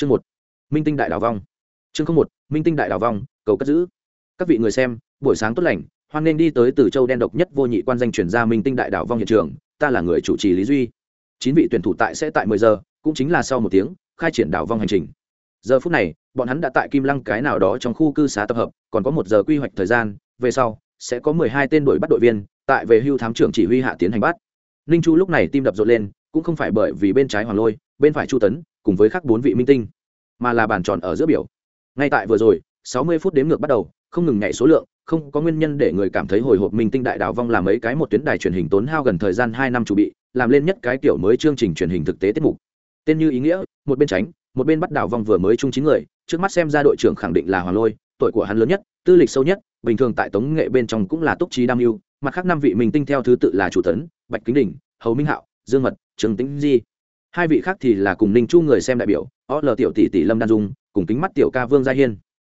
chương một, minh tinh đại đào vong. Chương không một, minh tinh đại đào vong, cầu cất giữ. Các vị người xem, buổi sáng tốt lành, hoan nên đi tới từ châu đen độc nhất vô nhị quan danh chuyển ra minh tinh đại đào vong hiện trường, ta là người chủ trì lý duy. Chín vị tuyển thủ tại sẽ tại mười giờ, cũng chính là sau một tiếng, khai triển đào vong hành trình. Giờ phút này, bọn hắn đã tại kim lăng cái nào đó trong khu cư xá tập hợp, còn có một giờ quy hoạch thời gian, về sau, sẽ có mười hai tên đội bắt đội viên, tại về hưu thám trưởng chỉ huy hạ tiến hành bắt. Ninh chu lúc này tim đập rộn lên cũng không phải bởi vì bên trái hoàng lôi, bên phải chu tấn, cùng với các bốn vị minh tinh, mà là bàn tròn ở giữa biểu. Ngay tại vừa rồi, sáu mươi phút đếm ngược bắt đầu, không ngừng nhảy số lượng, không có nguyên nhân để người cảm thấy hồi hộp minh tinh đại đào vong làm mấy cái một tuyến đài truyền hình tốn hao gần thời gian hai năm chuẩn bị, làm lên nhất cái kiểu mới chương trình truyền hình thực tế tiết mục. Tên như ý nghĩa, một bên tránh, một bên bắt đào vong vừa mới chung chín người, trước mắt xem ra đội trưởng khẳng định là hoàng lôi, tuổi của hắn lớn nhất, tư lịch sâu nhất, bình thường tại tống nghệ bên trong cũng là túc trí đam mưu, mặt khác năm vị minh tinh theo thứ tự là chủ tấn, bạch kính đình, hầu minh hạo dương mật, trương tĩnh di. Hai vị khác thì là cùng ninh chu người xem đại biểu ó l tiểu tỷ tỷ lâm đan dung, cùng kính mắt tiểu ca vương gia hiên.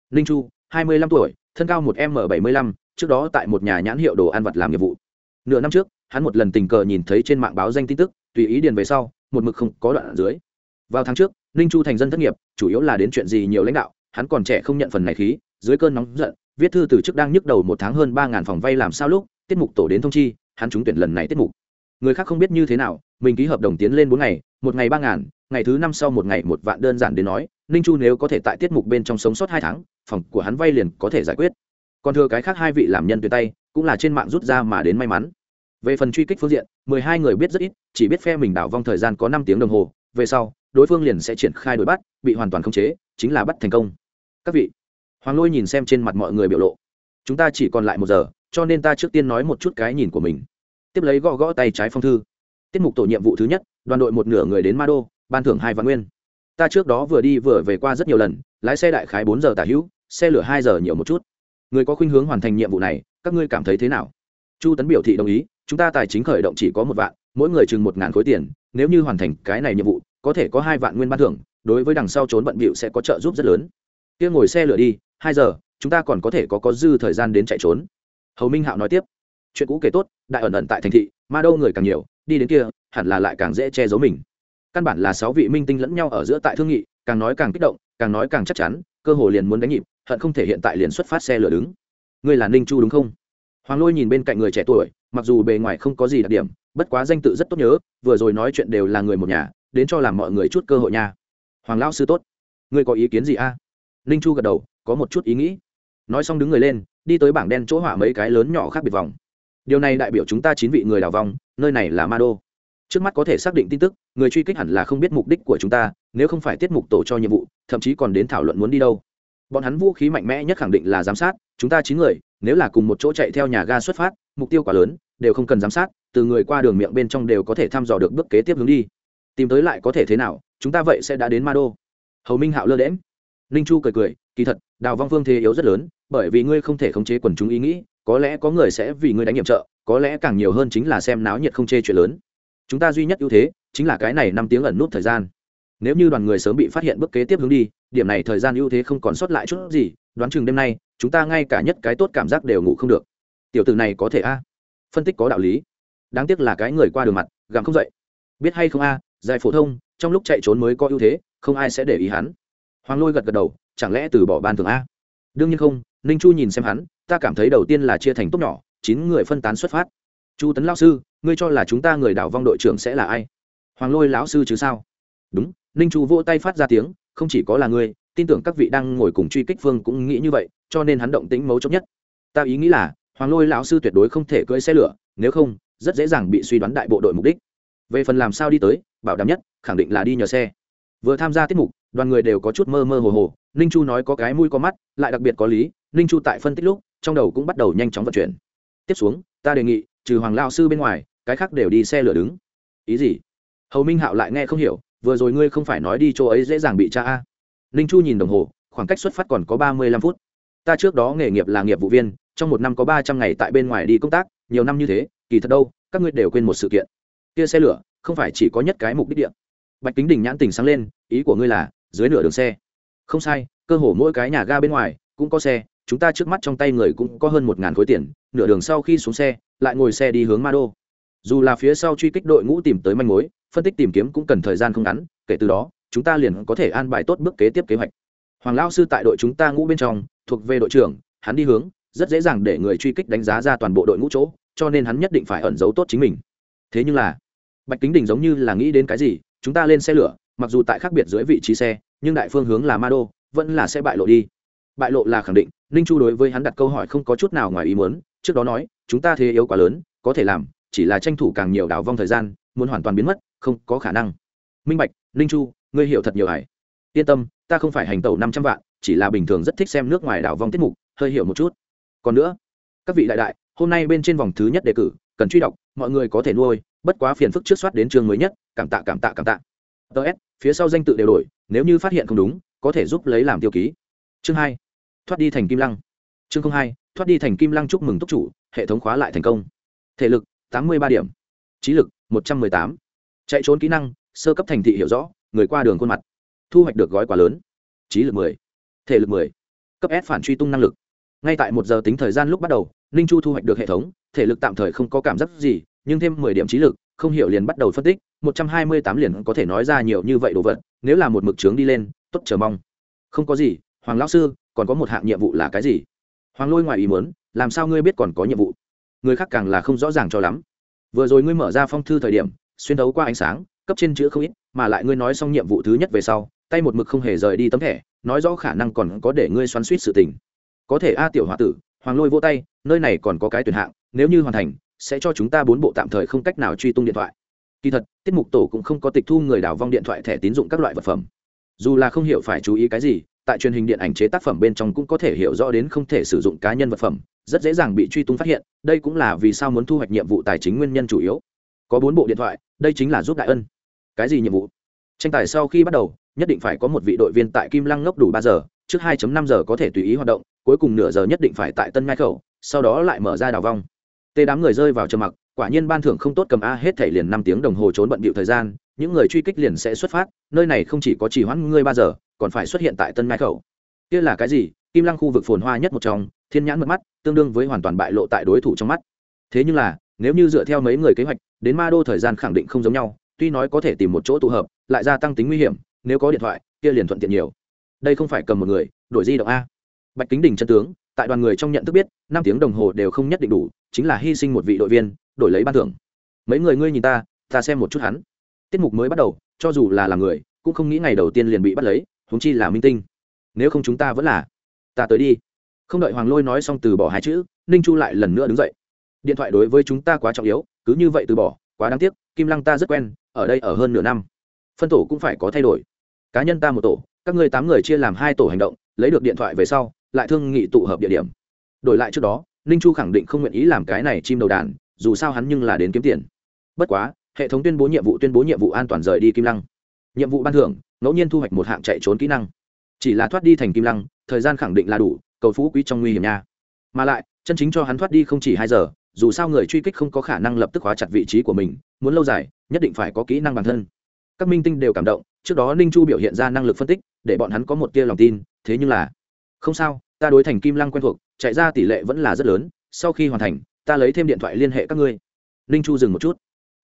Ninh chu, hai mươi lăm tuổi, thân cao một m bảy mươi lăm, trước đó tại một nhà nhãn hiệu đồ ăn vặt làm nghiệp vụ. Nửa năm trước, hắn một lần tình cờ nhìn thấy trên mạng báo danh tin tức, tùy ý điền về sau, một mực không có đoạn ở dưới. Vào tháng trước, ninh chu thành dân thất nghiệp, chủ yếu là đến chuyện gì nhiều lãnh đạo, hắn còn trẻ không nhận phần này khí, dưới cơn nóng giận, viết thư từ chức đang nhức đầu một tháng hơn ba ngàn phòng vay làm sao lúc, tiết mục tổ đến thông chi, hắn trúng tuyển lần này tiết mục người khác không biết như thế nào, mình ký hợp đồng tiến lên bốn ngày, một ngày ba ngàn, ngày thứ năm sau một ngày một vạn đơn giản đến nói, ninh chu nếu có thể tại tiết mục bên trong sống sót hai tháng, phòng của hắn vay liền có thể giải quyết. Còn thừa cái khác hai vị làm nhân tuyệt tay, cũng là trên mạng rút ra mà đến may mắn. Về phần truy kích phương diện, mười hai người biết rất ít, chỉ biết phe mình đảo vong thời gian có năm tiếng đồng hồ, về sau, đối phương liền sẽ triển khai đuổi bắt, bị hoàn toàn khống chế, chính là bắt thành công. Các vị, hoàng lôi nhìn xem trên mặt mọi người biểu lộ. Chúng ta chỉ còn lại một giờ, cho nên ta trước tiên nói một chút cái nhìn của mình tiếp lấy gõ gõ tay trái phong thư. Tiết mục tổ nhiệm vụ thứ nhất, đoàn đội một nửa người đến ma đô ban thưởng hai vạn nguyên. Ta trước đó vừa đi vừa về qua rất nhiều lần, lái xe đại khái bốn giờ tả hữu, xe lửa hai giờ nhiều một chút. Người có khuynh hướng hoàn thành nhiệm vụ này, các ngươi cảm thấy thế nào? Chu tấn biểu thị đồng ý, chúng ta tài chính khởi động chỉ có một vạn, mỗi người chừng một ngàn khối tiền, nếu như hoàn thành cái này nhiệm vụ, có thể có hai vạn nguyên ban thưởng, đối với đằng sau trốn bận bịu sẽ có trợ giúp rất lớn. Kia ngồi xe lửa đi, hai giờ, chúng ta còn có thể có có dư thời gian đến chạy trốn. Hầu minh hạo nói tiếp chuyện cũ kể tốt, đại ẩn ẩn tại thành thị, ma đâu người càng nhiều, đi đến kia, hẳn là lại càng dễ che giấu mình. Căn bản là sáu vị minh tinh lẫn nhau ở giữa tại thương nghị, càng nói càng kích động, càng nói càng chắc chắn, cơ hồ liền muốn đánh nhịp, hận không thể hiện tại liền xuất phát xe lửa đứng. Ngươi là ninh chu đúng không? Hoàng lôi nhìn bên cạnh người trẻ tuổi, mặc dù bề ngoài không có gì đặc điểm, bất quá danh tự rất tốt nhớ, vừa rồi nói chuyện đều là người một nhà, đến cho làm mọi người chút cơ hội nha. Hoàng lão sư tốt. Ngươi có ý kiến gì a? À? ninh chu gật đầu, có một chút ý nghĩ. Nói xong đứng người lên, đi tới bảng đen chỗ hỏa mấy cái lớn nhỏ khác biệt vòng điều này đại biểu chúng ta chín vị người đào vong, nơi này là ma đô. Trước mắt có thể xác định tin tức, người truy kích hẳn là không biết mục đích của chúng ta, nếu không phải tiết mục tổ cho nhiệm vụ, thậm chí còn đến thảo luận muốn đi đâu. Bọn hắn vũ khí mạnh mẽ nhất khẳng định là giám sát, chúng ta chín người, nếu là cùng một chỗ chạy theo nhà ga xuất phát, mục tiêu quá lớn, đều không cần giám sát, từ người qua đường miệng bên trong đều có thể thăm dò được bước kế tiếp hướng đi. Tìm tới lại có thể thế nào, chúng ta vậy sẽ đã đến ma đô. Hầu minh hạo lơ đễm ninh chu cười cười, kỳ thật, đào vong vương thế yếu rất lớn, bởi vì ngươi không thể khống chế quần chúng ý nghĩ có lẽ có người sẽ vì ngươi đánh nhiệm trợ có lẽ càng nhiều hơn chính là xem náo nhiệt không chê chuyện lớn. Chúng ta duy nhất ưu thế chính là cái này năm tiếng ẩn nút thời gian. Nếu như đoàn người sớm bị phát hiện bước kế tiếp hướng đi điểm này thời gian ưu thế không còn sót lại chút gì đoán chừng đêm nay chúng ta ngay cả nhất cái tốt cảm giác đều ngủ không được. Tiểu từ này có thể a? Phân tích có đạo lý. Đáng tiếc là cái người qua đường mặt gặm không dậy. Biết hay không a à, dài phổ thông trong lúc chạy trốn mới có ưu thế không ai sẽ để ý hắn. Hoàng lôi gật gật đầu chẳng lẽ từ bỏ ban thường a? Đương nhiên không ninh chu nhìn xem hắn ta cảm thấy đầu tiên là chia thành tốt nhỏ, chín người phân tán xuất phát. Chu tấn lao sư, ngươi cho là chúng ta người đảo vong đội trưởng sẽ là ai? Hoàng lôi lão sư chứ sao? Đúng, ninh chu vỗ tay phát ra tiếng, không chỉ có là ngươi, tin tưởng các vị đang ngồi cùng truy kích phương cũng nghĩ như vậy, cho nên hắn động tĩnh mấu chốt nhất. Ta ý nghĩ là, hoàng lôi lão sư tuyệt đối không thể cưỡi xe lửa, nếu không, rất dễ dàng bị suy đoán đại bộ đội mục đích. Về phần làm sao đi tới, bảo đảm nhất, khẳng định là đi nhờ xe. Vừa tham gia tiết mục, đoàn người đều có chút mơ mơ hồ hồ, ninh chu nói có cái mũi có mắt, lại đặc biệt có lý, ninh chu tại phân tích lúc trong đầu cũng bắt đầu nhanh chóng vận chuyển. Tiếp xuống, ta đề nghị, trừ hoàng lao sư bên ngoài, cái khác đều đi xe lửa đứng. Ý gì? Hầu minh hạo lại nghe không hiểu, vừa rồi ngươi không phải nói đi chỗ ấy dễ dàng bị cha a. Ninh chu nhìn đồng hồ, khoảng cách xuất phát còn có ba mươi lăm phút. Ta trước đó nghề nghiệp là nghiệp vụ viên, trong một năm có ba trăm ngày tại bên ngoài đi công tác, nhiều năm như thế, kỳ thật đâu, các ngươi đều quên một sự kiện. Kia xe lửa, không phải chỉ có nhất cái mục đích điện bạch kính đỉnh nhãn tình sáng lên, ý của ngươi là, dưới nửa đường xe. Không sai, cơ hồ mỗi cái nhà ga bên ngoài cũng có xe chúng ta trước mắt trong tay người cũng có hơn một ngàn khối tiền, nửa đường sau khi xuống xe, lại ngồi xe đi hướng ma đô dù là phía sau truy kích đội ngũ tìm tới manh mối, phân tích tìm kiếm cũng cần thời gian không ngắn, kể từ đó, chúng ta liền có thể an bài tốt bước kế tiếp kế hoạch. Hoàng lao sư tại đội chúng ta ngũ bên trong, thuộc về đội trưởng, hắn đi hướng, rất dễ dàng để người truy kích đánh giá ra toàn bộ đội ngũ chỗ, cho nên hắn nhất định phải ẩn giấu tốt chính mình. Thế nhưng là, bạch kính đình giống như là nghĩ đến cái gì, chúng ta lên xe lửa, mặc dù tại khác biệt dưới vị trí xe, nhưng đại phương hướng là ma đô vẫn là sẽ bại lộ đi. Bại lộ là khẳng định ninh chu đối với hắn đặt câu hỏi không có chút nào ngoài ý muốn, trước đó nói, chúng ta thế yếu quá lớn, có thể làm, chỉ là tranh thủ càng nhiều đảo vong thời gian, muốn hoàn toàn biến mất, không có khả năng. Minh bạch, ninh chu, ngươi hiểu thật nhiều hải yên tâm, ta không phải hành tàu năm trăm vạn, chỉ là bình thường rất thích xem nước ngoài đảo vong tiết mục, hơi hiểu một chút. Còn nữa, các vị đại đại, hôm nay bên trên vòng thứ nhất đề cử, cần truy đọc, mọi người có thể nuôi, bất quá phiền phức trước soát đến chương mới nhất, cảm tạ cảm tạ cảm tạ. Ts phía sau danh tự đều đổi, nếu như phát hiện không đúng, có thể giúp lấy làm tiêu ký. Chương hai thoát đi thành kim lăng. Chương hai, thoát đi thành kim lăng chúc mừng túc chủ, hệ thống khóa lại thành công. Thể lực, tám mươi ba điểm. Trí lực, một trăm m ư ơ i tám. Chạy trốn kỹ năng, sơ cấp thành thị hiểu rõ, người qua đường khuôn mặt. Thu hoạch được gói quá lớn. Trí lực mười. Thể lực mười. Cấp s phản truy tung năng lực. Ngay tại một giờ tính thời gian lúc bắt đầu, ninh chu thu hoạch được hệ thống, thể lực tạm thời không có cảm giác gì, nhưng thêm mười điểm trí lực, không hiểu liền bắt đầu phân tích, một trăm hai mươi tám liền có thể nói ra nhiều như vậy đồ vật, nếu là một mực trướng đi lên, tốt chờ mong. Không có gì, hoàng lão sư còn có một hạng nhiệm vụ là cái gì? Hoàng lôi ngoài ý muốn, làm sao ngươi biết còn có nhiệm vụ? Người khác càng là không rõ ràng cho lắm. Vừa rồi ngươi mở ra phong thư thời điểm, xuyên đấu qua ánh sáng, cấp trên chữ không ít, mà lại ngươi nói xong nhiệm vụ thứ nhất về sau, tay một mực không hề rời đi tấm thẻ, nói rõ khả năng còn có để ngươi xoắn suýt sự tình. Có thể a tiểu h o a tử, hoàng lôi vô tay, nơi này còn có cái tuyển hạng, nếu như hoàn thành, sẽ cho chúng ta bốn bộ tạm thời không cách nào truy tung điện thoại. Kỳ thật, tiết mục tổ cũng không có tịch thu người đào vong điện thoại thẻ tín dụng các loại vật phẩm. Dù là không hiểu phải chú ý cái gì tại truyền hình điện ảnh chế tác phẩm bên trong cũng có thể hiểu rõ đến không thể sử dụng cá nhân vật phẩm, rất dễ dàng bị truy tung phát hiện, đây cũng là vì sao muốn thu hoạch nhiệm vụ tài chính nguyên nhân chủ yếu. Có bốn bộ điện thoại, đây chính là giúp đại ân. Cái gì nhiệm vụ? Tranh tài sau khi bắt đầu, nhất định phải có một vị đội viên tại kim lăng ngốc đủ ba giờ, trước 2 năm giờ có thể tùy ý hoạt động, cuối cùng nửa giờ nhất định phải tại tân ngai khẩu, sau đó lại mở ra đào vong. Tê đám người rơi vào trầm mặc, quả nhiên ban thưởng không tốt cầm a hết thể liền năm tiếng đồng hồ trốn bận bịu thời gian, những người truy kích liền sẽ xuất phát, nơi này không chỉ có chỉ hoãn ngươi ba giờ còn phải xuất hiện tại tân Mai khẩu. Kia là cái gì? Kim lăng khu vực phồn hoa nhất một trong, thiên nhãn mất mắt, tương đương với hoàn toàn bại lộ tại đối thủ trong mắt. Thế nhưng là, nếu như dựa theo mấy người kế hoạch, đến ma đô thời gian khẳng định không giống nhau, tuy nói có thể tìm một chỗ tụ hợp, lại gia tăng tính nguy hiểm, nếu có điện thoại, kia liền thuận tiện nhiều. Đây không phải cầm một người, đổi di động a. Bạch kính đình chân tướng, tại đoàn người trong nhận thức biết, năm tiếng đồng hồ đều không nhất định đủ, chính là hy sinh một vị đội viên, đổi lấy ban thưởng. Mấy người ngươi nhìn ta ta xem một chút hắn. Tiết mục mới bắt đầu, cho dù là làm người, cũng không nghĩ ngày đầu tiên liền bị bắt lấy huống chi là minh tinh. Nếu không chúng ta vẫn là, ta tới đi. Không đợi hoàng lôi nói xong từ bỏ hai chữ, ninh chu lại lần nữa đứng dậy. Điện thoại đối với chúng ta quá trọng yếu, cứ như vậy từ bỏ, quá đáng tiếc, kim lăng ta rất quen, ở đây ở hơn nửa năm. Phân tổ cũng phải có thay đổi. Cá nhân ta một tổ, các ngươi tám người chia làm hai tổ hành động, lấy được điện thoại về sau, lại thương nghị tụ hợp địa điểm. Đổi lại trước đó, ninh chu khẳng định không nguyện ý làm cái này chim đầu đàn, dù sao hắn nhưng là đến kiếm tiền. Bất quá, hệ thống tuyên bố nhiệm vụ tuyên bố nhiệm vụ an toàn rời đi kim lăng nhiệm vụ ban thưởng, ngẫu nhiên thu hoạch một hạng chạy trốn kỹ năng. Chỉ là thoát đi thành kim lăng, thời gian khẳng định là đủ, cầu phú quý trong nguy hiểm nha. Mà lại, chân chính cho hắn thoát đi không chỉ hai giờ, dù sao người truy kích không có khả năng lập tức hóa chặt vị trí của mình, muốn lâu dài, nhất định phải có kỹ năng bản thân. Các minh tinh đều cảm động, trước đó ninh chu biểu hiện ra năng lực phân tích, để bọn hắn có một tia lòng tin, thế nhưng là, không sao, ta đối thành kim lăng quen thuộc, chạy ra tỷ lệ vẫn là rất lớn, sau khi hoàn thành, ta lấy thêm điện thoại liên hệ các ngươi. Ninh chu dừng một chút.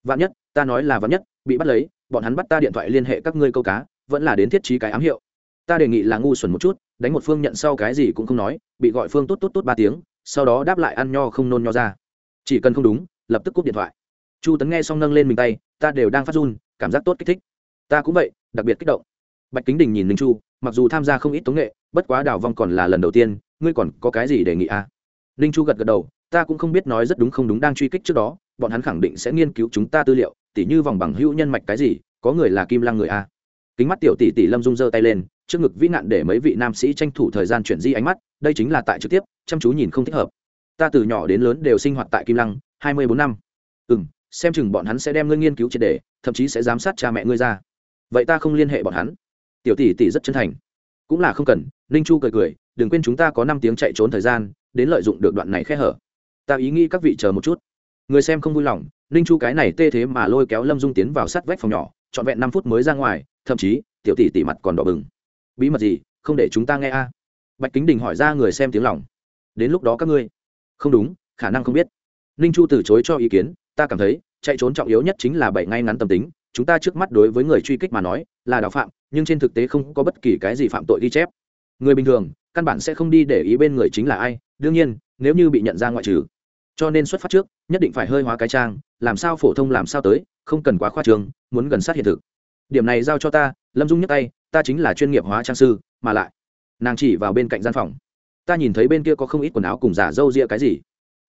Vạn nhất, ta nói là vạn nhất, bị bắt lấy bọn hắn bắt ta điện thoại liên hệ các ngươi câu cá, vẫn là đến thiết trí cái ám hiệu. Ta đề nghị là ngu xuẩn một chút, đánh một phương nhận sau cái gì cũng không nói, bị gọi phương tốt tốt tốt ba tiếng, sau đó đáp lại ăn nho không nôn nho ra. Chỉ cần không đúng, lập tức cúp điện thoại. Chu tấn nghe xong nâng lên mình tay, ta đều đang phát run, cảm giác tốt kích thích. Ta cũng vậy, đặc biệt kích động. Bạch kính đình nhìn ninh chu, mặc dù tham gia không ít tống nghệ, bất quá đào vong còn là lần đầu tiên, ngươi còn có cái gì đề nghị à? ninh chu gật gật đầu, ta cũng không biết nói rất đúng không đúng đang truy kích trước đó, bọn hắn khẳng định sẽ nghiên cứu chúng ta tư liệu tỉ như vòng bằng hữu nhân mạch cái gì, có người là kim lăng người a. Kính mắt tiểu tỷ tỷ lâm dung giơ tay lên, trước ngực vĩ nạn để mấy vị nam sĩ tranh thủ thời gian chuyển di ánh mắt, đây chính là tại trực tiếp, chăm chú nhìn không thích hợp. Ta từ nhỏ đến lớn đều sinh hoạt tại kim lăng, hai mươi bốn năm. Ừ m xem chừng bọn hắn sẽ đem ngươi nghiên cứu triệt đề thậm chí sẽ giám sát cha mẹ ngươi ra. Vậy ta không liên hệ bọn hắn. Tiểu tỷ tỷ rất chân thành. Cũng là không cần, ninh chu cười cười, đừng quên chúng ta có năm tiếng chạy trốn thời gian, đến lợi dụng được đoạn này khe hở. Ta ý nghĩ các vị chờ một chút người xem không vui lòng, ninh chu cái này tê thế mà lôi kéo lâm dung tiến vào sát vách phòng nhỏ, trọn vẹn năm phút mới ra ngoài, thậm chí, tiểu tỷ tỷ mặt còn đỏ bừng. Bí mật gì, không để chúng ta nghe a? Bạch kính đình hỏi ra người xem tiếng lòng. Đến lúc đó các ngươi. Không đúng, khả năng không biết. Ninh chu từ chối cho ý kiến, ta cảm thấy, chạy trốn trọng yếu nhất chính là bảy ngay ngắn tâm tính, chúng ta trước mắt đối với người truy kích mà nói, là đào phạm, nhưng trên thực tế không có bất kỳ cái gì phạm tội ghi chép. Người bình thường, căn bản sẽ không đi để ý bên người chính là ai, đương nhiên, nếu như bị nhận ra ngoại trừ cho nên xuất phát trước, nhất định phải hơi hóa cái trang, làm sao phổ thông làm sao tới, không cần quá khoa trường muốn gần sát hiện thực. Điểm này giao cho ta, lâm dung nhấc tay, ta chính là chuyên nghiệp hóa trang sư, mà lại, nàng chỉ vào bên cạnh gian phòng. Ta nhìn thấy bên kia có không ít quần áo cùng giả dâu ria cái gì.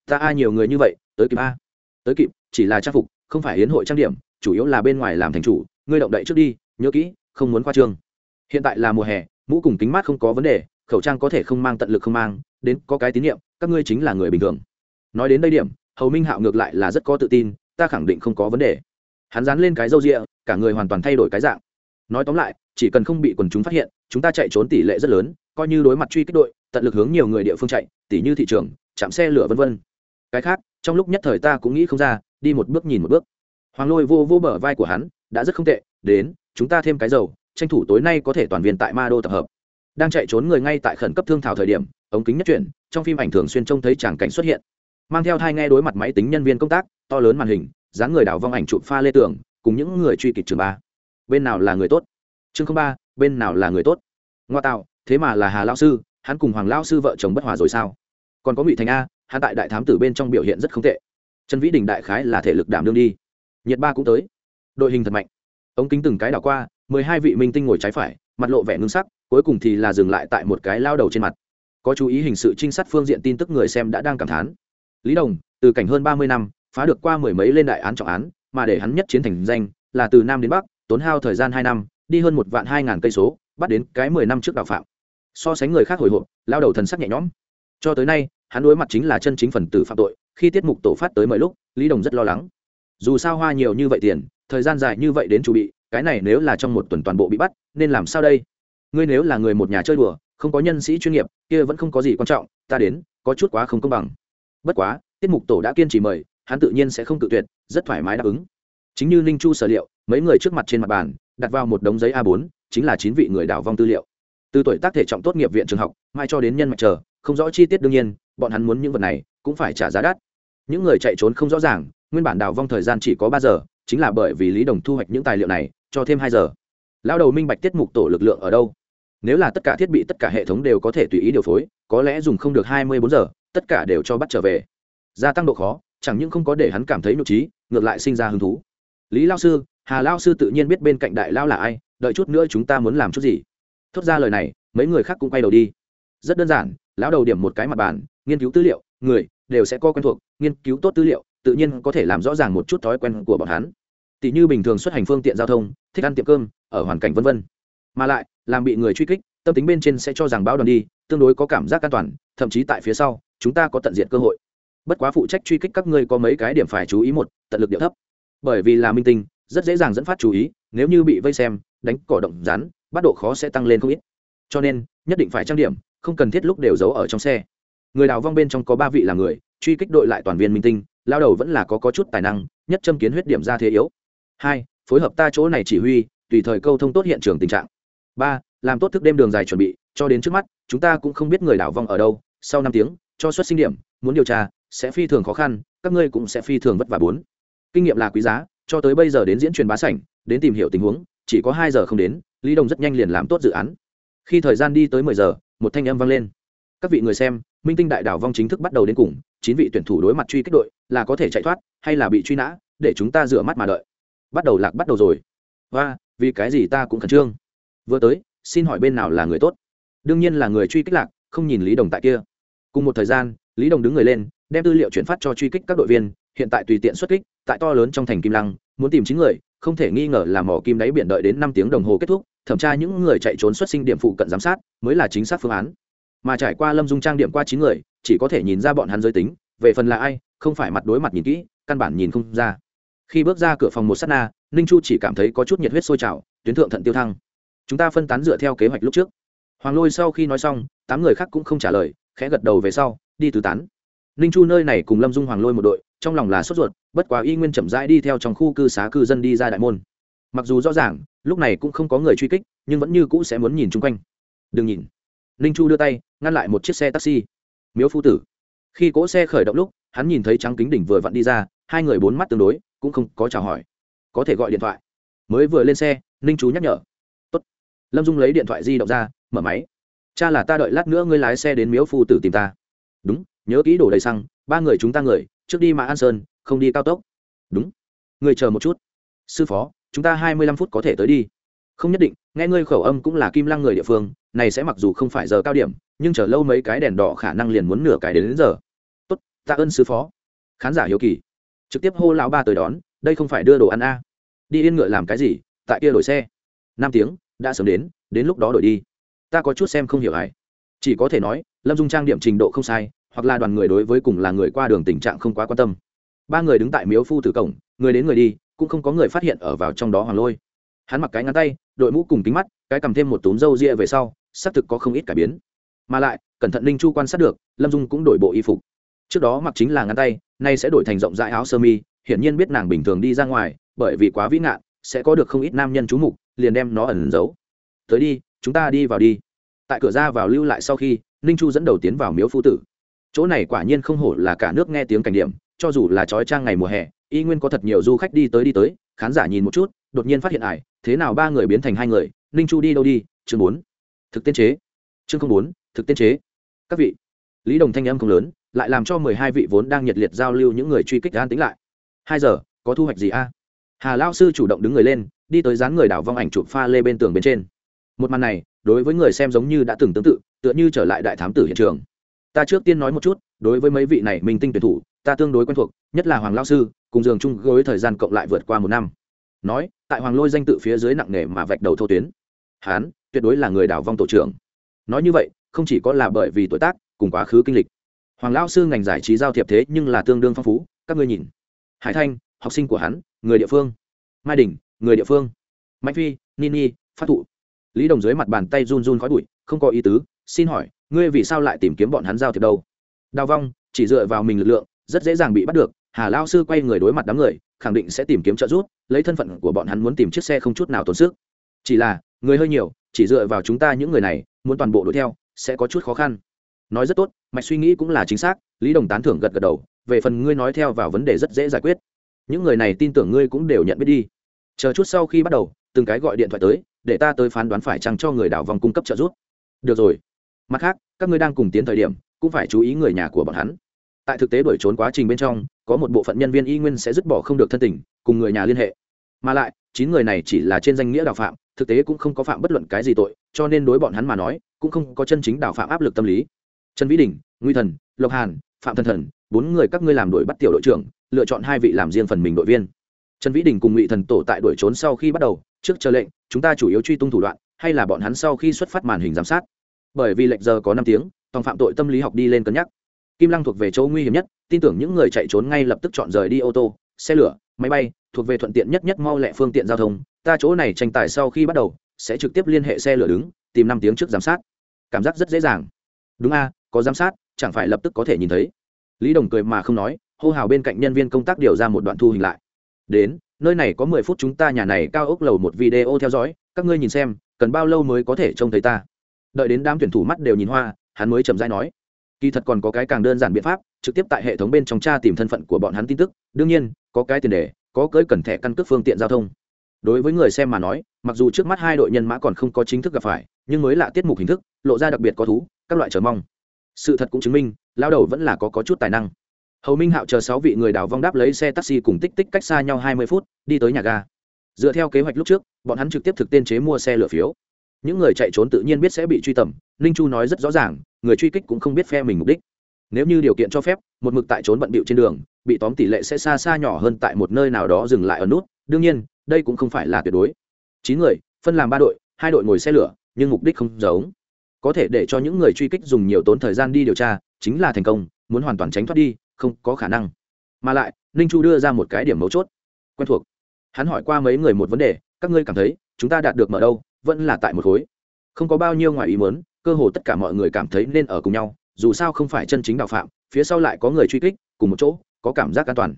Ta ai nhiều người như vậy, tới kịp a? Tới kịp, chỉ là trang phục, không phải hiến hội trang điểm, chủ yếu là bên ngoài làm thành chủ, ngươi động đậy trước đi, nhớ kỹ, không muốn khoa trương. Hiện tại là mùa hè, mũ cùng kính mát không có vấn đề, khẩu trang có thể không mang tận lực không mang, đến có cái tín nhiệm, các ngươi chính là người bình thường nói đến đây điểm, hầu minh hạo ngược lại là rất có tự tin, ta khẳng định không có vấn đề. Hắn dán lên cái râu rịa, cả người hoàn toàn thay đổi cái dạng. Nói tóm lại, chỉ cần không bị quần chúng phát hiện, chúng ta chạy trốn tỷ lệ rất lớn, coi như đối mặt truy kích đội, tận lực hướng nhiều người địa phương chạy tỷ như thị trường, chạm xe lửa vân vân. Cái khác, trong lúc nhất thời ta cũng nghĩ không ra, đi một bước nhìn một bước. Hoàng lôi vô vô bờ vai của hắn, đã rất không tệ, đến, chúng ta thêm cái dầu, tranh thủ tối nay có thể toàn viên tại ma đô tập hợp. Đang chạy trốn người ngay tại khẩn cấp thương thảo thời điểm, ống kính nhất chuyển, trong phim ảnh thường xuyên trông thấy tràng cảnh xuất hiện mang theo thai nghe đối mặt máy tính nhân viên công tác, to lớn màn hình, dáng người đảo vong ảnh chụp pha lê tường, cùng những người truy kịch trường ba. Bên nào là người tốt? Chương ba, bên nào là người tốt? Ngoa tạo, thế mà là hà lao sư, hắn cùng hoàng lao sư vợ chồng bất hòa rồi sao? Còn có ngụy thành a, hắn tại đại thám tử bên trong biểu hiện rất không tệ. Trần vĩ đình đại khái là thể lực đảm đương đi. Nhiệt ba cũng tới. Đội hình thật mạnh. Ống kính từng cái đảo qua, mười hai vị minh tinh ngồi trái phải, mặt lộ vẻ ngưng sắc, cuối cùng thì là dừng lại tại một cái lao đầu trên mặt. Có chú ý hình sự trinh sát phương diện tin tức người xem đã đang cảm thán lý đồng, từ cảnh hơn ba mươi năm, phá được qua mười mấy lên đại án trọng án, mà để hắn nhất chiến thành danh là từ nam đến bắc, tốn hao thời gian hai năm, đi hơn một vạn hai ngàn cây số, bắt đến cái mười năm trước đạo phạm. So sánh người khác hồi hộp, lao đầu thần sắc nhẹ nhõm. Cho tới nay, hắn đối mặt chính là chân chính phần tử phạm tội, khi tiết mục tổ phát tới mọi lúc, lý đồng rất lo lắng. Dù sao hoa nhiều như vậy tiền, thời gian dài như vậy đến chuẩn bị, cái này nếu là trong một tuần toàn bộ bị bắt, nên làm sao đây? Ngươi nếu là người một nhà chơi đùa, không có nhân sĩ chuyên nghiệp, kia vẫn không có gì quan trọng, ta đến, có chút quá không công bằng bất quá, tiết mục tổ đã kiên trì mời, hắn tự nhiên sẽ không tự tuyệt, rất thoải mái đáp ứng. Chính như ninh chu sở liệu, mấy người trước mặt trên mặt bàn, đặt vào một đống giấy a 4 chính là chín vị người đảo vong tư liệu. Từ tuổi tác thể trọng tốt nghiệp viện trường học, mai cho đến nhân mạch chờ, không rõ chi tiết đương nhiên, bọn hắn muốn những vật này, cũng phải trả giá đắt. Những người chạy trốn không rõ ràng, nguyên bản đào vong thời gian chỉ có ba giờ, chính là bởi vì lý đồng thu hoạch những tài liệu này, cho thêm hai giờ. Lao đầu minh bạch tiết mục tổ lực lượng ở đâu. Nếu là tất cả thiết bị, tất cả hệ thống đều có thể tùy ý điều phối, có lẽ dùng không được hai mươi bốn giờ tất cả đều cho bắt trở về. Gia tăng độ khó, chẳng những không có để hắn cảm thấy nhục trí, ngược lại sinh ra hứng thú. Lý lao sư, hà lao sư tự nhiên biết bên cạnh đại lao là ai, đợi chút nữa chúng ta muốn làm chút gì. Thốt ra lời này, mấy người khác cũng quay đầu đi. Rất đơn giản, lão đầu điểm một cái mặt bàn, nghiên cứu tư liệu, người đều sẽ có quen thuộc, nghiên cứu tốt tư liệu, tự nhiên có thể làm rõ ràng một chút thói quen của bọn hắn. Tỷ như bình thường xuất hành phương tiện giao thông, thích ăn tiệm cơm, ở hoàn cảnh vân vân. Mà lại, làm bị người truy kích, tâm tính bên trên sẽ cho rằng báo đoàn đi, tương đối có cảm giác an toàn, thậm chí tại phía sau chúng ta có tận diện cơ hội. Bất quá phụ trách truy kích các ngươi có mấy cái điểm phải chú ý một tận lực điệu thấp. Bởi vì là minh tinh rất dễ dàng dẫn phát chú ý nếu như bị vây xem đánh cỏ động rán, bắt độ khó sẽ tăng lên không ít. Cho nên nhất định phải trang điểm không cần thiết lúc đều giấu ở trong xe. Người đào vong bên trong có ba vị là người truy kích đội lại toàn viên minh tinh lao đầu vẫn là có, có chút tài năng nhất châm kiến huyết điểm ra thế yếu. Hai phối hợp ta chỗ này chỉ huy tùy thời câu thông tốt hiện trường tình trạng. Ba làm tốt thức đêm đường dài chuẩn bị cho đến trước mắt chúng ta cũng không biết người đảo vong ở đâu sau năm tiếng cho xuất sinh điểm, muốn điều tra, sẽ phi thường khó khăn, các ngươi cũng sẽ phi thường vất vả bốn. Kinh nghiệm là quý giá, cho tới bây giờ đến diễn truyền bá sảnh, đến tìm hiểu tình huống, chỉ có hai giờ không đến, lý đồng rất nhanh liền làm tốt dự án. Khi thời gian đi tới mười giờ, một thanh âm vang lên. Các vị người xem, minh tinh đại đảo vong chính thức bắt đầu đến cùng, chín vị tuyển thủ đối mặt truy kích đội, là có thể chạy thoát, hay là bị truy nã, để chúng ta rửa mắt mà đợi. Bắt đầu lạc bắt đầu rồi. Và vì cái gì ta cũng khẩn trương. Vừa tới, xin hỏi bên nào là người tốt? Đương nhiên là người truy kích lạc, không nhìn lý đồng tại kia cùng một thời gian, lý đồng đứng người lên, đem tư liệu chuyển phát cho truy kích các đội viên, hiện tại tùy tiện xuất kích, tại to lớn trong thành kim lăng, muốn tìm chín người, không thể nghi ngờ là mỏ kim đáy biển đợi đến năm tiếng đồng hồ kết thúc, thẩm tra những người chạy trốn xuất sinh điểm phụ cận giám sát, mới là chính xác phương án. Mà trải qua lâm dung trang điểm qua chín người, chỉ có thể nhìn ra bọn hắn giới tính, về phần là ai, không phải mặt đối mặt nhìn kỹ, căn bản nhìn không ra. Khi bước ra cửa phòng một s á t na, ninh chu chỉ cảm thấy có chút nhiệt huyết sôi trào, tuyến thượng thận tiêu thăng. Chúng ta phân tán dựa theo kế hoạch lúc trước. Hoàng lôi sau khi nói xong, tám người khác cũng không trả lời khẽ gật đầu về sau, đi tứ tán. Ninh chu nơi này cùng lâm dung hoàng lôi một đội, trong lòng là sốt ruột, bất quá y nguyên chậm rãi đi theo trong khu cư xá cư dân đi ra đại môn. Mặc dù rõ ràng, lúc này cũng không có người truy kích, nhưng vẫn như cũ sẽ muốn nhìn chung quanh. Đừng nhìn. Ninh chu đưa tay, ngăn lại một chiếc xe taxi. Miếu phu tử. Khi cỗ xe khởi động lúc, hắn nhìn thấy trắng kính đỉnh vừa vặn đi ra, hai người bốn mắt tương đối, cũng không có chào hỏi. Có thể gọi điện thoại. Mới vừa lên xe, ninh chú nhắc nhở. Tốt. lâm dung lấy điện thoại di động ra, mở máy cha là ta đợi lát nữa ngươi lái xe đến miếu phu tử tìm ta. Đúng nhớ kỹ đổ đầy xăng ba người chúng ta người trước đi mà an sơn không đi cao tốc. Đúng. Người chờ một chút. Sư phó chúng ta hai mươi lăm phút có thể tới đi. Không nhất định nghe ngươi khẩu âm cũng là kim lăng người địa phương này sẽ mặc dù không phải giờ cao điểm nhưng chờ lâu mấy cái đèn đỏ khả năng liền muốn nửa cái đến, đến giờ. Tốt tạ ơn sư phó. Khán giả hiếu kỳ. Trực tiếp hô lão ba tới đón đây không phải đưa đồ ăn a. Đi yên ngựa làm cái gì tại kia đổi xe. Năm tiếng đã sớm đến đến lúc đó đổi đi ta có chút xem không hiểu ai chỉ có thể nói, lâm dung trang điểm trình độ không sai, hoặc là đoàn người đối với cùng là người qua đường tình trạng không quá quan tâm. Ba người đứng tại miếu phu tử cổng, người đến người đi, cũng không có người phát hiện ở vào trong đó hoàng lôi. Hắn mặc cái ngắn tay, đội mũ cùng kính mắt, cái cầm thêm một túm râu ria về sau, xác thực có không ít cải biến. Mà lại, cẩn thận linh chu quan sát được, lâm dung cũng đổi bộ y phục. Trước đó mặc chính là ngắn tay, nay sẽ đổi thành rộng rãi áo sơ mi, hiển nhiên biết nàng bình thường đi ra ngoài, bởi vì quá vĩ ngạn, sẽ có được không ít nam nhân chú mục, liền đem nó ẩn giấu. Tới đi, chúng ta đi vào đi tại cửa ra vào lưu lại sau khi, ninh chu dẫn đầu tiến vào miếu phu tử. Chỗ này quả nhiên không hổ là cả nước nghe tiếng cảnh điểm, cho dù là trói trang ngày mùa hè, y nguyên có thật nhiều du khách đi tới đi tới, khán giả nhìn một chút, đột nhiên phát hiện ải, thế nào ba người biến thành hai người, ninh chu đi đâu đi, chương bốn. Thực tiên chế. Chương không bốn, thực tiên chế. Các vị, lý đồng thanh âm không lớn, lại làm cho mười hai vị vốn đang nhiệt liệt giao lưu những người truy kích an tính lại. Hai giờ, có thu hoạch gì a? Hà lao sư chủ động đứng người lên, đi tới dán người đảo vong ảnh chụp pha lê bên tường bên trên. Một màn này đối với người xem giống như đã từng tương tự, tựa như trở lại đại thám tử hiện trường. Ta trước tiên nói một chút, đối với mấy vị này minh tinh tuyển thủ, ta tương đối quen thuộc, nhất là hoàng lao sư, cùng giường chung gối thời gian cộng lại vượt qua một năm. Nói, tại hoàng lôi danh tự phía dưới nặng nề mà vạch đầu thô tuyến. Hán, tuyệt đối là người đảo vong tổ trưởng. Nói như vậy, không chỉ có là bởi vì tuổi tác, cùng quá khứ kinh lịch. Hoàng lao sư ngành giải trí giao thiệp thế nhưng là tương đương phong phú, các ngươi nhìn. Hải thanh, học sinh của hắn, người địa phương. Mai đình, người địa phương. Mạnh phi, nini, phát thụ lý đồng dưới mặt bàn tay run run khói bụi, không có ý tứ, xin hỏi, ngươi vì sao lại tìm kiếm bọn hắn giao thiệp đâu? Đào vong, chỉ dựa vào mình lực lượng, rất dễ dàng bị bắt được, hà lao sư quay người đối mặt đám người, khẳng định sẽ tìm kiếm trợ giúp, lấy thân phận của bọn hắn muốn tìm chiếc xe không chút nào tốn sức. Chỉ là, người hơi nhiều, chỉ dựa vào chúng ta những người này, muốn toàn bộ đuổi theo, sẽ có chút khó khăn. Nói rất tốt, mạch suy nghĩ cũng là chính xác, lý đồng tán thưởng gật gật đầu, về phần ngươi nói theo vào vấn đề rất dễ giải quyết. Những người này tin tưởng ngươi cũng đều nhận biết đi. Chờ chút sau khi bắt đầu, từng cái gọi điện thoại tới để ta tới phán đoán phải chăng cho người đảo vòng cung cấp trợ giúp. Được rồi. Mặt khác, các ngươi đang cùng tiến thời điểm, cũng phải chú ý người nhà của bọn hắn. Tại thực tế đuổi trốn quá trình bên trong, có một bộ phận nhân viên y nguyên sẽ dứt bỏ không được thân tình, cùng người nhà liên hệ. Mà lại, chín người này chỉ là trên danh nghĩa đào phạm, thực tế cũng không có phạm bất luận cái gì tội, cho nên đối bọn hắn mà nói, cũng không có chân chính đào phạm áp lực tâm lý. Trần vĩ đình, nguy thần, lộc hàn, phạm thần thần, bốn người các ngươi làm đuổi bắt tiểu đội trưởng, lựa chọn hai vị làm riêng phần mình đội viên trần vĩ đình cùng ngụy thần tổ tại đuổi trốn sau khi bắt đầu, trước chờ lệnh, chúng ta chủ yếu truy tung thủ đoạn, hay là bọn hắn sau khi xuất phát màn hình giám sát. Bởi vì lệnh giờ có năm tiếng, tòng phạm tội tâm lý học đi lên cân nhắc. Kim lăng thuộc về chỗ nguy hiểm nhất, tin tưởng những người chạy trốn ngay lập tức chọn rời đi ô tô, xe lửa, máy bay, thuộc về thuận tiện nhất nhất mau lẹ phương tiện giao thông. Ta chỗ này tranh tài sau khi bắt đầu, sẽ trực tiếp liên hệ xe lửa đứng, tìm năm tiếng trước giám sát. Cảm giác rất dễ dàng. Đúng a, có giám sát, chẳng phải lập tức có thể nhìn thấy. Lý đồng cười mà không nói, hô hào bên cạnh nhân viên công tác điều ra một đoạn thu hình lại đến nơi này có mười phút chúng ta nhà này cao ốc lầu một video theo dõi các ngươi nhìn xem cần bao lâu mới có thể trông thấy ta? Đợi đến đám tuyển thủ mắt đều nhìn hoa hắn mới chậm rãi nói. Kỳ thật còn có cái càng đơn giản biện pháp trực tiếp tại hệ thống bên trong tra tìm thân phận của bọn hắn tin tức. Đương nhiên có cái tiền đề có cưới cần thẻ căn cước phương tiện giao thông. Đối với người xem mà nói mặc dù trước mắt hai đội nhân mã còn không có chính thức gặp phải nhưng mới là tiết mục hình thức lộ ra đặc biệt có thú các loại chờ mong. Sự thật cũng chứng minh lao đầu vẫn là có, có chút tài năng hầu minh hạo chờ sáu vị người đào vong đáp lấy xe taxi cùng tích tích cách xa nhau hai mươi phút, đi tới nhà ga. Dựa theo kế hoạch lúc trước, bọn hắn trực tiếp thực tên chế mua xe lửa phiếu. Những người chạy trốn tự nhiên biết sẽ bị truy tầm, ninh chu nói rất rõ ràng, người truy kích cũng không biết phe mình mục đích. Nếu như điều kiện cho phép, một mực tại trốn bận bịu trên đường, bị tóm tỷ lệ sẽ xa xa nhỏ hơn tại một nơi nào đó dừng lại ở nút. Đương nhiên, đây cũng không phải là tuyệt đối. Chín người, phân làm ba đội, hai đội ngồi xe lửa, nhưng mục đích không giống. Có thể để cho những người truy kích dùng nhiều tốn thời gian đi điều tra, chính là thành công, muốn hoàn toàn tránh thoát đi không có khả năng. Mà lại, ninh chu đưa ra một cái điểm mấu chốt. Quen thuộc. Hắn hỏi qua mấy người một vấn đề, các ngươi cảm thấy, chúng ta đạt được mở đâu, vẫn là tại một khối. Không có bao nhiêu ngoài ý muốn, cơ hồ tất cả mọi người cảm thấy nên ở cùng nhau, dù sao không phải chân chính đạo phạm, phía sau lại có người truy kích, cùng một chỗ, có cảm giác an toàn.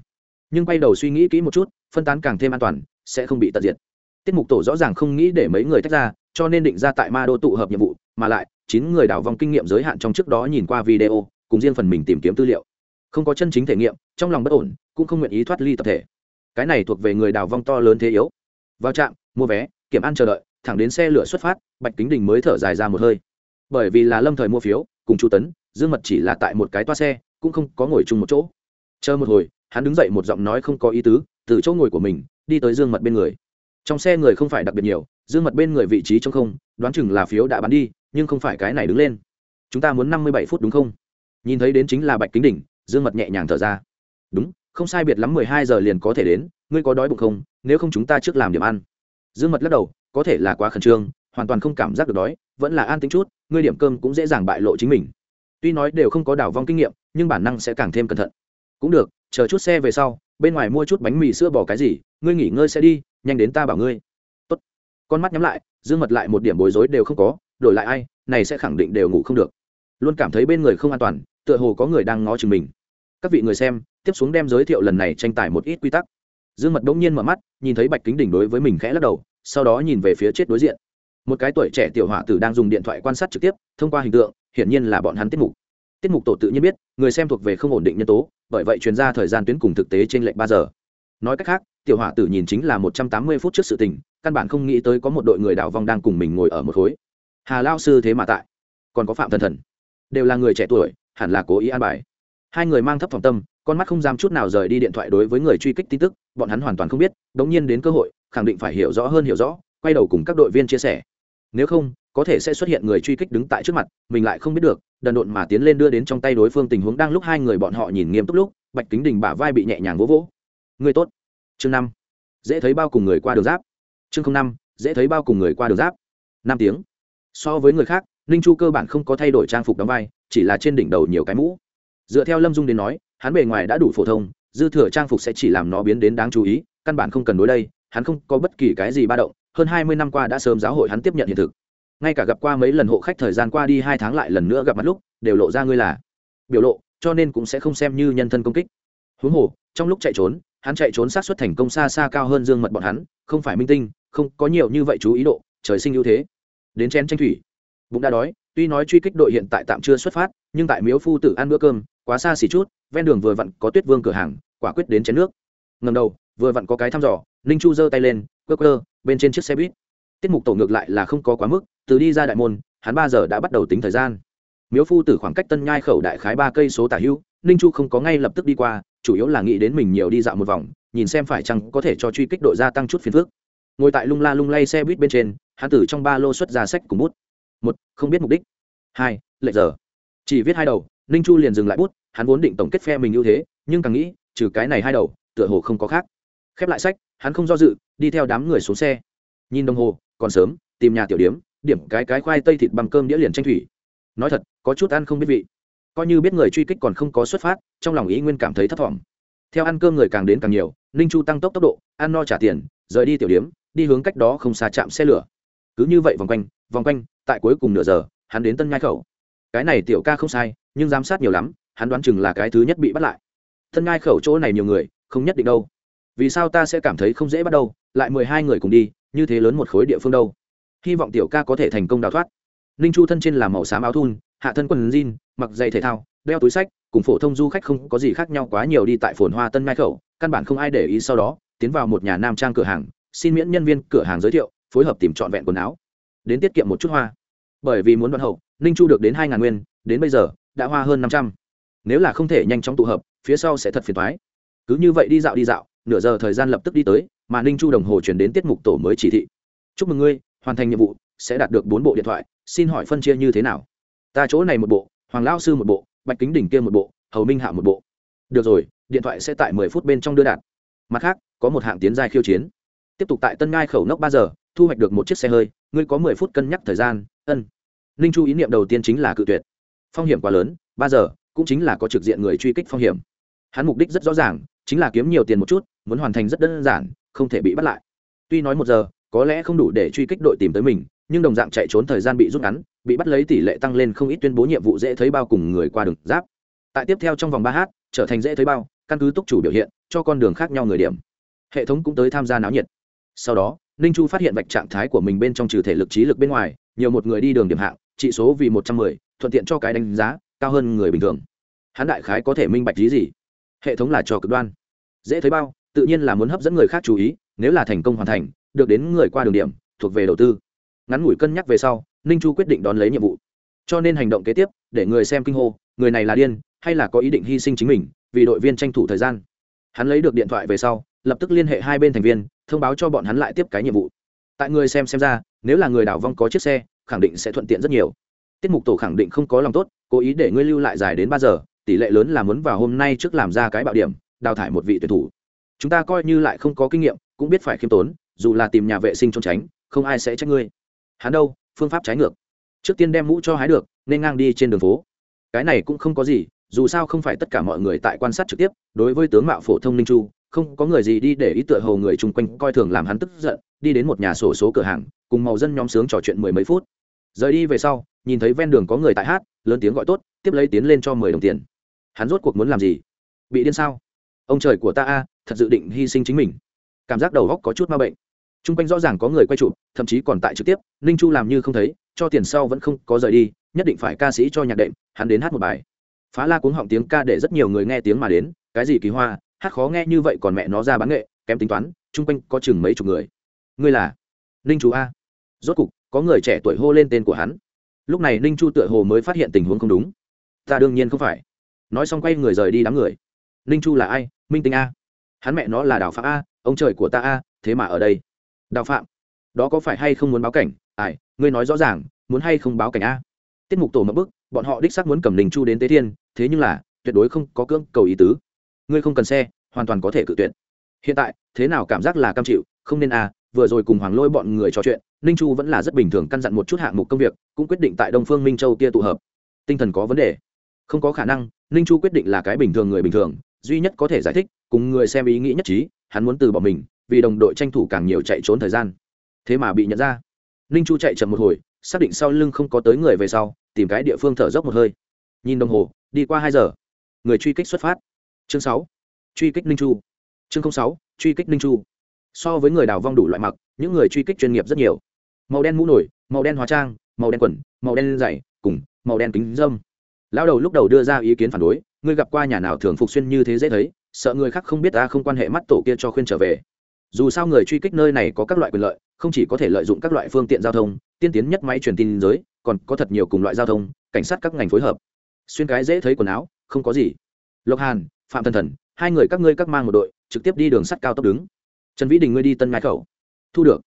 Nhưng quay đầu suy nghĩ kỹ một chút, phân tán càng thêm an toàn, sẽ không bị tận diệt. Tiết mục tổ rõ ràng không nghĩ để mấy người tách ra, cho nên định ra tại ma đô tụ hợp nhiệm vụ, mà lại, chín người đảo vòng kinh nghiệm giới hạn trong trước đó nhìn qua video, cùng riêng phần mình tìm kiếm tư liệu không có chân chính thể nghiệm, trong lòng bất ổn, cũng không nguyện ý thoát ly tập thể. Cái này thuộc về người đào vong to lớn thế yếu. Vào trạm, mua vé, kiểm ăn chờ đợi, thẳng đến xe lửa xuất phát, bạch kính đình mới thở dài ra một hơi. Bởi vì là lâm thời mua phiếu, cùng chu tấn, dương mật chỉ là tại một cái toa xe, cũng không có ngồi chung một chỗ. Chờ một hồi, hắn đứng dậy một giọng nói không có ý tứ, từ chỗ ngồi của mình, đi tới dương mật bên người. Trong xe người không phải đặc biệt nhiều, dương mật bên người vị trí trong không, đoán chừng là phiếu đã bán đi, nhưng không phải cái này đứng lên. Chúng ta muốn năm mươi bảy phút đúng không? Nhìn thấy đến chính là bạch kính đỉnh dương mật nhẹ nhàng thở ra. Đúng, không sai biệt lắm mười hai giờ liền có thể đến, ngươi có đói bụng không? Nếu không chúng ta trước làm điểm ăn. Dương mật lắc đầu, có thể là quá khẩn trương, hoàn toàn không cảm giác được đói, vẫn là an tính chút, ngươi điểm cơm cũng dễ dàng bại lộ chính mình. Tuy nói đều không có đảo vong kinh nghiệm, nhưng bản năng sẽ càng thêm cẩn thận. Cũng được, chờ chút xe về sau, bên ngoài mua chút bánh mì sữa bỏ cái gì, ngươi nghỉ ngơi sẽ đi, nhanh đến ta bảo ngươi. Tốt. con mắt nhắm lại, dương mật lại một điểm bối rối đều không có, đổi lại ai, này sẽ khẳng định đều ngủ không được. Luôn cảm thấy bên người không an toàn, tựa hồ có người đang ngó chừng mình các vị người xem, tiếp xuống đem giới thiệu lần này tranh tài một ít quy tắc. Dương mật đỗng nhiên mở mắt, nhìn thấy bạch kính đỉnh đối với mình khẽ lắc đầu, sau đó nhìn về phía chết đối diện. Một cái tuổi trẻ tiểu hỏa tử đang dùng điện thoại quan sát trực tiếp, thông qua hình tượng, hiển nhiên là bọn hắn tiết mục. Tiết mục tổ tự nhiên biết, người xem thuộc về không ổn định nhân tố, bởi vậy chuyên ra thời gian tuyến cùng thực tế trên lệnh ba giờ. Nói cách khác, tiểu hỏa tử nhìn chính là một trăm tám mươi phút trước sự tình, căn bản không nghĩ tới có một đội người đảo vong đang cùng mình ngồi ở một khối. Hà lao sư thế mà tại. Còn có phạm thần thần. Đều là người trẻ tuổi, hẳn là cố ý an bài hai người mang thấp phòng tâm, con mắt không dám chút nào rời đi điện thoại đối với người truy kích tin tức, bọn hắn hoàn toàn không biết, đống nhiên đến cơ hội, khẳng định phải hiểu rõ hơn hiểu rõ, quay đầu cùng các đội viên chia sẻ. Nếu không, có thể sẽ xuất hiện người truy kích đứng tại trước mặt, mình lại không biết được, đần độn mà tiến lên đưa đến trong tay đối phương tình huống đang lúc hai người bọn họ nhìn nghiêm túc lúc, bạch kính đình bả vai bị nhẹ nhàng vỗ vỗ. Người tốt. Chương năm. Dễ thấy bao cùng người qua đường giáp. Chương năm, dễ thấy bao cùng người qua đường giáp. Năm tiếng. So với người khác, ninh chu cơ bản không có thay đổi trang phục đóng vai, chỉ là trên đỉnh đầu nhiều cái mũ dựa theo lâm dung đến nói, hắn bề ngoài đã đủ phổ thông, dư thừa trang phục sẽ chỉ làm nó biến đến đáng chú ý, căn bản không cần đối đây, hắn không có bất kỳ cái gì ba động, hơn hai mươi năm qua đã sớm giáo hội hắn tiếp nhận hiện thực. Ngay cả gặp qua mấy lần hộ khách thời gian qua đi hai tháng lại lần nữa gặp mặt lúc, đều lộ ra ngươi là biểu lộ, cho nên cũng sẽ không xem như nhân thân công kích. Huống hồ, trong lúc chạy trốn, hắn chạy trốn sát xuất thành công xa xa cao hơn dương mật bọn hắn, không phải minh tinh, không có nhiều như vậy chú ý độ, trời sinh ưu thế. Đến chén tranh thủy. Bụng đã đói, tuy nói truy kích đội hiện tại tạm chưa xuất phát, nhưng tại miếu phu tử ăn bữa cơm quá xa xỉ chút, ven đường vừa vặn có tuyết vương cửa hàng, quả quyết đến chén nước. Ngầm đầu, vừa vặn có cái thăm dò, ninh chu giơ tay lên cơ cơ bên trên chiếc xe buýt. Tiết mục tổ ngược lại là không có quá mức, từ đi ra đại môn, hắn ba giờ đã bắt đầu tính thời gian. Miếu phu tử khoảng cách tân nhai khẩu đại khái ba cây số tả hữu, ninh chu không có ngay lập tức đi qua, chủ yếu là nghĩ đến mình nhiều đi dạo một vòng, nhìn xem phải chăng có thể cho truy kích đội gia tăng chút phiền phước ngồi tại lung la lung lay xe buýt bên trên, hắn tử trong ba lô xuất ra sách cùng bút. Một, không biết mục đích. Hai lệ giờ. Chỉ viết hai đầu, ninh chu liền dừng lại bút hắn vốn định tổng kết phe mình ưu thế, nhưng càng nghĩ, trừ cái này hai đầu, tựa hồ không có khác. Khép lại sách, hắn không do dự, đi theo đám người xuống xe. Nhìn đồng hồ, còn sớm, tìm nhà tiểu điếm, điểm cái cái khoai tây thịt bằng cơm đĩa liền tranh thủy. Nói thật, có chút ăn không biết vị. Coi như biết người truy kích còn không có xuất phát, trong lòng ý nguyên cảm thấy thất vọng. Theo ăn cơm người càng đến càng nhiều, ninh chu tăng tốc tốc độ, ăn no trả tiền, rời đi tiểu điếm, đi hướng cách đó không xa chạm xe lửa. Cứ như vậy vòng quanh vòng quanh, tại cuối cùng nửa giờ, hắn đến tân nhai khẩu. Cái này tiểu ca không sai, nhưng giám sát nhiều lắm hắn đoán chừng là cái thứ nhất bị bắt lại. Tân nhai khẩu chỗ này nhiều người, không nhất định đâu. Vì sao ta sẽ cảm thấy không dễ bắt đâu, lại mười hai người cùng đi, như thế lớn một khối địa phương đâu. Hy vọng tiểu ca có thể thành công đào thoát. Ninh chu thân trên là màu xám áo thun, hạ thân quần jean, mặc giày thể thao, đeo túi sách, cùng phổ thông du khách không có gì khác nhau quá nhiều đi tại phồn hoa tân ngai khẩu, căn bản không ai để ý sau đó, tiến vào một nhà nam trang cửa hàng, xin miễn nhân viên cửa hàng giới thiệu, phối hợp tìm trọn vẹn quần áo. Đến tiết kiệm một chút hoa. Bởi vì muốn đoạn hậu, ninh chu được đến hai ngàn nguyên, đến bây giờ, đã hoa hơn năm trăm nếu là không thể nhanh chóng tụ hợp, phía sau sẽ thật phiền thoái cứ như vậy đi dạo đi dạo, nửa giờ thời gian lập tức đi tới, mà ninh chu đồng hồ chuyển đến tiết mục tổ mới chỉ thị. Chúc mừng ngươi, hoàn thành nhiệm vụ, sẽ đạt được bốn bộ điện thoại, xin hỏi phân chia như thế nào? Ta chỗ này một bộ, hoàng lao sư một bộ, bạch kính đỉnh kia một bộ, hầu minh hạ một bộ. Được rồi, điện thoại sẽ tại mười phút bên trong đưa đạt. Mặt khác, có một hạng tiến giai khiêu chiến. Tiếp tục tại tân ngai khẩu nốc ba giờ, thu hoạch được một chiếc xe hơi, ngươi có mười phút cân nhắc thời gian. Ân. Ninh chu ý niệm đầu tiên chính là cự tuyệt. Phong hiểm quá lớn, ba giờ cũng chính là có trực diện người truy kích phong hiểm. Hắn mục đích rất rõ ràng, chính là kiếm nhiều tiền một chút, muốn hoàn thành rất đơn giản, không thể bị bắt lại. Tuy nói một giờ, có lẽ không đủ để truy kích đội tìm tới mình, nhưng đồng dạng chạy trốn thời gian bị rút ngắn, bị bắt lấy tỷ lệ tăng lên không ít tuyên bố nhiệm vụ dễ thấy bao cùng người qua đường giáp. Tại tiếp theo trong vòng ba h trở thành dễ thấy bao, căn cứ túc chủ biểu hiện, cho con đường khác nhau người điểm. Hệ thống cũng tới tham gia náo nhiệt. Sau đó, ninh chu phát hiện vạch trạng thái của mình bên trong trừ thể lực trí lực bên ngoài, nhiều một người đi đường điểm hạng trị số vì một trăm mười, thuận tiện cho cái đánh giá cao hơn người bình thường. Hắn đại khái có thể minh bạch lý gì? Hệ thống là trò cực đoan. Dễ thấy bao, tự nhiên là muốn hấp dẫn người khác chú ý, nếu là thành công hoàn thành, được đến người qua đường điểm, thuộc về đầu tư. Ngắn ngủi cân nhắc về sau, ninh chu quyết định đón lấy nhiệm vụ. Cho nên hành động kế tiếp, để người xem kinh hô, người này là điên, hay là có ý định hy sinh chính mình, vì đội viên tranh thủ thời gian. Hắn lấy được điện thoại về sau, lập tức liên hệ hai bên thành viên, thông báo cho bọn hắn lại tiếp cái nhiệm vụ. Tại người xem xem ra, nếu là người đảo vong có chiếc xe, khẳng định sẽ thuận tiện rất nhiều tiết mục tổ khẳng định không có lòng tốt, cố ý để ngươi lưu lại dài đến ba giờ, tỷ lệ lớn là muốn vào hôm nay trước làm ra cái bạo điểm, đào thải một vị tuyển thủ. Chúng ta coi như lại không có kinh nghiệm, cũng biết phải khiêm tốn, dù là tìm nhà vệ sinh trốn tránh, không ai sẽ trách ngươi. Hắn đâu, phương pháp trái ngược. Trước tiên đem mũ cho hái được, nên ngang đi trên đường phố. Cái này cũng không có gì, dù sao không phải tất cả mọi người tại quan sát trực tiếp, đối với tướng mạo phổ thông ninh chu, không có người gì đi để ý tựa hầu người chung quanh coi thường làm hắn tức giận, đi đến một nhà sổ số cửa hàng, cùng màu dân nhóm sướng trò chuyện mười mấy phút. Rời đi về sau nhìn thấy ven đường có người tại hát, lớn tiếng gọi tốt, tiếp lấy tiến lên cho mười đồng tiền. Hắn rốt cuộc muốn làm gì? Bị điên sao? Ông trời của ta a, thật dự định hy sinh chính mình. Cảm giác đầu góc có chút ma bệnh. T r u n g quanh rõ ràng có người quay chụp, thậm chí còn tại trực tiếp, ninh chu làm như không thấy, cho tiền sau vẫn không có rời đi, nhất định phải ca sĩ cho nhạc đệm, hắn đến hát một bài. Phá la cuống họng tiếng ca để rất nhiều người nghe tiếng mà đến, cái gì kỳ hoa, hát khó nghe như vậy còn mẹ nó ra bán nghệ, kém tính toán chung quanh có chừng mấy chục người. Ngươi là ninh chú a? Rốt cục, có người trẻ tuổi hô lên tên của hắn lúc này ninh chu tựa hồ mới phát hiện tình huống không đúng. Ta đương nhiên không phải. Nói xong quay người rời đi đám người. Ninh chu là ai? Minh tinh a. Hắn mẹ nó là đào phạm a, ông trời của ta a, thế mà ở đây. Đào phạm, đó có phải hay không muốn báo cảnh? Ai, ngươi nói rõ ràng, muốn hay không báo cảnh a? Tiết mục tổ mập bức, bọn họ đích xác muốn cầm ninh chu đến tế thiên, thế nhưng là, tuyệt đối không có cưỡng cầu ý tứ. Ngươi không cần xe, hoàn toàn có thể cự tuyệt. Hiện tại, thế nào cảm giác là cam chịu, không nên a vừa rồi cùng hoàng lôi bọn người trò chuyện, ninh chu vẫn là rất bình thường căn dặn một chút hạng mục công việc, cũng quyết định tại đông phương minh châu kia tụ hợp. Tinh thần có vấn đề? Không có khả năng, ninh chu quyết định là cái bình thường người bình thường, duy nhất có thể giải thích, cùng người xem ý nghĩ nhất trí, hắn muốn từ bỏ mình, vì đồng đội tranh thủ càng nhiều chạy trốn thời gian. Thế mà bị nhận ra. Ninh chu chạy chậm một hồi, xác định sau lưng không có tới người về sau, tìm cái địa phương thở dốc một hơi. Nhìn đồng hồ, đi qua hai giờ. Người truy kích xuất phát. Chương sáu. Truy kích ninh chu. Chương sáu. Truy kích ninh chu so với người đào vong đủ loại mặc, những người truy kích chuyên nghiệp rất nhiều. Màu đen mũ nổi, màu đen hóa trang, màu đen quần, màu đen dày cùng màu đen kính dâm. Lao đầu lúc đầu đưa ra ý kiến phản đối, ngươi gặp qua nhà nào thường phục xuyên như thế dễ thấy, sợ người khác không biết ta không quan hệ mắt tổ kia cho khuyên trở về. Dù sao người truy kích nơi này có các loại quyền lợi, không chỉ có thể lợi dụng các loại phương tiện giao thông, tiên tiến nhất máy truyền tin giới, còn có thật nhiều cùng loại giao thông, cảnh sát các ngành phối hợp. Xuyên cái dễ thấy quần áo, không có gì. Lộc hàn, phạm thần thần, hai người các ngươi các mang một đội, trực tiếp đi đường sắt cao tốc đứng trần vĩ đình ngươi đi tân ngai khẩu. Thu được.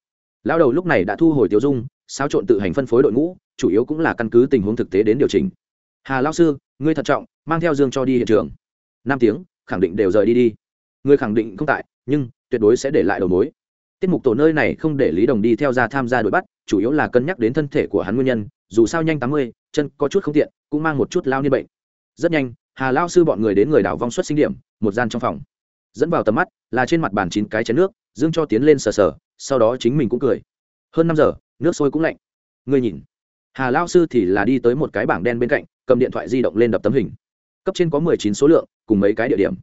Lão đầu lúc này đã thu hồi tiêu dung, xáo trộn tự hành phân phối đội ngũ, chủ yếu cũng là căn cứ tình huống thực tế đến điều chỉnh. Hà lao sư, ngươi thận trọng, mang theo dương cho đi hiện trường. Năm tiếng, khẳng định đều rời đi đi. Ngươi khẳng định không tại, nhưng tuyệt đối sẽ để lại đầu mối. Tiết mục tổ nơi này không để lý đồng đi theo ra tham gia đội bắt, chủ yếu là cân nhắc đến thân thể của hắn nguyên nhân, dù sao nhanh tám mươi, chân có chút không tiện, cũng mang một chút lao niên bệnh. Rất nhanh, hà lao sư bọn người đến người đảo vong xuất sinh điểm, một gian trong phòng. Dẫn vào tầm mắt là trên mặt bàn chín cái chén nước, dương cho tiến lên sờ sờ, sau đó chính mình cũng cười. Hơn năm giờ, nước sôi cũng lạnh. Ngươi nhìn, hà lao sư thì là đi tới một cái bảng đen bên cạnh, cầm điện thoại di động lên đập tấm hình. Cấp trên có mười chín số lượng, cùng mấy cái địa điểm.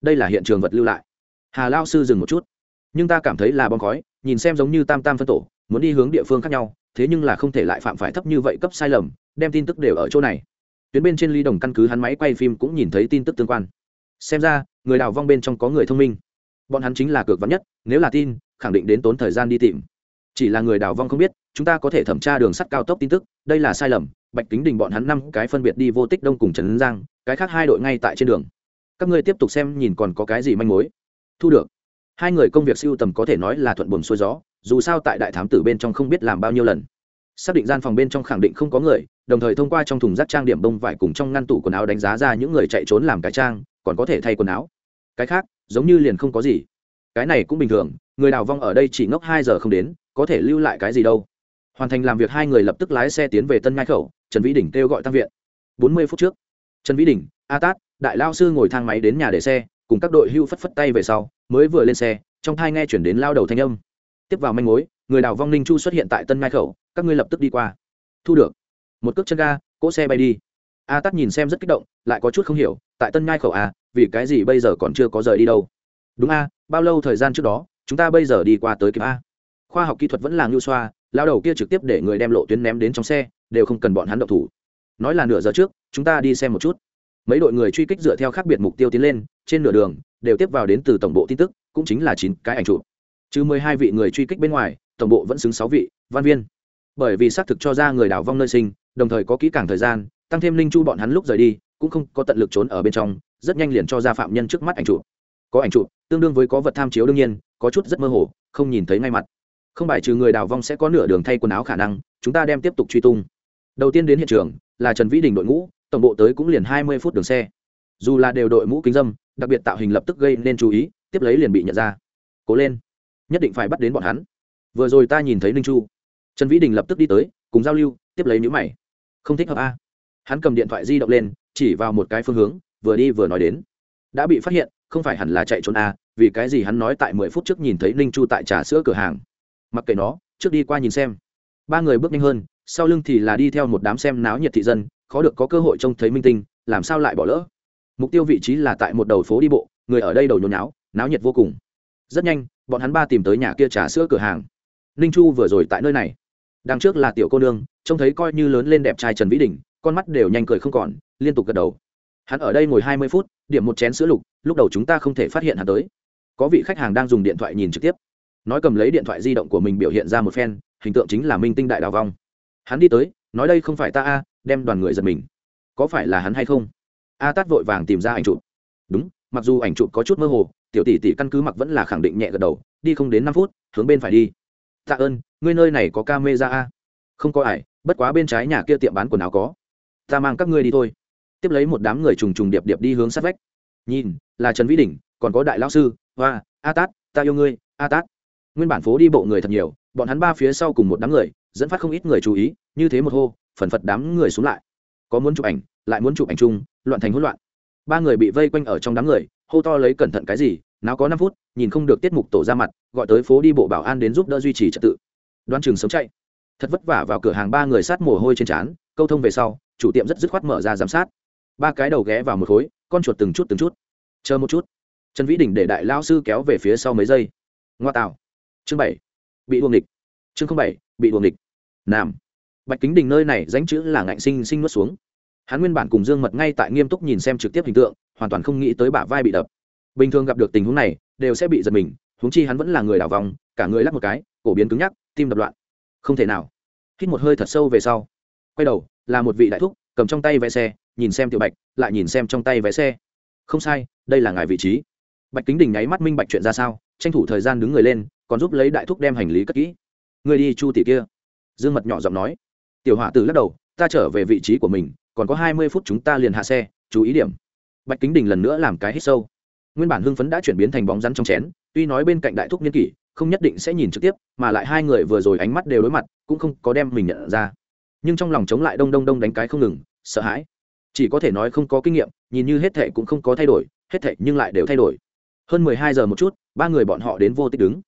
Đây là hiện trường vật lưu lại. Hà lao sư dừng một chút. Nhưng ta cảm thấy là bom khói, nhìn xem giống như tam tam phân tổ, muốn đi hướng địa phương khác nhau, thế nhưng là không thể lại phạm phải thấp như vậy cấp sai lầm, đem tin tức đều ở chỗ này. Tuyến bên trên ly đồng căn cứ hắn máy quay phim cũng nhìn thấy tin tức tương quan. Xem ra, người đào vong bên trong có người thông minh bọn hắn chính là cược vắn nhất, nếu là tin, khẳng định đến tốn thời gian đi tìm. Chỉ là người đào vong không biết, chúng ta có thể thẩm tra đường sắt cao tốc tin tức, đây là sai lầm, bạch kính đình bọn hắn năm cái phân biệt đi vô tích đông cùng trần giang, cái khác hai đội ngay tại trên đường. Các ngươi tiếp tục xem nhìn còn có cái gì manh mối. Thu được. Hai người công việc siêu tầm có thể nói là thuận buồm xuôi gió, dù sao tại đại thám tử bên trong không biết làm bao nhiêu lần. Xác định gian phòng bên trong khẳng định không có người, đồng thời thông qua trong thùng rác trang điểm bông vải cùng trong ngăn tủ quần áo đánh giá ra những người chạy trốn làm cái trang, còn có thể thay quần áo. Cái khác giống như liền không có gì. Cái này cũng bình thường người đào vong ở đây chỉ ngốc hai giờ không đến có thể lưu lại cái gì đâu. Hoàn thành làm việc hai người lập tức lái xe tiến về tân ngai khẩu trần vĩ đình kêu gọi tăng viện. Bốn mươi phút trước trần vĩ đình a tát đại lao sư ngồi thang máy đến nhà để xe cùng các đội hưu phất phất tay về sau mới vừa lên xe trong thai nghe chuyển đến lao đầu thanh âm. Tiếp vào manh mối người đào vong ninh chu xuất hiện tại tân ngai khẩu các ngươi lập tức đi qua. Thu được. Một cước chân ga cỗ xe bay đi. A tát nhìn xem rất kích động lại có chút không hiểu tại tân ngai khẩu a à, vì cái gì bây giờ còn chưa có rời đi đâu? Đúng a, bao lâu thời gian trước đó, chúng ta bây giờ đi qua tới kịp a? Khoa học kỹ thuật vẫn là ngưu xoa, lao đầu kia trực tiếp để người đem lộ tuyến ném đến trong xe, đều không cần bọn hắn động thủ. Nói là nửa giờ trước, chúng ta đi xem một chút. Mấy đội người truy kích dựa theo khác biệt mục tiêu tiến lên, trên nửa đường, đều tiếp vào đến từ tổng bộ tin tức, cũng chính là chín cái ảnh chụp. Trừ mười hai vị người truy kích bên ngoài, tổng bộ vẫn xứng sáu vị, văn viên. Bởi vì xác thực cho ra người đào vong nơi sinh, đồng thời có kỹ càng thời gian, tăng thêm linh chu bọn hắn lúc rời đi, cũng không có tận lực trốn ở bên trong rất nhanh liền cho ra phạm nhân trước mắt ảnh chụp. Có ảnh chụp, tương đương với có vật tham chiếu đương nhiên, có chút rất mơ hồ, không nhìn thấy ngay mặt. Không bài trừ người đào vong sẽ có nửa đường thay quần áo khả năng, chúng ta đem tiếp tục truy tung. Đầu tiên đến hiện trường, là trần vĩ đình đội ngũ, tổng bộ tới cũng liền hai mươi phút đường xe. Dù là đều đội mũ kính dâm, đặc biệt tạo hình lập tức gây nên chú ý, tiếp lấy liền bị nhận ra. Cố lên. Nhất định phải bắt đến bọn hắn. Vừa rồi ta nhìn thấy ninh chu. Trần vĩ đình lập tức đi tới, cùng giao lưu, tiếp lấy nhữ mày. Không thích hợp a. Hắn cầm điện thoại di động lên, chỉ vào một cái phương hướng vừa đi vừa nói đến. Đã bị phát hiện, không phải hẳn là chạy trốn a vì cái gì hắn nói tại mười phút trước nhìn thấy ninh chu tại trà sữa cửa hàng. Mặc kệ nó, trước đi qua nhìn xem. Ba người bước nhanh hơn, sau lưng thì là đi theo một đám xem náo nhiệt thị dân, khó được có cơ hội trông thấy minh tinh, làm sao lại bỏ lỡ? Mục tiêu vị trí là tại một đầu phố đi bộ, người ở đây đầu nhốn náo náo nhiệt vô cùng. Rất nhanh, bọn hắn ba tìm tới nhà kia trà sữa cửa hàng. Ninh chu vừa rồi tại nơi này. Đằng trước là tiểu cô nương, trông thấy coi như lớn lên đẹp trai trần vĩ đình, con mắt đều nhanh cười không còn, liên tục gật đầu hắn ở đây ngồi hai mươi phút, điểm một chén sữa lục, lúc đầu chúng ta không thể phát hiện hắn tới. Có vị khách hàng đang dùng điện thoại nhìn trực tiếp. Nói cầm lấy điện thoại di động của mình biểu hiện ra một phen, hình tượng chính là minh tinh đại đào vong. Hắn đi tới, nói đây không phải ta a, đem đoàn người giật mình. Có phải là hắn hay không? A tát vội vàng tìm ra ảnh chụp. Đúng, mặc dù ảnh chụp có chút mơ hồ, tiểu tỷ tỷ căn cứ mặc vẫn là khẳng định nhẹ gật đầu, đi không đến năm phút, hướng bên phải đi. Tạ ơn, ngươi nơi này có ca mê ra a? Không có ải bất quá bên trái nhà kia tiệm bán quần áo có. Ta mang các ngươi đi thôi tiếp lấy một đám người trùng trùng điệp điệp đi hướng sát vách. Nhìn, là trần vĩ đình còn có đại lao sư, hoa, a tát, ta yêu ngươi, a tát. Nguyên bản phố đi bộ người thật nhiều, bọn hắn ba phía sau cùng một đám người, dẫn phát không ít người chú ý, như thế một hô, phần phật đám người xuống lại. Có muốn chụp ảnh, lại muốn chụp ảnh chung, loạn thành hỗn loạn. Ba người bị vây quanh ở trong đám người, hô to lấy cẩn thận cái gì, nào có năm phút, nhìn không được tiết mục tổ ra mặt, gọi tới phố đi bộ bảo an đến giúp đỡ duy trì trật tự. Đoan trường sống chạy. Thật vất vả vào cửa hàng ba người sát mồ hôi trên trán, câu thông về sau, chủ tiệm rất dứt khoát mở ra giám sát ba cái đầu ghé vào một khối, con chuột từng chút từng chút. Chờ một chút. Trần vĩ đình để đại lao sư kéo về phía sau mấy giây. Ngoa tạo. Chương bảy. Bị đuồng địch. Chương bảy, bị đuồng địch. Nam. Bạch kính đình nơi này danh chữ là ngạnh sinh sinh nuốt xuống. Hắn nguyên bản cùng dương mật ngay tại nghiêm túc nhìn xem trực tiếp hình tượng, hoàn toàn không nghĩ tới bả vai bị đập. Bình thường gặp được tình huống này, đều sẽ bị giật mình, huống chi hắn vẫn là người đảo vòng, cả người lắc một cái, cổ biến cứng nhắc, tim đập loạn. Không thể nào. Hít một hơi thật sâu về sau. Quay đầu, là một vị đại thúc, cầm trong tay vé xe nhìn xem tiểu bạch, lại nhìn xem trong tay vé xe. Không sai, đây là ngài vị trí. Bạch kính đình nháy mắt minh bạch chuyện ra sao, tranh thủ thời gian đứng người lên, còn giúp lấy đại thúc đem hành lý cất kỹ. Người đi, chu tỷ kia. Dương mật nhỏ giọng nói. Tiểu hỏa tử lắc đầu, ta trở về vị trí của mình, còn có hai mươi phút chúng ta liền hạ xe, chú ý điểm. Bạch kính đình lần nữa làm cái hít sâu. Nguyên bản hưng phấn đã chuyển biến thành bóng rắn trong chén, tuy nói bên cạnh đại thúc niên kỷ, không nhất định sẽ nhìn trực tiếp, mà lại hai người vừa rồi ánh mắt đều đối mặt, cũng không có đem mình nhận ra. Nhưng trong lòng chống lại đông đông đông đánh cái không ngừng, sợ hãi chỉ có thể nói không có kinh nghiệm, nhìn như hết thệ cũng không có thay đổi, hết thệ nhưng lại đều thay đổi. Hơn mười hai giờ một chút, ba người bọn họ đến vô tích đứng.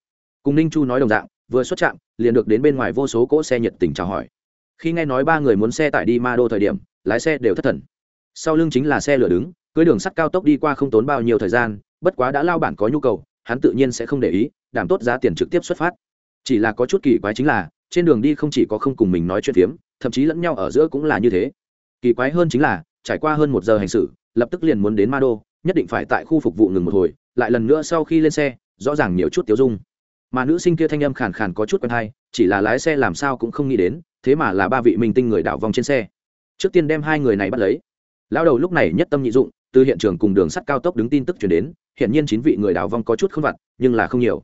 Cùng ninh chu nói đồng dạng, vừa xuất trạm, liền được đến bên ngoài vô số cỗ xe nhiệt tình chào hỏi. Khi nghe nói ba người muốn xe tải đi ma đô thời điểm, lái xe đều thất thần. Sau lưng chính là xe lửa đứng, cưới đường sắt cao tốc đi qua không tốn bao nhiêu thời gian, bất quá đã lao bản có nhu cầu, hắn tự nhiên sẽ không để ý, đảm tốt giá tiền trực tiếp xuất phát. Chỉ là có chút kỳ quái chính là, trên đường đi không chỉ có không cùng mình nói chuyện phiếm, thậm chí lẫn nhau ở giữa cũng là như thế. Kỳ quái hơn chính là trải qua hơn một giờ hành xử, lập tức liền muốn đến ma đô, nhất định phải tại khu phục vụ ngừng một hồi, lại lần nữa sau khi lên xe, rõ ràng nhiều chút tiêu dung. Mà nữ sinh kia thanh âm khàn khàn có chút quen hay, chỉ là lái xe làm sao cũng không nghĩ đến, thế mà là ba vị minh tinh người đảo vòng trên xe. Trước tiên đem hai người này bắt lấy. Lão đầu lúc này nhất tâm nhị dụng, từ hiện trường cùng đường sắt cao tốc đứng tin tức chuyển đến hiện nhiên chín vị người đảo vong có chút không vặt, nhưng là không nhiều.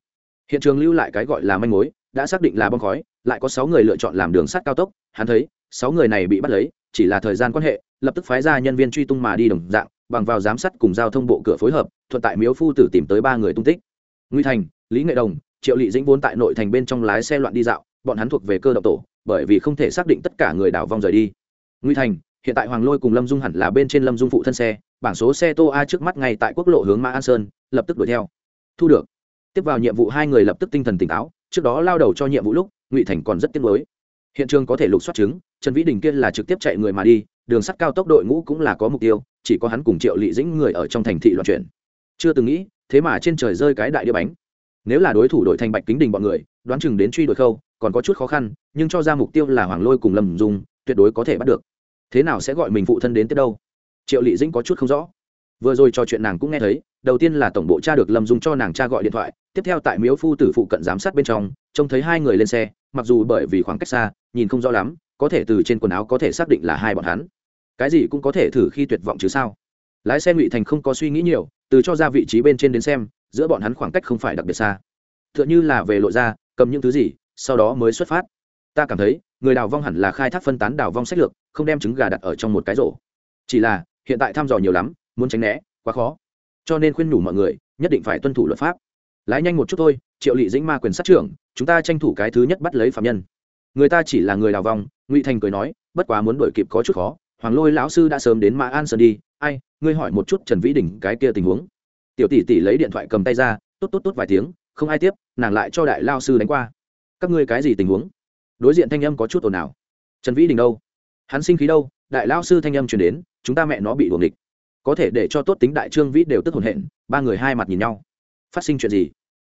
Hiện trường lưu lại cái gọi là manh mối, đã xác định là bom khói, lại có sáu người lựa chọn làm đường sắt cao tốc, hắn thấy, sáu người này bị bắt lấy chỉ là thời gian quan hệ, lập tức phái ra nhân viên truy tung mà đi đồng dạng, bằng vào giám sát cùng giao thông bộ cửa phối hợp, thuận tại miếu phu tử tìm tới ba người tung tích. Nguy thành, lý nghệ đồng, triệu lị dĩnh vốn tại nội thành bên trong lái xe loạn đi dạo, bọn hắn thuộc về cơ động tổ, bởi vì không thể xác định tất cả người đảo vong rời đi. Nguy thành, hiện tại hoàng lôi cùng lâm dung hẳn là bên trên lâm dung phụ thân xe, bảng số xe tô a trước mắt ngay tại quốc lộ hướng mã an sơn, lập tức đuổi theo. Thu được. Tiếp vào nhiệm vụ hai người lập tức tinh thần tỉnh táo, trước đó lao đầu cho nhiệm vụ lúc, ngụy thành còn rất tiếc mới hiện trường có thể lục soát chứng, trần vĩ đình kia là trực tiếp chạy người mà đi, đường sắt cao tốc đội ngũ cũng là có mục tiêu, chỉ có hắn cùng triệu lị dĩnh người ở trong thành thị loạn chuyển. Chưa từng nghĩ, thế mà trên trời rơi cái đại đĩa bánh. Nếu là đối thủ đội thành bạch kính đình bọn người, đoán chừng đến truy đuổi khâu, còn có chút khó khăn, nhưng cho ra mục tiêu là hoàng lôi cùng lâm dung, tuyệt đối có thể bắt được. Thế nào sẽ gọi mình phụ thân đến tới đâu? Triệu lị dĩnh có chút không rõ. Vừa rồi trò chuyện nàng cũng nghe thấy, đầu tiên là tổng bộ cha được lâm dung cho nàng cha gọi điện thoại, tiếp theo tại miếu phu tử phụ cận giám sát bên trong, trông thấy hai người lên xe mặc dù bởi vì khoảng cách xa, nhìn không rõ lắm, có thể từ trên quần áo có thể xác định là hai bọn hắn. Cái gì cũng có thể thử khi tuyệt vọng chứ sao? Lái xe ngụy thành không có suy nghĩ nhiều, từ cho ra vị trí bên trên đến xem, giữa bọn hắn khoảng cách không phải đặc biệt xa. T h ư ợ n h ư là về lộ ra, cầm những thứ gì, sau đó mới xuất phát. Ta cảm thấy, người đào vong hẳn là khai thác phân tán đào vong sách lược, không đem trứng gà đặt ở trong một cái rổ. Chỉ là, hiện tại thăm dò nhiều lắm, muốn tránh né, quá khó. Cho nên khuyên nhủ mọi người, nhất định phải tuân thủ luật pháp lái nhanh một chút thôi triệu lị dĩnh ma quyền sát trưởng chúng ta tranh thủ cái thứ nhất bắt lấy phạm nhân. Người ta chỉ là người đào vòng, ngụy thành cười nói bất quá muốn đổi kịp có chút khó hoàng lôi lão sư đã sớm đến mã an sơn đi ai ngươi hỏi một chút trần vĩ đình cái kia tình huống. Tiểu tỷ tỷ lấy điện thoại cầm tay ra tốt tốt tốt vài tiếng không ai tiếp nàng lại cho đại lao sư đánh qua. Các ngươi cái gì tình huống? Đối diện thanh âm có chút ồn ào. Trần vĩ đình đâu? Hắn sinh khí đâu? Đại lao sư thanh âm chuyển đến chúng ta mẹ nó bị đuồng địch có thể để cho tốt tính đại trương vĩ đều tức hồn hện ba người hai mặt nhìn nhau. Phát sinh chuyện gì?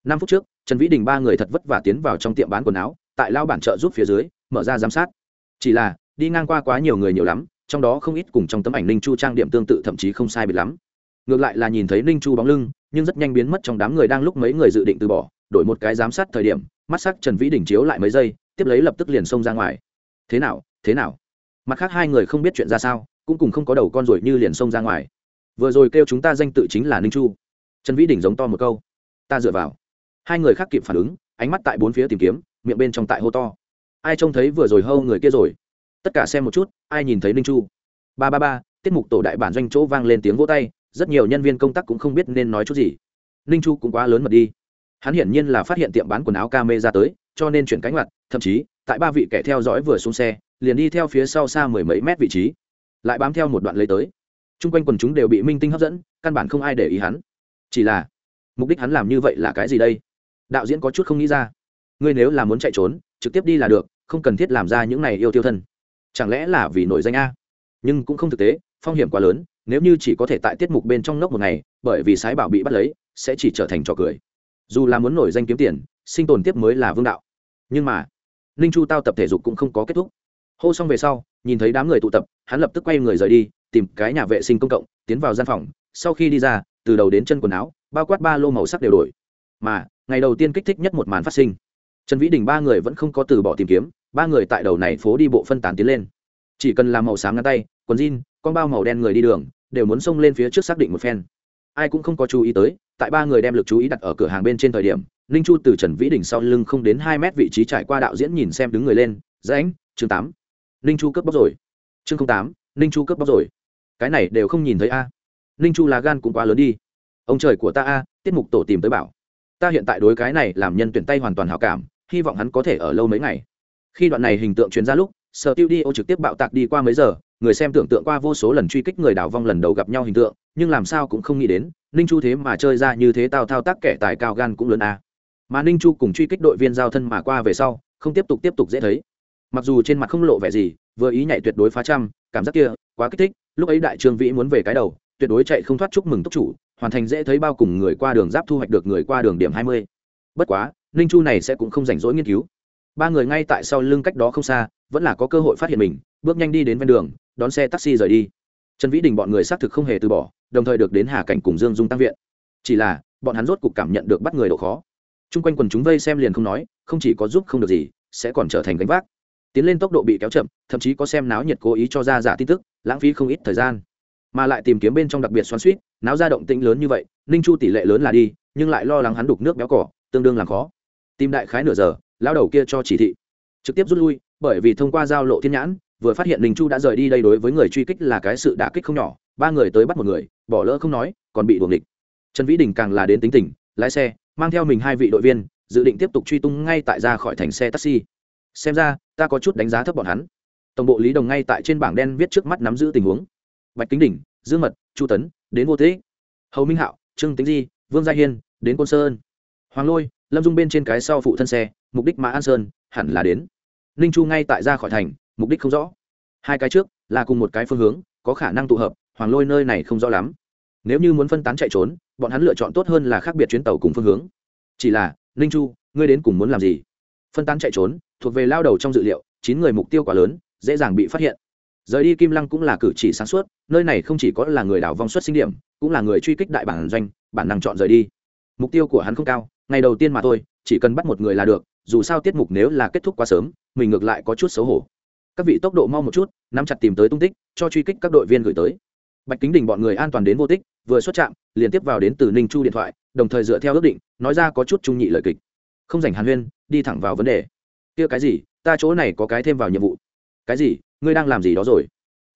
Năm phút trước, trần vĩ đình ba người thật vất vả tiến vào trong tiệm bán quần áo, tại lao bản trợ giúp phía dưới, mở ra giám sát. Chỉ là, đi ngang qua quá nhiều người nhiều lắm, trong đó không ít cùng trong tấm ảnh ninh chu trang điểm tương tự thậm chí không sai biệt lắm. Ngược lại là nhìn thấy ninh chu bóng lưng, nhưng rất nhanh biến mất trong đám người đang lúc mấy người dự định từ bỏ, đổi một cái giám sát thời điểm, mắt sắc trần vĩ Đình chiếu lại mấy giây, tiếp lấy lập tức liền xông ra ngoài. Thế nào thế nào? Mặt khác hai người không biết chuyện ra sao, cũng cùng không có đầu con rồi như liền xông ra ngoài. Vừa rồi kêu chúng ta danh tự chính là ninh chu. Trần vĩ Đình giống to một câu. Ta dựa vào hai người khác kịp phản ứng, ánh mắt tại bốn phía tìm kiếm, miệng bên trong tại hô to. Ai trông thấy vừa rồi hâu người kia rồi? Tất cả xem một chút, ai nhìn thấy ninh chu? Ba ba ba, tiết mục tổ đại bản doanh chỗ vang lên tiếng vỗ tay, rất nhiều nhân viên công tác cũng không biết nên nói chút gì. Ninh chu cũng quá lớn mật đi. Hắn hiển nhiên là phát hiện tiệm bán quần áo ca mê ra tới, cho nên chuyển cánh mặt, thậm chí, tại ba vị kẻ theo dõi vừa xuống xe, liền đi theo phía sau xa mười mấy mét vị trí. Lại bám theo một đoạn lấy tới. T r u n g quanh quần chúng đều bị minh tinh hấp dẫn, căn bản không ai để ý hắn. Chỉ là, mục đích hắn làm như vậy là cái gì đây? Đạo diễn có chút không nghĩ ra. Ngươi nếu là muốn chạy trốn, trực tiếp đi là được, không cần thiết làm ra những này yêu tiêu thân. Chẳng lẽ là vì nổi danh a? Nhưng cũng không thực tế, phong hiểm quá lớn, nếu như chỉ có thể tại tiết mục bên trong nốc một ngày, bởi vì sái bảo bị bắt lấy, sẽ chỉ trở thành trò cười. Dù là muốn nổi danh kiếm tiền, sinh tồn tiếp mới là vương đạo. Nhưng mà, ninh chu tao tập thể dục cũng không có kết thúc. Hô xong về sau, nhìn thấy đám người tụ tập, hắn lập tức quay người rời đi, tìm cái nhà vệ sinh công cộng, tiến vào gian phòng. Sau khi đi ra, từ đầu đến chân quần áo, bao quát ba lô màu sắc đều đổi. Mà ngày đầu tiên kích thích nhất một màn phát sinh. Trần vĩ đình ba người vẫn không có từ bỏ tìm kiếm, ba người tại đầu này phố đi bộ phân tán tiến lên. Chỉ cần làm màu sáng ngắn tay, quần jean, con bao màu đen người đi đường, đều muốn xông lên phía trước xác định một phen. Ai cũng không có chú ý tới, tại ba người đem lực chú ý đặt ở cửa hàng bên trên thời điểm, ninh chu từ trần vĩ đỉnh sau lưng không đến hai mét vị trí trải qua đạo diễn nhìn xem đứng người lên, rãnh, chương tám. Ninh chu cướp bóc rồi. Chương tám, ninh chu cướp bóc rồi. Cái này đều không nhìn thấy a. Ninh chu là gan cũng quá lớn đi. Ông trời của ta a, tiết mục tổ tìm tới bảo ta hiện tại đối cái này làm nhân tuyển tay hoàn toàn hảo cảm, hy vọng hắn có thể ở lâu mấy ngày khi đoạn này hình tượng truyền ra lúc, sở tiêu đi ô trực tiếp bạo tạc đi qua mấy giờ, người xem tưởng tượng qua vô số lần truy kích người đào vong lần đầu gặp nhau hình tượng, nhưng làm sao cũng không nghĩ đến, ninh chu thế mà chơi ra như thế tao thao tác kẻ tài cao gan cũng lớn à. mà ninh chu cùng truy kích đội viên giao thân mà qua về sau, không tiếp tục tiếp tục dễ thấy mặc dù trên mặt không lộ vẻ gì, vừa ý nhảy tuyệt đối phá trăm, cảm giác kia quá kích thích, lúc ấy đại trương vĩ muốn về cái đầu, tuyệt đối chạy không thoát chúc mừng túc chủ hoàn thành dễ thấy bao cùng người qua đường giáp thu hoạch được người qua đường điểm hai mươi. Bất quá, ninh chu này sẽ cũng không rảnh rỗi nghiên cứu. Ba người ngay tại sau lưng cách đó không xa, vẫn là có cơ hội phát hiện mình, bước nhanh đi đến ven đường, đón xe taxi rời đi. Trần vĩ đình bọn người xác thực không hề từ bỏ, đồng thời được đến hà cảnh cùng dương dung tăng viện. Chỉ là, bọn hắn rốt cục cảm nhận được bắt người độ khó. T r u n g quanh quần chúng vây xem liền không nói, không chỉ có giúp không được gì, sẽ còn trở thành gánh vác. Tiến lên tốc độ bị kéo chậm, thậm chí có xem náo nhiệt cố ý cho ra giả tin tức, lãng phí không ít thời gian mà lại tìm kiếm bên trong đặc biệt xoắn suýt, náo ra động tĩnh lớn như vậy, ninh chu tỷ lệ lớn là đi, nhưng lại lo lắng hắn đục nước béo cỏ, tương đương làm khó. Tìm đại khái nửa giờ lao đầu kia cho chỉ thị. Trực tiếp rút lui, bởi vì thông qua giao lộ thiên nhãn, vừa phát hiện linh chu đã rời đi đây đối với người truy kích là cái sự đả kích không nhỏ, ba người tới bắt một người, bỏ lỡ không nói, còn bị đuồng địch trần vĩ đình càng là đến tính tình, lái xe, mang theo mình hai vị đội viên, dự định tiếp tục truy tung ngay tại ra khỏi thành xe taxi. Xem ra, ta có chút đánh giá thấp bọn hắn. Tổng bộ lý đồng ngay tại trên bảng đen viết trước mắt nắm giữ tình huống bạch kính đỉnh, dương mật, chu tấn, đến vô thế. Hầu minh hạo, trương tính di, vương gia hiên, đến côn sơn. Hoàng lôi, lâm dung bên trên cái sau phụ thân xe, mục đích mã an sơn, hẳn là đến. Ninh chu ngay tại ra khỏi thành, mục đích không rõ. Hai cái trước, là cùng một cái phương hướng, có khả năng tụ hợp, hoàng lôi nơi này không rõ lắm. Nếu như muốn phân tán chạy trốn, bọn hắn lựa chọn tốt hơn là khác biệt chuyến tàu cùng phương hướng. Chỉ là, ninh chu, ngươi đến cùng muốn làm gì? Phân tán chạy trốn, thuộc về lao đầu trong dự liệu, chín người mục tiêu quá lớn, dễ dàng bị phát hiện rời đi kim lăng cũng là cử chỉ sáng suốt, nơi này không chỉ có là người đảo vong xuất sinh điểm, cũng là người truy kích đại bản doanh, bản năng chọn rời đi. Mục tiêu của hắn không cao, ngày đầu tiên mà thôi, chỉ cần bắt một người là được, dù sao tiết mục nếu là kết thúc quá sớm, mình ngược lại có chút xấu hổ. Các vị tốc độ mau một chút, nắm chặt tìm tới tung tích, cho truy kích các đội viên gửi tới. Bạch kính đình bọn người an toàn đến vô tích, vừa xuất trạm, liền tiếp vào đến từ ninh chu điện thoại, đồng thời dựa theo ước định, nói ra có chút trung nhị lời kịch. Không dành hàn huyên, đi thẳng vào vấn đề. Kia cái gì, ta chỗ này có cái thêm vào nhiệm vụ cái gì? Ngươi đang làm gì đó rồi?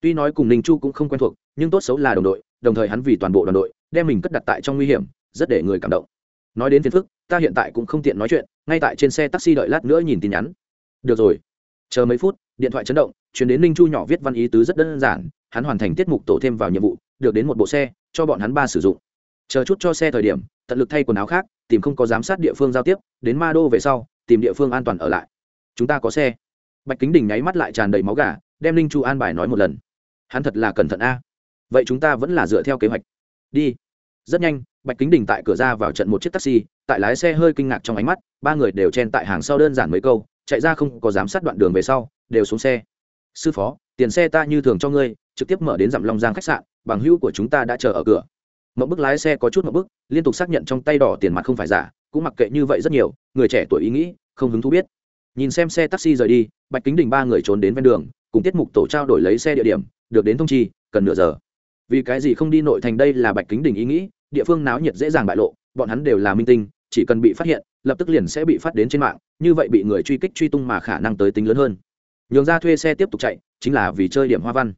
Tuy nói cùng ninh chu cũng không quen thuộc, nhưng tốt xấu là đồng đội, đồng thời hắn vì toàn bộ đoàn đội, đem mình cất đặt tại trong nguy hiểm, rất để người cảm động. Nói đến phiền phức, ta hiện tại cũng không tiện nói chuyện, ngay tại trên xe taxi đợi lát nữa nhìn tin nhắn. Được rồi. Chờ mấy phút, điện thoại chấn động, chuyển đến ninh chu nhỏ viết văn ý tứ rất đơn giản, hắn hoàn thành tiết mục tổ thêm vào nhiệm vụ, được đến một bộ xe, cho bọn hắn ba sử dụng. Chờ chút cho xe thời điểm, tận lực thay quần áo khác, tìm không có giám sát địa phương giao tiếp, đến ma đô về sau, tìm địa phương an toàn ở lại. Chúng ta có xe bạch kính đình nháy mắt lại tràn đầy máu gà, đem linh chu an bài nói một lần. Hắn thật là cẩn thận a. Vậy chúng ta vẫn là dựa theo kế hoạch. Đi. Rất nhanh, bạch kính đình tại cửa ra vào trận một chiếc taxi, tại lái xe hơi kinh ngạc trong ánh mắt, ba người đều chen tại hàng sau đơn giản mấy câu, chạy ra không có giám sát đoạn đường về sau, đều xuống xe. Sư phó, tiền xe ta như thường cho ngươi, trực tiếp mở đến dặm long giang khách sạn, bằng hữu của chúng ta đã chờ ở cửa. Mậu bức lái xe có chút mậu bức, liên tục xác nhận trong tay đỏ tiền mặt không phải giả, cũng mặc kệ như vậy rất nhiều, người trẻ tuổi ý nghĩ, không hứng thú biết nhìn xem xe taxi rời đi, bạch kính đình ba người trốn đến ven đường, cùng tiết mục tổ trao đổi lấy xe địa điểm, được đến thông chi, cần nửa giờ. Vì cái gì không đi nội thành đây là bạch kính đình ý nghĩ, địa phương náo nhiệt dễ dàng bại lộ, bọn hắn đều là minh tinh, chỉ cần bị phát hiện, lập tức liền sẽ bị phát đến trên mạng, như vậy bị người truy kích truy tung mà khả năng tới tính lớn hơn. Nhường ra thuê xe tiếp tục chạy, chính là vì chơi điểm hoa văn.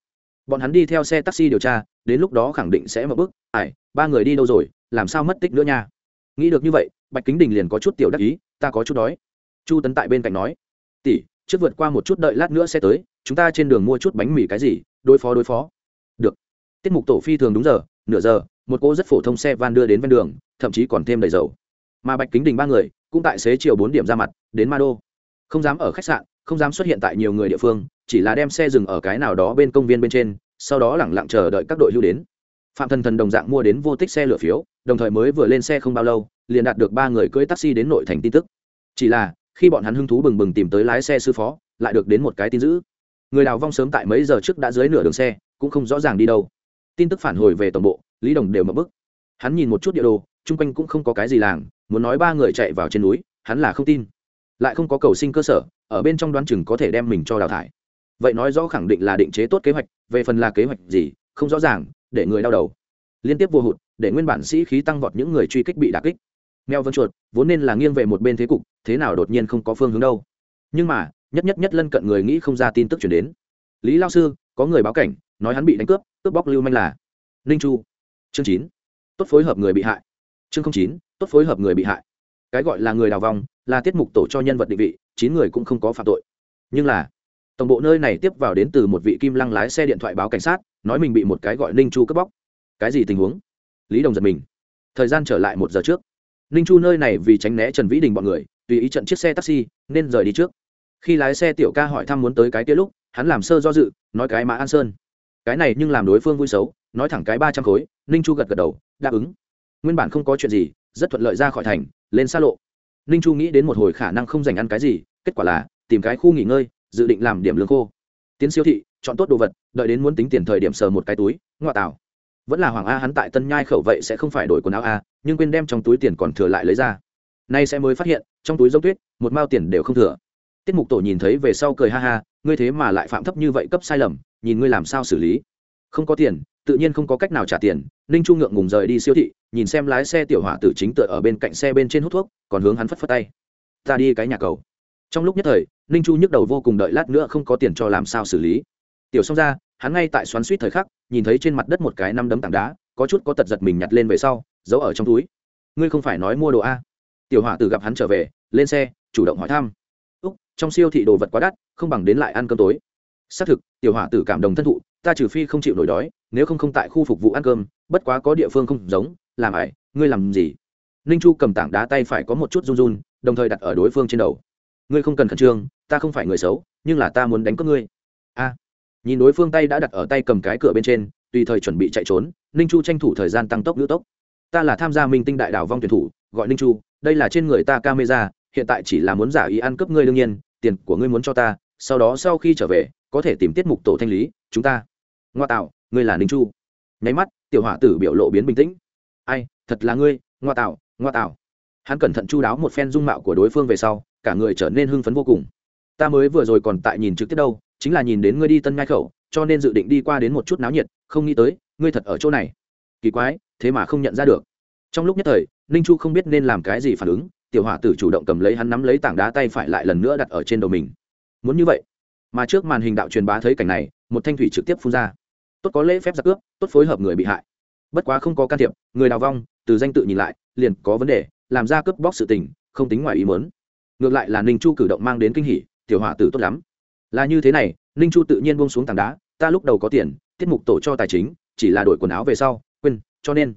Bọn hắn đi theo xe taxi điều tra, đến lúc đó khẳng định sẽ mở bức ải ba người đi đâu rồi, làm sao mất tích nữa nha? Nghĩ được như vậy, bạch kính đình liền có chút tiểu đắc ý, ta có chút đói chu tấn tại bên cạnh nói, tỷ, trước vượt qua một chút đợi lát nữa sẽ tới, chúng ta trên đường mua chút bánh mì cái gì, đối phó đối phó. Được. Tiết mục tổ phi thường đúng giờ, nửa giờ, một cô rất phổ thông xe van đưa đến ven đường, thậm chí còn thêm đầy dầu. Mà bạch kính đình ba người cũng tại xế chiều bốn điểm ra mặt, đến ma đô. Không dám ở khách sạn, không dám xuất hiện tại nhiều người địa phương, chỉ là đem xe dừng ở cái nào đó bên công viên bên trên, sau đó lẳng lặng chờ đợi các đội hưu đến. Phạm thần thần đồng dạng mua đến vô tích xe lửa phiếu, đồng thời mới vừa lên xe không bao lâu, liền đạt được ba người cưỡi taxi đến nội thành tin tức. Chỉ là khi bọn hắn hưng thú bừng bừng tìm tới lái xe sư phó, lại được đến một cái tin dữ. Người đào vong sớm tại mấy giờ trước đã dưới nửa đường xe, cũng không rõ ràng đi đâu. Tin tức phản hồi về tổng bộ, lý đồng đều mở bức. Hắn nhìn một chút địa đồ, chung quanh cũng không có cái gì làng, muốn nói ba người chạy vào trên núi, hắn là không tin. Lại không có cầu sinh cơ sở, ở bên trong đoán chừng có thể đem mình cho đào thải. Vậy nói rõ khẳng định là định chế tốt kế hoạch, về phần là kế hoạch gì, không rõ ràng, để người đau đầu. Liên tiếp vô hụt, để nguyên bản sĩ khí tăng vọt những người truy kích bị đà kích mèo vân chuột, vốn nên là nghiêng về một bên thế cục, thế nào đột nhiên không có phương hướng đâu. Nhưng mà, nhất nhất nhất lân cận người nghĩ không ra tin tức chuyển đến. Lý lao sư, có người báo cảnh, nói hắn bị đánh cướp cướp bóc lưu manh là ninh chu. Chương chín, tốt phối hợp người bị hại. Chương chín, tốt phối hợp người bị hại. Cái gọi là người đào vòng là tiết mục tổ cho nhân vật định vị, chín người cũng không có phạm tội. Nhưng là, tổng bộ nơi này tiếp vào đến từ một vị kim lăng lái xe điện thoại báo cảnh sát, nói mình bị một cái gọi ninh chu cướp bóc. Cái gì tình huống? Lý đồng giật mình. Thời gian trở lại một giờ trước ninh chu nơi này vì tránh né trần vĩ đình bọn người, tùy ý trận chiếc xe taxi, nên rời đi trước. Khi lái xe tiểu ca hỏi thăm muốn tới cái kia lúc, hắn làm sơ do dự, nói cái mã an sơn. Cái này nhưng làm đối phương vui xấu, nói thẳng cái ba trăm khối, ninh chu gật gật đầu, đáp ứng. Nguyên bản không có chuyện gì, rất thuận lợi ra khỏi thành, lên xa lộ. Ninh chu nghĩ đến một hồi khả năng không dành ăn cái gì, kết quả là, tìm cái khu nghỉ ngơi, dự định làm điểm lương khô. Tiến siêu thị, chọn tốt đồ vật, đợi đến muốn tính tiền thời điểm sờ một cái túi ngoại tảo vẫn là hoàng a hắn tại tân nhai khẩu vậy sẽ không phải đổi quần áo a, nhưng quên đem trong túi tiền còn thừa lại lấy ra. Nay sẽ mới phát hiện, trong túi dốc tuyết, một mao tiền đều không thừa. Tiết mục tổ nhìn thấy về sau cười ha ha, ngươi thế mà lại phạm thấp như vậy cấp sai lầm, nhìn ngươi làm sao xử lý. Không có tiền, tự nhiên không có cách nào trả tiền, ninh chu ngượng ngùng rời đi siêu thị, nhìn xem lái xe tiểu hỏa tử chính tựa ở bên cạnh xe bên trên hút thuốc, còn hướng hắn phất phất tay. Ta đi cái nhà cầu. Trong lúc nhất thời, ninh chu nhức đầu vô cùng đợi lát nữa không có tiền cho làm sao xử lý. Tiểu xong ra hắn ngay tại xoắn suýt thời khắc, nhìn thấy trên mặt đất một cái năm đấm tảng đá, có chút có tật giật mình nhặt lên về sau, giấu ở trong túi. Ngươi không phải nói mua đồ a? Tiểu hỏa tử gặp hắn trở về, lên xe, chủ động hỏi thăm. Úc, trong siêu thị đồ vật quá đắt, không bằng đến lại ăn cơm tối. Xác thực, tiểu hỏa tử cảm đồng thân thụ, ta trừ phi không chịu nổi đói, nếu không không tại khu phục vụ ăn cơm, bất quá có địa phương không giống, làm ải, ngươi làm gì? Ninh chu cầm tảng đá tay phải có một chút run run, đồng thời đặt ở đối phương trên đầu. Ngươi không cần khẩn trương, ta không phải người xấu, nhưng là ta muốn đánh cướp ngươi. A nhìn đối phương tay đã đặt ở tay cầm cái cửa bên trên, tùy thời chuẩn bị chạy trốn, ninh chu tranh thủ thời gian tăng tốc ngữ tốc. Ta là tham gia minh tinh đại đảo vong tuyển thủ, gọi ninh chu, đây là trên người ta camera, hiện tại chỉ là muốn giả ý ăn cướp ngươi đương nhiên, tiền của ngươi muốn cho ta, sau đó sau khi trở về, có thể tìm tiết mục tổ thanh lý, chúng ta. Ngoa tạo, ngươi là ninh chu. Nháy mắt, tiểu hỏa tử biểu lộ biến bình tĩnh. Ai, thật là ngươi, ngoa tạo ngoa tạo. Hắn cẩn thận chu đáo một phen dung mạo của đối phương về sau, cả người trở nên hưng phấn vô cùng. Ta mới vừa rồi còn tại nhìn trực tiếp đâu chính là nhìn đến ngươi đi tân ngai khẩu, cho nên dự định đi qua đến một chút náo nhiệt, không nghĩ tới, ngươi thật ở chỗ này. Kỳ quái, thế mà không nhận ra được. Trong lúc nhất thời, ninh chu không biết nên làm cái gì phản ứng, tiểu hỏa tử chủ động cầm lấy hắn nắm lấy tảng đá tay phải lại lần nữa đặt ở trên đầu mình. Muốn như vậy, mà trước màn hình đạo truyền bá thấy cảnh này, một thanh thủy trực tiếp phun ra. Tốt có lễ phép giặc cướp, tốt phối hợp người bị hại. Bất quá không có can thiệp, người đào vong, từ danh tự nhìn lại, liền có vấn đề, làm ra cướp bóc sự tình, không tính ngoài ý mớn ngược lại là ninh chu cử động mang đến kinh hỉ, tiểu hỏa tử tốt lắm là như thế này, ninh chu tự nhiên buông xuống tảng đá, ta lúc đầu có tiền, tiết mục tổ cho tài chính, chỉ là đổi quần áo về sau, quên, cho nên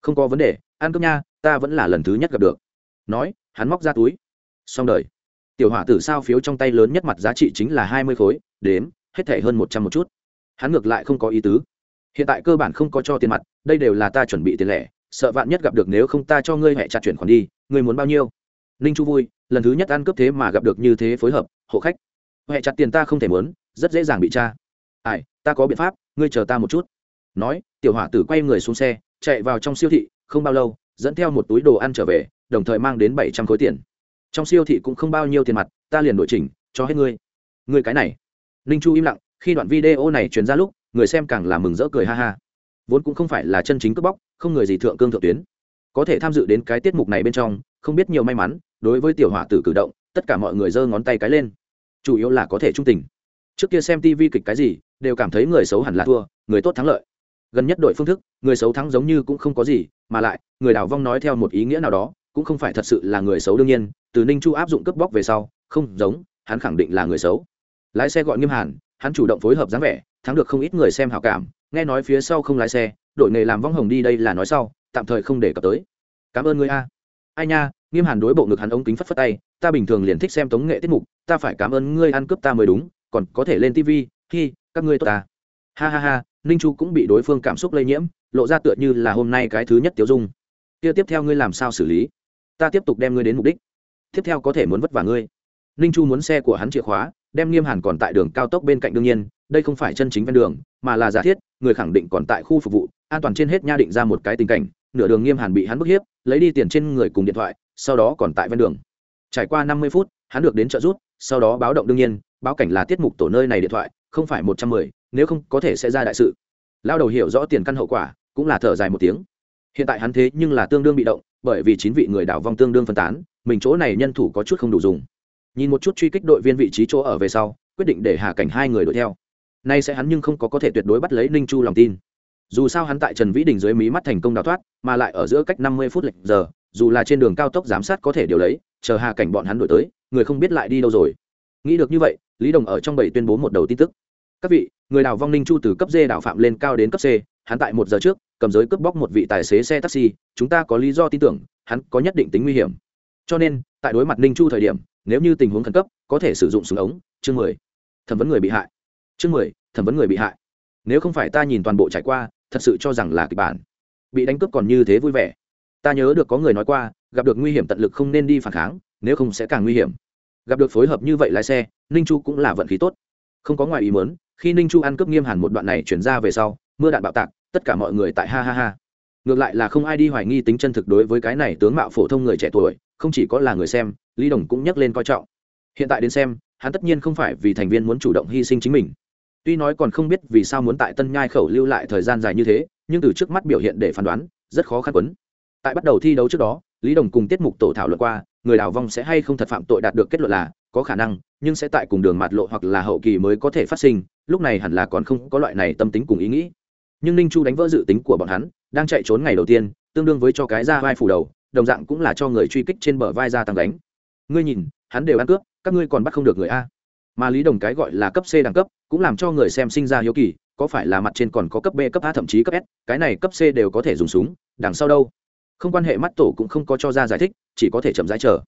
không có vấn đề, ăn cơm nha, ta vẫn là lần thứ nhất gặp được. Nói, hắn móc ra túi. Xong đời. Tiểu hỏa tử sao phiếu trong tay lớn nhất mặt giá trị chính là hai mươi khối, đếm, hết thể hơn một trăm một chút. Hắn ngược lại không có ý tứ. Hiện tại cơ bản không có cho tiền mặt, đây đều là ta chuẩn bị tiền lẻ, sợ vạn nhất gặp được nếu không ta cho ngươi hẹ chặt chuyển khoản đi, ngươi muốn bao nhiêu? Ninh chu vui, lần thứ nhất ăn cướp thế mà gặp được như thế phối hợp, hộ khách huệ chặt tiền ta không thể muốn, rất dễ dàng bị tra. Ai, ta có biện pháp, ngươi chờ ta một chút. Nói, tiểu hỏa tử quay người xuống xe, chạy vào trong siêu thị, không bao lâu, dẫn theo một túi đồ ăn trở về, đồng thời mang đến bảy trăm khối tiền. Trong siêu thị cũng không bao nhiêu tiền mặt, ta liền đổi chỉnh, cho hết ngươi. Ngươi cái này. Ninh chu im lặng, khi đoạn video này truyền ra lúc, người xem càng là mừng rỡ cười ha ha. Vốn cũng không phải là chân chính cướp bóc, không người gì thượng cương thượng tuyến. Có thể tham dự đến cái tiết mục này bên trong, không biết nhiều may mắn, đối với tiểu hỏa tử cử động, tất cả mọi người giơ ngón tay cái lên chủ yếu là có thể trung tình. Trước kia xem tv kịch cái gì, đều cảm thấy người xấu hẳn là thua, người tốt thắng lợi. Gần nhất đội phương thức, người xấu thắng giống như cũng không có gì, mà lại, người đào vong nói theo một ý nghĩa nào đó, cũng không phải thật sự là người xấu đương nhiên, từ ninh chu áp dụng cướp bóc về sau, không giống, hắn khẳng định là người xấu. Lái xe gọi nghiêm hàn, hắn chủ động phối hợp dáng vẻ, thắng được không ít người xem hào cảm, nghe nói phía sau không lái xe, đội nghề làm vong hồng đi đây là nói sau, tạm thời không để cập tới. Cảm ơn người a. Ai nha, nghiêm hàn đối bộ ngực hắn ống kính phất phất tay, ta bình thường liền thích xem tống nghệ tiết mục ta phải cảm ơn ngươi ăn cướp ta mới đúng, còn có thể lên tv hi, các ngươi tốt ta ha ha ha, ninh chu cũng bị đối phương cảm xúc lây nhiễm, lộ ra tựa như là hôm nay cái thứ nhất tiêu dung. Kia tiếp theo ngươi làm sao xử lý? Ta tiếp tục đem ngươi đến mục đích. Tiếp theo có thể muốn vất vả ngươi. Ninh chu muốn xe của hắn chìa khóa, đem nghiêm hàn còn tại đường cao tốc bên cạnh đương nhiên, đây không phải chân chính ven đường, mà là giả thiết, người khẳng định còn tại khu phục vụ, an toàn trên hết nha định ra một cái tình cảnh, nửa đường nghiêm hàn bị hắn bức hiếp, lấy đi tiền trên người cùng điện thoại, sau đó còn tại ven đường. Trải qua năm mươi phút, hắn được đến trợ rút sau đó báo động đương nhiên, báo cảnh là tiết mục tổ nơi này điện thoại, không phải một trăm mười, nếu không có thể sẽ ra đại sự. Lao đầu hiểu rõ tiền căn hậu quả, cũng là thở dài một tiếng. Hiện tại hắn thế nhưng là tương đương bị động, bởi vì chín vị người đảo vong tương đương phân tán, mình chỗ này nhân thủ có chút không đủ dùng. Nhìn một chút truy kích đội viên vị trí chỗ ở về sau, quyết định để hạ cảnh hai người đuổi theo. Nay sẽ hắn nhưng không có có thể tuyệt đối bắt lấy ninh chu lòng tin. Dù sao hắn tại trần vĩ đình dưới mí mắt thành công đào thoát, mà lại ở giữa cách năm mươi phút lệch giờ, dù là trên đường cao tốc giám sát có thể điều lấy, chờ hạ cảnh bọn hắn đổi tới người không biết lại đi đâu rồi. Nghĩ được như vậy, lý đồng ở trong bảy tuyên bố một đầu tin tức. Các vị, người đào vong ninh chu từ cấp d đảo phạm lên cao đến cấp c, hắn tại một giờ trước, cầm giới cướp bóc một vị tài xế xe taxi, chúng ta có lý do tin tưởng, hắn có nhất định tính nguy hiểm. Cho nên, tại đối mặt ninh chu thời điểm, nếu như tình huống khẩn cấp, có thể sử dụng súng ống. Chương mười, thẩm vấn người bị hại. Chương mười, thẩm vấn người bị hại. Nếu không phải ta nhìn toàn bộ trải qua, thật sự cho rằng là kịch bản. Bị đánh cướp còn như thế vui vẻ. Ta nhớ được có người nói qua, gặp được nguy hiểm tận lực không nên đi phản kháng nếu không sẽ càng nguy hiểm. Gặp được phối hợp như vậy lái xe, ninh chu cũng là vận khí tốt. Không có ngoài ý mớn khi ninh chu ăn cướp nghiêm hẳn một đoạn này chuyển ra về sau, mưa đạn bạo tạc, tất cả mọi người tại ha ha ha. Ngược lại là không ai đi hoài nghi tính chân thực đối với cái này tướng mạo phổ thông người trẻ tuổi, không chỉ có là người xem, lý đồng cũng nhắc lên coi trọng. Hiện tại đến xem, hắn tất nhiên không phải vì thành viên muốn chủ động hy sinh chính mình. Tuy nói còn không biết vì sao muốn tại tân nhai khẩu lưu lại thời gian dài như thế, nhưng từ trước mắt biểu hiện để phán đoán, rất khó khăn quấn. Tại bắt đầu thi đấu trước đó lý đồng cùng tiết mục tổ thảo luận qua, người đào vong sẽ hay không thật phạm tội đạt được kết luận là, có khả năng, nhưng sẽ tại cùng đường mặt lộ hoặc là hậu kỳ mới có thể phát sinh, lúc này hẳn là còn không có loại này tâm tính cùng ý nghĩ. Nhưng ninh chu đánh vỡ dự tính của bọn hắn, đang chạy trốn ngày đầu tiên, tương đương với cho cái ra vai phủ đầu, đồng dạng cũng là cho người truy kích trên bờ vai ra tăng đánh ngươi nhìn, hắn đều ăn cướp, các ngươi còn bắt không được người a. Mà lý đồng cái gọi là cấp c đẳng cấp, cũng làm cho người xem sinh ra hiếu kỳ, có phải là mặt trên còn có cấp b, cấp a, thậm chí cấp s, cái này cấp c đều có thể dùng súng, đằng sau đâu? Không quan hệ mắt tổ cũng không có cho ra giải thích, chỉ có thể chậm rãi chờ.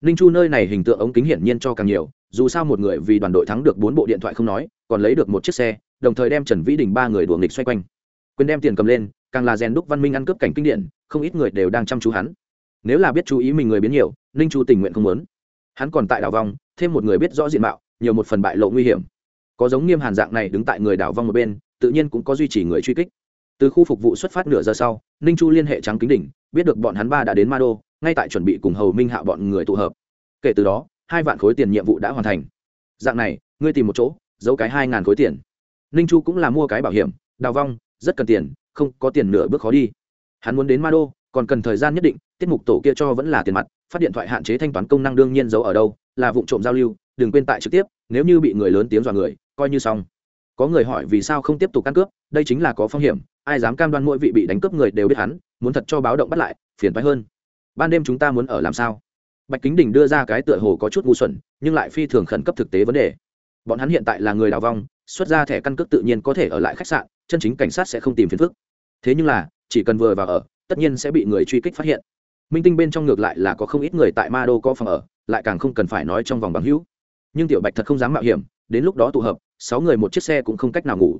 Ninh chu nơi này hình tượng ống kính hiển nhiên cho càng nhiều, dù sao một người vì đoàn đội thắng được bốn bộ điện thoại không nói, còn lấy được một chiếc xe, đồng thời đem trần vĩ đình ba người đùa nghịch xoay quanh. Quyền đem tiền cầm lên, càng là rèn đúc văn minh ăn cướp cảnh kinh điển, không ít người đều đang chăm chú hắn. Nếu là biết chú ý mình người biến nhiều, ninh chu tình nguyện không muốn. Hắn còn tại đảo vong, thêm một người biết rõ diện mạo, nhiều một phần bại lộ nguy hiểm. Có giống nghiêm hàn dạng này đứng tại người đảo vong một bên, tự nhiên cũng có duy trì người truy kích. Từ khu phục vụ xuất phát nửa giờ sau, ninh chu liên hệ trắng kính đỉnh biết được bọn hắn ba đã đến ma đô, ngay tại chuẩn bị cùng hầu minh hạ bọn người tụ hợp. Kể từ đó, hai vạn khối tiền nhiệm vụ đã hoàn thành. Dạng này, ngươi tìm một chỗ, giấu cái hai ngàn khối tiền. Ninh chu cũng là mua cái bảo hiểm, đào vong, rất cần tiền, không có tiền nửa bước khó đi. Hắn muốn đến ma đô, còn cần thời gian nhất định, tiết mục tổ kia cho vẫn là tiền mặt, phát điện thoại hạn chế thanh toán công năng đương nhiên giấu ở đâu, là vụ trộm giao lưu, đừng quên tại trực tiếp, nếu như bị người lớn tiếng dọa người, coi như xong có người hỏi vì sao không tiếp tục căn cướp, đây chính là có phong hiểm, ai dám cam đoan mỗi vị bị đánh cướp người đều biết hắn, muốn thật cho báo động bắt lại, phiền phái hơn. Ban đêm chúng ta muốn ở làm sao? Bạch kính đình đưa ra cái tựa hồ có chút ngu xuẩn, nhưng lại phi thường khẩn cấp thực tế vấn đề. Bọn hắn hiện tại là người đào vong, xuất ra thẻ căn cước tự nhiên có thể ở lại khách sạn, chân chính cảnh sát sẽ không tìm phiền phức. Thế nhưng là, chỉ cần vừa vào ở, tất nhiên sẽ bị người truy kích phát hiện. Minh tinh bên trong ngược lại là có không ít người tại ma đô có phòng ở, lại càng không cần phải nói trong vòng bằng hữu. Nhưng tiểu bạch thật không dám mạo hiểm, đến lúc đó tụ hợp sáu người một chiếc xe cũng không cách nào ngủ.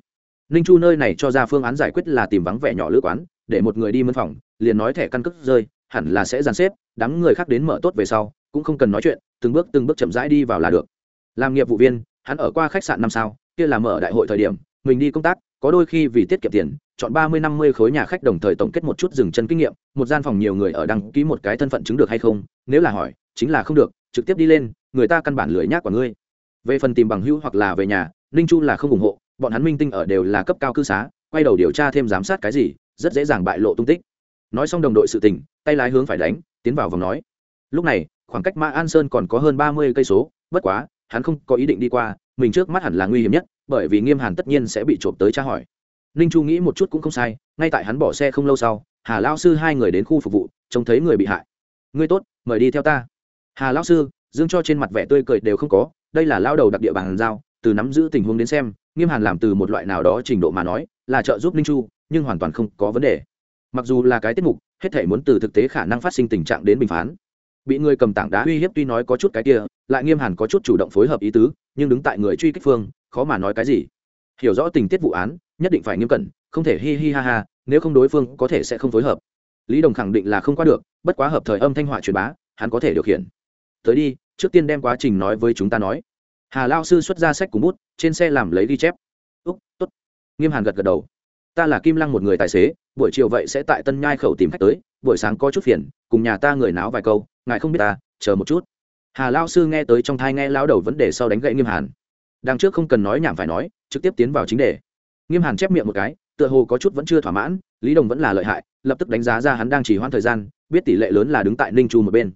Ninh chu nơi này cho ra phương án giải quyết là tìm vắng vẻ nhỏ lữ quán, để một người đi mân phòng, liền nói thẻ căn cước rơi, hẳn là sẽ dàn xếp, đám người khác đến mở tốt về sau, cũng không cần nói chuyện, từng bước từng bước chậm rãi đi vào là được. Làm nghiệp vụ viên, hắn ở qua khách sạn năm sao, kia là mở đại hội thời điểm, mình đi công tác, có đôi khi vì tiết kiệm tiền, chọn ba mươi năm mươi khối nhà khách đồng thời tổng kết một chút dừng chân kinh nghiệm, một gian phòng nhiều người ở đăng ký một cái thân phận chứng được hay không, nếu là hỏi, chính là không được, trực tiếp đi lên, người ta căn bản lười nhác của ngươi. Về phần tìm bằng hữu hoặc là về nhà ninh chu là không ủng hộ, bọn hắn minh tinh ở đều là cấp cao cư xá, quay đầu điều tra thêm giám sát cái gì, rất dễ dàng bại lộ tung tích. Nói xong đồng đội sự tình, tay lái hướng phải đánh, tiến vào vòng nói. Lúc này, khoảng cách mã an sơn còn có hơn ba mươi cây số, bất quá, hắn không có ý định đi qua, mình trước mắt hẳn là nguy hiểm nhất, bởi vì nghiêm hàn tất nhiên sẽ bị trộm tới tra hỏi. Ninh chu nghĩ một chút cũng không sai, ngay tại hắn bỏ xe không lâu sau, hà lao sư hai người đến khu phục vụ, trông thấy người bị hại. Ngươi tốt, mời đi theo ta. Hà lao sư, dương cho trên mặt vẻ tươi cười đều không có, đây là lao đầu đặc địa bàn giao từ nắm giữ tình huống đến xem, nghiêm hàn làm từ một loại nào đó trình độ mà nói, là trợ giúp ninh chu, nhưng hoàn toàn không có vấn đề. Mặc dù là cái tiết mục, hết thể muốn từ thực tế khả năng phát sinh tình trạng đến bình phán. Bị người cầm tảng đá uy hiếp tuy nói có chút cái kia, lại nghiêm hàn có chút chủ động phối hợp ý tứ, nhưng đứng tại người truy kích phương, khó mà nói cái gì. Hiểu rõ tình tiết vụ án, nhất định phải nghiêm cẩn, không thể hi hi ha ha, nếu không đối phương có thể sẽ không phối hợp. Lý đồng khẳng định là không qua được, bất quá hợp thời âm thanh họa truyền bá, hắn có thể điều khiển. Tới đi, trước tiên đem quá trình nói với chúng ta nói hà lao sư xuất ra sách cùng bút, trên xe làm lấy ghi chép. Úc t ố t nghiêm hàn gật gật đầu. Ta là kim lăng một người tài xế, buổi chiều vậy sẽ tại tân nhai khẩu tìm khách tới, buổi sáng có chút phiền, cùng nhà ta người náo vài câu, ngài không biết ta, chờ một chút. Hà lao sư nghe tới trong thai nghe lao đầu vấn đề sau đánh gậy nghiêm hàn. Đằng trước không cần nói nhảm phải nói, trực tiếp tiến vào chính đề. Nghiêm hàn chép miệng một cái, tựa hồ có chút vẫn chưa thỏa mãn, lý đồng vẫn là lợi hại, lập tức đánh giá ra hắn đang chỉ hoãn thời gian, biết tỷ lệ lớn là đứng tại ninh chu một bên.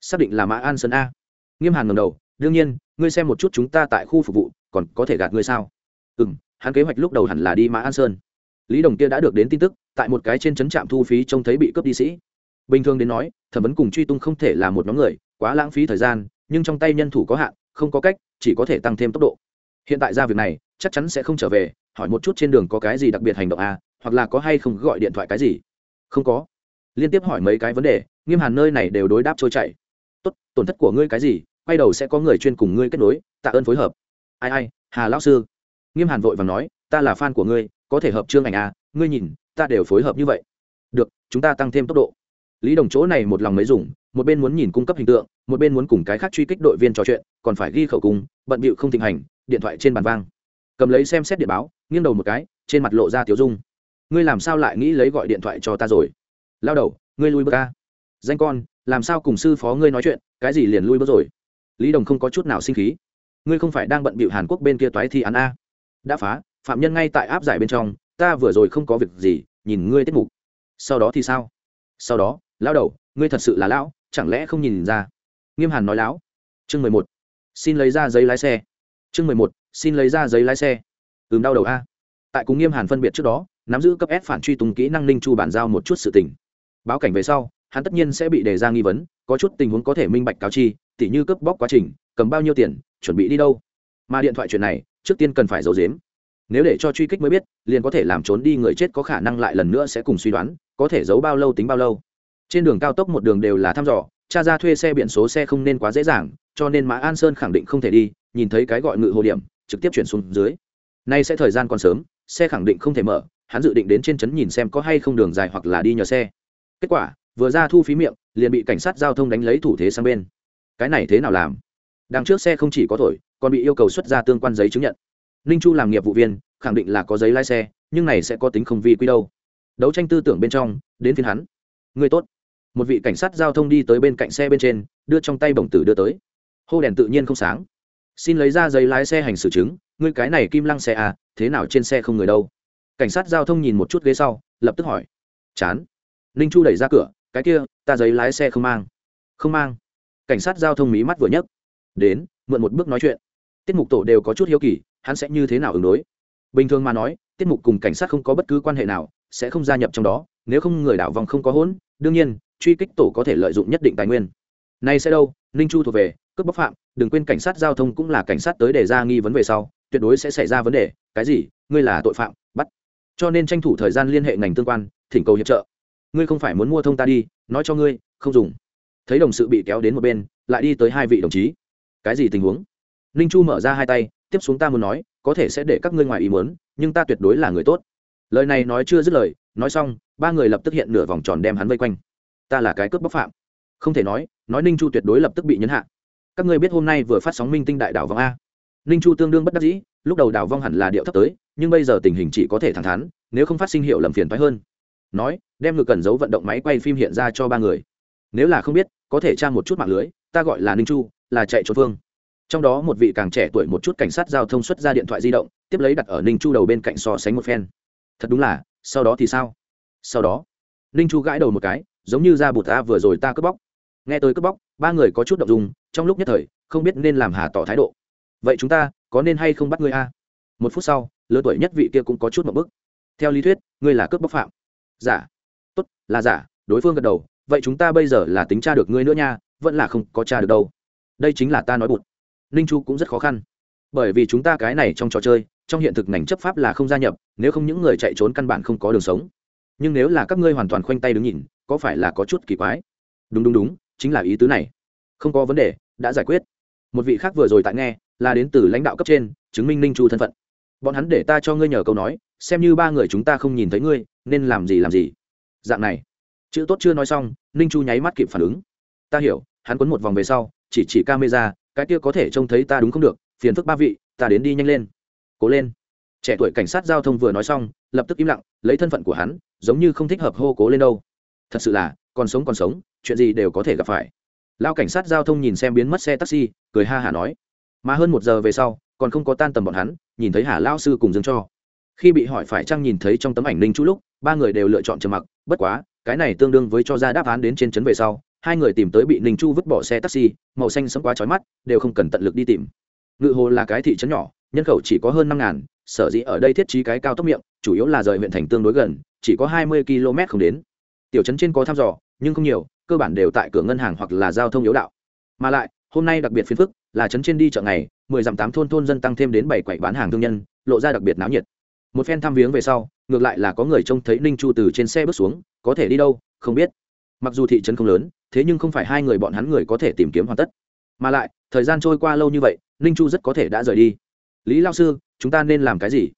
Xác định là mã an sơn a. Nghiêm hàn ngầm đầu, đương nhiên ngươi xem một chút chúng ta tại khu phục vụ, còn có thể gạt ngươi sao? Ừ m hắn kế hoạch lúc đầu hẳn là đi mã an sơn. Lý đồng kia đã được đến tin tức, tại một cái trên trấn trạm thu phí trông thấy bị cướp đi sĩ. Bình thường đến nói, thẩm vấn cùng truy tung không thể là một nhóm người, quá lãng phí thời gian, nhưng trong tay nhân thủ có hạn, không có cách, chỉ có thể tăng thêm tốc độ. Hiện tại ra việc này, chắc chắn sẽ không trở về, hỏi một chút trên đường có cái gì đặc biệt hành động à hoặc là có hay không gọi điện thoại cái gì. Không có. Liên tiếp hỏi mấy cái vấn đề, nghiêm hàn nơi này đều đối đáp trôi chảy. Tốt, tổn thất của ngươi cái gì quay đầu sẽ có người chuyên cùng ngươi kết nối, tạ ơn phối hợp. Ai ai, hà lão sư. Nghiêm hàn vội và nói, ta là fan của ngươi, có thể hợp chương ảnh à ngươi nhìn, ta đều phối hợp như vậy. Được, chúng ta tăng thêm tốc độ. Lý đồng chỗ này một lòng mới dùng, một bên muốn nhìn cung cấp hình tượng, một bên muốn cùng cái khác truy kích đội viên trò chuyện, còn phải ghi khẩu cung, bận bịu không thịnh hành, điện thoại trên bàn vang. Cầm lấy xem xét điện báo, nghiêng đầu một cái, trên mặt lộ ra tiểu dung. Ngươi làm sao lại nghĩ lấy gọi điện thoại cho ta rồi? Lao đầu, ngươi lui bước ca danh con, làm sao cùng sư phó ngươi nói chuyện, cái gì liền lui bước rồi? Lý đồng không có chút nào sinh khí. Ngươi không phải đang bận bịu hàn quốc bên kia toái thi án a. Đã phá, phạm nhân ngay tại áp giải bên trong, ta vừa rồi không có việc gì, nhìn ngươi tiết mục. Sau đó thì sao? Sau đó, lão đầu, ngươi thật sự là lão, chẳng lẽ không nhìn ra? Nghiêm hàn nói lão chương mười một, xin lấy ra giấy lái xe. Chương mười một, xin lấy ra giấy lái xe. Ừm, đau đầu a. Tại cùng nghiêm hàn phân biệt trước đó, nắm giữ cấp s phản truy tùng kỹ năng ninh chu bản giao một chút sự tình. Báo cảnh về sau hắn tất nhiên sẽ bị đề ra nghi vấn, có chút tình huống có thể minh bạch cáo chi, tỉ như cướp bóc quá trình, cầm bao nhiêu tiền, chuẩn bị đi đâu. Mà điện thoại chuyện này, trước tiên cần phải giấu giếm. Nếu để cho truy kích mới biết, liền có thể làm trốn đi người chết có khả năng lại lần nữa sẽ cùng suy đoán, có thể giấu bao lâu tính bao lâu. Trên đường cao tốc một đường đều là thăm dò cha ra thuê xe biển số xe không nên quá dễ dàng, cho nên mã an sơn khẳng định không thể đi, nhìn thấy cái gọi ngự hồ điểm, trực tiếp chuyển xuống dưới. Nay sẽ thời gian còn sớm, xe khẳng định không thể mở, hắn dự định đến trên trấn nhìn xem có hay không đường dài hoặc là đi nhờ xe. Kết quả vừa ra thu phí miệng, liền bị cảnh sát giao thông đánh lấy thủ thế sang bên. Cái này thế nào làm? Đằng trước xe không chỉ có thổi, còn bị yêu cầu xuất ra tương quan giấy chứng nhận. Ninh chu làm nghiệp vụ viên, khẳng định là có giấy lái xe, nhưng này sẽ có tính không vi quy đâu. Đấu tranh tư tưởng bên trong, đến phiên hắn. Người tốt. Một vị cảnh sát giao thông đi tới bên cạnh xe bên trên, đưa trong tay bổng tử đưa tới. Hô đèn tự nhiên không sáng. Xin lấy ra giấy lái xe hành xử chứng, ngươi cái này kim lăng xe à thế nào trên xe không người đâu? Cảnh sát giao thông nhìn một chút ghế sau, lập tức hỏi. Chán. Ninh chu đẩy ra cửa cái kia, ta giấy lái xe không mang. Không mang. Cảnh sát giao thông mí mắt vừa nhấc. Đến, mượn một bước nói chuyện. Tiết mục tổ đều có chút hiếu kỳ, hắn sẽ như thế nào ứng đối? Bình thường mà nói, tiết mục cùng cảnh sát không có bất cứ quan hệ nào, sẽ không gia nhập trong đó, nếu không người đảo vòng không có hỗn, đương nhiên, truy kích tổ có thể lợi dụng nhất định tài nguyên. Nay sẽ đâu, ninh chu thuộc về, cướp bóc phạm, đừng quên cảnh sát giao thông cũng là cảnh sát tới để ra nghi vấn về sau, tuyệt đối sẽ xảy ra vấn đề. Cái gì? Ngươi là tội phạm, bắt. Cho nên tranh thủ thời gian liên hệ ngành tương quan, thỉnh cầu hiệp trợ ngươi không phải muốn mua thông ta đi, nói cho ngươi, không dùng. Thấy đồng sự bị kéo đến một bên, lại đi tới hai vị đồng chí. Cái gì tình huống? Ninh chu mở ra hai tay, tiếp xuống ta muốn nói, có thể sẽ để các ngươi ngoài ý muốn, nhưng ta tuyệt đối là người tốt. Lời này nói chưa dứt lời, nói xong, ba người lập tức hiện nửa vòng tròn đem hắn vây quanh. Ta là cái cướp bóc phạm. Không thể nói nói ninh chu tuyệt đối lập tức bị nhấn hạ. Các ngươi biết hôm nay vừa phát sóng minh tinh đại đảo vong a. Ninh chu tương đương bất đắc dĩ, lúc đầu đảo vong hẳn là điệu thấp tới, nhưng bây giờ tình hình chỉ có thể thẳng thắn, nếu không phát sinh hiệu lầm phiền phái hơn nói, đem ngược cần giấu vận động máy quay phim hiện ra cho ba người. Nếu là không biết, có thể tra một chút mạng lưới, ta gọi là ninh chu, là chạy trốn phương trong đó một vị càng trẻ tuổi một chút cảnh sát giao thông xuất ra điện thoại di động, tiếp lấy đặt ở ninh chu đầu bên cạnh so sánh một phen. Thật đúng là, sau đó thì sao? Sau đó, ninh chu gãi đầu một cái, giống như ra bụt ta vừa rồi ta cướp bóc. Nghe tới cướp bóc, ba người có chút động dung, trong lúc nhất thời, không biết nên làm hà tỏ thái độ. Vậy chúng ta, có nên hay không bắt ngươi a? Một phút sau, lứa tuổi nhất vị kia cũng có chút một bức theo lý thuyết, ngươi là cướp bóc phạm giả. Tốt, là giả, đối phương gật đầu, vậy chúng ta bây giờ là tính tra được ngươi nữa nha, vẫn là không có tra được đâu. Đây chính là ta nói bụt. Ninh chu cũng rất khó khăn. Bởi vì chúng ta cái này trong trò chơi, trong hiện thực ngành chấp pháp là không gia nhập, nếu không những người chạy trốn căn bản không có đường sống. Nhưng nếu là các ngươi hoàn toàn khoanh tay đứng nhìn, có phải là có chút kỳ quái? Đúng đúng đúng, chính là ý tứ này. Không có vấn đề, đã giải quyết. Một vị khác vừa rồi tại nghe, là đến từ lãnh đạo cấp trên, chứng minh ninh chu thân phận. Bọn hắn để ta cho ngươi nhờ câu nói xem như ba người chúng ta không nhìn thấy ngươi, nên làm gì làm gì. Dạng này. Chữ tốt chưa nói xong, ninh chu nháy mắt kịp phản ứng. Ta hiểu, hắn quấn một vòng về sau, chỉ chỉ camera, cái kia có thể trông thấy ta đúng không được, phiền phức ba vị, ta đến đi nhanh lên. Cố lên. Trẻ tuổi cảnh sát giao thông vừa nói xong, lập tức im lặng, lấy thân phận của hắn, giống như không thích hợp hô cố lên đâu. Thật sự là, còn sống còn sống, chuyện gì đều có thể gặp phải. Lao cảnh sát giao thông nhìn xem biến mất xe taxi, cười ha hả nói. Mà hơn một giờ về sau, còn không có tan tầm bọn hắn, nhìn thấy hà lao sư cùng dương cho khi bị hỏi phải chăng nhìn thấy trong tấm ảnh ninh chú lúc, ba người đều lựa chọn trầm mặc, bất quá, cái này tương đương với cho ra đáp án đến trên trấn về sau, hai người tìm tới bị ninh chu vứt bỏ xe taxi, màu xanh sẫm quá trói mắt, đều không cần tận lực đi tìm. Ngự hồ là cái thị trấn nhỏ, nhân khẩu chỉ có hơn năm ngàn, sở dĩ ở đây thiết trí cái cao tốc miệng, chủ yếu là rời huyện thành tương đối gần, chỉ có hai mươi km không đến. Tiểu trấn trên có thăm dò, nhưng không nhiều, cơ bản đều tại cửa ngân hàng hoặc là giao thông yếu đạo. Mà lại, hôm nay đặc biệt phiền phức, là trấn trên đi chợ ngày, mười dặm tám thôn thôn dân tăng thêm đến bảy quầy bán hàng thương nhân, lộ ra đặc biệt náo nhiệt một phen thăm viếng về sau, ngược lại là có người trông thấy ninh chu từ trên xe bước xuống, có thể đi đâu? Không biết. Mặc dù thị trấn không lớn, thế nhưng không phải hai người bọn hắn người có thể tìm kiếm hoàn tất. Mà lại, thời gian trôi qua lâu như vậy, ninh chu rất có thể đã rời đi. Lý lao sư, chúng ta nên làm cái gì?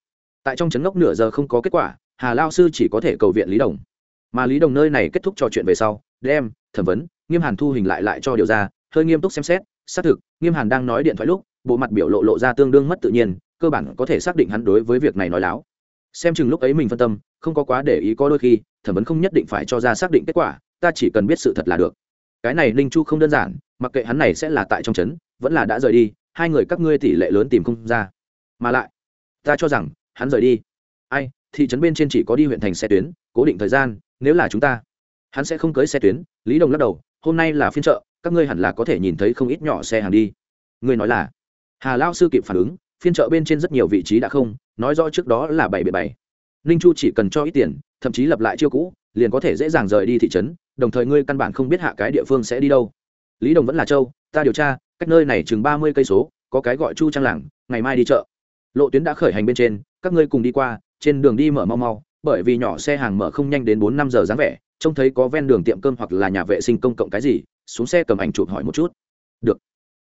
Tại trong trấn ngốc nửa giờ không có kết quả, hà lao sư chỉ có thể cầu viện lý đồng. Mà lý đồng nơi này kết thúc trò chuyện về sau, đem thẩm vấn, nghiêm hàn thu hình lại lại cho điều ra, hơi nghiêm túc xem xét, xác thực, nghiêm hàn đang nói điện thoại lúc, bộ mặt biểu lộ lộ ra tương đương mất tự nhiên cơ bản có thể xác định hắn đối với việc này nói láo. Xem chừng lúc ấy mình phân tâm, không có quá để ý có đôi khi, thẩm vấn không nhất định phải cho ra xác định kết quả, ta chỉ cần biết sự thật là được. Cái này ninh chu không đơn giản, mặc kệ hắn này sẽ là tại trong trấn, vẫn là đã rời đi, hai người các ngươi tỷ lệ lớn tìm không ra. Mà lại, ta cho rằng, hắn rời đi. Ai, thị trấn bên trên chỉ có đi huyện thành xe tuyến, cố định thời gian, nếu là chúng ta, hắn sẽ không cưới xe tuyến, lý đồng lắc đầu, hôm nay là phiên chợ, các ngươi hẳn là có thể nhìn thấy không ít nhỏ xe hàng đi. Ngươi nói là, hà lao sư kịp phản ứng phiên chợ bên trên rất nhiều vị trí đã không, nói rõ trước đó là bảy bảy bảy. Ninh chu chỉ cần cho ít tiền, thậm chí lập lại chiêu cũ, liền có thể dễ dàng rời đi thị trấn, đồng thời ngươi căn bản không biết hạ cái địa phương sẽ đi đâu. Lý đồng vẫn là châu, ta điều tra, cách nơi này chừng ba mươi cây số, có cái gọi chu trang làng, ngày mai đi chợ. Lộ tuyến đã khởi hành bên trên, các ngươi cùng đi qua, trên đường đi mở mau mau, bởi vì nhỏ xe hàng mở không nhanh đến bốn năm giờ dáng vẻ, trông thấy có ven đường tiệm cơm hoặc là nhà vệ sinh công cộng cái gì, xuống xe cầm ảnh chụp hỏi một chút. Được.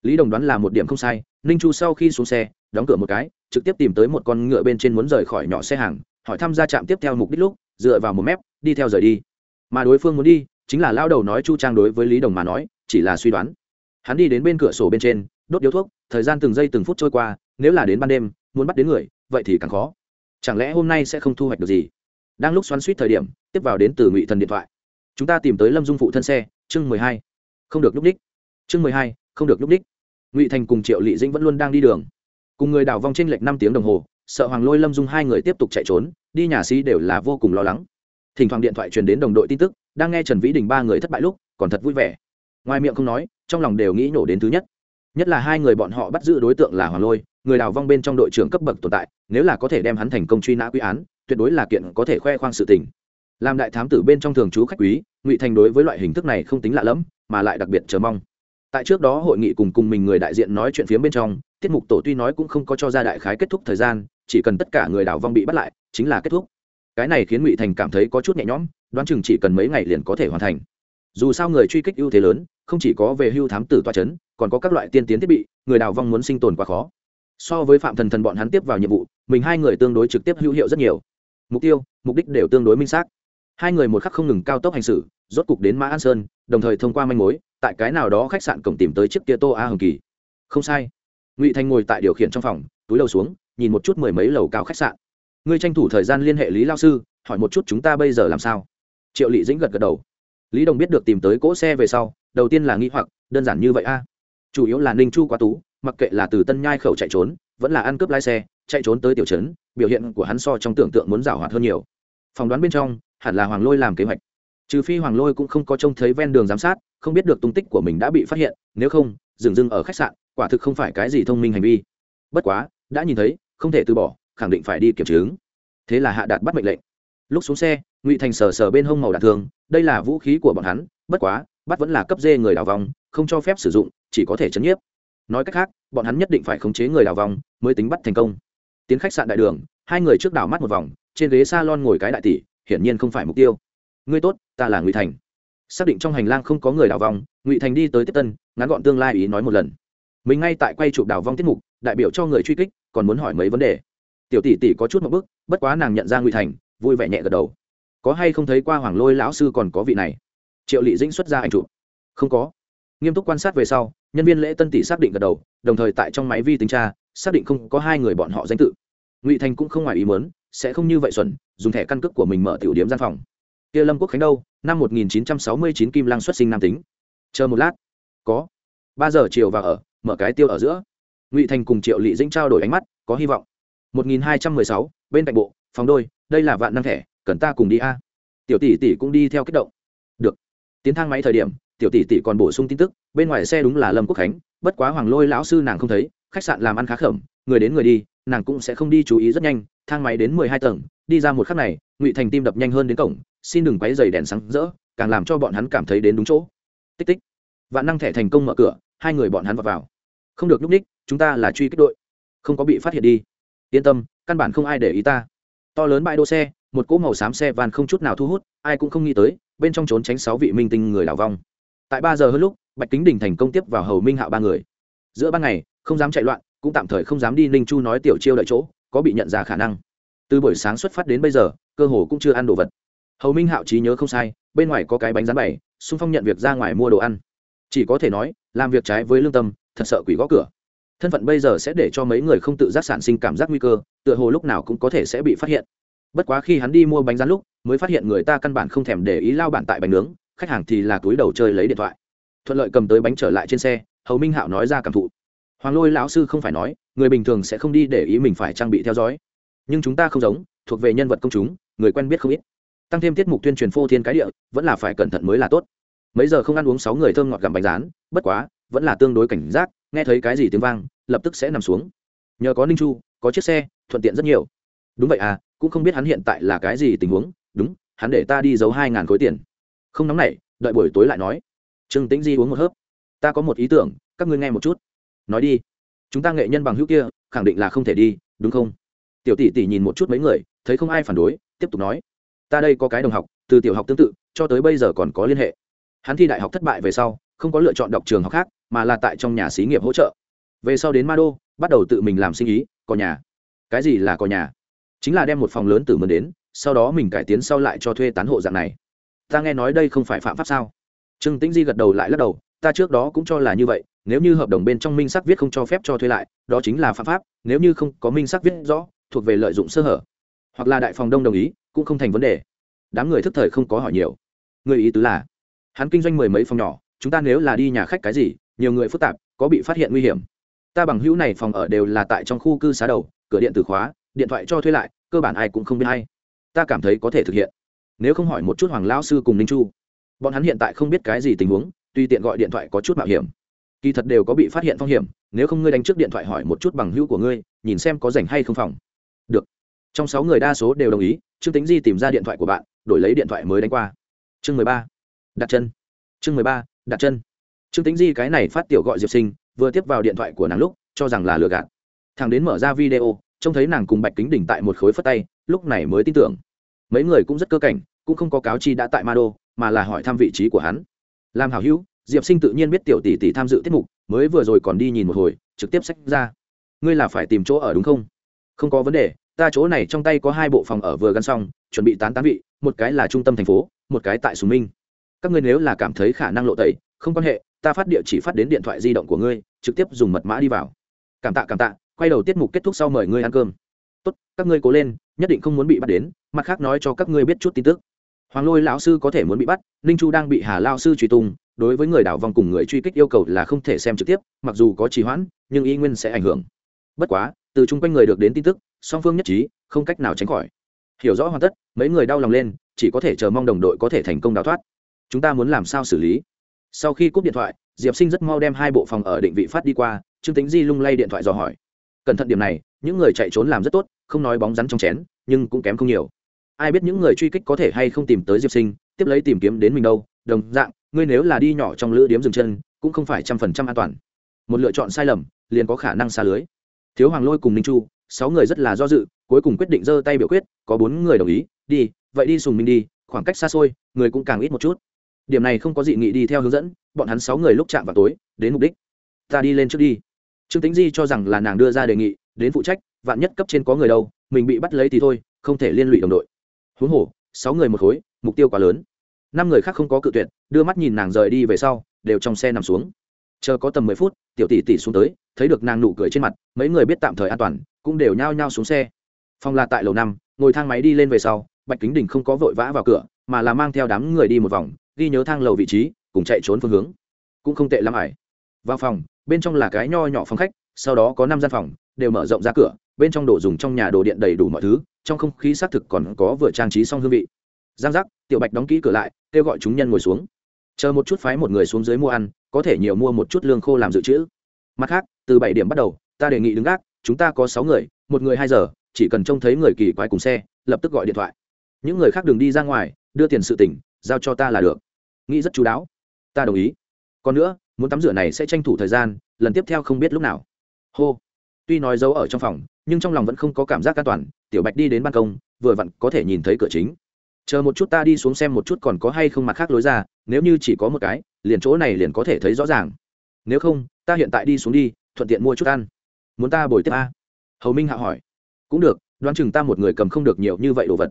Lý đồng đoán là một điểm không sai, ninh chu sau khi xuống xe đóng cửa một cái, trực tiếp tìm tới một con ngựa bên trên muốn rời khỏi nhỏ xe hàng, hỏi thăm ra trạm tiếp theo mục đích lúc, dựa vào một mép, đi theo rời đi. Mà đối phương muốn đi, chính là lao đầu nói chu trang đối với lý đồng mà nói, chỉ là suy đoán. Hắn đi đến bên cửa sổ bên trên, đốt điếu thuốc, thời gian từng giây từng phút trôi qua, nếu là đến ban đêm, muốn bắt đến người, vậy thì càng khó. Chẳng lẽ hôm nay sẽ không thu hoạch được gì? Đang lúc xoắn suýt thời điểm, tiếp vào đến từ ngụy thần điện thoại. Chúng ta tìm tới lâm dung phụ thân xe, chương mười hai. Không được núp h chương mười hai, không được núp h ngụy thành cùng triệu lị dĩnh vẫn luôn đang đi đường cùng người đào vong trên lệch năm tiếng đồng hồ, sợ hoàng lôi lâm dung hai người tiếp tục chạy trốn, đi nhà sĩ đều là vô cùng lo lắng. Thỉnh thoảng điện thoại truyền đến đồng đội tin tức, đang nghe trần vĩ đình ba người thất bại lúc, còn thật vui vẻ. Ngoài miệng không nói, trong lòng đều nghĩ nổ đến thứ nhất. Nhất là hai người bọn họ bắt giữ đối tượng là hoàng lôi, người đào vong bên trong đội trưởng cấp bậc tồn tại, nếu là có thể đem hắn thành công truy nã quy án, tuyệt đối là kiện có thể khoe khoang sự tình. Làm đại thám tử bên trong thường trú khách quý, ngụy thành đối với loại hình thức này không tính lạ lẫm, mà lại đặc biệt chờ mong. Tại trước đó hội nghị cùng cùng mình người đại diện nói chuyện phía bên trong tiết mục tổ tuy nói cũng không có cho ra đại khái kết thúc thời gian, chỉ cần tất cả người đảo vong bị bắt lại, chính là kết thúc. Cái này khiến ngụy thành cảm thấy có chút nhẹ nhõm, đoán chừng chỉ cần mấy ngày liền có thể hoàn thành. Dù sao người truy kích ưu thế lớn, không chỉ có về hưu thám tử toa c h ấ n còn có các loại tiên tiến thiết bị, người đào vong muốn sinh tồn quá khó. So với phạm thần thần bọn hắn tiếp vào nhiệm vụ, mình hai người tương đối trực tiếp hữu hiệu rất nhiều. Mục tiêu, mục đích đều tương đối minh xác. Hai người một khắc không ngừng cao tốc hành xử, rốt cục đến mã an sơn, đồng thời thông qua manh mối, tại cái nào đó khách sạn cổng tìm tới chiếc kia tô a hồng kỳ. Không sai ngụy thanh ngồi tại điều khiển trong phòng túi lầu xuống nhìn một chút mười mấy lầu cao khách sạn ngươi tranh thủ thời gian liên hệ lý lao sư hỏi một chút chúng ta bây giờ làm sao triệu lị dĩnh gật gật đầu lý đồng biết được tìm tới cỗ xe về sau đầu tiên là nghĩ hoặc đơn giản như vậy a chủ yếu là ninh chu quá tú mặc kệ là từ tân nhai khẩu chạy trốn vẫn là ăn cướp lái xe chạy trốn tới tiểu trấn biểu hiện của hắn so trong tưởng tượng muốn giảo hoạt hơn nhiều phỏng đoán bên trong hẳn là hoàng lôi làm kế hoạch trừ phi hoàng lôi cũng không có trông thấy ven đường giám sát không biết được tung tích của mình đã bị phát hiện nếu không dừng dưng ở khách sạn quả thực không phải cái gì thông minh hành vi. Bất quá, đã nhìn thấy, không thể từ bỏ, khẳng định phải đi kiểm chứng. Thế là hạ đạt bắt mệnh lệnh. Lúc xuống xe, ngụy thành sờ sờ bên hông màu đạn thường, đây là vũ khí của bọn hắn, bất quá, bắt vẫn là cấp dê người đào vòng, không cho phép sử dụng, chỉ có thể chấn nhiếp. Nói cách khác, bọn hắn nhất định phải khống chế người đào vòng mới tính bắt thành công. Tiến khách sạn đại đường, hai người trước đảo mắt một vòng, trên ghế s a lon ngồi cái đại tỷ, hiển nhiên không phải mục tiêu. Ngươi tốt, ta là ngụy thành. Xác định trong hành lang không có người đào vòng, ngụy thành đi tới tiếp tân, ngắn gọn tương lai ý nói một lần mình ngay tại quay chụp đào vong tiết mục, đại biểu cho người truy kích, còn muốn hỏi mấy vấn đề. Tiểu tỷ tỷ có chút một bức, bất quá nàng nhận ra ngụy thành, vui vẻ nhẹ gật đầu. Có hay không thấy qua hoàng lôi lão sư còn có vị này? Triệu lị dĩnh xuất ra ảnh chụp. Không có. Nghiêm túc quan sát về sau, nhân viên lễ tân tỷ xác định gật đầu, đồng thời tại trong máy vi tính tra, xác định không có hai người bọn họ danh tự. Ngụy thành cũng không ngoài ý mớn sẽ không như vậy xuẩn, dùng thẻ căn cước của mình mở tiểu điểm gian phòng. Kia lâm quốc khánh đâu? Năm 1969 kim lăng xuất sinh nam tính. Chờ một lát. Có. Ba giờ chiều vào ở mở cái tiêu ở giữa. Ngụy thành cùng triệu lị dĩnh trao đổi ánh mắt có hy vọng. 1216, bên cạnh bộ phòng đôi đây là vạn năng thẻ cần ta cùng đi a. Tiểu tỷ tỷ cũng đi theo kích động. Được. Tiến thang máy thời điểm tiểu tỷ tỷ còn bổ sung tin tức bên ngoài xe đúng là lâm quốc khánh bất quá hoàng lôi lão sư nàng không thấy khách sạn làm ăn khá khẩm người đến người đi nàng cũng sẽ không đi chú ý rất nhanh thang máy đến mười hai tầng đi ra một khắc này ngụy thành tim đập nhanh hơn đến cổng xin đừng quấy dày đèn sáng rỡ càng làm cho bọn hắn cảm thấy đến đúng chỗ. Tích tích. Vạn năng thẻ thành công mở cửa hai người bọn hắn vào, vào không được nhúc ních chúng ta là truy kích đội. Không có bị phát hiện đi. Yên tâm, căn bản không ai để ý ta. To lớn bãi đỗ xe, một cỗ màu xám xe van không chút nào thu hút, ai cũng không nghĩ tới, bên trong trốn tránh sáu vị minh tinh người đào vong. Tại ba giờ hơn lúc, bạch kính đình thành công tiếp vào hầu minh hạo ba người. Giữa ban ngày, không dám chạy loạn, cũng tạm thời không dám đi ninh chu nói tiểu chiêu đợi chỗ, có bị nhận ra khả năng. Từ buổi sáng xuất phát đến bây giờ, cơ hồ cũng chưa ăn đồ vật. Hầu minh hạo trí nhớ không sai, bên ngoài có cái bánh rán bày xung phong nhận việc ra ngoài mua đồ ăn. Chỉ có thể nói, làm việc trái với lương tâm thật sợ quỷ gõ cửa. Thân phận bây giờ sẽ để cho mấy người không tự giác sản sinh cảm giác nguy cơ, tựa hồ lúc nào cũng có thể sẽ bị phát hiện. Bất quá khi hắn đi mua bánh rán lúc, mới phát hiện người ta căn bản không thèm để ý lao bản tại bánh nướng, khách hàng thì là túi đầu chơi lấy điện thoại. Thuận lợi cầm tới bánh trở lại trên xe, hầu minh hạo nói ra cảm thụ. Hoàng lôi lão sư không phải nói, người bình thường sẽ không đi để ý mình phải trang bị theo dõi. Nhưng chúng ta không giống, thuộc về nhân vật công chúng, người quen biết không ít. Tăng thêm tiết mục tuyên truyền phô thiên cái địa, vẫn là phải cẩn thận mới là tốt. Mấy giờ không ăn uống sáu người thơm ngọt gặm bánh rán, bất quá vẫn là tương đối cảnh giác, nghe thấy cái gì tiếng vang, lập tức sẽ nằm xuống. Nhờ có ninh chu, có chiếc xe, thuận tiện rất nhiều. Đúng vậy à cũng không biết hắn hiện tại là cái gì tình huống, đúng, hắn để ta đi giấu hai ngàn khối tiền. Không nóng nảy, đợi buổi tối lại nói. Trương tĩnh di uống một hớp. Ta có một ý tưởng, các ngươi nghe một chút. Nói đi. Chúng ta nghệ nhân bằng hữu kia, khẳng định là không thể đi, đúng không? Tiểu tỷ tỷ nhìn một chút mấy người, thấy không ai phản đối, tiếp tục nói. Ta đây có cái đồng học, từ tiểu học tương tự, cho tới bây giờ còn có liên hệ. Hắn thi đại học thất bại về sau, không có lựa chọn đọc trường học khác mà là tại trong nhà xí nghiệp hỗ trợ. Về sau đến ma đô bắt đầu tự mình làm sinh ý, có nhà. Cái gì là có nhà? Chính là đem một phòng lớn từ mướn đến, sau đó mình cải tiến sau lại cho thuê tán hộ dạng này. Ta nghe nói đây không phải phạm pháp sao? Trương tĩnh di gật đầu lại lắc đầu, ta trước đó cũng cho là như vậy, nếu như hợp đồng bên trong minh sắc viết không cho phép cho thuê lại, đó chính là phạm pháp, nếu như không có minh sắc viết rõ, thuộc về lợi dụng sơ hở. Hoặc là đại phòng đông đồng ý, cũng không thành vấn đề. Đám người thức thời không có hỏi nhiều. Người ý tứ là, hắn kinh doanh mười mấy phòng nhỏ, chúng ta nếu là đi nhà khách cái gì nhiều người phức tạp, có bị phát hiện nguy hiểm. Ta bằng hữu này phòng ở đều là tại trong khu cư xá đầu, cửa điện tử khóa, điện thoại cho thuê lại, cơ bản ai cũng không biết hay ta cảm thấy có thể thực hiện. Nếu không hỏi một chút hoàng lão sư cùng ninh chu. Bọn hắn hiện tại không biết cái gì tình huống, tuy tiện gọi điện thoại có chút mạo hiểm. Kỳ thật đều có bị phát hiện phong hiểm, nếu không ngươi đánh trước điện thoại hỏi một chút bằng hữu của ngươi, nhìn xem có rảnh hay không phòng. Được. Trong sáu người đa số đều đồng ý, trương tính di tìm ra điện thoại của bạn, đổi lấy điện thoại mới đánh qua. Chương mười ba. Đặt chân. Chương mười ba. Đặt chân trương tính di cái này phát tiểu gọi diệp sinh, vừa tiếp vào điện thoại của nàng lúc, cho rằng là lừa gạt. Thằng đến mở ra video, trông thấy nàng cùng bạch kính đỉnh tại một khối phất tay, lúc này mới tin tưởng. Mấy người cũng rất cơ cảnh, cũng không có cáo chi đã tại ma đô mà là hỏi thăm vị trí của hắn. Làm hảo hữu, diệp sinh tự nhiên biết tiểu tỷ tỷ tham dự tiết mục, mới vừa rồi còn đi nhìn một hồi, trực tiếp sách ra. Ngươi là phải tìm chỗ ở đúng không? Không có vấn đề, ta chỗ này trong tay có hai bộ phòng ở vừa gắn xong, chuẩn bị tán tán vị, một cái là trung tâm thành phố, một cái tại sùng minh. Các ngươi nếu là cảm thấy khả năng lộ tẩy, không quan hệ ta phát địa chỉ phát đến điện thoại di động của ngươi, trực tiếp dùng mật mã đi vào. Cảm tạ cảm tạ. Quay đầu tiết mục kết thúc sau mời ngươi ăn cơm. Tốt, các ngươi cố lên, nhất định không muốn bị bắt đến, mặt khác nói cho các ngươi biết chút tin tức. Hoàng lôi lão sư có thể muốn bị bắt, ninh chu đang bị hà lao sư truy tung, đối với người đảo vòng cùng người truy kích yêu cầu là không thể xem trực tiếp, mặc dù có trì hoãn, nhưng y nguyên sẽ ảnh hưởng. Bất quá, từ chung quanh người được đến tin tức, song phương nhất trí, không cách nào tránh khỏi. Hiểu rõ hoàn tất, mấy người đau lòng lên, chỉ có thể chờ mong đồng đội có thể thành công đào thoát. Chúng ta muốn làm sao xử lý? Sau khi cúp điện thoại, diệp sinh rất mau đem hai bộ phòng ở định vị phát đi qua, trương tính di lung lay điện thoại dò hỏi. Cẩn thận điểm này, những người chạy trốn làm rất tốt, không nói bóng rắn trong chén, nhưng cũng kém không nhiều. Ai biết những người truy kích có thể hay không tìm tới diệp sinh, tiếp lấy tìm kiếm đến mình đâu. Đồng dạng, ngươi nếu là đi nhỏ trong lữ điếm dừng chân, cũng không phải trăm phần trăm an toàn. Một lựa chọn sai lầm, liền có khả năng xa lưới. Thiếu hoàng lôi cùng ninh chu, sáu người rất là do dự, cuối cùng quyết định giơ tay biểu quyết, có bốn người đồng ý, đi, vậy đi sùng minh đi, khoảng cách xa xôi, người cũng càng ít một chút điểm này không có dị nghị đi theo hướng dẫn, bọn hắn sáu người lúc chạm vào tối, đến mục đích. Ta đi lên trước đi. Trương tính di cho rằng là nàng đưa ra đề nghị, đến phụ trách, vạn nhất cấp trên có người đâu, mình bị bắt lấy thì thôi, không thể liên lụy đồng đội. Huống hồ, sáu người một khối, mục tiêu quá lớn. Năm người khác không có cự tuyệt, đưa mắt nhìn nàng rời đi về sau, đều trong xe nằm xuống. Chờ có tầm mười phút, tiểu tỷ tỷ xuống tới, thấy được nàng nụ cười trên mặt, mấy người biết tạm thời an toàn, cũng đều nhao nhao xuống xe. Phong là tại lầu năm, ngồi thang máy đi lên về sau, bạch kính đình không có vội vã vào cửa, mà là mang theo đám người đi một vòng ghi nhớ thang lầu vị trí, cùng chạy trốn phương hướng. Cũng không tệ lắm ải. Vào phòng, bên trong là cái nho nhỏ phòng khách, sau đó có năm gian phòng, đều mở rộng ra cửa, bên trong đồ dùng trong nhà đồ điện đầy đủ mọi thứ, trong không khí xác thực còn có vừa trang trí xong hương vị. Giang giác, tiểu bạch đóng kỹ cửa lại, kêu gọi chúng nhân ngồi xuống. Chờ một chút phái một người xuống dưới mua ăn, có thể nhiều mua một chút lương khô làm dự trữ. Mặt khác, từ bảy điểm bắt đầu, ta đề nghị đứng gác, chúng ta có sáu người, một người hai giờ, chỉ cần trông thấy người kỳ quái cùng xe, lập tức gọi điện thoại. Những người khác đừng đi ra ngoài, đưa tiền sự tỉnh, giao cho ta là được nghĩ rất chú đáo. Ta đồng ý. Còn nữa, muốn tắm rửa này sẽ tranh thủ thời gian, lần tiếp theo không biết lúc nào. Hô. Tuy nói giấu ở trong phòng, nhưng trong lòng vẫn không có cảm giác an toàn, tiểu bạch đi đến ban công, vừa vặn có thể nhìn thấy cửa chính. Chờ một chút ta đi xuống xem một chút còn có hay không mặt khác lối ra, nếu như chỉ có một cái, liền chỗ này liền có thể thấy rõ ràng. Nếu không, ta hiện tại đi xuống đi, thuận tiện mua chút ăn. Muốn ta bồi tiếp a? Hầu minh hạ hỏi. Cũng được, đoán chừng ta một người cầm không được nhiều như vậy đồ vật.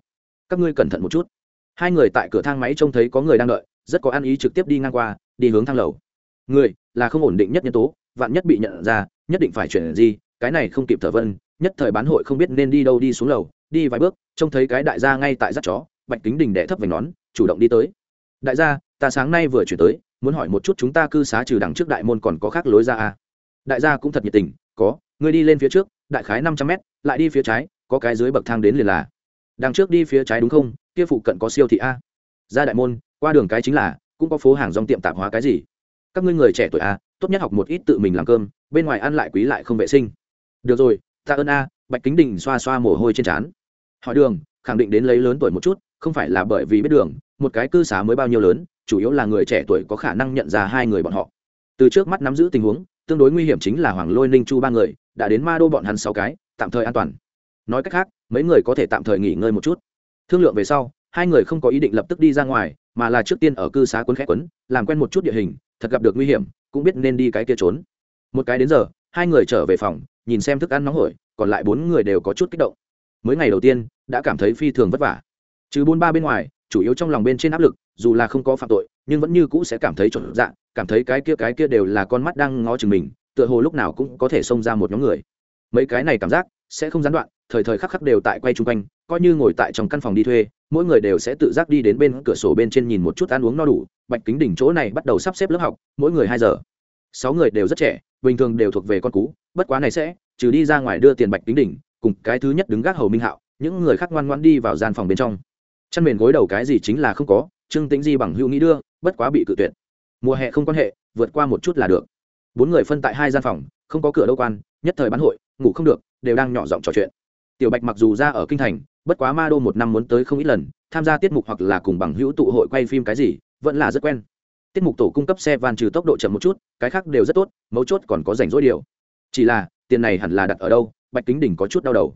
Các ngươi cẩn thận một chút. Hai người tại cửa thang máy trông thấy có người đang đợi rất có ăn ý trực tiếp đi ngang qua, đi hướng thang lầu. Người là không ổn định nhất nhân tố, vạn nhất bị nhận ra, nhất định phải chuyển gì cái này không kịp thở vân, nhất thời bán hội không biết nên đi đâu đi xuống lầu, đi vài bước, trông thấy cái đại gia ngay tại giắt chó, bạch kính đình đẻ thấp vành nón, chủ động đi tới. Đại gia, ta sáng nay vừa chuyển tới, muốn hỏi một chút chúng ta cư xá trừ đằng trước đại môn còn có khác lối ra à? đại gia cũng thật nhiệt tình, có, ngươi đi lên phía trước, đại khái năm trăm mét, lại đi phía trái, có cái dưới bậc thang đến liền là. Đằng trước đi phía trái đúng không? Kia phụ cận có siêu thị a. Ra đại môn qua đường cái chính là, cũng có phố hàng rong tiệm tạp hóa cái gì. Các ngươi người trẻ tuổi a tốt nhất học một ít tự mình làm cơm, bên ngoài ăn lại quý lại không vệ sinh. Được rồi, ta ơn a, bạch kính đình xoa xoa mồ hôi trên trán. Hỏi đường, khẳng định đến lấy lớn tuổi một chút, không phải là bởi vì biết đường, một cái cư xá mới bao nhiêu lớn, chủ yếu là người trẻ tuổi có khả năng nhận ra hai người bọn họ. Từ trước mắt nắm giữ tình huống, tương đối nguy hiểm chính là hoàng lôi ninh chu ba người, đã đến ma đô bọn hắn sáu cái, tạm thời an toàn. Nói cách khác, mấy người có thể tạm thời nghỉ ngơi một chút. Thương lượng về sau, hai người không có ý định lập tức đi ra ngoài mà là trước tiên ở cư xá quấn khẽ quấn, làm quen một chút địa hình, thật gặp được nguy hiểm, cũng biết nên đi cái kia trốn. Một cái đến giờ, hai người trở về phòng, nhìn xem thức ăn nóng hổi, còn lại bốn người đều có chút kích động. Mới ngày đầu tiên, đã cảm thấy phi thường vất vả. Trừ bốn ba bên ngoài, chủ yếu trong lòng bên trên áp lực, dù là không có phạm tội, nhưng vẫn như cũ sẽ cảm thấy trộn dạng cảm thấy cái kia cái kia đều là con mắt đang ngó chừng mình, tựa hồ lúc nào cũng có thể xông ra một nhóm người. Mấy cái này cảm giác sẽ không gián đoạn, thời thời khắc khắc đều tại quay chung quanh coi như ngồi tại trong căn phòng đi thuê, mỗi người đều sẽ tự giác đi đến bên cửa sổ bên trên nhìn một chút ăn uống no đủ, bạch kính đỉnh chỗ này bắt đầu sắp xếp lớp học, mỗi người hai giờ. Sáu người đều rất trẻ, bình thường đều thuộc về con cú, bất quá này sẽ, trừ đi ra ngoài đưa tiền bạch kính đỉnh cùng cái thứ nhất đứng gác hầu minh hạo, những người khác ngoan ngoan đi vào gian phòng bên trong. Chăn mền gối đầu cái gì chính là không có, trương tĩnh di bằng hữu nghĩ đưa, bất quá bị cự tuyệt. Mùa hè không quan hệ, vượt qua một chút là được. Bốn người phân tại hai gian phòng, không có cửa đâu quan, nhất thời bán hội, ngủ không được, đều đang nhỏ giọng trò chuyện tiểu bạch mặc dù ra ở kinh thành, bất quá ma đô một năm muốn tới không ít lần, tham gia tiết mục hoặc là cùng bằng hữu tụ hội quay phim cái gì, vẫn là rất quen. Tiết mục tổ cung cấp xe van trừ tốc độ chậm một chút, cái khác đều rất tốt, mấu chốt còn có rảnh rỗi điều. Chỉ là, tiền này hẳn là đặt ở đâu, bạch kính đỉnh có chút đau đầu.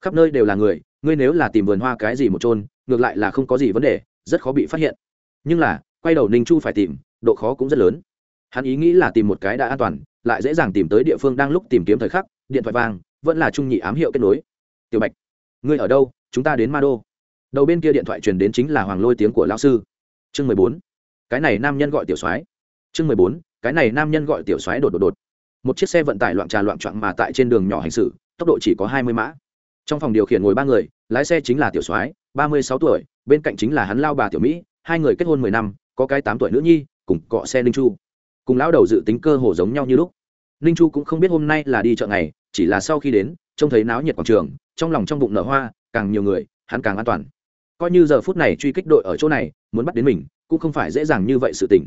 Khắp nơi đều là người, ngươi nếu là tìm vườn hoa cái gì một trôn ngược lại là không có gì vấn đề, rất khó bị phát hiện. Nhưng là, quay đầu ninh chu phải tìm, độ khó cũng rất lớn. Hắn ý nghĩ là tìm một cái đã an toàn, lại dễ dàng tìm tới địa phương đang lúc tìm kiếm thời khắc, điện thoại vàng vẫn là trung nhị ám hiệu kết nối tiểu bạch, ngươi ở đâu? Chúng ta đến ma đô. Đầu bên kia điện thoại truyền đến chính là hoàng lôi tiếng của lão sư. Chương mười bốn. Cái này nam nhân gọi tiểu soái. Chương mười bốn. Cái này nam nhân gọi tiểu soái đột đột đột. Một chiếc xe vận tải loạn trà loạn trọn mà tại trên đường nhỏ hành xử, tốc độ chỉ có hai mươi mã. Trong phòng điều khiển ngồi ba người, lái xe chính là tiểu soái, ba mươi sáu tuổi, bên cạnh chính là hắn lao bà tiểu mỹ, hai người kết hôn mười năm, có cái tám tuổi nữ nhi, cùng cọ xe ninh chu. Cùng lão đầu dự tính cơ hồ giống nhau như lúc. Ninh chu cũng không biết hôm nay là đi chợ ngày, chỉ là sau khi đến, trông thấy náo nhiệt quảng trường trong lòng trong bụng nở hoa, càng nhiều người, hắn càng an toàn. Coi như giờ phút này truy kích đội ở chỗ này, muốn bắt đến mình, cũng không phải dễ dàng như vậy sự tình.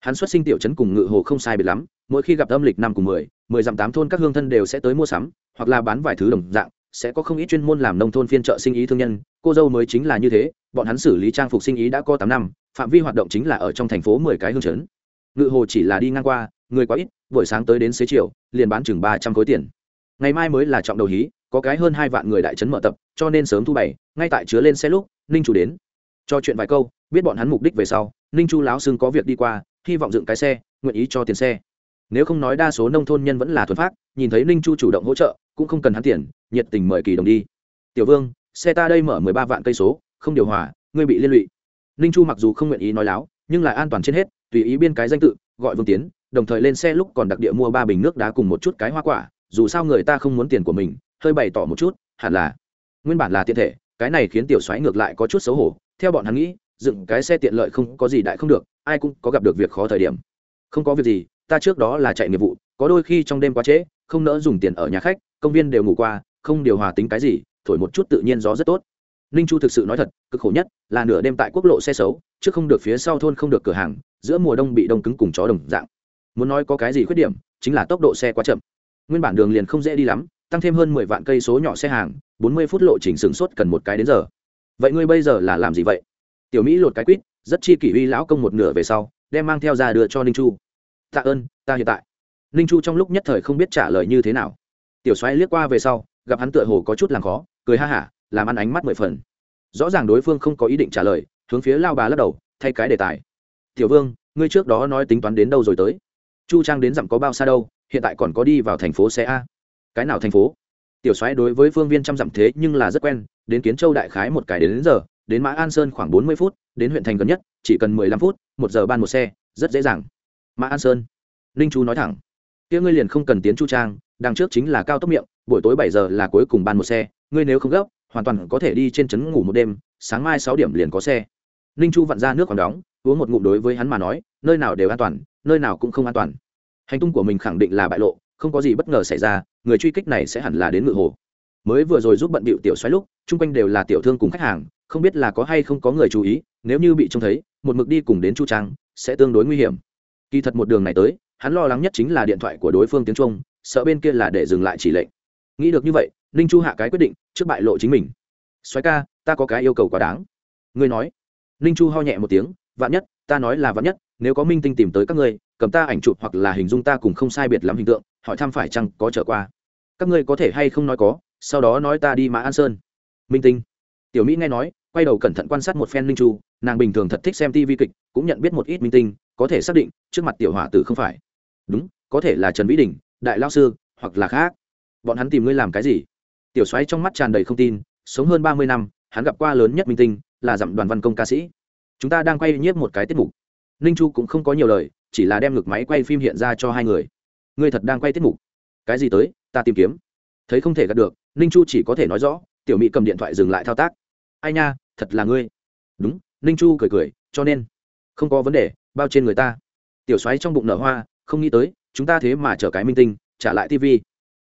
Hắn xuất sinh tiểu trấn cùng ngự hồ không sai biệt lắm, mỗi khi gặp âm lịch năm cùng mười mười dặm tám thôn các hương thân đều sẽ tới mua sắm, hoặc là bán vài thứ đồng dạng, sẽ có không ít chuyên môn làm nông thôn phiên trợ sinh ý thương nhân, cô dâu mới chính là như thế, bọn hắn xử lý trang phục sinh ý đã có tám năm, phạm vi hoạt động chính là ở trong thành phố mười cái hương chấn. Ngự hồ chỉ là đi ngang qua, người quá ít, buổi sáng tới đến xế chiều, liền bán chừng ba trăm khối tiền. Ngày mai mới là trọng đầu hí có cái hơn hai vạn người đại trấn mở tập, cho nên sớm thu bày, ngay tại chứa lên xe lúc, ninh chủ đến. Cho chuyện vài câu, biết bọn hắn mục đích về sau, ninh chu láo xưng có việc đi qua, hy vọng dựng cái xe, nguyện ý cho tiền xe. Nếu không nói đa số nông thôn nhân vẫn là thuần phát nhìn thấy ninh chu chủ động hỗ trợ, cũng không cần hắn tiền, nhiệt tình mời kỳ đồng đi. Tiểu vương, xe ta đây mở mười ba vạn cây số, không điều hòa, ngươi bị liên lụy. Ninh chu mặc dù không nguyện ý nói láo, nhưng lại an toàn trên hết, tùy ý biên cái danh tự, gọi vương tiến, đồng thời lên xe lúc còn đặc địa mua ba bình nước đá cùng một chút cái hoa quả, dù sao người ta không muốn tiền của mình hơi bày tỏ một chút, hẳn là. Nguyên bản là tiện thể, cái này khiến tiểu xoáy ngược lại có chút xấu hổ. Theo bọn hắn nghĩ, dựng cái xe tiện lợi không có gì đại không được, ai cũng có gặp được việc khó thời điểm. Không có việc gì, ta trước đó là chạy nghiệp vụ, có đôi khi trong đêm quá trễ, không nỡ dùng tiền ở nhà khách, công viên đều ngủ qua, không điều hòa tính cái gì, thổi một chút tự nhiên gió rất tốt. Ninh chu thực sự nói thật, cực khổ nhất là nửa đêm tại quốc lộ xe xấu trước không được phía sau thôn không được cửa hàng, giữa mùa đông bị đông cứng cùng chó đồng dạng. Muốn nói có cái gì khuyết điểm, chính là tốc độ xe quá chậm. Nguyên bản đường liền không dễ đi lắm tăng thêm hơn mười vạn cây số nhỏ xe hàng, bốn mươi phút lộ trình sửng sốt cần một cái đến giờ. Vậy ngươi bây giờ là làm gì vậy? Tiểu mỹ lột cái quýt, rất chi kỷ uy lão công một nửa về sau, đem mang theo ra đưa cho ninh chu. Tạ ơn, ta hiện tại. Ninh chu trong lúc nhất thời không biết trả lời như thế nào. Tiểu xoáy liếc qua về sau, gặp hắn tựa hồ có chút làm khó, cười ha hả, làm ăn ánh mắt mười phần. Rõ ràng đối phương không có ý định trả lời, hướng phía lao bà lắc đầu, thay cái đề tài. Tiểu vương, ngươi trước đó nói tính toán đến đâu rồi tới? Chu trang đến dặm có bao xa đâu, hiện tại còn có đi vào thành phố xe a cái nào thành phố? Tiểu soái đối với phương viên trăm dặm thế nhưng là rất quen đến kiến châu đại khái một cái đến, đến giờ đến mã an sơn khoảng bốn mươi phút đến huyện thành gần nhất chỉ cần mười lăm phút một giờ ban một xe rất dễ dàng. Mã an sơn. Ninh chu nói thẳng. Kia ngươi liền không cần tiến chu trang đằng trước chính là cao tốc miệng buổi tối bảy giờ là cuối cùng ban một xe ngươi nếu không gấp hoàn toàn có thể đi trên trấn ngủ một đêm sáng mai sáu điểm liền có xe. Ninh chu vặn ra nước còn đóng uống một ngụm đối với hắn mà nói nơi nào đều an toàn nơi nào cũng không an toàn. Hành tung của mình khẳng định là bại lộ không có gì bất ngờ xảy ra, người truy kích này sẽ hẳn là đến ngự hồ. Mới vừa rồi giúp bận bịu tiểu xoáy lúc, chung quanh đều là tiểu thương cùng khách hàng, không biết là có hay không có người chú ý, nếu như bị trông thấy, một mực đi cùng đến chu trang, sẽ tương đối nguy hiểm. Kỳ thật một đường này tới, hắn lo lắng nhất chính là điện thoại của đối phương tiếng trung, sợ bên kia là để dừng lại chỉ lệnh. Nghĩ được như vậy, ninh chu hạ cái quyết định, trước bại lộ chính mình. Xoáy ca, ta có cái yêu cầu quá đáng. Ngươi nói. Ninh chu ho nhẹ một tiếng, vạn nhất, ta nói là vạn nhất, nếu có minh tinh tìm tới các ngươi, cầm ta ảnh chụp hoặc là hình dung ta cùng không sai biệt lắm hình tượng hỏi thăm phải chăng có trở qua. Các ngươi có thể hay không nói có, sau đó nói ta đi mã an sơn. Minh tinh. Tiểu mỹ nghe nói, quay đầu cẩn thận quan sát một phen linh chu, nàng bình thường thật thích xem tv kịch, cũng nhận biết một ít minh tinh, có thể xác định, trước mặt tiểu hỏa tử không phải. Đúng, có thể là trần vĩ đình, đại lao sư, hoặc là khác. Bọn hắn tìm ngươi làm cái gì? Tiểu xoáy trong mắt tràn đầy không tin, sống hơn ba mươi năm, hắn gặp qua lớn nhất minh tinh, là dặm đoàn văn công ca sĩ. Chúng ta đang quay nhiếp một cái tiết mục. Ninh chu cũng không có nhiều lời, chỉ là đem ngực máy quay phim hiện ra cho hai người ngươi thật đang quay tiết mục. Cái gì tới, ta tìm kiếm. Thấy không thể gặp được, ninh chu chỉ có thể nói rõ, tiểu mỹ cầm điện thoại dừng lại thao tác. Ai nha, thật là ngươi. Đúng, ninh chu cười cười, cho nên, không có vấn đề, bao trên người ta. Tiểu xoáy trong bụng nở hoa, không nghĩ tới, chúng ta thế mà chở cái minh tinh, trả lại tv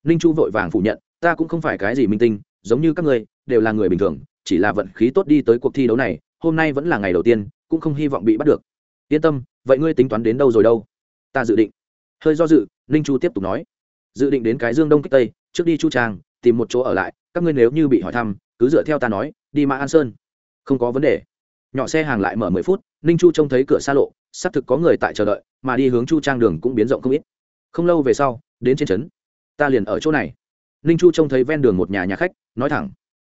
ninh chu vội vàng phủ nhận, ta cũng không phải cái gì minh tinh, giống như các ngươi, đều là người bình thường, chỉ là vận khí tốt đi tới cuộc thi đấu này, hôm nay vẫn là ngày đầu tiên, cũng không hy vọng bị bắt được. Yên tâm, vậy ngươi tính toán đến đâu rồi đâu? Ta dự định hơi do dự, ninh chu tiếp tục nói, dự định đến cái dương đông kích tây, trước đi chu trang, tìm một chỗ ở lại, các ngươi nếu như bị hỏi thăm, cứ dựa theo ta nói, đi mã an sơn. Không có vấn đề. Nhỏ xe hàng lại mở mười phút, ninh chu trông thấy cửa xa lộ, xác thực có người tại chờ đợi, mà đi hướng chu trang đường cũng biến rộng không ít. Không lâu về sau, đến trên trấn, ta liền ở chỗ này. Ninh chu trông thấy ven đường một nhà nhà khách, nói thẳng,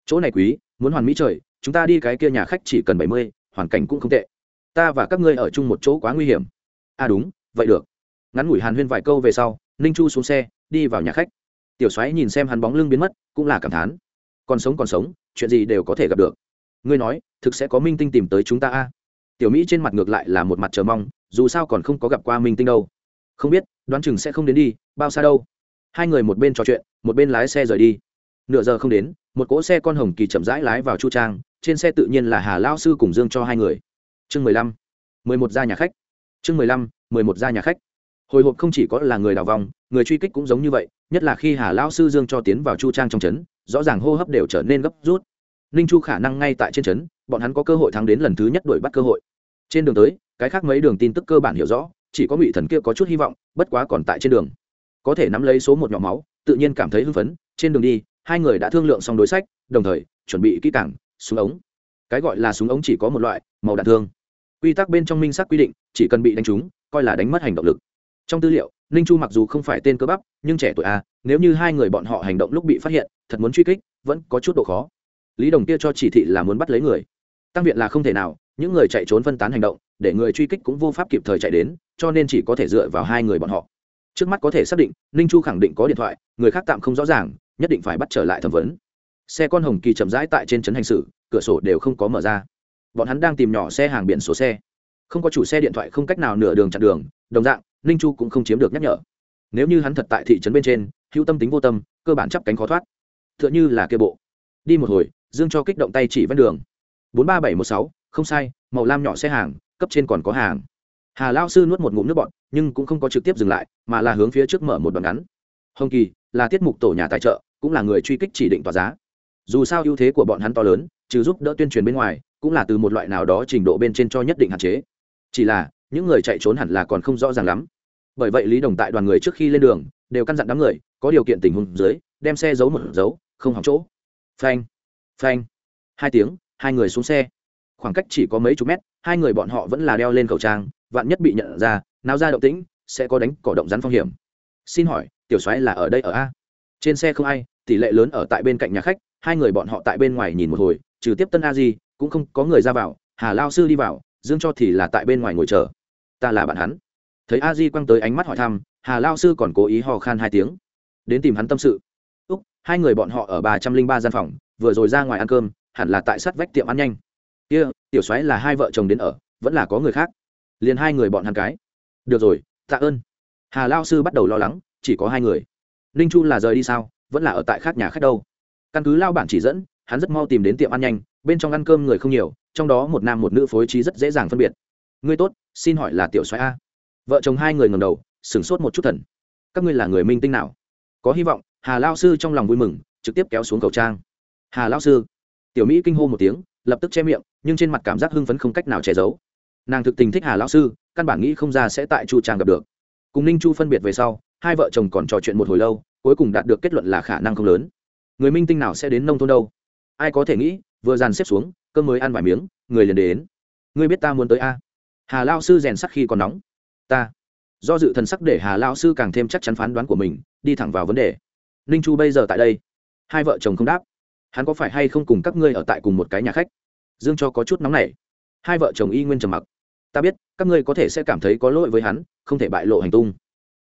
chỗ này quý, muốn hoàn mỹ trời, chúng ta đi cái kia nhà khách chỉ cần bảy mươi, hoàn cảnh cũng không tệ. Ta và các ngươi ở chung một chỗ quá nguy hiểm. À đúng, vậy được ngắn ngủi hàn huyên vài câu về sau, ninh chu xuống xe, đi vào nhà khách. Tiểu xoáy nhìn xem hắn bóng lưng biến mất, cũng là cảm thán. Còn sống còn sống, chuyện gì đều có thể gặp được. Ngươi nói, thực sẽ có minh tinh tìm tới chúng ta a? Tiểu mỹ trên mặt ngược lại là một mặt chờ mong, dù sao còn không có gặp qua minh tinh đâu. Không biết, đoán chừng sẽ không đến đi, bao xa đâu. Hai người một bên trò chuyện, một bên lái xe rời đi. Nửa giờ không đến, một cỗ xe con hồng kỳ chậm rãi lái vào chu trang, trên xe tự nhiên là hà lao sư cùng dương cho hai người. Chương mười lăm, mười một gia nhà khách. Chương mười lăm, mười một gia nhà khách hồi hộp không chỉ có là người đào vòng người truy kích cũng giống như vậy, nhất là khi hà lao sư dương cho tiến vào chu trang trong trấn, rõ ràng hô hấp đều trở nên gấp rút. Ninh chu khả năng ngay tại trên trấn, bọn hắn có cơ hội thắng đến lần thứ nhất đuổi bắt cơ hội. Trên đường tới, cái khác mấy đường tin tức cơ bản hiểu rõ, chỉ có ngụy thần kia có chút hy vọng, bất quá còn tại trên đường. Có thể nắm lấy số một nhỏ máu, tự nhiên cảm thấy hưng phấn, trên đường đi, hai người đã thương lượng xong đối sách, đồng thời, chuẩn bị kỹ càng, súng ống. Cái gọi là súng ống chỉ có một loại, màu đạn thương. Quy tắc bên trong minh xác quy định, chỉ cần bị đánh trúng, coi là đánh mất hành động lực trong tư liệu, ninh chu mặc dù không phải tên cơ bắp, nhưng trẻ tuổi a nếu như hai người bọn họ hành động lúc bị phát hiện, thật muốn truy kích, vẫn có chút độ khó. Lý đồng kia cho chỉ thị là muốn bắt lấy người. Tăng viện là không thể nào, những người chạy trốn phân tán hành động, để người truy kích cũng vô pháp kịp thời chạy đến, cho nên chỉ có thể dựa vào hai người bọn họ. Trước mắt có thể xác định, ninh chu khẳng định có điện thoại, người khác tạm không rõ ràng, nhất định phải bắt trở lại thẩm vấn. Xe con hồng kỳ chậm rãi tại trên trấn hành xử, cửa sổ đều không có mở ra. Bọn hắn đang tìm nhỏ xe hàng biển số xe. Không có chủ xe điện thoại không cách nào nửa đường chặn đường, đồng dạng ninh chu cũng không chiếm được nhắc nhở. Nếu như hắn thật tại thị trấn bên trên, hữu tâm tính vô tâm, cơ bản chắp cánh khó thoát. T h ư ợ n h ư là kia bộ. Đi một hồi, dương cho kích động tay chỉ ven đường. bốn ba bảy một sáu, không sai, màu lam nhỏ xe hàng, cấp trên còn có hàng. Hà lao sư nuốt một ngụm nước bọn nhưng cũng không có trực tiếp dừng lại, mà là hướng phía trước mở một đoạn ngắn. Hồng kỳ, là tiết mục tổ nhà tài trợ, cũng là người truy kích chỉ định tòa giá. Dù sao ưu thế của bọn hắn to lớn, trừ giúp đỡ tuyên truyền bên ngoài, cũng là từ một loại nào đó trình độ bên trên cho nhất định hạn chế. Chỉ là những người chạy trốn hẳn là còn không rõ ràng lắm. Bởi vậy lý đồng tại đoàn người trước khi lên đường, đều căn dặn đám người, có điều kiện tình huống dưới, đem xe giấu một dấu không hỏng chỗ. Phanh phanh, hai tiếng, hai người xuống xe. Khoảng cách chỉ có mấy chục mét, hai người bọn họ vẫn là đeo lên khẩu trang, vạn nhất bị nhận ra, nào ra động tĩnh, sẽ có đánh cỏ động rắn phong hiểm. Xin hỏi, tiểu soái là ở đây ở a? Trên xe không ai, tỷ lệ lớn ở tại bên cạnh nhà khách, hai người bọn họ tại bên ngoài nhìn một hồi, trừ tiếp tân a di, cũng không có người ra vào, hà lao sư đi vào, dương cho thì là tại bên ngoài ngồi chờ ta là bạn hắn. Thấy a di quăng tới ánh mắt hỏi thăm hà lao sư còn cố ý hò khan hai tiếng. Đến tìm hắn tâm sự. Úc hai người bọn họ ở ba trăm linh ba gian phòng vừa rồi ra ngoài ăn cơm hẳn là tại sát vách tiệm ăn nhanh. Kia、yeah, tiểu soái là hai vợ chồng đến ở vẫn là có người khác. Liền hai người bọn hắn cái. Được rồi tạ ơn. Hà lao sư bắt đầu lo lắng chỉ có hai người. Ninh chu là rời đi sao vẫn là ở tại khác nhà khách đâu? Căn cứ lao bản chỉ dẫn hắn rất mau tìm đến tiệm ăn nhanh bên trong ăn cơm người không nhiều trong đó một nam một nữ phối trí rất dễ dàng phân biệt ngươi tốt, xin hỏi là tiểu soái a. Vợ chồng hai người ngầm đầu, sửng sốt một chút thần. Các ngươi là người minh tinh nào? Có hy vọng, hà lao sư trong lòng vui mừng, trực tiếp kéo xuống cầu trang. Hà lao sư. Tiểu mỹ kinh hô một tiếng, lập tức che miệng, nhưng trên mặt cảm giác hưng phấn không cách nào che giấu. Nàng thực tình thích hà lao sư, căn bản nghĩ không ra sẽ tại chu trang gặp được. Cùng ninh chu phân biệt về sau, hai vợ chồng còn trò chuyện một hồi lâu, cuối cùng đạt được kết luận là khả năng không lớn. Người minh tinh nào sẽ đến nông thôn đâu? Ai có thể nghĩ, vừa dàn xếp xuống, cơm mới ăn vài miếng, người liền đến. Ngươi biết ta muốn tới a? Hà lao sư rèn sắc khi còn nóng. Ta. Do dự thần sắc để hà lao sư càng thêm chắc chắn phán đoán của mình, đi thẳng vào vấn đề. Ninh chu bây giờ tại đây. Hai vợ chồng không đáp. Hắn có phải hay không cùng các ngươi ở tại cùng một cái nhà khách? Dương cho có chút nóng này hai vợ chồng y nguyên trầm mặc. Ta biết, các ngươi có thể sẽ cảm thấy có lỗi với hắn, không thể bại lộ hành tung.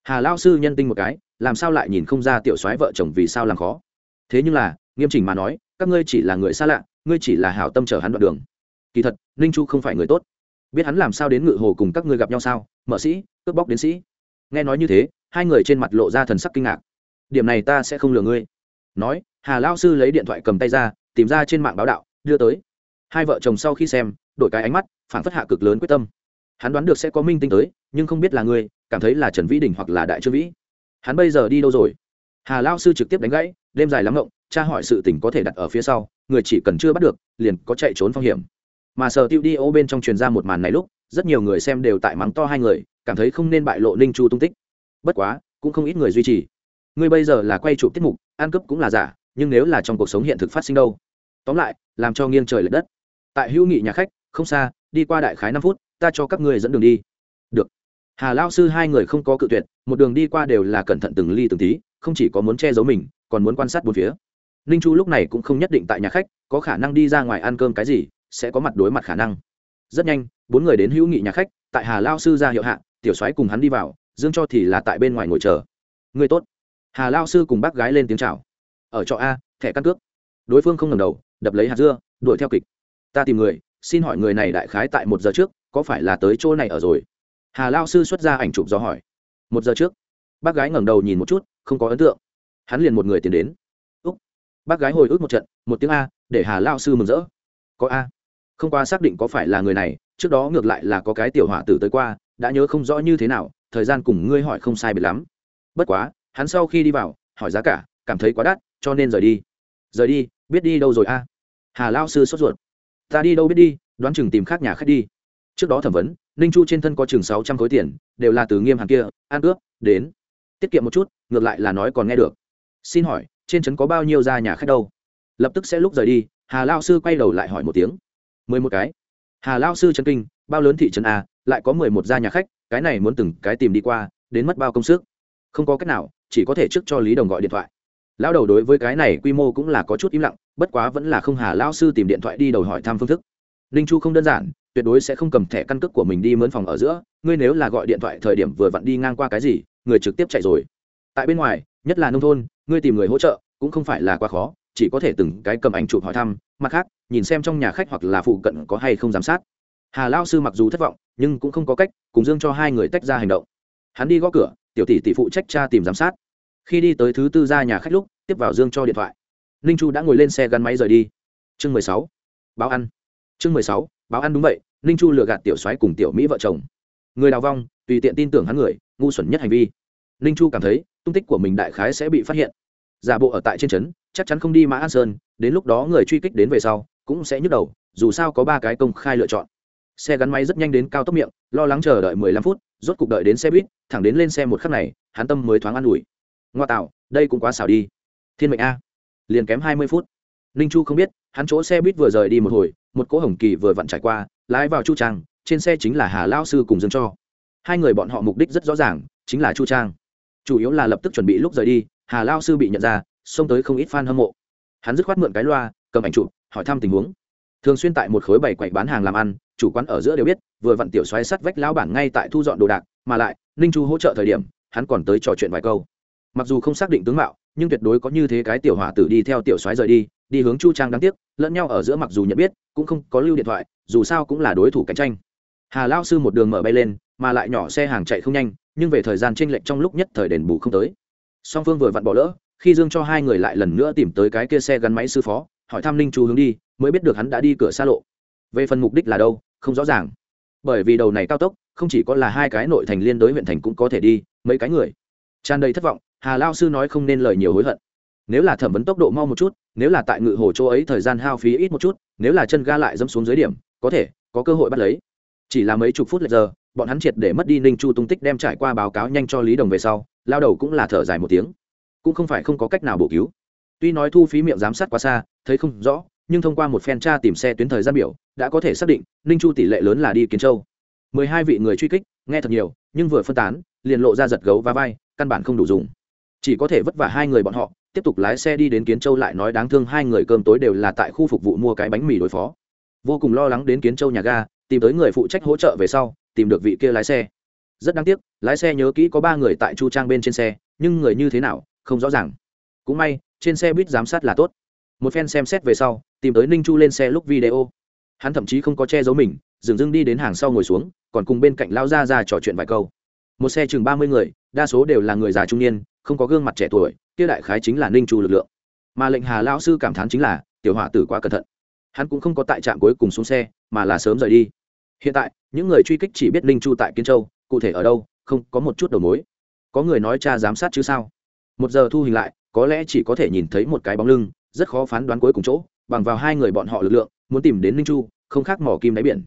Hà lao sư nhân tinh một cái, làm sao lại nhìn không ra tiểu soái vợ chồng vì sao làm khó? Thế nhưng là, nghiêm chỉnh mà nói, các ngươi chỉ là người xa lạ, ngươi chỉ là hảo tâm chở hắn đoạn đường. Kỳ thật, ninh chu không phải người tốt biết hắn làm sao đến ngự hồ cùng các ngươi gặp nhau sao? Mở sĩ, cướp bóc đến sĩ. Nghe nói như thế, hai người trên mặt lộ ra thần sắc kinh ngạc. Điểm này ta sẽ không lừa ngươi. Nói, hà lao sư lấy điện thoại cầm tay ra, tìm ra trên mạng báo đạo, đưa tới. Hai vợ chồng sau khi xem, đổi cái ánh mắt phản phất hạ cực lớn quyết tâm. Hắn đoán được sẽ có minh tinh tới, nhưng không biết là người, cảm thấy là trần vĩ đình hoặc là đại trương vĩ. Hắn bây giờ đi đâu rồi? Hà lao sư trực tiếp đánh gãy, đêm dài lắm ngộng cha hỏi sự tình có thể đặt ở phía sau, người chỉ cần chưa bắt được, liền có chạy trốn phong hiểm mà sở tiêu đi ô bên trong truyền ra một màn này lúc, rất nhiều người xem đều tại mắng to hai người, cảm thấy không nên bại lộ ninh chu tung tích. Bất quá, cũng không ít người duy trì. Ngươi bây giờ là quay chụp tiết mục, ăn cướp cũng là giả, nhưng nếu là trong cuộc sống hiện thực phát sinh đâu? Tóm lại, làm cho nghiêng trời l ệ đất. Tại hữu nghị nhà khách, không xa, đi qua đại khái năm phút, ta cho các ngươi dẫn đường đi. Được. Hà lao sư hai người không có cự tuyệt, một đường đi qua đều là cẩn thận từng ly từng tí, không chỉ có muốn che giấu mình, còn muốn quan sát bốn phía. Ninh chu lúc này cũng không nhất định tại nhà khách, có khả năng đi ra ngoài ăn cơm cái gì sẽ có mặt đối mặt khả năng. Rất nhanh, bốn người đến hữu nghị nhà khách, tại hà lao sư ra hiệu hạ, tiểu soái cùng hắn đi vào, dương cho thì là tại bên ngoài ngồi chờ. Người tốt. Hà lao sư cùng bác gái lên tiếng chào. Ở trọ a, thẻ căn cước. Đối phương không ngầm đầu, đập lấy hạt dưa, đuổi theo kịch. Ta tìm người, xin hỏi người này đại khái tại một giờ trước, có phải là tới chỗ này ở rồi? Hà lao sư xuất ra ảnh chụp do hỏi. Một giờ trước. Bác gái ngẩng đầu nhìn một chút, không có ấn tượng. Hắn liền một người tiến đến. Úc. Bác gái hồi ức một trận, một tiếng a, để hà lao sư mừng rỡ. Có a không qua xác định có phải là người này, trước đó ngược lại là có cái tiểu hỏa tử tới qua, đã nhớ không rõ như thế nào, thời gian cùng ngươi hỏi không sai biệt lắm. Bất quá, hắn sau khi đi vào, hỏi giá cả, cảm thấy quá đắt, cho nên rời đi. Rời đi, biết đi đâu rồi a? Hà lao sư sốt ruột. Ta đi đâu biết đi, đoán chừng tìm khác nhà khách đi. Trước đó thẩm vấn, ninh chu trên thân có chừng sáu trăm khối tiền, đều là từ nghiêm hàng kia, ăn cướp đến. Tiết kiệm một chút, ngược lại là nói còn nghe được. Xin hỏi, trên trấn có bao nhiêu ra nhà khách đâu? Lập tức sẽ lúc rời đi, hà lao sư quay đầu lại hỏi một tiếng mười một cái. Hà lao sư trấn kinh, bao lớn thị trấn a, lại có mười một gia nhà khách, cái này muốn từng cái tìm đi qua, đến mất bao công sức. Không có cách nào, chỉ có thể trước cho lý đồng gọi điện thoại. Lão đầu đối với cái này quy mô cũng là có chút im lặng, bất quá vẫn là không hà lao sư tìm điện thoại đi đầu hỏi thăm phương thức. Ninh chu không đơn giản, tuyệt đối sẽ không cầm thẻ căn cước của mình đi mướn phòng ở giữa, ngươi nếu là gọi điện thoại thời điểm vừa vặn đi ngang qua cái gì, người trực tiếp chạy rồi. Tại bên ngoài, nhất là nông thôn, ngươi tìm người hỗ trợ cũng không phải là quá khó, chỉ có thể từng cái cầm ảnh chụp hỏi thăm mặt khác, nhìn xem trong nhà khách hoặc là phụ cận có hay không giám sát. Hà lao sư mặc dù thất vọng, nhưng cũng không có cách cùng dương cho hai người tách ra hành động. Hắn đi gõ cửa, tiểu tỷ tỷ phụ trách cha tìm giám sát. Khi đi tới thứ tư ra nhà khách lúc, tiếp vào dương cho điện thoại. Ninh chu đã ngồi lên xe gắn máy rời đi. Chương mười sáu, báo ăn. Chương mười sáu, báo ăn đúng vậy, ninh chu lừa gạt tiểu soái cùng tiểu mỹ vợ chồng. Người đào vong, tùy tiện tin tưởng hắn người, ngu xuẩn nhất hành vi. Ninh chu cảm thấy, tung tích của mình đại khái sẽ bị phát hiện. Giả bộ ở tại trên trấn, chắc chắn không đi mã an sơn đến lúc đó người truy kích đến về sau, cũng sẽ nhức đầu, dù sao có ba cái công khai lựa chọn. Xe gắn máy rất nhanh đến cao tốc miệng, lo lắng chờ đợi mười lăm phút, rốt cục đợi đến xe buýt, thẳng đến lên xe một khắc này, hắn tâm mới thoáng an ủi. Ngoa tạo, đây cũng quá xảo đi. Thiên mệnh a. Liền kém hai mươi phút. Ninh chu không biết, hắn chỗ xe buýt vừa rời đi một hồi, một cỗ hồng kỳ vừa vặn trải qua, lái vào chu trang, trên xe chính là hà lao sư cùng dương cho. Hai người bọn họ mục đích rất rõ ràng, chính là chu trang. Chủ yếu là lập tức chuẩn bị lúc rời đi, hà lao sư bị nhận ra, xông tới không ít f a n hâm mộ hắn dứt khoát mượn cái loa, cầm ảnh chụp, hỏi thăm tình huống. Thường xuyên tại một khối bảy quậy bán hàng làm ăn, chủ quán ở giữa đều biết, vừa vặn tiểu xoáy sắt vách lão bản ngay tại thu dọn đồ đạc, mà lại, ninh chu hỗ trợ thời điểm, hắn còn tới trò chuyện vài câu. Mặc dù không xác định tướng mạo, nhưng tuyệt đối có như thế cái tiểu hỏa tử đi theo tiểu xoáy rời đi đi hướng chu trang đáng tiếc, lẫn nhau ở giữa mặc dù nhận biết, cũng không có lưu điện thoại, dù sao cũng là đối thủ cạnh tranh. Hà lao sư một đường mở bay lên, mà lại nhỏ xe hàng chạy không nhanh, nhưng về thời gian tranh lệch trong lúc nhất thời đền bù không tới. Song phương vừa vặn bỏ lỡ khi dương cho hai người lại lần nữa tìm tới cái kia xe gắn máy sư phó, hỏi thăm ninh chu hướng đi, mới biết được hắn đã đi cửa xa lộ. Về phần mục đích là đâu, không rõ ràng. Bởi vì đầu này cao tốc, không chỉ có là hai cái nội thành liên đối huyện thành cũng có thể đi, mấy cái người. Tràn đầy thất vọng, hà lao sư nói không nên lời nhiều hối hận. Nếu là thẩm vấn tốc độ mau một chút, nếu là tại ngự hồ chỗ ấy thời gian hao phí ít một chút, nếu là chân ga lại dẫm xuống dưới điểm, có thể, có cơ hội bắt lấy. Chỉ là mấy chục phút lệch giờ, bọn hắn triệt để mất đi ninh chu tung tích đem trải qua báo cáo nhanh cho lý đồng về sau, lao đầu cũng là thở dài một tiếng cũng không phải không có cách nào bổ cứu. Tuy nói thu phí miệng giám sát quá xa, thấy không rõ, nhưng thông qua một phen tra tìm xe tuyến thời gian biểu, đã có thể xác định ninh chu tỷ lệ lớn là đi kiến châu. Mười hai vị người truy kích, nghe thật nhiều, nhưng vừa phân tán, liền lộ ra giật gấu và vai, căn bản không đủ dùng. Chỉ có thể vất vả hai người bọn họ, tiếp tục lái xe đi đến kiến châu lại nói đáng thương hai người cơm tối đều là tại khu phục vụ mua cái bánh mì đối phó. Vô cùng lo lắng đến kiến châu nhà ga, tìm tới người phụ trách hỗ trợ về sau, tìm được vị kia lái xe. Rất đáng tiếc, lái xe nhớ kỹ có ba người tại chu trang bên trên xe, nhưng người như thế nào không rõ ràng. Cũng may, trên xe buýt giám sát là tốt. Một phen xem xét về sau, tìm tới ninh chu lên xe lúc video. Hắn thậm chí không có che giấu mình, dừng dưng đi đến hàng sau ngồi xuống, còn cùng bên cạnh lao ra ra trò chuyện vài câu. Một xe chừng ba mươi người, đa số đều là người già trung niên, không có gương mặt trẻ tuổi, kia đại khái chính là ninh chu lực lượng. Mà lệnh hà lão sư cảm thán chính là, tiểu hỏa tử quá cẩn thận. Hắn cũng không có tại trạm cuối cùng xuống xe, mà là sớm rời đi. Hiện tại, những người truy kích chỉ biết ninh chu tại kiến châu, cụ thể ở đâu, không có một chút đầu mối. Có người nói cha giám sát chứ sao? Một giờ thu hình lại, có lẽ chỉ có thể nhìn thấy một cái bóng lưng, rất khó phán đoán cuối cùng chỗ, bằng vào hai người bọn họ lực lượng, muốn tìm đến ninh chu, không khác mỏ kim đáy biển.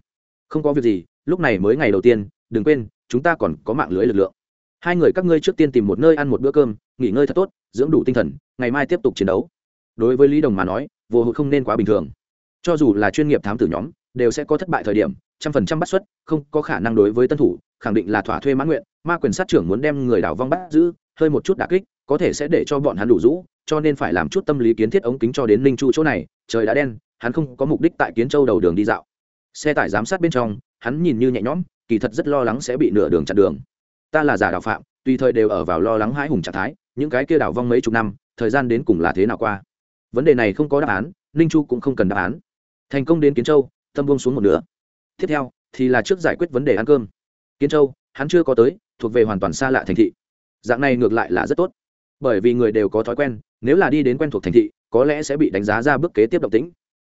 Không có việc gì, lúc này mới ngày đầu tiên, đừng quên, chúng ta còn có mạng lưới lực lượng. Hai người các ngươi trước tiên tìm một nơi ăn một bữa cơm, nghỉ ngơi thật tốt, dưỡng đủ tinh thần, ngày mai tiếp tục chiến đấu. Đối với lý đồng mà nói, vô hụt không nên quá bình thường. Cho dù là chuyên nghiệp thám tử nhóm, đều sẽ có thất bại thời điểm, trăm phần trăm bắt xuất, không có khả năng đối với tân thủ, khẳng định là thỏa thuê mãn nguyện, ma quyền sát trưởng muốn đem người đảo vong bắt giữ hơi một chút đả kích, có thể sẽ để cho bọn hắn đủ rũ, cho nên phải làm chút tâm lý kiến thiết ống kính cho đến ninh chu chỗ này. Trời đã đen, hắn không có mục đích tại kiến châu đầu đường đi dạo. Xe tải giám sát bên trong, hắn nhìn như nhẹ nhõm, kỳ thật rất lo lắng sẽ bị nửa đường chặn đường. Ta là giả đạo phạm, tùy thời đều ở vào lo lắng hãi hùng trạng thái, những cái kia đảo vong mấy chục năm, thời gian đến cùng là thế nào qua? Vấn đề này không có đáp án, ninh chu cũng không cần đáp án. Thành công đến kiến châu, tâm buông xuống một nửa. Tiếp theo, thì là trước giải quyết vấn đề ăn cơm. Kiến châu, hắn chưa có tới, thuộc về hoàn toàn xa lạ thành thị dạng này ngược lại là rất tốt. Bởi vì người đều có thói quen, nếu là đi đến quen thuộc thành thị, có lẽ sẽ bị đánh giá ra bước kế tiếp động tĩnh.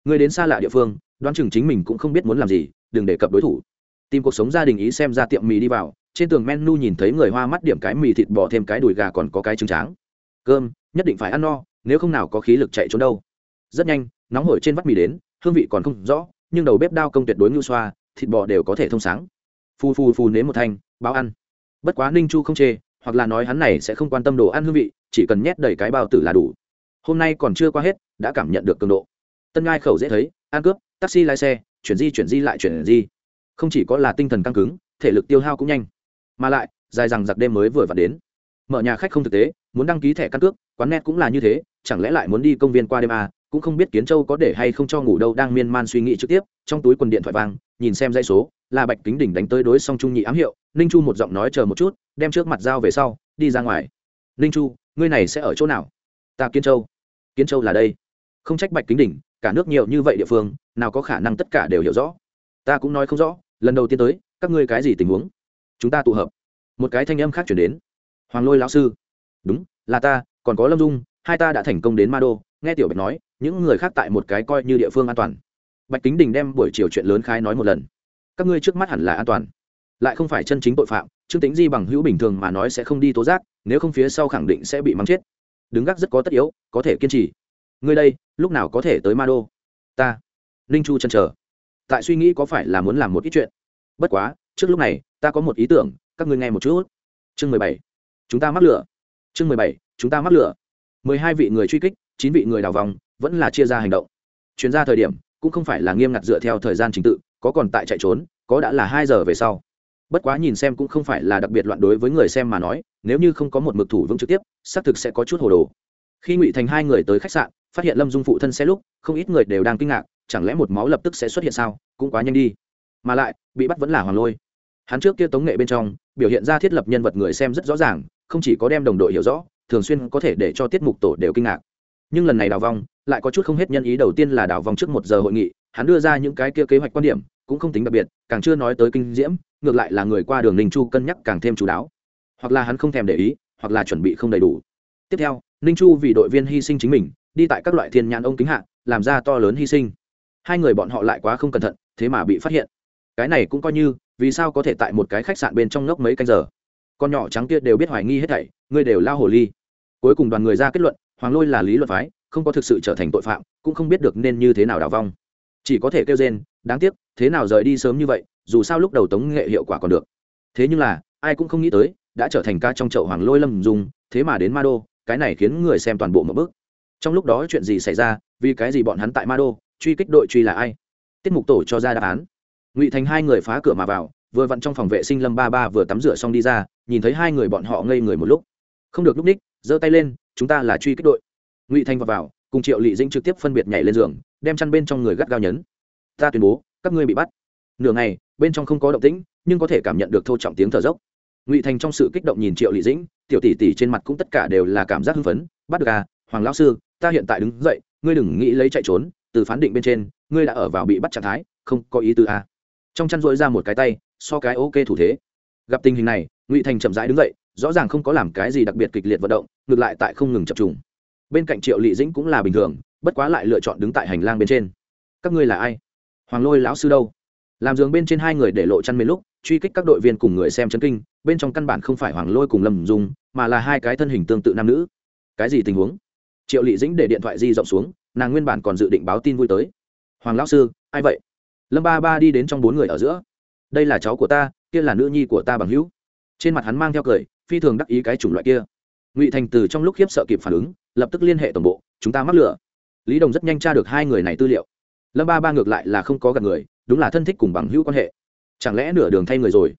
Người đến xa lạ địa phương, đoán chừng chính mình cũng không biết muốn làm gì, đừng đề cập đối thủ. Tìm cuộc sống gia đình ý xem ra tiệm mì đi vào, trên tường menu nhìn thấy người hoa mắt điểm cái mì thịt bò thêm cái đùi gà còn có cái trứng tráng. Cơm, nhất định phải ăn no, nếu không nào có khí lực chạy trốn đâu. Rất nhanh, nóng hổi trên vắt mì đến, hương vị còn không rõ, nhưng đầu bếp đao công tuyệt đối ngưu xoa, thịt bò đều có thể thông sáng. Phu phu phu nếm một thanh, báo ăn. Bất quá ninh chu không chê hoặc là nói hắn này sẽ không quan tâm đồ ăn hương vị chỉ cần nhét đầy cái bao tử là đủ. Hôm nay còn chưa qua hết đã cảm nhận được cường độ. Tân ngai khẩu dễ thấy ăn cướp taxi lái xe chuyển di chuyển di lại chuyển di. Không chỉ có là tinh thần căng cứng thể lực tiêu hao cũng nhanh. Mà lại dài rằng giặc đêm mới vừa vặn đến. Mở nhà khách không thực tế muốn đăng ký thẻ căn cước quán net cũng là như thế chẳng lẽ lại muốn đi công viên qua đêm à, cũng không biết kiến châu có để hay không cho ngủ đâu đang miên man suy nghĩ trực tiếp trong túi quần điện thoại vàng, nhìn xem dây số là bạch kính đỉnh đánh tới đối song trung nhị ám hiệu ninh chu một giọng nói chờ một chút, đem trước mặt dao về sau, đi ra ngoài. Ninh chu, ngươi này sẽ ở chỗ nào? Ta kiến châu. Kiến châu là đây. Không trách bạch kính đỉnh, cả nước nhiều như vậy địa phương, nào có khả năng tất cả đều hiểu rõ. Ta cũng nói không rõ, lần đầu tiên tới, các ngươi cái gì tình huống? Chúng ta tụ hợp. Một cái thanh âm khác chuyển đến. Hoàng lôi lão sư. Đúng, là ta, còn có lâm dung, hai ta đã thành công đến ma đô, nghe tiểu bạch nói, những người khác tại một cái coi như địa phương an toàn. Bạch kính đình đem buổi chiều chuyện lớn khai nói một lần. Các ngươi trước mắt hẳn là an toàn lại không phải chân chính tội phạm, trương tính di bằng hữu bình thường mà nói sẽ không đi tố giác, nếu không phía sau khẳng định sẽ bị mắng chết. Đứng gác rất có tất yếu, có thể kiên trì. Ngươi đây, lúc nào có thể tới ma đô? Ta. Ninh chu chân chờ. Tại suy nghĩ có phải là muốn làm một ít chuyện. Bất quá, trước lúc này, ta có một ý tưởng, các ngươi nghe một chút. Chương mười bảy. Chúng ta mắc lửa. Chương mười bảy, chúng ta mắc lửa. mười hai vị người truy kích, chín vị người đào vòng, vẫn là chia ra hành động. Chuyên gia thời điểm, cũng không phải là nghiêm ngặt dựa theo thời gian trình tự, có còn tại chạy trốn, có đã là hai giờ về sau bất quá nhìn xem cũng không phải là đặc biệt loạn đối với người xem mà nói, nếu như không có một mực thủ vững trực tiếp, xác thực sẽ có chút hồ đồ. Khi ngụy thành hai người tới khách sạn, phát hiện lâm dung phụ thân xe lúc, không ít người đều đang kinh ngạc, chẳng lẽ một máu lập tức sẽ xuất hiện sao, cũng quá nhanh đi. Mà lại, bị bắt vẫn là hoàng lôi. Hắn trước kia tống nghệ bên trong, biểu hiện ra thiết lập nhân vật người xem rất rõ ràng, không chỉ có đem đồng đội hiểu rõ, thường xuyên có thể để cho tiết mục tổ đều kinh ngạc. Nhưng lần này đào vong, lại có chút không hết nhân ý đầu tiên là đào vong trước một giờ hội nghị, hắn đưa ra những cái kia kế hoạch quan điểm cũng không tính đặc biệt, càng chưa nói tới kinh diễm, ngược lại là người qua đường ninh chu cân nhắc càng thêm chú đáo. Hoặc là hắn không thèm để ý, hoặc là chuẩn bị không đầy đủ. Tiếp theo, ninh chu vì đội viên hy sinh chính mình, đi tại các loại thiên nhãn ông kính hạ, làm ra to lớn hy sinh. Hai người bọn họ lại quá không cẩn thận, thế mà bị phát hiện. Cái này cũng coi như, vì sao có thể tại một cái khách sạn bên trong ngốc mấy canh giờ? Con nhỏ trắng kia đều biết hoài nghi hết thảy, ngươi đều lao hồ ly. Cuối cùng đoàn người ra kết luận, hoàng lôi là lý luật phái, không có thực sự trở thành tội phạm, cũng không biết được nên như thế nào đào vong. Chỉ có thể kêu rên đáng tiếc thế nào rời đi sớm như vậy dù sao lúc đầu tống nghệ hiệu quả còn được. Thế nhưng là ai cũng không nghĩ tới đã trở thành ca trong chậu hoàng lôi lâm dùng thế mà đến ma đô cái này khiến người xem toàn bộ một bước trong lúc đó chuyện gì xảy ra vì cái gì bọn hắn tại ma đô truy kích đội truy là ai? Tiết mục tổ cho ra đáp án. Ngụy thành hai người phá cửa mà vào vừa vặn trong phòng vệ sinh lâm ba ba vừa tắm rửa xong đi ra nhìn thấy hai người bọn họ ngây người một lúc. Không được lúc ních giơ tay lên chúng ta là truy kích đội. Ngụy thành vào, vào cùng triệu lị dĩnh trực tiếp phân biệt nhảy lên giường đem chăn bên trong người gắt gao nhấn ta tuyên bố, các ngươi bị bắt. Nửa ngày, bên trong không có động tĩnh, nhưng có thể cảm nhận được thô trọng tiếng thở dốc. Ngụy thành trong sự kích động nhìn triệu lị dĩnh, tiểu tỷ tỷ trên mặt cũng tất cả đều là cảm giác hưng phấn. Bắt được à hoàng lão sư, ta hiện tại đứng dậy, ngươi đừng nghĩ lấy chạy trốn, từ phán định bên trên, ngươi đã ở vào bị bắt trạng thái, không có ý tư à. trong chăn dội ra một cái tay, so cái ok thủ thế. Gặp tình hình này, ngụy thành chậm rãi đứng dậy, rõ ràng không có làm cái gì đặc biệt kịch liệt vận động, ngược lại tại không ngừng chập trùng. Bên cạnh triệu lị dĩnh cũng là bình thường, bất quá lại lựa chọn đứng tại hành lang bên trên. Các ngươi là ai? Hoàng lôi lão sư đâu? Làm giường bên trên hai người để lộ chăn mê lúc, truy kích các đội viên cùng người xem chấn kinh, bên trong căn bản không phải hoàng lôi cùng lâm dung, mà là hai cái thân hình tương tự nam nữ. Cái gì tình huống? Triệu lị dĩnh để điện thoại di rộng xuống, nàng nguyên bản còn dự định báo tin vui tới. Hoàng lão sư, ai vậy? Lâm ba ba đi đến trong bốn người ở giữa. Đây là cháu của ta, kia là nữ nhi của ta bằng hữu. Trên mặt hắn mang theo cười, phi thường đắc ý cái chủng loại kia. Ngụy thành từ trong lúc khiếp sợ kịp phản ứng, lập tức liên hệ tổng bộ, chúng ta mắc lửa lý đồng rất nhanh tra được hai người này tư liệu lâm ba ba ngược lại là không có gặp người, đúng là thân thích cùng bằng hữu quan hệ. Chẳng lẽ nửa đường thay người rồi?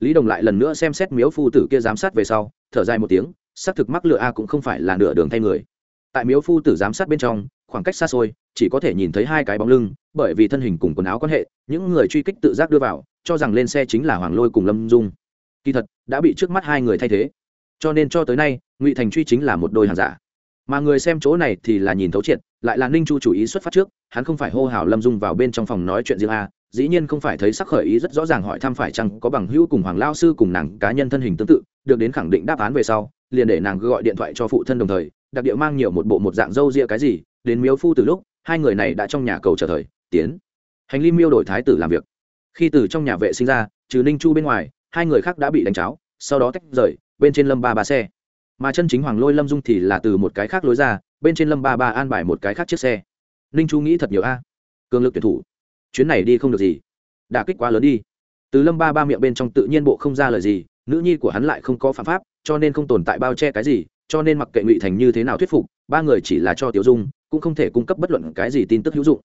Lý đồng lại lần nữa xem xét miếu phu tử kia giám sát về sau, thở dài một tiếng, xác thực mắc lựa a cũng không phải là nửa đường thay người. Tại miếu phu tử giám sát bên trong, khoảng cách xa xôi, chỉ có thể nhìn thấy hai cái bóng lưng, bởi vì thân hình cùng quần áo quan hệ, những người truy kích tự giác đưa vào, cho rằng lên xe chính là hoàng lôi cùng lâm dung. Kỳ thật, đã bị trước mắt hai người thay thế. Cho nên cho tới nay, ngụy thành truy chính là một đôi hàng giả mà người xem chỗ này thì là nhìn thấu triệt, lại là ninh chu chủ ý xuất phát trước, hắn không phải hô hào lâm dung vào bên trong phòng nói chuyện riêng a, dĩ nhiên không phải thấy sắc khởi ý rất rõ ràng hỏi thăm phải chăng có bằng hữu cùng hoàng lao sư cùng nàng cá nhân thân hình tương tự, được đến khẳng định đáp án về sau, liền để nàng gọi điện thoại cho phụ thân đồng thời, đặc địa mang nhiều một bộ một dạng râu ria cái gì, đến miếu phu từ lúc, hai người này đã trong nhà cầu trở thời, tiến. Hành ly miêu đổi thái tử làm việc. Khi từ trong nhà vệ sinh ra, trừ ninh chu bên ngoài, hai người khác đã bị đánh cháo, sau đó tách rời, bên trên lâm ba ba xe mà chân chính hoàng lôi lâm dung thì là từ một cái khác lối ra, bên trên lâm ba ba an bài một cái khác chiếc xe. Ninh chu nghĩ thật nhiều a. Cường lực tuyển thủ. Chuyến này đi không được gì. Đả kích quá lớn đi. Từ lâm ba ba miệng bên trong tự nhiên bộ không ra lời gì, nữ nhi của hắn lại không có phạm pháp, cho nên không tồn tại bao che cái gì, cho nên mặc kệ ngụy thành như thế nào thuyết phục, ba người chỉ là cho tiểu dung, cũng không thể cung cấp bất luận cái gì tin tức hữu dụng.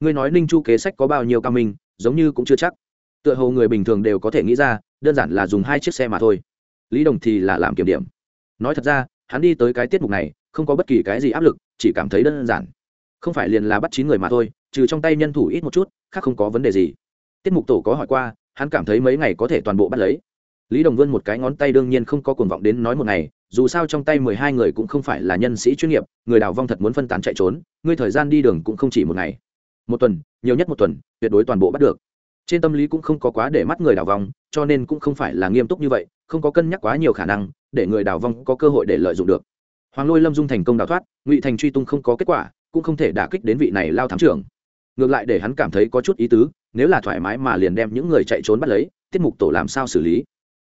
Ngươi nói ninh chu kế sách có bao nhiêu cao minh, giống như cũng chưa chắc. Tựa hồ người bình thường đều có thể nghĩ ra, đơn giản là dùng hai chiếc xe mà thôi. Lý đồng thì là làm kiểm điểm nói thật ra, hắn đi tới cái tiết mục này, không có bất kỳ cái gì áp lực, chỉ cảm thấy đơn giản. Không phải liền là bắt chín người mà thôi, trừ trong tay nhân thủ ít một chút, khác không có vấn đề gì. Tiết mục tổ có hỏi qua, hắn cảm thấy mấy ngày có thể toàn bộ bắt lấy. Lý đồng vươn một cái ngón tay đương nhiên không có cuồng vọng đến nói một ngày, dù sao trong tay mười hai người cũng không phải là nhân sĩ chuyên nghiệp, người đào vong thật muốn phân tán chạy trốn, ngươi thời gian đi đường cũng không chỉ một ngày. Một tuần, nhiều nhất một tuần, tuyệt đối toàn bộ bắt được. Trên tâm lý cũng không có quá để mắt người đào vong, cho nên cũng không phải là nghiêm túc như vậy, không có cân nhắc quá nhiều khả năng để người đào vong có cơ hội để lợi dụng được. Hoàng lôi lâm dung thành công đào thoát, ngụy thành truy tung không có kết quả, cũng không thể đả kích đến vị này lao thám trưởng. Ngược lại để hắn cảm thấy có chút ý tứ, nếu là thoải mái mà liền đem những người chạy trốn bắt lấy, tiết mục tổ làm sao xử lý?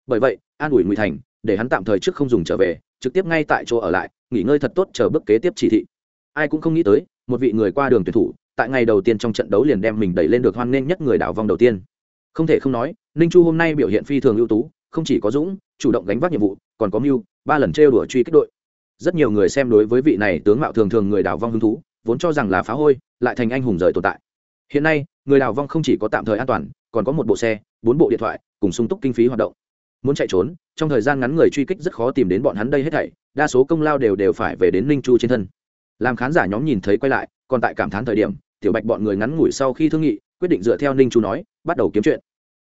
Bởi vậy, an ủi ngụy thành, để hắn tạm thời trước không dùng trở về, trực tiếp ngay tại chỗ ở lại, nghỉ ngơi thật tốt chờ bước kế tiếp chỉ thị. Ai cũng không nghĩ tới, một vị người qua đường tuyển thủ, tại ngày đầu tiên trong trận đấu liền đem mình đẩy lên được hoan nghênh nhất người đảo vòng đầu tiên. Không thể không nói, ninh chu hôm nay biểu hiện phi thường ưu tú, không chỉ có dũng, chủ động gánh vác nhiệm vụ còn có mưu, ba lần trêu đùa truy kích đội. Rất nhiều người xem đối với vị này tướng mạo thường thường người đào vong hứng thú, vốn cho rằng là phá hôi, lại thành anh hùng rời tồn tại. Hiện nay, người đào vong không chỉ có tạm thời an toàn, còn có một bộ xe, bốn bộ điện thoại cùng sung túc kinh phí hoạt động. Muốn chạy trốn, trong thời gian ngắn người truy kích rất khó tìm đến bọn hắn đây hết thảy, đa số công lao đều đều phải về đến ninh chu trên thân. Làm khán giả nhóm nhìn thấy quay lại, còn tại cảm thán thời điểm, tiểu bạch bọn người ngắn ngủi sau khi thương nghị, quyết định dựa theo ninh chu nói, bắt đầu kiếm chuyện.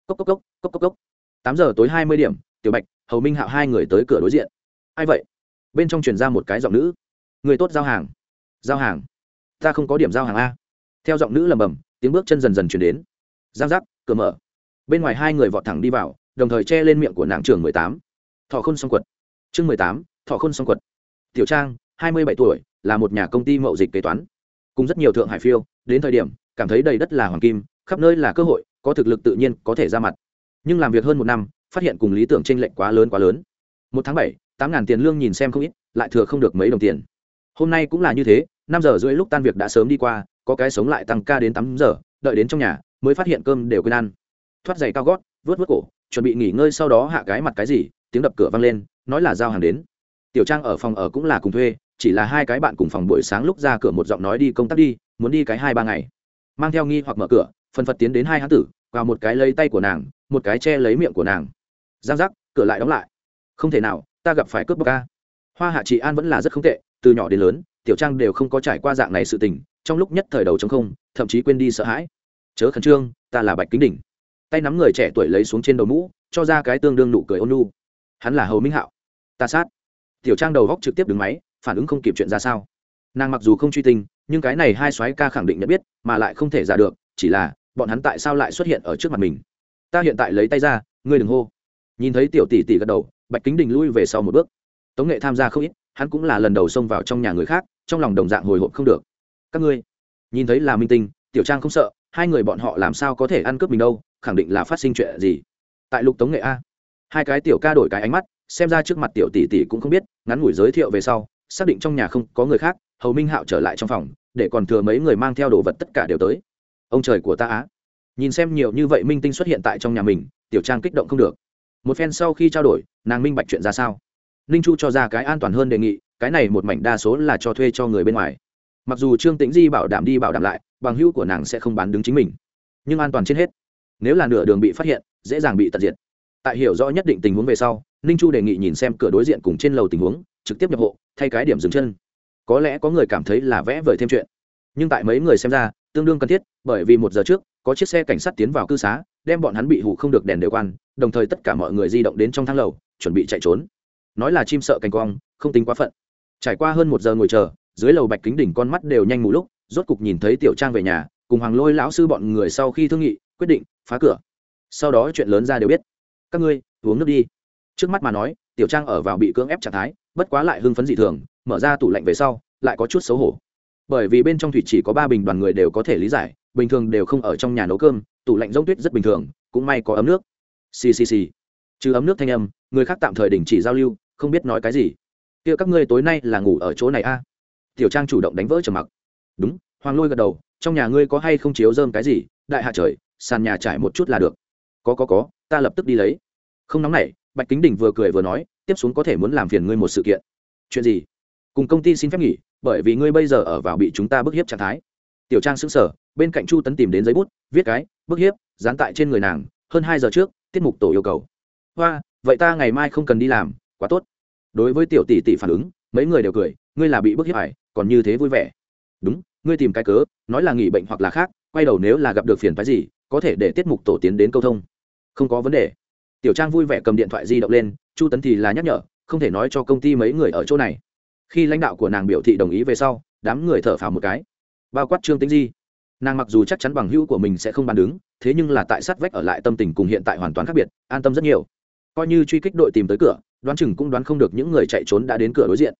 Cốc cốc cốc cốc cốc cốc. Tám giờ tối hai mươi điểm, tiểu bạch hầu minh hạo hai người tới cửa đối diện ai vậy bên trong truyền ra một cái giọng nữ người tốt giao hàng giao hàng ta không có điểm giao hàng a theo giọng nữ lầm bầm tiếng bước chân dần dần chuyển đến giang giác cửa mở bên ngoài hai người vọt thẳng đi vào đồng thời che lên miệng của nàng trường mười tám thọ khôn song quật chương mười tám thọ khôn song quật tiểu trang hai mươi bảy tuổi là một nhà công ty mậu dịch kế toán cùng rất nhiều thượng hải phiêu đến thời điểm cảm thấy đầy đất là hoàng kim khắp nơi là cơ hội có thực lực tự nhiên có thể ra mặt nhưng làm việc hơn một năm phát hiện cùng lý tưởng t r ê n lệch quá lớn quá lớn. Một tháng bảy, tám ngàn tiền lương nhìn xem không ít, lại thừa không được mấy đồng tiền. Hôm nay cũng là như thế, năm giờ rưỡi lúc tan việc đã sớm đi qua, có cái sống lại tăng ca đến tám giờ, đợi đến trong nhà, mới phát hiện cơm đều quên ăn. Thoát giày cao gót, vớt vớt cổ, chuẩn bị nghỉ ngơi sau đó hạ cái mặt cái gì, tiếng đập cửa vang lên, nói là giao hàng đến. Tiểu trang ở phòng ở cũng là cùng thuê, chỉ là hai cái bạn cùng phòng buổi sáng lúc ra cửa một giọng nói đi công tác đi, muốn đi cái hai ba ngày. Mang theo nghi hoặc mở cửa, phần phật tiến đến hai hán tử, vào một cái lấy tay của nàng, một cái che lấy miệng của nàng giang giác, cửa lại đóng lại. Không thể nào, ta gặp phải cướp bóc ca hoa hạ trị an vẫn là rất không tệ, từ nhỏ đến lớn, tiểu trang đều không có trải qua dạng này sự tình, trong lúc nhất thời đầu chống không, thậm chí quên đi sợ hãi. Chớ khẩn trương, ta là bạch kính đỉnh. Tay nắm người trẻ tuổi lấy xuống trên đầu mũ, cho ra cái tương đương nụ cười ôn nu hắn là hầu minh hạo. Ta sát. Tiểu trang đầu góc trực tiếp đứng máy, phản ứng không kịp chuyện ra sao. Nàng mặc dù không truy tinh, nhưng cái này hai soái ca khẳng định nhận biết, mà lại không thể giả được, chỉ là, bọn hắn tại sao lại xuất hiện ở trước mặt mình? Ta hiện tại lấy tay ra, ngươi đừng hô nhìn thấy tiểu tỷ tỷ gật đầu, bạch kính đình lui về sau một bước. Tống nghệ tham gia không ít, hắn cũng là lần đầu xông vào trong nhà người khác, trong lòng đồng dạng hồi hộp không được. Các ngươi, nhìn thấy là minh tinh, tiểu trang không sợ, hai người bọn họ làm sao có thể ăn cướp mình đâu, khẳng định là phát sinh chuyện gì? Tại lục tống nghệ a. Hai cái tiểu ca đổi cái ánh mắt, xem ra trước mặt tiểu tỷ tỷ cũng không biết, ngắn ngủi giới thiệu về sau, xác định trong nhà không có người khác, hầu minh hạo trở lại trong phòng, để còn thừa mấy người mang theo đồ vật tất cả đều tới. Ông trời của ta á. Nhìn xem nhiều như vậy minh tinh xuất hiện tại trong nhà mình, tiểu trang kích động không được một phen sau khi trao đổi, nàng minh bạch chuyện ra sao. Ninh chu cho ra cái an toàn hơn đề nghị, cái này một mảnh đa số là cho thuê cho người bên ngoài. Mặc dù trương tĩnh di bảo đảm đi bảo đảm lại, bằng hữu của nàng sẽ không bán đứng chính mình. Nhưng an toàn trên hết. Nếu là nửa đường bị phát hiện, dễ dàng bị tận diệt. Tại hiểu rõ nhất định tình huống về sau, ninh chu đề nghị nhìn xem cửa đối diện cùng trên lầu tình huống, trực tiếp nhập hộ, thay cái điểm dừng chân. Có lẽ có người cảm thấy là vẽ vời thêm chuyện. Nhưng tại mấy người xem ra, tương đương cần thiết, bởi vì một giờ trước, có chiếc xe cảnh sát tiến vào cư xá, đem bọn hắn bị hủ không được đèn đều quan đồng thời tất cả mọi người di động đến trong thang lầu, chuẩn bị chạy trốn. Nói là chim sợ cành quang, không tính quá phận. Trải qua hơn một giờ ngồi chờ, dưới lầu bạch kính đỉnh con mắt đều nhanh mù lúc, rốt cục nhìn thấy tiểu trang về nhà, cùng hoàng lôi lão sư bọn người sau khi thương nghị, quyết định, phá cửa. Sau đó chuyện lớn ra đều biết. Các ngươi, uống nước đi. Trước mắt mà nói, tiểu trang ở vào bị cưỡng ép trạng thái, bất quá lại hưng phấn dị thường, mở ra tủ lạnh về sau, lại có chút xấu hổ. Bởi vì bên trong thủy chỉ có ba bình đoàn người đều có thể lý giải, bình thường đều không ở trong nhà nấu cơm, tủ lạnh giống tuyết rất bình thường, cũng may có ấm nước ccc trừ ấm nước thanh âm, người khác tạm thời đình chỉ giao lưu, không biết nói cái gì. Kia các ngươi tối nay là ngủ ở chỗ này a? À? tiểu trang chủ động đánh vỡ trầm mặc. Đúng, hoàng lôi gật đầu, trong nhà ngươi có hay không chiếu dơm cái gì? Đại hạ trời, sàn nhà trải một chút là được. Có có có, ta lập tức đi lấy. Không nóng nảy, bạch kính đình vừa cười vừa nói, tiếp xuống có thể muốn làm phiền ngươi một sự kiện. Chuyện gì? Cùng công ty xin phép nghỉ, bởi vì ngươi bây giờ ở vào bị chúng ta bức hiếp trạng thái. Tiểu trang xứng sở bên cạnh chu tấn tìm đến giấy bút, viết cái, bức hiếp, dán tại trên người nàng, hơn hai giờ trước tiết mục tổ yêu cầu. Hoa, vậy ta ngày mai không cần đi làm, quá tốt. Đối với tiểu tỷ tỷ phản ứng, mấy người đều cười, ngươi là bị bức hiếp hải còn như thế vui vẻ. Đúng, ngươi tìm cái cớ, nói là nghỉ bệnh hoặc là khác, quay đầu nếu là gặp được phiền phái gì, có thể để tiết mục tổ tiến đến câu thông. Không có vấn đề. Tiểu trang vui vẻ cầm điện thoại di động lên, chu tấn thì là nhắc nhở, không thể nói cho công ty mấy người ở chỗ này. Khi lãnh đạo của nàng biểu thị đồng ý về sau, đám người thở phào một cái. Bao quát trương tính di nàng mặc dù chắc chắn bằng hữu của mình sẽ không bàn đứng, thế nhưng là tại sát vách ở lại tâm tình cùng hiện tại hoàn toàn khác biệt, an tâm rất nhiều. Coi như truy kích đội tìm tới cửa, đoán chừng cũng đoán không được những người chạy trốn đã đến cửa đối diện.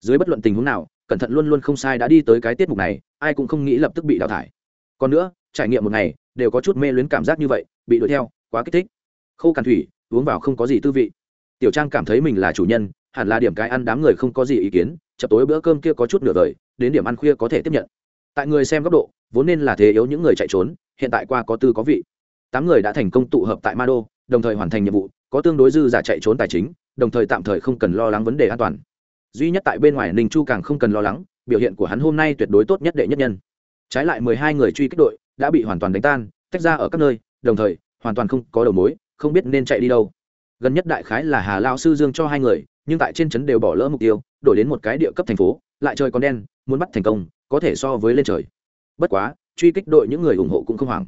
Dưới bất luận tình huống nào, cẩn thận luôn luôn không sai đã đi tới cái tiết mục này, ai cũng không nghĩ lập tức bị đào thải. Còn nữa, trải nghiệm một ngày, đều có chút mê luyến cảm giác như vậy, bị đuổi theo, quá kích thích. Khô càn thủy, uống vào không có gì tư vị. Tiểu trang cảm thấy mình là chủ nhân, hẳn là điểm cái ăn đám người không có gì ý kiến, chập tối bữa cơm kia có chút nửa vời, đến điểm ăn khuya có thể tiếp nhận tại người xem góc độ, vốn nên là thế yếu những người chạy trốn, hiện tại qua có tư có vị. Tám người đã thành công tụ hợp tại ma đô đồng thời hoàn thành nhiệm vụ, có tương đối dư giả chạy trốn tài chính, đồng thời tạm thời không cần lo lắng vấn đề an toàn. Duy nhất tại bên ngoài ninh chu càng không cần lo lắng, biểu hiện của hắn hôm nay tuyệt đối tốt nhất đệ nhất nhân. Trái lại mười hai người truy kích đội đã bị hoàn toàn đánh tan, tách ra ở các nơi, đồng thời, hoàn toàn không có đầu mối, không biết nên chạy đi đâu. Gần nhất đại khái là hà lao sư dương cho hai người, nhưng tại trên trấn đều bỏ lỡ mục tiêu, đổi đến một cái địa cấp thành phố, lại trời còn đen, muốn bắt thành công có thể so với lên trời. Bất quá, truy kích đội những người ủng hộ cũng không hoảng.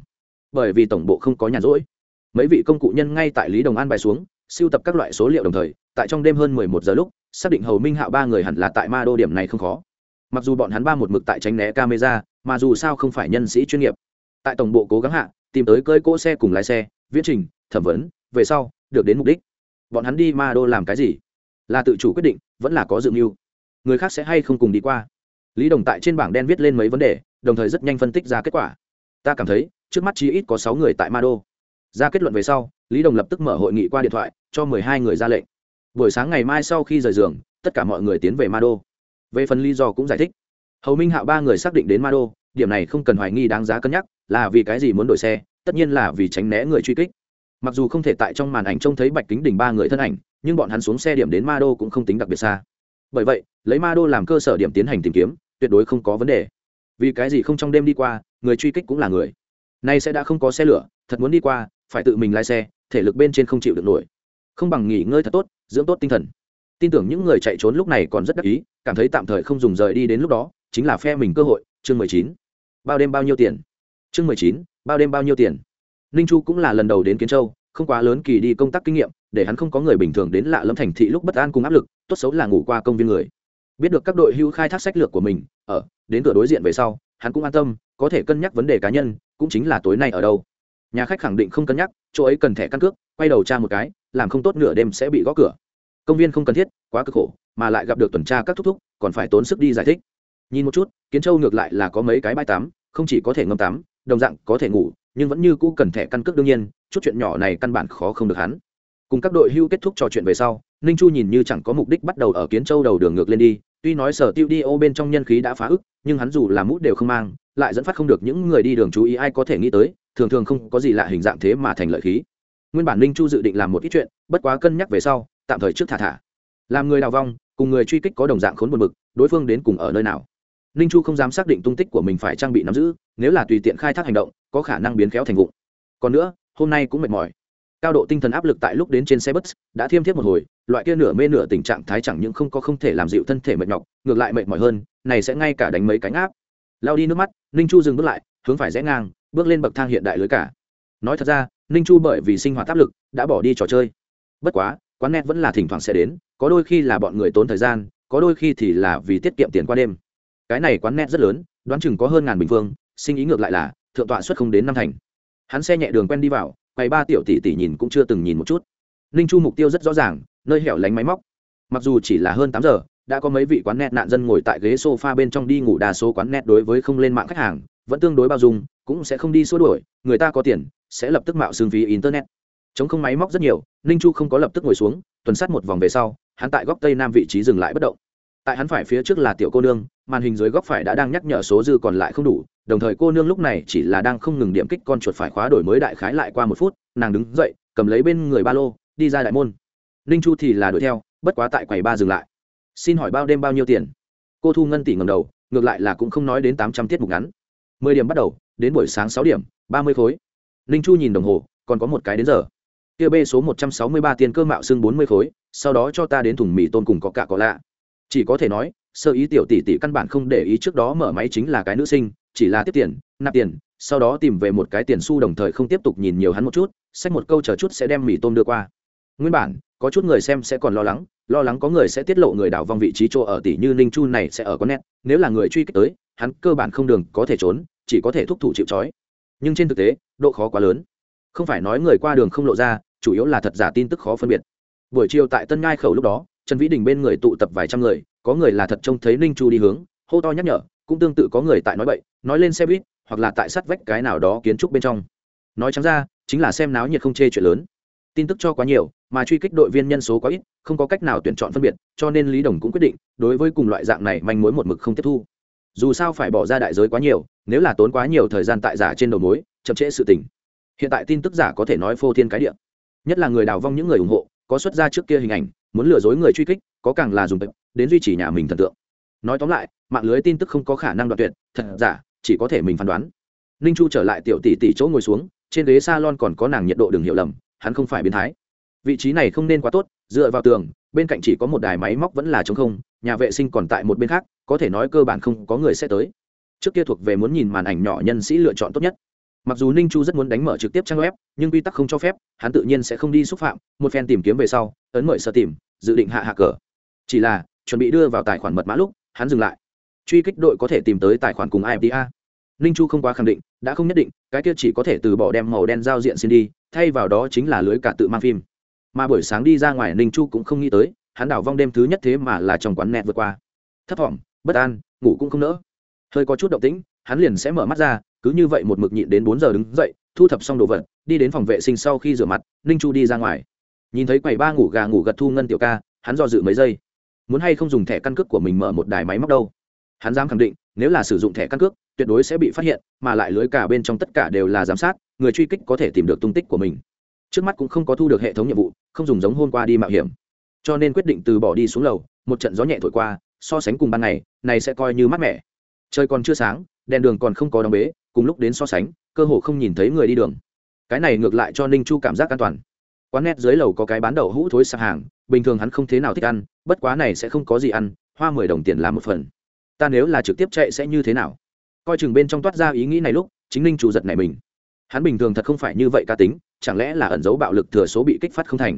Bởi vì tổng bộ không có nhàn rỗi. Mấy vị công cụ nhân ngay tại lý đồng an bài xuống, siêu tập các loại số liệu đồng thời, tại trong đêm hơn mười một giờ lúc, xác định hầu minh hạo ba người hẳn là tại ma đô điểm này không khó. Mặc dù bọn hắn ba một mực tại tránh né camera, mà dù sao không phải nhân sĩ chuyên nghiệp. Tại tổng bộ cố gắng hạ, tìm tới cơi cỗ xe cùng lái xe, viễn trình, thẩm vấn, về sau, được đến mục đích. Bọn hắn đi ma đô làm cái gì? Là tự chủ quyết định, vẫn là có dự mưu. Người khác sẽ hay không cùng đi qua lý đồng tại trên bảng đen viết lên mấy vấn đề, đồng thời rất nhanh phân tích ra kết quả. Ta cảm thấy, trước mắt chí ít có sáu người tại ma đô ra kết luận về sau, lý đồng lập tức mở hội nghị qua điện thoại, cho mười hai người ra lệnh. Buổi sáng ngày mai sau khi rời giường, tất cả mọi người tiến về ma đô về phần lý do cũng giải thích. Hầu minh hạo ba người xác định đến ma đô điểm này không cần hoài nghi đáng giá cân nhắc, là vì cái gì muốn đổi xe, tất nhiên là vì tránh né người truy kích. Mặc dù không thể tại trong màn ảnh trông thấy bạch kính đỉnh ba người thân ảnh, nhưng bọn hắn xuống xe điểm đến ma đô cũng không tính đặc biệt xa. Bởi vậy, lấy ma đô làm cơ sở điểm tiến hành tìm kiếm tuyệt đối không có vấn đề. Vì cái gì không trong đêm đi qua, người truy kích cũng là người. Nay sẽ đã không có xe lửa, thật muốn đi qua, phải tự mình lái xe, thể lực bên trên không chịu được nổi. Không bằng nghỉ ngơi thật tốt, dưỡng tốt tinh thần. Tin tưởng những người chạy trốn lúc này còn rất đắc ý, cảm thấy tạm thời không dùng rời đi đến lúc đó, chính là phe mình cơ hội, chương mười chín. Bao đêm bao nhiêu tiền? Chương mười chín, bao đêm bao nhiêu tiền? Ninh chu cũng là lần đầu đến kiến châu, không quá lớn kỳ đi công tác kinh nghiệm, để hắn không có người bình thường đến lạ lâm thành thị lúc bất an cùng áp lực, tốt xấu là ngủ qua công viên người biết được các đội hưu khai thác sách lược của mình, ở, đến cửa đối diện về sau, hắn cũng an tâm, có thể cân nhắc vấn đề cá nhân, cũng chính là tối nay ở đâu. Nhà khách khẳng định không cân nhắc, chỗ ấy cần thẻ căn cước, quay đầu tra một cái, làm không tốt nửa đêm sẽ bị gõ cửa. Công viên không cần thiết, quá cực khổ, mà lại gặp được tuần tra các thúc thúc, còn phải tốn sức đi giải thích. Nhìn một chút, kiến châu ngược lại là có mấy cái bãi tắm, không chỉ có thể ngâm tắm, đồng dạng có thể ngủ, nhưng vẫn như cũ cần thẻ căn cước đương nhiên, chút chuyện nhỏ này căn bản khó không được hắn. Cùng các đội hưu kết thúc trò chuyện về sau, ninh chu nhìn như chẳng có mục đích bắt đầu ở kiến châu đầu đường ngược lên đi tuy nói sở tiêu đi ô bên trong nhân khí đã phá ức, nhưng hắn dù là mút đều không mang, lại dẫn phát không được những người đi đường chú ý ai có thể nghĩ tới, thường thường không có gì lạ hình dạng thế mà thành lợi khí. Nguyên bản ninh chu dự định làm một ít chuyện, bất quá cân nhắc về sau, tạm thời trước thả thả. Làm người đào vong, cùng người truy kích có đồng dạng khốn buồn bực, đối phương đến cùng ở nơi nào? Ninh chu không dám xác định tung tích của mình phải trang bị nắm giữ, nếu là tùy tiện khai thác hành động, có khả năng biến khéo thành vụng. Còn nữa, hôm nay cũng mệt mỏi. Cao độ tinh thần áp lực tại lúc đến trên xe bus, đã thiêm thiếp một hồi loại kia nửa mê nửa tình trạng thái chẳng những không có không thể làm dịu thân thể mệt nhọc, ngược lại mệt mỏi hơn, này sẽ ngay cả đánh mấy cánh áp lao đi nước mắt, ninh chu dừng bước lại, hướng phải rẽ ngang, bước lên bậc thang hiện đại lưới cả. Nói thật ra, ninh chu bởi vì sinh hoạt áp lực, đã bỏ đi trò chơi. Bất quá, quán net vẫn là thỉnh thoảng sẽ đến, có đôi khi là bọn người tốn thời gian, có đôi khi thì là vì tiết kiệm tiền qua đêm. Cái này quán net rất lớn, đoán chừng có hơn ngàn bình phương, sinh ý ngược lại là, thượng tọa suất không đến năm thành. Hắn xe nhẹ đường quen đi vào, quầy ba tiểu tỷ tỷ nhìn cũng chưa từng nhìn một chút. Ninh chu mục tiêu rất rõ ràng nơi hẻo lánh máy móc. Mặc dù chỉ là hơn tám giờ, đã có mấy vị quán net nạn dân ngồi tại ghế sofa bên trong đi ngủ đa số quán net đối với không lên mạng khách hàng, vẫn tương đối bao dung, cũng sẽ không đi xua đuổi, người ta có tiền, sẽ lập tức mạo xương phí internet. Chống không máy móc rất nhiều, ninh chu không có lập tức ngồi xuống, tuần sát một vòng về sau, hắn tại góc tây nam vị trí dừng lại bất động. Tại hắn phải phía trước là tiểu cô nương, màn hình dưới góc phải đã đang nhắc nhở số dư còn lại không đủ, đồng thời cô nương lúc này chỉ là đang không ngừng điểm kích con chuột phải khóa đổi mới đại khái lại qua một phút, nàng đứng dậy, cầm lấy bên người ba lô, đi ra đại môn ninh chu thì là đuổi theo, bất quá tại quầy ba dừng lại. Xin hỏi bao đêm bao nhiêu tiền? Cô thu ngân tỷ ngầm đầu, ngược lại là cũng không nói đến tám trăm tiết mục ngắn. Mười điểm bắt đầu, đến buổi sáng sáu điểm, ba mươi khối. Ninh chu nhìn đồng hồ, còn có một cái đến giờ. Kia b số một trăm sáu mươi ba tiền cơ mạo xương bốn mươi khối, sau đó cho ta đến thùng mì tôm cùng có cả có lạ. Chỉ có thể nói, sơ ý tiểu tỷ tỷ căn bản không để ý trước đó mở máy chính là cái nữ sinh, chỉ là tiếp tiền, nạp tiền, sau đó tìm về một cái tiền xu đồng thời không tiếp tục nhìn nhiều hắn một chút, xách một câu chờ chút sẽ đem mì tôm đưa qua nguyên bản, có chút người xem sẽ còn lo lắng lo lắng có người sẽ tiết lộ người đảo vong vị trí chỗ ở tỷ như ninh chu này sẽ ở con nét, nếu là người truy kích tới, hắn cơ bản không đường có thể trốn, chỉ có thể thúc thủ chịu trói. Nhưng trên thực tế, độ khó quá lớn. Không phải nói người qua đường không lộ ra, chủ yếu là thật giả tin tức khó phân biệt. Buổi chiều tại tân ngai khẩu lúc đó, trần vĩ đình bên người tụ tập vài trăm người, có người là thật trông thấy ninh chu đi hướng, hô to nhắc nhở, cũng tương tự có người tại nói bậy, nói lên xe buýt, hoặc là tại sát vách cái nào đó kiến trúc bên trong. Nói trắng ra, chính là xem náo nhiệt không chê chuyện lớn tin tức cho quá nhiều, mà truy kích đội viên nhân số quá ít, không có cách nào tuyển chọn phân biệt, cho nên lý đồng cũng quyết định, đối với cùng loại dạng này manh mối một mực không tiếp thu. Dù sao phải bỏ ra đại giới quá nhiều, nếu là tốn quá nhiều thời gian tại giả trên đầu mối, chậm trễ sự tình. Hiện tại tin tức giả có thể nói phô thiên cái địa. Nhất là người đào vong những người ủng hộ, có xuất ra trước kia hình ảnh, muốn lừa dối người truy kích, có càng là dùng bệnh, đến duy trì nhà mình thần tượng. Nói tóm lại, mạng lưới tin tức không có khả năng đoạt tuyệt, thật giả, chỉ có thể mình phán đoán. Ninh chu trở lại tiểu tỷ tỷ chỗ ngồi xuống, trên ghế salon còn có nàng nhiệt độ đừng hiểu lầm hắn không phải biến thái. Vị trí này không nên quá tốt, dựa vào tường, bên cạnh chỉ có một đài máy móc vẫn là trống không, nhà vệ sinh còn tại một bên khác, có thể nói cơ bản không có người sẽ tới. Trước kia thuộc về muốn nhìn màn ảnh nhỏ nhân sĩ lựa chọn tốt nhất. Mặc dù ninh chu rất muốn đánh mở trực tiếp trang web, nhưng quy tắc không cho phép, hắn tự nhiên sẽ không đi xúc phạm, một phen tìm kiếm về sau, ấn mời sơ tìm, dự định hạ hạ cờ. Chỉ là, chuẩn bị đưa vào tài khoản mật mã lúc, hắn dừng lại. Truy kích đội có thể tìm tới tài khoản cùng ifta ninh chu không quá khẳng định, đã không nhất định, cái kia chỉ có thể từ bỏ đem màu đen giao diện xin đi, thay vào đó chính là lưới cả tự mang phim. Mà buổi sáng đi ra ngoài, ninh chu cũng không nghĩ tới, hắn đảo vong đêm thứ nhất thế mà là trong quán net vượt qua. Thấp thỏm, bất an, ngủ cũng không nỡ. Hơi có chút động tĩnh, hắn liền sẽ mở mắt ra, cứ như vậy một mực nhịn đến bốn giờ đứng dậy, thu thập xong đồ vật, đi đến phòng vệ sinh sau khi rửa mặt, ninh chu đi ra ngoài. Nhìn thấy quầy ba ngủ gà ngủ gật thu ngân tiểu ca, hắn do dự mấy giây. Muốn hay không dùng thẻ căn cước của mình mở một đài máy móc đâu? Hắn dám khẳng định nếu là sử dụng thẻ căn cước, tuyệt đối sẽ bị phát hiện, mà lại lưới cả bên trong tất cả đều là giám sát, người truy kích có thể tìm được tung tích của mình. Trước mắt cũng không có thu được hệ thống nhiệm vụ, không dùng giống hôm qua đi mạo hiểm. Cho nên quyết định từ bỏ đi xuống lầu, một trận gió nhẹ thổi qua, so sánh cùng ban ngày, này sẽ coi như mát mẻ. Trời còn chưa sáng, đèn đường còn không có đóng bế, cùng lúc đến so sánh, cơ hồ không nhìn thấy người đi đường. Cái này ngược lại cho ninh chu cảm giác an toàn. Quán nét dưới lầu có cái bán đậu hũ thối sạp hàng, bình thường hắn không thế nào thích ăn, bất quá này sẽ không có gì ăn, hoa mười đồng tiền làm một phần ta nếu là trực tiếp chạy sẽ như thế nào? Coi chừng bên trong toát ra ý nghĩ này lúc, chính ninh chủ giật này mình. Hắn bình thường thật không phải như vậy ca tính, chẳng lẽ là ẩn dấu bạo lực thừa số bị kích phát không thành?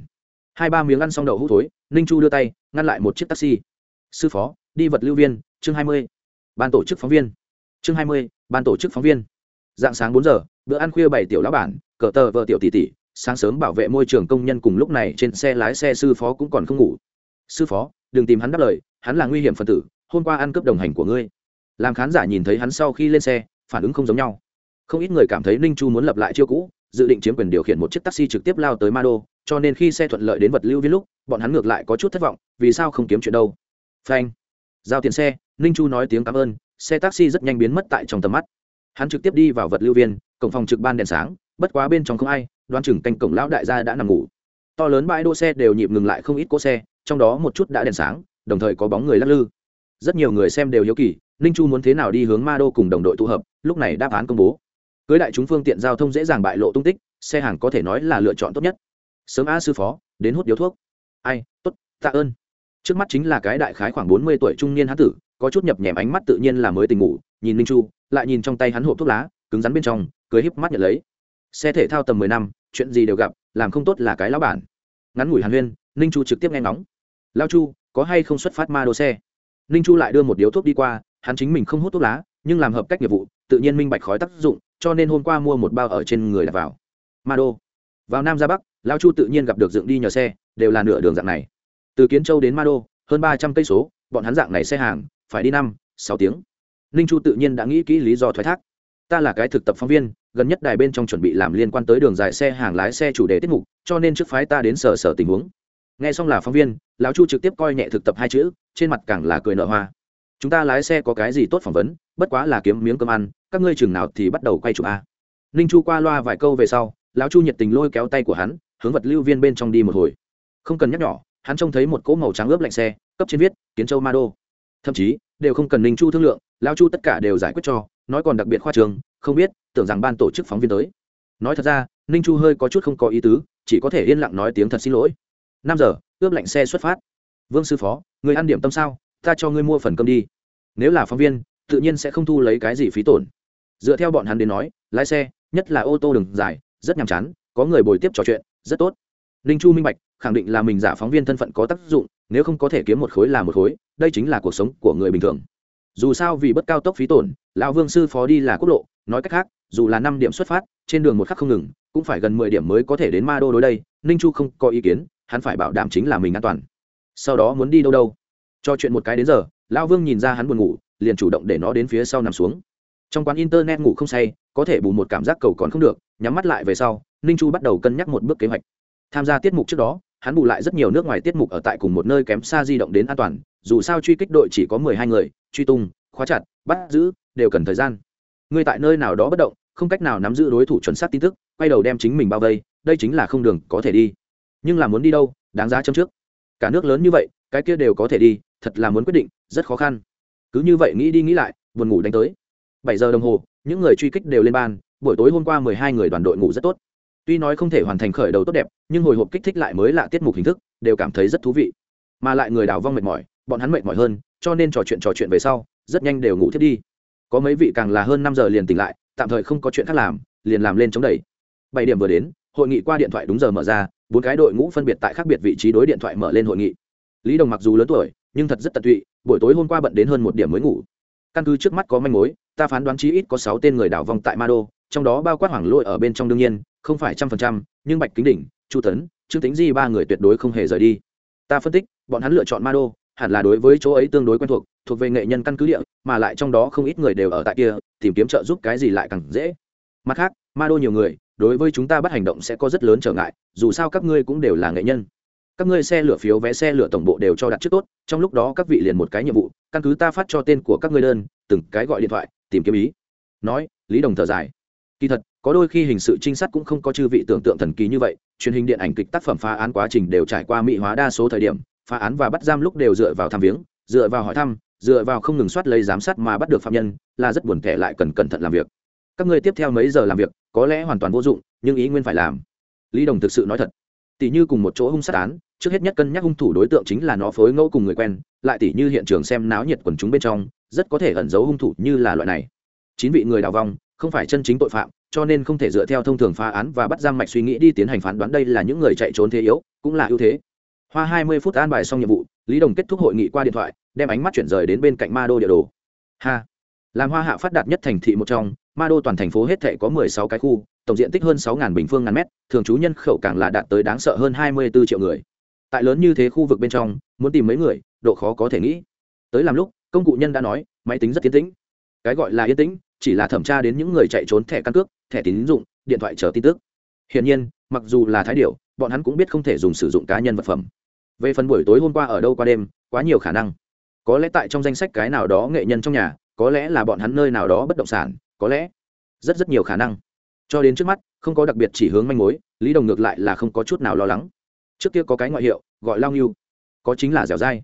Hai ba miếng ăn xong đậu hũ thối, ninh chu đưa tay, ngăn lại một chiếc taxi. Sư phó, đi vật lưu viên, chương hai mươi, ban tổ chức phóng viên. Chương hai mươi, ban tổ chức phóng viên. Dạng sáng bốn giờ, bữa ăn khuya bảy tiểu lão bản, cờ tờ vợ tiểu tỷ tỷ, sáng sớm bảo vệ môi trường công nhân cùng lúc này trên xe lái xe sư phó cũng còn không ngủ. Sư phó, đừng tìm hắn đáp lời, hắn là nguy hiểm phần tử hôm qua ăn cướp đồng hành của ngươi. Làm khán giả nhìn thấy hắn sau khi lên xe, phản ứng không giống nhau. Không ít người cảm thấy ninh chu muốn lập lại chiêu cũ, dự định chiếm quyền điều khiển một chiếc taxi trực tiếp lao tới ma đô cho nên khi xe thuận lợi đến vật lưu viên lúc, bọn hắn ngược lại có chút thất vọng, vì sao không kiếm chuyện đâu. Phanh. Giao tiền xe, ninh chu nói tiếng cảm ơn, xe taxi rất nhanh biến mất tại trong tầm mắt. Hắn trực tiếp đi vào vật lưu viên, cổng phòng trực ban đèn sáng, bất quá bên trong không ai Đoan chừng canh cổng lão đại gia đã nằm ngủ. To lớn bãi đỗ xe đều nhịp ngừng lại không ít cỗ xe, trong đó một chút đã đèn sáng, đồng thời có bóng người lắc lư rất nhiều người xem đều hiếu kỳ, ninh chu muốn thế nào đi hướng ma đô cùng đồng đội tụ hợp, lúc này đáp án công bố. Cưới đại chúng phương tiện giao thông dễ dàng bại lộ tung tích, xe hàng có thể nói là lựa chọn tốt nhất. Sớm a sư phó, đến hút điếu thuốc. Ai t ố t tạ ơn. Trước mắt chính là cái đại khái khoảng bốn mươi tuổi trung niên hán tử, có chút nhập nhèm ánh mắt tự nhiên là mới tình ngủ, nhìn ninh chu, lại nhìn trong tay hắn hộp thuốc lá, cứng rắn bên trong cưới híp mắt nhận lấy. Xe thể thao tầm mười năm, chuyện gì đều gặp, làm không tốt là cái lão bản. Ngắn ngủi hàn huyên, ninh chu trực tiếp nghe ngóng. Lao chu, có hay không xuất phát ma đô xe? Ninh chu lại đưa một điếu thuốc đi qua, hắn chính mình không hút thuốc lá, nhưng làm hợp cách nghiệp vụ, tự nhiên minh bạch khói tác dụng, cho nên hôm qua mua một bao ở trên người đặt vào. Ma đô. Vào nam ra bắc, lao chu tự nhiên gặp được dựng đi nhờ xe, đều là nửa đường dạng này. Từ kiến châu đến ma đô, hơn ba trăm cây số, bọn hắn dạng này xe hàng, phải đi năm, sáu tiếng. Ninh chu tự nhiên đã nghĩ kỹ lý do thoái thác. Ta là cái thực tập phóng viên, gần nhất đài bên trong chuẩn bị làm liên quan tới đường dài xe hàng lái xe chủ đề tiết mục, cho nên trước phái ta đến sở sở tình huống nghe xong là phóng viên, lão chu trực tiếp coi nhẹ thực tập hai chữ, trên mặt càng là cười nở hoa. Chúng ta lái xe có cái gì tốt phỏng vấn, bất quá là kiếm miếng cơm ăn, các ngươi chừng nào thì bắt đầu quay chụp a. Ninh chu qua loa vài câu về sau, lão chu nhiệt tình lôi kéo tay của hắn, hướng vật lưu viên bên trong đi một hồi. Không cần nhắc nhỏ, hắn trông thấy một cỗ màu trắng ướp lạnh xe, cấp trên viết, kiến châu ma đô. Thậm chí, đều không cần ninh chu thương lượng, lão chu tất cả đều giải quyết cho, nói còn đặc biệt khoa trường, không biết, tưởng rằng ban tổ chức phóng viên tới. Nói thật ra, ninh chu hơi có chút không có ý tứ, chỉ có thể yên lặng nói tiếng thật xin lỗi năm giờ, ướp lạnh xe xuất phát. Vương sư phó, người ăn điểm tâm sao? Ta cho ngươi mua phần cơm đi. Nếu là phóng viên, tự nhiên sẽ không thu lấy cái gì phí tổn. Dựa theo bọn hắn đến nói, lái xe, nhất là ô tô đường dài, rất nhàm chán, có người bồi tiếp trò chuyện, rất tốt. Ninh chu minh bạch, khẳng định là mình giả phóng viên thân phận có tác dụng, nếu không có thể kiếm một khối là một khối, đây chính là cuộc sống của người bình thường. Dù sao vì bất cao tốc phí tổn, lão vương sư phó đi là quốc lộ, nói cách khác, dù là năm điểm xuất phát, trên đường một khắc không ngừng, cũng phải gần mười điểm mới có thể đến ma đô đối đây, ninh chu không có ý kiến hắn phải bảo đảm chính là mình an toàn. Sau đó muốn đi đâu đâu? Cho chuyện một cái đến giờ, lão vương nhìn ra hắn buồn ngủ, liền chủ động để nó đến phía sau nằm xuống. Trong quán internet ngủ không say, có thể bù một cảm giác cầu còn không được, nhắm mắt lại về sau, ninh chu bắt đầu cân nhắc một bước kế hoạch. Tham gia tiết mục trước đó, hắn bù lại rất nhiều nước ngoài tiết mục ở tại cùng một nơi kém xa di động đến an toàn, dù sao truy kích đội chỉ có mười hai người, truy tung, khóa chặt, bắt giữ, đều cần thời gian. Người tại nơi nào đó bất động, không cách nào nắm giữ đối thủ chuẩn xác tin tức, quay đầu đem chính mình bao vây, đây chính là không đường có thể đi nhưng là muốn đi đâu, đáng giá châm trước. Cả nước lớn như vậy, cái kia đều có thể đi, thật là muốn quyết định, rất khó khăn. Cứ như vậy nghĩ đi nghĩ lại, buồn ngủ đánh tới. Bảy giờ đồng hồ, những người truy kích đều lên ban, buổi tối hôm qua mười hai người đoàn đội ngủ rất tốt. Tuy nói không thể hoàn thành khởi đầu tốt đẹp, nhưng hồi hộp kích thích lại mới lạ tiết mục hình thức, đều cảm thấy rất thú vị. Mà lại người đào vong mệt mỏi, bọn hắn mệt mỏi hơn, cho nên trò chuyện trò chuyện về sau, rất nhanh đều ngủ thiết đi. Có mấy vị càng là hơn năm giờ liền tỉnh lại, tạm thời không có chuyện khác làm, liền làm lên chống đẩy. Bảy điểm vừa đến, hội nghị qua điện thoại đúng giờ mở ra bốn cái đội ngũ phân biệt tại khác biệt vị trí đối điện thoại mở lên hội nghị. Lý đồng mặc dù lớn tuổi, nhưng thật rất tận tụy, buổi tối hôm qua bận đến hơn một điểm mới ngủ. Căn cứ trước mắt có manh mối, ta phán đoán chí ít có sáu tên người đảo vong tại ma đô trong đó bao quát hoàng lôi ở bên trong đương nhiên, không phải trăm phần trăm, nhưng bạch kính đỉnh, chu tấn, trương tính di ba người tuyệt đối không hề rời đi. Ta phân tích, bọn hắn lựa chọn ma đô hẳn là đối với chỗ ấy tương đối quen thuộc thuộc về nghệ nhân căn cứ địa, mà lại trong đó không ít người đều ở tại kia, tìm kiếm trợ giúp cái gì lại càng dễ. Mặt khác ma đô nhiều người đối với chúng ta bắt hành động sẽ có rất lớn trở ngại, dù sao các ngươi cũng đều là nghệ nhân. Các ngươi xe lửa phiếu, vé xe lửa tổng bộ đều cho đặt trước tốt, trong lúc đó các vị liền một cái nhiệm vụ, căn cứ ta phát cho tên của các ngươi đơn, từng cái gọi điện thoại, tìm kiếm ý. Nói, lý đồng thở dài. Kỳ thật, có đôi khi hình sự trinh sát cũng không có chư vị tưởng tượng thần kỳ như vậy, truyền hình điện ảnh kịch tác phẩm phá án quá trình đều trải qua mỹ hóa đa số thời điểm, phá án và bắt giam lúc đều dựa vào tham viếng, dựa vào hỏi thăm, dựa vào không ngừng soát lấy giám sát mà bắt được phạm nhân, là rất buồn kẻ lại cần cẩn thận làm việc các ngươi tiếp theo mấy giờ làm việc, có lẽ hoàn toàn vô dụng, nhưng ý nguyên phải làm. Lý đồng thực sự nói thật. Tỷ như cùng một chỗ hung sát án, trước hết nhất cân nhắc hung thủ đối tượng chính là nó phối ngẫu cùng người quen, lại tỷ như hiện trường xem náo nhiệt quần chúng bên trong, rất có thể ẩn giấu hung thủ như là loại này. Chín vị người đào vong, không phải chân chính tội phạm, cho nên không thể dựa theo thông thường phá án và bắt giam mạch suy nghĩ đi tiến hành phán đoán đây là những người chạy trốn thế yếu, cũng là ưu thế. Hoa hai mươi phút an bài xong nhiệm vụ, lý đồng kết thúc hội nghị qua điện thoại, đem ánh mắt chuyển rời đến bên cạnh ma đô địa đồ. Ha! Làm hoa hạ phát đạt nhất thành thị một trong ma đô toàn thành phố hết thể có mười sáu cái khu, tổng diện tích hơn sáu bình phương ngàn mét, thường trú nhân khẩu càng là đạt tới đáng sợ hơn hai mươi bốn triệu người. Tại lớn như thế khu vực bên trong, muốn tìm mấy người, độ khó có thể nghĩ. Tới làm lúc, công cụ nhân đã nói, máy tính rất tiến tĩnh. Cái gọi là yên tĩnh, chỉ là thẩm tra đến những người chạy trốn thẻ căn cước, thẻ tín dụng, điện thoại chờ tin tức. Hiển nhiên, mặc dù là thái điệu bọn hắn cũng biết không thể dùng sử dụng cá nhân vật phẩm. Về phần buổi tối hôm qua ở đâu qua đêm, quá nhiều khả năng. Có lẽ tại trong danh sách cái nào đó nghệ nhân trong nhà, có lẽ là bọn hắn nơi nào đó bất động sản có lẽ rất rất nhiều khả năng. Cho đến trước mắt, không có đặc biệt chỉ hướng manh mối, lý đồng ngược lại là không có chút nào lo lắng. Trước kia có cái ngoại hiệu, gọi lao nghiêu có chính là dẻo dai.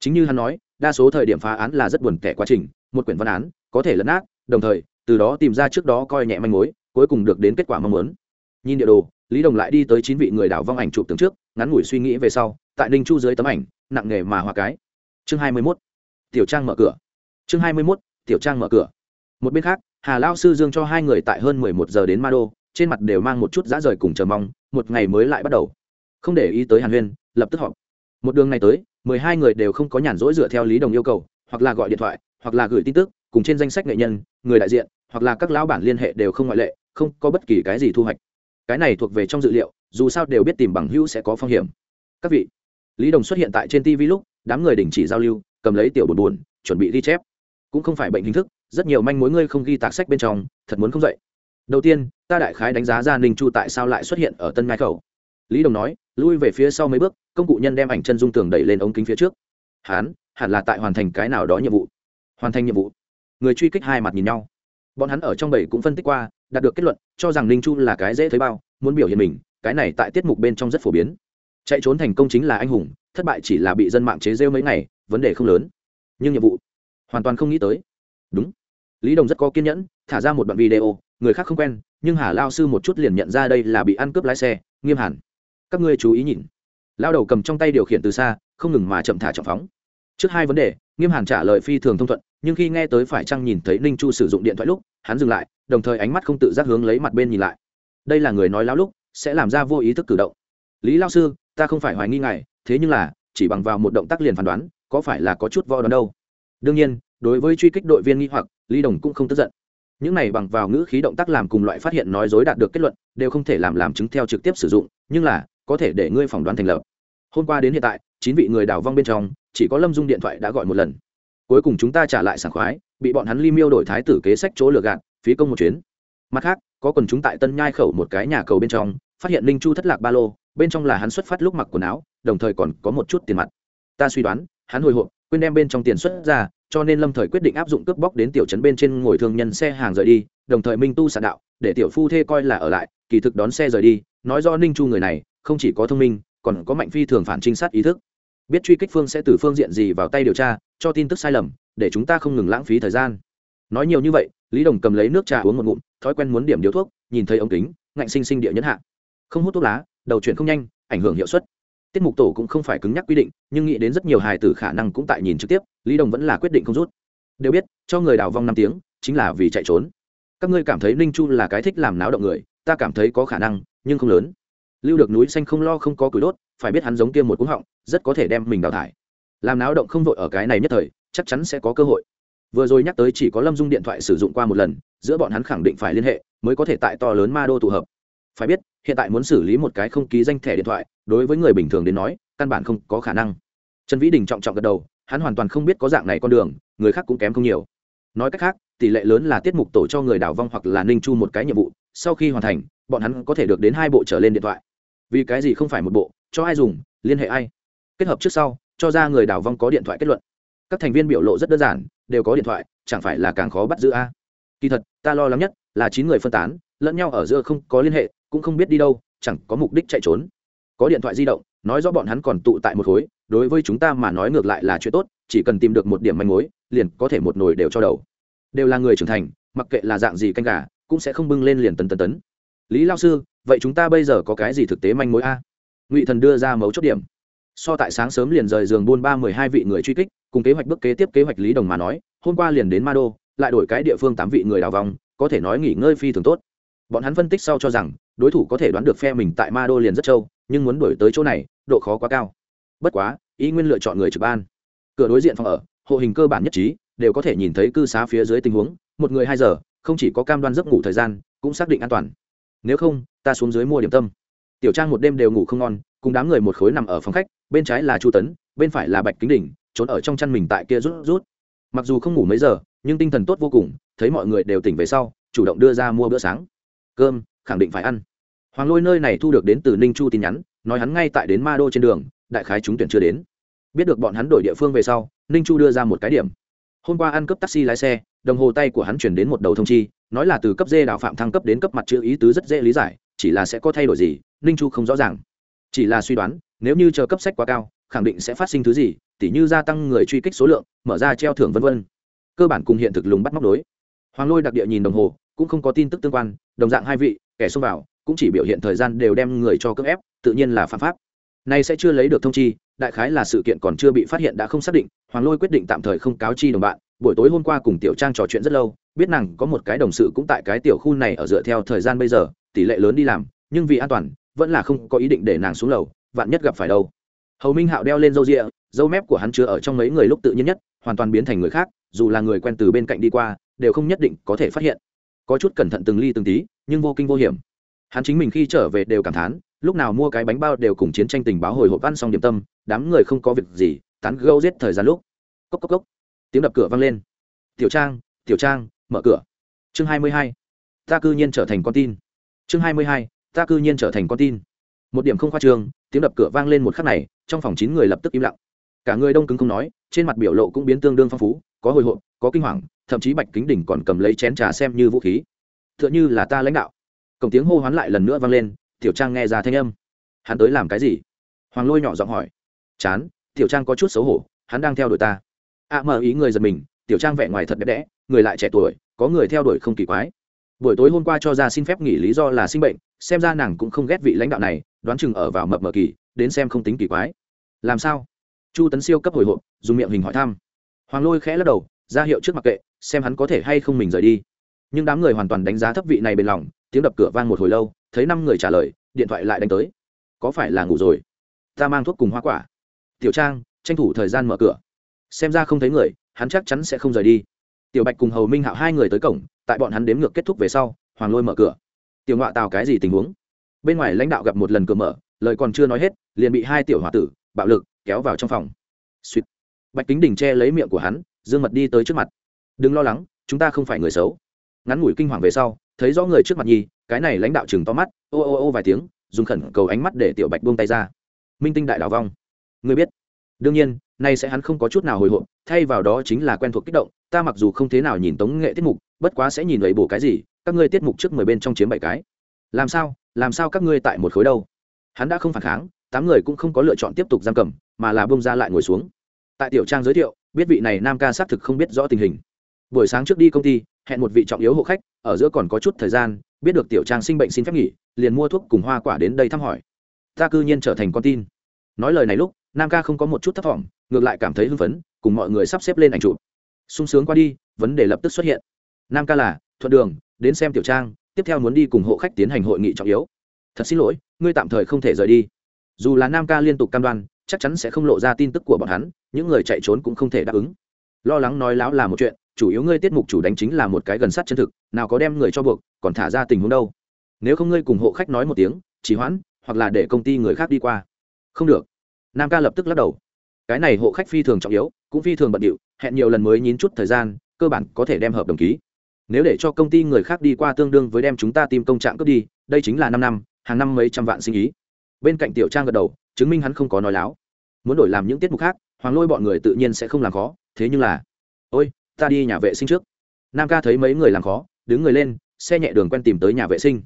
Chính như hắn nói, đa số thời điểm phá án là rất buồn tẻ quá trình, một quyển văn án, có thể lấn át, đồng thời, từ đó tìm ra trước đó coi nhẹ manh mối, cuối cùng được đến kết quả mong muốn. Nhìn địa đồ, lý đồng lại đi tới chín vị người đảo vong ảnh chụp tướng trước, ngắn ngủi suy nghĩ về sau, tại ninh chu dưới tấm ảnh, nặng nghề mà hoa cái. Chương hai mươi mốt, tiểu trang mở cửa. Chương hai mươi mốt, tiểu trang mở cửa. Một bên khác hà lao sư dương cho hai người tại hơn mười một giờ đến ma đô trên mặt đều mang một chút dã rời cùng chờ mong, một ngày mới lại bắt đầu. Không để ý tới hàn huyên, lập tức họp. Một đường này tới, mười hai người đều không có nhàn rỗi dựa theo lý đồng yêu cầu, hoặc là gọi điện thoại, hoặc là gửi tin tức, cùng trên danh sách nghệ nhân, người đại diện, hoặc là các lão bản liên hệ đều không ngoại lệ, không có bất kỳ cái gì thu hoạch. Cái này thuộc về trong dự liệu, dù sao đều biết tìm bằng hữu sẽ có phong hiểm. Các vị, lý đồng xuất hiện tại trên tv lúc, đám người đình chỉ giao lưu, cầm lấy tiểu buồn buồn chuẩn bị ghi chép. Cũng không phải bệnh hình thức rất nhiều manh mối ngươi không ghi tạc sách bên trong, thật muốn không dậy. Đầu tiên, ta đại khái đánh giá ra ninh chu tại sao lại xuất hiện ở tân ngai khẩu. Lý đồng nói, lui về phía sau mấy bước, công cụ nhân đem ảnh chân dung tường đẩy lên ống kính phía trước. Hán, hẳn là tại hoàn thành cái nào đó nhiệm vụ. Hoàn thành nhiệm vụ. Người truy kích hai mặt nhìn nhau. Bọn hắn ở trong bảy cũng phân tích qua, đạt được kết luận, cho rằng ninh chu là cái dễ thấy bao, muốn biểu hiện mình, cái này tại tiết mục bên trong rất phổ biến. Chạy trốn thành công chính là anh hùng, thất bại chỉ là bị dân mạng chế rêu mấy ngày, vấn đề không lớn. Nhưng nhiệm vụ, hoàn toàn không nghĩ tới đúng. Lý đồng rất có kiên nhẫn, thả ra một đoạn video, người khác không quen, nhưng hà lao sư một chút liền nhận ra đây là bị ăn cướp lái xe, nghiêm hẳn. Các ngươi chú ý nhìn. Lao đầu cầm trong tay điều khiển từ xa, không ngừng mà chậm thả trọng phóng. Trước hai vấn đề, nghiêm hàn trả lời phi thường thông thuận, nhưng khi nghe tới phải chăng nhìn thấy ninh chu sử dụng điện thoại lúc, hắn dừng lại, đồng thời ánh mắt không tự giác hướng lấy mặt bên nhìn lại. Đây là người nói láo lúc, sẽ làm ra vô ý thức cử động. Lý lao sư, ta không phải hoài nghi ngài, thế nhưng là, chỉ bằng vào một động tác liền phán đoán, có phải là có chút vo đoán đâu? Đương nhiên, đối với truy kích đội viên nghi hoặc, lý đồng cũng không tức giận. Những này bằng vào ngữ khí động tác làm cùng loại phát hiện nói dối đạt được kết luận, đều không thể làm làm chứng theo trực tiếp sử dụng, nhưng là, có thể để ngươi phỏng đoán thành lập. Hôm qua đến hiện tại, chín vị người đào vong bên trong, chỉ có lâm dung điện thoại đã gọi một lần. Cuối cùng chúng ta trả lại sảng khoái, bị bọn hắn li miêu đổi thái tử kế sách chỗ lừa gạt, phí công một chuyến. Mặt khác, có quần chúng tại tân nhai khẩu một cái nhà cầu bên trong, phát hiện linh chu thất lạc ba lô, bên trong là hắn xuất phát lúc mặc quần áo, đồng thời còn có một chút tiền mặt. Ta suy đoán hắn hồi hộp, quên đem bên trong tiền xuất ra, cho nên lâm thời quyết định áp dụng cướp bóc đến tiểu trấn bên trên ngồi thương nhân xe hàng rời đi, đồng thời minh tu sạn đạo, để tiểu phu thê coi là ở lại, kỳ thực đón xe rời đi, nói do ninh chu người này, không chỉ có thông minh, còn có mạnh phi thường phản trinh sát ý thức. Biết truy kích phương sẽ từ phương diện gì vào tay điều tra, cho tin tức sai lầm, để chúng ta không ngừng lãng phí thời gian. Nói nhiều như vậy, lý đồng cầm lấy nước trà uống một ngụm, thói quen muốn điểm điếu thuốc, nhìn thấy ống kính, ngạnh sinh sinh địa nhẫn hạ. Không hút thuốc lá, đầu chuyển không nhanh, ảnh hưởng hiệu suất tiết mục tổ cũng không phải cứng nhắc quy định, nhưng nghĩ đến rất nhiều hài tử khả năng cũng tại nhìn trực tiếp, lý đồng vẫn là quyết định không rút. Đều biết, cho người đào vong năm tiếng, chính là vì chạy trốn. Các ngươi cảm thấy ninh chu là cái thích làm náo động người, ta cảm thấy có khả năng, nhưng không lớn. Lưu được núi xanh không lo không có củi đốt, phải biết hắn giống kia một cúng họng, rất có thể đem mình đào thải. Làm náo động không vội ở cái này nhất thời, chắc chắn sẽ có cơ hội. Vừa rồi nhắc tới chỉ có lâm dung điện thoại sử dụng qua một lần, giữa bọn hắn khẳng định phải liên hệ, mới có thể tại to lớn ma đô tụ hợp phải biết, hiện tại muốn xử lý một cái không ký danh thẻ điện thoại, đối với người bình thường đến nói, căn bản không có khả năng. Trần vĩ đình trọng trọng gật đầu, hắn hoàn toàn không biết có dạng này con đường, người khác cũng kém không nhiều. Nói cách khác, tỷ lệ lớn là tiết mục tổ cho người đảo vong hoặc là ninh chu một cái nhiệm vụ, sau khi hoàn thành, bọn hắn có thể được đến hai bộ trở lên điện thoại. Vì cái gì không phải một bộ, cho ai dùng, liên hệ ai? Kết hợp trước sau, cho ra người đảo vong có điện thoại kết luận. Các thành viên biểu lộ rất đơn giản, đều có điện thoại, chẳng phải là càng khó bắt giữ a? Kỳ thật, ta lo lắng nhất là chín người phân tán, lẫn nhau ở giữa không có liên hệ cũng không biết đi đâu, chẳng có mục đích chạy trốn. Có điện thoại di động, nói rõ bọn hắn còn tụ tại một khối, đối với chúng ta mà nói ngược lại là chuyện tốt, chỉ cần tìm được một điểm manh mối, liền có thể một nồi đều cho đầu. Đều là người trưởng thành, mặc kệ là dạng gì canh gà, cũng sẽ không bưng lên liền tấn tấn tấn. Lý lao sư, vậy chúng ta bây giờ có cái gì thực tế manh mối a? Ngụy thần đưa ra mấu chốt điểm. So tại sáng sớm liền rời giường buôn ba mười hai vị người truy kích, cùng kế hoạch bước kế tiếp kế hoạch lý đồng mà nói, hôm qua liền đến ma đô, lại đổi cái địa phương tám vị người đào vòng, có thể nói nghỉ ngơi phi thường tốt. Bọn hắn phân tích sau cho rằng đối thủ có thể đoán được phe mình tại ma đô liền rất trâu, nhưng muốn đổi tới chỗ này, độ khó quá cao. Bất quá, ý nguyên lựa chọn người trực ban. Cửa đối diện phòng ở, hộ hình cơ bản nhất trí, đều có thể nhìn thấy cư xá phía dưới tình huống, một người hai giờ, không chỉ có cam đoan giấc ngủ thời gian, cũng xác định an toàn. Nếu không, ta xuống dưới mua điểm tâm. Tiểu trang một đêm đều ngủ không ngon, cùng đám người một khối nằm ở phòng khách, bên trái là chu tấn, bên phải là bạch kính đỉnh, trốn ở trong chăn mình tại kia rút rút. Mặc dù không ngủ mấy giờ, nhưng tinh thần tốt vô cùng, thấy mọi người đều tỉnh về sau, chủ động đưa ra mua bữa sáng. Cơm, khẳng định phải ăn hoàng lôi nơi này thu được đến từ ninh chu tin nhắn, nói hắn ngay tại đến ma đô trên đường, đại khái chúng tuyển chưa đến. Biết được bọn hắn đổi địa phương về sau, ninh chu đưa ra một cái điểm. Hôm qua ăn cướp taxi lái xe, đồng hồ tay của hắn chuyển đến một đầu thông chi, nói là từ cấp d đạo phạm thăng cấp đến cấp mặt chữ ý tứ rất dễ lý giải, chỉ là sẽ có thay đổi gì, ninh chu không rõ ràng. Chỉ là suy đoán, nếu như chờ cấp sách quá cao, khẳng định sẽ phát sinh thứ gì, tỉ như gia tăng người truy kích số lượng, mở ra treo thưởng v v cơ bản cùng hiện thực lùng bắt móc đối hoàng lôi đặc địa nhìn đồng hồ, cũng không có tin tức tương quan, đồng dạng hai vị, kẻ xông vào cũng chỉ biểu hiện thời gian đều đem người cho cưỡng ép, tự nhiên là phạm pháp. Nay sẽ chưa lấy được thông chi, đại khái là sự kiện còn chưa bị phát hiện đã không xác định, hoàng lôi quyết định tạm thời không cáo chi đồng bạn. Buổi tối hôm qua cùng tiểu trang trò chuyện rất lâu, biết nàng có một cái đồng sự cũng tại cái tiểu khu này ở dựa theo thời gian bây giờ, tỷ lệ lớn đi làm, nhưng vì an toàn, vẫn là không có ý định để nàng xuống lầu, vạn nhất gặp phải đâu. Hầu minh hạo đeo lên râu rịa, dâu mép của hắn chứa ở trong mấy người lúc tự nhiên nhất, hoàn toàn biến thành người khác, dù là người quen từ bên cạnh đi qua, đều không nhất định có thể phát hiện. Có chút cẩn thận từng ly từng tí, nhưng vô kinh vô hiểm hắn chính mình khi trở về đều cảm thán, lúc nào mua cái bánh bao đều cùng chiến tranh tình báo hồi hộp ăn xong điểm tâm, đám người không có việc gì, tán gâu giết thời gian lúc. Cốc cốc cốc. Tiếng đập cửa vang lên. Tiểu trang tiểu trang, mở cửa. Chương hai mươi hai. Ta cư nhiên trở thành con tin. Chương hai mươi hai. Ta cư nhiên trở thành con tin. Một điểm không khoa trương, tiếng đập cửa vang lên một khắc này, trong phòng chín người lập tức im lặng. Cả người đông cứng không nói, trên mặt biểu lộ cũng biến tương đương phong phú, có hồi hộp, có kinh hoàng, thậm chí bạch kính đỉnh còn cầm lấy chén trà xem như vũ khí. T h ư ợ n h ư là ta lãnh đạo cổng tiếng hô hoán lại lần nữa vang lên tiểu trang nghe ra thanh âm. Hắn tới làm cái gì? Hoàng lôi nhỏ giọng hỏi. Chán tiểu trang có chút xấu hổ hắn đang theo đuổi ta. Ạ à, mờ ý người giật mình tiểu trang vẻ ngoài thật đẹp đẽ người lại trẻ tuổi có người theo đuổi không kỳ quái. Buổi tối hôm qua cho ra xin phép nghỉ lý do là sinh bệnh xem ra nàng cũng không ghét vị lãnh đạo này đoán chừng ở vào mập mờ kỳ đến xem không tính kỳ quái. Làm sao? Chu tấn siêu cấp hồi hộp dùng miệng hình hỏi thăm. Hoàng lôi khẽ lắc đầu ra hiệu trước mặt kệ xem hắn có thể hay không mình rời đi. Nhưng đám người hoàn toàn đánh giá thấp vị này bên lòng tiếng đập cửa vang một hồi lâu, thấy năm người trả lời, điện thoại lại đánh tới. Có phải là ngủ rồi? Ta mang thuốc cùng hoa quả. Tiểu trang, tranh thủ thời gian mở cửa. Xem ra không thấy người, hắn chắc chắn sẽ không rời đi. Tiểu bạch cùng hầu minh hạo hai người tới cổng, tại bọn hắn đếm ngược kết thúc về sau, hoàng lôi mở cửa. Tiểu ngoại tào cái gì tình huống? Bên ngoài lãnh đạo gặp một lần cửa mở, lời còn chưa nói hết, liền bị hai tiểu h o a tử, bạo lực, kéo vào trong phòng. Suýt. Bạch kính đỉnh che lấy miệng của hắn, dương mật đi tới trước mặt. Đừng lo lắng, chúng ta không phải người xấu. Ngắn ngủi kinh hoàng về sau thấy rõ người trước mặt nhi, cái này lãnh đạo chừng to mắt, ô ô ô vài tiếng, dùng khẩn cầu ánh mắt để tiểu bạch buông tay ra. Minh tinh đại đào vong. Người biết. Đương nhiên, nay sẽ hắn không có chút nào hồi hộp, thay vào đó chính là quen thuộc kích động, ta mặc dù không thế nào nhìn tống nghệ tiết mục, bất quá sẽ nhìn lấy bổ cái gì, các ngươi tiết mục trước mười bên trong chiếm bảy cái. Làm sao làm sao các ngươi tại một khối đâu? Hắn đã không phản kháng, tám người cũng không có lựa chọn tiếp tục giam cầm, mà là bông ra lại ngồi xuống. Tại tiểu trang giới thiệu, biết vị này nam ca xác thực không biết rõ tình hình. Buổi sáng trước đi công ty, hẹn một vị trọng yếu hộ khách ở giữa còn có chút thời gian, biết được tiểu trang sinh bệnh xin phép nghỉ, liền mua thuốc cùng hoa quả đến đây thăm hỏi. Ta cư nhiên trở thành con tin. Nói lời này lúc, nam ca không có một chút thất vọng ngược lại cảm thấy hưng phấn, cùng mọi người sắp xếp lên ảnh chụp. Sung sướng qua đi, vấn đề lập tức xuất hiện. Nam ca là, thuận đường, đến xem tiểu trang, tiếp theo muốn đi cùng hộ khách tiến hành hội nghị trọng yếu. Thật xin lỗi, ngươi tạm thời không thể rời đi. Dù là nam ca liên tục cam đoan, chắc chắn sẽ không lộ ra tin tức của bọn hắn, những người chạy trốn cũng không thể đáp ứng. Lo lắng nói láo là một chuyện chủ yếu ngươi tiết mục chủ đánh chính là một cái gần sát chân thực, nào có đem người cho buộc, còn thả ra tình huống đâu. Nếu không ngươi cùng hộ khách nói một tiếng, chỉ hoãn, hoặc là để công ty người khác đi qua. Không được. Nam ca lập tức lắc đầu. Cái này hộ khách phi thường trọng yếu, cũng phi thường bận điệu, hẹn nhiều lần mới nhín chút thời gian, cơ bản có thể đem hợp đồng ký. Nếu để cho công ty người khác đi qua tương đương với đem chúng ta tìm công trạng cướp đi, đây chính là năm năm, hàng năm mấy trăm vạn sinh ý. Bên cạnh tiểu trang gật đầu, chứng minh hắn không có nói láo. Muốn đổi làm những tiết mục khác, hoàng lôi bọn người tự nhiên sẽ không làm khó, thế nhưng là, ôi ta đi nhà vệ sinh trước. Nam ca thấy mấy người làm khó, đứng người lên, xe nhẹ đường quen tìm tới nhà vệ sinh.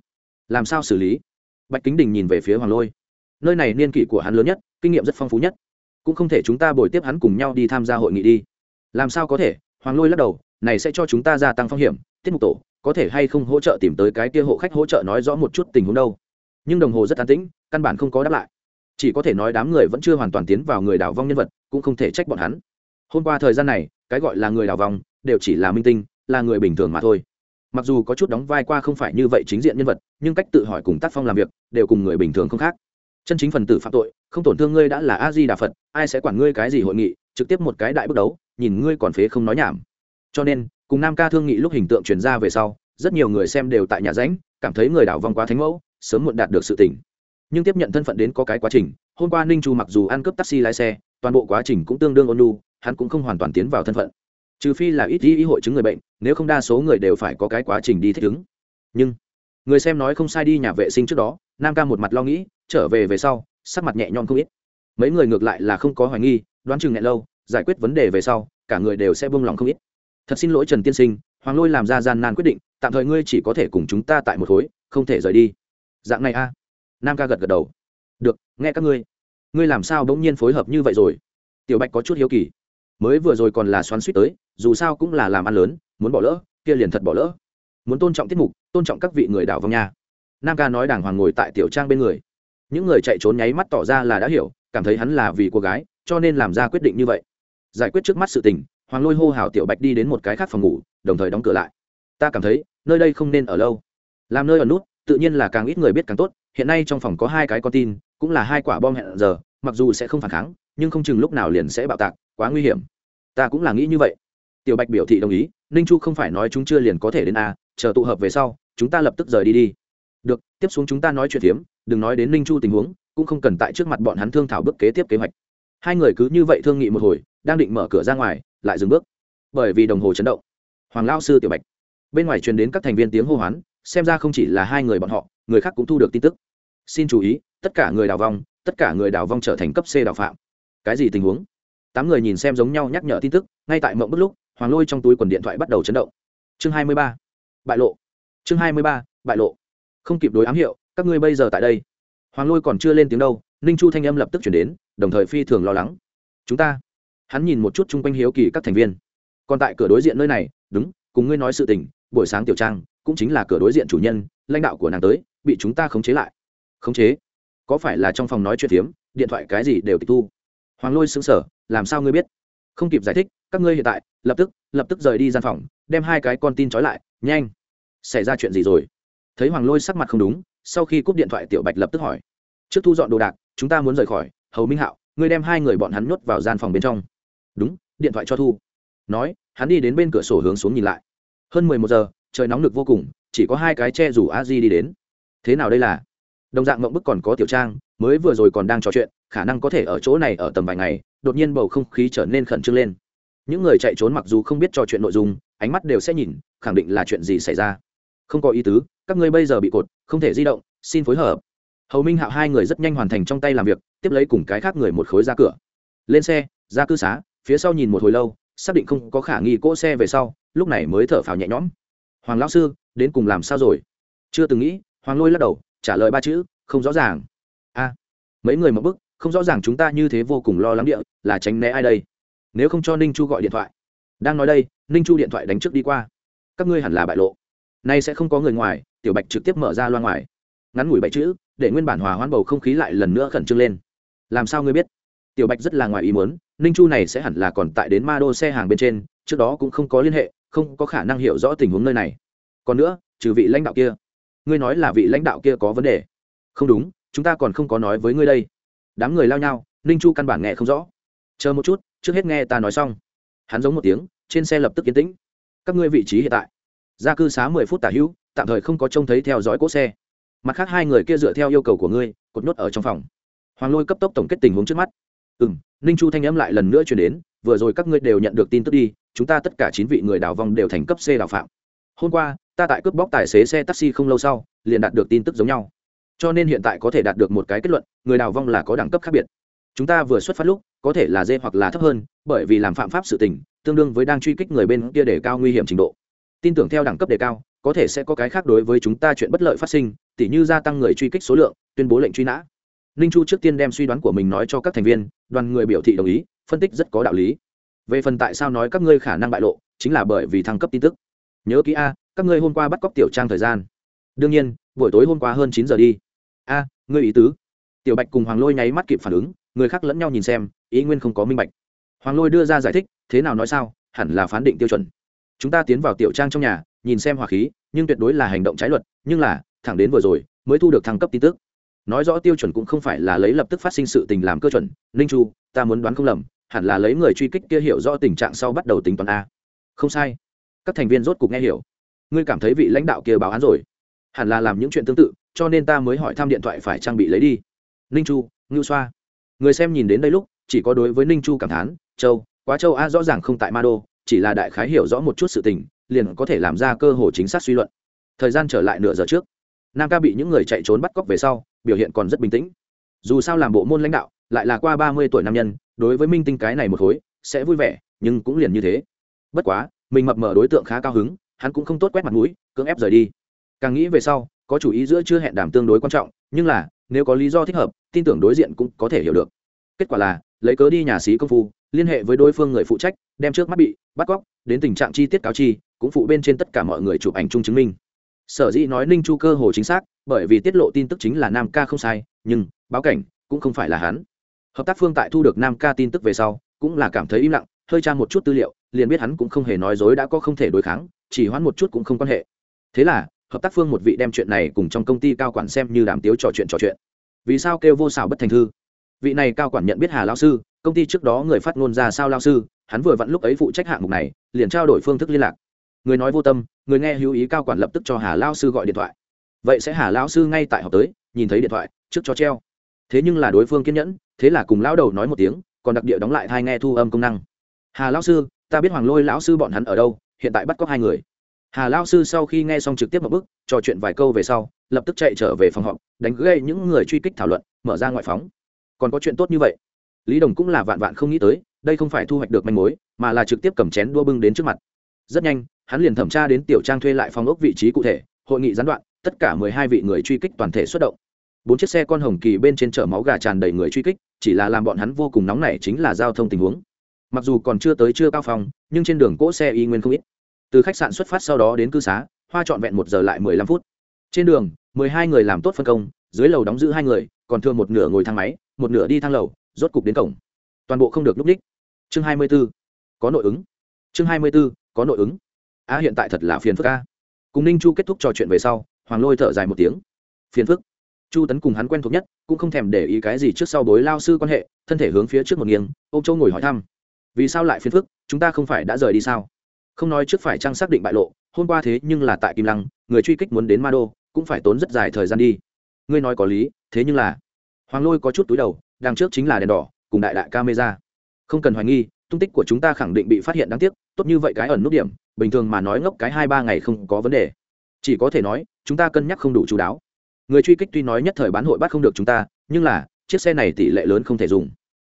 Làm sao xử lý? Bạch kính đình nhìn về phía hoàng lôi. Nơi này niên kỷ của hắn lớn nhất, kinh nghiệm rất phong phú nhất. Cũng không thể chúng ta bồi tiếp hắn cùng nhau đi tham gia hội nghị đi. Làm sao có thể? Hoàng lôi lắc đầu, này sẽ cho chúng ta gia tăng phong hiểm, tiết mục tổ, có thể hay không hỗ trợ tìm tới cái kia hộ khách hỗ trợ nói rõ một chút tình huống đâu. Nhưng đồng hồ rất an tĩnh, căn bản không có đáp lại. Chỉ có thể nói đám người vẫn chưa hoàn toàn tiến vào người đảo vong nhân vật, cũng không thể trách bọn hắn. Hôm qua thời gian này cái gọi là người đào vòng, đều chỉ là minh tinh, là người bình thường mà thôi. Mặc dù có chút đóng vai qua không phải như vậy chính diện nhân vật, nhưng cách tự hỏi cùng tác phong làm việc, đều cùng người bình thường không khác. Chân chính phần tử phạm tội, không tổn thương ngươi đã là a di đà phật, ai sẽ quản ngươi cái gì hội nghị, trực tiếp một cái đại bước đấu, nhìn ngươi còn phế không nói nhảm. Cho nên, cùng nam ca thương nghị lúc hình tượng truyền ra về sau, rất nhiều người xem đều tại nhà ránh cảm thấy người đảo vòng quá thánh mẫu, sớm muộn đạt được sự tỉnh nhưng tiếp nhận thân phận đến có cái quá trình, hôm qua ninh chu mặc dù ăn cướp taxi lái xe, toàn bộ quá trình cũng tương đương ôn lu hắn cũng không hoàn toàn tiến vào thân phận. Trừ phi là ít đi ý hội chứng người bệnh, nếu không đa số người đều phải có cái quá trình đi thích ứng. Nhưng, người xem nói không sai đi nhà vệ sinh trước đó, nam ca một mặt lo nghĩ, trở về về sau, sắc mặt nhẹ nhõm không ít. Mấy người ngược lại là không có hoài nghi, đoán chừng nghẹn lâu, giải quyết vấn đề về sau, cả người đều sẽ buông lòng không ít. Thật xin lỗi trần tiên sinh, hoàng lôi làm ra gian nan quyết định, tạm thời ngươi chỉ có thể cùng chúng ta tại một khối, không thể rời đi. Dạng này a. Nam ca gật gật đầu. Được, nghe các ngươi. Ngươi làm sao bỗng nhiên phối hợp như vậy rồi? Tiểu bạch có chút hiếu kỳ mới vừa rồi còn là xoắn suýt tới, dù sao cũng là làm ăn lớn, muốn bỏ lỡ, kia liền thật bỏ lỡ. Muốn tôn trọng tiết mục, tôn trọng các vị người đảo vong nhà nam ca nói đàng hoàng ngồi tại tiểu trang bên người. Những người chạy trốn nháy mắt tỏ ra là đã hiểu, cảm thấy hắn là vì cô gái, cho nên làm ra quyết định như vậy. Giải quyết trước mắt sự tình, hoàng lôi hô hào tiểu bạch đi đến một cái khác phòng ngủ, đồng thời đóng cửa lại. Ta cảm thấy, nơi đây không nên ở lâu. Làm nơi ở nút, tự nhiên là càng ít người biết càng tốt, hiện nay trong phòng có hai cái con tin, cũng là hai quả bom hẹn giờ, mặc dù sẽ không phản kháng, nhưng không chừng lúc nào liền sẽ bạo tạc, quá nguy hiểm ta cũng là nghĩ như vậy. Tiểu bạch biểu thị đồng ý, ninh chu không phải nói chúng chưa liền có thể đến a, chờ tụ hợp về sau, chúng ta lập tức rời đi đi. Được, tiếp xuống chúng ta nói chuyện phiếm đừng nói đến ninh chu tình huống, cũng không cần tại trước mặt bọn hắn thương thảo bước kế tiếp kế hoạch. Hai người cứ như vậy thương nghị một hồi, đang định mở cửa ra ngoài, lại dừng bước. Bởi vì đồng hồ chấn động. Hoàng lao sư tiểu bạch. Bên ngoài truyền đến các thành viên tiếng hô hoán, xem ra không chỉ là hai người bọn họ, người khác cũng thu được tin tức. Xin chú ý, tất cả người đào vong, tất cả người đào vong trở thành cấp c đào phạm. Cái gì tình huống? Tám người nhìn xem giống nhau nhắc nhở tin tức, ngay tại mộng bức lúc, hoàng lôi trong túi quần điện thoại bắt đầu chấn động. Chương hai mươi ba. Bại lộ. Chương hai mươi ba, bại lộ. Không kịp đối ám hiệu, các ngươi bây giờ tại đây. Hoàng lôi còn chưa lên tiếng đâu, ninh chu thanh âm lập tức chuyển đến, đồng thời phi thường lo lắng. Chúng ta. Hắn nhìn một chút chung quanh hiếu kỳ các thành viên. Còn tại cửa đối diện nơi này, đúng, cùng ngươi nói sự tình, buổi sáng tiểu trang, cũng chính là cửa đối diện chủ nhân, lãnh đạo của nàng tới, bị chúng ta khống chế lại. Khống chế? Có phải là trong phòng nói chuyện phiếm, điện thoại cái gì đều tịch thu? Hoàng lôi xứng sở làm sao ngươi biết? Không kịp giải thích, các ngươi hiện tại, lập tức lập tức rời đi gian phòng, đem hai cái con tin trói lại, nhanh. Xảy ra chuyện gì rồi? Thấy hoàng lôi sắc mặt không đúng, sau khi cúp điện thoại tiểu bạch lập tức hỏi. Trước thu dọn đồ đạc, chúng ta muốn rời khỏi, hầu minh hạo, ngươi đem hai người bọn hắn nhốt vào gian phòng bên trong. Đúng, điện thoại cho thu. Nói, hắn đi đến bên cửa sổ hướng xuống nhìn lại. Hơn mười một giờ, trời nóng lực vô cùng, chỉ có hai cái che rủ a di đi đến. Thế nào đây là? Đồng dạng mộng bức còn có tiểu trang, mới vừa rồi còn đang trò chuyện, khả năng có thể ở chỗ này ở tầm vài ngày, đột nhiên bầu không khí trở nên khẩn trương lên. Những người chạy trốn mặc dù không biết trò chuyện nội dung, ánh mắt đều sẽ nhìn, khẳng định là chuyện gì xảy ra. Không có ý tứ, các ngươi bây giờ bị cột, không thể di động, xin phối hợp. Hầu minh hạo hai người rất nhanh hoàn thành trong tay làm việc, tiếp lấy cùng cái khác người một khối ra cửa. Lên xe, ra cư xá, phía sau nhìn một hồi lâu, xác định không có khả nghi cỗ xe về sau, lúc này mới thở phào nhẹ nhõm. Hoàng lão sư, đến cùng làm sao rồi? Chưa từng nghĩ, hoàng lôi lắc đầu trả lời ba chữ, không rõ ràng. A, mấy người mập bức, không rõ ràng chúng ta như thế vô cùng lo lắng địa, là tránh né ai đây? Nếu không cho ninh chu gọi điện thoại. Đang nói đây, ninh chu điện thoại đánh trước đi qua. Các ngươi hẳn là bại lộ. Nay sẽ không có người ngoài, tiểu bạch trực tiếp mở ra loa ngoài. Ngắn ngủi bảy chữ, để nguyên bản hòa hoãn bầu không khí lại lần nữa khẩn trương lên. Làm sao ngươi biết? Tiểu bạch rất là ngoài ý muốn, ninh chu này sẽ hẳn là còn tại đến ma đô xe hàng bên trên, trước đó cũng không có liên hệ, không có khả năng hiểu rõ tình huống nơi này. Còn nữa, trừ vị lãnh đạo kia ngươi nói là vị lãnh đạo kia có vấn đề. Không đúng, chúng ta còn không có nói với ngươi đây. Đám người lao nhau, ninh chu căn bản nghe không rõ. Chờ một chút, trước hết nghe ta nói xong. Hắn giống một tiếng, trên xe lập tức yên tĩnh. Các ngươi vị trí hiện tại. Ra cư xá mười phút tả hữu, tạm thời không có trông thấy theo dõi cỗ xe. Mặt khác hai người kia dựa theo yêu cầu của ngươi, cột nhốt ở trong phòng. Hoàng lôi cấp tốc tổng kết tình huống trước mắt. Ừ m ninh chu thanh âm lại lần nữa chuyển đến, vừa rồi các ngươi đều nhận được tin tức đi, chúng ta tất cả chín vị người đào vong đều thành cấp c đào phạm hôm qua, ta tại cướp bóc tài xế xe taxi không lâu sau, liền đạt được tin tức giống nhau. Cho nên hiện tại có thể đạt được một cái kết luận, người đào vong là có đẳng cấp khác biệt. Chúng ta vừa xuất phát lúc, có thể là dê hoặc là thấp hơn, bởi vì làm phạm pháp sự tình, tương đương với đang truy kích người bên kia để cao nguy hiểm trình độ. Tin tưởng theo đẳng cấp đề cao, có thể sẽ có cái khác đối với chúng ta chuyện bất lợi phát sinh, tỉ như gia tăng người truy kích số lượng, tuyên bố lệnh truy nã. Ninh chu trước tiên đem suy đoán của mình nói cho các thành viên, đoàn người biểu thị đồng ý, phân tích rất có đạo lý. Về phần tại sao nói các ngươi khả năng bại lộ, chính là bởi vì thăng cấp tin tức nhớ kỹ a, các ngươi hôm qua bắt cóc tiểu trang thời gian. Đương nhiên, buổi tối hôm qua hơn chín giờ đi. A, ngươi ý tứ. Tiểu bạch cùng hoàng lôi nháy mắt kịp phản ứng, người khác lẫn nhau nhìn xem, ý nguyên không có minh bạch. Hoàng lôi đưa ra giải thích, thế nào nói sao, hẳn là phán định tiêu chuẩn. Chúng ta tiến vào tiểu trang trong nhà, nhìn xem hỏa khí, nhưng tuyệt đối là hành động trái luật, nhưng là, thẳng đến vừa rồi, mới thu được thăng cấp tin tức. Nói rõ tiêu chuẩn cũng không phải là lấy lập tức phát sinh sự tình làm cơ chuẩn, ninh chu, ta muốn đoán không lầm, hẳn là lấy người truy kích kia hiểu rõ tình trạng sau bắt đầu tính toán a. Không sai các thành viên rốt cục nghe hiểu. Ngươi cảm thấy vị lãnh đạo kia báo án rồi. Hẳn là làm những chuyện tương tự, cho nên ta mới hỏi thăm điện thoại phải trang bị lấy đi. Ninh chu, ngưu xoa. Người xem nhìn đến đây lúc, chỉ có đối với ninh chu cảm thán, châu, quá châu a rõ ràng không tại ma đô chỉ là đại khái hiểu rõ một chút sự tình, liền có thể làm ra cơ hồ chính xác suy luận. Thời gian trở lại nửa giờ trước, nam ca bị những người chạy trốn bắt cóc về sau, biểu hiện còn rất bình tĩnh. Dù sao làm bộ môn lãnh đạo, lại là qua ba mươi tuổi nam nhân, đối với minh tinh cái này một khối, sẽ vui vẻ, nhưng cũng liền như thế. Bất quá mình mập mở đối tượng khá cao hứng, hắn cũng không tốt quét mặt mũi, cưỡng ép rời đi. Càng nghĩ về sau, có chủ ý giữa chưa hẹn đàm tương đối quan trọng, nhưng là, nếu có lý do thích hợp, tin tưởng đối diện cũng có thể hiểu được. Kết quả là, lấy cớ đi nhà xí công phu, liên hệ với đối phương người phụ trách, đem trước mắt bị bắt cóc, đến tình trạng chi tiết cáo chi, cũng phụ bên trên tất cả mọi người chụp ảnh chung chứng minh. Sở dĩ nói ninh chu cơ hồ chính xác, bởi vì tiết lộ tin tức chính là nam ca không sai, nhưng, báo cảnh cũng không phải là hắn. Hợp tác phương tại thu được nam ca tin tức về sau cũng là cảm thấy im lặng, hơi tra một chút tư liệu, liền biết hắn cũng không hề nói dối đã có không thể đối kháng, chỉ hoãn một chút cũng không quan hệ. Thế là, hợp tác phương một vị đem chuyện này cùng trong công ty cao quản xem như đàm tiếu trò chuyện trò chuyện. Vì sao kêu vô xảo bất thành thư? Vị này cao quản nhận biết hà lao sư, công ty trước đó người phát ngôn ra sao lao sư, hắn vừa vặn lúc ấy phụ trách hạng mục này, liền trao đổi phương thức liên lạc. Người nói vô tâm, người nghe hữu ý cao quản lập tức cho hà lao sư gọi điện thoại. Vậy sẽ hà lao sư ngay tại họp tới, nhìn thấy điện thoại, trước cho treo. Thế nhưng là đối phương kiên nhẫn, thế là cùng lão đầu nói một tiếng còn đặc địa đóng lại thai nghe thu âm công năng. Hà lão sư, ta biết hoàng lôi lão sư bọn hắn ở đâu, hiện tại bắt cóc hai người. Hà lão sư sau khi nghe xong trực tiếp một bức trò chuyện vài câu về sau, lập tức chạy trở về phòng họp, đánh gây những người truy kích thảo luận, mở ra ngoại phóng. Còn có chuyện tốt như vậy? Lý đồng cũng là vạn vạn không nghĩ tới, đây không phải thu hoạch được manh mối, mà là trực tiếp cầm chén đua bưng đến trước mặt. Rất nhanh, hắn liền thẩm tra đến tiểu trang thuê lại phòng ốc vị trí cụ thể, hội nghị gián đoạn, tất cả mười hai vị người truy kích toàn thể xuất động bốn chiếc xe con hồng kỳ bên trên chở máu gà tràn đầy người truy kích, chỉ là làm bọn hắn vô cùng nóng nảy chính là giao thông tình huống. Mặc dù còn chưa tới chưa cao phòng, nhưng trên đường cỗ xe y nguyên không ít. Từ khách sạn xuất phát sau đó đến cư xá, hoa trọn vẹn một giờ lại mười lăm phút. Trên đường, mười hai người làm tốt phân công, dưới lầu đóng giữ hai người, còn thương một nửa ngồi thang máy, một nửa đi thang lầu, rốt cục đến cổng. Toàn bộ không được núp đích chương hai mươi b ố có nội ứng. Chương hai mươi b ố có nội ứng. A hiện tại thật là phiền phức a. Cùng ninh chu kết thúc trò chuyện về sau, hoàng lôi thở dài một tiếng. Phiền phức chu tấn cùng hắn quen thuộc nhất, cũng không thèm để ý cái gì trước sau bối lao sư quan hệ, thân thể hướng phía trước một nghiêng ô châu ngồi hỏi thăm. Vì sao lại phiền phức, chúng ta không phải đã rời đi sao? Không nói trước phải trang xác định bại lộ, hôm qua thế nhưng là tại kim lăng, người truy kích muốn đến ma đô, cũng phải tốn rất dài thời gian đi. Ngươi nói có lý, thế nhưng là, hoàng lôi có chút túi đầu, đằng trước chính là đèn đỏ, cùng đại đại camera. Không cần hoài nghi, tung tích của chúng ta khẳng định bị phát hiện đáng tiếc, tốt như vậy cái ẩn nút điểm, bình thường mà nói ngốc cái hai ba ngày không có vấn đề. Chỉ có thể nói, chúng ta cân nhắc không đủ chú đáo người truy kích tuy nói nhất thời bán hội bắt không được chúng ta, nhưng là, chiếc xe này tỷ lệ lớn không thể dùng.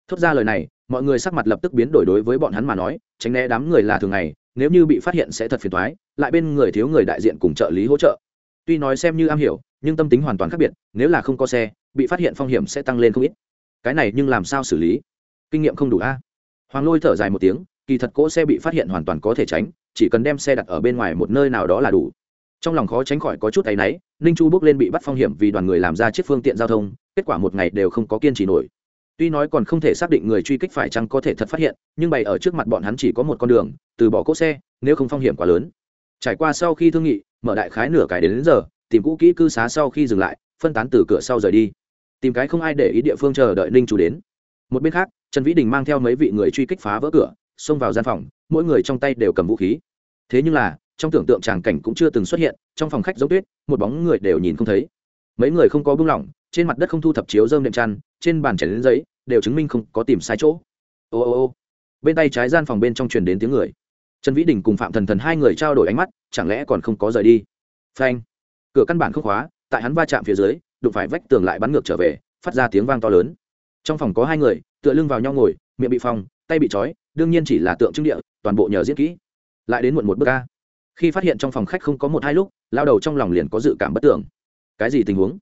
Thốt ra lời này, mọi người sắc mặt lập tức biến đổi đối với bọn hắn mà nói, tránh né đám người là thường ngày, nếu như bị phát hiện sẽ thật phiền toái, lại bên người thiếu người đại diện cùng trợ lý hỗ trợ. Tuy nói xem như am hiểu, nhưng tâm tính hoàn toàn khác biệt, nếu là không có xe, bị phát hiện phong hiểm sẽ tăng lên không ít. Cái này nhưng làm sao xử lý? Kinh nghiệm không đủ a. Hoàng lôi thở dài một tiếng, kỳ thật cỗ xe bị phát hiện hoàn toàn có thể tránh, chỉ cần đem xe đặt ở bên ngoài một nơi nào đó là đủ. Trong lòng khó tránh khỏi có chút áy náy ninh chu bước lên bị bắt phong hiểm vì đoàn người làm ra chiếc phương tiện giao thông kết quả một ngày đều không có kiên trì nổi. Tuy nói còn không thể xác định người truy kích phải chăng có thể thật phát hiện nhưng bày ở trước mặt bọn hắn chỉ có một con đường từ bỏ cỗ xe nếu không phong hiểm quá lớn. Trải qua sau khi thương nghị mở đại khái nửa cải đến, đến giờ tìm cũ kỹ cư xá sau khi dừng lại phân tán từ cửa sau rời đi. Tìm cái không ai để ý địa phương chờ đợi ninh chu đến. Một bên khác trần vĩ đình mang theo mấy vị người truy kích phá vỡ cửa xông vào gian phòng mỗi người trong tay đều cầm vũ khí. Thế nhưng là trong tưởng tượng tràng cảnh cũng chưa từng xuất hiện, trong phòng khách giống tuyết, một bóng người đều nhìn không thấy. Mấy người không có buông lỏng, trên mặt đất không thu thập chiếu dơm đệm chăn, trên bàn chảy đến giấy, đều chứng minh không có tìm sai chỗ. Ô ô ô. Bên tay trái gian phòng bên trong truyền đến tiếng người. Trần vĩ đình cùng phạm thần thần hai người trao đổi ánh mắt, chẳng lẽ còn không có rời đi? Phanh. Cửa căn bản không khóa, tại hắn va chạm phía dưới, đụng phải vách tường lại bắn ngược trở về, phát ra tiếng vang to lớn. Trong phòng có hai người, tựa lưng vào nhau ngồi, miệng bị phòng tay bị trói, đương nhiên chỉ là tượng trưng địa, toàn bộ nhờ diễn kỹ. Lại đến muộn một bước ca khi phát hiện trong phòng khách không có một hai lúc, lao đầu trong lòng liền có dự cảm bất tưởng cái gì tình huống?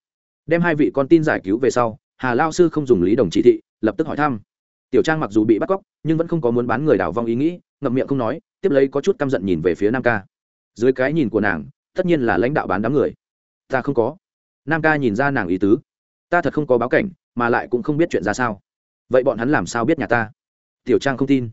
Đem hai vị con tin giải cứu về sau, hà lao sư không dùng lý đồng chỉ thị, lập tức hỏi thăm. Tiểu trang mặc dù bị bắt cóc, nhưng vẫn không có muốn bán người đảo vong ý nghĩ, ngậm miệng không nói, tiếp lấy có chút căm giận nhìn về phía nam ca. Dưới cái nhìn của nàng, tất nhiên là lãnh đạo bán đám người. Ta không có. Nam ca nhìn ra nàng ý tứ. Ta thật không có báo cảnh, mà lại cũng không biết chuyện ra sao. Vậy bọn hắn làm sao biết nhà ta? Tiểu trang không tin.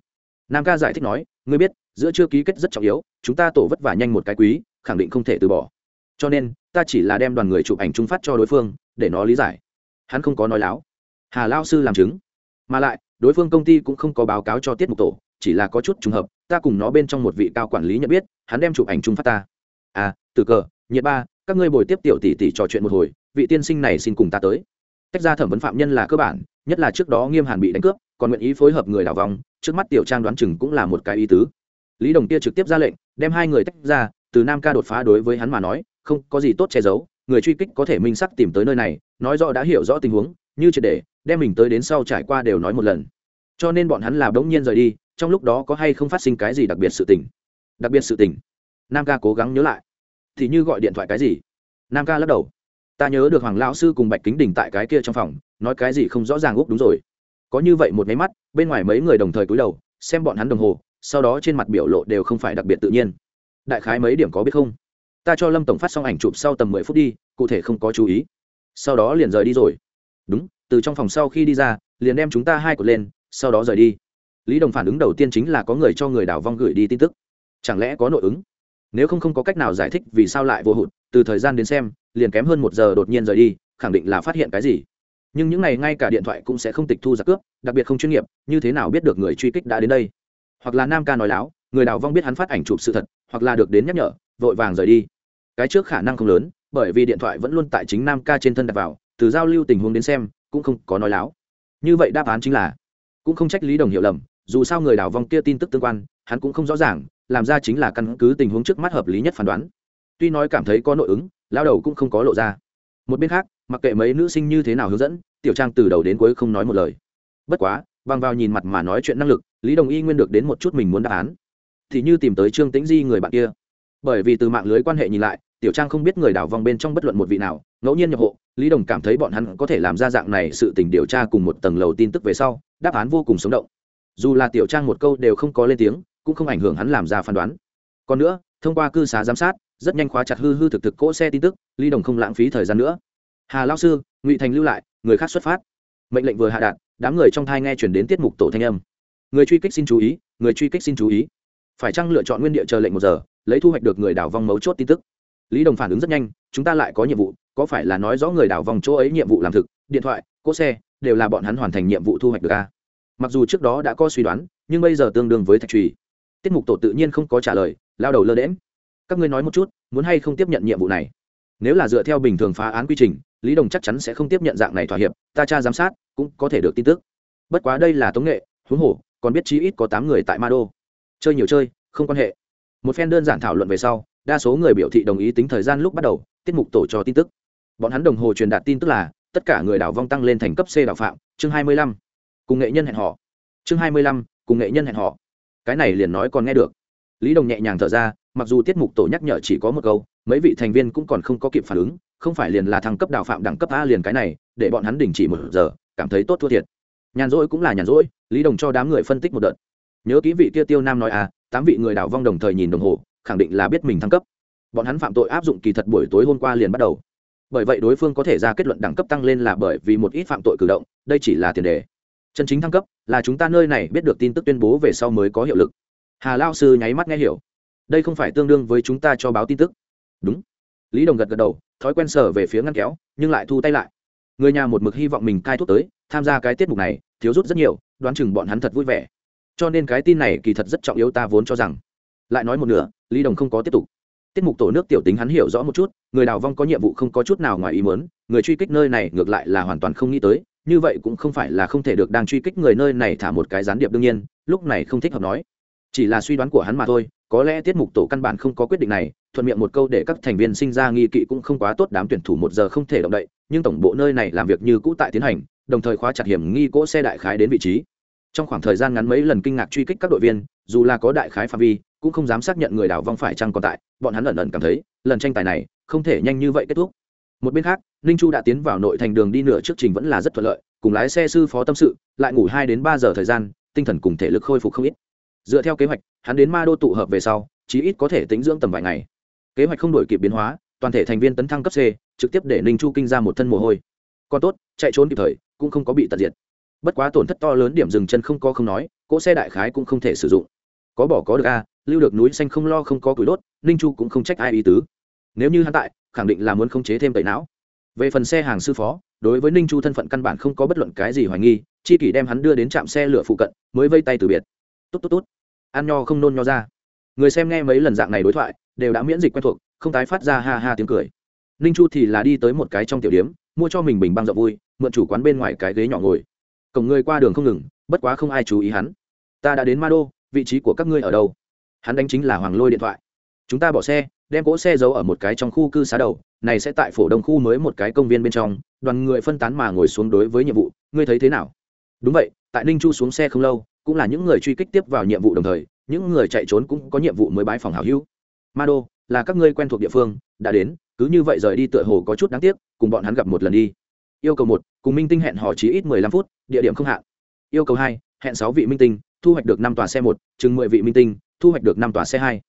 Nam ca giải thích nói, ngươi biết giữa chưa ký kết rất trọng yếu, chúng ta tổ vất vả nhanh một cái quý, khẳng định không thể từ bỏ. Cho nên, ta chỉ là đem đoàn người chụp ảnh trung phát cho đối phương, để nó lý giải. Hắn không có nói láo. Hà lao sư làm chứng. Mà lại, đối phương công ty cũng không có báo cáo cho tiết mục tổ, chỉ là có chút trùng hợp, ta cùng nó bên trong một vị cao quản lý nhận biết, hắn đem chụp ảnh trung phát ta. À từ cờ, nhiệt ba, các ngươi bồi tiếp tiểu tỷ tỷ trò chuyện một hồi, vị tiên sinh này xin cùng ta tới. Tách ra thẩm vấn phạm nhân là cơ bản, nhất là trước đó nghiêm hàn bị đánh cướp, còn nguyện ý phối hợp người đào vòng, trước mắt tiểu trang đoán chừng cũng là một cái ý tứ lý đồng kia trực tiếp ra lệnh, đem hai người tách ra, từ nam ca đột phá đối với hắn mà nói, không có gì tốt che giấu, người truy kích có thể minh sắc tìm tới nơi này, nói rõ đã hiểu rõ tình huống, như triệt để, đem mình tới đến sau trải qua đều nói một lần. Cho nên bọn hắn là bỗng nhiên rời đi, trong lúc đó có hay không phát sinh cái gì đặc biệt sự tình? Đặc biệt sự tình? Nam ca cố gắng nhớ lại. Thì như gọi điện thoại cái gì? Nam ca lắc đầu. Ta nhớ được hoàng lão sư cùng bạch kính đình tại cái kia trong phòng, nói cái gì không rõ ràng úc đúng rồi. Có như vậy một máy mắt, bên ngoài mấy người đồng thời cúi đầu, xem bọn hắn đồng hồ sau đó trên mặt biểu lộ đều không phải đặc biệt tự nhiên. Đại khái mấy điểm có biết không? Ta cho lâm tổng phát xong ảnh chụp sau tầm mười phút đi, cụ thể không có chú ý. Sau đó liền rời đi rồi. Đúng, từ trong phòng sau khi đi ra, liền đem chúng ta hai cột lên, sau đó rời đi. Lý đồng phản ứng đầu tiên chính là có người cho người đào vong gửi đi tin tức. Chẳng lẽ có nội ứng? Nếu không không có cách nào giải thích vì sao lại vô hụt, từ thời gian đến xem, liền kém hơn một giờ đột nhiên rời đi, khẳng định là phát hiện cái gì. Nhưng những này ngay cả điện thoại cũng sẽ không tịch thu giặc cướp, đặc biệt không chuyên nghiệp, như thế nào biết được người truy kích đã đến đây? Hoặc là nam ca nói láo, người đào vong biết hắn phát ảnh chụp sự thật, hoặc là được đến nhắc nhở, vội vàng rời đi. Cái trước khả năng không lớn, bởi vì điện thoại vẫn luôn tại chính nam ca trên thân đặt vào, từ giao lưu tình huống đến xem, cũng không có nói láo. Như vậy đáp án chính là, cũng không trách lý đồng hiểu lầm, dù sao người đào vong kia tin tức tương quan, hắn cũng không rõ ràng, làm ra chính là căn cứ tình huống trước mắt hợp lý nhất phán đoán. Tuy nói cảm thấy có nội ứng, lao đầu cũng không có lộ ra. Một bên khác, mặc kệ mấy nữ sinh như thế nào hướng dẫn, tiểu trang từ đầu đến cuối không nói một lời. Bất quá, bằng vào nhìn mặt mà nói chuyện năng lực lý đồng y nguyên được đến một chút mình muốn đáp án. Thì như tìm tới trương tĩnh di người bạn kia. Bởi vì từ mạng lưới quan hệ nhìn lại, tiểu trang không biết người đảo vòng bên trong bất luận một vị nào, ngẫu nhiên nhập hộ, lý đồng cảm thấy bọn hắn có thể làm ra dạng này sự tình điều tra cùng một tầng lầu tin tức về sau, đáp án vô cùng sống động. Dù là tiểu trang một câu đều không có lên tiếng, cũng không ảnh hưởng hắn làm ra phán đoán. Còn nữa, thông qua cư xá giám sát, rất nhanh khóa chặt hư hư thực thực cỗ xe tin tức, lý đồng không lãng phí thời gian nữa. Hà lao sư, ngụy thành lưu lại, người khác xuất phát. Mệnh lệnh vừa hạ đạt, đám người trong thai nghe chuyển đến tiết mục tổ thanh âm người truy kích xin chú ý, người truy kích xin chú ý. Phải chăng lựa chọn nguyên địa chờ lệnh một giờ, lấy thu hoạch được người đảo vong mấu chốt tin tức? Lý đồng phản ứng rất nhanh, chúng ta lại có nhiệm vụ, có phải là nói rõ người đảo vòng chỗ ấy nhiệm vụ làm thực, điện thoại, cỗ xe, đều là bọn hắn hoàn thành nhiệm vụ thu hoạch được a mặc dù trước đó đã có suy đoán, nhưng bây giờ tương đương với thạch trùy. Tiết mục tổ tự nhiên không có trả lời, lao đầu lơ đễm các ngươi nói một chút, muốn hay không tiếp nhận nhiệm vụ này? Nếu là dựa theo bình thường phá án quy trình, lý đồng chắc chắn sẽ không tiếp nhận dạng này thỏa hiệp, ta tra giám sát, cũng có thể được tin tức. Bất quá đây là tống nghệ, huống hồ còn biết chí ít có tám người tại ma đô. Chơi nhiều chơi, không quan hệ. Một phen đơn giản thảo luận về sau, đa số người biểu thị đồng ý tính thời gian lúc bắt đầu, tiết mục tổ cho tin tức. Bọn hắn đồng hồ truyền đạt tin tức là, tất cả người đảo vong tăng lên thành cấp c đảo phạm, chương hai mươi lăm. Cùng nghệ nhân hẹn họ chương hai mươi lăm, cùng nghệ nhân hẹn họ cái này liền nói còn nghe được. Lý đồng nhẹ nhàng thở ra, mặc dù tiết mục tổ nhắc nhở chỉ có một câu, mấy vị thành viên cũng còn không có kịp phản ứng, không phải liền là thăng cấp đào phạm đẳng cấp a liền cái này, để bọn hắn đình chỉ một giờ, cảm thấy tốt thua thiệt nhàn rỗi cũng là nhàn rỗi, lý đồng cho đám người phân tích một đợt. Nhớ kỹ vị kia tiêu nam nói à tám vị người đảo vong đồng thời nhìn đồng hồ, khẳng định là biết mình thăng cấp. Bọn hắn phạm tội áp dụng kỳ thật buổi tối hôm qua liền bắt đầu. Bởi vậy đối phương có thể ra kết luận đẳng cấp tăng lên là bởi vì một ít phạm tội cử động, đây chỉ là tiền đề. Chân chính thăng cấp là chúng ta nơi này biết được tin tức tuyên bố về sau mới có hiệu lực. Hà lao sư nháy mắt nghe hiểu. Đây không phải tương đương với chúng ta cho báo tin tức. Đúng. Lý đồng gật gật đầu, thói quen sở về phía ngăn kéo, nhưng lại thu tay lại. Người nhà một mực hy vọng mình cai thuốc tới tham gia cái tiết mục này, thiếu rút rất nhiều, đoán chừng bọn hắn thật vui vẻ. Cho nên cái tin này kỳ thật rất trọng yếu ta vốn cho rằng. Lại nói một nửa, lý đồng không có tiếp tục. Tiết mục tổ nước tiểu tính hắn hiểu rõ một chút, người đào vong có nhiệm vụ không có chút nào ngoài ý muốn, người truy kích nơi này ngược lại là hoàn toàn không nghĩ tới, như vậy cũng không phải là không thể được đang truy kích người nơi này thả một cái gián điệp đương nhiên, lúc này không thích hợp nói. Chỉ là suy đoán của hắn mà thôi, có lẽ tiết mục tổ căn bản không có quyết định này, thuận miệng một câu để các thành viên sinh ra nghi kỵ cũng không quá tốt đám tuyển thủ một giờ không thể động đậy, nhưng tổng bộ nơi này làm việc như cũ tại tiến hành đồng thời khóa chặt hiểm nghi cỗ xe đại khái đến vị trí. Trong khoảng thời gian ngắn mấy lần kinh ngạc truy kích các đội viên, dù là có đại khái phạm vi, cũng không dám xác nhận người đảo vong phải chăng còn tại, bọn hắn lần lần cảm thấy, lần tranh tài này không thể nhanh như vậy kết thúc. Một bên khác, ninh chu đã tiến vào nội thành đường đi nửa trước trình vẫn là rất thuận lợi, cùng lái xe sư phó tâm sự, lại ngủ hai đến ba giờ thời gian, tinh thần cùng thể lực khôi phục không ít. Dựa theo kế hoạch, hắn đến ma đô tụ hợp về sau, chí ít có thể tính dưỡng tầm vài ngày. Kế hoạch không đổi kịp biến hóa, toàn thể thành viên tấn thăng cấp c, trực tiếp để ninh chu kinh ra một thân mồ hôi. Còn tốt, chạy trốn kịp thời cũng không có bị tận diệt. Bất quá tổn thất to lớn điểm dừng chân không có không nói, cỗ xe đại khái cũng không thể sử dụng. Có bỏ có được a, lưu được núi xanh không lo không có củi đốt, ninh chu cũng không trách ai ý tứ. Nếu như hắn tại, khẳng định là muốn khống chế thêm tẩy não. Về phần xe hàng sư phó, đối với ninh chu thân phận căn bản không có bất luận cái gì hoài nghi, chi kỷ đem hắn đưa đến trạm xe lửa phụ cận, mới vây tay từ biệt. Tốt tốt tốt ăn nho không nôn nho ra. Người xem nghe mấy lần dạng này đối thoại, đều đã miễn dịch quen thuộc, không tái phát ra ha ha tiếng cười. Ninh chu thì là đi tới một cái trong tiểu điếm mua cho mình bình băng rộng vui, mượn chủ quán bên ngoài cái ghế nhỏ ngồi. Cổng người qua đường không ngừng, bất quá không ai chú ý hắn. Ta đã đến ma đô vị trí của các ngươi ở đâu? Hắn đánh chính là hoàng lôi điện thoại. Chúng ta bỏ xe, đem cỗ xe giấu ở một cái trong khu cư xá đầu, này sẽ tại phổ đông khu mới một cái công viên bên trong, đoàn người phân tán mà ngồi xuống đối với nhiệm vụ, ngươi thấy thế nào? Đúng vậy, tại ninh chu xuống xe không lâu, cũng là những người truy kích tiếp vào nhiệm vụ đồng thời, những người chạy trốn cũng có nhiệm vụ mới bãi phòng hảo hữu. Ma đô là các ngươi quen thuộc địa phương, đã đến, cứ như vậy rời đi tựa hồ có chút đáng tiếc cùng bọn hắn gặp một lần đi. Yêu cầu một, cùng minh tinh hẹn hò chí ít mười lăm phút, địa điểm không hạn. Yêu cầu hai, hẹn sáu vị minh tinh, thu hoạch được năm tòa xe một, chừng mười vị minh tinh, thu hoạch được năm tòa xe hai.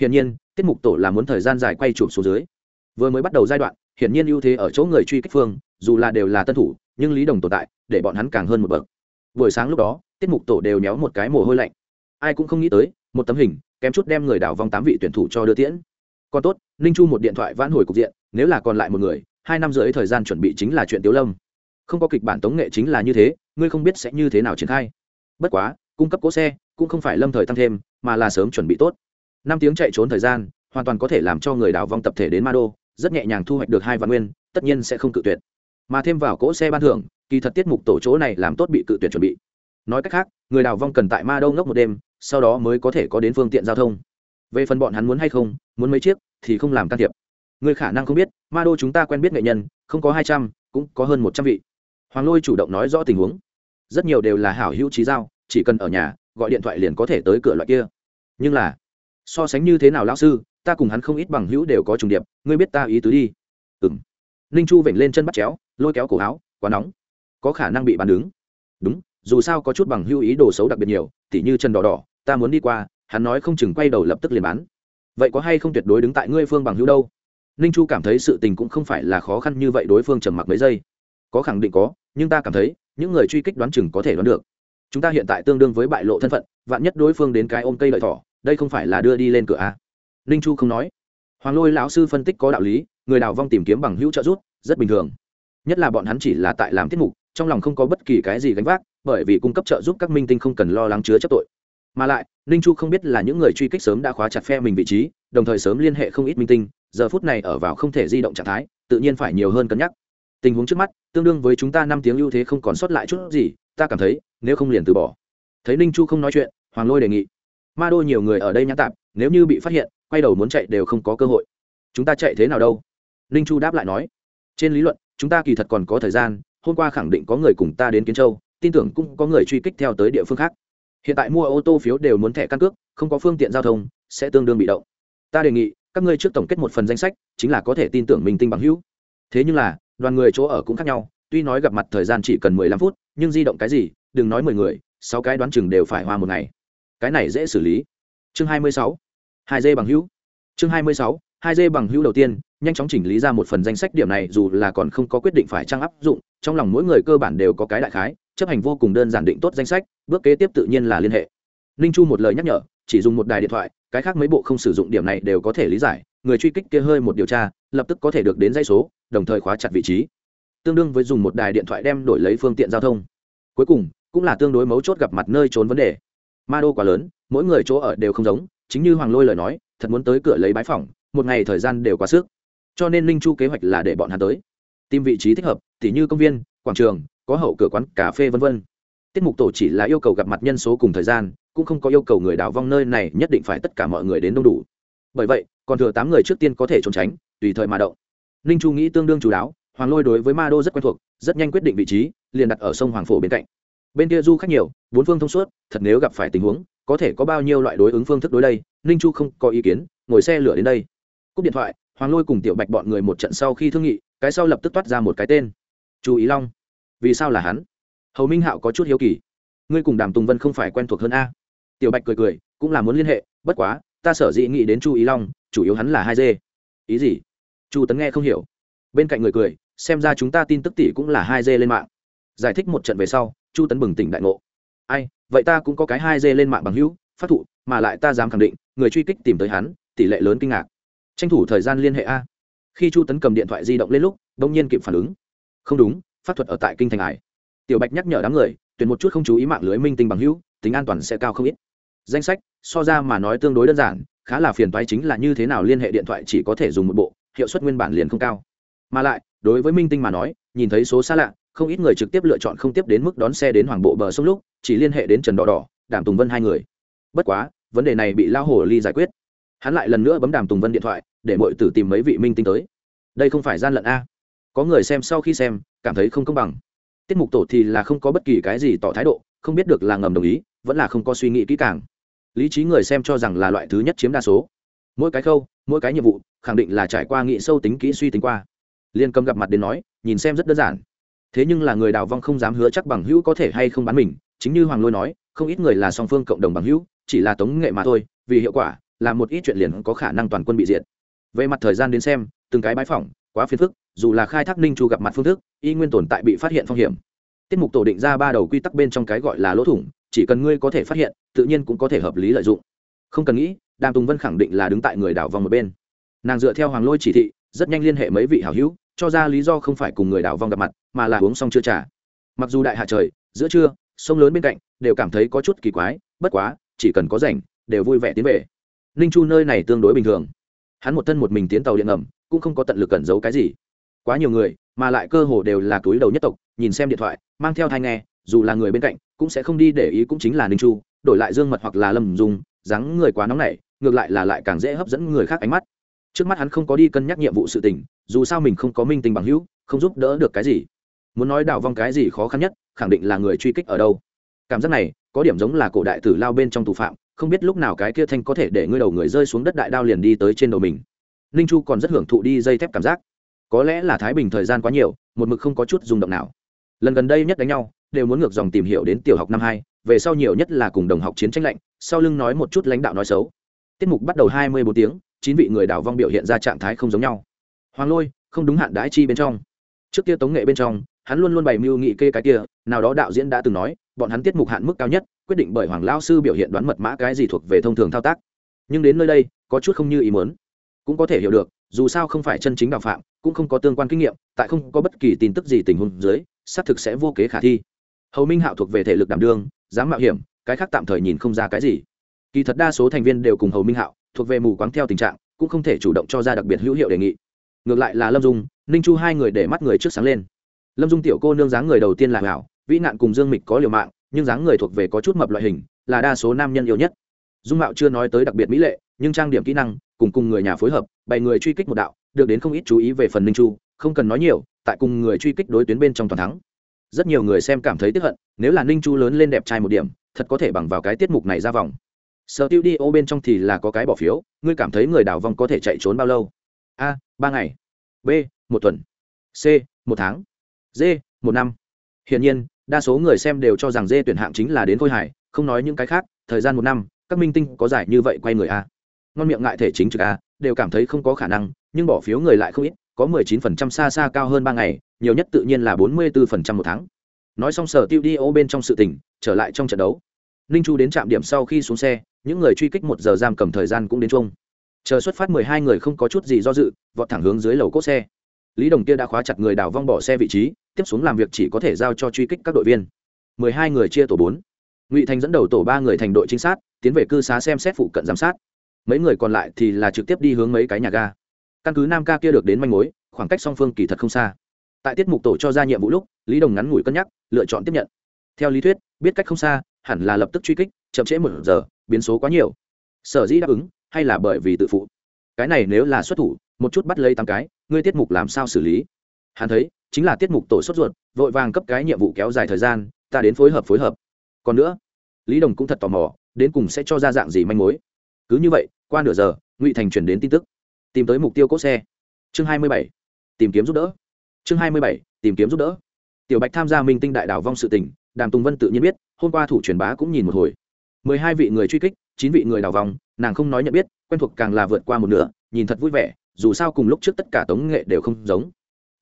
Hiển nhiên, tiết mục tổ là muốn thời gian dài quay chụp xuống dưới. Vừa mới bắt đầu giai đoạn, hiển nhiên ưu thế ở chỗ người truy kích phương, dù là đều là tân thủ, nhưng lý đồng tồn tại, để bọn hắn càng hơn một bậc. Buổi sáng lúc đó, tiết mục tổ đều nhéo một cái mồ hôi lạnh. Ai cũng không nghĩ tới, một tấm hình, kém chút đem người đảo vòng tám vị tuyển thủ cho đưa tiễn. Còn tốt, ninh chu một điện thoại vãn hồi cục diện, nếu là còn lại một người hai năm rưỡi thời gian chuẩn bị chính là chuyện tiếu lâm. Không có kịch bản tống nghệ chính là như thế, ngươi không biết sẽ như thế nào triển khai. Bất quá, cung cấp cỗ xe cũng không phải lâm thời tăng thêm, mà là sớm chuẩn bị tốt. Năm tiếng chạy trốn thời gian, hoàn toàn có thể làm cho người đào vong tập thể đến ma đô rất nhẹ nhàng thu hoạch được hai vạn nguyên, tất nhiên sẽ không cự tuyệt. Mà thêm vào cỗ xe ban thưởng, kỳ thật tiết mục tổ chỗ này làm tốt bị cự tuyệt chuẩn bị. Nói cách khác, người đào vong cần tại ma đô ngốc một đêm, sau đó mới có thể có đến phương tiện giao thông. Về phần bọn hắn muốn hay không, muốn mấy chiếc thì không làm can thiệp người khả năng không biết, ma đô chúng ta quen biết nghệ nhân, không có hai trăm, cũng có hơn một trăm vị. Hoàng lôi chủ động nói rõ tình huống. Rất nhiều đều là hảo hữu trí giao, chỉ cần ở nhà, gọi điện thoại liền có thể tới cửa loại kia. Nhưng là, so sánh như thế nào lão sư, ta cùng hắn không ít bằng hữu đều có trùng điệp, ngươi biết ta ý tứ đi. Ừ m ninh chu vểnh lên chân bắt chéo, lôi kéo cổ áo, quá nóng. Có khả năng bị bàn đứng. Đúng, dù sao có chút bằng hữu ý đồ xấu đặc biệt nhiều, tỉ như chân đỏ đỏ, ta muốn đi qua, hắn nói không chừng quay đầu lập tức liền bán vậy có hay không tuyệt đối đứng tại ngươi phương bằng hữu đâu? Ninh chu cảm thấy sự tình cũng không phải là khó khăn như vậy đối phương trầm mặc mấy giây. Có khẳng định có, nhưng ta cảm thấy, những người truy kích đoán chừng có thể đoán được. Chúng ta hiện tại tương đương với bại lộ thân phận, vạn nhất đối phương đến cái ôm cây lợi thỏ, đây không phải là đưa đi lên cửa a ninh chu không nói. Hoàng lôi lão sư phân tích có đạo lý, người đào vong tìm kiếm bằng hữu trợ giúp, rất bình thường. Nhất là bọn hắn chỉ là tại làm tiết mục, trong lòng không có bất kỳ cái gì gánh vác, bởi vì cung cấp trợ giúp các minh tinh không cần lo lắng chứa chấp tội. Mà lại, ninh chu không biết là những người truy kích sớm đã khóa chặt phe mình vị trí, đồng thời sớm liên hệ không ít minh tinh giờ phút này ở vào không thể di động trạng thái, tự nhiên phải nhiều hơn cân nhắc. Tình huống trước mắt, tương đương với chúng ta năm tiếng ưu thế không còn sót lại chút gì, ta cảm thấy, nếu không liền từ bỏ. Thấy ninh chu không nói chuyện, hoàng lôi đề nghị. Ma đô nhiều người ở đây nhãn tạp, nếu như bị phát hiện, quay đầu muốn chạy đều không có cơ hội. Chúng ta chạy thế nào đâu? Ninh chu đáp lại nói. Trên lý luận, chúng ta kỳ thật còn có thời gian, hôm qua khẳng định có người cùng ta đến kiến châu, tin tưởng cũng có người truy kích theo tới địa phương khác. Hiện tại mua ô tô phiếu đều muốn thẻ căn cước, không có phương tiện giao thông, sẽ tương đương bị động. Ta đề nghị các ngươi trước tổng kết một phần danh sách, chính là có thể tin tưởng mình tinh bằng hữu. Thế nhưng là, đoàn người chỗ ở cũng khác nhau, tuy nói gặp mặt thời gian chỉ cần mười lăm phút, nhưng di động cái gì, đừng nói mười người, sáu cái đoán chừng đều phải hoa một ngày. Cái này dễ xử lý. Chương hai mươi sáu, hai d bằng hữu. Chương hai mươi sáu, hai d bằng hữu đầu tiên, nhanh chóng chỉnh lý ra một phần danh sách điểm này, dù là còn không có quyết định phải trang áp dụng, trong lòng mỗi người cơ bản đều có cái đại khái, chấp hành vô cùng đơn giản định tốt danh sách, bước kế tiếp tự nhiên là liên hệ. Ninh chu một lời nhắc nhở chỉ dùng một đài điện thoại, cái khác mấy bộ không sử dụng điểm này đều có thể lý giải, người truy kích kia hơi một điều tra, lập tức có thể được đến dây số, đồng thời khóa chặt vị trí. Tương đương với dùng một đài điện thoại đem đổi lấy phương tiện giao thông. Cuối cùng, cũng là tương đối mấu chốt gặp mặt nơi trốn vấn đề. Ma đô quá lớn, mỗi người chỗ ở đều không giống, chính như hoàng lôi lời nói, thật muốn tới cửa lấy bái phỏng một ngày thời gian đều quá sức. Cho nên linh chu kế hoạch là để bọn hắn tới. Tìm vị trí thích hợp, tỉ như công viên, quảng trường, có hậu cửa quán, cà phê v v tiết mục tổ chỉ là yêu cầu gặp mặt nhân số cùng thời gian cũng không có yêu cầu người đào vong nơi này nhất định phải tất cả mọi người đến đông đủ. Bởi vậy, còn thừa tám người trước tiên có thể trốn tránh, tùy thời mà động. Ninh chu nghĩ tương đương chú đáo, hoàng lôi đối với ma đô rất quen thuộc, rất nhanh quyết định vị trí, liền đặt ở sông hoàng phổ bên cạnh. Bên kia du khách nhiều, bốn phương thông suốt, thật nếu gặp phải tình huống, có thể có bao nhiêu loại đối ứng phương thức đối đây, ninh chu không có ý kiến, ngồi xe lửa đến đây. Cúp điện thoại, hoàng lôi cùng tiểu bạch bọn người một trận sau khi thương nghị, cái sau lập tức toát ra một cái tên. Chú ý long. Vì sao là hắn? Hầu minh hạo có chút hiếu kỳ. Ngươi cùng đàm tùng vân không phải quen thuộc hơn a? Tiểu bạch cười cười, cũng là muốn liên hệ, bất quá, ta sở dĩ nghĩ đến chu ý long, chủ yếu hắn là hai dê. Ý gì? Chu tấn nghe không hiểu. Bên cạnh người cười, xem ra chúng ta tin tức tỷ cũng là hai dê lên mạng. Giải thích một trận về sau, chu tấn bừng tỉnh đại ngộ. Ai, vậy ta cũng có cái hai dê lên mạng bằng hữu, phát thụ, mà lại ta dám khẳng định, người truy kích tìm tới hắn, tỷ lệ lớn kinh ngạc. Tranh thủ thời gian liên hệ a. Khi chu tấn cầm điện thoại di động lên lúc, đông nhiên kịp phản ứng. Không đúng pháp thuật ở tại kinh thành ải. Tiểu bạch nhắc nhở đám người, tuyển một chút không chú ý mạng lưới minh tinh bằng hữu, tính an toàn sẽ cao không ít danh sách, so ra mà nói tương đối đơn giản, khá là phiền toái chính là như thế nào liên hệ điện thoại chỉ có thể dùng một bộ, hiệu suất nguyên bản liền không cao. Mà lại, đối với minh tinh mà nói, nhìn thấy số xa lạ, không ít người trực tiếp lựa chọn không tiếp đến mức đón xe đến hoàng bộ bờ sông lúc, chỉ liên hệ đến trần đỏ đỏ, đàm tùng vân hai người. Bất quá, vấn đề này bị lao hồ ly giải quyết. Hắn lại lần nữa bấm đàm tùng vân điện thoại, để mọi tử tìm mấy vị minh tinh tới. Đây không phải gian lận a. Có người xem sau khi xem, cảm thấy không công bằng. Tiết mục tổ thì là không có bất kỳ cái gì tỏ thái độ, không biết được là ngầm đồng ý, vẫn là không có suy nghĩ kỹ càng lý trí người xem cho rằng là loại thứ nhất chiếm đa số. Mỗi cái khâu, mỗi cái nhiệm vụ, khẳng định là trải qua nghị sâu tính kỹ suy tính qua. Liên cầm gặp mặt đến nói, nhìn xem rất đơn giản. Thế nhưng là người đào vong không dám hứa chắc bằng hữu có thể hay không bán mình, chính như hoàng lôi nói, không ít người là song phương cộng đồng bằng hữu, chỉ là tống nghệ mà thôi, vì hiệu quả, là một ít chuyện liền có khả năng toàn quân bị diệt. Về mặt thời gian đến xem, từng cái bãi phỏng, quá phiền phức, dù là khai thác ninh chu gặp mặt phương thức, y nguyên tồn tại bị phát hiện phong hiểm. Tiết mục tổ định ra ba đầu quy tắc bên trong cái gọi là lỗ thủng chỉ cần ngươi có thể phát hiện, tự nhiên cũng có thể hợp lý lợi dụng. Không cần nghĩ, đàm tùng vân khẳng định là đứng tại người đảo vong một bên. Nàng dựa theo hoàng lôi chỉ thị, rất nhanh liên hệ mấy vị hảo hữu, cho ra lý do không phải cùng người đảo vong gặp mặt, mà là uống xong chưa trả mặc dù đại hạ trời, giữa trưa, sông lớn bên cạnh, đều cảm thấy có chút kỳ quái, bất quá, chỉ cần có rảnh, đều vui vẻ tiến về. Ninh chu nơi này tương đối bình thường. Hắn một thân một mình tiến tàu điện ngầm, cũng không có tận lực cẩn giấu cái gì. Quá nhiều người, mà lại cơ hồ đều là túi đầu nhất tộc, nhìn xem điện thoại, mang theo thai nghe, dù là người bên cạnh cũng sẽ không đi để ý cũng chính là ninh chu, đổi lại dương mật hoặc là lâm dùng dáng người quá nóng nảy, ngược lại là lại càng dễ hấp dẫn người khác ánh mắt. Trước mắt hắn không có đi cân nhắc nhiệm vụ sự tình, dù sao mình không có minh tình bằng hữu, không giúp đỡ được cái gì. Muốn nói đào vong cái gì khó khăn nhất, khẳng định là người truy kích ở đâu. Cảm giác này, có điểm giống là cổ đại tử lao bên trong tù phạm, không biết lúc nào cái kia thanh có thể để ngươi đầu người rơi xuống đất đại đao liền đi tới trên đầu mình. Ninh chu còn rất hưởng thụ đi dây thép cảm giác. Có lẽ là thái bình thời gian quá nhiều, một mực không có chút rung động nào. Lần gần đây nhất đánh nhau đều muốn ngược dòng tìm hiểu đến tiểu học năm hai, về sau nhiều nhất là cùng đồng học chiến tranh lạnh, sau lưng nói một chút lãnh đạo nói xấu. Tiết mục bắt đầu hai mươi bốn tiếng, chín vị người đảo vong biểu hiện ra trạng thái không giống nhau. Hoàng lôi, không đúng hạn đái chi bên trong. Trước kia tống nghệ bên trong, hắn luôn luôn bày mưu nghị kê cái kia, nào đó đạo diễn đã từng nói, bọn hắn tiết mục hạn mức cao nhất, quyết định bởi hoàng lao sư biểu hiện đoán mật mã cái gì thuộc về thông thường thao tác. Nhưng đến nơi đây, có chút không như ý muốn. Cũng có thể hiểu được, dù sao không phải chân chính đạo phạm, cũng không có tương quan kinh nghiệm, tại không có bất kỳ tin tức gì tình huống dưới, xác thực sẽ vô kế khả thi hầu minh hạo thuộc về thể lực đảm đương, dám mạo hiểm, cái khác tạm thời nhìn không ra cái gì. Kỳ thật đa số thành viên đều cùng hầu minh hạo thuộc về mù quáng theo tình trạng, cũng không thể chủ động cho ra đặc biệt hữu hiệu đề nghị. Ngược lại là lâm dung, ninh chu hai người để mắt người trước sáng lên. Lâm dung tiểu cô nương dáng người đầu tiên là hảo, vĩ nạn cùng dương mịch có liều mạng, nhưng dáng người thuộc về có chút mập loại hình, là đa số nam nhân yêu nhất. Dung mạo chưa nói tới đặc biệt mỹ lệ, nhưng trang điểm kỹ năng, cùng cùng người nhà phối hợp, bày người truy kích một đạo, được đến không ít chú ý về phần ninh chu, không cần nói nhiều, tại cùng người truy kích đối tuyến bên trong toàn thắng rất nhiều người xem cảm thấy tiếc hận, nếu là ninh chu lớn lên đẹp trai một điểm, thật có thể bằng vào cái tiết mục này ra vòng. Sở tiêu đi, ô, bên trong thì là có cái bỏ phiếu, ngươi cảm thấy người đào vong có thể chạy trốn bao lâu? A, ba ngày. B, một tuần. C, một tháng. D, một năm. Hiển nhiên, đa số người xem đều cho rằng d tuyển hạng chính là đến khôi hải không nói những cái khác, thời gian một năm, các minh tinh có giải như vậy quay người a. Ngon miệng ngại thể chính trực a, đều cảm thấy không có khả năng, nhưng bỏ phiếu người lại không ít, có mười chín phần trăm xa xa cao hơn ba ngày nhiều nhất tự nhiên là bốn mươi bốn phần trăm một tháng. Nói xong sở tiêu đi ô bên trong sự tình, trở lại trong trận đấu. Ninh chu đến trạm điểm sau khi xuống xe, những người truy kích một giờ giam cầm thời gian cũng đến chung chờ xuất phát mười hai người không có chút gì do dự, vọt thẳng hướng dưới lầu cốt xe. Lý đồng kia đã khóa chặt người đào vong bỏ xe vị trí, tiếp xuống làm việc chỉ có thể giao cho truy kích các đội viên. mười hai người chia tổ bốn. Ngụy thành dẫn đầu tổ ba người thành đội trinh sát, tiến về cư xá xem xét phụ cận giám sát. Mấy người còn lại thì là trực tiếp đi hướng mấy cái nhà ga. Căn cứ nam ca kia được đến manh mối, khoảng cách song phương kỳ thật không xa tại tiết mục tổ cho ra nhiệm vụ lúc, lý đồng ngắn ngủi cân nhắc, lựa chọn tiếp nhận. Theo lý thuyết, biết cách không xa, hẳn là lập tức truy kích, chậm trễ một giờ, biến số quá nhiều. Sở dĩ đáp ứng, hay là bởi vì tự phụ. Cái này nếu là xuất thủ, một chút bắt lấy tám cái, ngươi tiết mục làm sao xử lý? Hắn thấy, chính là tiết mục tổ sốt ruột, vội vàng cấp cái nhiệm vụ kéo dài thời gian, ta đến phối hợp phối hợp. Còn nữa, lý đồng cũng thật tò mò, đến cùng sẽ cho ra dạng gì manh mối. Cứ như vậy, qua nửa giờ, ngụy thành chuyển đến tin tức. Tìm tới mục tiêu cốt xe. Chương hai mươi bảy. Tìm kiếm giúp đỡ chương hai mươi bảy, tìm kiếm giúp đỡ. Tiểu bạch tham gia minh tinh đại đảo vong sự tình, đàm tùng vân tự nhiên biết, hôm qua thủ truyền bá cũng nhìn một hồi. Mười hai vị người truy kích, chín vị người đào vòng nàng không nói nhận biết, quen thuộc càng là vượt qua một nửa, nhìn thật vui vẻ, dù sao cùng lúc trước tất cả tống nghệ đều không giống.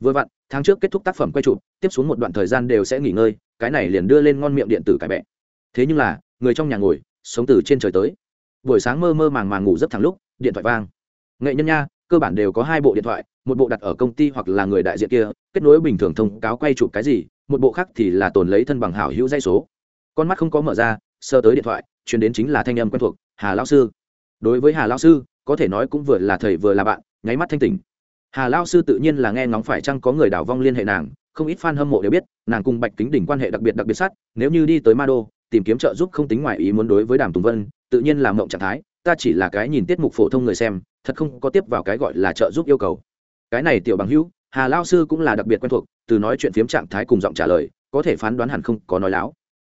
Vừa vặn, tháng trước kết thúc tác phẩm quay chụp, tiếp xuống một đoạn thời gian đều sẽ nghỉ ngơi, cái này liền đưa lên ngon miệng điện tử cải bẹ. Thế nhưng là, người trong nhà ngồi, sống từ trên trời tới. Buổi sáng mơ mơ màng màng ngủ rất thẳng lúc, điện thoại vang. Nghệ nhân nha cơ bản đều có hai bộ điện thoại, một bộ đặt ở công ty hoặc là người đại diện kia, kết nối bình thường thông cáo quay chụp cái gì, một bộ khác thì là tồn lấy thân bằng hảo hữu dây số. Con mắt không có mở ra, sơ tới điện thoại, chuyển đến chính là thanh âm quen thuộc, hà lao sư. Đối với hà lao sư, có thể nói cũng vừa là thầy vừa là bạn, nháy mắt thanh tỉnh. Hà lao sư tự nhiên là nghe ngóng phải chăng có người đảo vong liên hệ nàng, không ít fan hâm mộ đều biết, nàng cùng bạch kính đỉnh quan hệ đặc biệt đặc biệt sát, nếu như đi tới ma đô tìm kiếm trợ giúp không tính ngoài ý muốn đối với đàm tùng vân, tự nhiên là mộng trạng thái ta chỉ là cái nhìn tiết mục phổ thông người xem, thật không có tiếp vào cái gọi là trợ giúp yêu cầu. Cái này tiểu bằng hữu, hà lao sư cũng là đặc biệt quen thuộc, từ nói chuyện phiếm trạng thái cùng giọng trả lời, có thể phán đoán hẳn không có nói láo.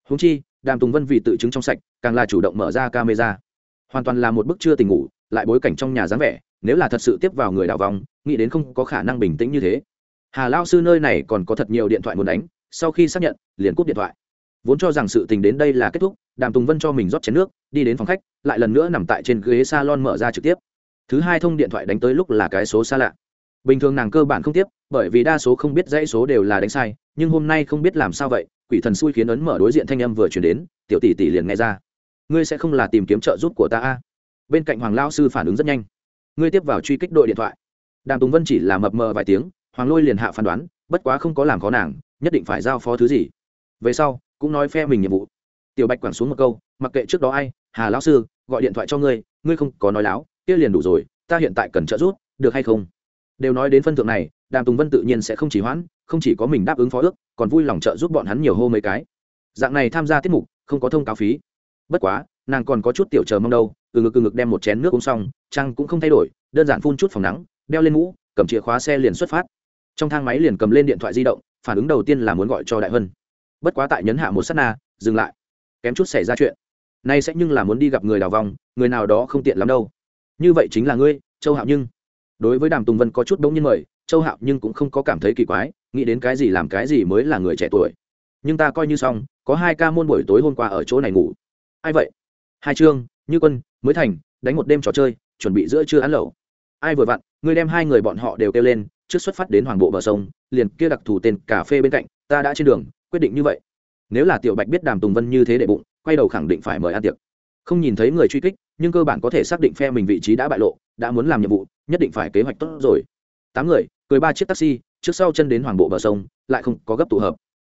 Húng chi, đàm tùng vân vì tự chứng trong sạch, càng là chủ động mở ra camera. Hoàn toàn là một bức chưa tình ngủ, lại bối cảnh trong nhà dáng vẻ, nếu là thật sự tiếp vào người đào vòng, nghĩ đến không có khả năng bình tĩnh như thế. Hà lao sư nơi này còn có thật nhiều điện thoại muốn đánh, sau khi xác nhận, liền cúp điện thoại vốn cho rằng sự tình đến đây là kết thúc, đàm tùng vân cho mình rót chén nước, đi đến phòng khách, lại lần nữa nằm tại trên ghế s a lon mở ra trực tiếp. Thứ hai thông điện thoại đánh tới lúc là cái số xa lạ. Bình thường nàng cơ bản không tiếp, bởi vì đa số không biết dãy số đều là đánh sai, nhưng hôm nay không biết làm sao vậy, quỷ thần xui khiến ấn mở đối diện thanh âm vừa chuyển đến, tiểu tỷ tỷ liền nghe ra. Ngươi sẽ không là tìm kiếm trợ giúp của ta a? Bên cạnh hoàng lao sư phản ứng rất nhanh. Ngươi tiếp vào truy kích đội điện thoại. Đàm tùng vân chỉ là mập mờ vài tiếng, hoàng lôi liền hạ phán đoán, bất quá không có làm khó nàng, nhất định phải giao phó thứ gì. Về sau cũng nói phe mình nhiệm vụ. Tiểu bạch quẳng xuống một câu, mặc kệ trước đó ai, hà lão sư, gọi điện thoại cho ngươi ngươi không có nói láo, kia liền đủ rồi, ta hiện tại cần trợ giúp, được hay không? Đều nói đến phân thượng này, đàm tùng vân tự nhiên sẽ không chỉ hoãn, không chỉ có mình đáp ứng phó ước, còn vui lòng trợ giúp bọn hắn nhiều hô mấy cái. Dạng này tham gia tiết mục, không có thông cáo phí. Bất quá, nàng còn có chút tiểu chờ mong đâu, từ ngực từ ngực đem một chén nước uống xong, trăng cũng không thay đổi, đơn giản phun chút phòng nắng, đeo lên mũ, cầm chìa khóa xe liền xuất phát. Trong thang máy liền cầm lên điện thoại di động, phản ứng đầu tiên là muốn gọi cho đại hân bất quá tại nhấn hạ một s á t na, dừng lại. Kém chút xảy ra chuyện. Nay sẽ nhưng là muốn đi gặp người đào vòng, người nào đó không tiện lắm đâu. Như vậy chính là ngươi, châu hạo nhưng. Đối với đàm tùng vân có chút bỗng nhiên mời, châu hạo nhưng cũng không có cảm thấy kỳ quái, nghĩ đến cái gì làm cái gì mới là người trẻ tuổi. Nhưng ta coi như xong, có hai ca môn buổi tối hôm qua ở chỗ này ngủ. Ai vậy? Hai chương như quân, mới thành, đánh một đêm trò chơi, chuẩn bị giữa trưa ăn lẩu. Ai vừa vặn, ngươi đem hai người bọn họ đều kêu lên, trước xuất phát đến hoàng bộ bờ sông, liền kia đặc thù tên cà phê bên cạnh, ta đã trên đường quyết định như vậy. Nếu là tiểu bạch biết đàm tùng vân như thế đệ bụng, quay đầu khẳng định phải mời ăn tiệc. Không nhìn thấy người truy kích, nhưng cơ bản có thể xác định phe mình vị trí đã bại lộ, đã muốn làm nhiệm vụ, nhất định phải kế hoạch tốt rồi. Tám người, cười ba chiếc taxi, trước sau chân đến hoàng bộ bờ sông, lại không có gấp tụ hợp.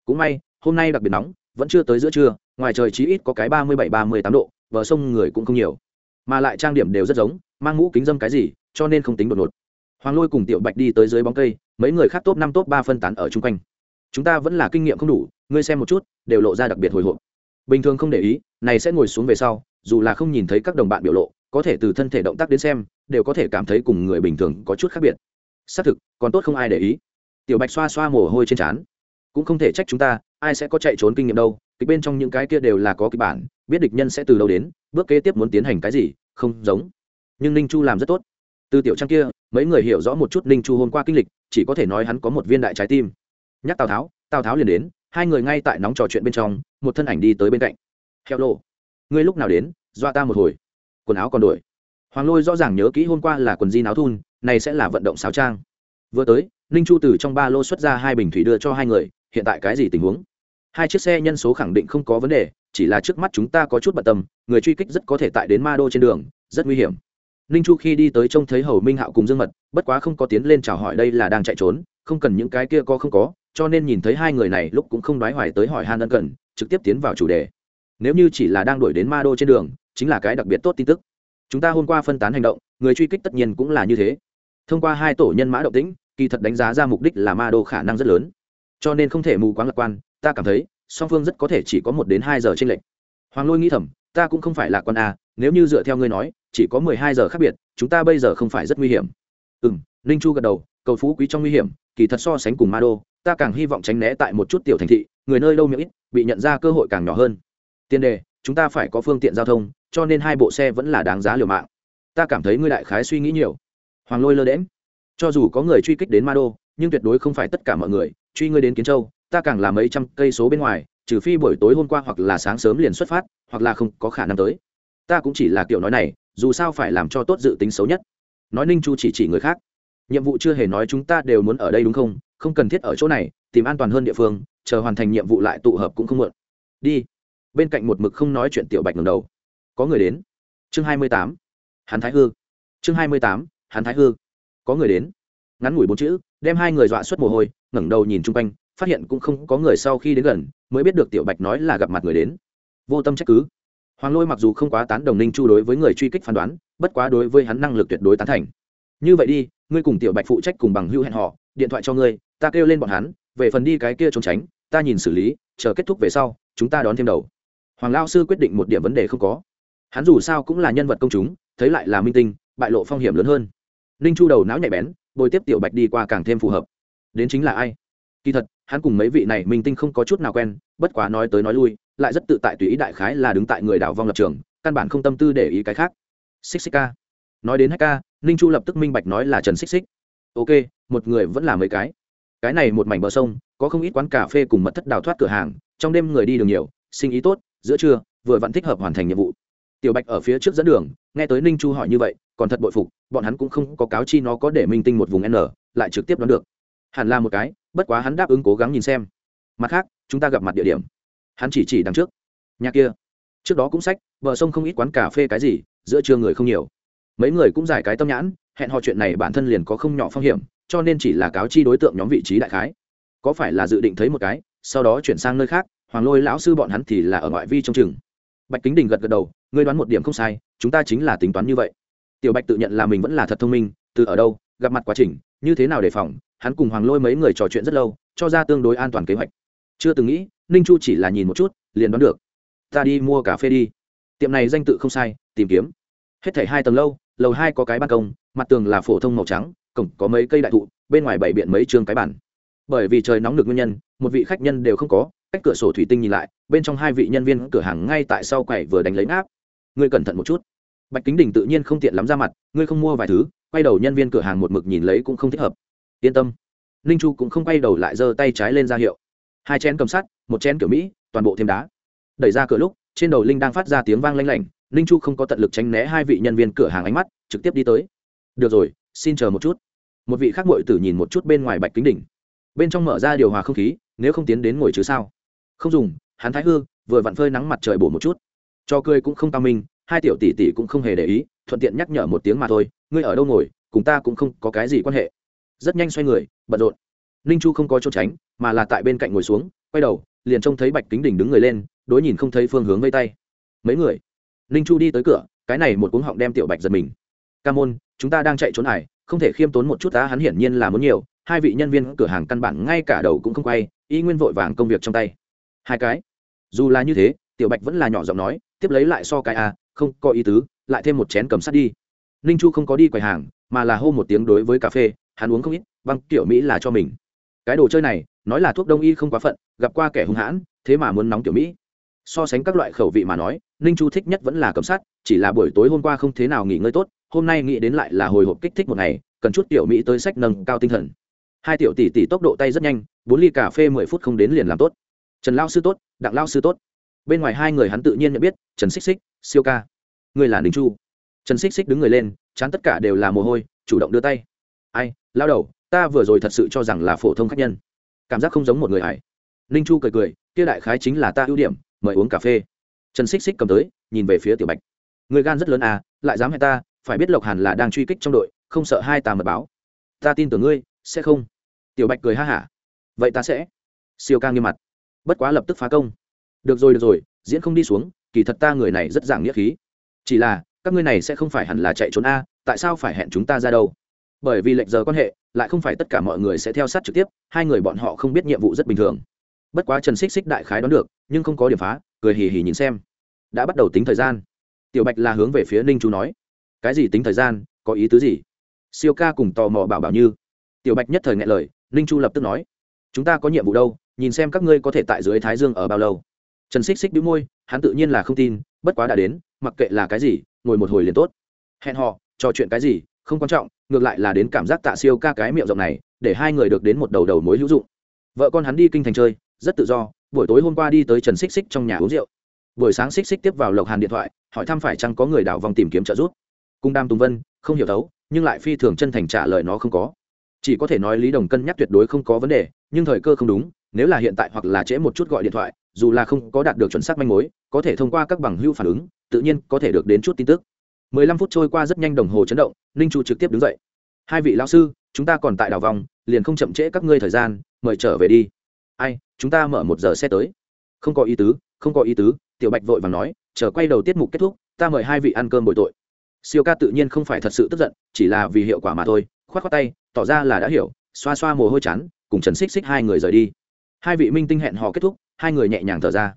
Cũng may, hôm nay đặc biệt nóng, vẫn chưa tới giữa trưa, ngoài trời chí ít có cái ba mươi bảy, ba mươi tám độ, bờ sông người cũng không nhiều. Mà lại trang điểm đều rất giống, mang mũ kính dâm cái gì, cho nên không tính đột ngột. Hoàng lôi cùng tiểu bạch đi tới dưới bóng cây, mấy người khác top năm, top ba phân tán ở chung quanh chúng ta vẫn là kinh nghiệm không đủ, ngươi xem một chút, đều lộ ra đặc biệt hồi hộp. Bình thường không để ý, này sẽ ngồi xuống về sau, dù là không nhìn thấy các đồng bạn biểu lộ, có thể từ thân thể động tác đến xem, đều có thể cảm thấy cùng người bình thường có chút khác biệt. Xác thực, còn tốt không ai để ý. Tiểu bạch xoa xoa mồ hôi trên trán. Cũng không thể trách chúng ta, ai sẽ có chạy trốn kinh nghiệm đâu, kịch bên trong những cái kia đều là có kịch bản, biết địch nhân sẽ từ đâu đến, bước kế tiếp muốn tiến hành cái gì, không giống. Nhưng ninh chu làm rất tốt. Từ tiểu trang kia, mấy người hiểu rõ một chút ninh chu hôm qua kinh lịch, chỉ có thể nói hắn có một viên đại trái tim nhắc tào tháo tào tháo liền đến, hai người ngay tại nóng trò chuyện bên trong, một thân ảnh đi tới bên cạnh. Heo lô ngươi lúc nào đến? Dọa ta một hồi. Quần áo còn đổi. Hoàng lôi rõ ràng nhớ kỹ hôm qua là quần di áo thun, này sẽ là vận động sáo trang. Vừa tới, ninh chu từ trong ba lô xuất ra hai bình thủy đưa cho hai người, hiện tại cái gì tình huống? Hai chiếc xe nhân số khẳng định không có vấn đề, chỉ là trước mắt chúng ta có chút bận tâm, người truy kích rất có thể tại đến ma đô trên đường, rất nguy hiểm. Ninh chu khi đi tới trông thấy hầu minh hạo cùng dương mật, bất quá không có tiến lên chào hỏi đây là đang chạy trốn, không cần những cái kia có không có cho nên nhìn thấy hai người này lúc cũng không đoái hoài tới hỏi han ân cần, trực tiếp tiến vào chủ đề. Nếu như chỉ là đang đuổi đến ma đô trên đường, chính là cái đặc biệt tốt tin tức. Chúng ta hôm qua phân tán hành động, người truy kích tất nhiên cũng là như thế. Thông qua hai tổ nhân mã động tĩnh, kỳ thật đánh giá ra mục đích là ma đô khả năng rất lớn. Cho nên không thể mù quáng lạc quan, ta cảm thấy, song phương rất có thể chỉ có một đến hai giờ tranh lệch. Hoàng lôi nghĩ thầm, ta cũng không phải là con a, nếu như dựa theo ngươi nói, chỉ có mười hai giờ khác biệt, chúng ta bây giờ không phải rất nguy hiểm. Ừ m ninh chu gật đầu, cầu phú quý trong nguy hiểm, kỳ thật so sánh cùng ma đô ta càng hy vọng tránh né tại một chút tiểu thành thị, người nơi lâu miệng ít, bị nhận ra cơ hội càng nhỏ hơn. Tiền đề, chúng ta phải có phương tiện giao thông, cho nên hai bộ xe vẫn là đáng giá liều mạng. Ta cảm thấy ngươi đại khái suy nghĩ nhiều. Hoàng lôi lơ đễm cho dù có người truy kích đến ma đô, nhưng tuyệt đối không phải tất cả mọi người, truy ngươi đến kiến châu, ta càng là mấy trăm cây số bên ngoài, trừ phi buổi tối hôm qua hoặc là sáng sớm liền xuất phát, hoặc là không có khả năng tới. Ta cũng chỉ là kiểu nói này, dù sao phải làm cho tốt dự tính xấu nhất. Nói ninh chu chỉ chỉ người khác. Nhiệm vụ chưa hề nói chúng ta đều muốn ở đây đúng không? Không cần thiết ở chỗ này, tìm an toàn hơn địa phương, chờ hoàn thành nhiệm vụ lại tụ hợp cũng không mượn đi. Bên cạnh một mực không nói chuyện tiểu bạch ngầm đầu. Có người đến. Chương hai mươi tám. Hắn thái hư. Chương hai mươi tám. Hắn thái hư. Có người đến. Ngắn ngủi bốn chữ, đem hai người dọa suốt mồ hôi, ngẩng đầu nhìn chung quanh, phát hiện cũng không có người sau khi đến gần, mới biết được tiểu bạch nói là gặp mặt người đến. Vô tâm trách cứ. Hoàng lôi mặc dù không quá tán đồng ninh chu đối với người truy kích phán đoán, bất quá đối với hắn năng lực tuyệt đối tán thành. Như vậy đi, ngươi cùng tiểu bạch phụ trách cùng bằng hưu hẹn họ điện thoại cho ngươi, ta kêu lên bọn hắn, về phần đi cái kia trốn tránh, ta nhìn xử lý, chờ kết thúc về sau, chúng ta đón thêm đầu. Hoàng lao sư quyết định một điểm vấn đề không có. Hắn dù sao cũng là nhân vật công chúng, thấy lại là minh tinh, bại lộ phong hiểm lớn hơn. Ninh chu đầu não nhạy bén, bồi tiếp tiểu bạch đi qua càng thêm phù hợp. Đến chính là ai? Kỳ thật, hắn cùng mấy vị này minh tinh không có chút nào quen, bất quá nói tới nói lui, lại rất tự tại tùy ý đại khái là đứng tại người đảo vong lập trường, căn bản không tâm tư để ý cái khác. Xích xích ca. Nói đến hai ca, ninh chu lập tức minh bạch nói là trần xích xích. Ok một người vẫn là mấy cái. Cái này một mảnh bờ sông, có không ít quán cà phê cùng mật thất đào thoát cửa hàng, trong đêm người đi đường nhiều, sinh ý tốt, giữa trưa, vừa vẫn thích hợp hoàn thành nhiệm vụ. Tiểu bạch ở phía trước dẫn đường, nghe tới ninh chu hỏi như vậy, còn thật bội phục, bọn hắn cũng không có cáo chi nó có để minh tinh một vùng n, lại trực tiếp đoán được. Hẳn là một cái, bất quá hắn đáp ứng cố gắng nhìn xem. Mặt khác, chúng ta gặp mặt địa điểm. Hắn chỉ chỉ đằng trước. Nhà kia. Trước đó cũng sách, bờ sông không ít quán cà phê cái gì, giữa trưa người không nhiều. Mấy người cũng giải cái tâm nhãn, hẹn họ chuyện này bản thân liền có không nhỏ phong hiểm cho nên chỉ là cáo chi đối tượng nhóm vị trí đại khái. Có phải là dự định thấy một cái, sau đó chuyển sang nơi khác, hoàng lôi lão sư bọn hắn thì là ở ngoại vi trong chừng. Bạch kính đình gật gật đầu, ngươi đoán một điểm không sai, chúng ta chính là tính toán như vậy. Tiểu bạch tự nhận là mình vẫn là thật thông minh, từ ở đâu, gặp mặt quá trình, như thế nào đề phòng, hắn cùng hoàng lôi mấy người trò chuyện rất lâu, cho ra tương đối an toàn kế hoạch. Chưa từng nghĩ, ninh chu chỉ là nhìn một chút, liền đoán được. Ta đi mua cà phê đi. Tiệm này danh tự không sai, tìm kiếm. Hết thảy hai tầng lâu, lầu hai có cái ban công, mặt tường là phổ thông màu trắng cổng có mấy cây đại thụ, bên ngoài bảy biện mấy trường cái bản bởi vì trời nóng được nguyên nhân, một vị khách nhân đều không có, cách cửa sổ thủy tinh nhìn lại, bên trong hai vị nhân viên cửa hàng ngay tại sau quầy vừa đánh lấy áp ngươi cẩn thận một chút. Bạch kính đình tự nhiên không tiện lắm ra mặt, ngươi không mua vài thứ, quay đầu nhân viên cửa hàng một mực nhìn lấy cũng không thích hợp. Yên tâm. Ninh chu cũng không quay đầu lại giơ tay trái lên ra hiệu. Hai chén cầm sắt, một chén kiểu mỹ, toàn bộ thêm đá. Đẩy ra cửa lúc, trên đầu linh đang phát ra tiếng vang lanh lảnh, ninh chu không có tận lực tránh né hai vị nhân viên cửa hàng ánh mắt, trực tiếp đi tới. Được rồi, xin chờ một chút một vị khác mội tử nhìn một chút bên ngoài bạch kính đỉnh. Bên trong mở ra điều hòa không khí, nếu không tiến đến ngồi chứ sao? Không dùng, hắn thái hư, vừa vặn phơi nắng mặt trời bổ một chút. Cho cười cũng không cao minh, hai tiểu tỷ tỷ cũng không hề để ý, thuận tiện nhắc nhở một tiếng mà thôi, ngươi ở đâu ngồi, cùng ta cũng không có cái gì quan hệ. Rất nhanh xoay người, bận rộn. Ninh chu không có chỗ tránh, mà là tại bên cạnh ngồi xuống, quay đầu, liền trông thấy bạch kính đỉnh đứng người lên, đối nhìn không thấy phương hướng vây tay. Mấy người? Ninh chu đi tới cửa, cái này một cuống họng đem tiểu bạch giật mình. Ca môn, chúng ta đang chạy trốn hải không thể khiêm tốn một chút ta hắn hiển nhiên là muốn nhiều. Hai vị nhân viên cửa hàng căn bản ngay cả đầu cũng không quay, y nguyên vội vàng công việc trong tay. Hai cái. Dù là như thế, tiểu bạch vẫn là nhỏ giọng nói, tiếp lấy lại so cái a không có ý tứ, lại thêm một chén cầm sắt đi. Ninh chu không có đi quầy hàng, mà là hô một tiếng đối với cà phê, hắn uống không ít, băng tiểu mỹ là cho mình. Cái đồ chơi này, nói là thuốc đông y không quá phận, gặp qua kẻ hung hãn, thế mà muốn nóng tiểu mỹ. So sánh các loại khẩu vị mà nói, ninh chu thích nhất vẫn là cầm sắt, chỉ là buổi tối hôm qua không thế nào nghỉ ngơi tốt hôm nay nghĩ đến lại là hồi hộp kích thích một ngày, cần chút tiểu mỹ tới sách nâng cao tinh thần. Hai tiểu tỷ tỷ tốc độ tay rất nhanh, bốn ly cà phê mười phút không đến liền làm tốt. Trần lao sư tốt, đặng lao sư tốt. Bên ngoài hai người hắn tự nhiên nhận biết, trần xích xích, siêu ca. Người là đình chu. Trần xích xích đứng người lên, chán tất cả đều là mồ hôi, chủ động đưa tay. Ai, lao đầu, ta vừa rồi thật sự cho rằng là phổ thông khách nhân. Cảm giác không giống một người hải ninh chu cười cười, kia đại khái chính là ta ưu điểm, mời uống cà phê. Trần xích xích cầm tới, nhìn về phía tiểu bạch. Người gan rất lớn à lại dám hẹn ta phải biết lộc hàn là đang truy kích trong đội, không sợ hai tà mật báo. Ta tin tưởng ngươi, sẽ không. Tiểu bạch cười ha hả. Vậy ta sẽ. Siêu ca nghiêm mặt. Bất quá lập tức phá công. Được rồi được rồi, diễn không đi xuống, kỳ thật ta người này rất giảng nghĩa khí. Chỉ là, các ngươi này sẽ không phải hẳn là chạy trốn a, tại sao phải hẹn chúng ta ra đâu? Bởi vì lệnh giờ quan hệ, lại không phải tất cả mọi người sẽ theo sát trực tiếp, hai người bọn họ không biết nhiệm vụ rất bình thường. Bất quá trần xích xích đại khái đoán được, nhưng không có điểm phá, cười hì hì nhìn xem. Đã bắt đầu tính thời gian. Tiểu bạch là hướng về phía ninh chú nói cái gì tính thời gian, có ý tứ gì? Siêu ca cùng tò mò bảo bảo như. Tiểu bạch nhất thời ngại lời, ninh chu lập tức nói, chúng ta có nhiệm vụ đâu, nhìn xem các ngươi có thể tại dưới thái dương ở bao lâu. Trần xích xích đĩu môi, hắn tự nhiên là không tin, bất quá đã đến, mặc kệ là cái gì, ngồi một hồi liền tốt. Hẹn họ trò chuyện cái gì, không quan trọng, ngược lại là đến cảm giác tạ siêu ca cái miệng rộng này, để hai người được đến một đầu đầu mối hữu dụng. Vợ con hắn đi kinh thành chơi, rất tự do, buổi tối hôm qua đi tới trần xích xích trong nhà uống rượu. Buổi sáng xích xích tiếp vào lộc hàn điện thoại, hỏi thăm phải chăng có người đảo vòng tìm kiếm trợ giúp cung đam tùng vân, không hiểu thấu, nhưng lại phi thường chân thành trả lời nó không có. Chỉ có thể nói lý đồng cân nhắc tuyệt đối không có vấn đề, nhưng thời cơ không đúng, nếu là hiện tại hoặc là trễ một chút gọi điện thoại, dù là không có đạt được chuẩn xác manh mối, có thể thông qua các bằng hưu phản ứng, tự nhiên có thể được đến chút tin tức. Mười lăm phút trôi qua rất nhanh đồng hồ chấn động, ninh chu trực tiếp đứng dậy. Hai vị lão sư, chúng ta còn tại đảo vòng, liền không chậm trễ các ngươi thời gian, mời trở về đi. Ai, chúng ta mở một giờ xe tới. Không có ý tứ, không có ý tứ, tiểu bạch vội vàng nói, chờ quay đầu tiết mục kết thúc, ta mời hai vị ăn cơm bội tội siêu ca tự nhiên không phải thật sự tức giận, chỉ là vì hiệu quả mà thôi. Khoát khoát tay, tỏ ra là đã hiểu, xoa xoa mồ hôi chán, cùng trần xích xích hai người rời đi. Hai vị minh tinh hẹn họ kết thúc, hai người nhẹ nhàng thở ra.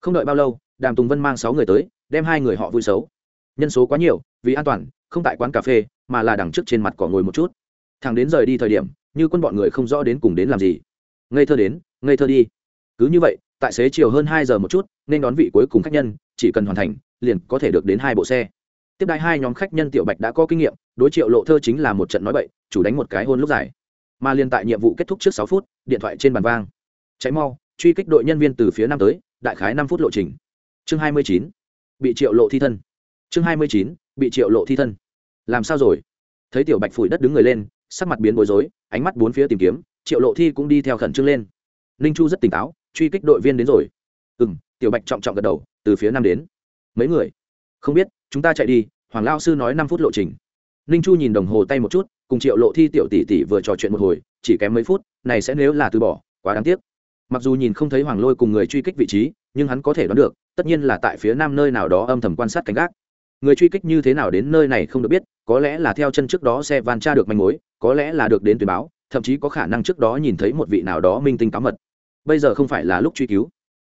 Không đợi bao lâu, đàm tùng vân mang sáu người tới, đem hai người họ vui xấu. Nhân số quá nhiều, vì an toàn, không tại quán cà phê, mà là đằng trước trên mặt cỏ ngồi một chút. Thằng đến rời đi thời điểm, như quân bọn người không rõ đến cùng đến làm gì. Ngây thơ đến, ngây thơ đi. Cứ như vậy, tại xế chiều hơn hai giờ một chút, nên đón vị cuối cùng khách nhân, chỉ cần hoàn thành, liền có thể được đến hai bộ xe tiếp đại hai nhóm khách nhân tiểu bạch đã có kinh nghiệm, đối triệu lộ thơ chính là một trận nói bậy, chủ đánh một cái hôn lúc dài. Mà liên tại nhiệm vụ kết thúc trước sáu phút, điện thoại trên bàn vang. Cháy mau, truy kích đội nhân viên từ phía nam tới, đại khái năm phút lộ trình. Chương hai mươi chín, bị triệu lộ thi thân. Chương hai mươi chín, bị triệu lộ thi thân. Làm sao rồi? Thấy tiểu bạch phủi đất đứng người lên, sắc mặt biến bối rối, ánh mắt bốn phía tìm kiếm, triệu lộ thi cũng đi theo khẩn trương lên. Ninh chu rất tỉnh táo, truy kích đội viên đến rồi. Ừ m tiểu bạch trọng trọng gật đầu, từ phía nam đến. Mấy người? Không biết chúng ta chạy đi, hoàng lao sư nói năm phút lộ trình. Ninh chu nhìn đồng hồ tay một chút, cùng triệu lộ thi tiểu tỷ tỷ vừa trò chuyện một hồi, chỉ kém mấy phút, này sẽ nếu là từ bỏ, quá đáng tiếc. Mặc dù nhìn không thấy hoàng lôi cùng người truy kích vị trí, nhưng hắn có thể đoán được, tất nhiên là tại phía nam nơi nào đó âm thầm quan sát cánh gác. Người truy kích như thế nào đến nơi này không được biết, có lẽ là theo chân trước đó xe van tra được manh mối, có lẽ là được đến tuyển báo, thậm chí có khả năng trước đó nhìn thấy một vị nào đó minh tinh cáo mật. Bây giờ không phải là lúc truy cứu.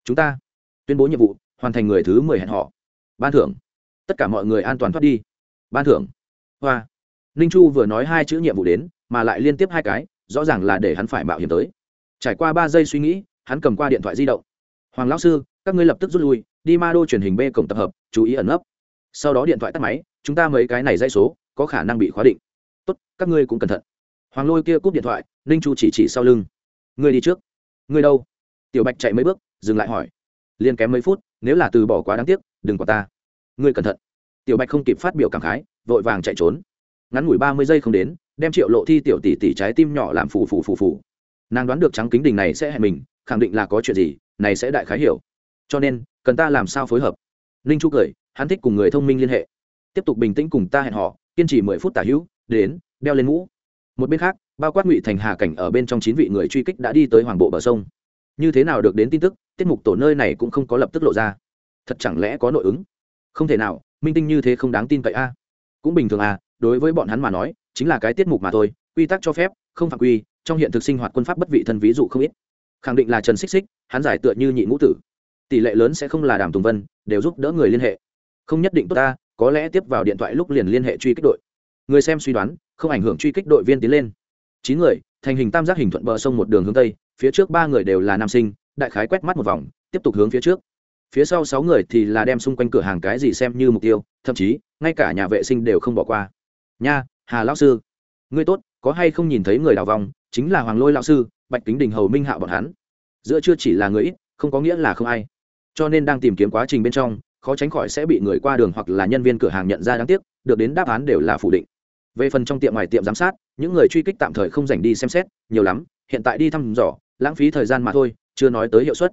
Chúng ta tuyên bố nhiệm vụ, hoàn thành người thứ mười hẹn họ ban thưởng tất cả mọi người an toàn thoát đi. Ban thưởng. Hoa. Ninh chu vừa nói hai chữ nhiệm vụ đến, mà lại liên tiếp hai cái, rõ ràng là để hắn phải mạo hiểm tới. Trải qua ba giây suy nghĩ, hắn cầm qua điện thoại di động. Hoàng lão sư, các ngươi lập tức rút lui, đi ma đô truyền hình b cổng tập hợp, chú ý ẩn nấp. Sau đó điện thoại tắt máy, chúng ta mấy cái này dây số, có khả năng bị khóa định. Tốt, các ngươi cũng cẩn thận. Hoàng lôi kia cúp điện thoại, ninh chu chỉ chỉ sau lưng. Ngươi đi trước. Ngươi đâu? Tiểu bạch chạy mấy bước, dừng lại hỏi. Liền kém mấy phút, nếu là từ bỏ quá đáng tiếc, đừng quả ta ngươi cẩn thận. Tiểu bạch không kịp phát biểu cảm khái, vội vàng chạy trốn. Ngắn ngủi ba mươi giây không đến, đem triệu lộ thi tiểu tỷ tỷ trái tim nhỏ làm phù phù phù phù. Nàng đoán được trắng kính đình này sẽ hẹn mình, khẳng định là có chuyện gì, này sẽ đại khái hiểu. Cho nên, cần ta làm sao phối hợp? Ninh chu cười, hắn thích cùng người thông minh liên hệ. Tiếp tục bình tĩnh cùng ta hẹn họ kiên trì mười phút tả hữu, đến, đeo lên mũ. Một bên khác bao quát ngụy thành hà cảnh ở bên trong chín vị người truy kích đã đi tới hoàng bộ bờ sông. Như thế nào được đến tin tức, tiết mục tổ nơi này cũng không có lập tức lộ ra. Thật chẳng lẽ có nội ứng? Không thể nào, minh tinh như thế không đáng tin cậy a. Cũng bình thường à đối với bọn hắn mà nói, chính là cái tiết mục mà thôi, quy tắc cho phép, không phạm quy, trong hiện thực sinh hoạt quân pháp bất vị thân ví dụ không ít. Khẳng định là trần xích xích, hắn giải tựa như nhị ngũ tử. Tỷ lệ lớn sẽ không là đàm tùng vân, đều giúp đỡ người liên hệ. Không nhất định tốt ta, có lẽ tiếp vào điện thoại lúc liền liên hệ truy kích đội. Người xem suy đoán, không ảnh hưởng truy kích đội viên tiến lên. Chín người, thành hình tam giác hình thuận bờ sông một đường hướng tây, phía trước ba người đều là nam sinh, đại khái quét mắt một vòng, tiếp tục hướng phía trước phía sau sáu người thì là đem xung quanh cửa hàng cái gì xem như mục tiêu, thậm chí, ngay cả nhà vệ sinh đều không bỏ qua. Nha, hà lão sư. Ngươi tốt, có hay không nhìn thấy người đào vòng, chính là hoàng lôi lão sư, bạch kính đình hầu minh hạ bọn hắn. Giữa chưa chỉ là người ít, không có nghĩa là không ai. Cho nên đang tìm kiếm quá trình bên trong, khó tránh khỏi sẽ bị người qua đường hoặc là nhân viên cửa hàng nhận ra đáng tiếc, được đến đáp án đều là phủ định. Về phần trong tiệm ngoài tiệm giám sát, những người truy kích tạm thời không dành đi xem xét, nhiều lắm, hiện tại đi thăm dò, lãng phí thời gian mà thôi, chưa nói tới hiệu suất.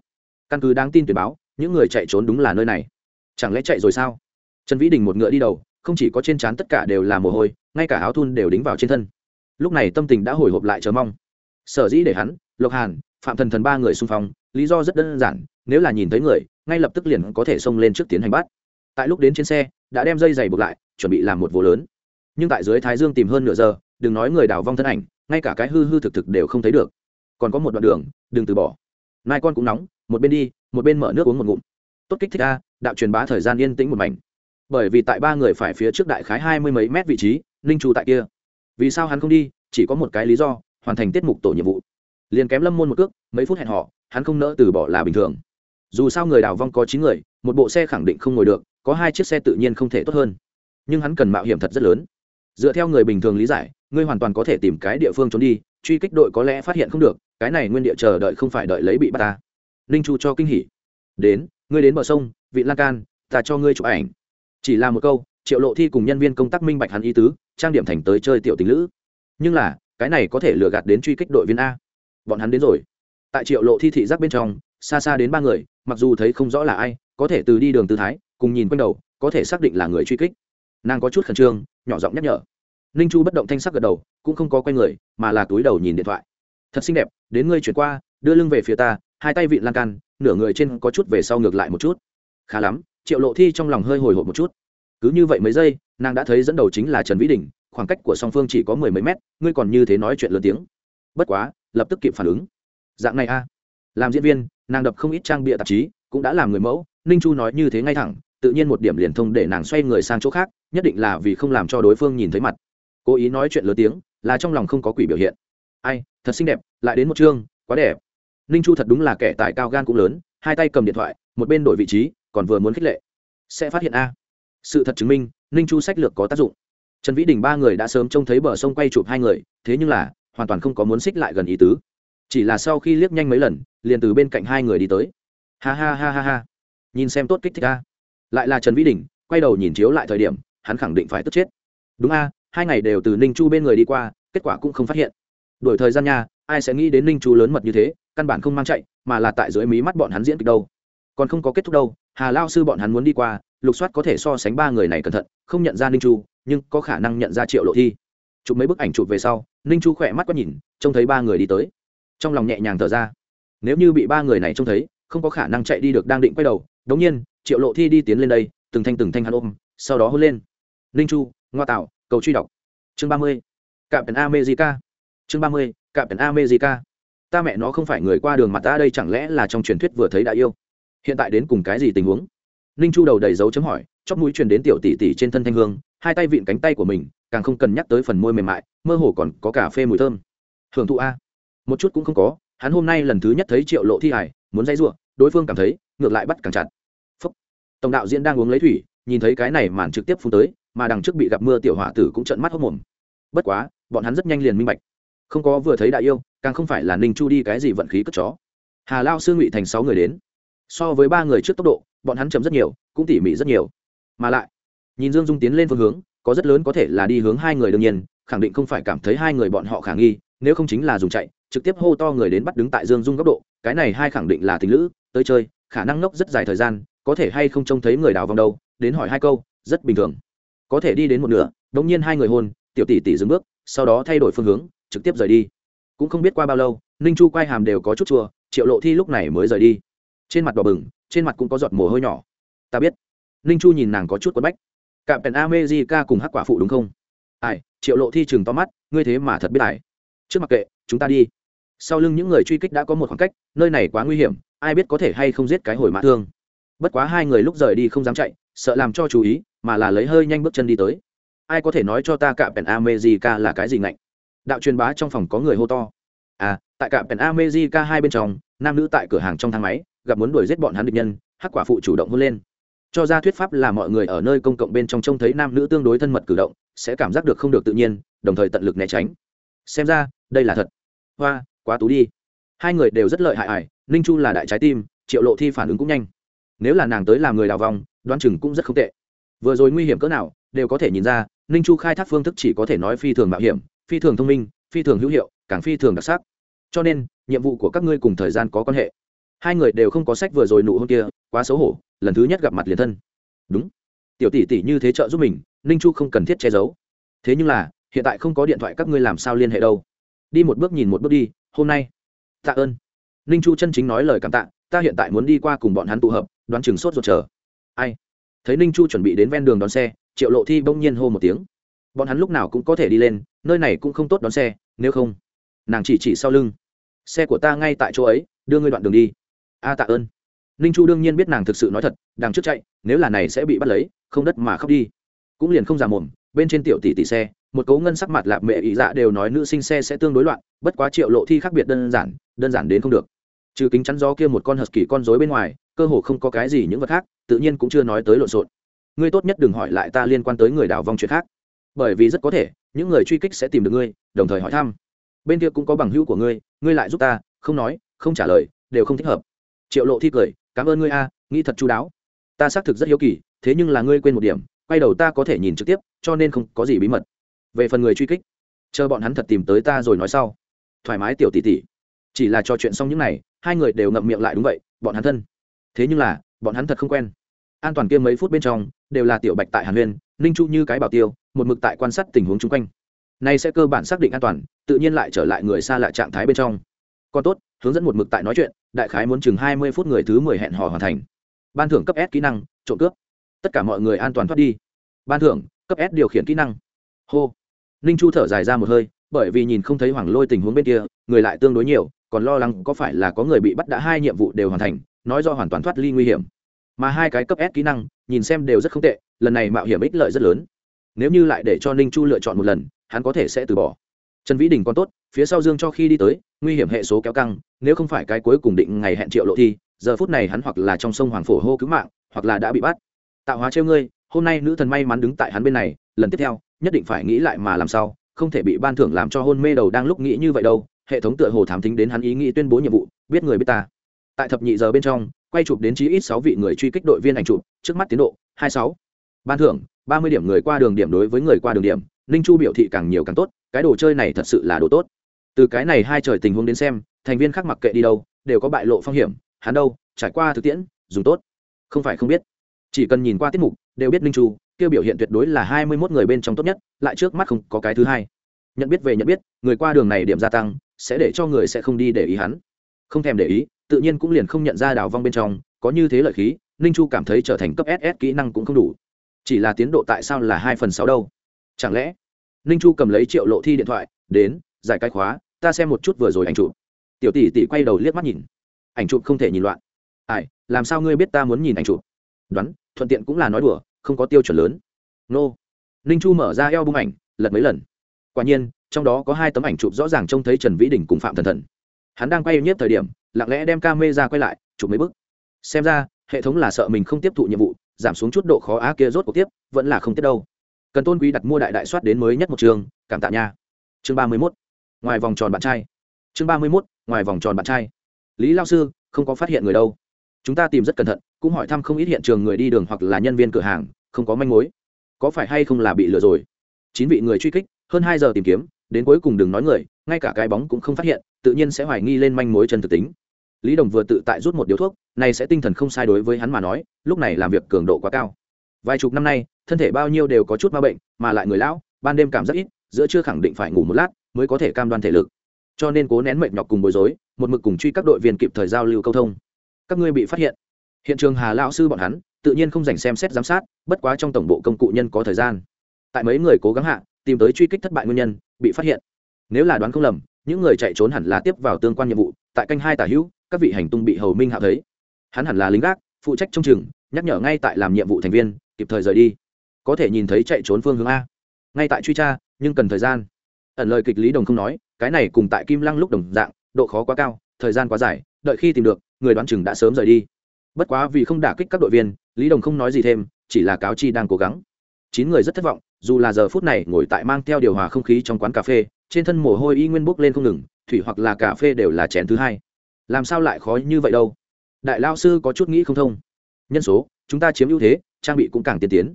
Căn cứ đáng tin tuyển báo những người chạy trốn đúng là nơi này. Chẳng lẽ chạy rồi sao? Trần vĩ đình một ngựa đi đầu, không chỉ có trên trán tất cả đều là mồ hôi, ngay cả áo thun đều đính vào trên thân. Lúc này tâm tình đã hồi hộp lại chờ mong. Sở dĩ để hắn, lộc hàn, phạm thần thần ba người xung phong, lý do rất đơn giản, nếu là nhìn thấy người, ngay lập tức liền có thể xông lên trước tiến hành bắt. Tại lúc đến trên xe, đã đem dây giày buộc lại, chuẩn bị làm một vụ lớn. Nhưng tại dưới thái dương tìm hơn nửa giờ, đừng nói người đào vong thân ảnh, ngay cả cái hư hư thực thực đều không thấy được. Còn có một đoạn đường, đừng từ bỏ. Mai con cũng nóng, một bên đi một bên mở nước uống một ngụm. Tốt kích thích a, đạo truyền bá thời gian yên tĩnh một mảnh. Bởi vì tại ba người phải phía trước đại khái hai mươi mấy mét vị trí, ninh trù tại kia. Vì sao hắn không đi? Chỉ có một cái lý do, hoàn thành tiết mục tổ nhiệm vụ. Liền kém lâm môn một cước, mấy phút hẹn họ hắn không nỡ từ bỏ là bình thường. Dù sao người đào vong có chín người, một bộ xe khẳng định không ngồi được, có hai chiếc xe tự nhiên không thể tốt hơn. Nhưng hắn cần mạo hiểm thật rất lớn. Dựa theo người bình thường lý giải, ngươi hoàn toàn có thể tìm cái địa phương trốn đi, truy kích đội có lẽ phát hiện không được, cái này nguyên địa chờ đợi không phải đợi lấy bị bắt ta ninh chu cho kinh hỉ. Đến, ngươi đến bờ sông vị lan can, ta cho ngươi chụp ảnh. Chỉ là một câu, triệu lộ thi cùng nhân viên công tác minh bạch hắn ý tứ, trang điểm thành tới chơi tiểu tình lữ. Nhưng là, cái này có thể lừa gạt đến truy kích đội viên a. Bọn hắn đến rồi. Tại triệu lộ thi thị giác bên trong, xa xa đến ba người, mặc dù thấy không rõ là ai, có thể từ đi đường tư thái, cùng nhìn quanh đầu, có thể xác định là người truy kích. Nàng có chút khẩn trương, nhỏ giọng nhắc nhở. Ninh chu bất động thanh sắc gật đầu, cũng không có quanh người, mà là túi đầu nhìn điện thoại. Thật xinh đẹp, đến ngươi chuyển qua, đưa lưng về phía ta hai tay vị lan can, nửa người trên có chút về sau ngược lại một chút. Khá lắm, triệu lộ thi trong lòng hơi hồi hộp một chút. Cứ như vậy mấy giây, nàng đã thấy dẫn đầu chính là trần vĩ đình, khoảng cách của song phương chỉ có mười mấy mét, ngươi còn như thế nói chuyện lớn tiếng. Bất quá, lập tức kịp phản ứng. Dạng này a. Làm diễn viên, nàng đập không ít trang bịa tạp chí, cũng đã làm người mẫu, ninh chu nói như thế ngay thẳng, tự nhiên một điểm liền thông để nàng xoay người sang chỗ khác, nhất định là vì không làm cho đối phương nhìn thấy mặt. Cố ý nói chuyện lớn tiếng, là trong lòng không có quỷ biểu hiện. Ai, thật xinh đẹp, lại đến một chương, quá đẹp ninh chu thật đúng là kẻ tài cao gan cũng lớn, hai tay cầm điện thoại, một bên đổi vị trí, còn vừa muốn khích lệ. Sẽ phát hiện a. Sự thật chứng minh, ninh chu sách lược có tác dụng. Trần vĩ đình ba người đã sớm trông thấy bờ sông quay chụp hai người, thế nhưng là, hoàn toàn không có muốn xích lại gần ý tứ. Chỉ là sau khi liếc nhanh mấy lần, liền từ bên cạnh hai người đi tới. Ha ha ha ha ha. Nhìn xem tốt kích thích a. Lại là trần vĩ đình, quay đầu nhìn chiếu lại thời điểm, hắn khẳng định phải tức chết. Đúng a, hai ngày đều từ ninh chu bên người đi qua, kết quả cũng không phát hiện. Đổi thời gian nha, ai sẽ nghĩ đến ninh chu lớn mật như thế? Căn bản không mang chạy, mà là tại dưới mí mắt bọn hắn diễn kịch đâu. Còn không có kết thúc đâu, hà lao sư bọn hắn muốn đi qua, lục soát có thể so sánh ba người này cẩn thận, không nhận ra ninh chu, nhưng có khả năng nhận ra triệu lộ thi. Chụp mấy bức ảnh chụp về sau, ninh chu khỏe mắt quá nhìn, trông thấy ba người đi tới. Trong lòng nhẹ nhàng thở ra. Nếu như bị ba người này trông thấy, không có khả năng chạy đi được đang định quay đầu. Đống nhiên, triệu lộ thi đi tiến lên đây, từng thanh từng thanh hắn ôm, sau đó hôn lên. Ninh chu, ngoa tạo, cầu truy đọc. Chương ba mươi. Cạm pèn america. Chương ba mươi cạm pèn america ta mẹ nó không phải người qua đường mặt ta đây chẳng lẽ là trong truyền thuyết vừa thấy đã yêu? Hiện tại đến cùng cái gì tình huống? Ninh chu đầu đầy dấu chấm hỏi, chóp mũi truyền đến tiểu tỷ tỷ trên thân thanh hương, hai tay vịn cánh tay của mình, càng không cần nhắc tới phần môi mềm mại, mơ hồ còn có cà phê mùi thơm. Hưởng thụ a. Một chút cũng không có, hắn hôm nay lần thứ nhất thấy triệu lộ thi hải muốn dây ruộng đối phương cảm thấy, ngược lại bắt càng chặt. Phúc. tổng đạo diễn đang uống lấy thủy, nhìn thấy cái này màn trực tiếp phun tới, mà đằng trước bị gặp mưa tiểu hỏa tử cũng trợn mắt hốc mồm. Bất quá, bọn hắn rất nhanh liền minh bạch. Không có vừa thấy đại yêu càng không phải là ninh chu đi cái gì vận khí cất chó. Hà lao sư ngụy thành sáu người đến. So với ba người trước tốc độ, bọn hắn chậm rất nhiều, cũng tỉ mỉ rất nhiều. Mà lại, nhìn dương dung tiến lên phương hướng, có rất lớn có thể là đi hướng hai người đương nhiên, khẳng định không phải cảm thấy hai người bọn họ khả nghi, nếu không chính là dùng chạy, trực tiếp hô to người đến bắt đứng tại dương dung góc độ, cái này hai khẳng định là tình lữ, tới chơi, khả năng ngốc rất dài thời gian, có thể hay không trông thấy người đào vòng đâu, đến hỏi hai câu, rất bình thường. Có thể đi đến một nửa đống nhiên hai người hôn, tiểu tỷ tỷ dừng bước, sau đó thay đổi phương hướng, trực tiếp rời đi cũng không biết qua bao lâu, ninh chu quay hàm đều có chút chua, triệu lộ thi lúc này mới rời đi. Trên mặt đỏ bừng, trên mặt cũng có giọt mồ hôi nhỏ. Ta biết. Ninh chu nhìn nàng có chút quất bách. Cạm pèn amejica cùng hắc quả phụ đúng không? Ai, triệu lộ thi chừng to mắt, ngươi thế mà thật biết ai. Trước mặt kệ, chúng ta đi. Sau lưng những người truy kích đã có một khoảng cách, nơi này quá nguy hiểm, ai biết có thể hay không giết cái hồi mã thương. Bất quá hai người lúc rời đi không dám chạy, sợ làm cho chú ý, mà là lấy hơi nhanh bước chân đi tới. Ai có thể nói cho ta cạm pèn amejica là cái gì ngạnh? Đạo truyền bá trong phòng có người hô to. À tại cạm pèn amejica hai bên trong, nam nữ tại cửa hàng trong thang máy, gặp muốn đuổi giết bọn hắn địch nhân, hắc quả phụ chủ động hôn lên. Cho ra thuyết pháp là mọi người ở nơi công cộng bên trong trông thấy nam nữ tương đối thân mật cử động, sẽ cảm giác được không được tự nhiên, đồng thời tận lực né tránh. Xem ra, đây là thật. Hoa, quá tú đi. Hai người đều rất lợi hại ải, ninh chu là đại trái tim, triệu lộ thi phản ứng cũng nhanh. Nếu là nàng tới làm người đào vòng, đoán chừng cũng rất không tệ. Vừa rồi nguy hiểm cỡ nào, đều có thể nhìn ra, ninh chu khai thác phương thức chỉ có thể nói phi thường mạo hiểm phi thường thông minh, phi thường hữu hiệu, càng phi thường đặc sắc. Cho nên, nhiệm vụ của các ngươi cùng thời gian có quan hệ. Hai người đều không có sách vừa rồi nụ hôn kia, quá xấu hổ, lần thứ nhất gặp mặt liền thân. Đúng. Tiểu tỷ tỷ như thế trợ giúp mình, ninh chu không cần thiết che giấu. Thế nhưng là, hiện tại không có điện thoại các ngươi làm sao liên hệ đâu. Đi một bước nhìn một bước đi, hôm nay. Tạ ơn. Ninh chu chân chính nói lời cảm tạ, ta hiện tại muốn đi qua cùng bọn hắn tụ hợp, đoán chừng sốt ruột chờ. Ai? Thấy ninh chu chuẩn bị đến ven đường đón xe, triệu lộ thi bỗng nhiên hô một tiếng bọn hắn lúc nào cũng có thể đi lên, nơi này cũng không tốt đón xe, nếu không, nàng chỉ chỉ sau lưng. Xe của ta ngay tại chỗ ấy, đưa ngươi đoạn đường đi. A tạ ơn. Ninh chu đương nhiên biết nàng thực sự nói thật, Đằng trước chạy, nếu là này sẽ bị bắt lấy, không đất mà khóc đi. Cũng liền không già mồm, bên trên tiểu tỷ tỷ xe, một cấu ngân sắc mặt lạp mẹ ý dạ đều nói nữ sinh xe sẽ tương đối loạn, bất quá triệu lộ thi khác biệt đơn giản đơn giản đến không được. Trừ kính chắn gió kia một con hờ kỳ con rối bên ngoài, cơ hồ không có cái gì những vật khác, tự nhiên cũng chưa nói tới lộn xộn. Ngươi tốt nhất đừng hỏi lại ta liên quan tới người đào vong chuyện khác bởi vì rất có thể, những người truy kích sẽ tìm được ngươi, đồng thời hỏi thăm. Bên kia cũng có bằng hữu của ngươi ngươi lại giúp ta, không nói, không trả lời, đều không thích hợp. Triệu lộ thi cười, cảm ơn ngươi a, nghĩ thật chú đáo. Ta xác thực rất hiếu kỳ, thế nhưng là ngươi quên một điểm, quay đầu ta có thể nhìn trực tiếp, cho nên không có gì bí mật. Về phần người truy kích, chờ bọn hắn thật tìm tới ta rồi nói sau. Thoải mái tiểu tỷ tỷ. Chỉ là trò chuyện xong những n à y hai người đều ngậm miệng lại đúng vậy, bọn hắn thân. Thế nhưng là, bọn hắn thật không quen. An toàn kia mấy phút bên trong, đều là tiểu bạch tại hàn huyên ninh chu như cái bảo tiêu, một mực tại quan sát tình huống chung quanh. Nay sẽ cơ bản xác định an toàn, tự nhiên lại trở lại người xa lạ trạng thái bên trong. Còn tốt, hướng dẫn một mực tại nói chuyện, đại khái muốn chừng hai mươi phút người thứ mười hẹn hò hoàn thành. Ban thưởng cấp s kỹ năng, trộm cướp. Tất cả mọi người an toàn thoát đi. Ban thưởng, cấp s điều khiển kỹ năng. Hô. Ninh chu thở dài ra một hơi, bởi vì nhìn không thấy hoàng lôi tình huống bên kia, người lại tương đối nhiều, còn lo lắng có phải là có người bị bắt đã hai nhiệm vụ đều hoàn thành, nói do hoàn toàn thoát ly nguy hiểm mà hai cái cấp s kỹ năng, nhìn xem đều rất không tệ, lần này mạo hiểm ích lợi rất lớn. Nếu như lại để cho ninh chu lựa chọn một lần, hắn có thể sẽ từ bỏ. Trần vĩ đình còn tốt, phía sau dương cho khi đi tới, nguy hiểm hệ số kéo căng, nếu không phải cái cuối cùng định ngày hẹn triệu lộ thi, giờ phút này hắn hoặc là trong sông hoàng phổ hô cứu mạng, hoặc là đã bị bắt. Tạo hóa trêu ngươi, hôm nay nữ thần may mắn đứng tại hắn bên này, lần tiếp theo, nhất định phải nghĩ lại mà làm sao, không thể bị ban thưởng làm cho hôn mê đầu đang lúc nghĩ như vậy đâu. Hệ thống tựa hồ thám tính đến hắn ý nghĩ tuyên bố nhiệm vụ, biết người biết ta. Tại thập nhị giờ bên trong quay chụp đến chí ít sáu vị người truy kích đội viên ảnh chụp, trước mắt tiến độ, hai sáu. Ban thưởng, ba mươi điểm người qua đường điểm đối với người qua đường điểm, ninh chu biểu thị càng nhiều càng tốt, cái đồ chơi này thật sự là đồ tốt. Từ cái này hai trời tình huống đến xem, thành viên khác mặc kệ đi đâu, đều có bại lộ phong hiểm, hắn đâu, trải qua thực tiễn, dùng tốt. Không phải không biết. Chỉ cần nhìn qua tiết mục, đều biết ninh chu kêu biểu hiện tuyệt đối là hai mươi mốt người bên trong tốt nhất, lại trước mắt không có cái thứ hai. Nhận biết về nhận biết, người qua đường này điểm gia tăng, sẽ để cho người sẽ không đi để ý hắn không thèm để ý, tự nhiên cũng liền không nhận ra đào vong bên trong, có như thế lợi khí, ninh chu cảm thấy trở thành cấp ss kỹ năng cũng không đủ. Chỉ là tiến độ tại sao là hai phần sáu đâu? Chẳng lẽ ninh chu cầm lấy triệu lộ thi điện thoại, đến, giải cái khóa, ta xem một chút vừa rồi ảnh chụp. Tiểu tỷ tỷ quay đầu liếc mắt nhìn. Ảnh chụp không thể nhìn loạn. Ai, làm sao ngươi biết ta muốn nhìn ảnh chụp? Đoán, thuận tiện cũng là nói đùa, không có tiêu chuẩn lớn. Nô. Ninh chu mở ra eo bung ảnh, lật mấy lần. Quả nhiên, trong đó có hai tấm ảnh chụp rõ ràng trông thấy trần vĩ đình cùng phạm thần thần hắn đang quay nhất thời điểm, lặng lẽ đem ca mê ra quay lại, chụp mấy bức xem ra, hệ thống là sợ mình không tiếp thụ nhiệm vụ, giảm xuống chút độ khó á kia rốt cuộc tiếp, vẫn là không tiếp đâu. Cần tôn quý đặt mua đại đại soát đến mới nhất một trường, cảm tạ nha. Chương ba mươi mốt, ngoài vòng tròn bạn trai. Chương ba mươi mốt, ngoài vòng tròn bạn trai. Lý lao sư, không có phát hiện người đâu. Chúng ta tìm rất cẩn thận, cũng hỏi thăm không ít hiện trường người đi đường hoặc là nhân viên cửa hàng, không có manh mối. Có phải hay không là bị lừa rồi? Chín vị người truy kích, hơn hai giờ tìm kiếm, đến cuối cùng đừng nói người ngay cả cái bóng cũng không phát hiện, tự nhiên sẽ hoài nghi lên manh mối chân thực tính. Lý đồng vừa tự tại rút một điếu thuốc, này sẽ tinh thần không sai đối với hắn mà nói, lúc này làm việc cường độ quá cao. Vài chục năm nay, thân thể bao nhiêu đều có chút ma bệnh, mà lại người lão, ban đêm cảm rất ít, giữa chưa khẳng định phải ngủ một lát mới có thể cam đoan thể lực. Cho nên cố nén mệt nhọc cùng bối rối, một mực cùng truy các đội viên kịp thời giao lưu câu thông. Các ngươi bị phát hiện. Hiện trường hà lão sư bọn hắn, tự nhiên không dành xem xét giám sát, bất quá trong tổng bộ công cụ nhân có thời gian. Tại mấy người cố gắng hạ, tìm tới truy kích thất bại nguyên nhân, bị phát hiện nếu là đoán không lầm, những người chạy trốn hẳn là tiếp vào tương quan nhiệm vụ, tại canh hai tả hữu, các vị hành tung bị hầu minh hạ thấy. Hắn hẳn là lính gác, phụ trách trong trường nhắc nhở ngay tại làm nhiệm vụ thành viên, kịp thời rời đi. Có thể nhìn thấy chạy trốn phương hướng a. Ngay tại truy tra, nhưng cần thời gian. Ẩn lời kịch lý đồng không nói, cái này cùng tại kim lăng lúc đồng dạng, độ khó quá cao, thời gian quá dài, đợi khi tìm được, người đoán chừng đã sớm rời đi. Bất quá vì không đả kích các đội viên, lý đồng không nói gì thêm, chỉ là cáo chi đang cố gắng. Chín người rất thất vọng, dù là giờ phút này ngồi tại mang theo điều hòa không khí trong quán cà phê trên thân mồ hôi y nguyên bốc lên không ngừng, thủy hoặc là cà phê đều là chén thứ hai. Làm sao lại khó như vậy đâu? Đại lao sư có chút nghĩ không thông. Nhân số, chúng ta chiếm ưu thế, trang bị cũng càng tiên tiến.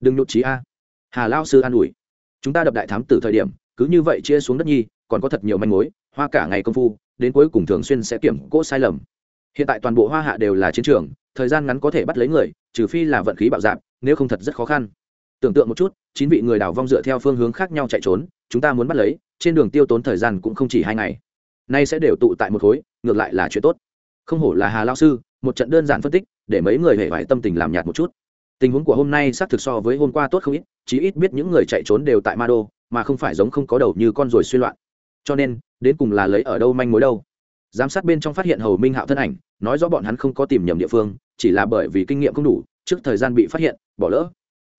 Đừng nhụt trí a. Hà lao sư an ủi. Chúng ta đập đại thám tử thời điểm, cứ như vậy chia xuống đất nhi, còn có thật nhiều manh mối, hoa cả ngày công phu, đến cuối cùng thường xuyên sẽ kiểm cỗ sai lầm. Hiện tại toàn bộ hoa hạ đều là chiến trường, thời gian ngắn có thể bắt lấy người, trừ phi là vận khí bạo dạp nếu không thật rất khó khăn. Tưởng tượng một chút, chín vị người đảo vong dựa theo phương hướng khác nhau chạy trốn, chúng ta muốn bắt lấy trên đường tiêu tốn thời gian cũng không chỉ hai ngày. Nay sẽ đều tụ tại một khối, ngược lại là chuyện tốt. Không hổ là hà lao sư, một trận đơn giản phân tích, để mấy người hề vải tâm tình làm nhạt một chút. Tình huống của hôm nay xác thực so với hôm qua tốt không ít, chí ít biết những người chạy trốn đều tại ma đô, mà không phải giống không có đầu như con ruồi suy loạn. Cho nên, đến cùng là lấy ở đâu manh mối đâu. Giám sát bên trong phát hiện hầu minh hạo thân ảnh, nói rõ bọn hắn không có tìm nhầm địa phương, chỉ là bởi vì kinh nghiệm không đủ, trước thời gian bị phát hiện, bỏ lỡ.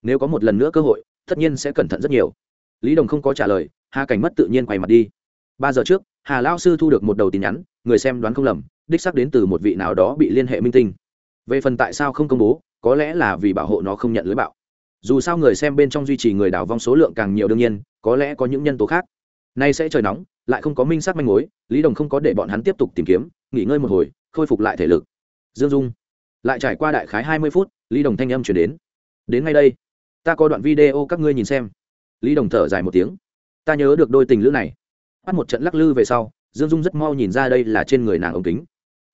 Nếu có một lần nữa cơ hội, tất nhiên sẽ cẩn thận rất nhiều. Lý đồng không có trả lời hà cảnh mất tự nhiên quay mặt đi. Ba giờ trước, hà lao sư thu được một đầu tin nhắn, người xem đoán không lầm, đích xác đến từ một vị nào đó bị liên hệ minh tinh. Về phần tại sao không công bố, có lẽ là vì bảo hộ nó không nhận lưới bạo. Dù sao người xem bên trong duy trì người đảo vong số lượng càng nhiều đương nhiên, có lẽ có những nhân tố khác. Nay sẽ trời nóng, lại không có minh sát manh mối, lý đồng không có để bọn hắn tiếp tục tìm kiếm, nghỉ ngơi một hồi, khôi phục lại thể lực. Dương dung. Lại trải qua đại khái hai mươi phút, lý đồng thanh âm chuyển đến. Đến ngay đây, ta có đoạn video các ngươi nhìn xem. Lý đồng thở dài một tiếng ta nhớ được đôi tình lữ này. Bắt một trận lắc lư về sau, dương dung rất mau nhìn ra đây là trên người nàng ống kính.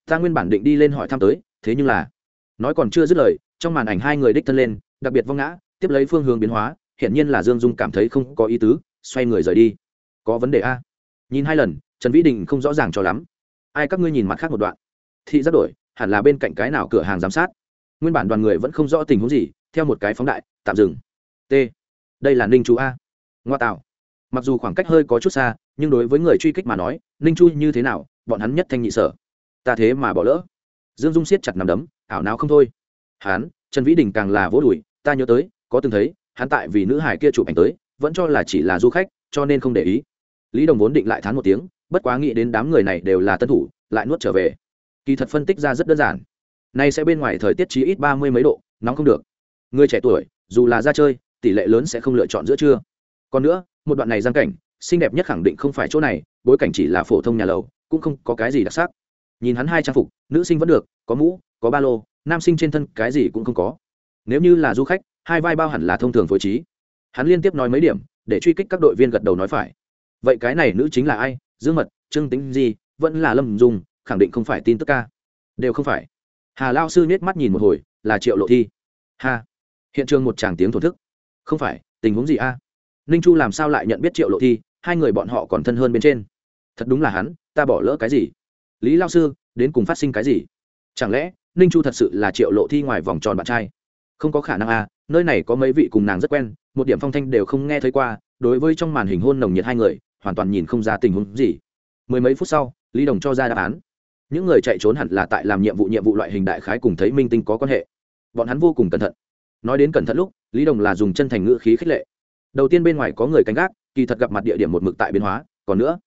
Ta nguyên bản định đi lên hỏi thăm tới, thế nhưng là, nói còn chưa dứt lời, trong màn ảnh hai người đích thân lên, đặc biệt vong ngã, tiếp lấy phương hướng biến hóa, hiển nhiên là dương dung cảm thấy không có ý tứ, xoay người rời đi. Có vấn đề a? Nhìn hai lần, trần vĩ đình không rõ ràng cho lắm. Ai các ngươi nhìn mặt khác một đoạn? Thị rất đổi, hẳn là bên cạnh cái nào cửa hàng giám sát? Nguyên bản đoàn người vẫn không rõ tình huống gì, theo một cái phóng đại, tạm dừng. T. Đây là ninh chú a. Ngoa tạo mặc dù khoảng cách hơi có chút xa, nhưng đối với người truy kích mà nói, ninh chu như thế nào, bọn hắn nhất thanh nhị sở. Ta thế mà bỏ lỡ. Dương dung siết chặt nằm đấm, ảo nào không thôi. Hắn, trần vĩ đình càng là vỗ đùi, ta nhớ tới, có từng thấy, hắn tại vì nữ hải kia chụp ảnh tới, vẫn cho là chỉ là du khách, cho nên không để ý. Lý đồng vốn định lại thán một tiếng, bất quá nghĩ đến đám người này đều là tân thủ, lại nuốt trở về. Kỳ thật phân tích ra rất đơn giản. Nay sẽ bên ngoài thời tiết chí ít ba mươi mấy độ, nóng không được. Người trẻ tuổi, dù là ra chơi, tỷ lệ lớn sẽ không lựa chọn giữa trưa. Còn nữa một đoạn này giang cảnh xinh đẹp nhất khẳng định không phải chỗ này bối cảnh chỉ là phổ thông nhà lầu cũng không có cái gì đặc sắc. Nhìn hắn hai trang phục nữ sinh vẫn được có mũ có ba lô nam sinh trên thân cái gì cũng không có. Nếu như là du khách hai vai bao hẳn là thông thường phối trí. Hắn liên tiếp nói mấy điểm để truy kích các đội viên gật đầu nói phải. Vậy cái này nữ chính là ai? Dương mật trương tính gì vẫn là lâm dung khẳng định không phải tin tức ca. Đều không phải. Hà lao sư nhét mắt nhìn một hồi là triệu lộ thi. Hà, hiện trường một tràng tiếng thổ thức. Không phải tình huống gì a? Ninh chu làm sao lại nhận biết triệu lộ thi? Hai người bọn họ còn thân hơn bên trên. Thật đúng là hắn, ta bỏ lỡ cái gì? Lý lao sư, đến cùng phát sinh cái gì? Chẳng lẽ ninh chu thật sự là triệu lộ thi ngoài vòng tròn bạn trai? Không có khả năng à? nơi này có mấy vị cùng nàng rất quen, một điểm phong thanh đều không nghe thấy qua, đối với trong màn hình hôn nồng nhiệt hai người, hoàn toàn nhìn không ra tình huống gì. Mười mấy phút sau, lý đồng cho ra đáp án. Những người chạy trốn hẳn là tại làm nhiệm vụ nhiệm vụ loại hình đại khái cùng thấy minh tinh có quan hệ. Bọn hắn vô cùng cẩn thận. Nói đến cẩn thận lúc, lý đồng là dùng chân thành ngữ khí khích lệ đầu tiên bên ngoài có người canh gác, kỳ thật gặp mặt địa điểm một mực tại biến hóa, còn nữa,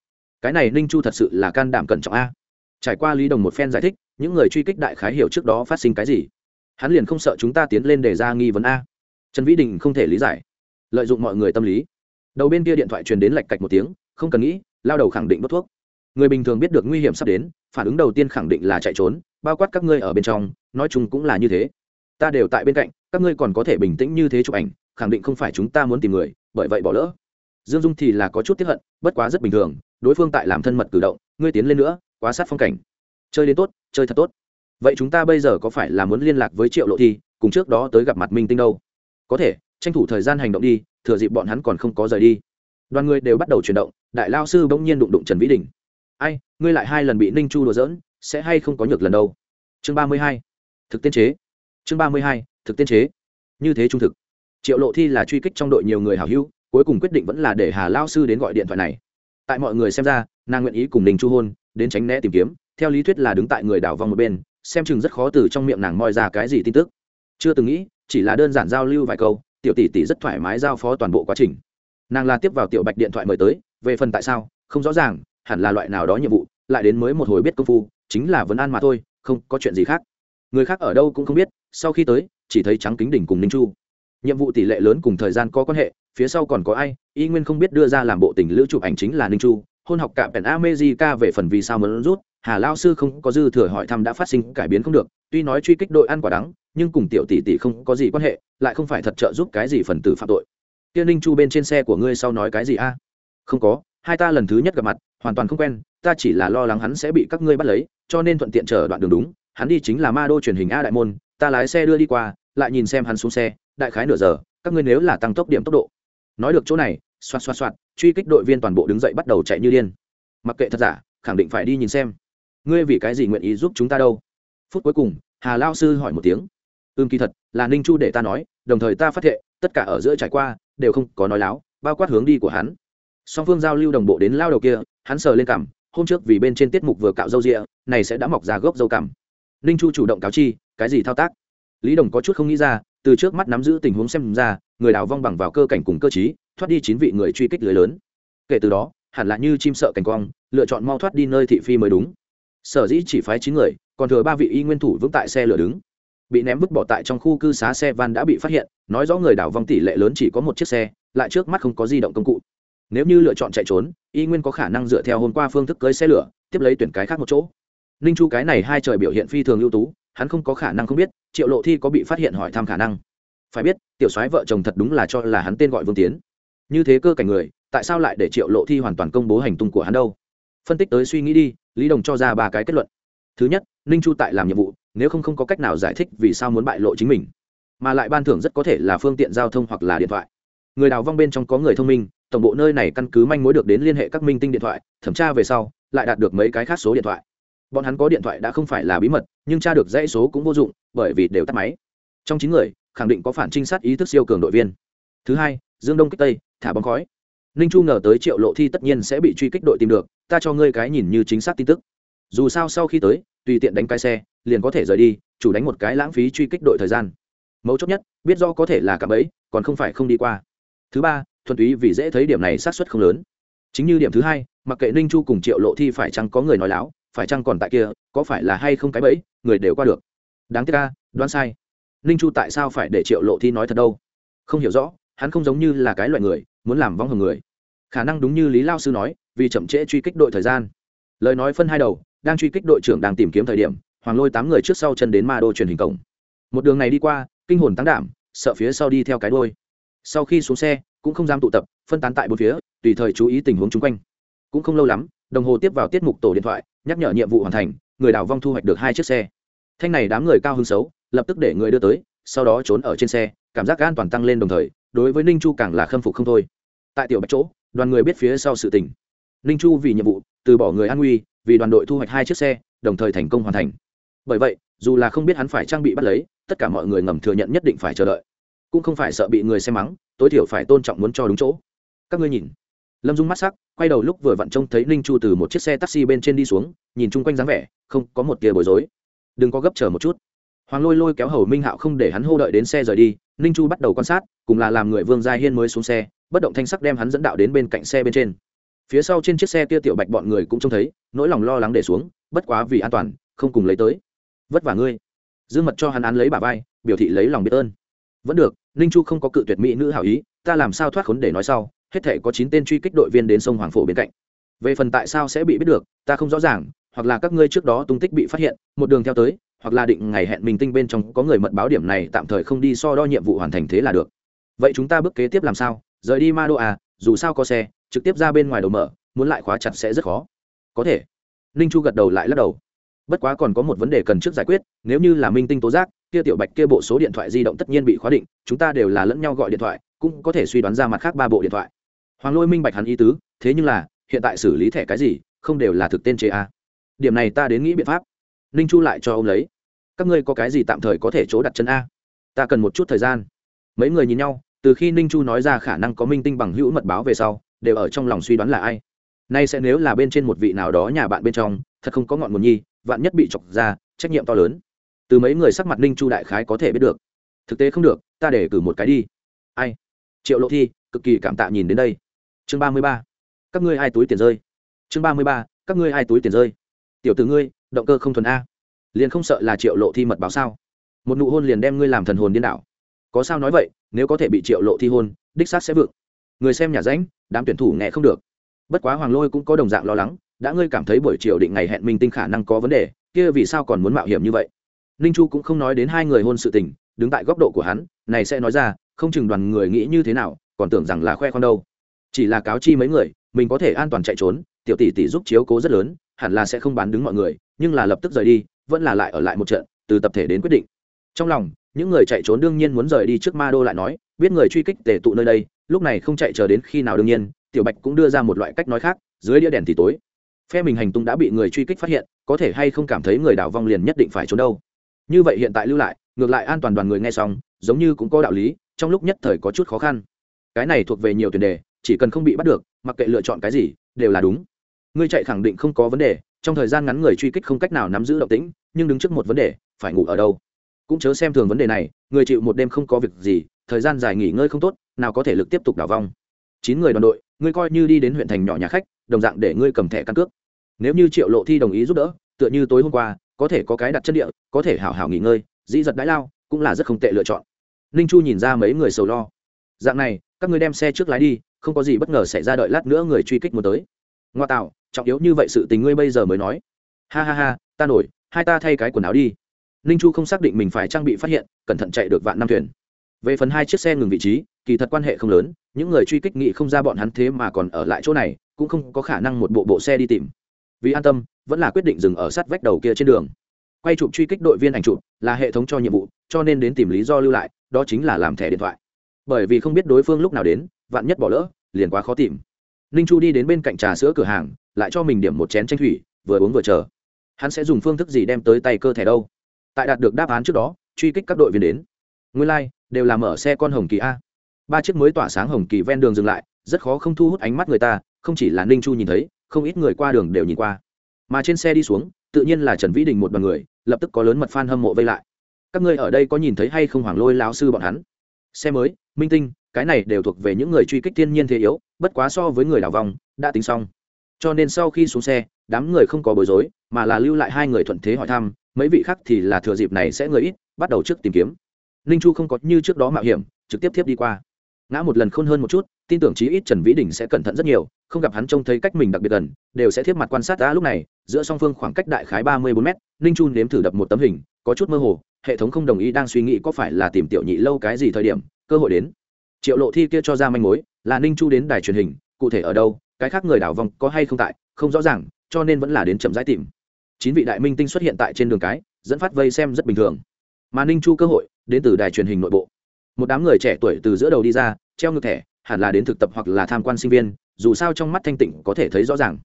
cái này ninh chu thật sự là can đảm cẩn trọng a. Trải qua lý đồng một phen giải thích, những người truy kích đại khái hiểu trước đó phát sinh cái gì. Hắn liền không sợ chúng ta tiến lên để ra nghi vấn a. Trần vĩ đình không thể lý giải, lợi dụng mọi người tâm lý. Đầu bên kia điện thoại truyền đến lạch cạch một tiếng, không cần nghĩ, lao đầu khẳng định đốt thuốc. Người bình thường biết được nguy hiểm sắp đến, phản ứng đầu tiên khẳng định là chạy trốn, bao quát các ngươi ở bên trong, nói chung cũng là như thế. Ta đều tại bên cạnh, các ngươi còn có thể bình tĩnh như thế chụp ảnh khẳng định không phải chúng ta muốn tìm người, bởi vậy bỏ lỡ. Dương dung thì là có chút tiếp hận, bất quá rất bình thường, đối phương tại làm thân mật cử động, ngươi tiến lên nữa, quá sát phong cảnh. Chơi đến tốt, chơi thật tốt. Vậy chúng ta bây giờ có phải là muốn liên lạc với triệu lộ thi, cùng trước đó tới gặp mặt minh tinh đâu? Có thể, tranh thủ thời gian hành động đi, thừa dịp bọn hắn còn không có rời đi. Đoàn người đều bắt đầu chuyển động, đại lao sư bỗng nhiên đụng đụng trần vĩ đình. Ai, ngươi lại hai lần bị ninh chu đùa dỡn sẽ hay không có nhược lần đâu? Chương ba mươi hai, thực tiên chế. Chương ba mươi hai, thực tiên chế. Như thế trung thực triệu lộ thi là truy kích trong đội nhiều người hào hữu, cuối cùng quyết định vẫn là để hà lao sư đến gọi điện thoại này. Tại mọi người xem ra, nàng nguyện ý cùng Đình chu hôn đến tránh né tìm kiếm, theo lý thuyết là đứng tại người đảo vòng một bên, xem chừng rất khó từ trong miệng nàng moi ra cái gì tin tức. Chưa từng nghĩ, chỉ là đơn giản giao lưu vài câu, tiểu tỷ tỷ rất thoải mái giao phó toàn bộ quá trình. Nàng là tiếp vào tiểu bạch điện thoại mời tới, về phần tại sao, không rõ ràng, hẳn là loại nào đó nhiệm vụ, lại đến mới một hồi biết công phu, chính là vấn an mà thôi, không có chuyện gì khác. Người khác ở đâu cũng không biết, sau khi tới, chỉ thấy trắng kính đỉnh cùng ninh chu nhiệm vụ tỷ lệ lớn cùng thời gian có quan hệ, phía sau còn có ai, y nguyên không biết đưa ra làm bộ tình lữ chụp ảnh chính là ninh chu. Hôn học cạm pèn amejica về phần vì sao muốn rút, hà lao sư không có dư thừa hỏi thăm đã phát sinh cải biến không được, tuy nói truy kích đội ăn quả đắng, nhưng cùng tiểu tỷ tỷ không có gì quan hệ, lại không phải thật trợ giúp cái gì phần tử phạm tội. Tiên ninh chu bên trên xe của ngươi sau nói cái gì a? Không có, hai ta lần thứ nhất gặp mặt, hoàn toàn không quen, ta chỉ là lo lắng hắn sẽ bị các ngươi bắt lấy, cho nên thuận tiện chờ đoạn đường đúng, hắn đi chính là ma đô truyền hình a đại môn, ta lái xe đưa đi qua, lại nhìn xem hắn xuống xe đại khái nửa giờ, các ngươi nếu là tăng tốc điểm tốc độ. Nói được chỗ này, xoạt xoạt xoạt, truy kích đội viên toàn bộ đứng dậy bắt đầu chạy như điên. Mặc kệ thật giả, khẳng định phải đi nhìn xem. Ngươi vì cái gì nguyện ý giúp chúng ta đâu? Phút cuối cùng, hà lao sư hỏi một tiếng. Ưm kỳ thật, là ninh chu để ta nói, đồng thời ta phát hiện tất cả ở giữa trải qua, đều không có nói láo, bao quát hướng đi của hắn. Song phương giao lưu đồng bộ đến lao đầu kia, hắn sờ lên cằm hôm trước vì bên trên tiết mục vừa cạo râu rịa, này sẽ đã mọc ra gốc dâu cằm ninh chu chủ động cáo chi, cái gì thao tác? Lý đồng có chút không nghĩ ra từ trước mắt nắm giữ tình huống xem ra, người đào vong bằng vào cơ cảnh cùng cơ chí thoát đi chín vị người truy kích lưới lớn. Kể từ đó, hẳn là như chim sợ cảnh quang, lựa chọn mau thoát đi nơi thị phi mới đúng. Sở dĩ chỉ phái chín người, còn thừa ba vị y nguyên thủ vững tại xe lửa đứng. Bị ném vứt bỏ tại trong khu cư xá xe van đã bị phát hiện, nói rõ người đảo vong tỷ lệ lớn chỉ có một chiếc xe, lại trước mắt không có di động công cụ. Nếu như lựa chọn chạy trốn, y nguyên có khả năng dựa theo hôm qua phương thức cưới xe lửa, tiếp lấy tuyển cái khác một chỗ. Ninh chu cái này hai trời biểu hiện phi thường ưu tú hắn không có khả năng không biết, triệu lộ thi có bị phát hiện hỏi thăm khả năng. Phải biết, tiểu soái vợ chồng thật đúng là cho là hắn tên gọi vương tiến. Như thế cơ cảnh người, tại sao lại để triệu lộ thi hoàn toàn công bố hành tung của hắn đâu? Phân tích tới suy nghĩ đi, lý đồng cho ra ba cái kết luận. Thứ nhất, ninh chu tại làm nhiệm vụ, nếu không không có cách nào giải thích vì sao muốn bại lộ chính mình, mà lại ban thưởng rất có thể là phương tiện giao thông hoặc là điện thoại. Người đào vong bên trong có người thông minh, tổng bộ nơi này căn cứ manh mối được đến liên hệ các minh tinh điện thoại, thẩm tra về sau, lại đạt được mấy cái khác số điện thoại bọn hắn có điện thoại đã không phải là bí mật, nhưng tra được dãy số cũng vô dụng, bởi vì đều tắt máy. Trong chín người, khẳng định có phản trinh sát ý thức siêu cường đội viên. Thứ hai, dương đông kích tây, thả bóng khói. Ninh chu ngờ tới triệu lộ thi tất nhiên sẽ bị truy kích đội tìm được, ta cho ngươi cái nhìn như chính xác tin tức. Dù sao sau khi tới, tùy tiện đánh cái xe, liền có thể rời đi, chủ đánh một cái lãng phí truy kích đội thời gian. Mấu chốt nhất, biết do có thể là cả bẫy, còn không phải không đi qua. Thứ ba, thuần túy vì dễ thấy điểm này sát xuất không lớn. Chính như điểm thứ hai, mặc kệ ninh chu cùng triệu lộ thi phải chăng có người nói láo phải chăng còn tại kia, có phải là hay không cái bẫy, người đều qua được. Đáng tiếc ca đoán sai. Ninh chu tại sao phải để triệu lộ thi nói thật đâu? Không hiểu rõ, hắn không giống như là cái loại người, muốn làm vong hồng người. Khả năng đúng như lý lao sư nói, vì chậm trễ truy kích đội thời gian. Lời nói phân hai đầu, đang truy kích đội trưởng đang tìm kiếm thời điểm, hoàng lôi tám người trước sau chân đến ma đô truyền hình cổng. Một đường này đi qua, kinh hồn tăng đảm, sợ phía sau đi theo cái đôi sau khi xuống xe, cũng không dám tụ tập, phân tán tại bốn phía, tùy thời chú ý tình huống chung quanh. Cũng không lâu lắm đồng hồ tiếp vào tiết mục tổ điện thoại, nhắc nhở nhiệm vụ hoàn thành, người đào vong thu hoạch được hai chiếc xe. Thanh này đám người cao hứng xấu, lập tức để người đưa tới, sau đó trốn ở trên xe, cảm giác an toàn tăng lên đồng thời, đối với ninh chu càng là khâm phục không thôi. Tại tiểu bạch chỗ, đoàn người biết phía sau sự tình. Ninh chu vì nhiệm vụ, từ bỏ người an nguy, vì đoàn đội thu hoạch hai chiếc xe, đồng thời thành công hoàn thành. Bởi vậy, dù là không biết hắn phải trang bị bắt lấy, tất cả mọi người ngầm thừa nhận nhất định phải chờ đợi. Cũng không phải sợ bị người xem mắng, tối thiểu phải tôn trọng muốn cho đúng chỗ. Các ngươi nhìn. Lâm dung mắt sắc quay đầu lúc vừa vặn trông thấy ninh chu từ một chiếc xe taxi bên trên đi xuống, nhìn chung quanh dáng vẻ, không có một tia bối rối. Đừng có gấp chờ một chút. Hoàng lôi lôi kéo hầu minh hạo không để hắn hô đợi đến xe rời đi, ninh chu bắt đầu quan sát, cùng là làm người vương gia hiên mới xuống xe, bất động thanh sắc đem hắn dẫn đạo đến bên cạnh xe bên trên. Phía sau trên chiếc xe kia tiểu bạch bọn người cũng trông thấy, nỗi lòng lo lắng để xuống, bất quá vì an toàn, không cùng lấy tới. Vất vả ngươi. Dương mật cho hắn án lấy bà vai, biểu thị lấy lòng biết ơn. Vẫn được, ninh chu không có cự tuyệt mỹ nữ hảo ý, ta làm sao thoát khốn để nói sau hết thể có chín tên truy kích đội viên đến sông hoàng phổ bên cạnh. Về phần tại sao sẽ bị biết được, ta không rõ ràng, hoặc là các ngươi trước đó tung tích bị phát hiện, một đường theo tới, hoặc là định ngày hẹn mình tinh bên trong có người mật báo điểm này tạm thời không đi so đo nhiệm vụ hoàn thành thế là được. Vậy chúng ta bước kế tiếp làm sao? Rời đi ma đô à dù sao có xe, trực tiếp ra bên ngoài đầu mở, muốn lại khóa chặt sẽ rất khó. Có thể. Ninh chu gật đầu lại lắc đầu. Bất quá còn có một vấn đề cần trước giải quyết, nếu như là minh tinh tố giác, kia tiểu bạch kia bộ số điện thoại di động tất nhiên bị khóa định, chúng ta đều là lẫn nhau gọi điện thoại, cũng có thể suy đoán ra mặt khác ba bộ điện thoại hoàng lôi minh bạch hắn ý tứ, thế nhưng là, hiện tại xử lý thẻ cái gì, không đều là thực tên chế a. Điểm này ta đến nghĩ biện pháp. Ninh chu lại cho ông lấy. Các ngươi có cái gì tạm thời có thể chỗ đặt chân a? Ta cần một chút thời gian. Mấy người nhìn nhau, từ khi ninh chu nói ra khả năng có minh tinh bằng hữu mật báo về sau, đều ở trong lòng suy đoán là ai. Nay sẽ nếu là bên trên một vị nào đó nhà bạn bên trong, thật không có ngọn nguồn nhi, vạn nhất bị chọc ra, trách nhiệm to lớn. Từ mấy người sắc mặt ninh chu đại khái có thể biết được. Thực tế không được, ta để cử một cái đi. Ai? Triệu lộ thi, cực kỳ cảm tạ nhìn đến đây chương ba mươi ba. Các ngươi ai túi tiền rơi? Chương ba mươi ba, các ngươi ai túi tiền rơi? Tiểu từ ngươi, động cơ không thuần a. Liền không sợ là triệu lộ thi mật báo sao? Một nụ hôn liền đem ngươi làm thần hồn điên đảo. Có sao nói vậy, nếu có thể bị triệu lộ thi hôn, đích xác sẽ vượng. Người xem nhà ránh, đám tuyển thủ nghe không được. Bất quá hoàng lôi cũng có đồng dạng lo lắng, đã ngươi cảm thấy buổi chiều định ngày hẹn minh tinh khả năng có vấn đề, kia vì sao còn muốn mạo hiểm như vậy? Ninh chu cũng không nói đến hai người hôn sự tình, đứng tại góc độ của hắn, này sẽ nói ra, không chừng đoàn người nghĩ như thế nào, còn tưởng rằng là khoe con đâu chỉ là cáo chi mấy người, mình có thể an toàn chạy trốn, tiểu tỷ tỷ giúp chiếu cố rất lớn, hẳn là sẽ không bán đứng mọi người, nhưng là lập tức rời đi, vẫn là lại ở lại một trận, từ tập thể đến quyết định. Trong lòng, những người chạy trốn đương nhiên muốn rời đi trước ma đô lại nói, biết người truy kích tề tụ nơi đây, lúc này không chạy chờ đến khi nào đương nhiên, tiểu bạch cũng đưa ra một loại cách nói khác, dưới đĩa đèn thì tối. Phe mình hành tung đã bị người truy kích phát hiện, có thể hay không cảm thấy người đảo vong liền nhất định phải trốn đâu. Như vậy hiện tại lưu lại, ngược lại an toàn đoàn người nghe xong, giống như cũng có đạo lý, trong lúc nhất thời có chút khó khăn. Cái này thuộc về nhiều tiền đề chỉ cần không bị bắt được, mặc kệ lựa chọn cái gì, đều là đúng. Ngươi chạy khẳng định không có vấn đề, trong thời gian ngắn người truy kích không cách nào nắm giữ động tĩnh, nhưng đứng trước một vấn đề, phải ngủ ở đâu? Cũng chớ xem thường vấn đề này, người chịu một đêm không có việc gì, thời gian dài nghỉ ngơi không tốt, nào có thể lực tiếp tục đảo vong. Chín người đoàn đội, ngươi coi như đi đến huyện thành nhỏ nhà khách, đồng dạng để ngươi cầm thẻ căn cước. Nếu như triệu lộ thi đồng ý giúp đỡ, tựa như tối hôm qua, có thể có cái đặt chân địa, có thể hảo hảo nghỉ ngơi, dĩ giật đãi lao, cũng là rất không tệ lựa chọn. Ninh chu nhìn ra mấy người sầu lo dạng này, các ngươi đem xe trước lái đi, không có gì bất ngờ xảy ra đợi lát nữa người truy kích muốn tới. Ngoa tạo, trọng yếu như vậy sự tình ngươi bây giờ mới nói. Ha ha ha, ta nổi, hai ta thay cái quần áo đi. Ninh chu không xác định mình phải trang bị phát hiện, cẩn thận chạy được vạn năm thuyền. Về phần hai chiếc xe ngừng vị trí, kỳ thật quan hệ không lớn, những người truy kích nghĩ không ra bọn hắn thế mà còn ở lại chỗ này, cũng không có khả năng một bộ bộ xe đi tìm. Vì an tâm, vẫn là quyết định dừng ở sát vách đầu kia trên đường. Quay chụp truy kích đội viên ảnh chụp là hệ thống cho nhiệm vụ, cho nên đến tìm lý do lưu lại, đó chính là làm thẻ điện thoại bởi vì không biết đối phương lúc nào đến vạn nhất bỏ lỡ liền quá khó tìm. Ninh chu đi đến bên cạnh trà sữa cửa hàng lại cho mình điểm một chén tranh thủy vừa uống vừa chờ. Hắn sẽ dùng phương thức gì đem tới tay cơ thể đâu? Tại đạt được đáp án trước đó truy kích các đội viên đến. Nguyên lai、like, đều là mở xe con hồng kỳ a. Ba chiếc mới tỏa sáng hồng kỳ ven đường dừng lại rất khó không thu hút ánh mắt người ta không chỉ là ninh chu nhìn thấy không ít người qua đường đều nhìn qua. Mà trên xe đi xuống tự nhiên là trần vĩ đình một đoàn người lập tức có lớn mật fan hâm mộ vây lại. Các ngươi ở đây có nhìn thấy hay không hoàng lôi lão sư bọn hắn? Xe mới, minh tinh, cái này đều thuộc về những người truy kích thiên nhiên thế yếu, bất quá so với người đảo vòng, đã tính xong. Cho nên sau khi xuống xe, đám người không có bối rối, mà là lưu lại hai người thuận thế hỏi thăm, mấy vị khác thì là thừa dịp này sẽ người ít, bắt đầu trước tìm kiếm. Ninh chu không có như trước đó mạo hiểm, trực tiếp tiếp đi qua. Ngã một lần khôn hơn một chút, tin tưởng chí ít trần vĩ đình sẽ cẩn thận rất nhiều, không gặp hắn trông thấy cách mình đặc biệt gần, đều sẽ tiếp mặt quan sát đã lúc này, giữa song phương khoảng cách đại khái ba mươi bốn m ninh chu nếm thử đập một tấm hình có chút mơ hồ, hệ thống không đồng ý đang suy nghĩ có phải là tìm tiểu nhị lâu cái gì thời điểm, cơ hội đến. Triệu lộ thi kia cho ra manh mối, là ninh chu đến đài truyền hình, cụ thể ở đâu, cái khác người đảo vòng có hay không tại, không rõ ràng, cho nên vẫn là đến chậm rãi tìm. Chín vị đại minh tinh xuất hiện tại trên đường cái, dẫn phát vây xem rất bình thường. Mà ninh chu cơ hội, đến từ đài truyền hình nội bộ. Một đám người trẻ tuổi từ giữa đầu đi ra, treo ngược thẻ, hẳn là đến thực tập hoặc là tham quan sinh viên, dù sao trong mắt thanh tịnh có thể thấy rõ ràng.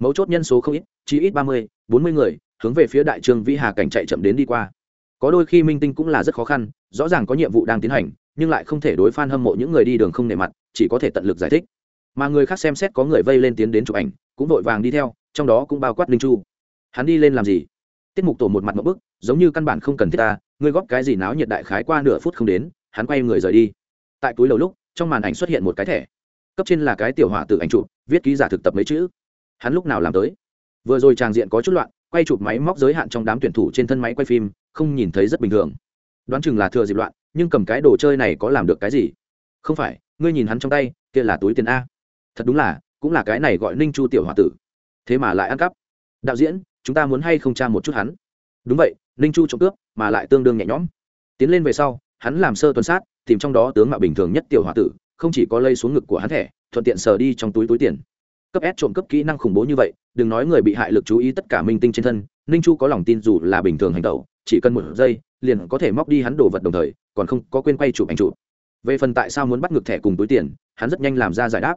Mấu chốt nhân số không ít, chỉ ít ba mươi, bốn mươi người hướng về phía đại trương vĩ hà cảnh chạy chậm đến đi qua. Có đôi khi minh tinh cũng là rất khó khăn, rõ ràng có nhiệm vụ đang tiến hành, nhưng lại không thể đối f a n hâm mộ những người đi đường không nề mặt, chỉ có thể tận lực giải thích. Mà người khác xem xét có người vây lên tiến đến chụp ảnh, cũng vội vàng đi theo, trong đó cũng bao quát linh chu. Hắn đi lên làm gì? Tiết mục tổ một mặt một bức, giống như căn bản không cần thiết ta, ngươi góp cái gì náo nhiệt đại khái qua nửa phút không đến, hắn quay người rời đi. Tại túi lầu lúc, trong màn ảnh xuất hiện một cái thẻ. Cấp trên là cái tiểu hỏa tự ảnh chụp, viết ký giả thực tập mấy chữ. Hắn lúc nào làm tới? Vừa rồi tràng diện có chút loạn quay chụp máy móc giới hạn trong đám tuyển thủ trên thân máy quay phim, không nhìn thấy rất bình thường. Đoán chừng là thừa dịp loạn, nhưng cầm cái đồ chơi này có làm được cái gì? Không phải, ngươi nhìn hắn trong tay, kia là túi tiền a. Thật đúng là, cũng là cái này gọi ninh chu tiểu h o a tử. Thế mà lại ăn cắp. Đạo diễn, chúng ta muốn hay không tra một chút hắn? Đúng vậy, ninh chu trộm cướp, mà lại tương đương nhẹ nhõm. Tiến lên về sau, hắn làm sơ tuần sát, tìm trong đó tướng mạo bình thường nhất tiểu h o a tử, không chỉ có lây xuống ngực của hắn thẻ, thuận tiện sờ đi trong túi túi tiền cấp s trộm cấp kỹ năng khủng bố như vậy, đừng nói người bị hại lực chú ý tất cả minh tinh trên thân, ninh chu có lòng tin dù là bình thường hành tẩu, chỉ cần một giây, liền có thể móc đi hắn đồ vật đồng thời, còn không có quên quay chụp ảnh chụp. Về phần tại sao muốn bắt ngược thẻ cùng túi tiền, hắn rất nhanh làm ra giải đáp.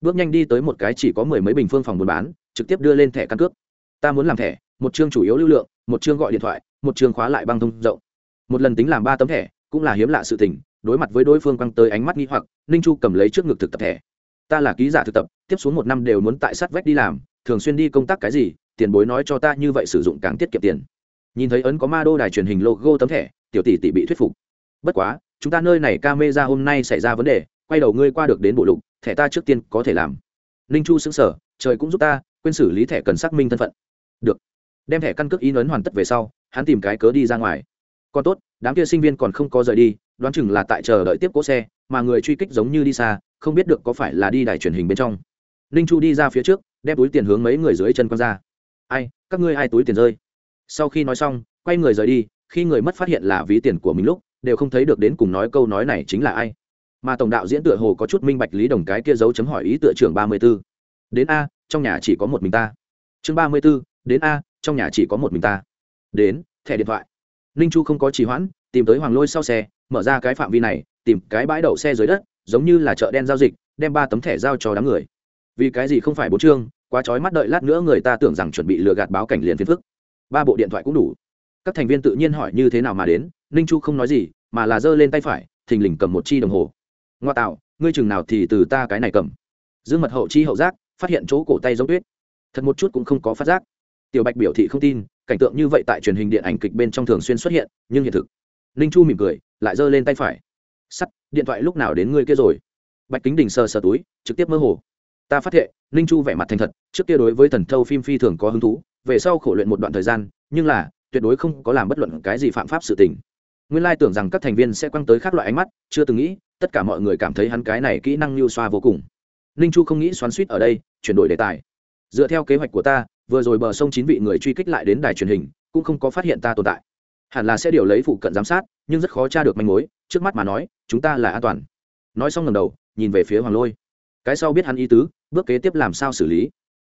Bước nhanh đi tới một cái chỉ có mười mấy bình phương phòng buôn bán, trực tiếp đưa lên thẻ căn cước. Ta muốn làm thẻ, một chương chủ yếu lưu lượng, một chương gọi điện thoại, một chương khóa lại băng thông rộng. Một lần tính làm ba tấm thẻ, cũng là hiếm lạ sự tình, đối mặt với đối phương quăng tới ánh mắt nghi hoặc, ninh chu cầm lấy trước ngực thực tập thẻ ta là ký giả thực tập, tiếp xuống một năm đều muốn tại sát vách đi làm, thường xuyên đi công tác cái gì, tiền bối nói cho ta như vậy sử dụng càng tiết kiệm tiền. Nhìn thấy ấn có ma đô đài truyền hình logo tấm thẻ, tiểu tỷ tỷ bị thuyết phục. Bất quá, chúng ta nơi này ca mê ra hôm nay xảy ra vấn đề, quay đầu ngươi qua được đến bộ lục, thẻ ta trước tiên có thể làm. Ninh chu xứng sở trời cũng giúp ta, quên xử lý thẻ cần xác minh thân phận. Được. Đem thẻ căn cước in ấn hoàn tất về sau, hắn tìm cái cớ đi ra ngoài. Còn tốt, đám kia sinh viên còn không có rời đi, đoán chừng là tại chờ đợi tiếp cỗ xe mà người truy kích giống như đi xa, không biết được có phải là đi đài truyền hình bên trong. Ninh chu đi ra phía trước, đem túi tiền hướng mấy người dưới chân con ra. Ai, các ngươi ai túi tiền rơi? Sau khi nói xong, quay người rời đi, khi người mất phát hiện là ví tiền của mình lúc, đều không thấy được đến cùng nói câu nói này chính là ai. Mà tổng đạo diễn tựa hồ có chút minh bạch lý đồng cái kia dấu chấm hỏi ý tựa trưởng ba mươi b ố đến a, trong nhà chỉ có một mình ta. Chương ba mươi b ố đến a, trong nhà chỉ có một mình ta. Đến, thẻ điện thoại. Ninh chu không có trì hoãn, tìm tới hoàng lôi sau xe, mở ra cái phạm vi này tìm cái bãi đậu xe dưới đất, giống như là chợ đen giao dịch, đem ba tấm thẻ giao cho đám người. Vì cái gì không phải bốn chương, quá trói mắt đợi lát nữa người ta tưởng rằng chuẩn bị lừa gạt báo cảnh liền phiền phức. Ba bộ điện thoại cũng đủ. Các thành viên tự nhiên hỏi như thế nào mà đến, ninh chu không nói gì, mà là giơ lên tay phải, thình lình cầm một chi đồng hồ. Ngoa tạo, ngươi chừng nào thì từ ta cái này cầm. Dương mật hậu chi hậu giác, phát hiện chỗ cổ tay giống tuyết. Thật một chút cũng không có phát giác. Tiểu bạch biểu thị không tin, cảnh tượng như vậy tại truyền hình điện ảnh kịch bên trong thường xuyên xuất hiện, nhưng hiện thực. Ninh chu mỉm cười, lại giơ lên tay phải sắt, điện thoại lúc nào đến ngươi kia rồi? Bạch kính đình sờ sờ túi, trực tiếp mơ hồ. Ta phát hiện, ninh chu vẻ mặt thành thật, trước kia đối với thần thâu phim phi thường có hứng thú, về sau khổ luyện một đoạn thời gian, nhưng là, tuyệt đối không có làm bất luận cái gì phạm pháp sự tình. Nguyên lai tưởng rằng các thành viên sẽ quăng tới khác loại ánh mắt, chưa từng nghĩ, tất cả mọi người cảm thấy hắn cái này kỹ năng lưu xoa vô cùng. Ninh chu không nghĩ xoắn suýt ở đây, chuyển đổi đề tài. Dựa theo kế hoạch của ta, vừa rồi bờ sông chín vị người truy kích lại đến đài truyền hình, cũng không có phát hiện ta tồn tại. Hẳn là sẽ điều lấy phụ cận giám sát nhưng rất khó tra được manh mối, trước mắt mà nói, chúng ta là an toàn. Nói xong lần đầu, nhìn về phía hoàng lôi. Cái sau biết hắn ý tứ, bước kế tiếp làm sao xử lý.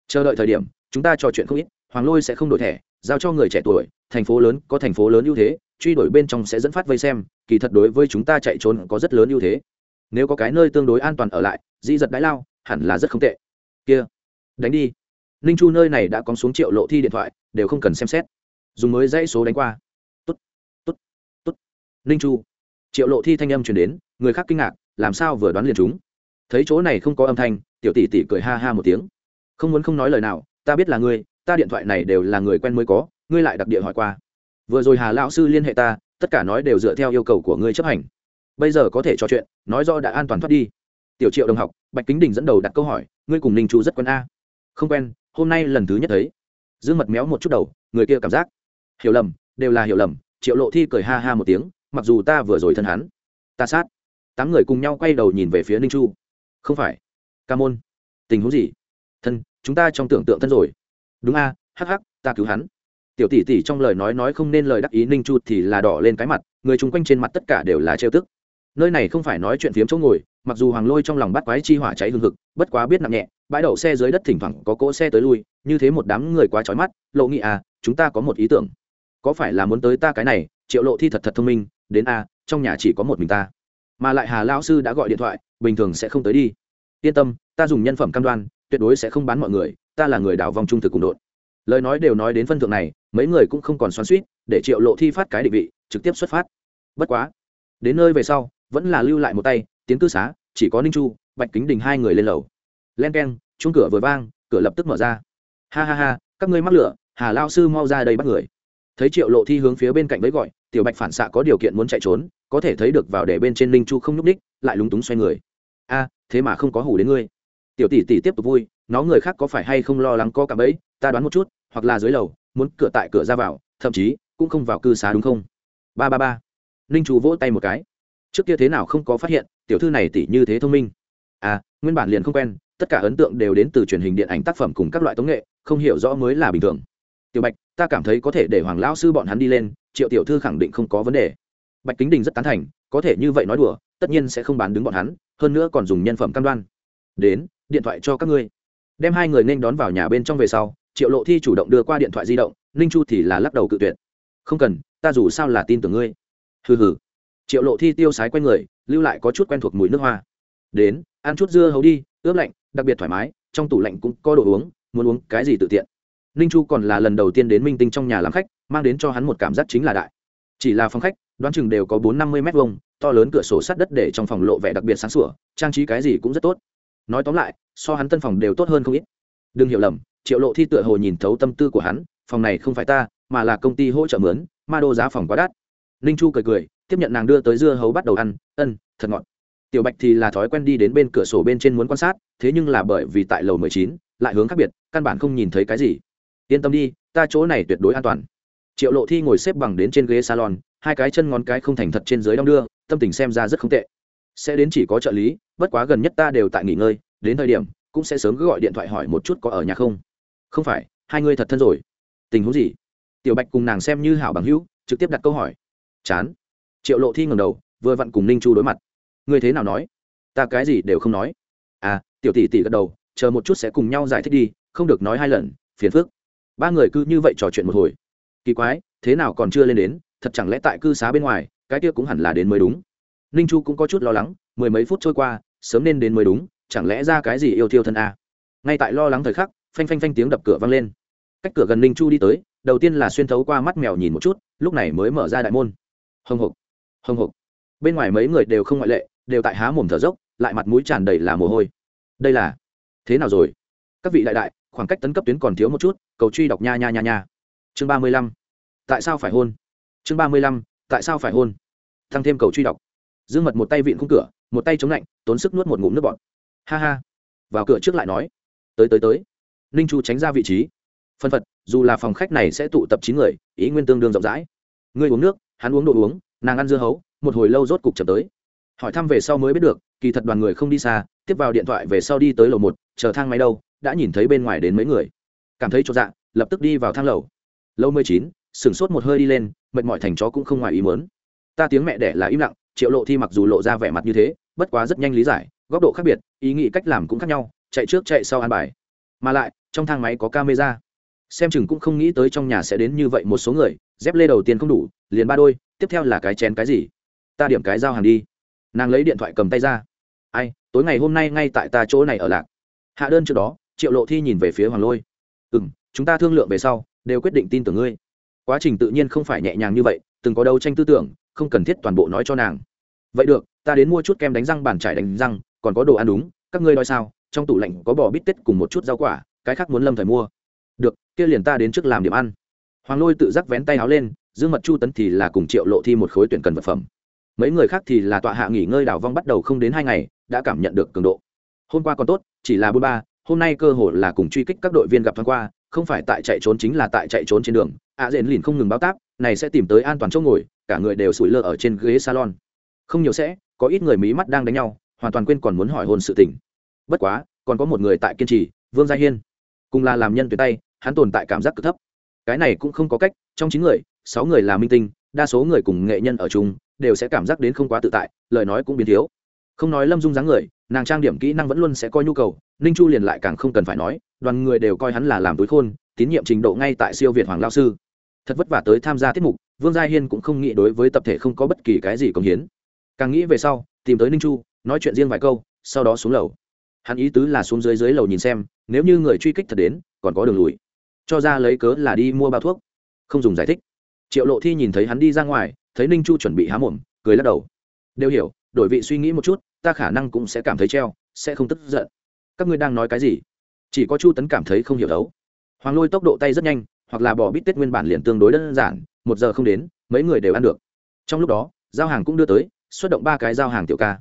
Chờ đợi thời điểm, chúng ta trò chuyện không ít, hoàng lôi sẽ không đổi thẻ, giao cho người trẻ tuổi, thành phố lớn có thành phố lớn ưu thế, truy đuổi bên trong sẽ dẫn phát vây xem, kỳ thật đối với chúng ta chạy trốn có rất lớn ưu thế. Nếu có cái nơi tương đối an toàn ở lại, di giật đái lao, hẳn là rất không tệ. Kia, đánh đi. Ninh chu nơi này đã có xuống triệu lộ thi điện thoại, đều không cần xem xét. Dùng mới dãy số đánh qua ninh chu. Triệu lộ thi thanh âm chuyển đến, người khác kinh ngạc, làm sao vừa đoán liền chúng? Thấy chỗ này không có âm thanh, tiểu tỷ tỷ cười ha ha một tiếng. Không muốn không nói lời nào, ta biết là ngươi, ta điện thoại này đều là người quen mới có, ngươi lại đặc địa hỏi qua. Vừa rồi hà lão sư liên hệ ta, tất cả nói đều dựa theo yêu cầu của ngươi chấp hành. Bây giờ có thể trò chuyện, nói do đã an toàn thoát đi. Tiểu triệu đồng học, bạch kính đình dẫn đầu đặt câu hỏi, ngươi cùng ninh chu rất quen a? Không quen, hôm nay lần thứ nhất thấy. Dương mật méo một chút đầu, người kia cảm giác. Hiểu lầm, đều là hiểu lầm, triệu lộ thi cười ha ha một tiếng mặc dù ta vừa rồi thân hắn, ta sát. Tám người cùng nhau quay đầu nhìn về phía ninh chu. Không phải. Ca môn. Tình huống gì? Thân, chúng ta trong tưởng tượng thân rồi. Đúng a, hắc hắc, ta cứu hắn. Tiểu tỷ tỷ trong lời nói nói không nên lời đắc ý ninh chu thì là đỏ lên cái mặt, người chung quanh trên mặt tất cả đều là trêu tức. Nơi này không phải nói chuyện phiếm chỗ ngồi, mặc dù hoàng lôi trong lòng bắt quái chi hỏa cháy hương hực, bất quá biết nặng nhẹ, bãi đậu xe dưới đất thỉnh thoảng có cỗ xe tới lui, như thế một đám người quá trói mắt, lộ nghị à chúng ta có một ý tưởng. Có phải là muốn tới ta cái này? Triệu lộ thi thật thật thông minh đến a, trong nhà chỉ có một mình ta. Mà lại hà lão sư đã gọi điện thoại, bình thường sẽ không tới đi. Yên tâm, ta dùng nhân phẩm cam đoan, tuyệt đối sẽ không bán mọi người, ta là người đào vòng trung thực cùng đội lời nói đều nói đến phân thượng này, mấy người cũng không còn xoắn suýt để triệu lộ thi phát cái định vị, trực tiếp xuất phát. Bất quá, đến nơi về sau, vẫn là lưu lại một tay, tiến cư xá, chỉ có ninh chu, bạch kính đình hai người lên lầu. Len k e n chung cửa vừa vang, cửa lập tức mở ra. Ha ha ha, các ngươi mắc lửa, hà lao sư mau ra đây bắt người. Thấy triệu lộ thi hướng phía bên cạnh với gọi tiểu bạch phản xạ có điều kiện muốn chạy trốn, có thể thấy được vào để bên trên Linh chu không nhúc ních lại lúng túng xoay người. A, thế mà không có hủ đến ngươi. Tiểu tỷ tỷ tiếp tục vui, nó người khác có phải hay không lo lắng có cả bẫy, ta đoán một chút, hoặc là dưới lầu, muốn cửa tại cửa ra vào, thậm chí, cũng không vào cư xá đúng không? Ba ba ba. Ninh chu vỗ tay một cái. Trước kia thế nào không có phát hiện, tiểu thư này tỷ như thế thông minh. À nguyên bản liền không quen, tất cả ấn tượng đều đến từ truyền hình điện ảnh tác phẩm cùng các loại tống nghệ, không hiểu rõ mới là bình thường. Tiểu bạch, ta cảm thấy có thể để hoàng lão sư bọn hắn đi lên triệu tiểu thư khẳng định không có vấn đề. Bạch kính đình rất tán thành, có thể như vậy nói đùa, tất nhiên sẽ không bán đứng bọn hắn, hơn nữa còn dùng nhân phẩm cam đoan. Đến, điện thoại cho các ngươi. Đem hai người nên đón vào nhà bên trong về sau, triệu lộ thi chủ động đưa qua điện thoại di động, ninh chu thì là lắc đầu cự tuyệt. Không cần, ta dù sao là tin tưởng ngươi. Hừ hừ. Triệu lộ thi tiêu sái q u a n người, lưu lại có chút quen thuộc mùi nước hoa. Đến, ăn chút dưa hấu đi, ướp lạnh, đặc biệt thoải mái, trong tủ lạnh cũng có đồ uống, muốn uống cái gì tự tiện ninh chu còn là lần đầu tiên đến minh tinh trong nhà làm khách, mang đến cho hắn một cảm giác chính là đại. Chỉ là phòng khách, đoán chừng đều có bốn năm mươi m hai to lớn cửa sổ sắt đất để trong phòng lộ vẻ đặc biệt sáng sủa, trang trí cái gì cũng rất tốt. Nói tóm lại, so hắn tân phòng đều tốt hơn không ít. Đừng hiểu lầm, triệu lộ thi tựa hồ nhìn thấu tâm tư của hắn, phòng này không phải ta, mà là công ty hỗ trợ mướn, ma đô giá phòng quá đắt. Ninh chu cười cười, tiếp nhận nàng đưa tới dưa hấu bắt đầu ăn, ân, thật ngọt. Tiểu bạch thì là thói quen đi đến bên cửa sổ bên trên muốn quan sát, thế nhưng là bởi vì tại lầu mười chín, lại hướng khác biệt, căn bản không nhìn thấy cái gì yên tâm đi, ta chỗ này tuyệt đối an toàn. Triệu lộ thi ngồi xếp bằng đến trên ghế salon, hai cái chân ngón cái không thành thật trên dưới đong đưa, tâm tình xem ra rất không tệ. Sẽ đến chỉ có trợ lý, bất quá gần nhất ta đều tại nghỉ ngơi, đến thời điểm, cũng sẽ sớm cứ gọi điện thoại hỏi một chút có ở nhà không. Không phải, hai ngươi thật thân rồi. Tình huống gì? Tiểu bạch cùng nàng xem như hảo bằng hữu, trực tiếp đặt câu hỏi. Chán. Triệu lộ thi ngầm đầu, vừa vặn cùng ninh chu đối mặt. Ngươi thế nào nói? Ta cái gì đều không nói. À tiểu tỷ tỷ gật đầu, chờ một chút sẽ cùng nhau giải thích đi, không được nói hai lần, phiền phức ba người cứ như vậy trò chuyện một hồi. Kỳ quái, thế nào còn chưa lên đến, thật chẳng lẽ tại cư xá bên ngoài, cái kia cũng hẳn là đến mới đúng. Ninh chu cũng có chút lo lắng, mười mấy phút trôi qua, sớm nên đến mới đúng, chẳng lẽ ra cái gì yêu thiêu thân a? Ngay tại lo lắng thời khắc, phanh phanh phanh tiếng đập cửa vang lên. Cách cửa gần ninh chu đi tới, đầu tiên là xuyên thấu qua mắt mèo nhìn một chút, lúc này mới mở ra đại môn. Hồng hộc hồng hộc. Bên ngoài mấy người đều không ngoại lệ, đều tại há mồm thở dốc, lại mặt mũi tràn đầy là mồ hôi. Đây là, thế nào rồi? Các vị đại đại khoảng cách tấn cấp tuyến còn thiếu một chút, cầu truy đọc nha nha nha nha. Chương ba mươi lăm. Tại sao phải hôn? Chương ba mươi lăm, tại sao phải hôn? Tăng thêm cầu truy đọc. Dương mật một tay vịn khung cửa, một tay chống lạnh, tốn sức nuốt một ngụm nước bọt. Ha ha. Vào cửa trước lại nói. Tới tới tới. Ninh chu tránh ra vị trí. Phân phật, dù là phòng khách này sẽ tụ tập chín người, ý nguyên tương đương rộng rãi. Ngươi uống nước, hắn uống đồ uống, nàng ăn dưa hấu, một hồi lâu rốt cục chậm tới. Hỏi thăm về sau mới biết được, kỳ thật đoàn người không đi xa, tiếp vào điện thoại về sau đi tới lầu một, chờ thang máy đâu đã nhìn thấy bên ngoài đến mấy người. Cảm thấy cho dạ lập tức đi vào thang lầu. Lâu mười chín, sửng sốt một hơi đi lên, mệt mỏi thành chó cũng không ngoài ý mớn ta tiếng mẹ đẻ là im lặng, triệu lộ thi mặc dù lộ ra vẻ mặt như thế, bất quá rất nhanh lý giải, góc độ khác biệt, ý nghĩ cách làm cũng khác nhau, chạy trước chạy sau an bài. Mà lại, trong thang máy có camera. Xem chừng cũng không nghĩ tới trong nhà sẽ đến như vậy một số người, dép lê đầu tiên không đủ, liền ba đôi, tiếp theo là cái chén cái gì? Ta điểm cái giao hàng đi. Nàng lấy điện thoại cầm tay ra. Ai, tối ngày hôm nay ngay tại ta chỗ này ở lạc. Hạ đơn trước đó triệu lộ thi nhìn về phía hoàng lôi. Ừ m chúng ta thương lượng về sau, đều quyết định tin tưởng ngươi. Quá trình tự nhiên không phải nhẹ nhàng như vậy, từng có đấu tranh tư tưởng, không cần thiết toàn bộ nói cho nàng. Vậy được, ta đến mua chút kem đánh răng bàn trải đánh răng, còn có đồ ăn đúng, các ngươi nói sao? Trong tủ lạnh có bò bít tết cùng một chút rau quả, cái khác muốn lâm thời mua. Được, kia liền ta đến trước làm điểm ăn. Hoàng lôi tự giác vén tay áo lên, dương mật chu tấn thì là cùng triệu lộ thi một khối tuyển cần vật phẩm. Mấy người khác thì là tọa hạ nghỉ ngơi đảo vong bắt đầu không đến hai ngày, đã cảm nhận được cường độ. Hôm qua còn tốt, chỉ là bôn ba hôm nay cơ hội là cùng truy kích các đội viên gặp thoáng qua không phải tại chạy trốn chính là tại chạy trốn trên đường. Ạ à, dện lìn không ngừng báo táp này sẽ tìm tới an toàn chỗ ngồi cả người đều sủi lơ ở trên ghế salon. Không nhiều sẽ có ít người mí mắt đang đánh nhau hoàn toàn quên còn muốn hỏi hôn sự tình. Bất quá còn có một người tại kiên trì vương gia hiên. Cùng là làm nhân tuyệt tay hắn tồn tại cảm giác cực thấp. Cái này cũng không có cách trong chín người sáu người là minh tinh đa số người cùng nghệ nhân ở chung đều sẽ cảm giác đến không quá tự tại lời nói cũng biến thiếu. Không nói lâm dung dáng người nàng trang điểm kỹ năng vẫn luôn sẽ coi nhu cầu, ninh chu liền lại càng không cần phải nói, đoàn người đều coi hắn là làm túi khôn, tín nhiệm trình độ ngay tại siêu việt hoàng lao sư. Thật vất vả tới tham gia tiết mục, vương gia hiên cũng không nghĩ đối với tập thể không có bất kỳ cái gì công hiến. Càng nghĩ về sau, tìm tới ninh chu, nói chuyện riêng vài câu, sau đó xuống lầu. Hắn ý tứ là xuống dưới dưới lầu nhìn xem, nếu như người truy kích thật đến, còn có đường lùi. Cho ra lấy cớ là đi mua bao thuốc. Không dùng giải thích. Triệu lộ thi nhìn thấy hắn đi ra ngoài, thấy ninh chu chuẩn bị há mồm, cười lắc đầu. Đều hiểu, đổi vị suy nghĩ một chút ta khả năng cũng sẽ cảm thấy treo, sẽ không tức giận. Các ngươi đang nói cái gì? Chỉ có chu tấn cảm thấy không hiểu đấu. Hoàng lôi tốc độ tay rất nhanh, hoặc là bỏ bít tết nguyên bản liền tương đối đơn giản, một giờ không đến, mấy người đều ăn được. Trong lúc đó, giao hàng cũng đưa tới, xuất động ba cái giao hàng tiểu ca.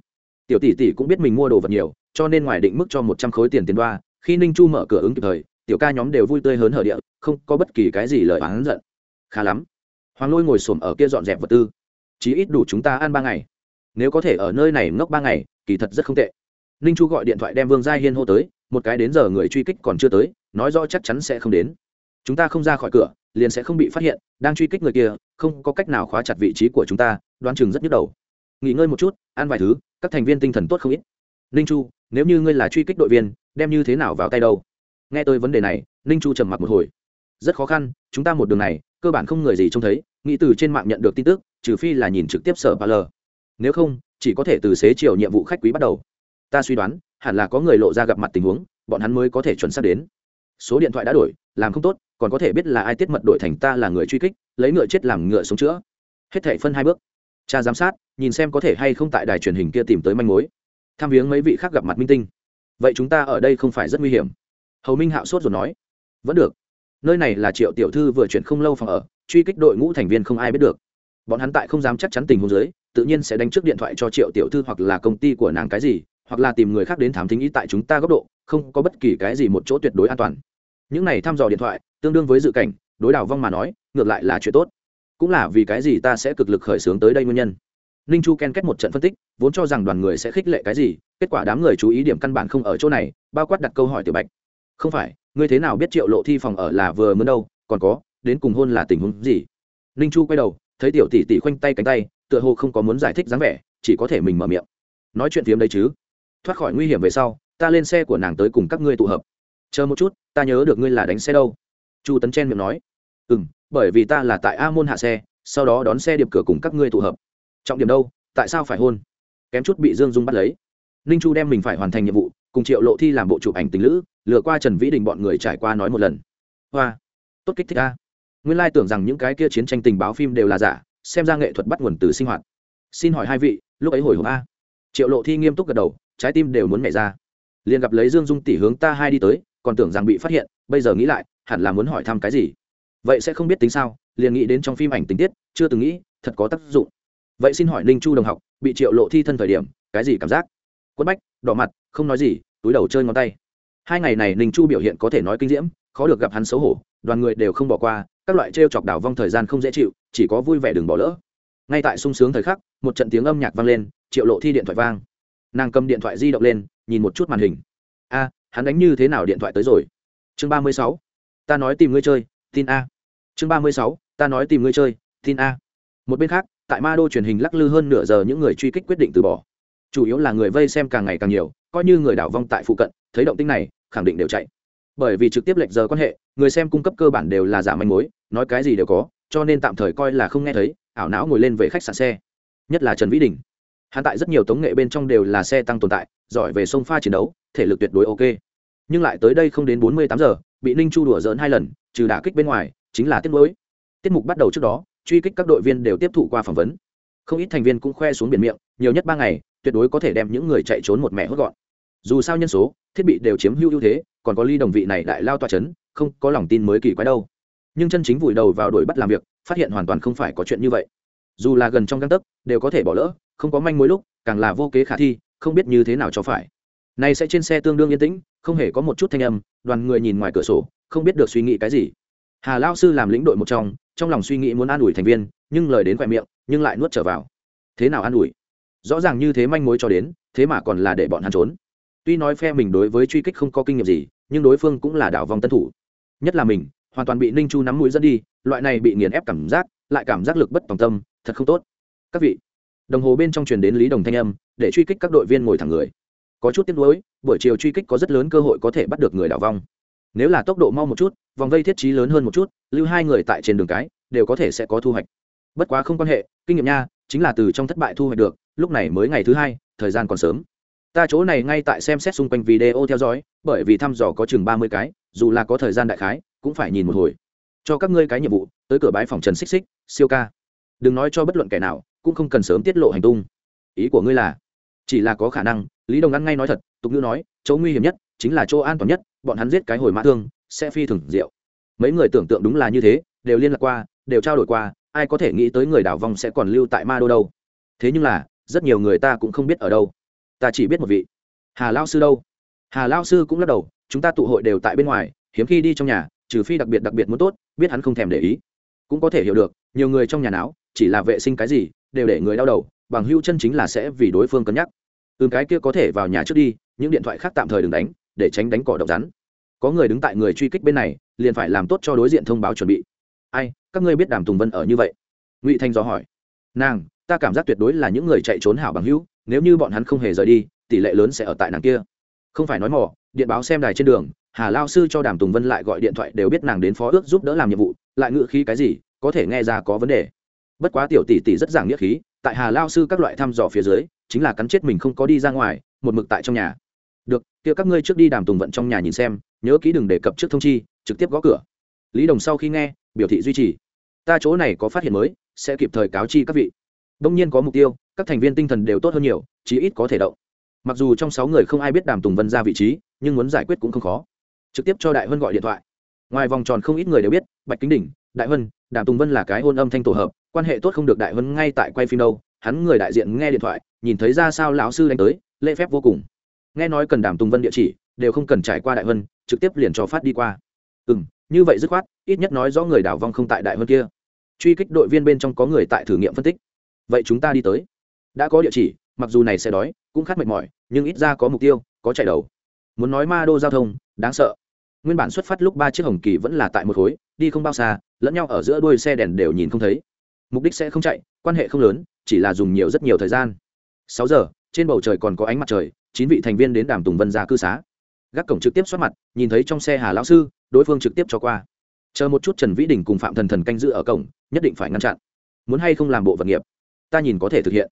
Tiểu tỷ tỷ cũng biết mình mua đồ vật nhiều, cho nên ngoài định mức cho một trăm khối tiền tiền đoa, khi ninh chu mở cửa ứng kịp thời, tiểu ca nhóm đều vui tươi hớn hở địa, không có bất kỳ cái gì lời oán giận. Khá lắm. Hoàng lôi ngồi xổm ở kia dọn dẹp vật tư. Chí ít đủ chúng ta ăn ba ngày. Nếu có thể ở nơi này ngốc ba ngày kỳ thật rất không tệ. Ninh chu gọi điện thoại đem vương gia hiên hô tới, một cái đến giờ người truy kích còn chưa tới, nói rõ chắc chắn sẽ không đến. Chúng ta không ra khỏi cửa, liền sẽ không bị phát hiện, đang truy kích người kia, không có cách nào khóa chặt vị trí của chúng ta, đoán chừng rất nhức đầu. Nghỉ ngơi một chút, ăn vài thứ, các thành viên tinh thần tốt không ít. Ninh chu, nếu như ngươi là truy kích đội viên, đem như thế nào vào tay đâu? Nghe tôi vấn đề này, ninh chu trầm mặc một hồi. Rất khó khăn, chúng ta một đường này, cơ bản không người gì trông thấy, nghĩ từ trên mạng nhận được tin tức, trừ phi là nhìn trực tiếp sở ba l nếu không chỉ có thể từ xế chiều nhiệm vụ khách quý bắt đầu. Ta suy đoán, hẳn là có người lộ ra gặp mặt tình huống, bọn hắn mới có thể chuẩn xác đến. Số điện thoại đã đổi, làm không tốt, còn có thể biết là ai tiết mật đổi thành ta là người truy kích, lấy ngựa chết làm ngựa sống chữa. Hết thể phân hai bước. Cha giám sát, nhìn xem có thể hay không tại đài truyền hình kia tìm tới manh mối. Tham viếng mấy vị khác gặp mặt minh tinh. Vậy chúng ta ở đây không phải rất nguy hiểm. Hầu minh hạo sốt rồi nói. Vẫn được. Nơi này là triệu tiểu thư vừa chuyển không lâu phòng ở, truy kích đội ngũ thành viên không ai biết được. Bọn hắn tại không dám chắc chắn tình huống dưới tự nhiên sẽ đánh trước điện thoại cho triệu tiểu thư hoặc là công ty của nàng cái gì, hoặc là tìm người khác đến thám thính ý tại chúng ta góc độ, không có bất kỳ cái gì một chỗ tuyệt đối an toàn. Những này thăm dò điện thoại, tương đương với dự cảnh, đối đảo vong mà nói, ngược lại là chuyện tốt. Cũng là vì cái gì ta sẽ cực lực khởi xướng tới đây nguyên nhân. Ninh chu ken kết một trận phân tích, vốn cho rằng đoàn người sẽ khích lệ cái gì, kết quả đám người chú ý điểm căn bản không ở chỗ này, bao quát đặt câu hỏi tiểu bạch. Không phải, ngươi thế nào biết triệu lộ thi phòng ở là vừa mới đâu, còn có, đến cùng hôn là tình huống gì? Ninh chu quay đầu, thấy tiểu tỷ tỷ khoanh tay cánh tay tựa hồ không có muốn giải thích dáng vẻ, chỉ có thể mình mở miệng. Nói chuyện phiếm đấy chứ. Thoát khỏi nguy hiểm về sau, ta lên xe của nàng tới cùng các ngươi tụ hợp. Chờ một chút, ta nhớ được ngươi là đánh xe đâu. Chu tấn chen miệng nói. Ừ m bởi vì ta là tại a môn hạ xe, sau đó đón xe điệp cửa cùng các ngươi tụ hợp. Trọng điểm đâu, tại sao phải hôn? Kém chút bị dương dung bắt lấy. Ninh chu đem mình phải hoàn thành nhiệm vụ, cùng triệu lộ thi làm bộ chụp ảnh tình lữ, lừa qua trần vĩ đình bọn người trải qua nói một lần. Hoa, tốt kích thích a nguyên lai tưởng rằng những cái kia chiến tranh tình báo phim đều là giả xem ra nghệ thuật bắt nguồn từ sinh hoạt. Xin hỏi hai vị, lúc ấy hồi hộp a? Triệu lộ thi nghiêm túc gật đầu, trái tim đều muốn mẹ ra. Liền gặp lấy dương dung tỷ hướng ta hai đi tới, còn tưởng rằng bị phát hiện, bây giờ nghĩ lại, hẳn là muốn hỏi thăm cái gì? Vậy sẽ không biết tính sao, liền nghĩ đến trong phim ảnh tình tiết, chưa từng nghĩ, thật có tác dụng. Vậy xin hỏi ninh chu đồng học, bị triệu lộ thi thân thời điểm, cái gì cảm giác? Quất bách, đỏ mặt, không nói gì, túi đầu chơi ngón tay. Hai ngày này ninh chu biểu hiện có thể nói kinh diễm, khó được gặp hắn xấu hổ, đoàn người đều không bỏ qua các loại t chọc đảo vong thời gian không dễ chịu, chỉ có vui vẻ đừng bỏ lỡ. Ngay tại sung sướng thời khắc, một trận tiếng âm nhạc vang lên, triệu lộ thi điện thoại vang. Nàng cầm điện thoại di động lên, nhìn một chút màn hình. A, hắn đánh như thế nào điện thoại tới rồi? Chương ba mươi sáu. Ta nói tìm ngươi chơi, tin a. Chương ba mươi sáu. Ta nói tìm ngươi chơi, tin a. Một bên khác, tại ma đô truyền hình lắc lư hơn nửa giờ những người truy kích quyết định từ bỏ. Chủ yếu là người vây xem càng ngày càng nhiều, coi như người đảo vong tại phụ cận, thấy động tinh này, khẳng định đều chạy bởi vì trực tiếp lệch giờ quan hệ, người xem cung cấp cơ bản đều là giả manh mối, nói cái gì đều có, cho nên tạm thời coi là không nghe thấy, ảo não ngồi lên về khách sạn xe. Nhất là trần vĩ đình. Hắn tại rất nhiều tống nghệ bên trong đều là xe tăng tồn tại, giỏi về sông pha chiến đấu, thể lực tuyệt đối ok. Nhưng lại tới đây không đến bốn mươi tám giờ, bị ninh chu đùa dỡn hai lần, trừ đả kích bên ngoài, chính là tiết mới tiết mục bắt đầu trước đó, truy kích các đội viên đều tiếp thụ qua phỏng vấn. Không ít thành viên cũng khoe xuống biển miệng, nhiều nhất ba ngày, tuyệt đối có thể đem những người chạy trốn một mẹ hốt gọn. Dù sao nhân số thiết bị đều chiếm hữu ưu thế, còn có ly đồng vị này đại lao toa c h ấ n không có lòng tin mới kỳ quái đâu. Nhưng chân chính vùi đầu vào đuổi bắt làm việc, phát hiện hoàn toàn không phải có chuyện như vậy. Dù là gần trong găng tấc, đều có thể bỏ lỡ, không có manh mối lúc, càng là vô kế khả thi, không biết như thế nào cho phải. Này sẽ trên xe tương đương yên tĩnh, không hề có một chút thanh âm, đoàn người nhìn ngoài cửa sổ, không biết được suy nghĩ cái gì. Hà lao sư làm lĩnh đội một trong trong lòng suy nghĩ muốn an ủi thành viên, nhưng lời đến khoe miệng, nhưng lại nuốt trở vào. Thế nào an ủi? Rõ ràng như thế manh mối cho đến, thế mà còn là để bọn hắn trốn tuy nói phe mình đối với truy kích không có kinh nghiệm gì, nhưng đối phương cũng là đảo vòng tân thủ. Nhất là mình, hoàn toàn bị ninh chu nắm mũi dẫn đi, loại này bị nghiền ép cảm giác, lại cảm giác lực bất tòng tâm, thật không tốt. Các vị, đồng hồ bên trong truyền đến lý đồng thanh âm, để truy kích các đội viên ngồi thẳng người. Có chút tiếc nuối, buổi chiều truy kích có rất lớn cơ hội có thể bắt được người đảo vong nếu là tốc độ mau một chút, vòng vây thiết trí lớn hơn một chút, lưu hai người tại trên đường cái, đều có thể sẽ có thu hoạch. Bất quá không quan hệ, kinh nghiệm nha, chính là từ trong thất bại thu hoạch được, lúc này mới ngày thứ hai, thời gian còn sớm ta chỗ này ngay tại xem xét xung quanh video theo dõi, bởi vì thăm dò có chừng ba mươi cái, dù là có thời gian đại khái, cũng phải nhìn một hồi. Cho các ngươi cái nhiệm vụ, tới cửa bãi phòng trần xích xích, siêu ca. Đừng nói cho bất luận kẻ nào, cũng không cần sớm tiết lộ hành tung. Ý của ngươi là, chỉ là có khả năng, lý đồng ăn ngay nói thật, tục ngữ nói, chỗ nguy hiểm nhất chính là chỗ an toàn nhất, bọn hắn giết cái hồi mã thương, sẽ phi thường diệu. Mấy người tưởng tượng đúng là như thế, đều liên lạc qua, đều trao đổi qua, ai có thể nghĩ tới người đảo vong sẽ còn lưu tại ma đô đâu. Thế nhưng là, rất nhiều người ta cũng không biết ở đâu ta chỉ biết một vị. Hà lao sư đâu? Hà lao sư cũng lắc đầu, chúng ta tụ hội đều tại bên ngoài, hiếm khi đi trong nhà, trừ phi đặc biệt đặc biệt muốn tốt, biết hắn không thèm để ý. Cũng có thể hiểu được, nhiều người trong nhà não chỉ là vệ sinh cái gì, đều để người đau đầu, bằng hữu chân chính là sẽ vì đối phương cân nhắc. Ừm, cái kia có thể vào nhà trước đi, những điện thoại khác tạm thời đừng đánh, để tránh đánh cỏ độc rắn. Có người đứng tại người truy kích bên này, liền phải làm tốt cho đối diện thông báo chuẩn bị. Ai, các ngươi biết đàm tùng vân ở như vậy? Ngụy thanh do hỏi. Nàng, ta cảm giác tuyệt đối là những người chạy trốn hảo bằng hữu nếu như bọn hắn không hề rời đi, tỷ lệ lớn sẽ ở tại nàng kia. Không phải nói mỏ điện báo xem đài trên đường, hà lao sư cho đàm tùng vân lại gọi điện thoại đều biết nàng đến phó ước giúp đỡ làm nhiệm vụ, lại ngự khí cái gì, có thể nghe ra có vấn đề. Bất quá tiểu tỷ tỷ rất giảng nghĩa khí, tại hà lao sư các loại thăm dò phía dưới, chính là cắn chết mình không có đi ra ngoài, một mực tại trong nhà. Được, kia các ngươi trước đi đàm tùng vận trong nhà nhìn xem, nhớ kỹ đừng đề cập trước thông chi, trực tiếp gõ cửa. Lý đồng sau khi nghe, biểu thị duy trì. Ta chỗ này có phát hiện mới, sẽ kịp thời cáo chi các vị. Đông nhiên có mục tiêu các thành viên tinh thần đều tốt hơn nhiều, chí ít có thể động. Mặc dù trong sáu người không ai biết đàm tùng vân ra vị trí, nhưng muốn giải quyết cũng không khó. Trực tiếp cho đại vân gọi điện thoại. Ngoài vòng tròn không ít người đều biết, bạch kính đỉnh, đại vân đàm tùng vân là cái hôn âm thanh tổ hợp, quan hệ tốt không được đại vân ngay tại quay phim đâu, hắn người đại diện nghe điện thoại, nhìn thấy ra sao lão sư đánh tới, lễ phép vô cùng. Nghe nói cần đàm tùng vân địa chỉ, đều không cần trải qua đại vân trực tiếp liền cho phát đi qua. Ừ m như vậy dứt khoát, ít nhất nói rõ người đảo vong không tại đại vân kia. Truy kích đội viên bên trong có người tại thử nghiệm phân tích. Vậy chúng ta đi tới đã có địa chỉ, mặc dù này sẽ đói, cũng khát mệt mỏi, nhưng ít ra có mục tiêu, có chạy đầu. Muốn nói ma đô giao thông, đáng sợ. Nguyên bản xuất phát lúc ba chiếc hồng kỳ vẫn là tại một khối, đi không bao xa, lẫn nhau ở giữa đuôi xe đèn đều nhìn không thấy. Mục đích sẽ không chạy, quan hệ không lớn, chỉ là dùng nhiều rất nhiều thời gian. Sáu giờ, trên bầu trời còn có ánh mặt trời, chín vị thành viên đến đàm tùng vân ra cư xá. Gác cổng trực tiếp xuất mặt, nhìn thấy trong xe hà lão sư, đối phương trực tiếp cho qua. Chờ một chút trần vĩ đình cùng phạm thần thần canh giữ ở cổng, nhất định phải ngăn chặn. Muốn hay không làm bộ vật nghiệp, ta nhìn có thể thực hiện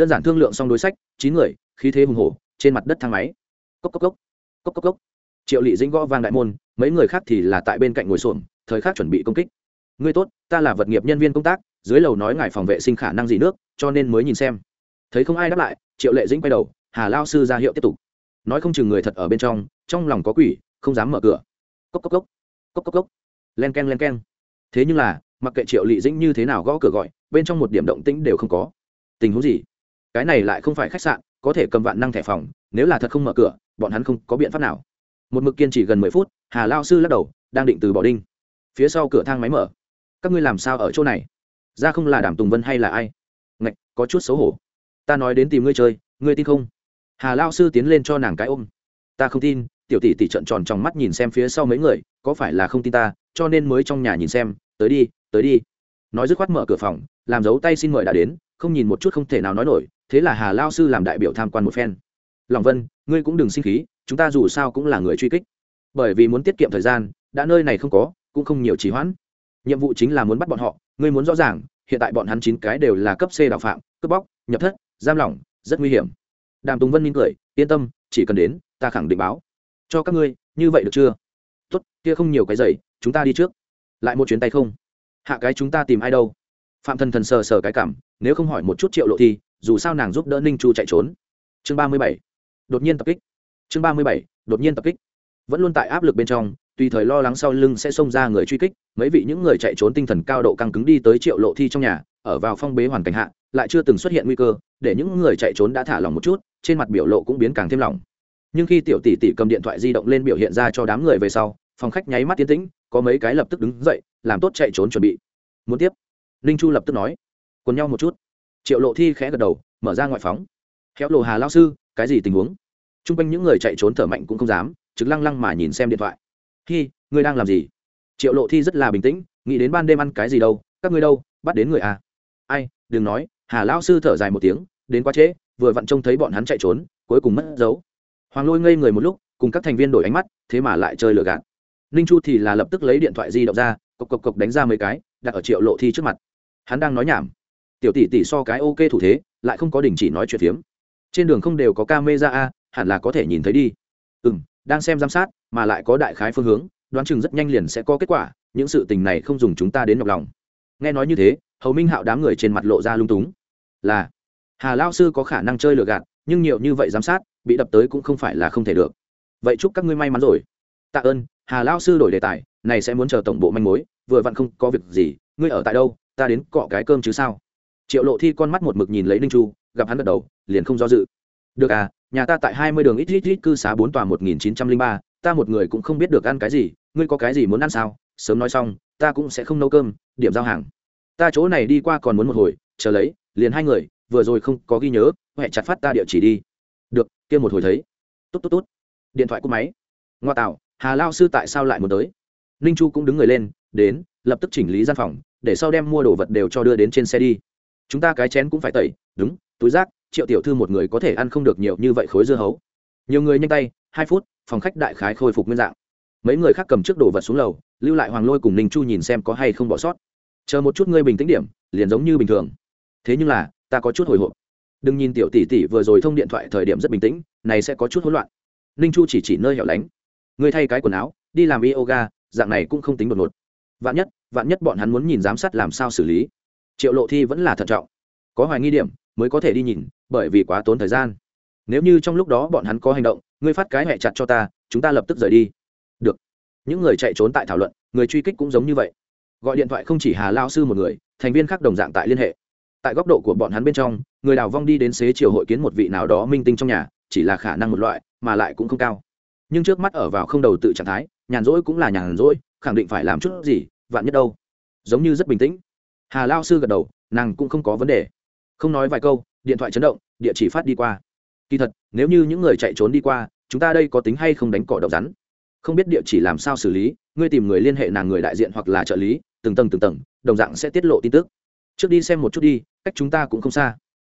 đơn giản thương lượng xong đối sách, chín người, khí thế hùng hổ, trên mặt đất thang máy. Cốc cốc cốc. Cốc cốc cốc. Triệu lị dĩnh gõ vang đại môn, mấy người khác thì là tại bên cạnh ngồi xổm, thời khắc chuẩn bị công kích. Ngươi tốt, ta là vật nghiệp nhân viên công tác, dưới lầu nói ngài phòng vệ sinh khả năng gì nước, cho nên mới nhìn xem. Thấy không ai đáp lại, triệu lệ dĩnh quay đầu, hà lao sư ra hiệu tiếp tục. Nói không chừng người thật ở bên trong trong lòng có quỷ, không dám mở cửa. Cốc cốc cốc. Cốc cốc cốc. Len k e n len k e n thế nhưng là, mặc kệ triệu lị dĩnh như thế nào gõ cửa gọi, bên trong một điểm động tĩnh đều không có. Tình huống gì? Cái này lại không phải khách sạn, có thể cầm vạn năng thẻ phòng, nếu là thật không mở cửa, bọn hắn không có biện pháp nào. Một mực kiên trì gần mười phút, hà lao sư lắc đầu, đang định từ bỏ đinh. Phía sau cửa thang máy mở. Các ngươi làm sao ở chỗ này? Ra không là đàm tùng vân hay là ai? Ngạch, có chút xấu hổ. Ta nói đến tìm ngươi chơi, ngươi tin không? Hà lao sư tiến lên cho nàng cái ôm. Ta không tin, tiểu tỷ tỷ trận tròn trong mắt nhìn xem phía sau mấy người, có phải là không tin ta, cho nên mới trong nhà nhìn xem, tới đi tới đi. Nói dứt khoát mở cửa phòng, làm dấu tay xin mời đã đến, không nhìn một chút không thể nào nói nổi thế là hà lao sư làm đại biểu tham quan một phen. Lòng vân, ngươi cũng đừng sinh khí, chúng ta dù sao cũng là người truy kích. Bởi vì muốn tiết kiệm thời gian, đã nơi này không có, cũng không nhiều trì hoãn. Nhiệm vụ chính là muốn bắt bọn họ, ngươi muốn rõ ràng, hiện tại bọn hắn chín cái đều là cấp c đạo phạm, cướp bóc, nhập thất, giam lỏng, rất nguy hiểm. Đàm tùng vân mỉm cười, yên tâm, chỉ cần đến, ta khẳng định báo. Cho các ngươi, như vậy được chưa? Tốt, kia không nhiều cái giày, chúng ta đi trước. Lại một chuyến tay không? Hạ cái chúng ta tìm ai đâu? Phạm thần thần sờ sờ cái cảm, nếu không hỏi một chút triệu lộ thi dù sao nàng giúp đỡ ninh chu chạy trốn. Chương ba mươi bảy. Đột nhiên tập kích. Chương ba mươi bảy. Đột nhiên tập kích. Vẫn luôn tại áp lực bên trong, tùy thời lo lắng sau lưng sẽ xông ra người truy kích, mấy vị những người chạy trốn tinh thần cao độ căng cứng đi tới triệu lộ thi trong nhà, ở vào phong bế hoàn cảnh hạ, lại chưa từng xuất hiện nguy cơ, để những người chạy trốn đã thả lòng một chút, trên mặt biểu lộ cũng biến càng thêm lòng nhưng khi tiểu tỷ tỷ cầm điện thoại di động lên biểu hiện ra cho đám người về sau, phòng khách nháy mắt tiến tĩnh, có mấy cái lập tức đứng dậy, làm tốt chạy trốn chuẩn bị. Muốn tiếp. Ninh chu lập tức nói. Quần nhau một chút triệu lộ thi khẽ gật đầu, mở ra ngoại phóng. Khéo lộ hà lao sư, cái gì tình huống? T r u n g quanh những người chạy trốn thở mạnh cũng không dám, trực lăng lăng mà nhìn xem điện thoại. Hi ngươi đang làm gì? Triệu lộ thi rất là bình tĩnh, nghĩ đến ban đêm ăn cái gì đâu, các ngươi đâu, bắt đến người à? Ai, đừng nói, hà lao sư thở dài một tiếng, đến quá trễ, vừa vặn trông thấy bọn hắn chạy trốn, cuối cùng mất dấu. Hoàng lôi ngây người một lúc, cùng các thành viên đổi ánh mắt, thế mà lại chơi lừa gạt. Ninh chu thì là lập tức lấy điện thoại di động ra, cộc cộc cộc đánh ra mấy cái, đặt ở triệu lộ thi trước mặt. Hắn đang nói nhảm tiểu tỷ tỷ so cái ok thủ thế, lại không có đình chỉ nói chuyện phiếm. Trên đường không đều có ca mê ra a, hẳn là có thể nhìn thấy đi. Ừ m đang xem giám sát, mà lại có đại khái phương hướng, đoán chừng rất nhanh liền sẽ có kết quả, những sự tình này không dùng chúng ta đến nhọc lòng. Nghe nói như thế, hầu minh hạo đám người trên mặt lộ ra lung túng. Là, hà lao sư có khả năng chơi lừa gạt, nhưng nhiều như vậy giám sát, bị đập tới cũng không phải là không thể được. Vậy chúc các ngươi may mắn rồi. Tạ ơn, hà lao sư đổi đề tài, này sẽ muốn chờ tổng bộ manh mối, vừa vặn không có việc gì, ngươi ở tại đâu, ta đến cọ cái cơm chứ sao? Triệu lộ thi con mắt một mực nhìn lấy ninh chu, gặp hắn gật đầu, liền không do dự. Được à nhà ta tại hai mươi đường ít ít ít cư xá bốn tòa một nghìn chín trăm linh ba, ta một người cũng không biết được ăn cái gì, ngươi có cái gì muốn ăn sao? Sớm nói xong, ta cũng sẽ không nấu cơm, điểm giao hàng. Ta chỗ này đi qua còn muốn một hồi, chờ lấy, liền hai người, vừa rồi không có ghi nhớ huệ chặt phát ta địa chỉ đi. Được, kia một hồi thấy. Tốt tốt tốt. Điện thoại cúp máy. Ngoa tạo, hà lao sư tại sao lại muốn tới? Ninh chu cũng đứng người lên, đến, lập tức chỉnh lý gian phòng, để sau đem mua đồ vật đều cho đưa đến trên xe đi chúng ta cái chén cũng phải tẩy, đúng, túi rác, triệu tiểu thư một người có thể ăn không được nhiều như vậy khối dưa hấu. Nhiều người nhanh tay, hai phút, phòng khách đại khái khôi phục nguyên dạng. Mấy người khác cầm trước đồ vật xuống lầu, lưu lại hoàng lôi cùng ninh chu nhìn xem có hay không bỏ sót. Chờ một chút ngươi bình tĩnh điểm, liền giống như bình thường. Thế nhưng là, ta có chút hồi hộp. Đừng nhìn tiểu tỷ tỷ vừa rồi thông điện thoại thời điểm rất bình tĩnh, này sẽ có chút hỗn loạn. Ninh chu chỉ chỉ nơi hẻo lánh. Ngươi thay cái quần áo, đi làm yoga, dạng này cũng không tính đột ngột. Vạn nhất vạn nhất bọn hắn muốn nhìn giám sát làm sao xử lý triệu lộ thi vẫn là thận trọng. Có hoài nghi điểm, mới có thể đi nhìn, bởi vì quá tốn thời gian. Nếu như trong lúc đó bọn hắn có hành động, ngươi phát cái hẹ chặt cho ta, chúng ta lập tức rời đi. Được. Những người chạy trốn tại thảo luận, người truy kích cũng giống như vậy. Gọi điện thoại không chỉ hà lao sư một người, thành viên khác đồng dạng tại liên hệ. Tại góc độ của bọn hắn bên trong, người đào vong đi đến xế chiều hội kiến một vị nào đó minh tinh trong nhà, chỉ là khả năng một loại, mà lại cũng không cao. Nhưng trước mắt ở vào không đầu tự trạng thái, nhàn rỗi cũng là nhàn rỗi, khẳng định phải làm chút gì, vạn nhất đâu. Giống như rất bình tĩnh hà lao sư gật đầu, nàng cũng không có vấn đề. Không nói vài câu, điện thoại chấn động, địa chỉ phát đi qua. Kỳ thật, nếu như những người chạy trốn đi qua, chúng ta đây có tính hay không đánh cỏ độc rắn? Không biết địa chỉ làm sao xử lý, ngươi tìm người liên hệ nàng người đại diện hoặc là trợ lý, từng tầng từng tầng, đồng dạng sẽ tiết lộ tin tức. Trước đi xem một chút đi, cách chúng ta cũng không xa.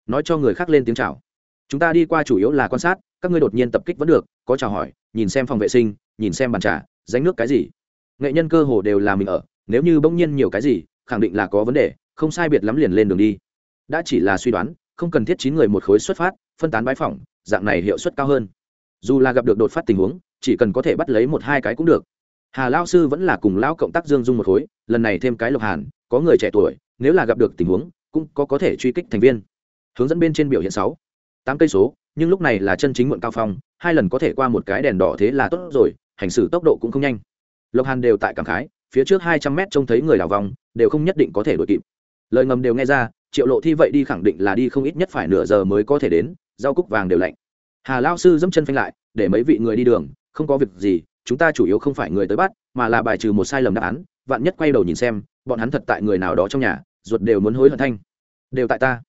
Nói cho người khác lên tiếng chào. Chúng ta đi qua chủ yếu là quan sát, các ngươi đột nhiên tập kích vẫn được, có chào hỏi, nhìn xem phòng vệ sinh, nhìn xem bàn trà ránh nước cái gì. Nghệ nhân cơ hồ đều là mình ở, nếu như bỗng nhiên nhiều cái gì khẳng định là có vấn đề, không sai biệt lắm liền lên đường đi. Đã chỉ là suy đoán, không cần thiết chín người một khối xuất phát, phân tán bãi phỏng dạng này hiệu suất cao hơn. Dù là gặp được đột phát tình huống, chỉ cần có thể bắt lấy một hai cái cũng được. Hà lao sư vẫn là cùng lão cộng tác dương dung một khối, lần này thêm cái lộc hàn, có người trẻ tuổi, nếu là gặp được tình huống, cũng có có thể truy kích thành viên. Hướng dẫn bên trên biểu hiện sáu, tám cây số, nhưng lúc này là chân chính muộn cao phong, hai lần có thể qua một cái đèn đỏ thế là tốt rồi, hành xử tốc độ cũng không nhanh. Lộc hàn đều tại cảm khái phía trước hai trăm mét trông thấy người đảo vòng, đều không nhất định có thể đuổi kịp. Lời ngầm đều nghe ra, triệu lộ thi vậy đi khẳng định là đi không ít nhất phải nửa giờ mới có thể đến, rau cúc vàng đều lạnh. Hà lao sư dẫm chân phanh lại, để mấy vị người đi đường, không có việc gì, chúng ta chủ yếu không phải người tới bắt, mà là bài trừ một sai lầm đáp án, vạn nhất quay đầu nhìn xem, bọn hắn thật tại người nào đó trong nhà, ruột đều muốn hối hận thanh. Đều tại ta.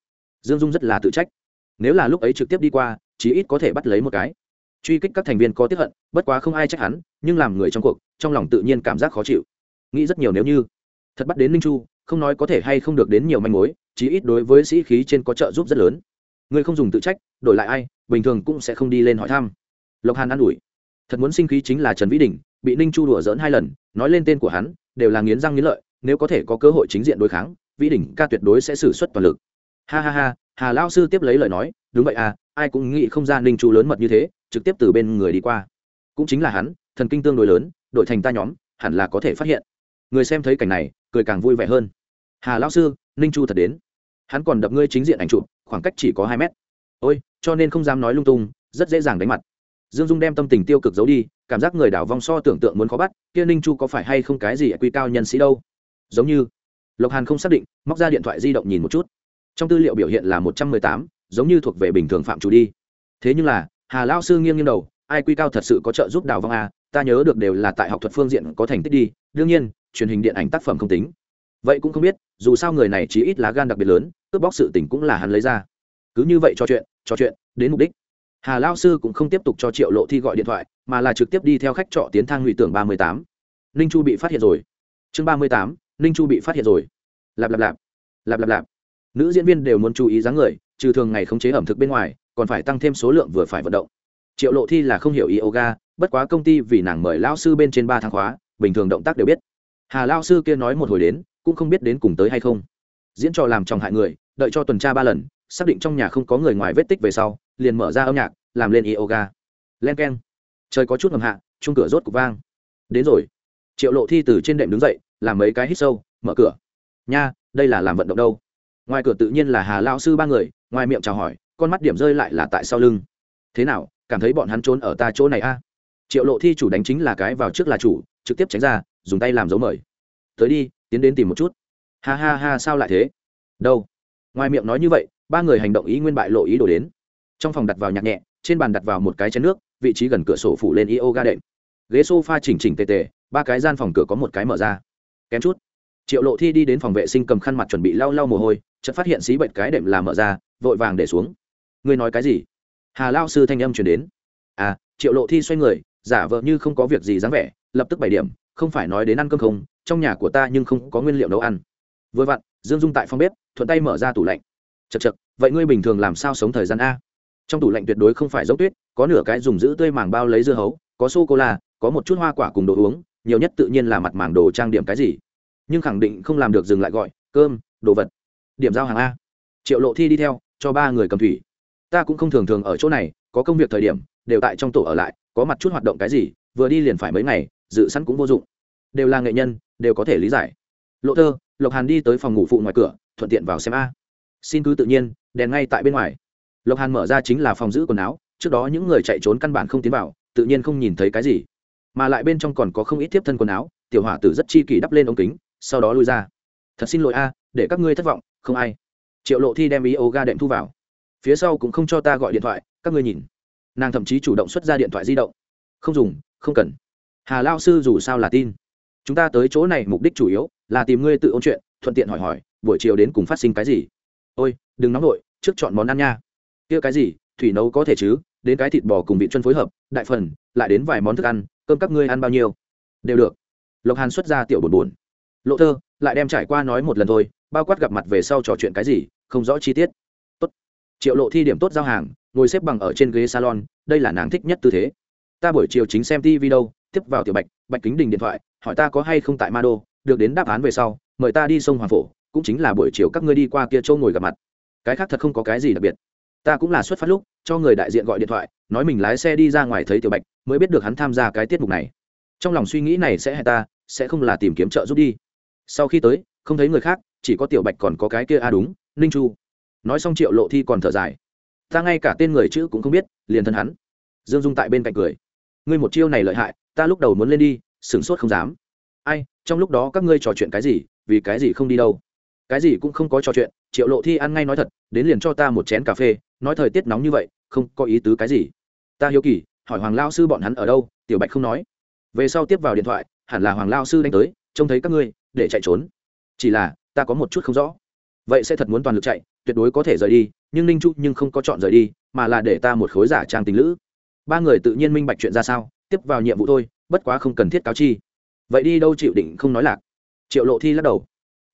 Dương dung rất là tự trách. Nếu là lúc ấy trực tiếp đi qua, chí ít có thể bắt lấy một cái. Truy kích các thành viên có tiếp hận, bất quá không ai trách hắn, nhưng làm người trong cuộc, trong lòng tự nhiên cảm giác khó chịu nghĩ rất nhiều nếu như. Thật bắt đến ninh chu, không nói có thể hay không được đến nhiều manh mối, chí ít đối với sĩ khí trên có trợ giúp rất lớn. Ngươi không dùng tự trách, đổi lại ai, bình thường cũng sẽ không đi lên hỏi thăm. Lộc hàn an ủi. Thật muốn sinh khí chính là trần vĩ đình, bị ninh chu đùa dỡn hai lần, nói lên tên của hắn, đều là nghiến răng nghiến lợi, nếu có thể có cơ hội chính diện đối kháng, vĩ đình ca tuyệt đối sẽ xử suất toàn lực. Ha ha ha, hà lao sư tiếp lấy lời nói, đúng vậy à ai cũng nghĩ không ra ninh chu lớn mật như thế, trực tiếp từ bên người đi qua. Cũng chính là hắn, thần kinh tương đối lớn, đội thành ta nhóm, hẳn là có thể phát hiện người xem thấy cảnh này, cười càng vui vẻ hơn. Hà lão sư, ninh chu thật đến. Hắn còn đập ngươi chính diện ảnh chụp, khoảng cách chỉ có hai mét. Ôi, cho nên không dám nói lung tung, rất dễ dàng đánh mặt. Dương dung đem tâm tình tiêu cực giấu đi, cảm giác người đảo vong so tưởng tượng muốn khó bắt, kia ninh chu có phải hay không cái gì quy cao nhân sĩ đâu? Giống như, lộc hàn không xác định, móc ra điện thoại di động nhìn một chút. Trong tư liệu biểu hiện là một trăm mười tám, giống như thuộc về bình thường phạm chủ đi. Thế nhưng là, hà lao sư nghiêng nghiêng đầu, ai quy cao thật sự có trợ giúp đào vong à? ta nhớ được đều là tại học thuật phương diện có thành tích đi. Đương nhiên truyền hình điện ảnh tác phẩm không tính. Vậy cũng không biết, dù sao người này chỉ ít lá gan đặc biệt lớn, cướp bóc sự tình cũng là hắn lấy ra. Cứ như vậy trò chuyện trò chuyện, đến mục đích. Hà lao sư cũng không tiếp tục cho triệu lộ thi gọi điện thoại, mà là trực tiếp đi theo khách trọ tiến thang ngụy tưởng ba mươi tám. Ninh chu bị phát hiện rồi. Chương ba mươi tám, ninh chu bị phát hiện rồi. Lạp lạp lạp. Lạp lạp lạp. Nữ diễn viên đều muốn chú ý dáng người, trừ thường ngày khống chế ẩm thực bên ngoài, còn phải tăng thêm số lượng vừa phải vận động. Triệu lộ thi là không hiểu yoga, bất quá công ty vì nàng mời lao sư bên trên ba tháng khóa, bình thường động tác đều biết hà lao sư kia nói một hồi đến, cũng không biết đến cùng tới hay không. Diễn trò làm chồng hại người, đợi cho tuần tra ba lần, xác định trong nhà không có người ngoài vết tích về sau, liền mở ra âm nhạc, làm lên yoga. Len k e n trời có chút ngầm hạ chung cửa rốt cục vang. Đến rồi. Triệu lộ thi từ trên đệm đứng dậy, làm mấy cái hít sâu, mở cửa. Nha, đây là làm vận động đâu? Ngoài cửa tự nhiên là hà lao sư ba người, ngoài miệng chào hỏi, con mắt điểm rơi lại là tại sau lưng. Thế nào, cảm thấy bọn hắn trốn ở ta chỗ này a? Triệu lộ thi chủ đánh chính là cái vào trước là chủ, trực tiếp tránh ra dùng tay làm dấu mời. Tới đi, tiến đến tìm một chút. Ha ha ha, sao lại thế? Đâu? Ngoài miệng nói như vậy, ba người hành động ý nguyên bại lộ ý đồ đến. Trong phòng đặt vào nhạc nhẹ, trên bàn đặt vào một cái chén nước, vị trí gần cửa sổ phủ lên yoga đệm. Ghế s o f a chỉnh chỉnh tề tề, ba cái gian phòng cửa có một cái mở ra. Kém chút, triệu lộ thi đi đến phòng vệ sinh cầm khăn mặt chuẩn bị lau lau mồ hôi, chợt phát hiện xí bệnh cái đệm làm mở ra, vội vàng để xuống. Ngươi nói cái gì? Hà lao sư thanh âm chuyển đến. À triệu lộ thi xoay người, giả vợ như không có việc gì dáng vẻ, lập tức bảy điểm không phải nói đến ăn cơm không, trong nhà của ta nhưng không có nguyên liệu nấu ăn. Vừa vặn, dương dung tại phòng bếp, thuận tay mở ra tủ lạnh. Chật chật vậy ngươi bình thường làm sao sống thời gian a? Trong tủ lạnh tuyệt đối không phải giống tuyết, có nửa cái dùng giữ tươi màng bao lấy dưa hấu, có sô cô la có một chút hoa quả cùng đồ uống, nhiều nhất tự nhiên là mặt màng đồ trang điểm cái gì. Nhưng khẳng định không làm được dừng lại gọi, cơm, đồ vật. Điểm giao hàng a. Triệu lộ thi đi theo, cho ba người cầm thủy. Ta cũng không thường thường ở chỗ này, có công việc thời điểm, đều tại trong tổ ở lại, có mặt chút hoạt động cái gì, vừa đi liền phải mấy ngày dự sẵn cũng vô dụng. Đều là nghệ nhân, đều có thể lý giải. Lộ thơ lộc hàn đi tới phòng ngủ phụ ngoài cửa, thuận tiện vào xem a. Xin cứ tự nhiên, đèn ngay tại bên ngoài. Lộc hàn mở ra chính là phòng giữ quần áo, trước đó những người chạy trốn căn bản không tiến vào, tự nhiên không nhìn thấy cái gì. Mà lại bên trong còn có không ít tiếp thân quần áo, tiểu hỏa tử rất chi kỷ đắp lên ống kính, sau đó lui ra. Thật xin lỗi a, để các ngươi thất vọng, không ai. Triệu lộ thi đem ý ô ga đệm thu vào. Phía sau cũng không cho ta gọi điện thoại, các ngươi nhìn. Nàng thậm chí chủ động xuất ra điện thoại di động. Không dùng, không cần hà lao sư dù sao là tin. Chúng ta tới chỗ này mục đích chủ yếu là tìm ngươi tự ôn chuyện, thuận tiện hỏi hỏi, buổi chiều đến cùng phát sinh cái gì? Ôi, đừng nóng vội, trước chọn món ăn nha. Kia cái gì, thủy nấu có thể chứ? Đến cái thịt bò cùng vị chân phối hợp, đại phần, lại đến vài món thức ăn, cơm các ngươi ăn bao nhiêu? Đều được. Lộc hàn xuất ra tiểu buồn buồn lộ thơ, lại đem trải qua nói một lần thôi, bao quát gặp mặt về sau trò chuyện cái gì, không rõ chi tiết. Tốt. Triệu lộ thi điểm tốt giao hàng, ngồi xếp bằng ở trên ghế salon, đây là nàng thích nhất tư thế. Ta buổi chiều chính xem tv đâu tiếp vào tiểu bạch bạch kính đình điện thoại, hỏi ta có hay không tại ma đô, được đến đáp án về sau, mời ta đi sông hoàng phổ, cũng chính là buổi chiều các ngươi đi qua kia châu ngồi gặp mặt. Cái khác thật không có cái gì đặc biệt. Ta cũng là xuất phát lúc, cho người đại diện gọi điện thoại, nói mình lái xe đi ra ngoài thấy tiểu bạch, mới biết được hắn tham gia cái tiết mục này. Trong lòng suy nghĩ này sẽ hay ta, sẽ không là tìm kiếm trợ giúp đi. Sau khi tới, không thấy người khác, chỉ có tiểu bạch còn có cái kia a à đúng, ninh chu. Nói xong triệu lộ thi còn thở dài. Ta ngay cả tên người chữ cũng không biết, liền thân hắn. Dương dung tại bên cạnh cười. Ngươi một chiêu này lợi hại ta lúc đầu muốn lên đi, sửng sốt không dám. Ai, trong lúc đó các ngươi trò chuyện cái gì, vì cái gì không đi đâu? Cái gì cũng không có trò chuyện, triệu lộ thi ăn ngay nói thật, đến liền cho ta một chén cà phê, nói thời tiết nóng như vậy, không có ý tứ cái gì. Ta hiếu kỳ, hỏi hoàng lao sư bọn hắn ở đâu, tiểu bạch không nói. Về sau tiếp vào điện thoại, hẳn là hoàng lao sư đánh tới, trông thấy các ngươi, để chạy trốn. Chỉ là, ta có một chút không rõ. Vậy sẽ thật muốn toàn lực chạy, tuyệt đối có thể rời đi, nhưng ninh chu nhưng không có chọn rời đi, mà là để ta một khối giả trang tình lữ. Ba người tự nhiên minh bạch chuyện ra sao tiếp vào nhiệm vụ thôi, bất quá không cần thiết cáo chi. Vậy đi đâu chịu định không nói lạc? Triệu lộ thi lắc đầu.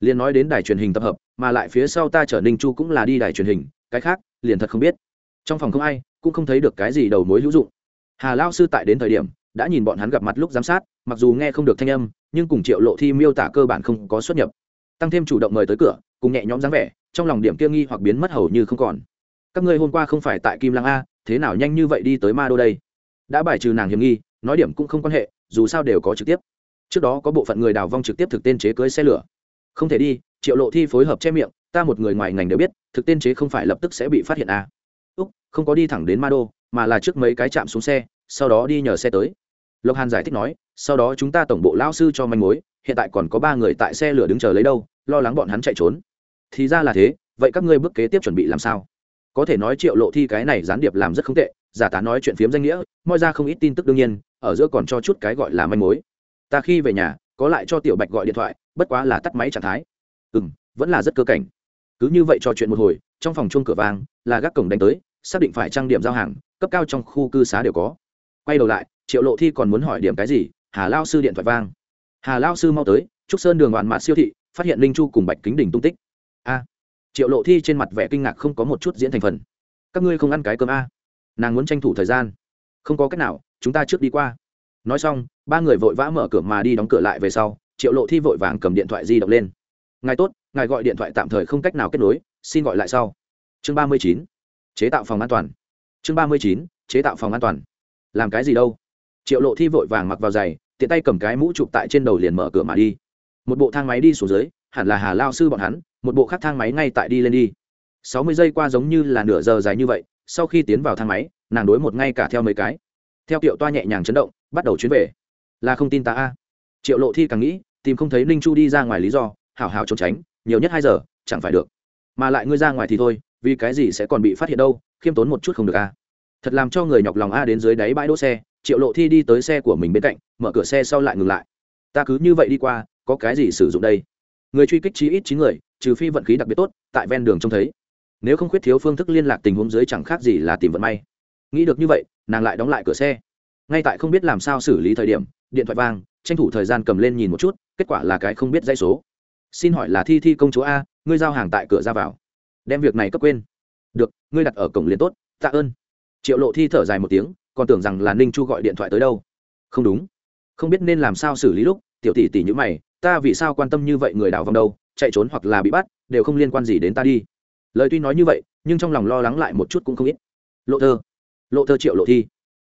Liền nói đến đài truyền hình tập hợp, mà lại phía sau ta chở ninh chu cũng là đi đài truyền hình, cái khác, liền thật không biết. Trong phòng không ai, cũng không thấy được cái gì đầu mối hữu dụng. Hà lao sư tại đến thời điểm, đã nhìn bọn hắn gặp mặt lúc giám sát, mặc dù nghe không được thanh âm, nhưng cùng triệu lộ thi miêu tả cơ bản không có xuất nhập. Tăng thêm chủ động mời tới cửa, cùng nhẹ nhõm dáng vẻ, trong lòng điểm kia nghi hoặc biến mất hầu như không còn. Các ngươi hôm qua không phải tại kim lăng a, thế nào nhanh như vậy đi tới ma đô đây? Đã bài trừ nàng hiểm nghi, nói điểm cũng không quan hệ, dù sao đều có trực tiếp. Trước đó có bộ phận người đào vong trực tiếp thực tên chế cưới xe lửa. Không thể đi, triệu lộ thi phối hợp che miệng, ta một người ngoài ngành đều biết, thực tên chế không phải lập tức sẽ bị phát hiện à. úc, không có đi thẳng đến ma đô, mà là trước mấy cái chạm xuống xe, sau đó đi nhờ xe tới. Lộc hàn giải thích nói, sau đó chúng ta tổng bộ lao sư cho manh mối, hiện tại còn có ba người tại xe lửa đứng chờ lấy đâu, lo lắng bọn hắn chạy trốn. Thì ra là thế, vậy các ngươi bước kế tiếp chuẩn bị làm sao? Có thể nói triệu lộ thi cái này gián điệp làm rất không tệ giả tá nói chuyện phiếm danh nghĩa, moi ra không ít tin tức đương nhiên, ở giữa còn cho chút cái gọi là manh mối. Ta khi về nhà, có lại cho tiểu bạch gọi điện thoại, bất quá là tắt máy trạng thái. Ừ m vẫn là rất cơ cảnh. Cứ như vậy trò chuyện một hồi, trong phòng chung cửa vàng là gác cổng đánh tới, xác định phải trang điểm giao hàng, cấp cao trong khu cư xá đều có. Quay đầu lại, triệu lộ thi còn muốn hỏi điểm cái gì, hà lao sư điện thoại vang. Hà lao sư mau tới, trúc sơn đường đoạn mạt siêu thị, phát hiện linh chu cùng bạch kính đỉnh tung tích. A. Triệu lộ thi trên mặt vẻ kinh ngạc không có một chút diễn thành phần. Các ngươi không ăn cái cơm a nàng muốn tranh thủ thời gian. Không có cách nào, chúng ta trước đi qua. Nói xong, ba người vội vã mở cửa mà đi đóng cửa lại về sau, triệu lộ thi vội vàng cầm điện thoại di động lên. Ngài tốt, ngài gọi điện thoại tạm thời không cách nào kết nối, xin gọi lại sau. Chương ba mươi chín, chế tạo phòng an toàn. Chương ba mươi chín, chế tạo phòng an toàn. Làm cái gì đâu? Triệu lộ thi vội vàng mặc vào giày, tiện tay cầm cái mũ chụp tại trên đầu liền mở cửa mà đi. Một bộ thang máy đi xuống dưới, hẳn là hà lao sư bọn hắn, một bộ khác thang máy ngay tại đi lên đi. Sáu mươi giây qua giống như là nửa giờ dài như vậy sau khi tiến vào thang máy, nàng đối một ngay cả theo mấy cái. Theo kiệu toa nhẹ nhàng chấn động, bắt đầu chuyến về. Là không tin ta a. Triệu lộ thi càng nghĩ, tìm không thấy ninh chu đi ra ngoài lý do, hảo hảo trốn tránh, nhiều nhất hai giờ, chẳng phải được. Mà lại ngươi ra ngoài thì thôi, vì cái gì sẽ còn bị phát hiện đâu, khiêm tốn một chút không được a. Thật làm cho người nhọc lòng a đến dưới đáy bãi đỗ xe, triệu lộ thi đi tới xe của mình bên cạnh, mở cửa xe sau lại ngừng lại. Ta cứ như vậy đi qua, có cái gì sử dụng đây? Người truy kích chí ít chín người, trừ phi vận khí đặc biệt tốt, tại ven đường trông thấy nếu không khuyết thiếu phương thức liên lạc tình huống dưới chẳng khác gì là tìm vận may. Nghĩ được như vậy, nàng lại đóng lại cửa xe. Ngay tại không biết làm sao xử lý thời điểm, điện thoại vang, tranh thủ thời gian cầm lên nhìn một chút, kết quả là cái không biết dây số. Xin hỏi là thi thi công chúa a, ngươi giao hàng tại cửa ra vào. Đem việc này cấp quên. Được, ngươi đặt ở cổng liền tốt, tạ ơn. Triệu lộ thi thở dài một tiếng, còn tưởng rằng là ninh chu gọi điện thoại tới đâu. Không đúng. Không biết nên làm sao xử lý lúc, tiểu tỷ tỷ như mày, ta vì sao quan tâm như vậy người đào vòng đâu, chạy trốn hoặc là bị bắt, đều không liên quan gì đến ta đi lời tuy nói như vậy, nhưng trong lòng lo lắng lại một chút cũng không ít. Lộ thơ lộ thơ triệu lộ thi.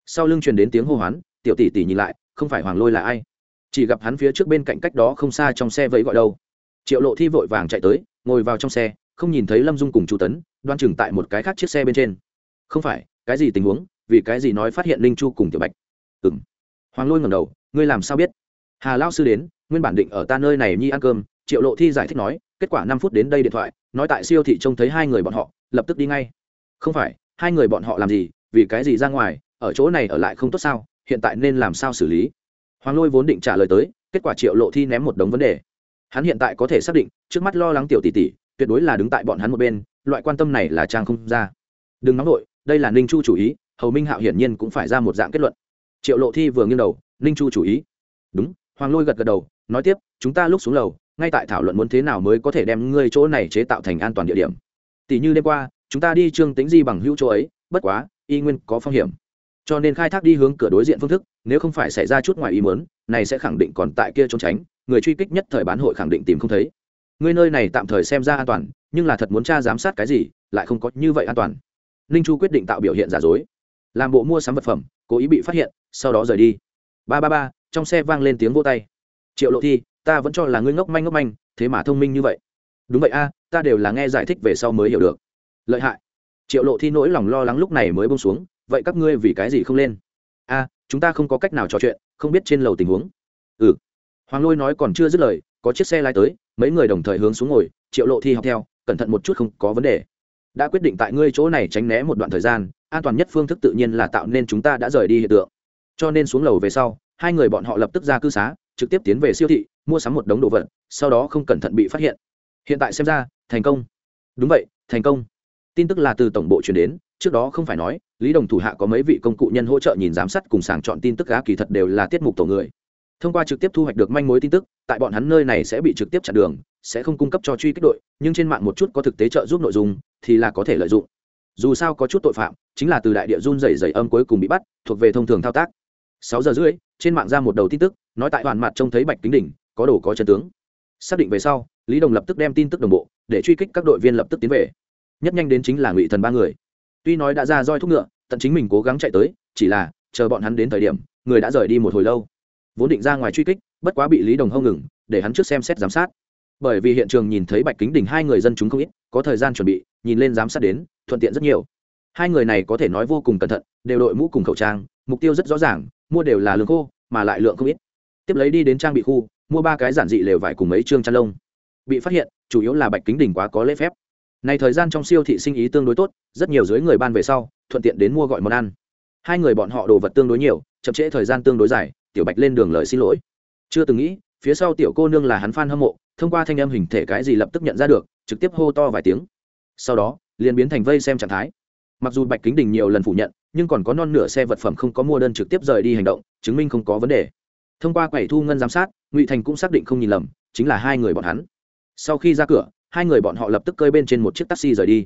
Sau lưng truyền đến tiếng hô hoán, tiểu tỷ tỷ nhìn lại, không phải hoàng lôi là ai? Chỉ gặp hắn phía trước bên cạnh cách đó không xa trong xe vẫy gọi đâu. Triệu lộ thi vội vàng chạy tới, ngồi vào trong xe, không nhìn thấy lâm dung cùng chu tấn, đoan chừng tại một cái khác chiếc xe bên trên. Không phải, cái gì tình huống, vì cái gì nói phát hiện linh chu cùng tiểu bạch? Ừ m hoàng lôi ngầm đầu, ngươi làm sao biết? Hà lao sư đến, nguyên bản định ở ta nơi này nhi ăn cơm, triệu lộ thi giải thích nói kết quả năm phút đến đây điện thoại, nói tại siêu thị trông thấy hai người bọn họ, lập tức đi ngay. Không phải, hai người bọn họ làm gì, vì cái gì ra ngoài, ở chỗ này ở lại không tốt sao, hiện tại nên làm sao xử lý? Hoàng lôi vốn định trả lời tới, kết quả triệu lộ thi ném một đống vấn đề. Hắn hiện tại có thể xác định, trước mắt lo lắng tiểu tỷ tỷ, tuyệt đối là đứng tại bọn hắn một bên, loại quan tâm này là trang không ra. Đừng nóng nổi đây là ninh chu chủ ý, hầu minh hạo hiển nhiên cũng phải ra một dạng kết luận. Triệu lộ thi vừa nghiêng đầu, ninh chu chủ ý. Đúng, hoàng lôi gật gật đầu, nói tiếp, chúng ta lúc xuống lầu ngay tại thảo luận muốn thế nào mới có thể đem ngươi chỗ này chế tạo thành an toàn địa điểm. Tỷ như đêm qua, chúng ta đi trương tính di bằng hữu chỗ ấy, bất quá, y nguyên có phong hiểm. Cho nên khai thác đi hướng cửa đối diện phương thức, nếu không phải xảy ra chút ngoài ý muốn, này sẽ khẳng định còn tại kia trốn tránh, người truy kích nhất thời bán hội khẳng định tìm không thấy. Ngươi nơi này tạm thời xem ra an toàn, nhưng là thật muốn tra giám sát cái gì, lại không có như vậy an toàn. Ninh chu quyết định tạo biểu hiện giả dối. Làm bộ mua sắm vật phẩm, cố ý bị phát hiện, sau đó rời đi. Ba ba ba, trong xe vang lên tiếng vô tay. Triệu lộ thi ta vẫn cho là ngươi ngốc manh ngốc manh, thế mà thông minh như vậy. Đúng vậy a, ta đều là nghe giải thích về sau mới hiểu được. Lợi hại. Triệu lộ thi nỗi lòng lo lắng lúc này mới bông xuống, vậy các ngươi vì cái gì không lên? A, chúng ta không có cách nào trò chuyện, không biết trên lầu tình huống. Ừ. Hoàng lôi nói còn chưa dứt lời, có chiếc xe lai tới, mấy người đồng thời hướng xuống ngồi, triệu lộ thi học theo, cẩn thận một chút không có vấn đề. Đã quyết định tại ngươi chỗ này tránh né một đoạn thời gian, an toàn nhất phương thức tự nhiên là tạo nên chúng ta đã rời đi hiện tượng. Cho nên xuống lầu về sau, hai người bọn họ lập tức ra cư xá, trực tiếp tiến về siêu thị mua sắm một đống đồ vật, sau đó không cẩn thận bị phát hiện. Hiện tại xem ra, thành công. Đúng vậy, thành công. Tin tức là từ tổng bộ chuyển đến, trước đó không phải nói, lý đồng thủ hạ có mấy vị công cụ nhân hỗ trợ nhìn giám sát cùng sàng chọn tin tức cá kỳ thật đều là tiết mục tổ người. Thông qua trực tiếp thu hoạch được manh mối tin tức, tại bọn hắn nơi này sẽ bị trực tiếp chặn đường, sẽ không cung cấp cho truy kích đội, nhưng trên mạng một chút có thực tế trợ giúp nội dung, thì là có thể lợi dụng. Dù sao có chút tội phạm, chính là từ đại địa run dày dày âm cuối cùng bị bắt, thuộc về thông thường thao tác. Sáu giờ rưỡi, trên mạng ra một đầu tin tức, nói tại hoàn mặt trông thấy bạch kính đỉnh có đồ có chân tướng. Xác định về sau, lý đồng lập tức đem tin tức đồng bộ, để truy kích các đội viên lập tức tiến về. Nhất nhanh đến chính là ngụy thần ba người. Tuy nói đã ra roi thúc ngựa, tận chính mình cố gắng chạy tới, chỉ là, chờ bọn hắn đến thời điểm, người đã rời đi một hồi lâu. Vốn định ra ngoài truy kích, bất quá bị lý đồng hông ngừng, để hắn trước xem xét giám sát. Bởi vì hiện trường nhìn thấy bạch kính đỉnh hai người dân chúng không ít, có thời gian chuẩn bị, nhìn lên giám sát đến, thuận tiện rất nhiều. Hai người này có thể nói vô cùng cẩn thận, đều đội mũ cùng khẩu trang, mục tiêu rất rõ ràng, mua đều là lương khô, mà lại lượng không ít. Tiếp lấy đi đến trang bị khu mua ba cái giản dị lều vải cùng mấy chương chăn lông. Bị phát hiện, chủ yếu là bạch kính đình quá có lễ phép. Này thời gian trong siêu thị sinh ý tương đối tốt, rất nhiều dưới người ban về sau, thuận tiện đến mua gọi món ăn. Hai người bọn họ đồ vật tương đối nhiều, chậm trễ thời gian tương đối dài, tiểu bạch lên đường lời xin lỗi. Chưa từng nghĩ, phía sau tiểu cô nương là hắn f hâm mộ, thông qua thanh âm hình thể cái gì lập tức nhận ra được, trực tiếp hô to vài tiếng. Sau đó, liền biến thành vây xem trạng thái. Mặc dù bạch kính đình nhiều lần phủ nhận, nhưng còn có non nửa xe vật phẩm không có mua đơn trực tiếp rời đi hành động, chứng minh không có vấn đề thông qua quầy thu ngân giám sát, ngụy thành cũng xác định không nhìn lầm, chính là hai người bọn hắn. Sau khi ra cửa, hai người bọn họ lập tức cơi bên trên một chiếc taxi rời đi.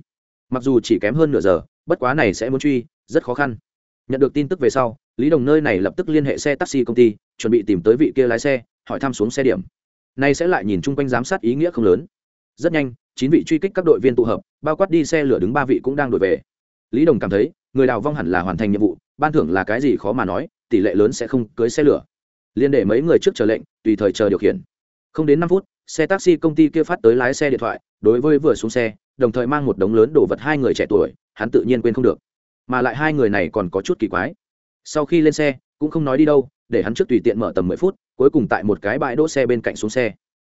Mặc dù chỉ kém hơn nửa giờ, bất quá này sẽ muốn truy, rất khó khăn. Nhận được tin tức về sau, lý đồng nơi này lập tức liên hệ xe taxi công ty, chuẩn bị tìm tới vị kia lái xe, hỏi thăm xuống xe điểm. Nay sẽ lại nhìn chung quanh giám sát ý nghĩa không lớn. Rất nhanh, chín vị truy kích các đội viên tụ hợp, bao quát đi xe lửa đứng ba vị cũng đang đổi về. Lý đồng cảm thấy, người đào vong hẳn là hoàn thành nhiệm vụ, ban thưởng là cái gì khó mà nói, tỷ lệ lớn sẽ không cưới xe lửa liên để mấy người trước chờ lệnh, tùy thời chờ điều khiển. Không đến năm phút, xe taxi công ty kia phát tới lái xe điện thoại, đối với vừa xuống xe, đồng thời mang một đống lớn đồ vật hai người trẻ tuổi, hắn tự nhiên quên không được. Mà lại hai người này còn có chút kỳ quái. Sau khi lên xe, cũng không nói đi đâu, để hắn trước tùy tiện mở tầm mười phút, cuối cùng tại một cái bãi đỗ xe bên cạnh xuống xe.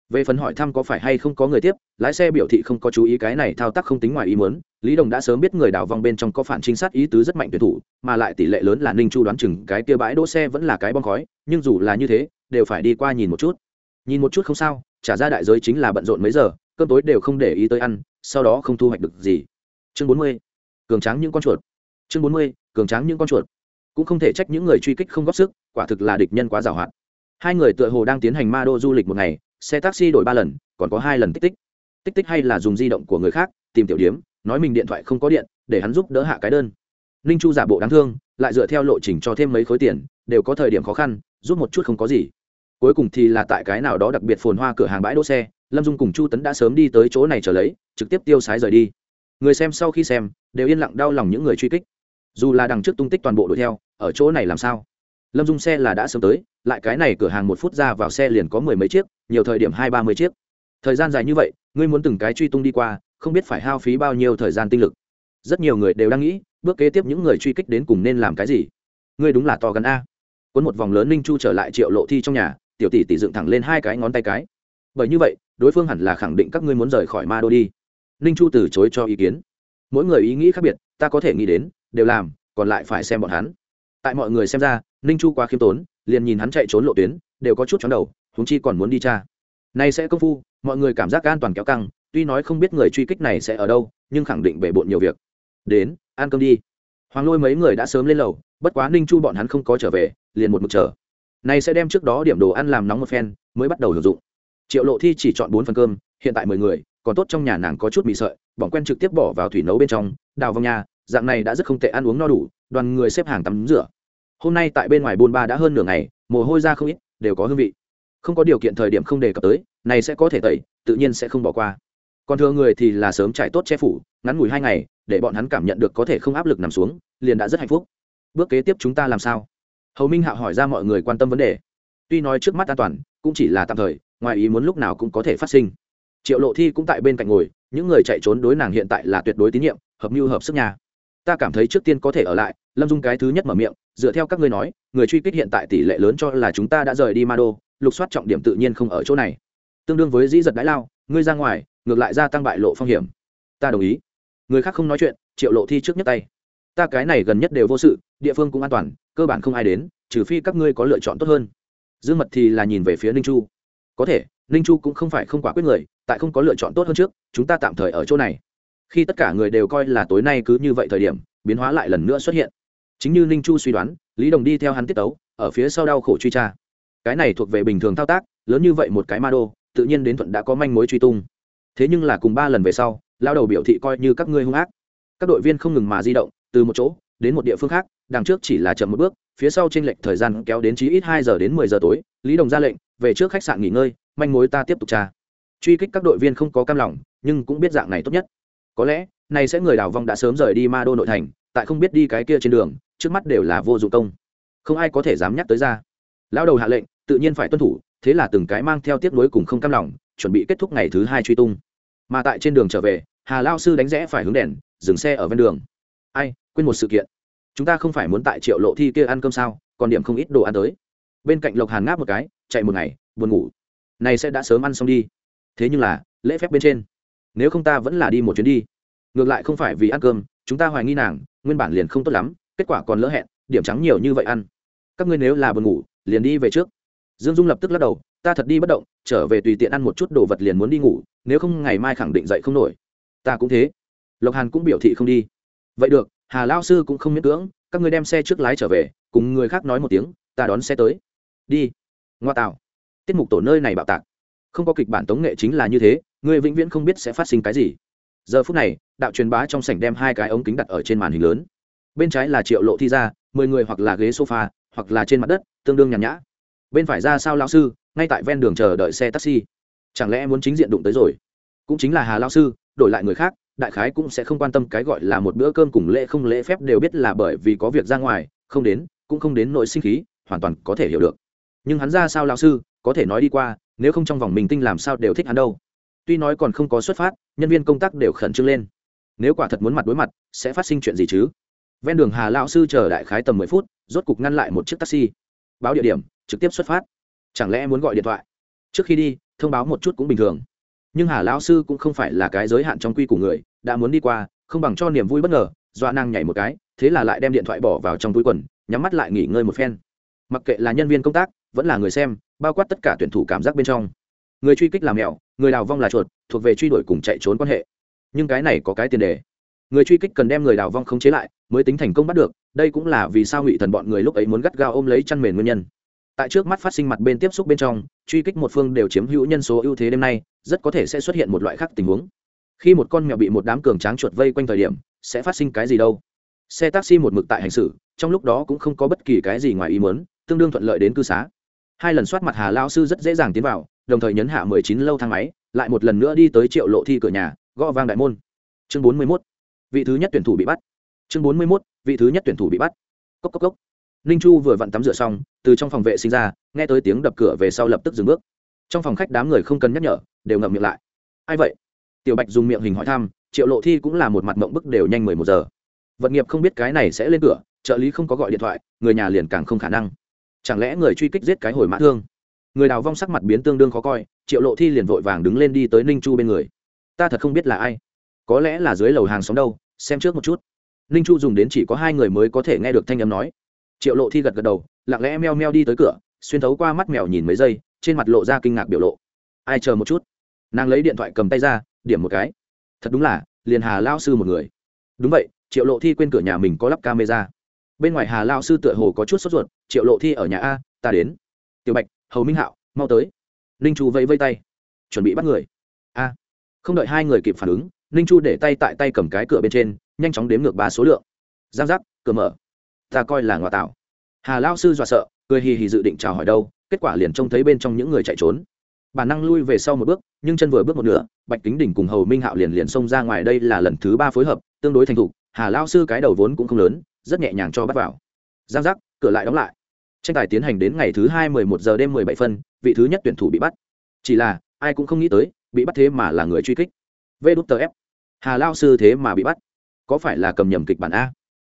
Về phần hỏi thăm có phải hay không có người tiếp, lái xe biểu thị không có chú ý cái này thao tác không tính ngoài ý muốn lý đồng đã sớm biết người đào vong bên trong có phản trinh sát ý tứ rất mạnh tuyệt thủ, mà lại tỷ lệ lớn là ninh chu đoán chừng cái kia bãi đỗ xe vẫn là cái bong khói, nhưng dù là như thế, đều phải đi qua nhìn một chút. Nhìn một chút không sao, trả ra đại giới chính là bận rộn mấy giờ, cơm tối đều không để ý tới ăn, sau đó không thu hoạch được gì. Chương bốn mươi, cường tráng những con chuột. Chương bốn mươi, cường tráng những con chuột. Cũng không thể trách những người truy kích không góp sức, quả thực là địch nhân quá giàu hạn. Hai người tựa hồ đang tiến hành ma đô du lịch một ngày, xe taxi đổi ba lần, còn có hai lần tích tích. Tích tích hay là dùng di động của người khác, tìm tiểu điếm nói mình điện thoại không có điện, để hắn giúp đỡ hạ cái đơn. Ninh chu giả bộ đáng thương, lại dựa theo lộ trình cho thêm mấy khối tiền, đều có thời điểm khó khăn, giúp một chút không có gì. Cuối cùng thì là tại cái nào đó đặc biệt phồn hoa cửa hàng bãi đỗ xe, lâm dung cùng chu tấn đã sớm đi tới chỗ này trở lấy, trực tiếp tiêu sái rời đi. Người xem sau khi xem, đều yên lặng đau lòng những người truy kích. Dù là đằng trước tung tích toàn bộ đuổi theo, ở chỗ này làm sao? Lâm dung xe là đã sớm tới, lại cái này cửa hàng một phút ra vào xe liền có mười mấy chiếc, nhiều thời điểm hai ba mươi chiếc. Thời gian dài như vậy, ngươi muốn từng cái truy tung đi qua không biết phải hao phí bao nhiêu thời gian tinh lực. Rất nhiều người đều đang nghĩ, bước kế tiếp những người truy kích đến cùng nên làm cái gì. Ngươi đúng là to gần a. Cuốn một vòng lớn ninh chu trở lại triệu lộ thi trong nhà, tiểu tỷ tỷ dựng thẳng lên hai cái ngón tay cái. Bởi như vậy, đối phương hẳn là khẳng định các ngươi muốn rời khỏi ma đô đi. Ninh chu từ chối cho ý kiến. Mỗi người ý nghĩ khác biệt, ta có thể nghĩ đến, đều làm, còn lại phải xem bọn hắn. Tại mọi người xem ra, ninh chu quá khiêm tốn, liền nhìn hắn chạy trốn lộ tuyến, đều có chút chóng đầu húng chi còn muốn đi cha nay sẽ công phu, mọi người cảm giác an toàn kéo căng tuy nói không biết người truy kích này sẽ ở đâu, nhưng khẳng định bể bộn nhiều việc. Đến, ăn cơm đi. Hoàng lôi mấy người đã sớm lên lầu, bất quá ninh chu bọn hắn không có trở về, liền một mực chờ. Này sẽ đem trước đó điểm đồ ăn làm nóng một phen, mới bắt đầu sử dụng. Triệu lộ thi chỉ chọn bốn phần cơm, hiện tại mười người, còn tốt trong nhà nàng có chút mì sợi bỏng quen trực tiếp bỏ vào thủy nấu bên trong. Đào vào nhà dạng này đã rất không tệ ăn uống no đủ, đoàn người xếp hàng tắm rửa. Hôm nay tại bên ngoài bôn ba đã hơn nửa ngày, mồ hôi ra không ít, đều có hương vị. Không có điều kiện thời điểm không đề cập tới, này sẽ có thể tẩy, tự nhiên sẽ không bỏ qua còn thừa người thì là sớm trải tốt che phủ, ngắn ngủi hai ngày, để bọn hắn cảm nhận được có thể không áp lực nằm xuống, liền đã rất hạnh phúc. Bước kế tiếp chúng ta làm sao? Hầu minh hạo hỏi ra mọi người quan tâm vấn đề. Tuy nói trước mắt an toàn, cũng chỉ là tạm thời, ngoài ý muốn lúc nào cũng có thể phát sinh. Triệu lộ thi cũng tại bên cạnh ngồi, những người chạy trốn đối nàng hiện tại là tuyệt đối tín nhiệm, hợp mưu hợp sức nhà. Ta cảm thấy trước tiên có thể ở lại, lâm dung cái thứ nhất mở miệng, dựa theo các ngươi nói, người truy kích hiện tại tỷ lệ lớn cho là chúng ta đã rời đi ma đô lục soát trọng điểm tự nhiên không ở chỗ này. Tương đương với dĩ giật đái lao ngươi ra ngoài, ngược lại gia tăng bại lộ phong hiểm. Ta đồng ý. Người khác không nói chuyện, triệu lộ thi trước nhất tay. Ta cái này gần nhất đều vô sự, địa phương cũng an toàn, cơ bản không ai đến, trừ phi các ngươi có lựa chọn tốt hơn. Dương mật thì là nhìn về phía ninh chu. Có thể, ninh chu cũng không phải không quả quyết người, tại không có lựa chọn tốt hơn trước, chúng ta tạm thời ở chỗ này. Khi tất cả người đều coi là tối nay cứ như vậy thời điểm, biến hóa lại lần nữa xuất hiện. Chính như ninh chu suy đoán, lý đồng đi theo hắn tiết tấu, ở phía sau đau khổ truy tra. Cái này thuộc về bình thường thao tác, lớn như vậy một cái ma đô tự nhiên đến thuận đã có manh mối truy tung. Thế nhưng là cùng ba lần về sau, lao đầu biểu thị coi như các ngươi hung ác. Các đội viên không ngừng mà di động, từ một chỗ, đến một địa phương khác, đằng trước chỉ là chậm một bước, phía sau tranh lệch thời gian kéo đến chí ít hai giờ đến mười giờ tối, lý đồng ra lệnh, về trước khách sạn nghỉ ngơi, manh mối ta tiếp tục tra. Truy kích các đội viên không có cam lòng, nhưng cũng biết dạng này tốt nhất. Có lẽ, này sẽ người đào vong đã sớm rời đi ma đô nội thành, tại không biết đi cái kia trên đường, trước mắt đều là vô dụng công. Không ai có thể dám nhắc tới ra. Lão đầu hạ lệnh, tự nhiên phải tuân thủ thế là từng cái mang theo tiếc nuối cùng không cam lòng, chuẩn bị kết thúc ngày thứ hai truy tung. Mà tại trên đường trở về, hà lao sư đánh rẽ phải hướng đèn, dừng xe ở ven đường. Ai, quên một sự kiện. Chúng ta không phải muốn tại triệu lộ thi kia ăn cơm sao, còn điểm không ít đồ ăn tới. Bên cạnh lộc hàn ngáp một cái, chạy một ngày, buồn ngủ. Này sẽ đã sớm ăn xong đi. Thế nhưng là, lễ phép bên trên. Nếu không ta vẫn là đi một chuyến đi. Ngược lại không phải vì ăn cơm, chúng ta hoài nghi nàng, nguyên bản liền không tốt lắm, kết quả còn lỡ hẹn, điểm trắng nhiều như vậy ăn. Các ngươi nếu là buồn ngủ, liền đi về trước dương dung lập tức lắc đầu, ta thật đi bất động, trở về tùy tiện ăn một chút đồ vật liền muốn đi ngủ, nếu không ngày mai khẳng định dậy không nổi. Ta cũng thế. Lộc hàn cũng biểu thị không đi. Vậy được, hà lao sư cũng không miễn cưỡng, các ngươi đem xe trước lái trở về, cùng người khác nói một tiếng, ta đón xe tới. Đi. Ngoa tạo. Tiết mục tổ nơi này bạo tạc. Không có kịch bản tống nghệ chính là như thế người vĩnh viễn không biết sẽ phát sinh cái gì. Giờ phút này, đạo truyền bá trong sảnh đem hai cái ống kính đặt ở trên màn hình lớn. Bên trái là triệu lộ thi ra mười người hoặc là ghế sofa, hoặc là trên mặt đất, tương đương nhàn nhã bên phải ra sao lão sư, ngay tại ven đường chờ đợi xe taxi. Chẳng lẽ muốn chính diện đụng tới rồi? Cũng chính là hà lão sư, đổi lại người khác, đại khái cũng sẽ không quan tâm cái gọi là một bữa cơm cùng lễ không lễ phép đều biết là bởi vì có việc ra ngoài, không đến, cũng không đến nội sinh khí, hoàn toàn có thể hiểu được. Nhưng hắn ra sao lão sư, có thể nói đi qua, nếu không trong vòng mình tinh làm sao đều thích hắn đâu. Tuy nói còn không có xuất phát, nhân viên công tác đều khẩn trương lên. Nếu quả thật muốn mặt đối mặt, sẽ phát sinh chuyện gì chứ? Ven đường hà lão sư chờ đại khái tầm mười phút, rốt cục ngăn lại một chiếc taxi. Báo địa điểm trực tiếp xuất phát. Chẳng lẽ muốn gọi điện thoại? Trước khi đi, thông báo một chút cũng bình thường. Nhưng hà lão sư cũng không phải là cái giới hạn trong quy của người, đã muốn đi qua, không bằng cho niềm vui bất ngờ, dọa năng nhảy một cái, thế là lại đem điện thoại bỏ vào trong túi quần, nhắm mắt lại nghỉ ngơi một phen. Mặc kệ là nhân viên công tác, vẫn là người xem, bao quát tất cả tuyển thủ cảm giác bên trong. Người truy kích là mèo người đào vong là chuột, thuộc về truy đuổi cùng chạy trốn quan hệ. Nhưng cái này có cái tiền đề. Người truy kích cần đem người đào vong khống chế lại, mới tính thành công bắt được, đây cũng là vì sao ngụy thần bọn người lúc ấy muốn gắt gao ôm lấy chăn mền nguyên nhân tại trước mắt phát sinh mặt bên tiếp xúc bên trong, truy kích một phương đều chiếm hữu nhân số ưu thế đêm nay, rất có thể sẽ xuất hiện một loại khác tình huống. Khi một con mèo bị một đám cường tráng chuột vây quanh thời điểm, sẽ phát sinh cái gì đâu? Xe taxi một mực tại hành xử, trong lúc đó cũng không có bất kỳ cái gì ngoài ý muốn, tương đương thuận lợi đến cư xá. Hai lần soát mặt hà lao sư rất dễ dàng tiến vào, đồng thời nhấn hạ mười chín lâu thang máy, lại một lần nữa đi tới triệu lộ thi cửa nhà, gõ vang đại môn. Chương bốn mươi mốt, vị thứ nhất tuyển thủ bị bắt. Chương bốn mươi mốt, vị thứ nhất tuyển thủ bị bắt. Cốc cốc cốc ninh chu vừa vặn tắm rửa xong, từ trong phòng vệ sinh ra, nghe tới tiếng đập cửa về sau lập tức dừng bước. Trong phòng khách đám người không cần nhắc nhở, đều ngậm miệng lại. Ai vậy? Tiểu bạch dùng miệng hình hỏi thăm, triệu lộ thi cũng là một mặt mộng bức đều nhanh mười một giờ. Vật nghiệp không biết cái này sẽ lên cửa, trợ lý không có gọi điện thoại, người nhà liền càng không khả năng. Chẳng lẽ người truy kích giết cái hồi mã thương? Người đào vong sắc mặt biến tương đương khó coi, triệu lộ thi liền vội vàng đứng lên đi tới ninh chu bên người. Ta thật không biết là ai. Có lẽ là dưới lầu hàng xóm đâu, xem trước một chút. Ninh chu dùng đến chỉ có hai người mới có thể nghe được thanh âm nói triệu lộ thi gật gật đầu, lặng lẽ meo meo đi tới cửa, xuyên thấu qua mắt mèo nhìn mấy giây, trên mặt lộ ra kinh ngạc biểu lộ. Ai chờ một chút? Nàng lấy điện thoại cầm tay ra, điểm một cái. Thật đúng là, liền hà lao sư một người. Đúng vậy, triệu lộ thi quên cửa nhà mình có lắp camera. Bên ngoài hà lao sư tựa hồ có chút sốt ruột, triệu lộ thi ở nhà a, ta đến. Tiểu bạch, hầu minh hạo, mau tới. Ninh chu vẫy vây tay. Chuẩn bị bắt người. A. Không đợi hai người kịp phản ứng, ninh chu để tay tại tay cầm cái cửa bên trên, nhanh chóng đếm ngược ba số lượng. Giang giác, cửa mở ta coi là ngoại tạo. Hà lao sư dọa sợ, cười hì hì dự định chào hỏi đâu, kết quả liền trông thấy bên trong những người chạy trốn. Bản năng lui về sau một bước, nhưng chân vừa bước một nửa, bạch kính đỉnh cùng hầu minh hạo liền liền xông ra ngoài đây là lần thứ ba phối hợp, tương đối thành thục, hà lao sư cái đầu vốn cũng không lớn, rất nhẹ nhàng cho bắt vào. Giang giác, cửa lại đóng lại. Tranh tài tiến hành đến ngày thứ hai mười một giờ đêm mười bảy phân, vị thứ nhất tuyển thủ bị bắt. Chỉ là, ai cũng không nghĩ tới, bị bắt thế mà là người truy kích. Vê đút tờ ép. Hà lao sư thế mà bị bắt. Có phải là cầm nhầm kịch bản a?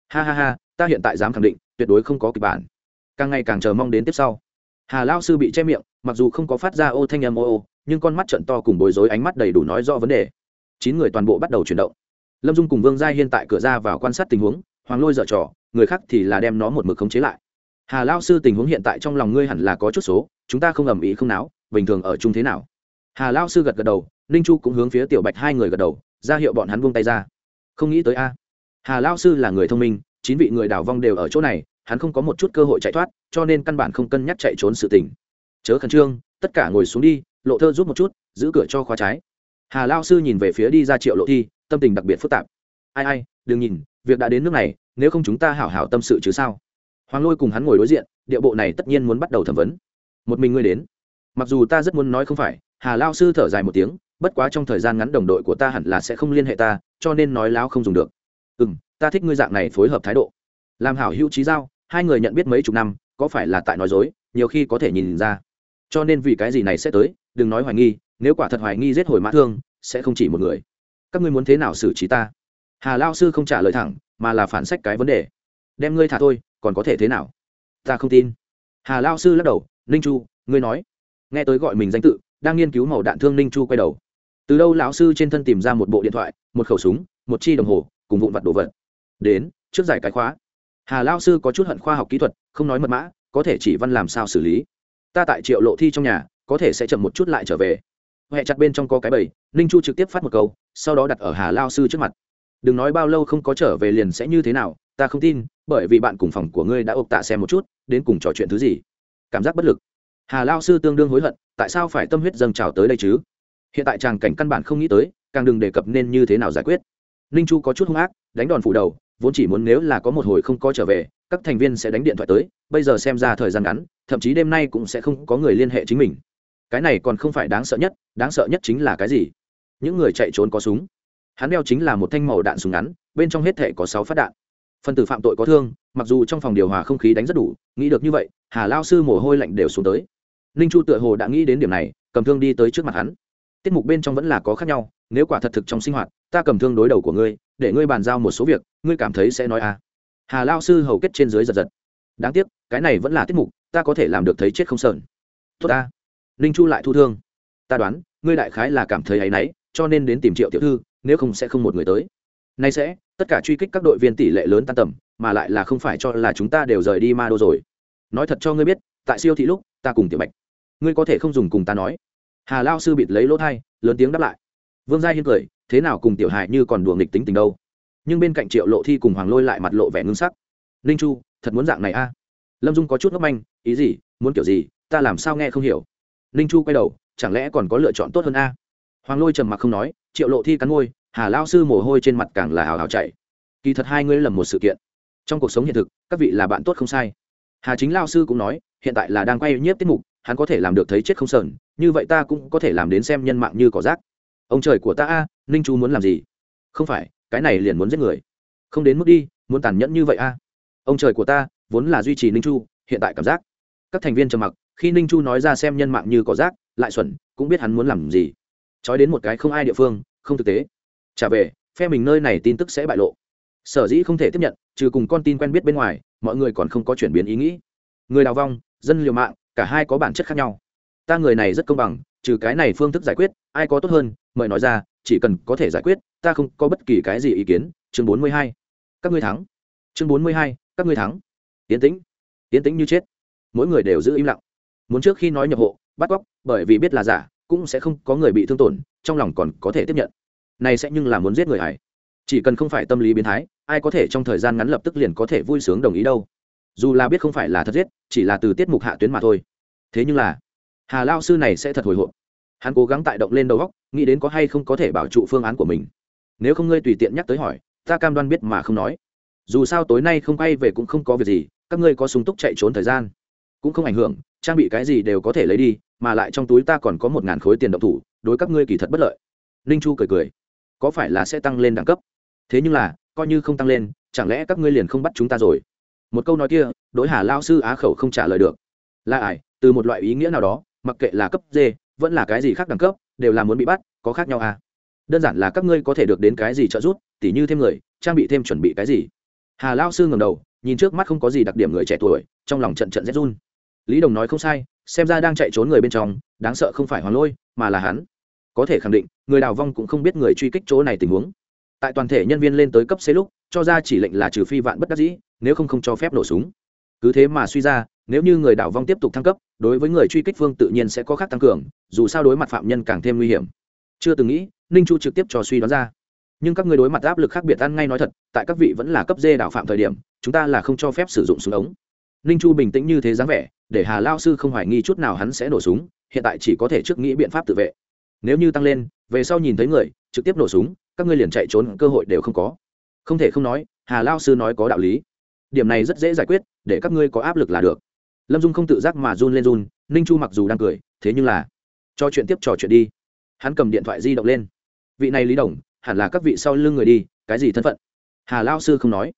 Ha ha ha ta hiện tại dám khẳng định, tuyệt đối không có kịch bản. Càng ngày càng chờ mong đến tiếp sau. Hà lao sư bị che miệng, mặc dù không có phát ra ô thanh âm ô ô, nhưng con mắt trận to cùng bối rối ánh mắt đầy đủ nói rõ vấn đề. Chín người toàn bộ bắt đầu chuyển động. Lâm dung cùng vương giai hiên tại cửa ra vào quan sát tình huống, hoàng lôi dở trò, người khác thì là đem nó một mực khống chế lại. Hà lao sư tình huống hiện tại trong lòng ngươi hẳn là có chút số, chúng ta không ầm ĩ không náo, bình thường ở chung thế nào? Hà lao sư gật gật đầu, ninh chu cũng hướng phía tiểu bạch hai người gật đầu, ra hiệu bọn hắn buông tay ra. Không nghĩ tới a. Hà lao sư là người thông minh chín vị người đào vong đều ở chỗ này, hắn không có một chút cơ hội chạy thoát, cho nên căn bản không cân nhắc chạy trốn sự tình. Chớ khẩn trương, tất cả ngồi xuống đi, lộ thơ giúp một chút, giữ cửa cho khóa trái. Hà lao sư nhìn về phía đi ra triệu lộ thi, tâm tình đặc biệt phức tạp. Ai ai, đừng nhìn, việc đã đến nước này, nếu không chúng ta hảo hảo tâm sự chứ sao? Hoàng lôi cùng hắn ngồi đối diện, địa bộ này tất nhiên muốn bắt đầu thẩm vấn. Một mình ngươi đến. Mặc dù ta rất muốn nói không phải, hà lao sư thở dài một tiếng, bất quá trong thời gian ngắn đồng đội của ta hẳn là sẽ không liên hệ ta, cho nên nói láo không dùng được. Ừ m ta thích ngươi dạng này phối hợp thái độ. Làm hảo hữu trí giao, hai người nhận biết mấy chục năm, có phải là tại nói dối, nhiều khi có thể nhìn ra. Cho nên vì cái gì này sẽ tới, đừng nói hoài nghi, nếu quả thật hoài nghi giết hồi mã thương, sẽ không chỉ một người. Các ngươi muốn thế nào xử trí ta? Hà lao sư không trả lời thẳng, mà là phản sách cái vấn đề. Đem ngươi thả thôi, còn có thể thế nào? Ta không tin. Hà lao sư lắc đầu, ninh chu, ngươi nói. Nghe tới gọi mình danh tự, đang nghiên cứu màu đạn thương ninh chu quay đầu. Từ đâu lão sư trên thân tìm ra một bộ điện thoại, một khẩu súng, một chi đồng hồ, cùng vụn vặt đồ vật đến, trước giải cái khóa. Hà lao sư có chút hận khoa học kỹ thuật, không nói mật mã, có thể chỉ văn làm sao xử lý. Ta tại triệu lộ thi trong nhà, có thể sẽ chậm một chút lại trở về. Huệ chặt bên trong có cái bầy, ninh chu trực tiếp phát một câu, sau đó đặt ở hà lao sư trước mặt. Đừng nói bao lâu không có trở về liền sẽ như thế nào, ta không tin, bởi vì bạn cùng phòng của ngươi đã ộp tạ xem một chút, đến cùng trò chuyện thứ gì. Cảm giác bất lực. Hà lao sư tương đương hối hận, tại sao phải tâm huyết dâng trào tới đây chứ? Hiện tại tràng cảnh căn bản không nghĩ tới, càng đừng đề cập nên như thế nào giải quyết. Ninh chu có chút hung ác, đánh đòn phủ đầu vốn chỉ muốn nếu là có một hồi không có trở về, các thành viên sẽ đánh điện thoại tới, bây giờ xem ra thời gian ngắn, thậm chí đêm nay cũng sẽ không có người liên hệ chính mình. Cái này còn không phải đáng sợ nhất, đáng sợ nhất chính là cái gì? Những người chạy trốn có súng. Hắn đeo chính là một thanh màu đạn súng ngắn, bên trong hết thể có sáu phát đạn. Phần tử phạm tội có thương, mặc dù trong phòng điều hòa không khí đánh rất đủ, nghĩ được như vậy, hà lao sư mồ hôi lạnh đều xuống tới. Ninh chu tựa hồ đã nghĩ đến điểm này, cầm thương đi tới trước mặt hắn. Tiết mục bên trong vẫn là có khác nhau nếu quả thật thực trong sinh hoạt, ta cầm thương đối đầu của ngươi, để ngươi bàn giao một số việc, ngươi cảm thấy sẽ nói à? Hà lao sư hầu kết trên dưới giật giật. Đáng tiếc, cái này vẫn là tiết mục, ta có thể làm được thấy chết không sờn. Tốt ta. Ninh chu lại thu thương. Ta đoán, ngươi đại khái là cảm thấy áy náy, cho nên đến tìm triệu tiểu thư, nếu không sẽ không một người tới. Nay sẽ, tất cả truy kích các đội viên tỷ lệ lớn tan tầm, mà lại là không phải cho là chúng ta đều rời đi ma đô rồi. Nói thật cho ngươi biết, tại siêu thị lúc, ta cùng tiểu bạch. Ngươi có thể không dùng cùng ta nói. Hà lao sư bịt lấy lỗ thai, lớn tiếng đáp lại vương gia hiên cười, thế nào cùng tiểu hài như còn đùa nghịch tính tình đâu? Nhưng bên cạnh triệu lộ thi cùng hoàng lôi lại mặt lộ vẻ ngưng sắc. Ninh chu, thật muốn dạng này a? À? lâm dung có chút ngốc manh, ý gì, muốn kiểu gì, ta làm sao nghe không hiểu? Ninh chu quay đầu, chẳng lẽ còn có lựa chọn tốt hơn a? Hoàng lôi trầm mặc không nói, triệu lộ thi cắn môi, hà lao sư mồ hôi trên mặt càng là hào hào chạy kỳ thật hai ngươi lầm một sự kiện. Trong cuộc sống hiện thực, các vị là bạn tốt không sai. Hà chính lao sư cũng nói, hiện tại là đang quay nhiếp tiết mục, hắn có thể làm được thấy chết không sờn, như vậy ta cũng có thể làm đến xem nhân mạng như cỏ rác ông trời của ta a, ninh chu muốn làm gì? Không phải, cái này liền muốn giết người. Không đến mức đi, muốn tàn nhẫn như vậy a. Ông trời của ta, vốn là duy trì ninh chu, hiện tại cảm giác. Các thành viên trầm mặc, khi ninh chu nói ra xem nhân mạng như cỏ rác, lại xuẩn, cũng biết hắn muốn làm gì. Trói đến một cái không ai địa phương, không thực tế. Trả về, phe mình nơi này tin tức sẽ bại lộ. Sở dĩ không thể tiếp nhận, trừ cùng con tin quen biết bên ngoài, mọi người còn không có chuyển biến ý nghĩ. Người đào vong, dân liều mạng, cả hai có bản chất khác nhau. Ta người này rất công bằng trừ cái này phương thức giải quyết, ai có tốt hơn, mời nói ra, chỉ cần có thể giải quyết, ta không có bất kỳ cái gì ý kiến. Chương bốn mươi hai. Các ngươi thắng. Chương bốn mươi hai, các ngươi thắng. Tiến tĩnh. Tiến tĩnh như chết. Mỗi người đều giữ im lặng. Muốn trước khi nói nhập hộ, bắt cóc, bởi vì biết là giả, cũng sẽ không có người bị thương tổn, trong lòng còn có thể tiếp nhận. Này sẽ nhưng là muốn giết người hải chỉ cần không phải tâm lý biến thái, ai có thể trong thời gian ngắn lập tức liền có thể vui sướng đồng ý đâu. Dù là biết không phải là thật giết, chỉ là từ tiết mục hạ tuyến mà thôi. Thế nhưng là hà lao sư này sẽ thật hồi hộp. Hắn cố gắng tại động lên đầu góc nghĩ đến có hay không có thể bảo trụ phương án của mình. Nếu không ngươi tùy tiện nhắc tới hỏi, ta cam đoan biết mà không nói. Dù sao tối nay không quay về cũng không có việc gì, các ngươi có súng túc chạy trốn thời gian. Cũng không ảnh hưởng, trang bị cái gì đều có thể lấy đi, mà lại trong túi ta còn có một ngàn khối tiền động thủ, đối các ngươi kỳ thật bất lợi. Ninh chu cười cười. Có phải là sẽ tăng lên đẳng cấp? Thế nhưng là, coi như không tăng lên, chẳng lẽ các ngươi liền không bắt chúng ta rồi? Một câu nói kia, đối hà lao sư á khẩu không trả lời được. Là ải từ một loại ý nghĩa nào đó mặc kệ là cấp d, vẫn là cái gì khác đẳng cấp, đều là muốn bị bắt, có khác nhau à? Đơn giản là các ngươi có thể được đến cái gì trợ giúp, tỉ như thêm người, trang bị thêm chuẩn bị cái gì. Hà lao sư ngầm đầu, nhìn trước mắt không có gì đặc điểm người trẻ tuổi, trong lòng trận trận rét run. Lý đồng nói không sai, xem ra đang chạy trốn người bên trong, đáng sợ không phải hoàng lôi, mà là hắn. Có thể khẳng định, người đào vong cũng không biết người truy kích chỗ này tình huống. Tại toàn thể nhân viên lên tới cấp c lúc, cho ra chỉ lệnh là trừ phi vạn bất đắc dĩ, nếu không không cho phép nổ súng. Cứ thế mà suy ra nếu như người đảo vong tiếp tục thăng cấp, đối với người truy kích phương tự nhiên sẽ có khác tăng cường, dù sao đối mặt phạm nhân càng thêm nguy hiểm. Chưa từng nghĩ, ninh chu trực tiếp cho suy đoán ra. Nhưng các người đối mặt áp lực khác biệt ăn ngay nói thật, tại các vị vẫn là cấp dê đảo phạm thời điểm, chúng ta là không cho phép sử dụng súng ống. Ninh chu bình tĩnh như thế dáng vẻ, để hà lao sư không hoài nghi chút nào hắn sẽ nổ súng, hiện tại chỉ có thể trước nghĩ biện pháp tự vệ. Nếu như tăng lên, về sau nhìn thấy người, trực tiếp nổ súng, các ngươi liền chạy trốn, cơ hội đều không có. Không thể không nói, hà lao sư nói có đạo lý. Điểm này rất dễ giải quyết, để các ngươi có áp lực là được lâm dung không tự giác mà run lên run, ninh chu mặc dù đang cười, thế nhưng là, cho chuyện tiếp trò chuyện đi. Hắn cầm điện thoại di động lên. Vị này lý đồng, hẳn là các vị sau lưng người đi, cái gì thân phận? Hà lao sư không nói.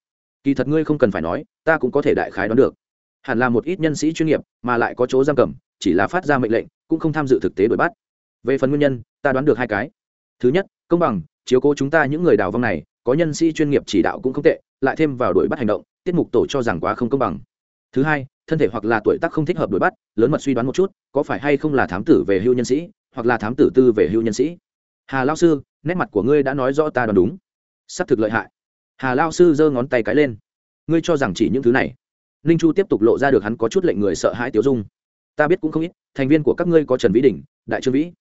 Kỳ thật ngươi không cần phải nói, ta cũng có thể đại khái đoán được. Hẳn là một ít nhân sĩ chuyên nghiệp, mà lại có chỗ giam cầm, chỉ là phát ra mệnh lệnh, cũng không tham dự thực tế đuổi bắt. Về phần nguyên nhân, ta đoán được hai cái. Thứ nhất, công bằng, chiếu cố chúng ta những người đào vong này, có nhân sĩ chuyên nghiệp chỉ đạo cũng không tệ, lại thêm vào đuổi bắt hành động, tiết mục tổ cho rằng quá không công bằng. Thứ hai thân thể hoặc là tuổi tác không thích hợp đuổi bắt, lớn mật suy đoán một chút, có phải hay không là thám tử về hưu nhân sĩ, hoặc là thám tử tư về hưu nhân sĩ. Hà lao sư, nét mặt của ngươi đã nói rõ ta đoán đúng. Xác thực lợi hại. Hà lao sư giơ ngón tay cái lên. Ngươi cho rằng chỉ những thứ này. Ninh chu tiếp tục lộ ra được hắn có chút lệnh người sợ hãi tiêu dung. Ta biết cũng không ít, thành viên của các ngươi có trần vĩ đình, đại trương vĩ.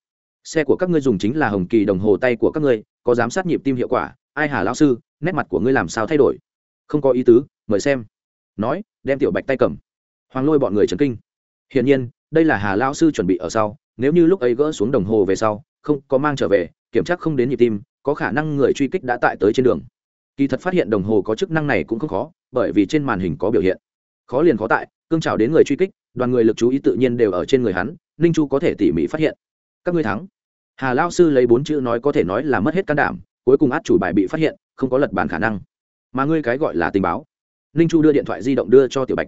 Xe của các ngươi dùng chính là hồng kỳ đồng hồ tay của các ngươi, có giám sát nhịp tim hiệu quả. Ai hà lao sư, nét mặt của ngươi làm sao thay đổi? Không có ý tứ, mời xem. Nói, đem tiểu bạch tay cầm hoàng lôi bọn người trấn kinh. Hiển nhiên, đây là hà lao sư chuẩn bị ở sau, nếu như lúc ấy gỡ xuống đồng hồ về sau, không có mang trở về, kiểm tra không đến nhịp tim, có khả năng người truy kích đã tại tới trên đường. Kỳ thật phát hiện đồng hồ có chức năng này cũng không khó, bởi vì trên màn hình có biểu hiện. Khó liền khó tại, cương trào đến người truy kích, đoàn người lực chú ý tự nhiên đều ở trên người hắn, ninh chu có thể tỉ mỉ phát hiện. Các ngươi thắng. Hà lao sư lấy bốn chữ nói có thể nói là mất hết can đảm, cuối cùng át chủ bài bị phát hiện, không có lật bàn khả năng. Mà ngươi cái gọi là tình báo. Ninh chu đưa điện thoại di động đưa cho tiểu bạch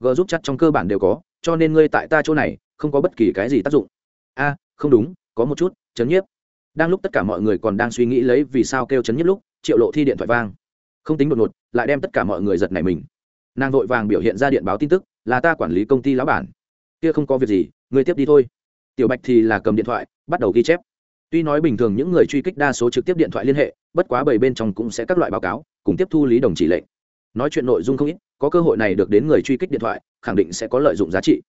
g giúp chắc trong cơ bản đều có, cho nên ngươi tại ta chỗ này, không có bất kỳ cái gì tác dụng. A, không đúng, có một chút, chấn nhiếp. Đang lúc tất cả mọi người còn đang suy nghĩ lấy vì sao kêu chấn nhiếp lúc, triệu lộ thi điện thoại vang. Không tính đột ngột, lại đem tất cả mọi người giật nảy mình. Nàng vội vàng biểu hiện ra điện báo tin tức, là ta quản lý công ty lão bản. Kia không có việc gì, ngươi tiếp đi thôi. Tiểu bạch thì là cầm điện thoại, bắt đầu ghi chép. Tuy nói bình thường những người truy kích đa số trực tiếp điện thoại liên hệ, bất quá bảy bên trong cũng sẽ các loại báo cáo, cùng tiếp thu lý đồng chỉ lệnh. Nói chuyện nội dung không ít có cơ hội này được đến người truy kích điện thoại, khẳng định sẽ có lợi dụng giá trị.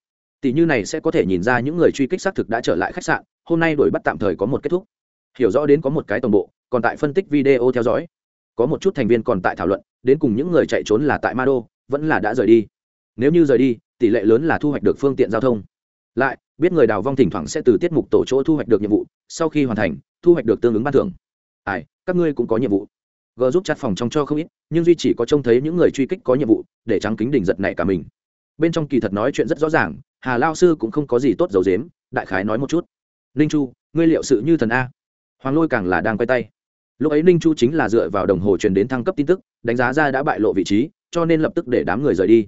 Tỷ như này sẽ có thể nhìn ra những người truy kích xác thực đã trở lại khách sạn, hôm nay đổi bắt tạm thời có một kết thúc. Hiểu rõ đến có một cái tổng bộ, còn tại phân tích video theo dõi. Có một chút thành viên còn tại thảo luận, đến cùng những người chạy trốn là tại ma đô vẫn là đã rời đi. Nếu như rời đi, tỷ lệ lớn là thu hoạch được phương tiện giao thông. Lại, biết người đào vong thỉnh thoảng sẽ từ tiết mục tổ chỗ thu hoạch được nhiệm vụ, sau khi hoàn thành, thu hoạch được tương ứng ban thưởng. Ai, các ngươi cũng có nhiệm vụ g giúp chặt phòng trong cho không ít, nhưng duy chỉ có trông thấy những người truy kích có nhiệm vụ, để trắng kính đỉnh giật này cả mình. Bên trong kỳ thật nói chuyện rất rõ ràng, hà lao sư cũng không có gì tốt dầu dếm đại khái nói một chút. Ninh chu, ngươi liệu sự như thần a? Hoàng lôi càng là đang quay tay. Lúc ấy ninh chu chính là dựa vào đồng hồ truyền đến thăng cấp tin tức, đánh giá ra đã bại lộ vị trí, cho nên lập tức để đám người rời đi.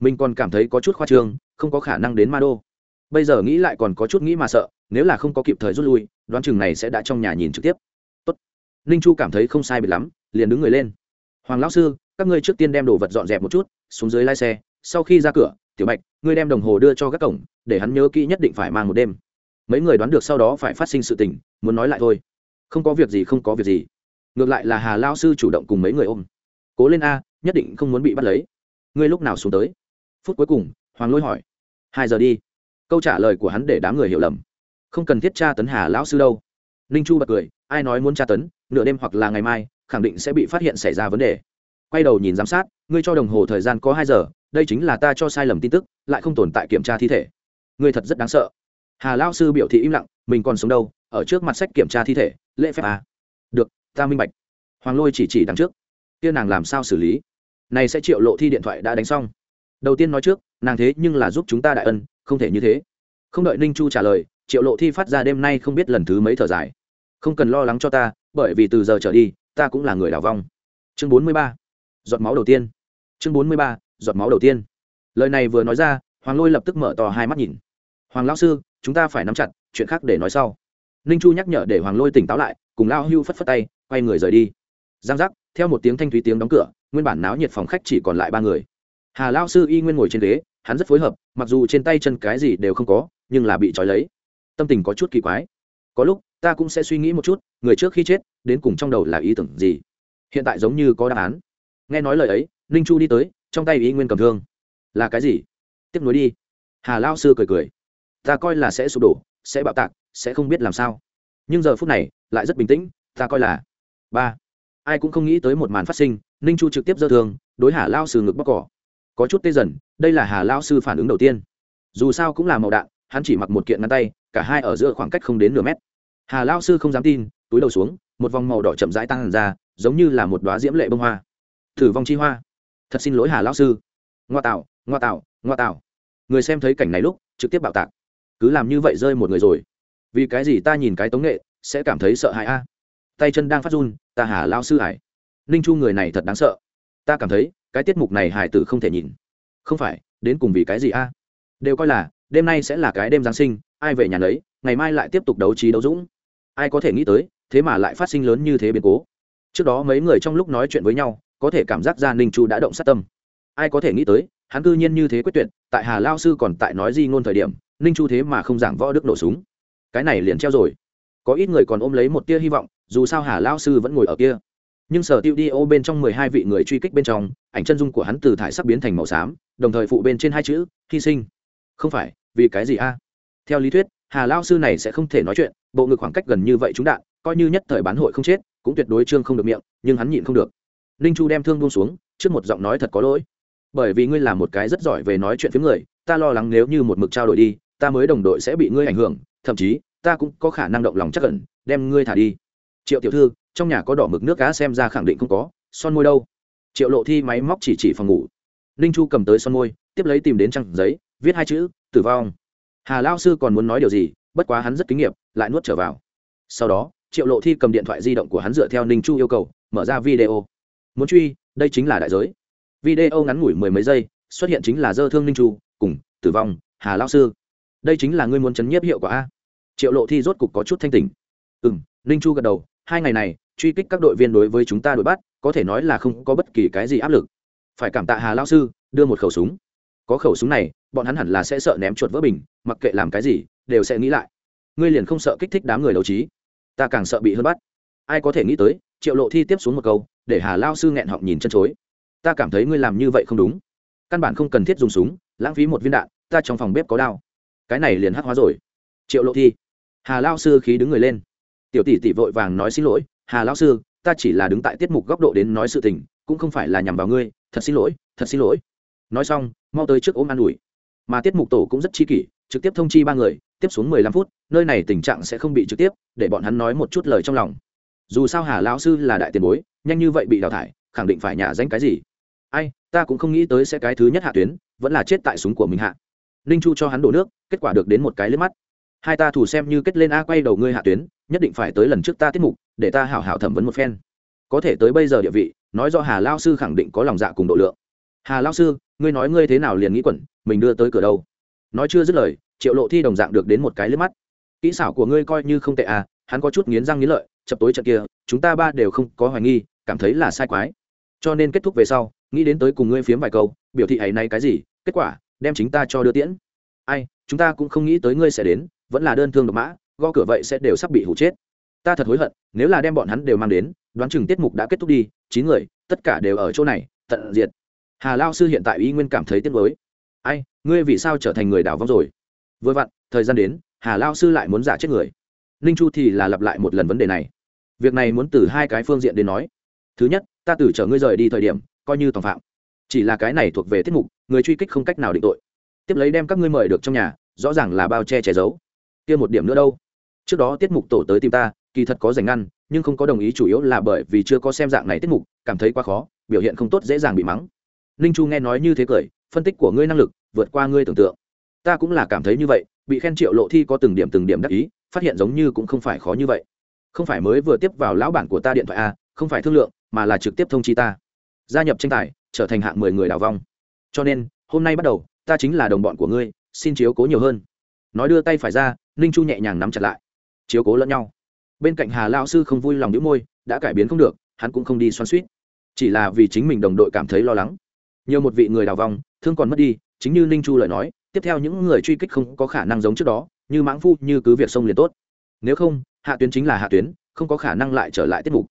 Mình còn cảm thấy có chút khoa trương, không có khả năng đến ma đô. Bây giờ nghĩ lại còn có chút nghĩ mà sợ, nếu là không có kịp thời rút lui, đoán chừng này sẽ đã trong nhà nhìn trực tiếp. Tốt. ninh chu cảm thấy không sai biệt lắm liền đứng người lên. Hoàng lão sư, các ngươi trước tiên đem đồ vật dọn dẹp một chút, xuống dưới lai xe, sau khi ra cửa, tiểu bạch, ngươi đem đồng hồ đưa cho các cổng, để hắn nhớ kỹ nhất định phải mang một đêm. Mấy người đoán được sau đó phải phát sinh sự tình, muốn nói lại thôi. Không có việc gì, không có việc gì. Ngược lại là hà lao sư chủ động cùng mấy người ôm. Cố lên a, nhất định không muốn bị bắt lấy. Ngươi lúc nào xuống tới? Phút cuối cùng, hoàng lôi hỏi. Hai giờ đi. Câu trả lời của hắn để đám người hiểu lầm. Không cần thiết tra tấn hà lão sư đâu. Ninh chu bật cười, ai nói muốn tra tấn, nửa đêm hoặc là ngày mai khẳng định sẽ bị phát hiện xảy ra vấn đề. Quay đầu nhìn giám sát, ngươi cho đồng hồ thời gian có hai giờ, đây chính là ta cho sai lầm tin tức, lại không tồn tại kiểm tra thi thể. Ngươi thật rất đáng sợ. Hà lao sư biểu thị im lặng, mình còn sống đâu, ở trước mặt sách kiểm tra thi thể, lễ phép à. được, ta minh bạch. Hoàng lôi chỉ chỉ đằng trước. Kia nàng làm sao xử lý? Này sẽ triệu lộ thi điện thoại đã đánh xong. Đầu tiên nói trước, nàng thế nhưng là giúp chúng ta đại ân, không thể như thế. Không đợi ninh chu trả lời, triệu lộ thi phát ra đêm nay không biết lần thứ mấy thở dài. Không cần lo lắng cho ta, bởi vì từ giờ trở đi ta cũng là người đào vong. Chương bốn mươi ba, giọt máu đầu tiên. Chương bốn mươi ba, giọt máu đầu tiên. Lời này vừa nói ra, hoàng lôi lập tức mở to hai mắt nhìn. Hoàng lão sư, chúng ta phải nắm chặt, chuyện khác để nói sau. Ninh chu nhắc nhở để hoàng lôi tỉnh táo lại, cùng lao hưu phất phất tay, quay người rời đi. Giang giác, theo một tiếng thanh thúy tiếng đóng cửa, nguyên bản náo nhiệt phòng khách chỉ còn lại ba người. Hà lao sư y nguyên ngồi trên ghế, hắn rất phối hợp, mặc dù trên tay chân cái gì đều không có, nhưng là bị trói lấy. Tâm tình có chút kỳ quái. Có lúc ta cũng sẽ suy nghĩ một chút, người trước khi chết, đến cùng trong đầu là ý tưởng gì? Hiện tại giống như có đáp án. Nghe nói lời ấy, ninh chu đi tới, trong tay ý nguyên cầm thương. Là cái gì? Tiếp nối đi. Hà lao sư cười cười. Ta coi là sẽ sụp đổ, sẽ bạo tạc, sẽ không biết làm sao. Nhưng giờ phút này, lại rất bình tĩnh, ta coi là ba. Ai cũng không nghĩ tới một màn phát sinh, ninh chu trực tiếp dơ thương, đối hà lao sư ngực bóc cỏ. Có chút tê dần, đây là hà lao sư phản ứng đầu tiên. Dù sao cũng là màu đạn, hắn chỉ mặc một kiện ngăn tay, cả hai ở giữa khoảng cách không đến nửa mét hà lao sư không dám tin, túi đầu xuống, một vòng màu đỏ chậm rãi tăng ra, giống như là một đoá diễm lệ bông hoa. Thử vong chi hoa. Thật xin lỗi hà lao sư. Ngoa tạo ngoa tạo ngoa tạo. Người xem thấy cảnh này lúc, trực tiếp bạo tạc. Cứ làm như vậy rơi một người rồi. Vì cái gì ta nhìn cái tống nghệ, sẽ cảm thấy sợ hãi a? Tay chân đang phát run, ta hà lao sư hải ninh chu người này thật đáng sợ. Ta cảm thấy, cái tiết mục này hải tử không thể nhìn. Không phải, đến cùng vì cái gì a? Đều coi là, đêm nay sẽ là cái đêm giáng sinh, ai về nhà lấy ngày mai lại tiếp tục đấu trí đấu dũng ai có thể nghĩ tới, thế mà lại phát sinh lớn như thế biến cố. Trước đó mấy người trong lúc nói chuyện với nhau, có thể cảm giác ra ninh chu đã động sát tâm. Ai có thể nghĩ tới, hắn cư nhiên như thế quyết tuyệt, tại hà lao sư còn tại nói di ngôn thời điểm, ninh chu thế mà không giảng võ đức nổ súng. Cái này liền treo rồi. Có ít người còn ôm lấy một tia hy vọng, dù sao hà lao sư vẫn ngồi ở kia. Nhưng sở tiêu đi ô bên trong mười hai vị người truy kích bên trong, ảnh chân dung của hắn từ thải sắc biến thành màu xám, đồng thời phụ bên trên hai chữ, hy sinh. Không phải, vì cái gì a? Theo lý thuyết, hà lao sư này sẽ không thể nói chuyện bộ ngực khoảng cách gần như vậy chúng đạn, coi như nhất thời bán hội không chết, cũng tuyệt đối trương không được miệng, nhưng hắn nhịn không được. Ninh chu đem thương buông xuống, trước một giọng nói thật có lỗi. Bởi vì ngươi là một cái rất giỏi về nói chuyện với người, ta lo lắng nếu như một mực trao đổi đi, ta mới đồng đội sẽ bị ngươi ảnh hưởng, thậm chí, ta cũng có khả năng động lòng chắc cẩn đem ngươi thả đi. Triệu tiểu thư, trong nhà có đỏ mực nước cá xem ra khẳng định không có, son môi đâu. Triệu lộ thi máy móc chỉ chỉ phòng ngủ. Ninh chu cầm tới son môi, tiếp lấy tìm đến trang giấy, viết hai chữ, tử vong. Hà lao sư còn muốn nói điều gì? Bất quá hắn rất kinh nghiệm lại nuốt trở vào. Sau đó, triệu lộ thi cầm điện thoại di động của hắn dựa theo ninh chu yêu cầu, mở ra video. Muốn truy, đây chính là đại giới. Video ngắn ngủi mười mấy giây, xuất hiện chính là dơ thương ninh chu, cùng, tử vong, hà lao sư. Đây chính là ngươi muốn chấn nhiếp hiệu quả a. Triệu lộ thi rốt cục có chút thanh tỉnh. Ừ m ninh chu gật đầu, hai ngày này, truy kích các đội viên đối với chúng ta đuổi bắt, có thể nói là không có bất kỳ cái gì áp lực. Phải cảm tạ hà lao sư, đưa một khẩu súng. Có khẩu súng này, bọn hắn hẳn là sẽ sợ ném chuột vỡ bình, mặc kệ làm cái gì đều sẽ nghĩ lại. Ngươi liền không sợ kích thích đám người đấu trí. Ta càng sợ bị hơn bắt. Ai có thể nghĩ tới, triệu lộ thi tiếp xuống một câu, để hà lao sư nghẹn họng nhìn chân chối. Ta cảm thấy ngươi làm như vậy không đúng. Căn bản không cần thiết dùng súng, lãng phí một viên đạn, ta trong phòng bếp có đao. Cái này liền hắc hóa rồi. Triệu lộ thi. Hà lao sư khí đứng người lên. Tiểu tỷ tỷ vội vàng nói xin lỗi, hà lao sư, ta chỉ là đứng tại tiết mục góc độ đến nói sự tình, cũng không phải là nhằm vào ngươi, thật xin lỗi, thật xin lỗi. Nói xong, mau tới trước ôm an ủi. Mà tiết mục tổ cũng rất chi kỷ, trực tiếp thông chi ba người tiếp xuống mười lăm phút, nơi này tình trạng sẽ không bị trực tiếp, để bọn hắn nói một chút lời trong lòng. Dù sao hà lão sư là đại tiền bối, nhanh như vậy bị đào thải, khẳng định phải nhả danh cái gì? Ai, ta cũng không nghĩ tới sẽ cái thứ nhất hạ tuyến, vẫn là chết tại súng của mình hạ. Ninh chu cho hắn đổ nước, kết quả được đến một cái liếc mắt. Hai ta thủ xem như kết lên a quay đầu ngươi hạ tuyến, nhất định phải tới lần trước ta tiết mục, để ta hảo hảo thẩm vấn một phen. Có thể tới bây giờ địa vị, nói do hà lao sư khẳng định có lòng dạ cùng độ lượng. Hà lao sư, ngươi nói ngươi thế nào liền nghĩ quẩn, mình đưa tới cửa đâu? Nói chưa dứt lời triệu lộ thi đồng dạng được đến một cái liếc mắt. Kỹ xảo của ngươi coi như không tệ à hắn có chút nghiến răng nghiến lợi, chập tối trận kia, chúng ta ba đều không có hoài nghi, cảm thấy là sai quái. Cho nên kết thúc về sau, nghĩ đến tới cùng ngươi phiếm vài câu, biểu thị ấy nay cái gì, kết quả, đem chính ta cho đưa tiễn. Ai, chúng ta cũng không nghĩ tới ngươi sẽ đến, vẫn là đơn thương độc mã, gõ cửa vậy sẽ đều sắp bị hủ chết. Ta thật hối hận, nếu là đem bọn hắn đều mang đến, đoán chừng tiết mục đã kết thúc đi, chín người, tất cả đều ở chỗ này, tận diệt. Hà lao sư hiện tại y nguyên cảm thấy tiếc mới ai, ngươi vì sao trở thành người đảo vong rồi? Vừa vặn, thời gian đến, hà lao sư lại muốn giả chết người. Ninh chu thì là lặp lại một lần vấn đề này. Việc này muốn từ hai cái phương diện đến nói. Thứ nhất, ta từ chở ngươi rời đi thời điểm, coi như tòng phạm. Chỉ là cái này thuộc về tiết mục, người truy kích không cách nào định tội. Tiếp lấy đem các ngươi mời được trong nhà, rõ ràng là bao che che giấu. Kia một điểm nữa đâu. Trước đó tiết mục tổ tới tìm ta, kỳ thật có giành ngăn, nhưng không có đồng ý chủ yếu là bởi vì chưa có xem dạng này tiết mục, cảm thấy quá khó, biểu hiện không tốt dễ dàng bị mắng. Ninh chu nghe nói như thế cười, phân tích của ngươi năng lực, vượt qua ngươi tưởng tượng ta cũng là cảm thấy như vậy, bị khen triệu lộ thi có từng điểm từng điểm đắc ý, phát hiện giống như cũng không phải khó như vậy. Không phải mới vừa tiếp vào lão bản của ta điện thoại a không phải thương lượng, mà là trực tiếp thông chi ta. Gia nhập tranh tài, trở thành hạng mười người đào vong. Cho nên, hôm nay bắt đầu, ta chính là đồng bọn của ngươi, xin chiếu cố nhiều hơn. Nói đưa tay phải ra, ninh chu nhẹ nhàng nắm chặt lại. Chiếu cố lẫn nhau. Bên cạnh hà lao sư không vui lòng đĩu môi, đã cải biến không được, hắn cũng không đi xoan suýt chỉ là vì chính mình đồng đội cảm thấy lo lắng. Nhiều một vị người đào vong, thương còn mất đi, chính như ninh chu lời nói tiếp theo những người truy kích không có khả năng giống trước đó, như mãng phu, như cứ việc sông liền tốt. Nếu không, hạ tuyến chính là hạ tuyến, không có khả năng lại trở lại tiết mục.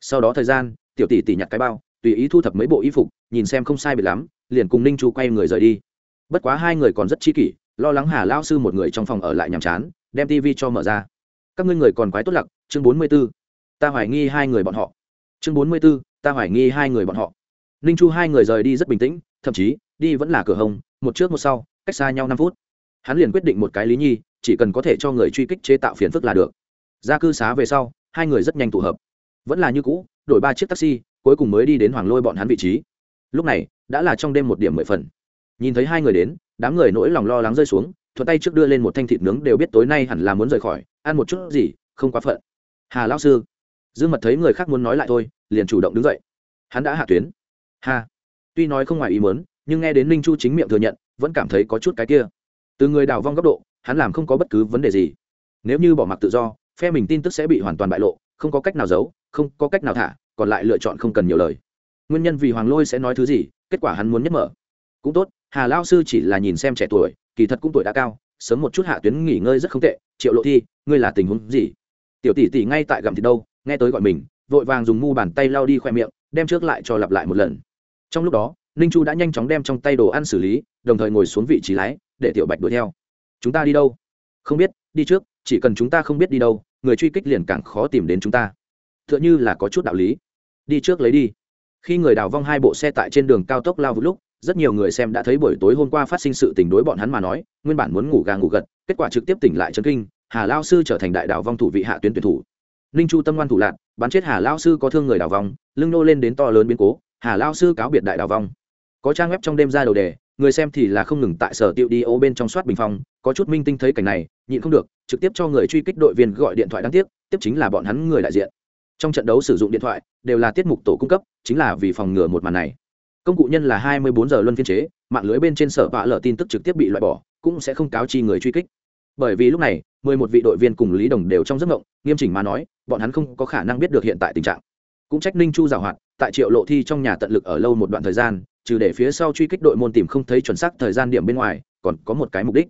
Sau đó thời gian, tiểu tỷ tỷ nhặt cái bao, tùy ý thu thập mấy bộ y phục, nhìn xem không sai biệt lắm, liền cùng ninh chu quay người rời đi. Bất quá hai người còn rất chi kỷ, lo lắng hà lao sư một người trong phòng ở lại nhàm chán, đem tv cho mở ra. Các ngươi người còn quái tốt lặc, chương bốn mươi b ố ta hoài nghi hai người bọn họ. Chương bốn mươi b ố ta hoài nghi hai người bọn họ. Ninh chu hai người rời đi rất bình tĩnh, thậm chí, đi vẫn là cửa hồng, một trước một sau cách xa nhau năm phút. Hắn liền quyết định một cái lý nhi, chỉ cần có thể cho người truy kích chế tạo phiền phức là được. Ra cư xá về sau, hai người rất nhanh tụ hợp. Vẫn là như cũ, đổi ba chiếc taxi, cuối cùng mới đi đến hoàng lôi bọn hắn vị trí. Lúc này, đã là trong đêm một điểm mười phần. Nhìn thấy hai người đến, đám người nỗi lòng lo lắng rơi xuống, thuận tay trước đưa lên một thanh thịt nướng đều biết tối nay hẳn là muốn rời khỏi, ăn một chút gì, không quá phận. Hà lão sư, dương mật thấy người khác muốn nói lại thôi, liền chủ động đứng dậy. Hắn đã hạ tuyến. Hà tuy nói không ngoài ý muốn, nhưng nghe đến ninh chu chính miệng thừa nhận vẫn cảm thấy có chút cái kia. Từ người đào vong góc độ, hắn làm không có bất cứ vấn đề gì. Nếu như bỏ mặc tự do, phe mình tin tức sẽ bị hoàn toàn bại lộ, không có cách nào giấu, không có cách nào thả, còn lại lựa chọn không cần nhiều lời. Nguyên nhân vì hoàng lôi sẽ nói thứ gì, kết quả hắn muốn nhất mở. Cũng tốt, hà lao sư chỉ là nhìn xem trẻ tuổi, kỳ thật cũng tuổi đã cao, sớm một chút hạ tuyến nghỉ ngơi rất không tệ. Triệu lộ thi, ngươi là tình huống gì? Tiểu tỷ tỷ ngay tại gặm thì đâu, nghe tới gọi mình, vội vàng dùng mu bàn tay lao đi khoe miệng, đem trước lại cho lặp lại một lần. Trong lúc đó, ninh chu đã nhanh chóng đem trong tay đồ ăn xử lý đồng thời ngồi xuống vị trí lái, để tiểu bạch đuổi theo. Chúng ta đi đâu? Không biết, đi trước, chỉ cần chúng ta không biết đi đâu, người truy kích liền càng khó tìm đến chúng ta. T h ư ợ n h ư là có chút đạo lý. Đi trước lấy đi. Khi người đào vong hai bộ xe tại trên đường cao tốc lao vút lúc, rất nhiều người xem đã thấy buổi tối hôm qua phát sinh sự tình đối bọn hắn mà nói, nguyên bản muốn ngủ gà ngủ gật, kết quả trực tiếp tỉnh lại trấn kinh, hà lao sư trở thành đại đào vong thủ vị hạ tuyến tuyển thủ. Ninh chu tâm ngoan thủ lạc bắn chết hà lao sư có thương người đào vong, lưng nô lên đến to lớn biến cố, hà lao sư cáo biệt đại đào vong. Có trang web trong đêm ra đầu đề người xem thì là không ngừng tại sở tiệu đi ô bên trong soát bình phong, có chút minh tinh thấy cảnh này, nhịn không được, trực tiếp cho người truy kích đội viên gọi điện thoại đáng tiếc, tiếp chính là bọn hắn người đại diện. Trong trận đấu sử dụng điện thoại, đều là tiết mục tổ cung cấp, chính là vì phòng ngừa một màn này. Công cụ nhân là 24 giờ luân phiên chế, mạng lưới bên trên sở vạ lở tin tức trực tiếp bị loại bỏ, cũng sẽ không cáo chi người truy kích. Bởi vì lúc này 11 vị đội viên cùng lý đồng đều trong giấc ngộng nghiêm chỉnh mà nói, bọn hắn không có khả năng biết được hiện tại tình trạng cũng trách ninh chu giảo hoạt, tại triệu lộ thi trong nhà tận lực ở lâu một đoạn thời gian, trừ để phía sau truy kích đội môn tìm không thấy chuẩn xác thời gian điểm bên ngoài, còn có một cái mục đích.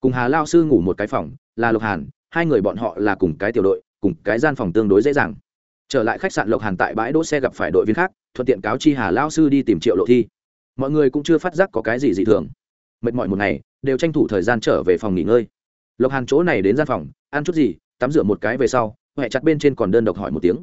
Cùng hà lao sư ngủ một cái phòng, là lộc hàn, hai người bọn họ là cùng cái tiểu đội, cùng cái gian phòng tương đối dễ dàng. Trở lại khách sạn lộc hàn tại bãi đỗ xe gặp phải đội viên khác, thuận tiện cáo chi hà lao sư đi tìm triệu lộ thi. Mọi người cũng chưa phát giác có cái gì dị thường. Mệt mỏi một ngày, đều tranh thủ thời gian trở về phòng nghỉ ngơi. Lộc hàn chỗ này đến gian phòng, ăn chút gì, tắm rửa một cái về sau huệ chặt bên trên còn đơn độc hỏi một tiếng.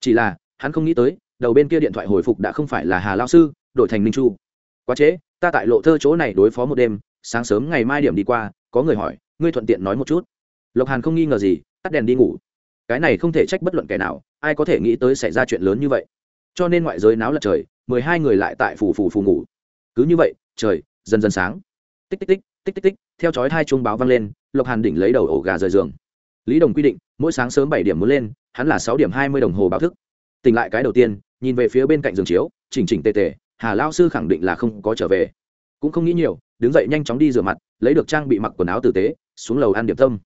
Chỉ là hắn không nghĩ tới, đầu bên kia điện thoại hồi phục đã không phải là hà lao sư, đổi thành ninh chu. Quá trễ, ta tại lộ thơ chỗ này đối phó một đêm, sáng sớm ngày mai điểm đi qua, có người hỏi, ngươi thuận tiện nói một chút. Lộc hàn không nghi ngờ gì, tắt đèn đi ngủ. Cái này không thể trách bất luận kẻ nào, ai có thể nghĩ tới xảy ra chuyện lớn như vậy. Cho nên ngoại giới náo lật trời, mười hai người lại tại phù phù phù ngủ. Cứ như vậy, trời, dần dần sáng. Tích tích tích tích tích tích, theo chói hai chuông báo vang lên, lộc hàn đỉnh lấy đầu ổ gà rời giường. Lý đồng quy định, mỗi sáng sớm bảy điểm muốn lên, hắn là sáu điểm hai mươi đồng hồ báo thức tỉnh lại cái đầu tiên, nhìn về phía bên cạnh giường chiếu, chỉnh chỉnh tề tề, hà lao sư khẳng định là không có trở về. Cũng không nghĩ nhiều, đứng dậy nhanh chóng đi rửa mặt, lấy được trang bị mặc quần áo tử tế, xuống lầu ăn điểm tâm.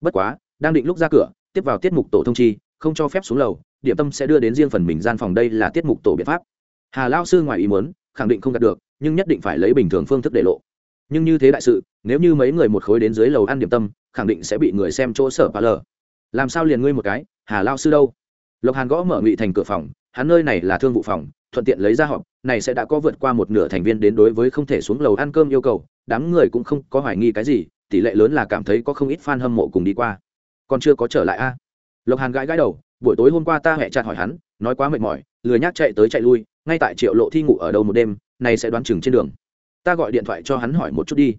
Bất quá, đang định lúc ra cửa, tiếp vào tiết mục tổ thông chi, không cho phép xuống lầu, điểm tâm sẽ đưa đến riêng phần mình gian phòng đây là tiết mục tổ biện pháp. Hà lao sư ngoài ý muốn, khẳng định không đạt được, nhưng nhất định phải lấy bình thường phương thức để lộ. Nhưng như thế đại sự, nếu như mấy người một khối đến dưới lầu ăn điểm tâm, khẳng định sẽ bị người xem chỗ sở pa lờ làm sao liền ngươi một cái, hà lao sư đâu? Lộc hàn gõ mở ngụy thành cửa phòng, hắn nơi này là thương vụ phòng, thuận tiện lấy ra họp, này sẽ đã có vượt qua một nửa thành viên đến đối với không thể xuống lầu ăn cơm yêu cầu, đám người cũng không có hoài nghi cái gì, tỷ lệ lớn là cảm thấy có không ít fan hâm mộ cùng đi qua. Còn chưa có trở lại a? Lộc hàn gãi gãi đầu, buổi tối hôm qua ta hẹ chặt hỏi hắn, nói quá mệt mỏi, lười nhác chạy tới chạy lui, ngay tại triệu lộ thi ngủ ở đâu một đêm, này sẽ đoán chừng trên đường. Ta gọi điện thoại cho hắn hỏi một chút đi.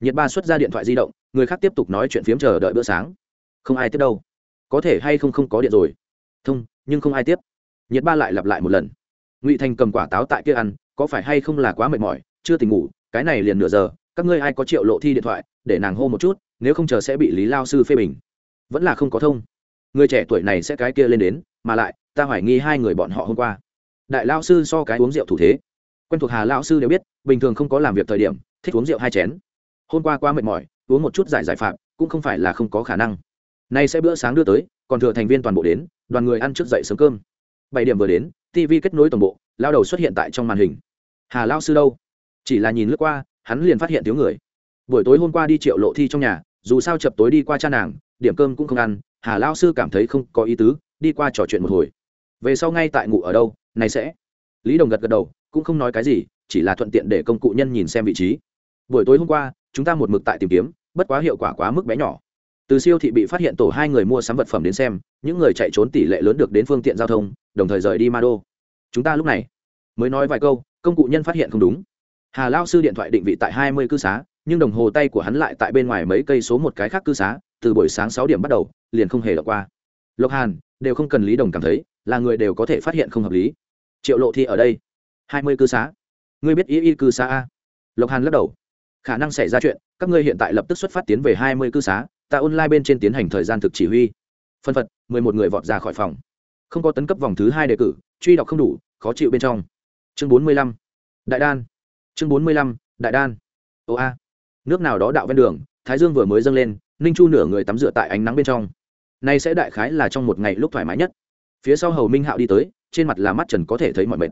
Nhiệt ba xuất ra điện thoại di động, người khác tiếp tục nói chuyện phiếm chờ đợi bữa sáng. Không ai tiếp đâu. Có thể hay không không có điện rồi thông, nhưng không ai tiếp. Nhiệt ba lại lặp lại một lần. Ngụy thành cầm quả táo tại kia ăn, có phải hay không là quá mệt mỏi, chưa tỉnh ngủ, cái này liền nửa giờ, các ngươi ai có triệu lộ thi điện thoại, để nàng hô một chút, nếu không chờ sẽ bị lý lao sư phê bình. Vẫn là không có thông. Người trẻ tuổi này sẽ cái kia lên đến, mà lại, ta hoài nghi hai người bọn họ hôm qua. Đại lao sư so cái uống rượu thủ thế. Quen thuộc hà lao sư đều biết, bình thường không có làm việc thời điểm, thích uống rượu hai chén. Hôm qua quá mệt mỏi, uống một chút giải giải phạm, cũng không phải là không có khả năng. Nay sẽ bữa sáng đưa tới còn thừa thành viên toàn bộ đến, đoàn người ăn trước dậy sớm cơm. Bảy điểm vừa đến tv kết nối tổng bộ, lao đầu xuất hiện tại trong màn hình. Hà lao sư đâu? Chỉ là nhìn lướt qua, hắn liền phát hiện thiếu người. Buổi tối hôm qua đi triệu lộ thi trong nhà, dù sao chập tối đi qua cha nàng, điểm cơm cũng không ăn, hà lao sư cảm thấy không có ý tứ, đi qua trò chuyện một hồi. Về sau ngay tại ngủ ở đâu, này sẽ. Lý đồng gật gật đầu, cũng không nói cái gì, chỉ là thuận tiện để công cụ nhân nhìn xem vị trí. Buổi tối hôm qua, chúng ta một mực tại tìm kiếm, bất quá hiệu quả quá mức bé nhỏ từ siêu thị bị phát hiện tổ hai người mua sắm vật phẩm đến xem, những người chạy trốn tỷ lệ lớn được đến phương tiện giao thông, đồng thời rời đi ma đô chúng ta lúc này mới nói vài câu, công cụ nhân phát hiện không đúng. Hà lao sư điện thoại định vị tại hai mươi cư xá, nhưng đồng hồ tay của hắn lại tại bên ngoài mấy cây số một cái khác cư xá, từ buổi sáng sáu điểm bắt đầu, liền không hề lọc qua. Lộc hàn, đều không cần lý đồng cảm thấy, là người đều có thể phát hiện không hợp lý. Triệu lộ thi ở đây. hai mươi cư xá. Ngươi biết ý y cư xá a? Lộc hàn lắc đầu. Khả năng xảy ra chuyện, các ngươi hiện tại lập tức xuất phát tiến về hai mươi cư xá ta online bên trên tiến hành thời gian thực chỉ huy. Phân phật, mười một người vọt ra khỏi phòng. Không có tấn cấp vòng thứ hai đề cử, truy đọc không đủ, khó chịu bên trong. Chương bốn mươi lăm. Đại đan. Chương bốn mươi lăm, đại đan. Ô a. Nước nào đó đạo ven đường, thái dương vừa mới dâng lên, ninh chu nửa người tắm rửa tại ánh nắng bên trong. Nay sẽ đại khái là trong một ngày lúc thoải mái nhất. Phía sau hầu minh hạo đi tới, trên mặt là mắt trần có thể thấy mọi mệt.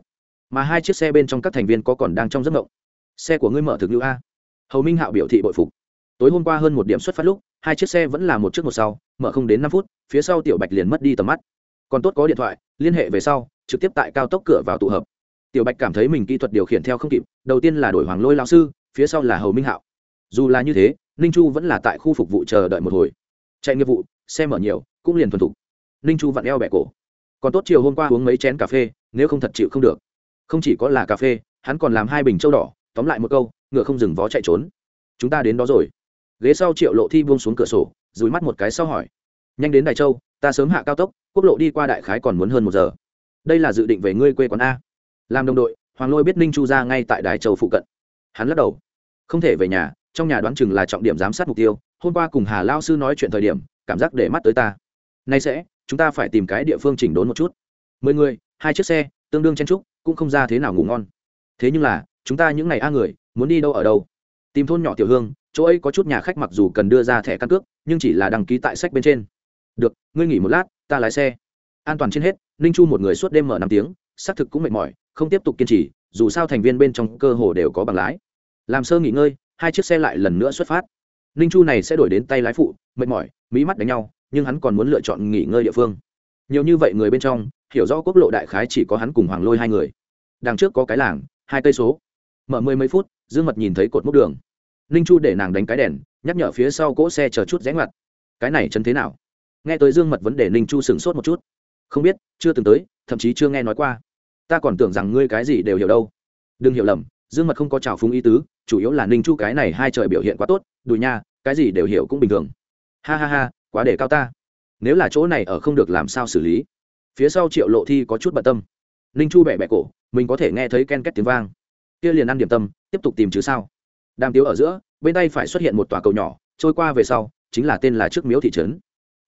Mà hai chiếc xe bên trong các thành viên có còn đang trong giấc mộng. Xe của ngươi mở thực lưu a. Hầu minh hạo biểu thị bội phục. Tối hôm qua hơn một điểm xuất phát lúc hai chiếc xe vẫn là một trước một sau, mở không đến năm phút, phía sau tiểu bạch liền mất đi tầm mắt. Còn tốt có điện thoại, liên hệ về sau, trực tiếp tại cao tốc cửa vào tụ hợp. Tiểu bạch cảm thấy mình kỹ thuật điều khiển theo không kịp, đầu tiên là đổi hoàng lôi lao sư, phía sau là hầu minh hạo. Dù là như thế, ninh chu vẫn là tại khu phục vụ chờ đợi một hồi. Chạy nghiệp vụ, xe mở nhiều, cũng liền thuần thục. Ninh chu vặn eo bẹ cổ. Còn tốt chiều hôm qua uống mấy chén cà phê, nếu không thật chịu không được. Không chỉ có là cà phê, hắn còn làm hai bình trâu đỏ, tóm lại một câu, ngựa không dừng vó chạy trốn. Chúng ta đến đó rồi ghế sau triệu lộ thi buông xuống cửa sổ, dùi mắt một cái sau hỏi. Nhanh đến đài châu, ta sớm hạ cao tốc, quốc lộ đi qua đại khái còn muốn hơn một giờ. Đây là dự định về ngươi quê quán a. Làm đồng đội, hoàng lôi biết ninh chu ra ngay tại đài châu phụ cận. Hắn lắc đầu. Không thể về nhà, trong nhà đoán chừng là trọng điểm giám sát mục tiêu. Hôm qua cùng hà lao sư nói chuyện thời điểm, cảm giác để mắt tới ta. Nay sẽ, chúng ta phải tìm cái địa phương chỉnh đốn một chút. Mười người, hai chiếc xe, tương đương chen trúc, cũng không ra thế nào ngủ ngon. Thế nhưng là, chúng ta những ngày a người, muốn đi đâu ở đâu? Tìm thôn nhỏ tiểu hương chỗ ấy có chút nhà khách mặc dù cần đưa ra thẻ căn cước, nhưng chỉ là đăng ký tại sách bên trên. Được, ngươi nghỉ một lát, ta lái xe. An toàn trên hết, ninh chu một người suốt đêm mở năm tiếng, xác thực cũng mệt mỏi, không tiếp tục kiên trì, dù sao thành viên bên trong cơ hồ đều có bằng lái. Làm sơ nghỉ ngơi, hai chiếc xe lại lần nữa xuất phát. Ninh chu này sẽ đổi đến tay lái phụ, mệt mỏi, mỹ mắt đánh nhau, nhưng hắn còn muốn lựa chọn nghỉ ngơi địa phương. Nhiều như vậy người bên trong, hiểu rõ quốc lộ đại khái chỉ có hắn cùng hoàng lôi hai người. Đằng trước có cái làng, hai cây số. Mở mười mấy phút, dương mật nhìn thấy cột mốc đường ninh chu để nàng đánh cái đèn, nhắc nhở phía sau cỗ xe chờ chút rẽ ngoặt. Cái này chân thế nào? Nghe tới dương mật vấn đề ninh chu sửng sốt một chút. Không biết, chưa từng tới, thậm chí chưa nghe nói qua. Ta còn tưởng rằng ngươi cái gì đều hiểu đâu. Đừng hiểu lầm, dương mật không có trào phúng ý tứ, chủ yếu là ninh chu cái này hai trời biểu hiện quá tốt, đùi nha, cái gì đều hiểu cũng bình thường. Ha ha ha, quá để cao ta. Nếu là chỗ này ở không được làm sao xử lý. Phía sau triệu lộ thi có chút bận tâm. Ninh chu bẹ bẹ cổ, mình có thể nghe thấy ken két tiếng vang. Kia liền ăn điểm tâm, tiếp tục tìm chứ sao? Đàm tiếu ở giữa, bên tay phải xuất hiện một tòa cầu nhỏ, trôi qua về sau, chính là tên là trước miếu thị trấn.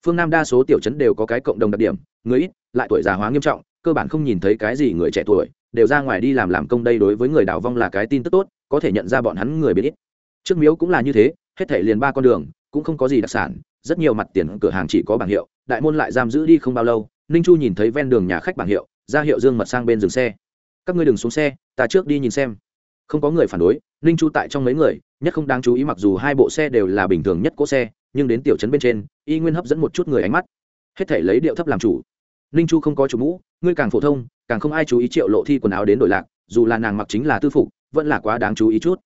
Phương nam đa số tiểu trấn đều có cái cộng đồng đặc điểm, người ít, lại tuổi già hóa nghiêm trọng, cơ bản không nhìn thấy cái gì người trẻ tuổi, đều ra ngoài đi làm làm công đây đối với người đào vong là cái tin tức tốt, có thể nhận ra bọn hắn người biết ít. Trước miếu cũng là như thế, hết thể liền ba con đường, cũng không có gì đặc sản, rất nhiều mặt tiền cửa hàng chỉ có bảng hiệu, đại môn lại giam giữ đi không bao lâu, ninh chu nhìn thấy ven đường nhà khách bảng hiệu, ra hiệu dương mật sang bên dừng xe. Các ngươi đừng xuống xe, ta trước đi nhìn xem không có người phản đối, ninh chu tại trong mấy người, nhất không đáng chú ý mặc dù hai bộ xe đều là bình thường nhất cỗ xe, nhưng đến tiểu trấn bên trên, y nguyên hấp dẫn một chút người ánh mắt. Hết thể lấy điệu thấp làm chủ. Ninh chu không có chủ mũ, ngươi càng phổ thông, càng không ai chú ý triệu lộ thi quần áo đến đổi lạc, dù là nàng mặc chính là tư phục, vẫn là quá đáng chú ý chút.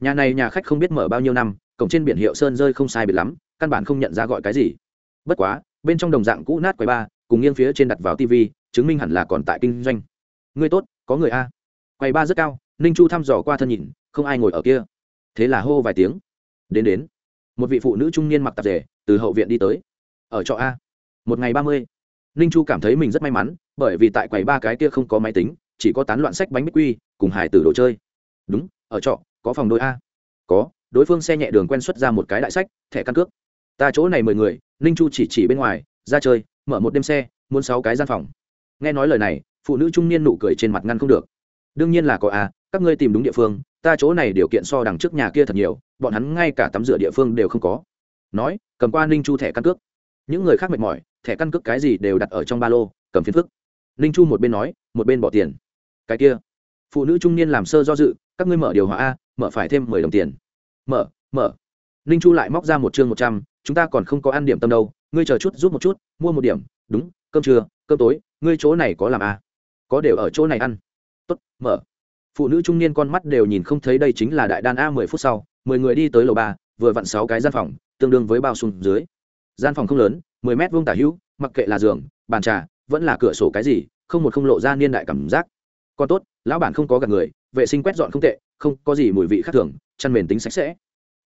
Nhà này nhà khách không biết mở bao nhiêu năm, cổng trên biển hiệu sơn rơi không sai biệt lắm, căn bản không nhận ra gọi cái gì. Bất quá, bên trong đồng dạng cũ nát quầy ba, cùng nghiêng phía trên đặt vào tv chứng minh hẳn là còn tại kinh doanh. Ngươi tốt, có người a. Quầy ba rất cao ninh chu thăm dò qua thân nhìn, không ai ngồi ở kia. Thế là hô vài tiếng. Đến đến. Một vị phụ nữ trung niên mặc tạp rể từ hậu viện đi tới. Ở trọ a. Một ngày ba mươi. Ninh chu cảm thấy mình rất may mắn, bởi vì tại quầy ba cái kia không có máy tính, chỉ có tán loạn sách bánh bích quy, cùng hải tử đồ chơi. Đúng, ở trọ, có phòng đôi a. Có, đối phương xe nhẹ đường quen xuất ra một cái đại sách, thẻ căn cước. Ta chỗ này mười người, ninh chu chỉ chỉ bên ngoài, ra chơi, mở một đêm xe, muốn sáu cái gian phòng. Nghe nói lời này, phụ nữ trung niên nụ cười trên mặt ngăn không được. Đương nhiên là có a các ngươi tìm đúng địa phương, ta chỗ này điều kiện so đằng trước nhà kia thật nhiều, bọn hắn ngay cả tắm rửa địa phương đều không có. Nói, cầm qua ninh chu thẻ căn cước. Những người khác mệt mỏi, thẻ căn cước cái gì đều đặt ở trong ba lô, cầm phiến phức. Ninh chu một bên nói, một bên bỏ tiền. Cái kia, phụ nữ trung niên làm sơ do dự, các ngươi mở điều hòa a, mở phải thêm mười đồng tiền. Mở mở. Ninh chu lại móc ra một chương một trăm, chúng ta còn không có ăn điểm tâm đâu, ngươi chờ chút giúp một chút, mua một điểm. Đúng, cơm trưa, cơm tối, ngươi chỗ này có làm a. Có đều ở chỗ này ăn. Tốt, mở phụ nữ trung niên con mắt đều nhìn không thấy đây chính là đại đan a mười phút sau, mười người đi tới lầu ba, vừa vặn sáu cái gian phòng, tương đương với bao xung dưới. Gian phòng không lớn, mười mét vuông tả hữu, mặc kệ là giường, bàn trà, vẫn là cửa sổ cái gì, không một không lộ ra niên đại cảm giác. Còn tốt, lão bản không có gặp người, vệ sinh quét dọn không tệ, không có gì mùi vị khác thường, chăn mền tính sạch sẽ.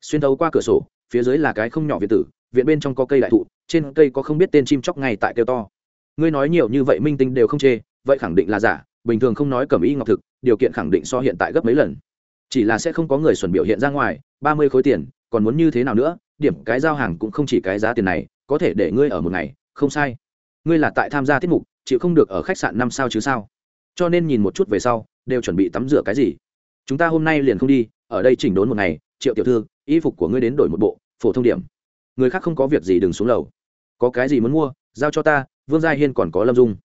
Xuyên thấu qua cửa sổ, phía dưới là cái không nhỏ viện tử, viện bên trong có cây đại thụ, trên cây có không biết tên chim chóc ngay tại kêu to. Ngươi nói nhiều như vậy minh tinh đều không chê, vậy khẳng định là giả bình thường không nói cầm y ngọc thực, điều kiện khẳng định so hiện tại gấp mấy lần. Chỉ là sẽ không có người xuẩn biểu hiện ra ngoài, ba mươi khối tiền, còn muốn như thế nào nữa, điểm cái giao hàng cũng không chỉ cái giá tiền này, có thể để ngươi ở một ngày, không sai. Ngươi là tại tham gia tiết mục, chịu không được ở khách sạn năm sao chứ sao? Cho nên nhìn một chút về sau, đều chuẩn bị tắm rửa cái gì? Chúng ta hôm nay liền không đi, ở đây chỉnh đốn một ngày, triệu tiểu thư, y phục của ngươi đến đổi một bộ, phổ thông điểm. Người khác không có việc gì đừng xuống lầu. Có cái gì muốn mua, giao cho ta, vương gia hiên còn có lâm dung.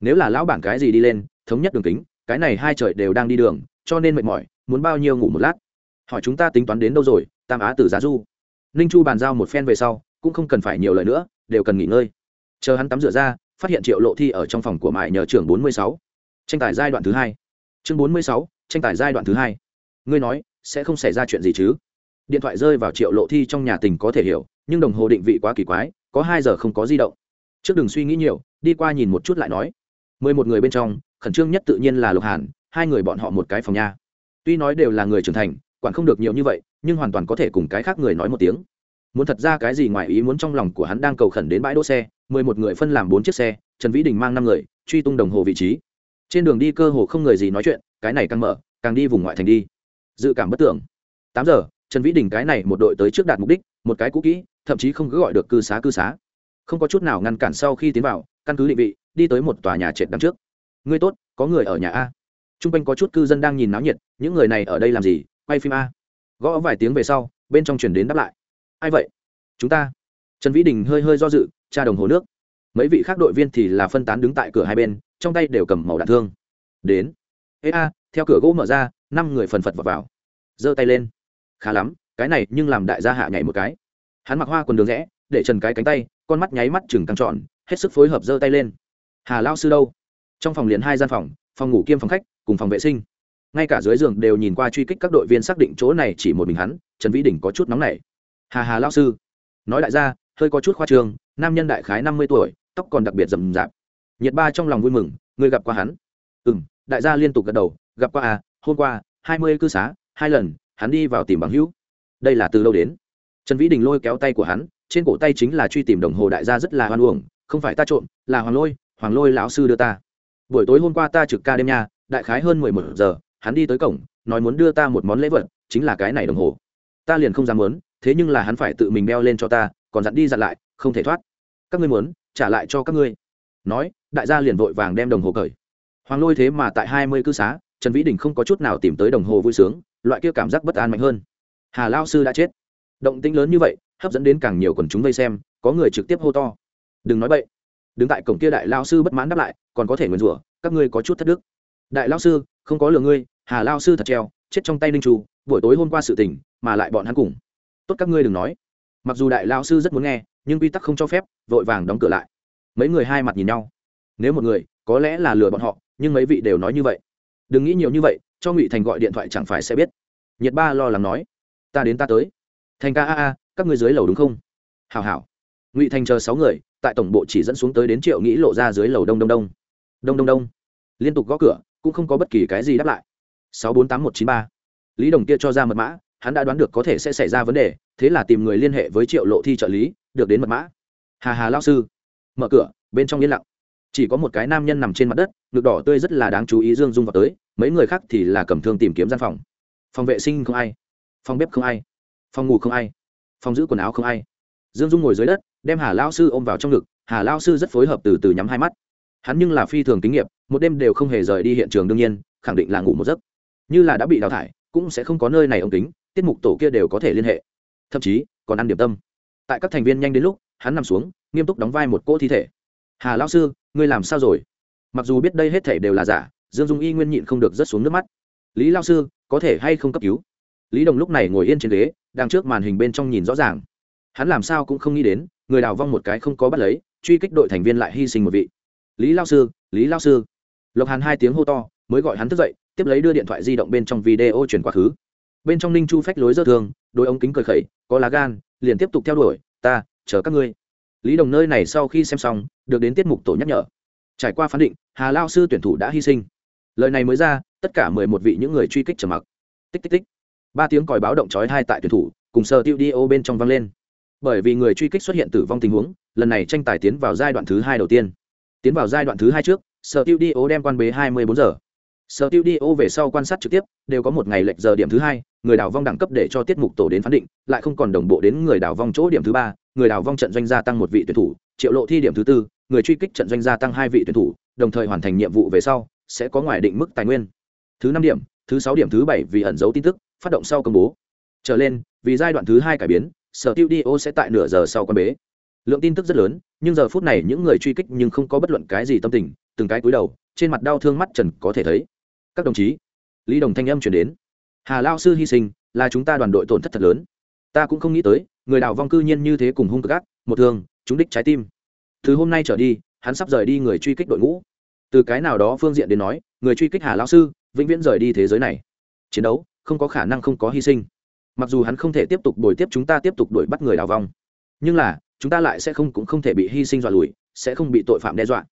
Nếu là lão bản cái gì đi lên thống nhất đường kính, cái này hai trời đều đang đi đường, cho nên mệt mỏi, muốn bao nhiêu ngủ một lát. Hỏi chúng ta tính toán đến đâu rồi, tam á Tử giá du. Ninh chu bàn giao một phen về sau, cũng không cần phải nhiều lời nữa, đều cần nghỉ ngơi. Chờ hắn tắm rửa ra, phát hiện triệu lộ thi ở trong phòng của mại nhờ trưởng bốn mươi sáu. Tranh tài giai đoạn thứ hai. Chương bốn mươi sáu, tranh tài giai đoạn thứ hai. Ngươi nói, sẽ không xảy ra chuyện gì chứ? Điện thoại rơi vào triệu lộ thi trong nhà tình có thể hiểu, nhưng đồng hồ định vị quá kỳ quái, có hai giờ không có di động. Trước đừng suy nghĩ nhiều, đi qua nhìn một chút lại nói. Mười một người bên trong khẩn trương nhất tự nhiên là lục hàn hai người bọn họ một cái phòng nha tuy nói đều là người trưởng thành quản không được nhiều như vậy nhưng hoàn toàn có thể cùng cái khác người nói một tiếng muốn thật ra cái gì ngoài ý muốn trong lòng của hắn đang cầu khẩn đến bãi đỗ xe mười một người phân làm bốn chiếc xe trần vĩ đình mang năm người truy tung đồng hồ vị trí trên đường đi cơ hồ không người gì nói chuyện cái này càng mở càng đi vùng ngoại thành đi dự cảm bất tưởng tám giờ trần vĩ đình cái này một đội tới trước đạt mục đích một cái cũ kỹ thậm chí không cứ gọi được cư xá cư xá không có chút nào ngăn cản sau khi tiến vào căn cứ định vị đi tới một tòa nhà trệt đằng trước ngươi tốt có người ở nhà a. T r u n g quanh có chút cư dân đang nhìn náo nhiệt những người này ở đây làm gì quay phim a. Gõ vài tiếng về sau bên trong chuyển đến đáp lại. Ai vậy? Chúng ta. Trần vĩ đình hơi hơi do dự tra đồng hồ nước. Mấy vị khác đội viên thì là phân tán đứng tại cửa hai bên trong tay đều cầm màu đạn thương. Đến. Ê a theo cửa gỗ mở ra năm người phần phật vào, vào. giơ tay lên. Khá lắm cái này nhưng làm đại gia hạ nhảy một cái. Hắn mặc hoa quần đường rẽ để trần cái cánh tay con mắt nháy mắt chừng căng trọn hết sức phối hợp giơ tay lên. Hà lao sư đâu? Trong phòng liền hai gian phòng phòng ngủ kiêm phòng khách, cùng phòng vệ sinh. Ngay cả dưới giường đều nhìn qua truy kích các đội viên xác định chỗ này chỉ một mình hắn, trần vĩ đình có chút nóng nảy. Hà hà lao sư. Nói đại gia, hơi có chút khoa trương, nam nhân đại khái năm mươi tuổi, tóc còn đặc biệt rậm rạp. Nhiệt ba trong lòng vui mừng người gặp qua hắn? Ừ m đại gia liên tục gật đầu, gặp qua à hôm qua, hai mươi cư xá, hai lần, hắn đi vào tìm bằng hữu. Đây là từ lâu đến? Trần vĩ đình lôi kéo tay của hắn, trên cổ tay chính là truy tìm đồng hồ, đại gia rất là hoan uổng, không phải ta trộm, là hoàng lôi hoàng lôi lão sư đưa ta buổi tối hôm qua ta trực ca đêm nha, đại khái hơn mười một giờ, hắn đi tới cổng, nói muốn đưa ta một món lễ vật, chính là cái này đồng hồ. Ta liền không dám muốn, thế nhưng là hắn phải tự mình đeo lên cho ta, còn dặn đi dặn lại, không thể thoát. Các ngươi muốn, trả lại cho các ngươi. Nói, đại gia liền vội vàng đem đồng hồ cởi. Hoàng lôi thế mà tại hai mươi cư xá, trần vĩ đình không có chút nào tìm tới đồng hồ vui sướng, loại kia cảm giác bất an mạnh hơn. Hà lao sư đã chết. Động tĩnh lớn như vậy, hấp dẫn đến càng nhiều quần chúng vây xem, có người trực tiếp hô to. Đừng nói bậy đứng tại cổng kia đại lao sư bất mãn đáp lại, còn có thể nguyền rủa, các ngươi có chút thất đức. Đại lao sư, không có lừa ngươi, hà lao sư thật treo, chết trong tay ninh trù buổi tối hôm qua sự tình, mà lại bọn hắn cùng. Tốt các ngươi đừng nói. Mặc dù đại lao sư rất muốn nghe, nhưng quy tắc không cho phép, vội vàng đóng cửa lại. Mấy người hai mặt nhìn nhau. Nếu một người, có lẽ là lừa bọn họ, nhưng mấy vị đều nói như vậy. Đừng nghĩ nhiều như vậy, cho ngụy thành gọi điện thoại chẳng phải sẽ biết. Nhiệt ba lo lắng nói. Ta đến ta tới. Thành ca, a a, các ngươi dưới lầu đúng không? Hào hào ngụy thành chờ sáu người tại tổng bộ chỉ dẫn xuống tới đến triệu nghĩ lộ ra dưới lầu đông đông đông đông đông đông liên tục gõ cửa cũng không có bất kỳ cái gì đáp lại sáu bốn tám một chín ba lý đồng kia cho ra mật mã hắn đã đoán được có thể sẽ xảy ra vấn đề thế là tìm người liên hệ với triệu lộ thi trợ lý được đến mật mã hà hà lao sư mở cửa bên trong yên lặng chỉ có một cái nam nhân nằm trên mặt đất ngực đỏ tươi rất là đáng chú ý dương dung vào tới mấy người khác thì là cầm thương tìm kiếm gian phòng phòng vệ sinh không ai phòng bếp không ai phòng ngủ không ai phòng giữ quần áo không ai dương dung ngồi dưới đất đem hà lao sư ôm vào trong ngực, hà lao sư rất phối hợp từ từ nhắm hai mắt. Hắn nhưng là phi thường kinh nghiệm một đêm đều không hề rời đi hiện trường đương nhiên, khẳng định là ngủ một giấc. Như là đã bị đào thải, cũng sẽ không có nơi này ống kính, tiết mục tổ kia đều có thể liên hệ. Thậm chí, còn ăn điểm tâm. Tại các thành viên nhanh đến lúc, hắn nằm xuống, nghiêm túc đóng vai một cỗ thi thể. Hà lao sư, ngươi làm sao rồi? Mặc dù biết đây hết thể đều là giả, dương dung y nguyên nhịn không được rớt xuống nước mắt. Lý lao sư, có thể hay không cấp cứu? Lý đồng lúc này ngồi yên trên ghế, đang trước màn hình bên trong nhìn rõ ràng hắn làm sao cũng không nghĩ đến, người đào vong một cái không có bắt lấy, truy kích đội thành viên lại hy sinh một vị. Lý lao sư, lý lao sư. Lộc hàn hai tiếng hô to, mới gọi hắn thức dậy, tiếp lấy đưa điện thoại di động bên trong video chuyển quá khứ. Bên trong ninh chu phách lối dơ thương, đôi ống kính cười khẩy, có lá gan, liền tiếp tục theo đuổi, ta, chờ các ngươi. Lý đồng nơi này sau khi xem xong, được đến tiết mục tổ nhắc nhở. Trải qua phán định, hà lao sư tuyển thủ đã hy sinh. Lời này mới ra, tất cả mười một vị những người truy kích trầm mặc. Tích tích tích. Ba tiếng còi báo động trói hai tại tuyển thủ, cùng sờ tiêu đi ô bên trong vang lên bởi vì người truy kích xuất hiện tử vong tình huống, lần này tranh tài tiến vào giai đoạn thứ hai đầu tiên. Tiến vào giai đoạn thứ hai trước sở tiêu đi ô đem quan bế hai mươi bốn giờ. Sở tiêu đi ô về sau quan sát trực tiếp, đều có một ngày lệch giờ điểm thứ hai, người đào vong đẳng cấp để cho tiết mục tổ đến phán định, lại không còn đồng bộ đến người đào vong chỗ điểm thứ ba, người đào vong trận doanh gia tăng một vị tuyển thủ, triệu lộ thi điểm thứ tư, người truy kích trận doanh gia tăng hai vị tuyển thủ, đồng thời hoàn thành nhiệm vụ về sau, sẽ có ngoài định mức tài nguyên. Thứ năm điểm, thứ sáu điểm thứ bảy vì ẩn dấu tin tức, phát động sau công bố. Trở lên, vì giai đoạn thứ hai cải biến sở tiêu đi ô sẽ tại nửa giờ sau quan bế. Lượng tin tức rất lớn nhưng giờ phút này những người truy kích nhưng không có bất luận cái gì tâm tình từng cái cúi đầu trên mặt đau thương mắt trần có thể thấy. Các đồng chí lý đồng thanh âm chuyển đến. Hà lao sư hy sinh là chúng ta đoàn đội tổn thất thật lớn. Ta cũng không nghĩ tới người đào vong cư nhiên như thế cùng hung cực ác một thường, chúng đích trái tim. Từ hôm nay trở đi hắn sắp rời đi người truy kích đội ngũ. Từ cái nào đó phương diện đến nói người truy kích hà lão sư vĩnh viễn rời đi thế giới này. Chiến đấu không có khả năng không có hy sinh mặc dù hắn không thể tiếp tục đổi tiếp chúng ta tiếp tục đuổi bắt người đào vong, nhưng là, chúng ta lại sẽ không cũng không thể bị hy sinh dọa lùi, sẽ không bị tội phạm đe dọa.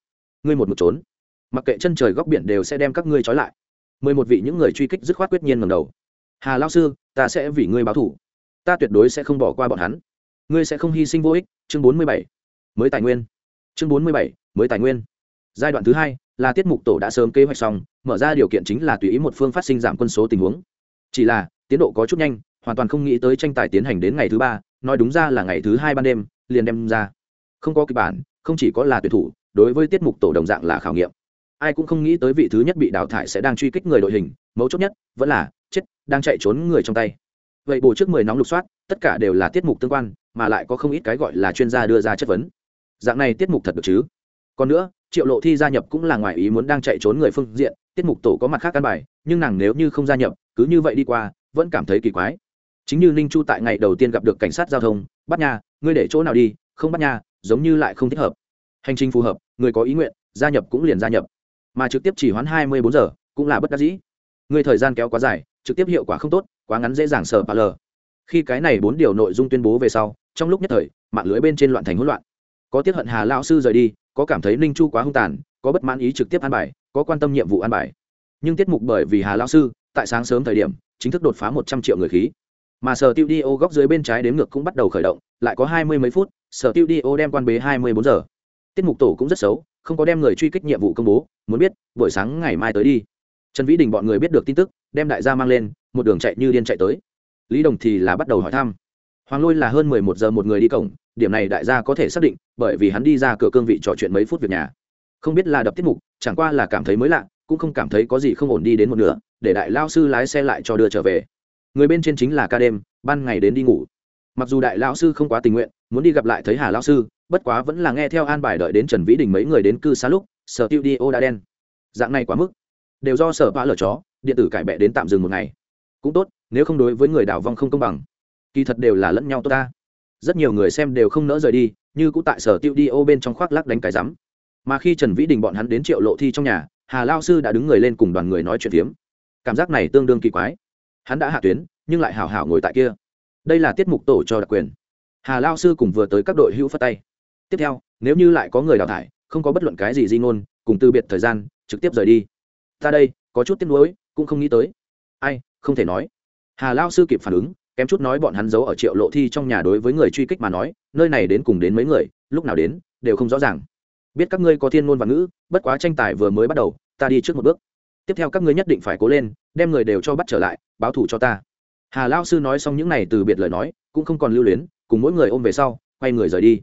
Ngươi một một trốn. Mặc kệ chân trời góc biển đều sẽ đem các ngươi trói lại. Mười một vị những người truy kích dứt khoát quyết nhiên ngầm đầu. Hà lao sư, ta sẽ vì ngươi báo thủ ta tuyệt đối sẽ không bỏ qua bọn hắn. Ngươi sẽ không hy sinh vô ích. Chương bốn mươi bảy. Mới tài nguyên. Chương bốn mươi bảy. Mới tài nguyên. Giai đoạn thứ hai là tiết mục tổ đã sớm kế hoạch xong, mở ra điều kiện chính là tùy ý một phương phát sinh giảm quân số tình huống. Chỉ là, tiến độ có chút nhanh hoàn toàn không nghĩ tới tranh tài tiến hành đến ngày thứ ba, nói đúng ra là ngày thứ hai ban đêm, liền đem ra. Không có kịch bản, không chỉ có là tuyển thủ, đối với tiết mục tổ đồng dạng là khảo nghiệm. Ai cũng không nghĩ tới vị thứ nhất bị đào thải sẽ đang truy kích người đội hình, mấu chốt nhất, vẫn là, chết, đang chạy trốn người trong tay. Vậy bổ trước mười nóng lục soát, tất cả đều là tiết mục tương quan, mà lại có không ít cái gọi là chuyên gia đưa ra chất vấn. Dạng này tiết mục thật được chứ? Còn nữa, triệu lộ thi gia nhập cũng là ngoài ý muốn đang chạy trốn người phương diện, tiết mục tổ có mặt khác căn bài, nhưng nàng nếu như không gia nhập, cứ như vậy đi qua, vẫn cảm thấy kỳ quái chính như ninh chu tại ngày đầu tiên gặp được cảnh sát giao thông, bắt nha, ngươi để chỗ nào đi, không bắt nha, giống như lại không thích hợp. Hành trình phù hợp, người có ý nguyện, gia nhập cũng liền gia nhập. Mà trực tiếp chỉ hoãn hai mươi bốn giờ, cũng là bất đắc dĩ. Người thời gian kéo quá dài, trực tiếp hiệu quả không tốt, quá ngắn dễ dàng sờ bà lờ khi cái này bốn điều nội dung tuyên bố về sau, trong lúc nhất thời, mạng lưới bên trên loạn thành hỗn loạn. Có tiếp hận hà lao sư rời đi, có cảm thấy ninh chu quá hung tàn, có bất mãn ý trực tiếp an bài, có quan tâm nhiệm vụ an bài. Nhưng tiết mục bởi vì hà lao sư, tại sáng sớm thời điểm, chính thức đột phá một trăm triệu người khí mà sở tiêu đi ô góc dưới bên trái đếm ngược cũng bắt đầu khởi động, lại có hai mươi mấy phút, sở tiêu đi ô đem quan bế hai mươi bốn giờ. Tiết mục tổ cũng rất xấu, không có đem người truy kích nhiệm vụ công bố, muốn biết, buổi sáng ngày mai tới đi. Trần vĩ đình bọn người biết được tin tức, đem đại gia mang lên, một đường chạy như điên chạy tới. Lý đồng thì là bắt đầu hỏi thăm. Hoàng lôi là hơn mười một giờ một người đi cổng, điểm này đại gia có thể xác định, bởi vì hắn đi ra cửa cương vị trò chuyện mấy phút việc nhà. Không biết là đập tiết mục, chẳng qua là cảm thấy mới lạ, cũng không cảm thấy có gì không ổn đi đến một nửa, để đại lao sư lái xe lại cho đưa trở về người bên trên chính là ca đêm, ban ngày đến đi ngủ. Mặc dù đại lão sư không quá tình nguyện, muốn đi gặp lại thấy hà lão sư, bất quá vẫn là nghe theo an bài đợi đến trần vĩ đình mấy người đến cư xá lúc, sở tiêu đi ô đã đen. Dạng này quá mức. Đều do sở ba lở chó, điện tử cải bẹ đến tạm dừng một ngày. Cũng tốt, nếu không đối với người đảo vong không công bằng. Kỳ thật đều là lẫn nhau tốt ta. Rất nhiều người xem đều không nỡ rời đi, như cũng tại sở tiêu đi ô bên trong khoác lắc đánh cái rắm. Mà khi trần vĩ đình bọn hắn đến triệu lộ thi trong nhà, hà lao sư đã đứng người lên cùng đoàn người nói chuyện phiếm. Cảm giác này tương đương kỳ quái hắn đã hạ tuyến, nhưng lại hào hào ngồi tại kia. Đây là tiết mục tổ cho đặc quyền. Hà lao sư cùng vừa tới các đội hữu phất tay. Tiếp theo, nếu như lại có người đào thải, không có bất luận cái gì di ngôn, cùng từ biệt thời gian, trực tiếp rời đi. Ta đây, có chút tiếc nuối, cũng không nghĩ tới. Ai, không thể nói. Hà lao sư kịp phản ứng, kém chút nói bọn hắn giấu ở triệu lộ thi trong nhà đối với người truy kích mà nói, nơi này đến cùng đến mấy người, lúc nào đến, đều không rõ ràng. Biết các ngươi có thiên ngôn và ngữ, bất quá tranh tài vừa mới bắt đầu, ta đi trước một bước tiếp theo các ngươi nhất định phải cố lên, đem người đều cho bắt trở lại, báo thủ cho ta. Hà lao sư nói xong những n à y từ biệt lời nói, cũng không còn lưu luyến, cùng mỗi người ôm về sau, quay người rời đi.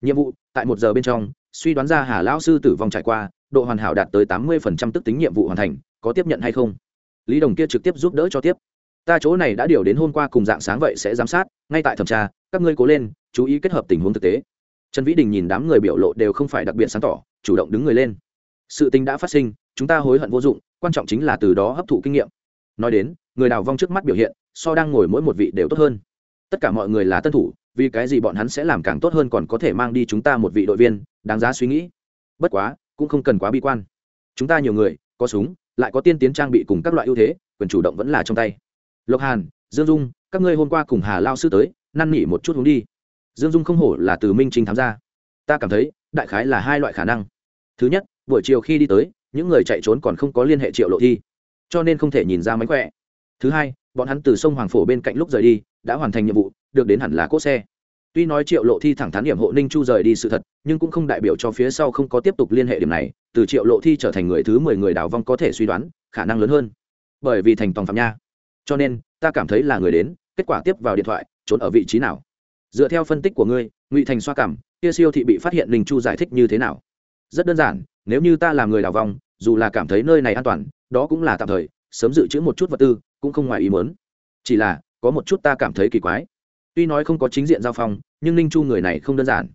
Nhiệm vụ, tại một giờ bên trong, suy đoán ra hà lao sư tử vong trải qua, độ hoàn hảo đạt tới tám mươi phần trăm tức tính nhiệm vụ hoàn thành, có tiếp nhận hay không? Lý đồng kia trực tiếp giúp đỡ cho tiếp. Ta chỗ này đã điều đến hôm qua cùng dạng sáng vậy sẽ giám sát, ngay tại thẩm tra, các ngươi cố lên, chú ý kết hợp tình huống thực tế. Trần vĩ đình nhìn đám người biểu lộ đều không phải đặc biệt sáng tỏ, chủ động đứng người lên. Sự tình đã phát sinh, chúng ta hối hận vô dụng quan trọng chính là từ đó hấp thụ kinh nghiệm. Nói đến người đào vong trước mắt biểu hiện so đang ngồi mỗi một vị đều tốt hơn. Tất cả mọi người là tân thủ vì cái gì bọn hắn sẽ làm càng tốt hơn còn có thể mang đi chúng ta một vị đội viên đáng giá suy nghĩ. Bất quá cũng không cần quá bi quan. Chúng ta nhiều người có súng lại có tiên tiến trang bị cùng các loại ưu thế quyền chủ động vẫn là trong tay. Lộc hàn dương dung các ngươi hôm qua cùng hà lao sư tới năn nỉ một chút hướng đi. Dương dung không hổ là từ minh trinh tham gia, ta cảm thấy đại khái là hai loại khả năng. Thứ nhất buổi chiều khi đi tới những người chạy trốn còn không có liên hệ triệu lộ thi, cho nên không thể nhìn ra mánh khỏe. Thứ hai, bọn hắn từ sông hoàng phổ bên cạnh lúc rời đi, đã hoàn thành nhiệm vụ, được đến hẳn là cốt xe. Tuy nói triệu lộ thi thẳng thắn điểm hộ ninh chu rời đi sự thật, nhưng cũng không đại biểu cho phía sau không có tiếp tục liên hệ điểm này, từ triệu lộ thi trở thành người thứ mười người đào vong có thể suy đoán, khả năng lớn hơn. Bởi vì thành tòng phạm nha. Cho nên, ta cảm thấy là người đến, kết quả tiếp vào điện thoại, trốn ở vị trí nào? Dựa theo phân tích của ngươi, ngụy thành xoa cảm, kia siêu thị bị phát hiện ninh chu giải thích như thế nào? Rất đơn giản, nếu như ta làm người đào vong dù là cảm thấy nơi này an toàn, đó cũng là tạm thời, sớm dự trữ một chút vật tư, cũng không ngoài ý mớn chỉ là, có một chút ta cảm thấy kỳ quái. Tuy nói không có chính diện giao phong, nhưng ninh chu người này không đơn giản.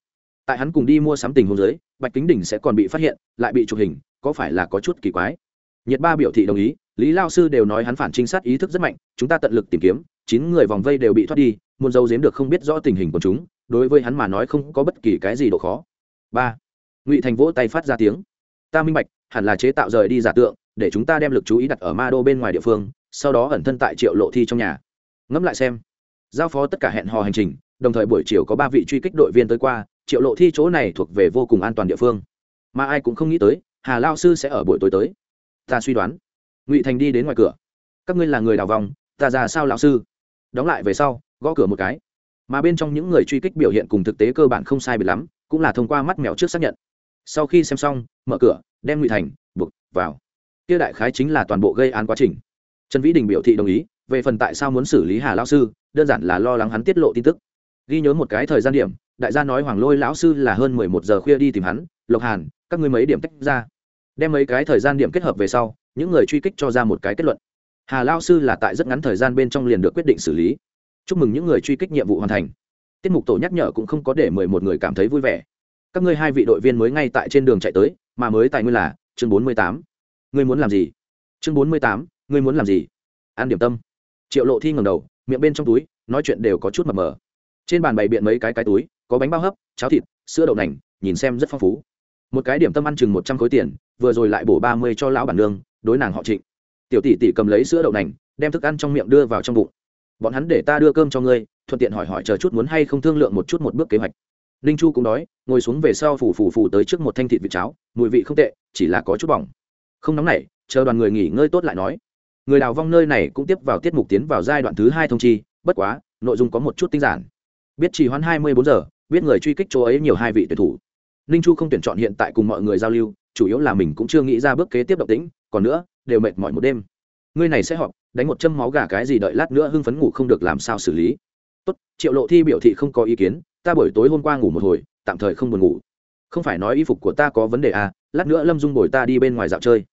Tại hắn cùng đi mua sắm tình hôn giới bạch kính đỉnh sẽ còn bị phát hiện, lại bị chụp hình, có phải là có chút kỳ quái? Nhiệt ba biểu thị đồng ý, lý lao sư đều nói hắn phản trinh sát ý thức rất mạnh, chúng ta tận lực tìm kiếm, chín người vòng vây đều bị thoát đi, muốn giấu giếm được không biết rõ tình hình của chúng, đối với hắn mà nói không có bất kỳ cái gì độ khó. Ba. Ngụy thành vỗ tay phát ra tiếng. Ta minh bạch hẳn là chế tạo rời đi giả tượng, để chúng ta đem lực chú ý đặt ở ma đô bên ngoài địa phương, sau đó ẩn thân tại triệu lộ thi trong nhà. Ngẫm lại xem. Giao phó tất cả hẹn hò hành trình, đồng thời buổi chiều có ba vị truy kích đội viên tới qua, triệu lộ thi chỗ này thuộc về vô cùng an toàn địa phương. Mà ai cũng không nghĩ tới, hà lao sư sẽ ở buổi tối tới. Ta suy đoán, ngụy thành đi đến ngoài cửa. Các ngươi là người đào vòng, ta ra sao lão sư? Đóng lại về sau, gõ cửa một cái. Mà bên trong những người truy kích biểu hiện cùng thực tế cơ bản không sai biệt lắm, cũng là thông qua mắt mèo trước xác nhận. Sau khi xem xong mở cửa, đem ngụy thành buộc vào. Kia đại khái chính là toàn bộ gây án quá trình. Trần vĩ đình biểu thị đồng ý, về phần tại sao muốn xử lý hà lão sư, đơn giản là lo lắng hắn tiết lộ tin tức. Ghi nhớ một cái thời gian điểm, đại gia nói hoàng lôi lão sư là hơn mười một giờ khuya đi tìm hắn, lộc hàn, các ngươi mấy điểm tách ra. Đem mấy cái thời gian điểm kết hợp về sau, những người truy kích cho ra một cái kết luận. Hà lao sư là tại rất ngắn thời gian bên trong liền được quyết định xử lý. Chúc mừng những người truy kích nhiệm vụ hoàn thành. Tiết mục tổ nhắc nhở cũng không có để mười một người cảm thấy vui vẻ các ngươi hai vị đội viên mới ngay tại trên đường chạy tới, mà mới tài nguyên là chương bốn mươi tám. Ngươi muốn làm gì? Chương bốn mươi tám, ngươi muốn làm gì? Ăn điểm tâm. Triệu lộ thi ngầm đầu, miệng bên trong túi, nói chuyện đều có chút mập mờ. Trên bàn bày biện mấy cái cái túi, có bánh bao hấp, cháo thịt, sữa đậu nành, nhìn xem rất phong phú. Một cái điểm tâm ăn chừng một trăm khối tiền, vừa rồi lại bổ ba mươi cho lão bản nương, đối nàng họ trịnh. Tiểu tỷ tỷ cầm lấy sữa đậu nành, đem thức ăn trong miệng đưa vào trong bụng. Bọn hắn để ta đưa cơm cho ngươi, thuận tiện hỏi hỏi chờ chút muốn hay không thương lượng một chút một bước kế hoạch ninh chu cũng đói ngồi xuống về sau phủ phủ phủ tới trước một thanh thịt vịt cháo, mùi vị không tệ, chỉ là có chút bỏng. Không nóng nảy, chờ đoàn người nghỉ ngơi tốt lại nói. Người đào vong nơi này cũng tiếp vào tiết mục tiến vào giai đoạn thứ hai thông chi, bất quá, nội dung có một chút tinh giản. Biết chỉ hoãn hai mươi bốn giờ, biết người truy kích chỗ ấy nhiều hai vị tuyển thủ. Ninh chu không tuyển chọn hiện tại cùng mọi người giao lưu, chủ yếu là mình cũng chưa nghĩ ra bước kế tiếp động tĩnh, còn nữa, đều mệt mỏi một đêm. Ngươi này sẽ họp, đánh một châm máu gà cái gì đợi lát nữa hưng phấn ngủ không được làm sao xử lý. Tốt, triệu lộ thi biểu thị không có ý kiến ta buổi tối hôm qua ngủ một hồi, tạm thời không buồn ngủ. Không phải nói y phục của ta có vấn đề à lát nữa lâm dung bồi ta đi bên ngoài dạo chơi.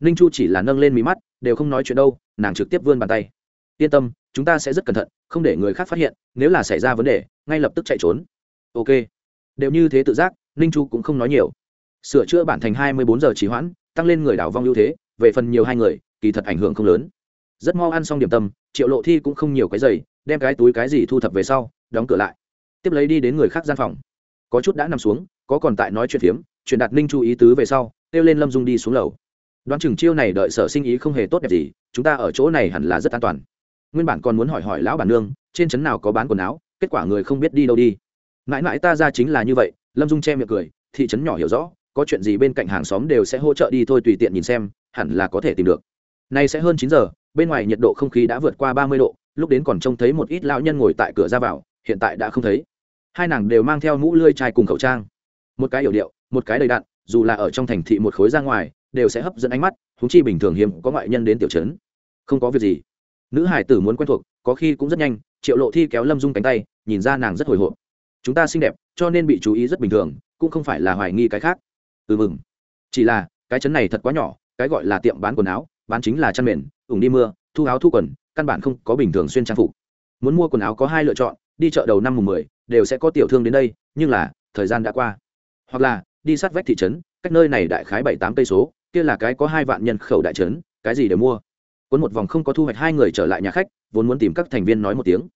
Ninh chu chỉ là nâng lên mí mắt, đều không nói chuyện đâu, nàng trực tiếp vươn bàn tay. Yên tâm, chúng ta sẽ rất cẩn thận, không để người khác phát hiện, nếu là xảy ra vấn đề, ngay lập tức chạy trốn. Ok. Đều như thế tự giác, ninh chu cũng không nói nhiều. Sửa chữa bản thành hai mươi bốn giờ trì hoãn, tăng lên người đảo vong ưu thế, về phần nhiều hai người, kỳ thật ảnh hưởng không lớn. Rất mau ăn xong điểm tâm, triệu lộ thi cũng không nhiều cái giày, đem cái túi cái gì thu thập về sau, đóng cửa lại tiếp lấy đi đến người khác gian phòng. Có chút đã nằm xuống, có còn tại nói chuyện phiếm chuyện đạt ninh chú ý tứ về sau, kêu lên lâm dung đi xuống lầu. Đoán chừng chiêu này đợi sở sinh ý không hề tốt đẹp gì, chúng ta ở chỗ này hẳn là rất an toàn. Nguyên bản còn muốn hỏi hỏi lão bản nương, trên trấn nào có bán quần áo, kết quả người không biết đi đâu đi. Mãi mãi ta ra chính là như vậy, lâm dung che miệng cười, thị trấn nhỏ hiểu rõ, có chuyện gì bên cạnh hàng xóm đều sẽ hỗ trợ đi thôi tùy tiện nhìn xem, hẳn là có thể tìm được. Nay sẽ hơn chín giờ, bên ngoài nhiệt độ không khí đã vượt qua ba mươi độ, lúc đến còn trông thấy một ít lão nhân ngồi tại cửa ra vào, hiện tại đã không thấy hai nàng đều mang theo mũ lươi chai cùng khẩu trang. Một cái yểu điệu, một cái đầy đạn dù là ở trong thành thị một khối ra ngoài, đều sẽ hấp dẫn ánh mắt thúng chi bình thường hiếm có ngoại nhân đến tiểu trấn. Không có việc gì. Nữ hải tử muốn quen thuộc, có khi cũng rất nhanh, triệu lộ thi kéo lâm dung cánh tay, nhìn ra nàng rất hồi hộp. Chúng ta xinh đẹp, cho nên bị chú ý rất bình thường, cũng không phải là hoài nghi cái khác. Ừ mừng. Chỉ là, cái chấn này thật quá nhỏ, cái gọi là tiệm bán quần áo, bán chính là chăn mền, ủng đi mưa, thu áo thu quần, căn bản không có bình thường xuyên trang phục. Muốn mua quần áo có hai lựa chọn đi chợ đầu năm mùng mười đều sẽ có tiểu thương đến đây nhưng là thời gian đã qua. Hoặc là đi sát vách thị trấn cách nơi này đại khái bảy tám cây số kia là cái có hai vạn nhân khẩu đại trấn cái gì đều mua. Cuốn một vòng không có thu hoạch hai người trở lại nhà khách vốn muốn tìm các thành viên nói một tiếng.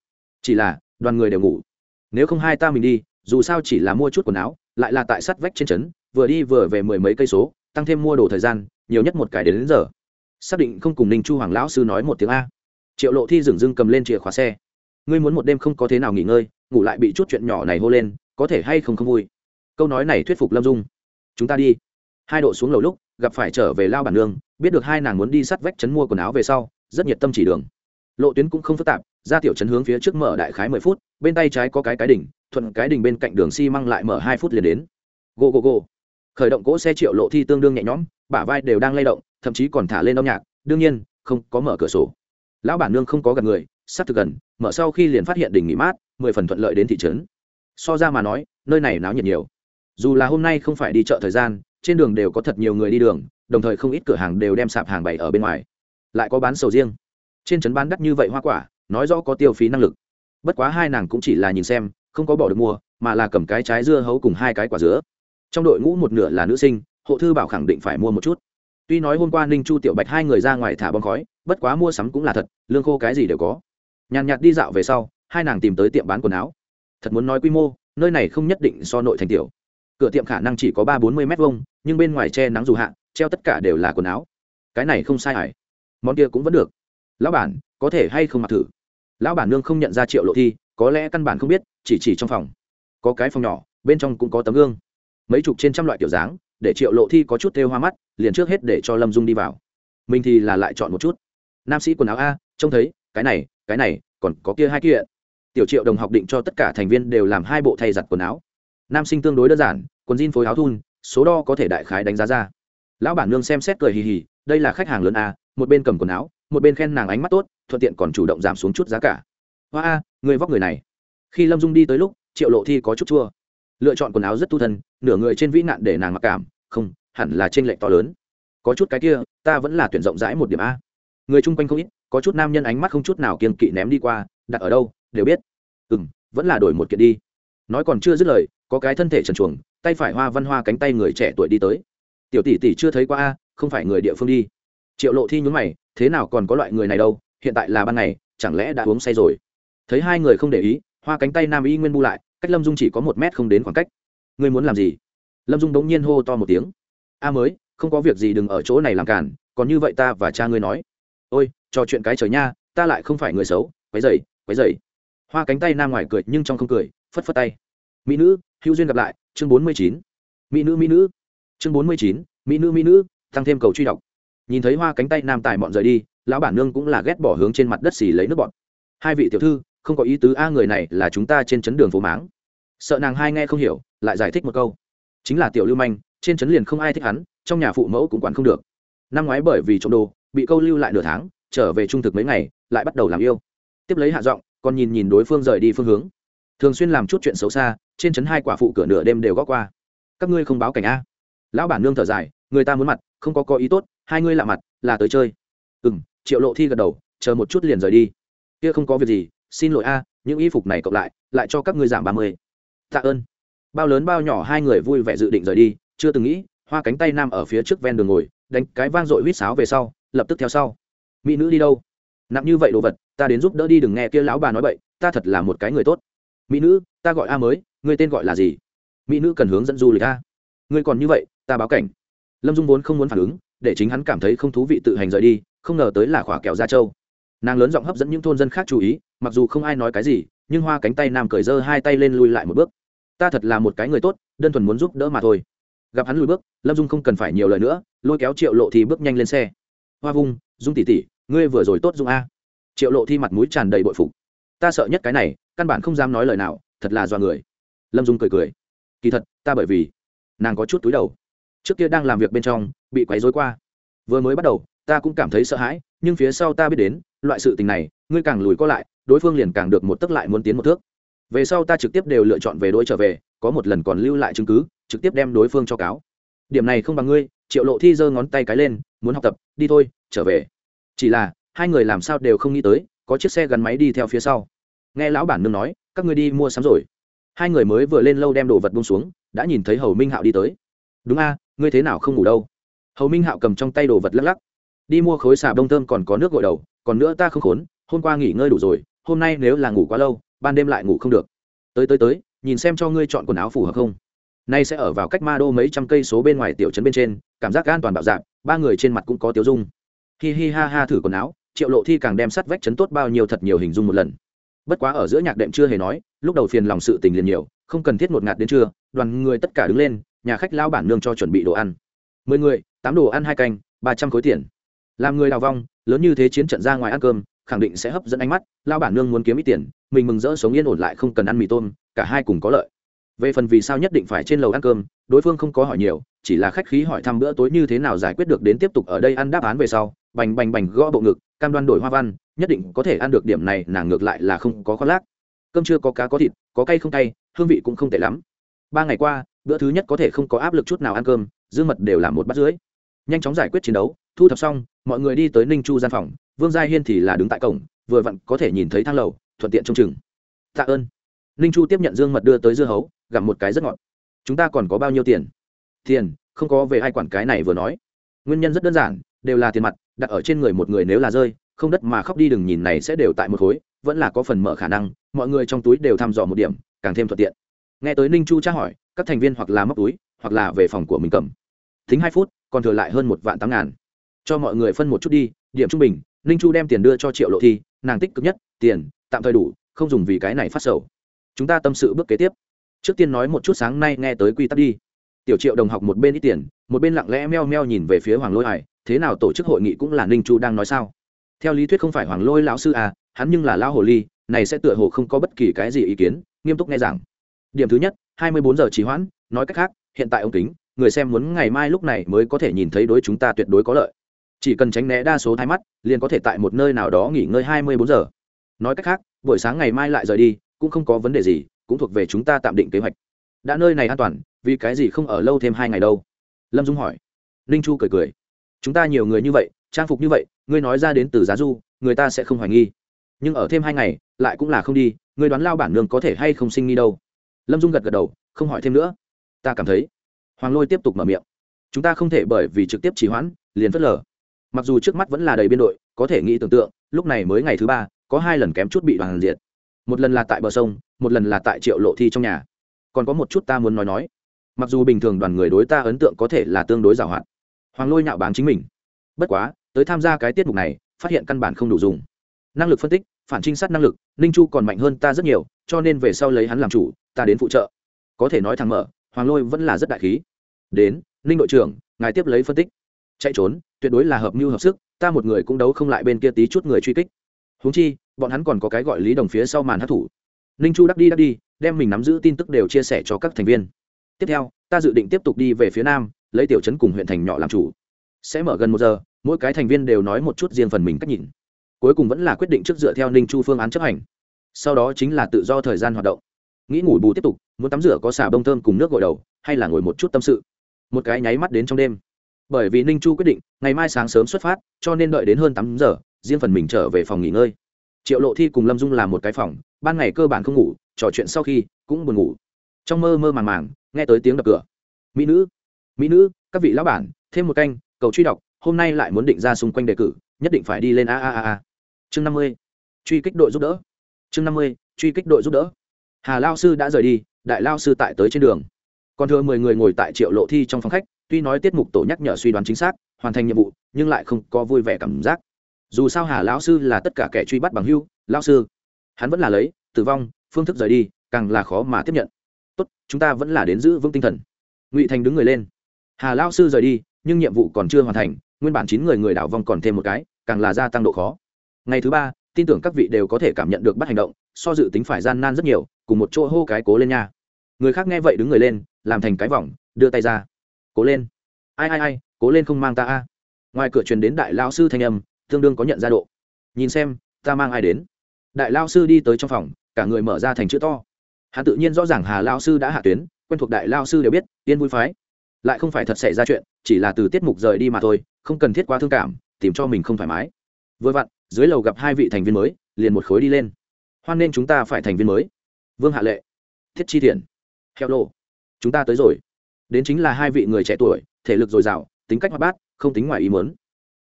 Chỉ là đoàn người đều ngủ. Nếu không hai ta mình đi dù sao chỉ là mua chút quần áo lại là tại sát vách trên trấn vừa đi vừa về mười mấy cây số tăng thêm mua đồ thời gian nhiều nhất một cái đến, đến giờ. Xác định không cùng ninh chu hoàng lão sư nói một tiếng a. Triệu lộ thi dừng dưng cầm lên chìa khóa xe ngươi muốn một đêm không có thế nào nghỉ ngơi, ngủ lại bị chút chuyện nhỏ này hô lên, có thể hay không không vui? Câu nói này thuyết phục lâm dung. Chúng ta đi. Hai độ xuống lầu lúc, gặp phải trở về lao bản nương, biết được hai nàng muốn đi sắt vách chấn mua quần áo về sau, rất nhiệt tâm chỉ đường. Lộ tuyến cũng không phức tạp, ra tiểu chấn hướng phía trước mở đại khái mười phút, bên tay trái có cái cái đỉnh, thuận cái đỉnh bên cạnh đường xi lại mở hai phút liền đến. Go go go khởi động cỗ xe triệu lộ thi tương đương nhẹ nhõm, bả vai đều đang lay động, thậm chí còn thả lên âm nhạc, đương nhiên, không có mở cửa sổ. Lão bản nương không có gần người sắp thực gần, mở sau khi liền phát hiện đỉnh nghỉ mát, mười phần thuận lợi đến thị trấn. So ra mà nói, nơi này náo nhiệt nhiều. Dù là hôm nay không phải đi chợ thời gian, trên đường đều có thật nhiều người đi đường, đồng thời không ít cửa hàng đều đem sạp hàng bày ở bên ngoài. Lại có bán sầu riêng. Trên trấn bán đắt như vậy hoa quả, nói rõ có tiêu phí năng lực. Bất quá hai nàng cũng chỉ là nhìn xem, không có bỏ được mua, mà là cầm cái trái dưa hấu cùng hai cái quả dứa. Trong đội ngũ một nửa là nữ sinh, hộ thư bảo khẳng định phải mua một chút. Tuy nói hôm qua ninh chu, tiểu bạch hai người ra ngoài thả bom khói, bất quá mua sắm cũng là thật, lương khô cái gì đều có nhàn nhạt đi dạo về sau, hai nàng tìm tới tiệm bán quần áo. Thật muốn nói quy mô, nơi này không nhất định so nội thành tiểu. Cửa tiệm khả năng chỉ có ba bốn mươi m hai nhưng bên ngoài che nắng dù hạ, treo tất cả đều là quần áo. Cái này không sai hải món kia cũng vẫn được. Lão bản, có thể hay không mặc thử? Lão bản nương không nhận ra triệu lộ thi, có lẽ căn bản không biết, chỉ chỉ trong phòng. Có cái phòng nhỏ, bên trong cũng có tấm gương. Mấy chục trên trăm loại kiểu dáng, để triệu lộ thi có chút thêu hoa mắt, liền trước hết để cho lâm dung đi vào. Mình thì là lại chọn một chút. Nam sĩ quần áo a, trông thấy, cái này cái này, còn có kia hai kia tiểu triệu đồng học định cho tất cả thành viên đều làm hai bộ thay giặt quần áo. Nam sinh tương đối đơn giản, quần jean phối áo thun, số đo có thể đại khái đánh giá ra. Lão bản nương xem xét cười hì hì, đây là khách hàng lớn a, một bên cầm quần áo, một bên khen nàng ánh mắt tốt, thuận tiện còn chủ động giảm xuống chút giá cả. Hoa a, người vóc người này. Khi lâm dung đi tới lúc, triệu lộ thi có chút chua. Lựa chọn quần áo rất tu thân, nửa người trên vĩ nạn để nàng mặc cảm, không, hẳn là trên lệch to lớn. Có chút cái kia, ta vẫn là tuyển rộng rãi một điểm a người chung quanh không ít, có chút nam nhân ánh mắt không chút nào kiên kỵ ném đi qua, đặt ở đâu, đều biết. Ừ m vẫn là đổi một kiện đi. Nói còn chưa dứt lời, có cái thân thể trần chuồng tay phải hoa văn hoa cánh tay người trẻ tuổi đi tới. Tiểu tỷ tỷ chưa thấy qua a, không phải người địa phương đi. Triệu lộ thi nhún mày, thế nào còn có loại người này đâu, hiện tại là ban ngày, chẳng lẽ đã uống say rồi? Thấy hai người không để ý, hoa cánh tay nam y nguyên bu lại, cách lâm dung chỉ có một mét không đến khoảng cách. Ngươi muốn làm gì? Lâm dung đống nhiên hô to một tiếng. A mới, không có việc gì đừng ở chỗ này làm cản còn như vậy ta và cha ngươi nói ôi, trò chuyện cái trời nha, ta lại không phải người xấu, quấy dày quấy dày hoa cánh tay nam ngoài cười nhưng trong không cười, phất phất tay. Mỹ nữ, hữu duyên gặp lại, chương bốn mươi chín. Mỹ nữ mỹ nữ. Chương bốn mươi chín, mỹ nữ mỹ nữ, tăng thêm cầu truy đọc. Nhìn thấy hoa cánh tay nam tài bọn rời đi, lão bản nương cũng là ghét bỏ hướng trên mặt đất xì lấy nước bọn hai vị tiểu thư, không có ý tứ a người này là chúng ta trên chấn đường phố máng. Sợ nàng hai nghe không hiểu, lại giải thích một câu. Chính là tiểu lưu manh, trên chấn liền không ai thích hắn, trong nhà phụ mẫu cũng quản không được. Năm ngoái bởi vì trộm đồ bị câu lưu lại nửa tháng, trở về trung thực mấy ngày, lại bắt đầu làm yêu. Tiếp lấy hạ giọng, còn nhìn nhìn đối phương rời đi phương hướng. Thường xuyên làm chút chuyện xấu xa, trên chấn hai quả phụ cửa nửa đêm đều gõ qua. Các ngươi không báo cảnh a. Lão bản nương thở dài, người ta muốn mặt, không có có ý tốt, hai ngươi lạ mặt, là tới chơi. Ừ m triệu lộ thi gật đầu, chờ một chút liền rời đi. Kia không có việc gì, xin lỗi a, những y phục này cộng lại lại cho các ngươi giảm ba mươi. Tạ ơn. Bao lớn bao nhỏ hai người vui vẻ dự định rời đi, chưa từng nghĩ, hoa cánh tay nam ở phía trước ven đường ngồi, đánh cái vang dội huýt sáo về sau lập tức theo sau. Mỹ nữ đi đâu? Nặng như vậy đồ vật, ta đến giúp đỡ đi, đừng nghe kia lão bà nói vậy ta thật là một cái người tốt. Mỹ nữ, ta gọi a mới, người tên gọi là gì? Mỹ nữ cần hướng dẫn du lịch a. Ngươi còn như vậy, ta báo cảnh. Lâm dung vốn không muốn phản ứng, để chính hắn cảm thấy không thú vị tự hành rời đi, không ngờ tới là khỏa kẹo gia châu. Nàng lớn giọng hấp dẫn những thôn dân khác chú ý, mặc dù không ai nói cái gì, nhưng hoa cánh tay nam cởi dơ hai tay lên lui lại một bước. Ta thật là một cái người tốt, đơn thuần muốn giúp đỡ mà thôi. Gặp hắn lùi bước, lâm dung không cần phải nhiều lời nữa, lôi kéo triệu lộ thì bước nhanh lên xe hoa vung, dung tỉ tỉ, ngươi vừa rồi tốt dung a. Triệu lộ thi mặt mũi tràn đầy bội phục. Ta sợ nhất cái này, căn bản không dám nói lời nào, thật là do người. Lâm dung cười cười. Kỳ thật, ta bởi vì nàng có chút túi đầu. Trước kia đang làm việc bên trong, bị quấy dối qua. Vừa mới bắt đầu, ta cũng cảm thấy sợ hãi, nhưng phía sau ta biết đến, loại sự tình này, ngươi càng lùi có lại, đối phương liền càng được một tấc lại muốn tiến một thước. Về sau ta trực tiếp đều lựa chọn về đôi trở về, có một lần còn lưu lại chứng cứ, trực tiếp đem đối phương cho cáo. Điểm này không bằng ngươi, triệu lộ thi giơ ngón tay cái lên, muốn học tập, đi thôi trở về. Chỉ là, hai người làm sao đều không nghĩ tới, có chiếc xe gắn máy đi theo phía sau. Nghe lão bản nương nói, các ngươi đi mua sắm rồi. Hai người mới vừa lên lâu đem đồ vật bông xuống, đã nhìn thấy hầu minh hạo đi tới. Đúng a, ngươi thế nào không ngủ đâu? Hầu minh hạo cầm trong tay đồ vật lắc lắc. Đi mua khối xà bông thơm còn có nước gội đầu, còn nữa ta không khốn, hôm qua nghỉ ngơi đủ rồi, hôm nay nếu là ngủ quá lâu, ban đêm lại ngủ không được. Tới tới tới, nhìn xem cho ngươi chọn quần áo phù hợp không? Nay sẽ ở vào cách ma đô mấy trăm cây số bên ngoài tiểu trấn bên trên, cảm giác an toàn bảo dạng, ba người trên mặt cũng có tiêu dung hi hi ha ha thử quần áo, triệu lộ thi càng đem sắt vách chấn tốt bao nhiêu thật nhiều hình dung một lần. Bất quá ở giữa nhạc đệm chưa hề nói, lúc đầu phiền lòng sự tình liền nhiều, không cần thiết một ngạt đến trưa, đoàn người tất cả đứng lên, nhà khách lao bản nương cho chuẩn bị đồ ăn. Mười người, tám đồ ăn hai canh, ba trăm khối tiền. Làm người đào vong, lớn như thế chiến trận ra ngoài ăn cơm, khẳng định sẽ hấp dẫn ánh mắt lao bản nương muốn kiếm ít tiền, mình mừng rỡ sống yên ổn lại không cần ăn mì tôm, cả hai cùng có lợi. Về phần vì sao nhất định phải trên lầu ăn cơm, đối phương không có hỏi nhiều, chỉ là khách khí hỏi thăm bữa tối như thế nào giải quyết được đến tiếp tục ở đây ăn đáp án về sau bành bành bành gõ bộ ngực, cam đoan đổi hoa văn, nhất định có thể ăn được điểm này, nàng ngược lại là không có khoác lác. Cơm chưa có cá có thịt, có cay không cay, hương vị cũng không tệ lắm. Ba ngày qua, bữa thứ nhất có thể không có áp lực chút nào ăn cơm dương mật đều là một bát dưới nhanh chóng giải quyết chiến đấu, thu thập xong, mọi người đi tới ninh chu gian phòng, vương gia hiên thì là đứng tại cổng, vừa vặn có thể nhìn thấy thang lầu, thuận tiện trông chừng. Tạ ơn. Ninh chu tiếp nhận dương mật đưa tới dưa hấu gặp một cái rất ngọt. Chúng ta còn có bao nhiêu tiền? Tiền, không có về ai quản cái này vừa nói. Nguyên nhân rất đơn giản, đều là tiền mặt đặt ở trên người một người nếu là rơi, không đất mà khóc đi đừng nhìn này sẽ đều tại một khối, vẫn là có phần mở khả năng, mọi người trong túi đều thăm dò một điểm, càng thêm thuận tiện. Nghe tới ninh chu tra hỏi, các thành viên hoặc là móc túi, hoặc là về phòng của mình cầm. Thính hai phút, còn thừa lại hơn một vạn tám ngàn. Cho mọi người phân một chút đi, điểm trung bình, ninh chu đem tiền đưa cho triệu lộ thi, nàng tích cực nhất, tiền, tạm thời đủ, không dùng vì cái này phát sầu. Chúng ta tâm sự bước kế tiếp. Trước tiên nói một chút sáng nay nghe tới quy tắc đi. Tiểu triệu đồng học một bên ít tiền, một bên lặng lẽ meo meo nhìn về phía hoàng lôi hải thế nào tổ chức hội nghị cũng là ninh chu đang nói sao? Theo lý thuyết không phải hoàng lôi lão sư à hắn nhưng là lão hồ ly, này sẽ tựa hồ không có bất kỳ cái gì ý kiến, nghiêm túc nghe giảng. Điểm thứ nhất, hai mươi bốn giờ trì hoãn, nói cách khác, hiện tại ông kính, người xem muốn ngày mai lúc này mới có thể nhìn thấy đối chúng ta tuyệt đối có lợi. Chỉ cần tránh né đa số thai mắt, liền có thể tại một nơi nào đó nghỉ ngơi hai mươi bốn giờ. Nói cách khác, buổi sáng ngày mai lại rời đi, cũng không có vấn đề gì, cũng thuộc về chúng ta tạm định kế hoạch. Đã nơi này an toàn, vì cái gì không ở lâu thêm hai ngày đâu? Lâm dung hỏi. Ninh chu cười cười chúng ta nhiều người như vậy, trang phục như vậy, ngươi nói ra đến từ giá du, người ta sẽ không hoài nghi. Nhưng ở thêm hai ngày, lại cũng là không đi, ngươi đoán lao bản nương có thể hay không sinh nghi đâu? Lâm dung gật gật đầu, không hỏi thêm nữa. Ta cảm thấy. Hoàng lôi tiếp tục mở miệng. Chúng ta không thể bởi vì trực tiếp trì hoãn, liền phớt lờ. Mặc dù trước mắt vẫn là đầy biên đội, có thể nghĩ tưởng tượng, lúc này mới ngày thứ ba, có hai lần kém chút bị đoàn diệt. Một lần là tại bờ sông, một lần là tại triệu lộ thi trong nhà. Còn có một chút ta muốn nói nói. Mặc dù bình thường đoàn người đối ta ấn tượng có thể là tương đối giàu hạn hoàng lôi nhạo báng chính mình. Bất quá, tới tham gia cái tiết mục này, phát hiện căn bản không đủ dùng. Năng lực phân tích, phản trinh sát năng lực, ninh chu còn mạnh hơn ta rất nhiều, cho nên về sau lấy hắn làm chủ, ta đến phụ trợ. Có thể nói thẳng mở, hoàng lôi vẫn là rất đại khí. Đến, ninh đội trưởng, ngài tiếp lấy phân tích. Chạy trốn, tuyệt đối là hợp mưu hợp sức, ta một người cũng đấu không lại bên kia tí chút người truy kích. Húng chi, bọn hắn còn có cái gọi lý đồng phía sau màn hát thủ. Ninh chu đắc đi đắc đi, đem mình nắm giữ tin tức đều chia sẻ cho các thành viên. Tiếp theo, ta dự định tiếp tục đi về phía nam lấy tiểu trấn cùng huyện thành nhỏ làm chủ. Sẽ mở gần một giờ, mỗi cái thành viên đều nói một chút riêng phần mình cách nhìn. Cuối cùng vẫn là quyết định trước dựa theo ninh chu phương án chấp hành. Sau đó chính là tự do thời gian hoạt động. Nghĩ ngủ bù tiếp tục, muốn tắm rửa có xả bông thơm cùng nước gội đầu, hay là ngồi một chút tâm sự. Một cái nháy mắt đến trong đêm. Bởi vì ninh chu quyết định, ngày mai sáng sớm xuất phát, cho nên đợi đến hơn tám giờ, riêng phần mình trở về phòng nghỉ ngơi. Triệu lộ thi cùng lâm dung làm một cái phòng, ban ngày cơ bản không ngủ, trò chuyện sau khi cũng buồn ngủ. Trong mơ mơ màng màng, nghe tới tiếng đập cửa. Mỹ nữ mỹ nữ, các vị lão bản, thêm một canh, cầu truy đọc, hôm nay lại muốn định ra xung quanh đề cử, nhất định phải đi lên a a a a. Chương năm mươi, truy kích đội giúp đỡ. Chương năm mươi, truy kích đội giúp đỡ. Hà lao sư đã rời đi, đại lao sư tại tới trên đường. Còn thừa mười người ngồi tại triệu lộ thi trong phòng khách, tuy nói tiết mục tổ nhắc nhở suy đoán chính xác, hoàn thành nhiệm vụ, nhưng lại không có vui vẻ cảm giác. Dù sao hà lão sư là tất cả kẻ truy bắt bằng hưu, lao sư, hắn vẫn là lấy, tử vong, phương thức rời đi, càng là khó mà tiếp nhận. Tốt, chúng ta vẫn là đến giữ vững tinh thần. Ngụy thành đứng người lên hà lao sư rời đi, nhưng nhiệm vụ còn chưa hoàn thành, nguyên bản chín người người đảo vong còn thêm một cái, càng là gia tăng độ khó. Ngày thứ ba, tin tưởng các vị đều có thể cảm nhận được bắt hành động, so dự tính phải gian nan rất nhiều, cùng một chỗ hô cái cố lên nha. Người khác nghe vậy đứng người lên, làm thành cái vòng, đưa tay ra. Cố lên. Ai ai ai, cố lên không mang ta a. Ngoài cửa truyền đến đại lao sư thanh âm, tương đương có nhận ra độ. Nhìn xem, ta mang ai đến? Đại lao sư đi tới trong phòng, cả người mở ra thành chữ to. Hắn tự nhiên rõ ràng hà lao sư đã hạ tuyến, quen thuộc đại lao sư đều biết, yên vui phái lại không phải thật xảy ra chuyện, chỉ là từ tiết mục rời đi mà thôi, không cần thiết quá thương cảm, tìm cho mình không thoải mái. Vừa vặn, dưới lầu gặp hai vị thành viên mới, liền một khối đi lên. Hoan nên chúng ta phải thành viên mới. Vương hạ lệ, thiết chi thiện, heo lô, chúng ta tới rồi. Đến chính là hai vị người trẻ tuổi, thể lực dồi dào, tính cách hoạt bát, không tính ngoài ý muốn.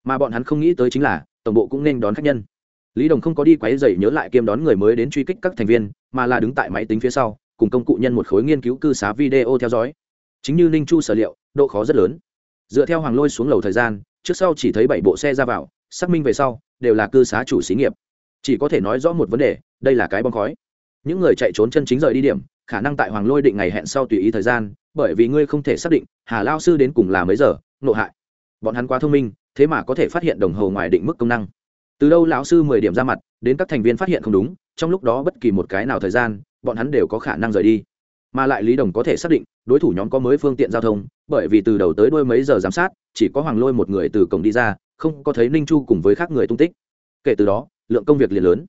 Mà bọn hắn không nghĩ tới chính là, tổng bộ cũng nên đón khách nhân. Lý đồng không có đi quáy dày nhớ lại kiêm đón người mới đến truy kích các thành viên, mà là đứng tại máy tính phía sau, cùng công cụ nhân một khối nghiên cứu cư xá video theo dõi chính như ninh chu sở liệu, độ khó rất lớn. Dựa theo hoàng lôi xuống lầu thời gian, trước sau chỉ thấy bảy bộ xe ra vào, xác minh về sau, đều là cư xá chủ xí nghiệp. Chỉ có thể nói rõ một vấn đề, đây là cái bom khói. Những người chạy trốn chân chính rời đi điểm, khả năng tại hoàng lôi định ngày hẹn sau tùy ý thời gian, bởi vì ngươi không thể xác định, hà lao sư đến cùng là mấy giờ, nộ hại. Bọn hắn quá thông minh, thế mà có thể phát hiện đồng hồ ngoài định mức công năng. Từ đâu lão sư mười điểm ra mặt, đến các thành viên phát hiện không đúng, trong lúc đó bất kỳ một cái nào thời gian, bọn hắn đều có khả năng rời đi mà lại lý đồng có thể xác định đối thủ nhóm có mới phương tiện giao thông bởi vì từ đầu tới đôi mấy giờ giám sát chỉ có hoàng lôi một người từ cổng đi ra không có thấy ninh chu cùng với khác người tung tích kể từ đó lượng công việc liền lớn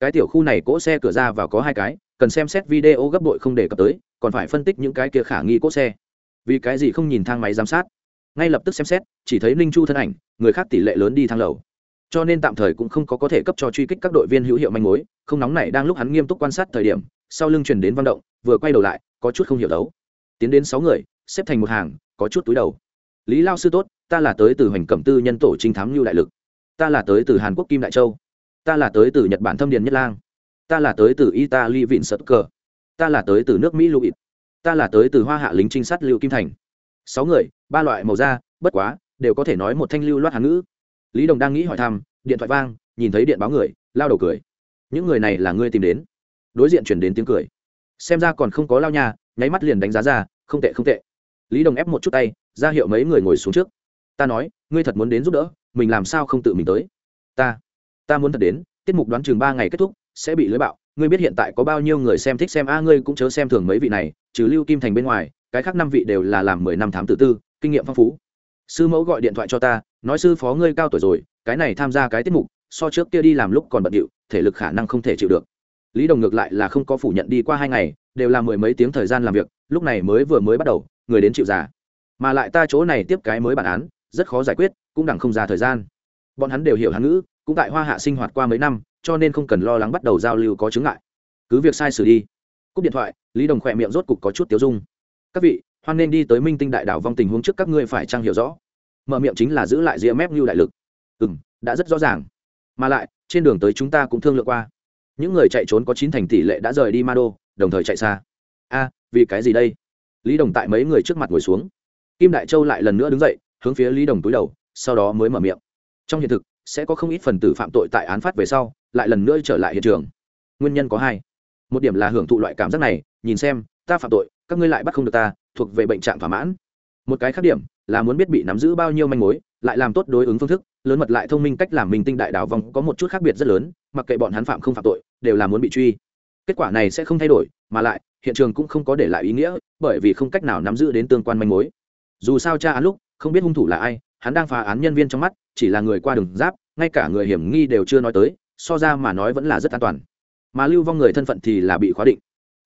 cái tiểu khu này cỗ xe cửa ra vào có hai cái cần xem xét video gấp bội không đề cập tới còn phải phân tích những cái kia khả nghi cỗ xe vì cái gì không nhìn thang máy giám sát ngay lập tức xem xét chỉ thấy ninh chu thân ảnh người khác tỷ lệ lớn đi thang lầu cho nên tạm thời cũng không có có thể cấp cho truy kích các đội viên hữu hiệu manh mối không nóng này đang lúc hắn nghiêm túc quan sát thời điểm sau lưng truyền đến văn động, vừa quay đầu lại, có chút không hiểu đấu. Tiến đến sáu người, xếp thành một hàng, có chút túi đầu. Lý lao sư tốt, ta là tới từ hoành cẩm tư nhân tổ trinh thám lưu đại lực. Ta là tới từ hàn quốc kim đại châu. Ta là tới từ nhật bản thâm điền nhất lang. Ta là tới từ italy vịn sật cờ. Ta là tới từ nước mỹ lụy ta là tới từ hoa hạ lính trinh sát lưu kim thành. Sáu người, ba loại màu da, bất quá, đều có thể nói một thanh lưu loát hán ngữ. Lý đồng đang nghĩ hỏi thăm, điện thoại vang, nhìn thấy điện báo người, lao đầu cười. Những người này là ngươi tìm đến đối diện chuyển đến tiếng cười. Xem ra còn không có lao nhà nháy mắt liền đánh giá ra, không tệ không tệ. Lý đồng ép một chút tay, ra hiệu mấy người ngồi xuống trước. Ta nói, ngươi thật muốn đến giúp đỡ, mình làm sao không tự mình tới? Ta ta muốn thật đến, tiết mục đoán chừng ba ngày kết thúc, sẽ bị lưới bạo. Ngươi biết hiện tại có bao nhiêu người xem thích xem a, ngươi cũng chớ xem thường mấy vị này, trừ lưu kim thành bên ngoài, cái khác năm vị đều là làm mười năm tháng tự tư, kinh nghiệm phong phú. Sư mẫu gọi điện thoại cho ta, nói sư phó ngươi cao tuổi rồi, cái này tham gia cái tiết mục, so trước kia đi làm lúc còn bận điệu, thể lực khả năng không thể chịu được lý đồng ngược lại là không có phủ nhận đi qua hai ngày, đều là mười mấy tiếng thời gian làm việc, lúc này mới vừa mới bắt đầu, người đến chịu giả mà lại ta chỗ này tiếp cái mới bản án, rất khó giải quyết, cũng đẳng không ra thời gian. Bọn hắn đều hiểu hán ngữ, cũng tại hoa hạ sinh hoạt qua mấy năm, cho nên không cần lo lắng bắt đầu giao lưu có chứng ngại. Cứ việc sai xử đi. Cúp điện thoại, lý đồng khỏe miệng rốt cục có chút tiêu dung. Các vị, hoan nên đi tới minh tinh đại đảo vong tình huống trước các ngươi phải trang hiểu rõ? Mở miệng chính là giữ lại ria mép như đại lực. Ừ m đã rất rõ ràng. Mà lại, trên đường tới chúng ta cũng thương lượng qua những người chạy trốn có chín thành tỷ lệ đã rời đi ma đô đồng thời chạy xa. A, vì cái gì đây? Lý đồng tại mấy người trước mặt ngồi xuống. Kim đại châu lại lần nữa đứng dậy, hướng phía lý đồng túi đầu, sau đó mới mở miệng. Trong hiện thực, sẽ có không ít phần tử phạm tội tại án phát về sau, lại lần nữa trở lại hiện trường. Nguyên nhân có hai. Một điểm là hưởng thụ loại cảm giác này, nhìn xem, ta phạm tội, các ngươi lại bắt không được ta, thuộc về bệnh trạng thỏa mãn. Một cái khác điểm, là muốn biết bị nắm giữ bao nhiêu manh mối, lại làm tốt đối ứng phương thức, lớn mật lại thông minh cách làm mình tinh đại đảo vòng có một chút khác biệt rất lớn mặc kệ bọn hắn phạm không phạm tội, đều là muốn bị truy. Kết quả này sẽ không thay đổi, mà lại, hiện trường cũng không có để lại ý nghĩa, bởi vì không cách nào nắm giữ đến tương quan manh mối. Dù sao cha án lúc, không biết hung thủ là ai, hắn đang phá án nhân viên trong mắt, chỉ là người qua đường giáp, ngay cả người hiểm nghi đều chưa nói tới, so ra mà nói vẫn là rất an toàn. Mà lưu vong người thân phận thì là bị khóa định.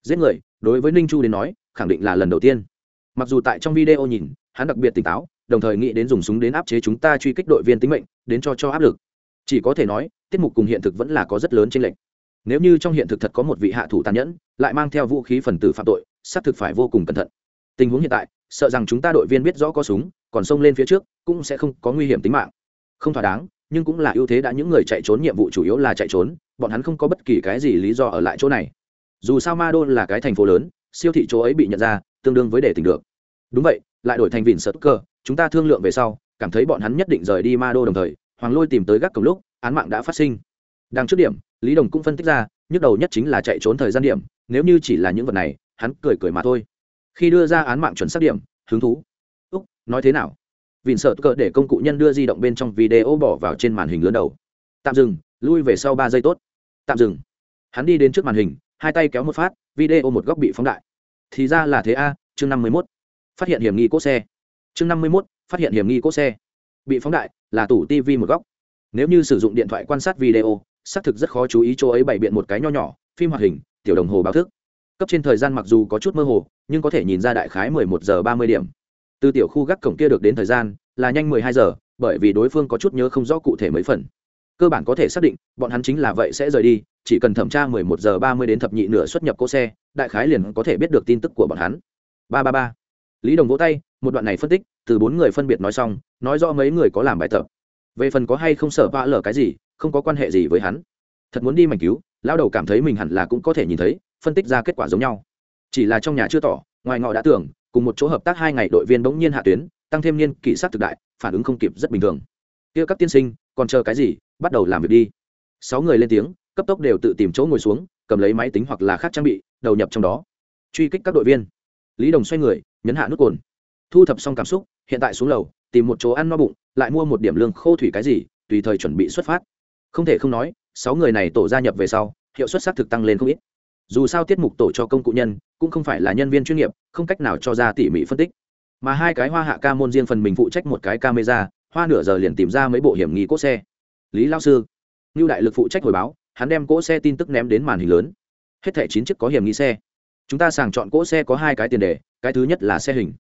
Giết người, đối với ninh chu đến nói, khẳng định là lần đầu tiên. Mặc dù tại trong video nhìn, hắn đặc biệt tỉnh táo, đồng thời nghĩ đến dùng súng đến áp chế chúng ta truy kích đội viên tính mệnh, đến cho cho áp lực chỉ có thể nói, tiết mục cùng hiện thực vẫn là có rất lớn tranh lệch. Nếu như trong hiện thực thật có một vị hạ thủ tàn nhẫn, lại mang theo vũ khí phần tử phạm tội, xác thực phải vô cùng cẩn thận. Tình huống hiện tại, sợ rằng chúng ta đội viên biết rõ có súng, còn xông lên phía trước, cũng sẽ không có nguy hiểm tính mạng. Không thỏa đáng, nhưng cũng là ưu thế đã những người chạy trốn nhiệm vụ chủ yếu là chạy trốn, bọn hắn không có bất kỳ cái gì lý do ở lại chỗ này. Dù sao ma đô là cái thành phố lớn, siêu thị chỗ ấy bị nhận ra, tương đương với để tình được. Đúng vậy, lại đổi thành vịn sợ cơ, chúng ta thương lượng về sau, cảm thấy bọn hắn nhất định rời đi ma đô đồng thời hoàng lôi tìm tới gác cổng lúc, án mạng đã phát sinh. Đang trước điểm, lý đồng cũng phân tích ra, nhức đầu nhất chính là chạy trốn thời gian điểm, nếu như chỉ là những vật này, hắn cười cười mà thôi. Khi đưa ra án mạng chuẩn xác điểm, hứng thú. Úc, nói thế nào? Vịn sợ cỡ để công cụ nhân đưa di động bên trong video bỏ vào trên màn hình lớn đầu. Tạm dừng, lui về sau ba giây tốt. Tạm dừng. Hắn đi đến trước màn hình, hai tay kéo một phát, video một góc bị phóng đại. Thì ra là thế a, chương năm mươi mốt. Phát hiện hiểm nghi cốt xe. Chương năm mươi mốt, phát hiện hiểm nghi cốt xe. Bị phóng đại là tủ tv một góc. Nếu như sử dụng điện thoại quan sát video, xác thực rất khó chú ý chỗ ấy bày biện một cái nho nhỏ, phim hoạt hình, tiểu đồng hồ báo thức. Cấp trên thời gian mặc dù có chút mơ hồ, nhưng có thể nhìn ra đại khái mười một giờ ba mươi điểm. Từ tiểu khu gác cổng kia được đến thời gian là nhanh mười hai giờ, bởi vì đối phương có chút nhớ không rõ cụ thể mấy phần. Cơ bản có thể xác định, bọn hắn chính là vậy sẽ rời đi, chỉ cần thẩm tra mười một giờ ba mươi đến thập nhị nửa xuất nhập cỗ xe, đại khái liền có thể biết được tin tức của bọn hắn. Ba ba ba. Lý đồng vỗ tay, một đoạn này phân tích, từ bốn người phân biệt nói xong nói rõ mấy người có làm bài tập. Về phần có hay không sợ vã lở cái gì, không có quan hệ gì với hắn. Thật muốn đi mảnh cứu lao đầu cảm thấy mình hẳn là cũng có thể nhìn thấy, phân tích ra kết quả giống nhau. Chỉ là trong nhà chưa tỏ, ngoài ngọ đã tưởng, cùng một chỗ hợp tác hai ngày đội viên bỗng nhiên hạ tuyến, tăng thêm niên kỷ sát thực đại, phản ứng không kịp rất bình thường. Kia các tiên sinh, còn chờ cái gì, bắt đầu làm việc đi. Sáu người lên tiếng, cấp tốc đều tự tìm chỗ ngồi xuống, cầm lấy máy tính hoặc là khác trang bị, đầu nhập trong đó. Truy kích các đội viên. Lý đồng xoay người, nhấn hạ nút cồn. Thu thập xong cảm xúc, hiện tại xuống lầu tìm một chỗ ăn no bụng, lại mua một điểm lương khô thủy cái gì, tùy thời chuẩn bị xuất phát. Không thể không nói, sáu người này tổ gia nhập về sau, hiệu suất xác thực tăng lên không ít. Dù sao tiết mục tổ cho công cụ nhân, cũng không phải là nhân viên chuyên nghiệp, không cách nào cho ra tỉ mỉ phân tích. Mà hai cái hoa hạ ca môn riêng phần mình phụ trách một cái camera, hoa nửa giờ liền tìm ra mấy bộ hiểm nghi cỗ xe. Lý lao sư như đại lực phụ trách hồi báo, hắn đem cỗ xe tin tức ném đến màn hình lớn. Hết thẻ chín chiếc có hiểm nghi xe. Chúng ta sàng chọn cỗ xe có hai cái tiền đề, cái thứ nhất là xe hình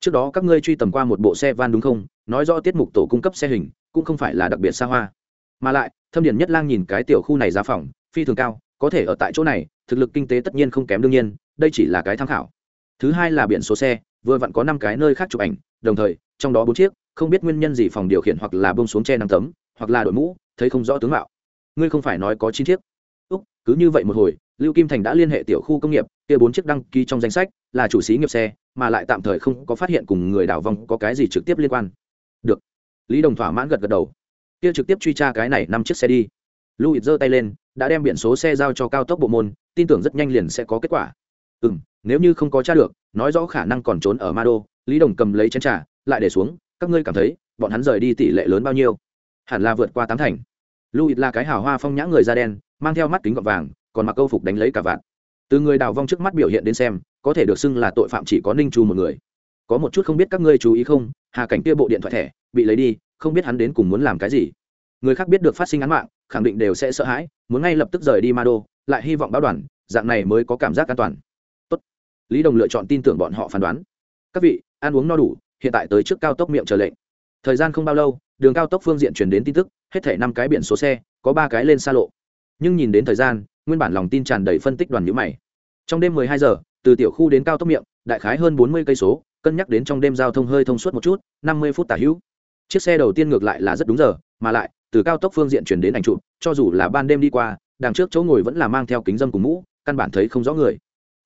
trước đó các ngươi truy tầm qua một bộ xe van đúng không? Nói rõ tiết mục tổ cung cấp xe hình, cũng không phải là đặc biệt xa hoa. Mà lại, thâm điển nhất lang nhìn cái tiểu khu này giá phòng, phi thường cao, có thể ở tại chỗ này, thực lực kinh tế tất nhiên không kém đương nhiên, đây chỉ là cái tham khảo. Thứ hai là biển số xe, vừa vặn có năm cái nơi khác chụp ảnh, đồng thời, trong đó bốn chiếc, không biết nguyên nhân gì phòng điều khiển hoặc là bông xuống che nắng tấm, hoặc là đội mũ, thấy không rõ tướng mạo. Ngươi không phải nói có chín chiếc. Úc, cứ như vậy một hồi, lưu kim thành đã liên hệ tiểu khu công nghiệp, kia bốn chiếc đăng ký trong danh sách, là chủ sĩ nghiệp xe mà lại tạm thời không có phát hiện cùng người đảo vong có cái gì trực tiếp liên quan. Được. Lý đồng thỏa mãn gật gật đầu. Kia trực tiếp truy tra cái này năm chiếc xe đi. Louis giơ tay lên, đã đem biển số xe giao cho cao tốc bộ môn, tin tưởng rất nhanh liền sẽ có kết quả. Ừ m nếu như không có t r a được, nói rõ khả năng còn trốn ở ma đô lý đồng cầm lấy chén t r à lại để xuống, các ngươi cảm thấy, bọn hắn rời đi tỷ lệ lớn bao nhiêu? Hẳn là vượt qua tám thành. Louis là cái hào hoa phong nhã người da đen, mang theo mắt kính gọt vàng, còn mặc câu phục đánh lấy cả vạn. Từ người đào vong trước mắt biểu hiện đến xem có thể được xưng là tội phạm chỉ có ninh chu một người. Có một chút không biết các ngươi chú ý không, hà cảnh kia bộ điện thoại thẻ, bị lấy đi, không biết hắn đến cùng muốn làm cái gì. Người khác biết được phát sinh án mạng, khẳng định đều sẽ sợ hãi, muốn ngay lập tức rời đi ma đô lại hy vọng báo đoàn, dạng này mới có cảm giác an toàn. Tốt. lý đồng lựa chọn tin tưởng bọn họ phán đoán. Các vị, ăn uống no đủ, hiện tại tới trước cao tốc miệng chờ lệnh. Thời gian không bao lâu, đường cao tốc phương diện chuyển đến tin tức, hết thể năm cái biển số xe, có ba cái lên xa lộ. Nhưng nhìn đến thời gian, nguyên bản lòng tin tràn đầy phân tích đoàn nhữ mày. Trong đêm 12 giờ từ tiểu khu đến cao tốc miệng, đại khái hơn 40 cây số, cân nhắc đến trong đêm giao thông hơi thông suốt một chút 50 phút tả hữu. Chiếc xe đầu tiên ngược lại là rất đúng giờ, mà lại, từ cao tốc phương diện chuyển đến ảnh chụp, cho dù là ban đêm đi qua, đằng trước chỗ ngồi vẫn là mang theo kính dâm cùng mũ, căn bản thấy không rõ người.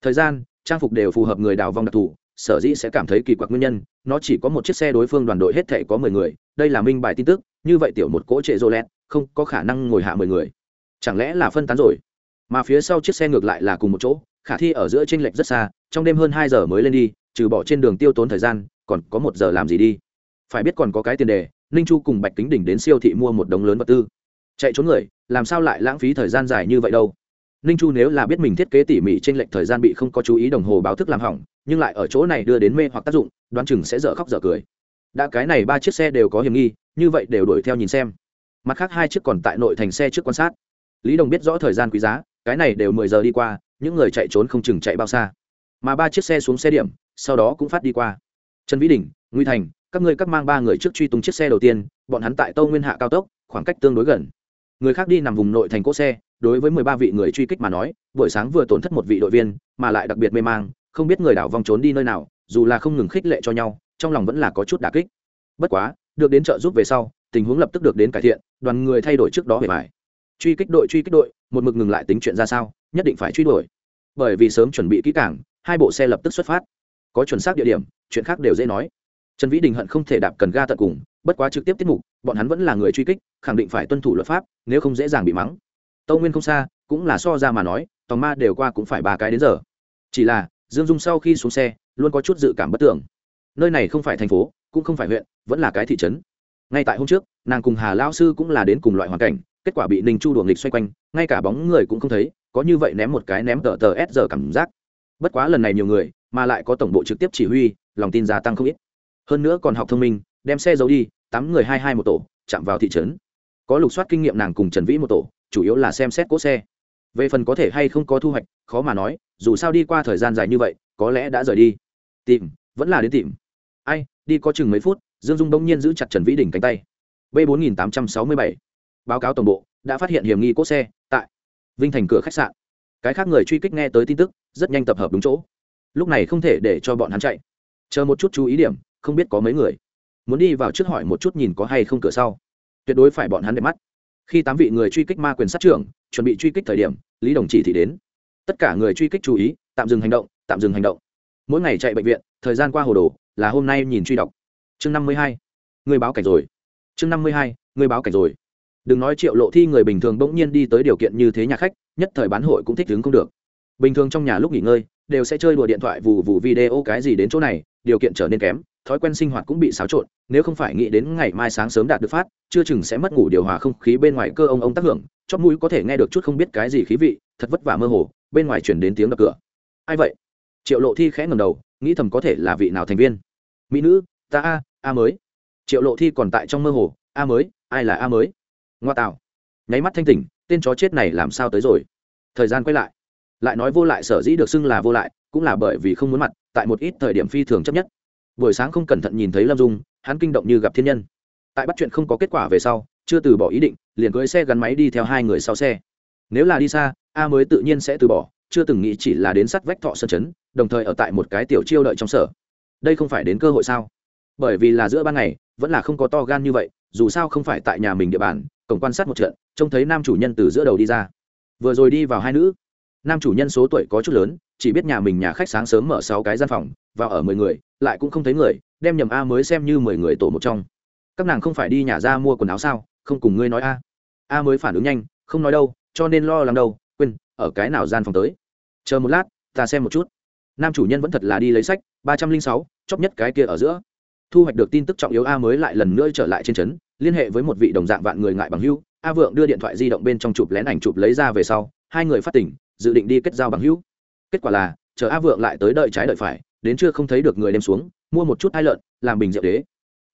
Thời gian, trang phục đều phù hợp người đào vong đặc thù, sở dĩ sẽ cảm thấy kỳ quặc nguyên nhân, nó chỉ có một chiếc xe đối phương đoàn đội hết thể có mười người, đây là minh bài tin tức, như vậy tiểu một cỗ trệ rô lẹt, không có khả năng ngồi hạ mười người. Chẳng lẽ là phân tán rồi? Mà phía sau chiếc xe ngược lại là cùng một chỗ khả thi ở giữa tranh lệch rất xa, trong đêm hơn hai giờ mới lên đi, trừ bỏ trên đường tiêu tốn thời gian, còn có một giờ làm gì đi? Phải biết còn có cái tiền đề, ninh chu cùng bạch kính đỉnh đến siêu thị mua một đống lớn vật tư. Chạy trốn người, làm sao lại lãng phí thời gian dài như vậy đâu? Ninh chu nếu là biết mình thiết kế tỉ mỉ t r ê n lệch thời gian bị không có chú ý đồng hồ báo thức làm hỏng, nhưng lại ở chỗ này đưa đến mê hoặc tác dụng, đoán chừng sẽ dở khóc dở cười. Đã cái này ba chiếc xe đều có hiểm nghi, như vậy đều đuổi theo nhìn xem. Mặt khác hai chiếc còn tại nội thành xe trước quan sát. Lý đồng biết rõ thời gian quý giá, cái này đều mười giờ đi qua những người chạy trốn không chừng chạy bao xa. Mà ba chiếc xe xuống xe điểm, sau đó cũng phát đi qua. Trần vĩ đình, nguy thành, các ngươi cắt mang ba người trước truy tung chiếc xe đầu tiên, bọn hắn tại tâu nguyên hạ cao tốc, khoảng cách tương đối gần. Người khác đi nằm vùng nội thành cỗ xe, đối với mười ba vị người truy kích mà nói, buổi sáng vừa tổn thất một vị đội viên, mà lại đặc biệt mê mang, không biết người đảo vòng trốn đi nơi nào, dù là không ngừng khích lệ cho nhau, trong lòng vẫn là có chút đà kích. Bất quá, được đến trợ giúp về sau, tình huống lập tức được đến cải thiện, đoàn người thay đổi trước đó về bài truy kích đội, truy kích đội, một mực ngừng lại tính chuyện ra sao, nhất định phải truy đuổi. Bởi vì sớm chuẩn bị kỹ cảng hai bộ xe lập tức xuất phát. Có chuẩn xác địa điểm, chuyện khác đều dễ nói. Trần vĩ đình hận không thể đạp cần ga tận cùng, bất quá trực tiếp tiết mục, bọn hắn vẫn là người truy kích, khẳng định phải tuân thủ luật pháp, nếu không dễ dàng bị mắng. Tâu nguyên không xa, cũng là so ra mà nói, tòng ma đều qua cũng phải ba cái đến giờ. Chỉ là, dương dung sau khi xuống xe, luôn có chút dự cảm bất tưởng. Nơi này không phải thành phố, cũng không phải huyện, vẫn là cái thị trấn ngay tại hôm trước, nàng cùng hà lao sư cũng là đến cùng loại hoàn cảnh, kết quả bị ninh chu đuồng nghịch xoay quanh, ngay cả bóng người cũng không thấy, có như vậy ném một cái ném tờ tờ s giờ cảm giác. Bất quá lần này nhiều người, mà lại có tổng bộ trực tiếp chỉ huy, lòng tin gia tăng không ít. Hơn nữa còn học thông minh, đem xe giấu đi, tám người hai hai một tổ, chạm vào thị trấn. Có lục soát kinh nghiệm nàng cùng trần vĩ một tổ, chủ yếu là xem xét cỗ xe. Về phần có thể hay không có thu hoạch, khó mà nói, dù sao đi qua thời gian dài như vậy, có lẽ đã rời đi. Tìm, vẫn là đến tìm. Ai đi có chừng mấy phút, dương dung bỗng nhiên giữ chặt trần vĩ đỉnh cánh tay. B bốn nghìn tám trăm sáu mươi bảy. Báo cáo tổng bộ, đã phát hiện hiểm nghi cỗ xe, tại vinh thành cửa khách sạn. Cái khác người truy kích nghe tới tin tức, rất nhanh tập hợp đúng chỗ. Lúc này không thể để cho bọn hắn chạy. Chờ một chút chú ý điểm, không biết có mấy người. Muốn đi vào trước hỏi một chút nhìn có hay không cửa sau. Tuyệt đối phải bọn hắn đẹp mắt. Khi tám vị người truy kích ma quyền sát trưởng, chuẩn bị truy kích thời điểm, lý đồng chỉ thị đến. Tất cả người truy kích chú ý, tạm dừng hành động, tạm dừng hành động. Mỗi ngày chạy bệnh viện, thời gian qua hồ đồ là hôm nay nhìn truy đọc. Chương năm mươi hai, người báo cảnh rồi. Chương năm mươi hai, người báo cảnh rồi. Đừng nói triệu lộ thi người bình thường bỗng nhiên đi tới điều kiện như thế nhà khách, nhất thời bán hội cũng thích đứng không được. Bình thường trong nhà lúc nghỉ ngơi, đều sẽ chơi đùa điện thoại vù vù video cái gì đến chỗ này, điều kiện trở nên kém, thói quen sinh hoạt cũng bị xáo trộn, nếu không phải nghĩ đến ngày mai sáng sớm đạt được phát, chưa chừng sẽ mất ngủ điều hòa không khí bên ngoài cơ ông ông tác hưởng chót mũi có thể nghe được chút không biết cái gì khí vị, thật vất vả mơ hồ, bên ngoài chuyển đến tiếng đập cửa. Ai vậy? Triệu lộ thi khẽ ngầm đầu nghĩ thầm có thể là vị nào thành viên. Mỹ nữ, ta a a mới. Triệu lộ thi còn tại trong mơ hồ, a mới, ai là a mới? Ngoa tạo. Nháy mắt thanh tỉnh, tên chó chết này làm sao tới rồi? Thời gian quay lại. Lại nói vô lại sở dĩ được xưng là vô lại, cũng là bởi vì không muốn mặt, tại một ít thời điểm phi thường chấp nhất. Buổi sáng không cẩn thận nhìn thấy lâm dung, hắn kinh động như gặp thiên nhân. Tại bắt chuyện không có kết quả về sau, chưa từ bỏ ý định, liền cưỡi xe gắn máy đi theo hai người sau xe. Nếu là đi xa, a mới tự nhiên sẽ từ bỏ, chưa từng nghĩ chỉ là đến sắt vách thọ sân chấn đồng thời ở tại một cái tiểu chiêu đợi trong sở. Đây không phải đến cơ hội sao? Bởi vì là giữa ban ngày, vẫn là không có to gan như vậy, dù sao không phải tại nhà mình địa bàn, cổng quan sát một trận, trông thấy nam chủ nhân từ giữa đầu đi ra. Vừa rồi đi vào hai nữ. Nam chủ nhân số tuổi có chút lớn, chỉ biết nhà mình nhà khách sáng sớm mở sáu cái gian phòng, vào ở mười người, lại cũng không thấy người, đem nhầm a mới xem như mười người tổ một trong. Các nàng không phải đi nhà ra mua quần áo sao? Không cùng ngươi nói a. A mới phản ứng nhanh, không nói đâu, cho nên lo lắng đâu, quên, ở cái nào gian phòng tới? Chờ một lát, ta xem một chút nam chủ nhân vẫn thật là đi lấy sách, ba trăm linh sáu, chóp nhất cái kia ở giữa. Thu hoạch được tin tức trọng yếu a mới lại lần nữa trở lại trên trấn, liên hệ với một vị đồng dạng vạn người ngại bằng hưu a vượng đưa điện thoại di động bên trong chụp lén ảnh chụp lấy ra về sau, hai người phát tỉnh, dự định đi kết giao bằng hữu. Kết quả là, chờ a vượng lại tới đợi trái đợi phải, đến chưa không thấy được người đem xuống, mua một chút hai lợn, làm bình rượu đế.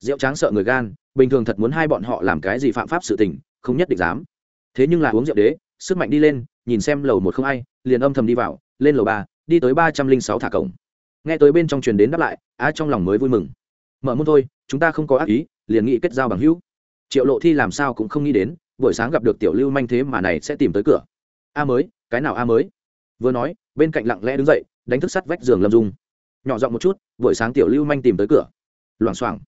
Rượu tráng sợ người gan, bình thường thật muốn hai bọn họ làm cái gì phạm pháp sự tình, không nhất định dám. Thế nhưng là uống rượu đế, sức mạnh đi lên, nhìn xem lầu một không ai, liền âm thầm đi vào, lên lầu ba đi tới ba trăm linh sáu thả cổng. Nghe tới bên trong truyền đến đáp lại a trong lòng mới vui mừng. Mở môn thôi, chúng ta không có ác ý, liền nghĩ kết giao bằng hữu. Triệu lộ thi làm sao cũng không nghĩ đến, buổi sáng gặp được tiểu lưu manh thế mà này sẽ tìm tới cửa. A mới, cái nào a mới? Vừa nói, bên cạnh lặng lẽ đứng dậy, đánh thức sắt vách giường lâm dung. Nhỏ giọng một chút, buổi sáng tiểu lưu manh tìm tới cửa. Loảng xoảng.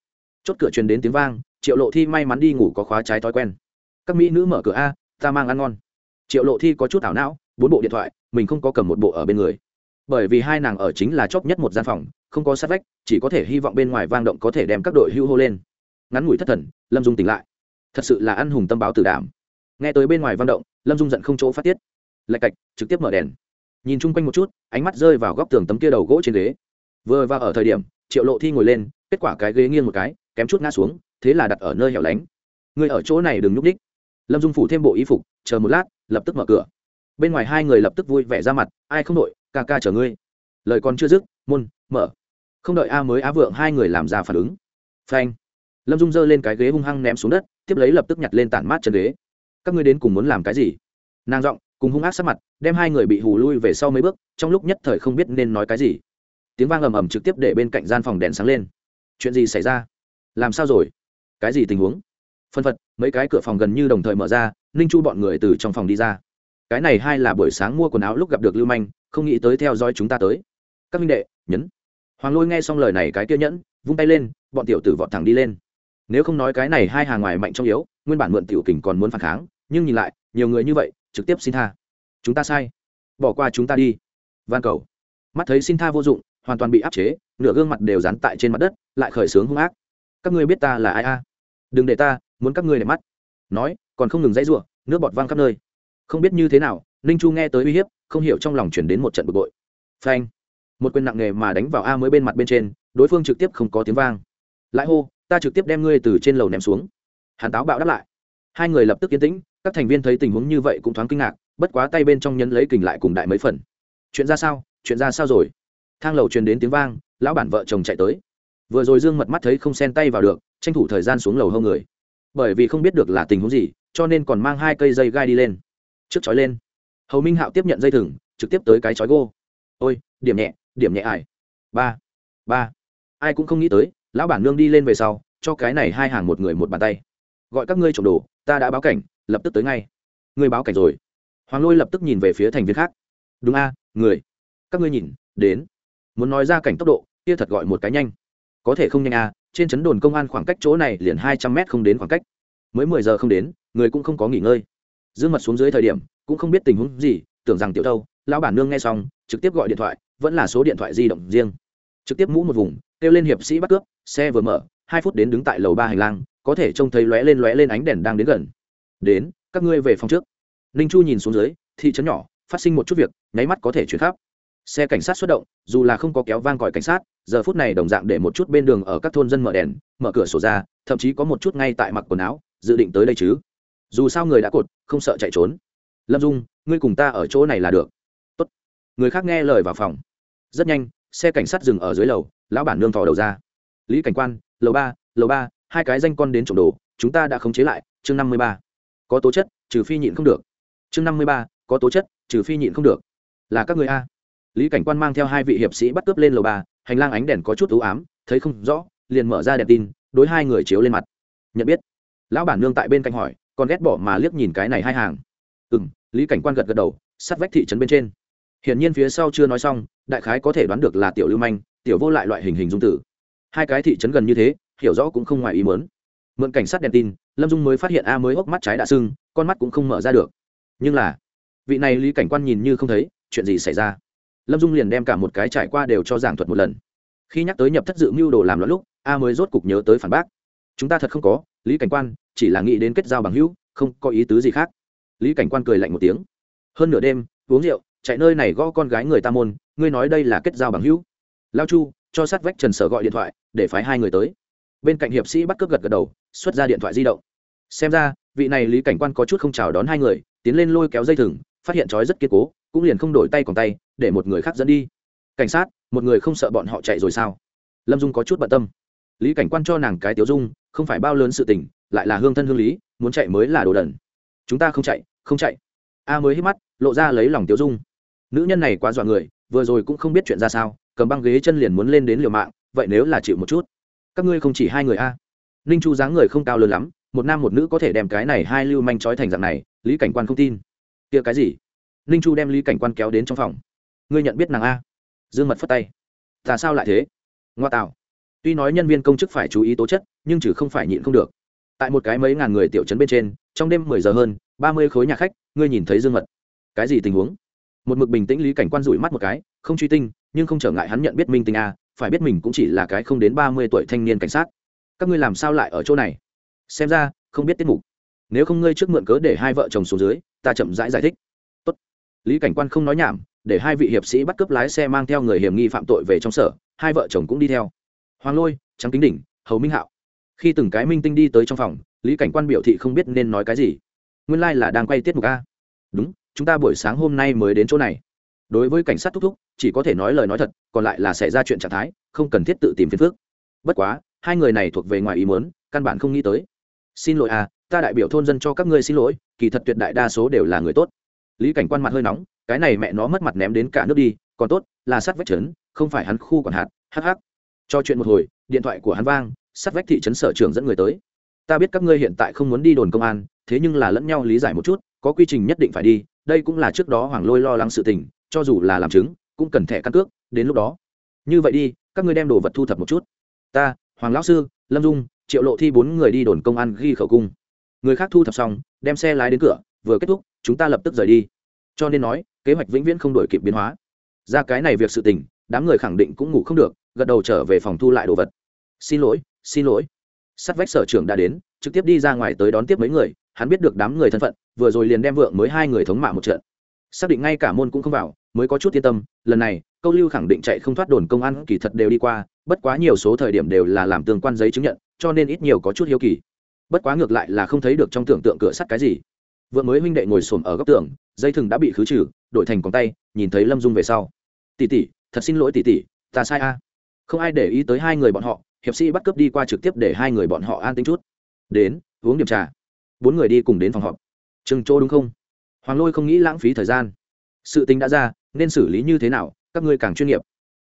Chốt cửa truyền đến tiếng vang, triệu lộ thi may mắn đi ngủ có khóa trái thói quen. Các mỹ nữ mở cửa a, ta mang ăn ngon. Triệu lộ thi có chút ảo não, bốn bộ điện thoại, mình không có cầm một bộ ở bên người bởi vì hai nàng ở chính là chóp nhất một gian phòng, không có sát vách, chỉ có thể hy vọng bên ngoài vang động có thể đem các đội hưu hô lên. Ngắn ngủi thất thần, lâm dung tỉnh lại. Thật sự là ăn hùng tâm báo tử đảm. Nghe tới bên ngoài vang động, lâm dung giận không chỗ phát tiết. Lạch cạch, trực tiếp mở đèn. Nhìn chung quanh một chút, ánh mắt rơi vào góc tường tấm kia đầu gỗ trên ghế. Vừa và ở thời điểm, triệu lộ thi ngồi lên, kết quả cái ghế nghiêng một cái, kém chút ngã xuống, thế là đặt ở nơi hẻo lánh. Người ở chỗ này đừng nhúc ních lâm dung phủ thêm bộ y phục, chờ một lát, lập tức mở cửa bên ngoài hai người lập tức vui vẻ ra mặt, ai không đội ca ca chờ ngươi. Lời còn chưa dứt, môn mở. Không đợi a mới á vượng hai người làm ra phản ứng. Phanh. Lâm dung giơ lên cái ghế hung hăng ném xuống đất, tiếp lấy lập tức nhặt lên tản mát chân ghế. Các ngươi đến cùng muốn làm cái gì? Nàng giọng cùng hung ác sát mặt, đem hai người bị hù lui về sau mấy bước, trong lúc nhất thời không biết nên nói cái gì. Tiếng vang ầm ầm trực tiếp để bên cạnh gian phòng đèn sáng lên. Chuyện gì xảy ra? Làm sao rồi? Cái gì tình huống? Phân phật, mấy cái cửa phòng gần như đồng thời mở ra, ninh chu bọn người từ trong phòng đi ra cái này hai là buổi sáng mua quần áo lúc gặp được lưu manh không nghĩ tới theo dõi chúng ta tới. Các minh đệ nhấn. Hoàng lôi nghe xong lời này cái kia nhẫn vung tay lên bọn tiểu tử vọt thẳng đi lên. Nếu không nói cái này hai hàng ngoài mạnh trong yếu nguyên bản mượn tiểu kình còn muốn phản kháng nhưng nhìn lại nhiều người như vậy trực tiếp xin tha. Chúng ta sai. Bỏ qua chúng ta đi. Van cầu. Mắt thấy xin tha vô dụng hoàn toàn bị áp chế nửa gương mặt đều dán tại trên mặt đất lại khởi sướng hung ác. Các ngươi biết ta là ai a? Đừng để ta muốn các ngươi để mắt. Nói còn không ngừng dãy rủa, nước bọt văng khắp nơi không biết như thế nào, ninh chu nghe tới uy hiếp, không hiểu trong lòng chuyển đến một trận bực bội. Phanh! Một quyền nặng nghề mà đánh vào a mới bên mặt bên trên, đối phương trực tiếp không có tiếng vang. Lại hô, ta trực tiếp đem ngươi từ trên lầu ném xuống. Hàn táo bạo đáp lại. Hai người lập tức yên tĩnh, các thành viên thấy tình huống như vậy cũng thoáng kinh ngạc, bất quá tay bên trong nhấn lấy kình lại cùng đại mấy phần. Chuyện ra sao? Chuyện ra sao rồi? Thang lầu truyền đến tiếng vang, lão bản vợ chồng chạy tới. Vừa rồi dương mật mắt thấy không xen tay vào được, tranh thủ thời gian xuống lầu hâu người. Bởi vì không biết được là tình huống gì, cho nên còn mang hai cây dây gai đi lên trước chói lên. Hầu minh hạo tiếp nhận dây thừng, trực tiếp tới cái chói gô. Ôi, điểm nhẹ điểm nhẹ ải ba ba. Ai cũng không nghĩ tới, lão bản nương đi lên về sau, cho cái này hai hàng một người một bàn tay. Gọi các ngươi trộm đồ, ta đã báo cảnh, lập tức tới ngay. Ngươi báo cảnh rồi. Hoàng lôi lập tức nhìn về phía thành viên khác. Đúng a, người. Các ngươi nhìn, đến. Muốn nói ra cảnh tốc độ, kia thật gọi một cái nhanh. Có thể không nhanh a, trên trấn đồn công an khoảng cách chỗ này liền hai trăm mét không đến khoảng cách. Mới mười giờ không đến, người cũng không có nghỉ ngơi dương mật xuống dưới thời điểm, cũng không biết tình huống gì, tưởng rằng tiểu thâu, lão bản nương nghe xong, trực tiếp gọi điện thoại, vẫn là số điện thoại di động riêng. Trực tiếp mũ một vùng, kêu lên hiệp sĩ bắt cướp, xe vừa mở, hai phút đến đứng tại lầu ba hành lang, có thể trông thấy lóe lên lóe lên ánh đèn đang đến gần. Đến, các ngươi về phòng trước. Ninh chu nhìn xuống dưới, thị trấn nhỏ, phát sinh một chút việc, nháy mắt có thể chuyển khắp. Xe cảnh sát xuất động, dù là không có kéo vang còi cảnh sát, giờ phút này đồng dạng để một chút bên đường ở các thôn dân mở đèn, mở cửa sổ ra, thậm chí có một chút ngay tại mặc quần áo, dự định tới đây chứ. Dù sao người đã cột không sợ chạy trốn. Lâm dung, ngươi cùng ta ở chỗ này là được. Tốt. người khác nghe lời vào phòng. Rất nhanh, xe cảnh sát dừng ở dưới lầu, lão bản nương thò đầu ra. Lý cảnh quan, lầu ba lầu ba, hai cái danh con đến trộm đồ, chúng ta đã khống chế lại, chương năm mươi ba. Có tố chất, trừ phi nhịn không được. Chương năm mươi ba, có tố chất, trừ phi nhịn không được. Là các người a. Lý cảnh quan mang theo hai vị hiệp sĩ bắt cướp lên lầu ba, hành lang ánh đèn có chút ưu ám, thấy không rõ, liền mở ra đèn tin, đối hai người chiếu lên mặt. Nhận biết. Lão bản nương tại bên cạnh hỏi còn ghét bỏ mà liếc nhìn cái này hai hàng. Ừ m lý cảnh quan gật gật đầu sát vách thị trấn bên trên. Hiển nhiên phía sau chưa nói xong, đại khái có thể đoán được là tiểu lưu manh, tiểu vô lại loại hình hình dung tử. Hai cái thị trấn gần như thế, hiểu rõ cũng không ngoài ý mớn mượn cảnh sát đèn tin, lâm dung mới phát hiện a mới hốc mắt trái đã sưng, con mắt cũng không mở ra được. Nhưng là, vị này lý cảnh quan nhìn như không thấy, chuyện gì xảy ra? Lâm dung liền đem cả một cái trải qua đều cho giảng thuật một lần. Khi nhắc tới nhập thất dự mưu đồ làm loạn lúc, a mới rốt cục nhớ tới phản bác. Chúng ta thật không có, lý cảnh quan chỉ là nghĩ đến kết giao bằng hữu, không có ý tứ gì khác. Lý cảnh quan cười lạnh một tiếng. Hơn nửa đêm, uống rượu, chạy nơi này gõ con gái người ta môn, ngươi nói đây là kết giao bằng hữu. Lao chu, cho sát vách trần sở gọi điện thoại, để phái hai người tới. Bên cạnh hiệp sĩ bắt cướp gật gật đầu, xuất ra điện thoại di động. Xem ra, vị này lý cảnh quan có chút không chào đón hai người, tiến lên lôi kéo dây thừng, phát hiện trói rất kiên cố, cũng liền không đổi tay còn tay, để một người khác dẫn đi. Cảnh sát, một người không sợ bọn họ chạy rồi sao? Lâm dung có chút bận tâm. Lý cảnh quan cho nàng cái tiểu dung, không phải bao lớn sự tình lại là hương thân hương lý, muốn chạy mới là đồ đần. Chúng ta không chạy không chạy. A mới hít mắt, lộ ra lấy lòng tiểu dung. Nữ nhân này quá dọa người, vừa rồi cũng không biết chuyện ra sao, cầm băng ghế chân liền muốn lên đến liều mạng, vậy nếu là chịu một chút? Các ngươi không chỉ hai người a. Ninh chu dáng người không cao lớn lắm, một nam một nữ có thể đem cái này hai lưu manh trói thành dạng này, lý cảnh quan không tin. Kia cái gì? Ninh chu đem lý cảnh quan kéo đến trong phòng. Ngươi nhận biết nàng a? Dương mật phất tay. Ta sao lại thế? Ngoa tạo. Tuy nói nhân viên công chức phải chú ý tố chất, nhưng chứ không phải nhịn không được tại một cái mấy ngàn người tiểu trấn bên trên trong đêm mười giờ hơn ba mươi khối nhà khách ngươi nhìn thấy dương mật. Cái gì tình huống? Một mực bình tĩnh lý cảnh quan rủi mắt một cái không truy tinh nhưng không trở ngại hắn nhận biết minh tinh a phải biết mình cũng chỉ là cái không đến ba mươi tuổi thanh niên cảnh sát. Các ngươi làm sao lại ở chỗ này? Xem ra không biết tiết mục. Nếu không ngươi trước mượn cớ để hai vợ chồng xuống dưới ta chậm rãi giải, giải thích. Tốt. lý cảnh quan không nói nhảm để hai vị hiệp sĩ bắt cướp lái xe mang theo người hiểm nghi phạm tội về trong sở hai vợ chồng cũng đi theo. Hoàng lôi trắng kính đỉnh hầu minh hạo khi từng cái minh tinh đi tới trong phòng, lý cảnh quan biểu thị không biết nên nói cái gì. Nguyên lai、like、là đang quay tiết mục a. Đúng, chúng ta buổi sáng hôm nay mới đến chỗ này. Đối với cảnh sát thúc thúc, chỉ có thể nói lời nói thật, còn lại là xảy ra chuyện trạng thái, không cần thiết tự tìm phiền phước bất quá, hai người này thuộc về ngoài ý muốn, căn bản không nghĩ tới. Xin lỗi à ta đại biểu thôn dân cho các ngươi xin lỗi, kỳ thật tuyệt đại đa số đều là người tốt. Lý cảnh quan mặt hơi nóng, cái này mẹ nó mất mặt ném đến cả nước đi, còn tốt, là sát vách trấn, không phải hắn khu còn hạt hh cho chuyện một hồi, điện thoại của hắn vang sát vách thị trấn sở trưởng dẫn người tới. Ta biết các ngươi hiện tại không muốn đi đồn công an, thế nhưng là lẫn nhau lý giải một chút, có quy trình nhất định phải đi, đây cũng là trước đó hoàng lôi lo lắng sự tình, cho dù là làm chứng, cũng cần thẻ căn cước, đến lúc đó. Như vậy đi, các ngươi đem đồ vật thu thập một chút. Ta, hoàng lão sư, lâm dung, triệu lộ thi bốn người đi đồn công an ghi khẩu cung. Người khác thu thập xong, đem xe lái đến cửa, vừa kết thúc, chúng ta lập tức rời đi. Cho nên nói, kế hoạch vĩnh viễn không đổi kịp biến hóa. Ra cái này việc sự tình, đám người khẳng định cũng ngủ không được, gật đầu trở về phòng thu lại đồ vật. Xin lỗi xin lỗi. Sắt vách sở trưởng đã đến, trực tiếp đi ra ngoài tới đón tiếp mấy người, hắn biết được đám người thân phận, vừa rồi liền đem vượng mới hai người thống mạ một trận. Xác định ngay cả môn cũng không vào, mới có chút yên tâm, lần này, câu lưu khẳng định chạy không thoát đồn công an, kỳ thật đều đi qua, bất quá nhiều số thời điểm đều là làm tương quan giấy chứng nhận, cho nên ít nhiều có chút hiếu kỳ. Bất quá ngược lại là không thấy được trong tưởng tượng cửa sắt cái gì. Vợ mới huynh đệ ngồi xổm ở góc tường, dây thừng đã bị khứ trừ, đổi thành con tay, nhìn thấy lâm dung về sau. Tỷ tỷ, thật xin lỗi tỷ tỷ, ta sai a. Không ai để ý tới hai người bọn họ hiệp sĩ bắt cướp đi qua trực tiếp để hai người bọn họ an tính chút. Đến, uống điểm trà. Bốn người đi cùng đến phòng họp. Chừng chỗ đúng không? Hoàng lôi không nghĩ lãng phí thời gian. Sự tính đã ra, nên xử lý như thế nào, các ngươi càng chuyên nghiệp.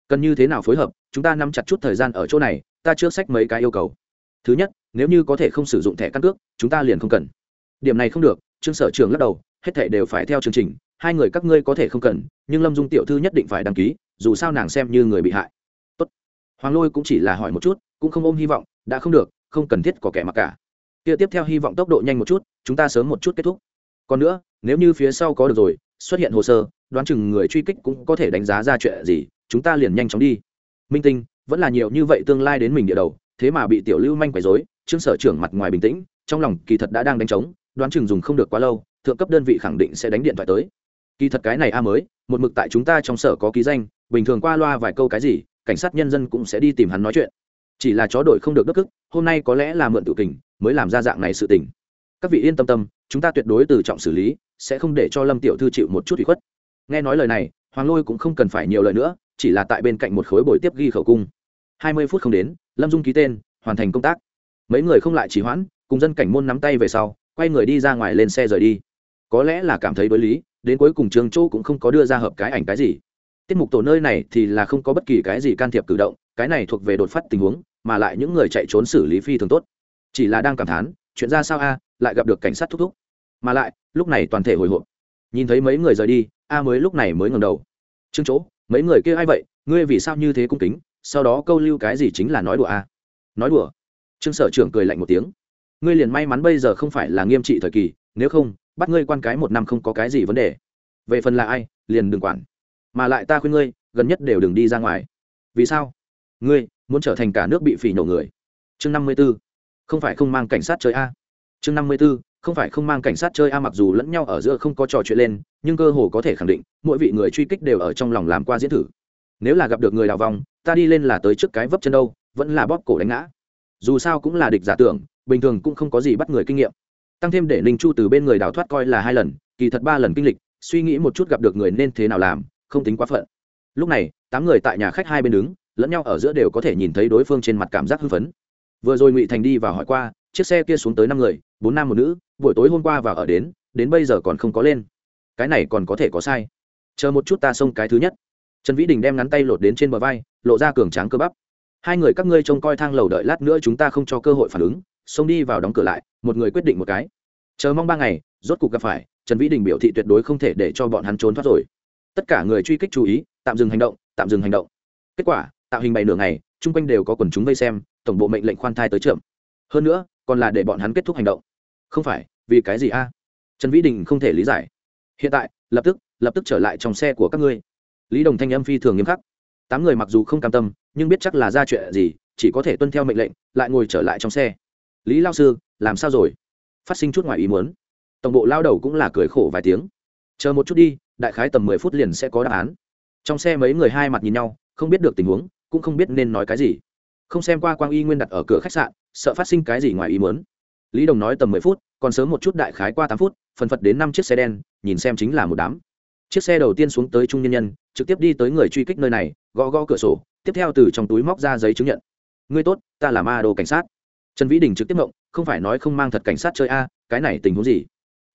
Cần như thế nào phối hợp, chúng ta nắm chặt chút thời gian ở chỗ này, ta chưa sách mấy cái yêu cầu. Thứ nhất, nếu như có thể không sử dụng thẻ căn cước, chúng ta liền không cần. Điểm này không được, trương sở trường lắc đầu, hết thẻ đều phải theo chương trình, hai người các ngươi có thể không cần, nhưng lâm dung tiểu thư nhất định phải đăng ký, dù sao nàng xem như người bị hại. Tốt. hoàng lôi cũng chỉ là hỏi một chút cũng không ôm hy vọng, đã không được, không cần thiết có kẻ mặc cả. Kia tiếp theo hy vọng tốc độ nhanh một chút, chúng ta sớm một chút kết thúc. Còn nữa, nếu như phía sau có được rồi, xuất hiện hồ sơ, đoán chừng người truy kích cũng có thể đánh giá ra chuyện gì, chúng ta liền nhanh chóng đi. Minh tinh, vẫn là nhiều như vậy tương lai đến mình địa đầu, thế mà bị tiểu lưu manh quấy dối trương sở trưởng mặt ngoài bình tĩnh, trong lòng kỳ thật đã đang đánh trống, đoán chừng dùng không được quá lâu, thượng cấp đơn vị khẳng định sẽ đánh điện thoại tới. Kỳ thật cái này a mới, một mực tại chúng ta trong sở có ký danh, bình thường qua loa vài câu cái gì, cảnh sát nhân dân cũng sẽ đi tìm hắn nói chuyện chỉ là chó đội không được đức ức hôm nay có lẽ là mượn tự kình mới làm ra dạng này sự tình. Các vị yên tâm tâm, chúng ta tuyệt đối từ trọng xử lý, sẽ không để cho lâm tiểu thư chịu một chút ủy khuất. Nghe nói lời này, hoàng lôi cũng không cần phải nhiều lời nữa, chỉ là tại bên cạnh một khối bồi tiếp ghi khẩu cung. Hai mươi phút không đến, lâm dung ký tên, hoàn thành công tác. Mấy người không lại chỉ hoãn, cùng dân cảnh môn nắm tay về sau, quay người đi ra ngoài lên xe rời đi. Có lẽ là cảm thấy đối lý, đến cuối cùng trường châu cũng không có đưa ra hợp cái ảnh cái gì. Tiết mục tổ nơi này thì là không có bất kỳ cái gì can thiệp cử động cái này thuộc về đột phát tình huống, mà lại những người chạy trốn xử lý phi thường tốt. Chỉ là đang cảm thán, chuyện ra sao a, lại gặp được cảnh sát thúc thúc. Mà lại, lúc này toàn thể hồi hộp. Nhìn thấy mấy người rời đi, a mới lúc này mới ngầm đầu. Chương chỗ, mấy người kia ai vậy? Ngươi vì sao như thế cung kính? Sau đó câu lưu cái gì chính là nói đùa a? Nói đùa? Trương sở trưởng cười lạnh một tiếng. Ngươi liền may mắn bây giờ không phải là nghiêm trị thời kỳ, nếu không, bắt ngươi quan cái một năm không có cái gì vấn đề. Về phần là ai, liền đừng quản. Mà lại ta khuyên ngươi, gần nhất đều đừng đi ra ngoài. Vì sao? Ngươi muốn trở thành cả nước bị phỉ nhổ người. Chương năm mươi b ố không phải không mang cảnh sát chơi a. Chương năm mươi b ố không phải không mang cảnh sát chơi a mặc dù lẫn nhau ở giữa không có trò chuyện lên, nhưng cơ hồ có thể khẳng định, mỗi vị người truy kích đều ở trong lòng làm qua diễn thử. Nếu là gặp được người đào vòng, ta đi lên là tới trước cái vấp chân đâu, vẫn là bóp cổ đánh ngã. Dù sao cũng là địch giả tưởng, bình thường cũng không có gì bắt người kinh nghiệm. Tăng thêm để ninh chu từ bên người đào thoát coi là hai lần, kỳ thật ba lần kinh lịch, suy nghĩ một chút gặp được người nên thế nào làm, không tính quá phận. Lúc này, tám người tại nhà khách hai bên đứng lẫn nhau ở giữa đều có thể nhìn thấy đối phương trên mặt cảm giác hưng phấn. Vừa rồi ngụy thành đi và hỏi qua, chiếc xe kia xuống tới năm người, bốn nam một nữ, buổi tối hôm qua và ở đến đến bây giờ còn không có lên. Cái này còn có thể có sai. Chờ một chút ta xông cái thứ nhất. Trần vĩ đình đem ngắn tay lột đến trên bờ vai, lộ ra cường tráng cơ bắp. Hai người các ngươi trông coi thang lầu đợi lát nữa chúng ta không cho cơ hội phản ứng, xông đi vào đóng cửa lại, một người quyết định một cái. Chờ mong ba ngày, rốt cuộc gặp phải, trần vĩ đình biểu thị tuyệt đối không thể để cho bọn hắn trốn thoát rồi. Tất cả người truy kích chú ý, tạm dừng hành động, tạm dừng hành động. Kết quả tạo hình bày nửa ngày, chung quanh đều có quần chúng vây xem, tổng bộ mệnh lệnh khoan thai tới trưởng hơn nữa, còn là để bọn hắn kết thúc hành động. Không phải, vì cái gì a? Trần vĩ đình không thể lý giải. Hiện tại, lập tức lập tức trở lại trong xe của các ngươi. Lý đồng thanh âm phi thường nghiêm khắc. Tám người mặc dù không cam tâm, nhưng biết chắc là ra chuyện gì, chỉ có thể tuân theo mệnh lệnh, lại ngồi trở lại trong xe. Lý lao sư, làm sao rồi? Phát sinh chút ngoài ý muốn. Tổng bộ lao đầu cũng là cười khổ vài tiếng. Chờ một chút đi, đại khái tầm mười phút liền sẽ có đáp án. Trong xe mấy người hai mặt nhìn nhau, không biết được tình huống cũng không biết nên nói cái gì. Không xem qua quang y nguyên đặt ở cửa khách sạn, sợ phát sinh cái gì ngoài ý muốn. Lý đồng nói tầm mười phút, còn sớm một chút đại khái qua tám phút, phần phật đến năm chiếc xe đen, nhìn xem chính là một đám. Chiếc xe đầu tiên xuống tới trung nhân nhân, trực tiếp đi tới người truy kích nơi này, gõ gõ cửa sổ, tiếp theo từ trong túi móc ra giấy chứng nhận. Ngươi tốt, ta là ma đồ cảnh sát. Trần vĩ đình trực tiếp mộng không phải nói không mang thật cảnh sát chơi a, cái này tình huống gì?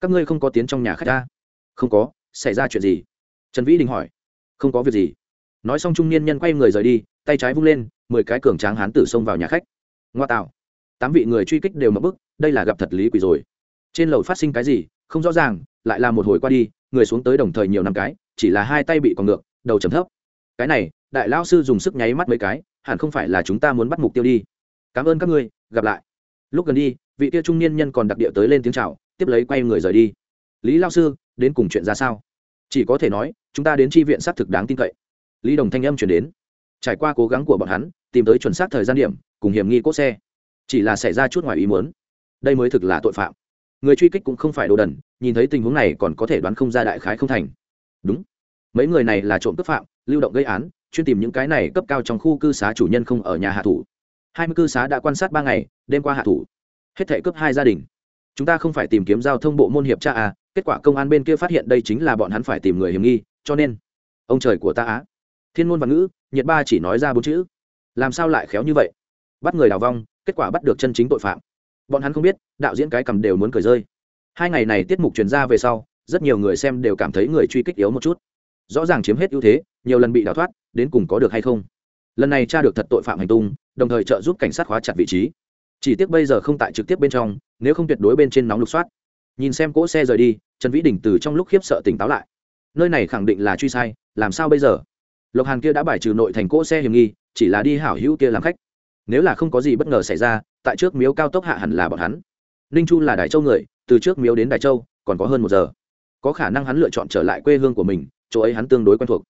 Các ngươi không có tiến trong nhà khách a? Không có, xảy ra chuyện gì? Trần vĩ đình hỏi. Không có việc gì nói xong trung niên nhân quay người rời đi, tay trái vung lên, mười cái cường tráng hán tử xông vào nhà khách. Ngoa tạo. Tám vị người truy kích đều mập bức, đây là gặp thật lý quỷ rồi. Trên lầu phát sinh cái gì, không rõ ràng, lại là một hồi qua đi, người xuống tới đồng thời nhiều năm cái, chỉ là hai tay bị còn ngược, đầu chấm thấp. Cái này, đại lao sư dùng sức nháy mắt mấy cái, hẳn không phải là chúng ta muốn bắt mục tiêu đi. Cảm ơn các ngươi, gặp lại. Lúc gần đi, vị kia trung niên nhân còn đặc địa tới lên tiếng c h à o tiếp lấy quay người rời đi. Lý lao sư, đến cùng chuyện ra sao? Chỉ có thể nói, chúng ta đến tri viện xác thực đáng tin cậy lý đồng thanh âm chuyển đến. Trải qua cố gắng của bọn hắn, tìm tới chuẩn xác thời gian điểm, cùng hiểm nghi cốt xe. Chỉ là xảy ra chút ngoài ý muốn. Đây mới thực là tội phạm. Người truy kích cũng không phải đồ đần, nhìn thấy tình huống này còn có thể đoán không ra đại khái không thành. Đúng. Mấy người này là trộm cướp phạm, lưu động gây án, chuyên tìm những cái này cấp cao trong khu cư xá chủ nhân không ở nhà hạ thủ. Hai mươi cư xá đã quan sát ba ngày, đêm qua hạ thủ. Hết thể cướp hai gia đình. Chúng ta không phải tìm kiếm giao thông bộ môn hiệp tra à kết quả công an bên kia phát hiện đây chính là bọn hắn phải tìm người hiểm nghi, cho nên, ông trời của ta á thiên ngôn văn ngữ nhiệt ba chỉ nói ra bốn chữ. Làm sao lại khéo như vậy? Bắt người đào vong, kết quả bắt được chân chính tội phạm. Bọn hắn không biết, đạo diễn cái cầm đều muốn cười rơi. Hai ngày này tiết mục truyền ra về sau, rất nhiều người xem đều cảm thấy người truy kích yếu một chút. Rõ ràng chiếm hết ưu thế, nhiều lần bị đào thoát, đến cùng có được hay không? Lần này tra được thật tội phạm hành tung, đồng thời trợ giúp cảnh sát khóa chặt vị trí. Chỉ tiếc bây giờ không tại trực tiếp bên trong, nếu không tuyệt đối bên trên nóng lục soát. Nhìn xem cỗ xe rời đi, trần vĩ đình từ trong lúc khiếp sợ tỉnh táo lại. Nơi này khẳng định là truy sai, làm sao bây giờ? Lộc hàn kia đã bài trừ nội thành cỗ xe hiểm nghi, chỉ là đi hảo hữu kia làm khách. Nếu là không có gì bất ngờ xảy ra, tại trước miếu cao tốc hạ hẳn là bọn hắn. Ninh chu là đại châu người, từ trước miếu đến đại châu, còn có hơn một giờ. Có khả năng hắn lựa chọn trở lại quê hương của mình, chỗ ấy hắn tương đối quen thuộc.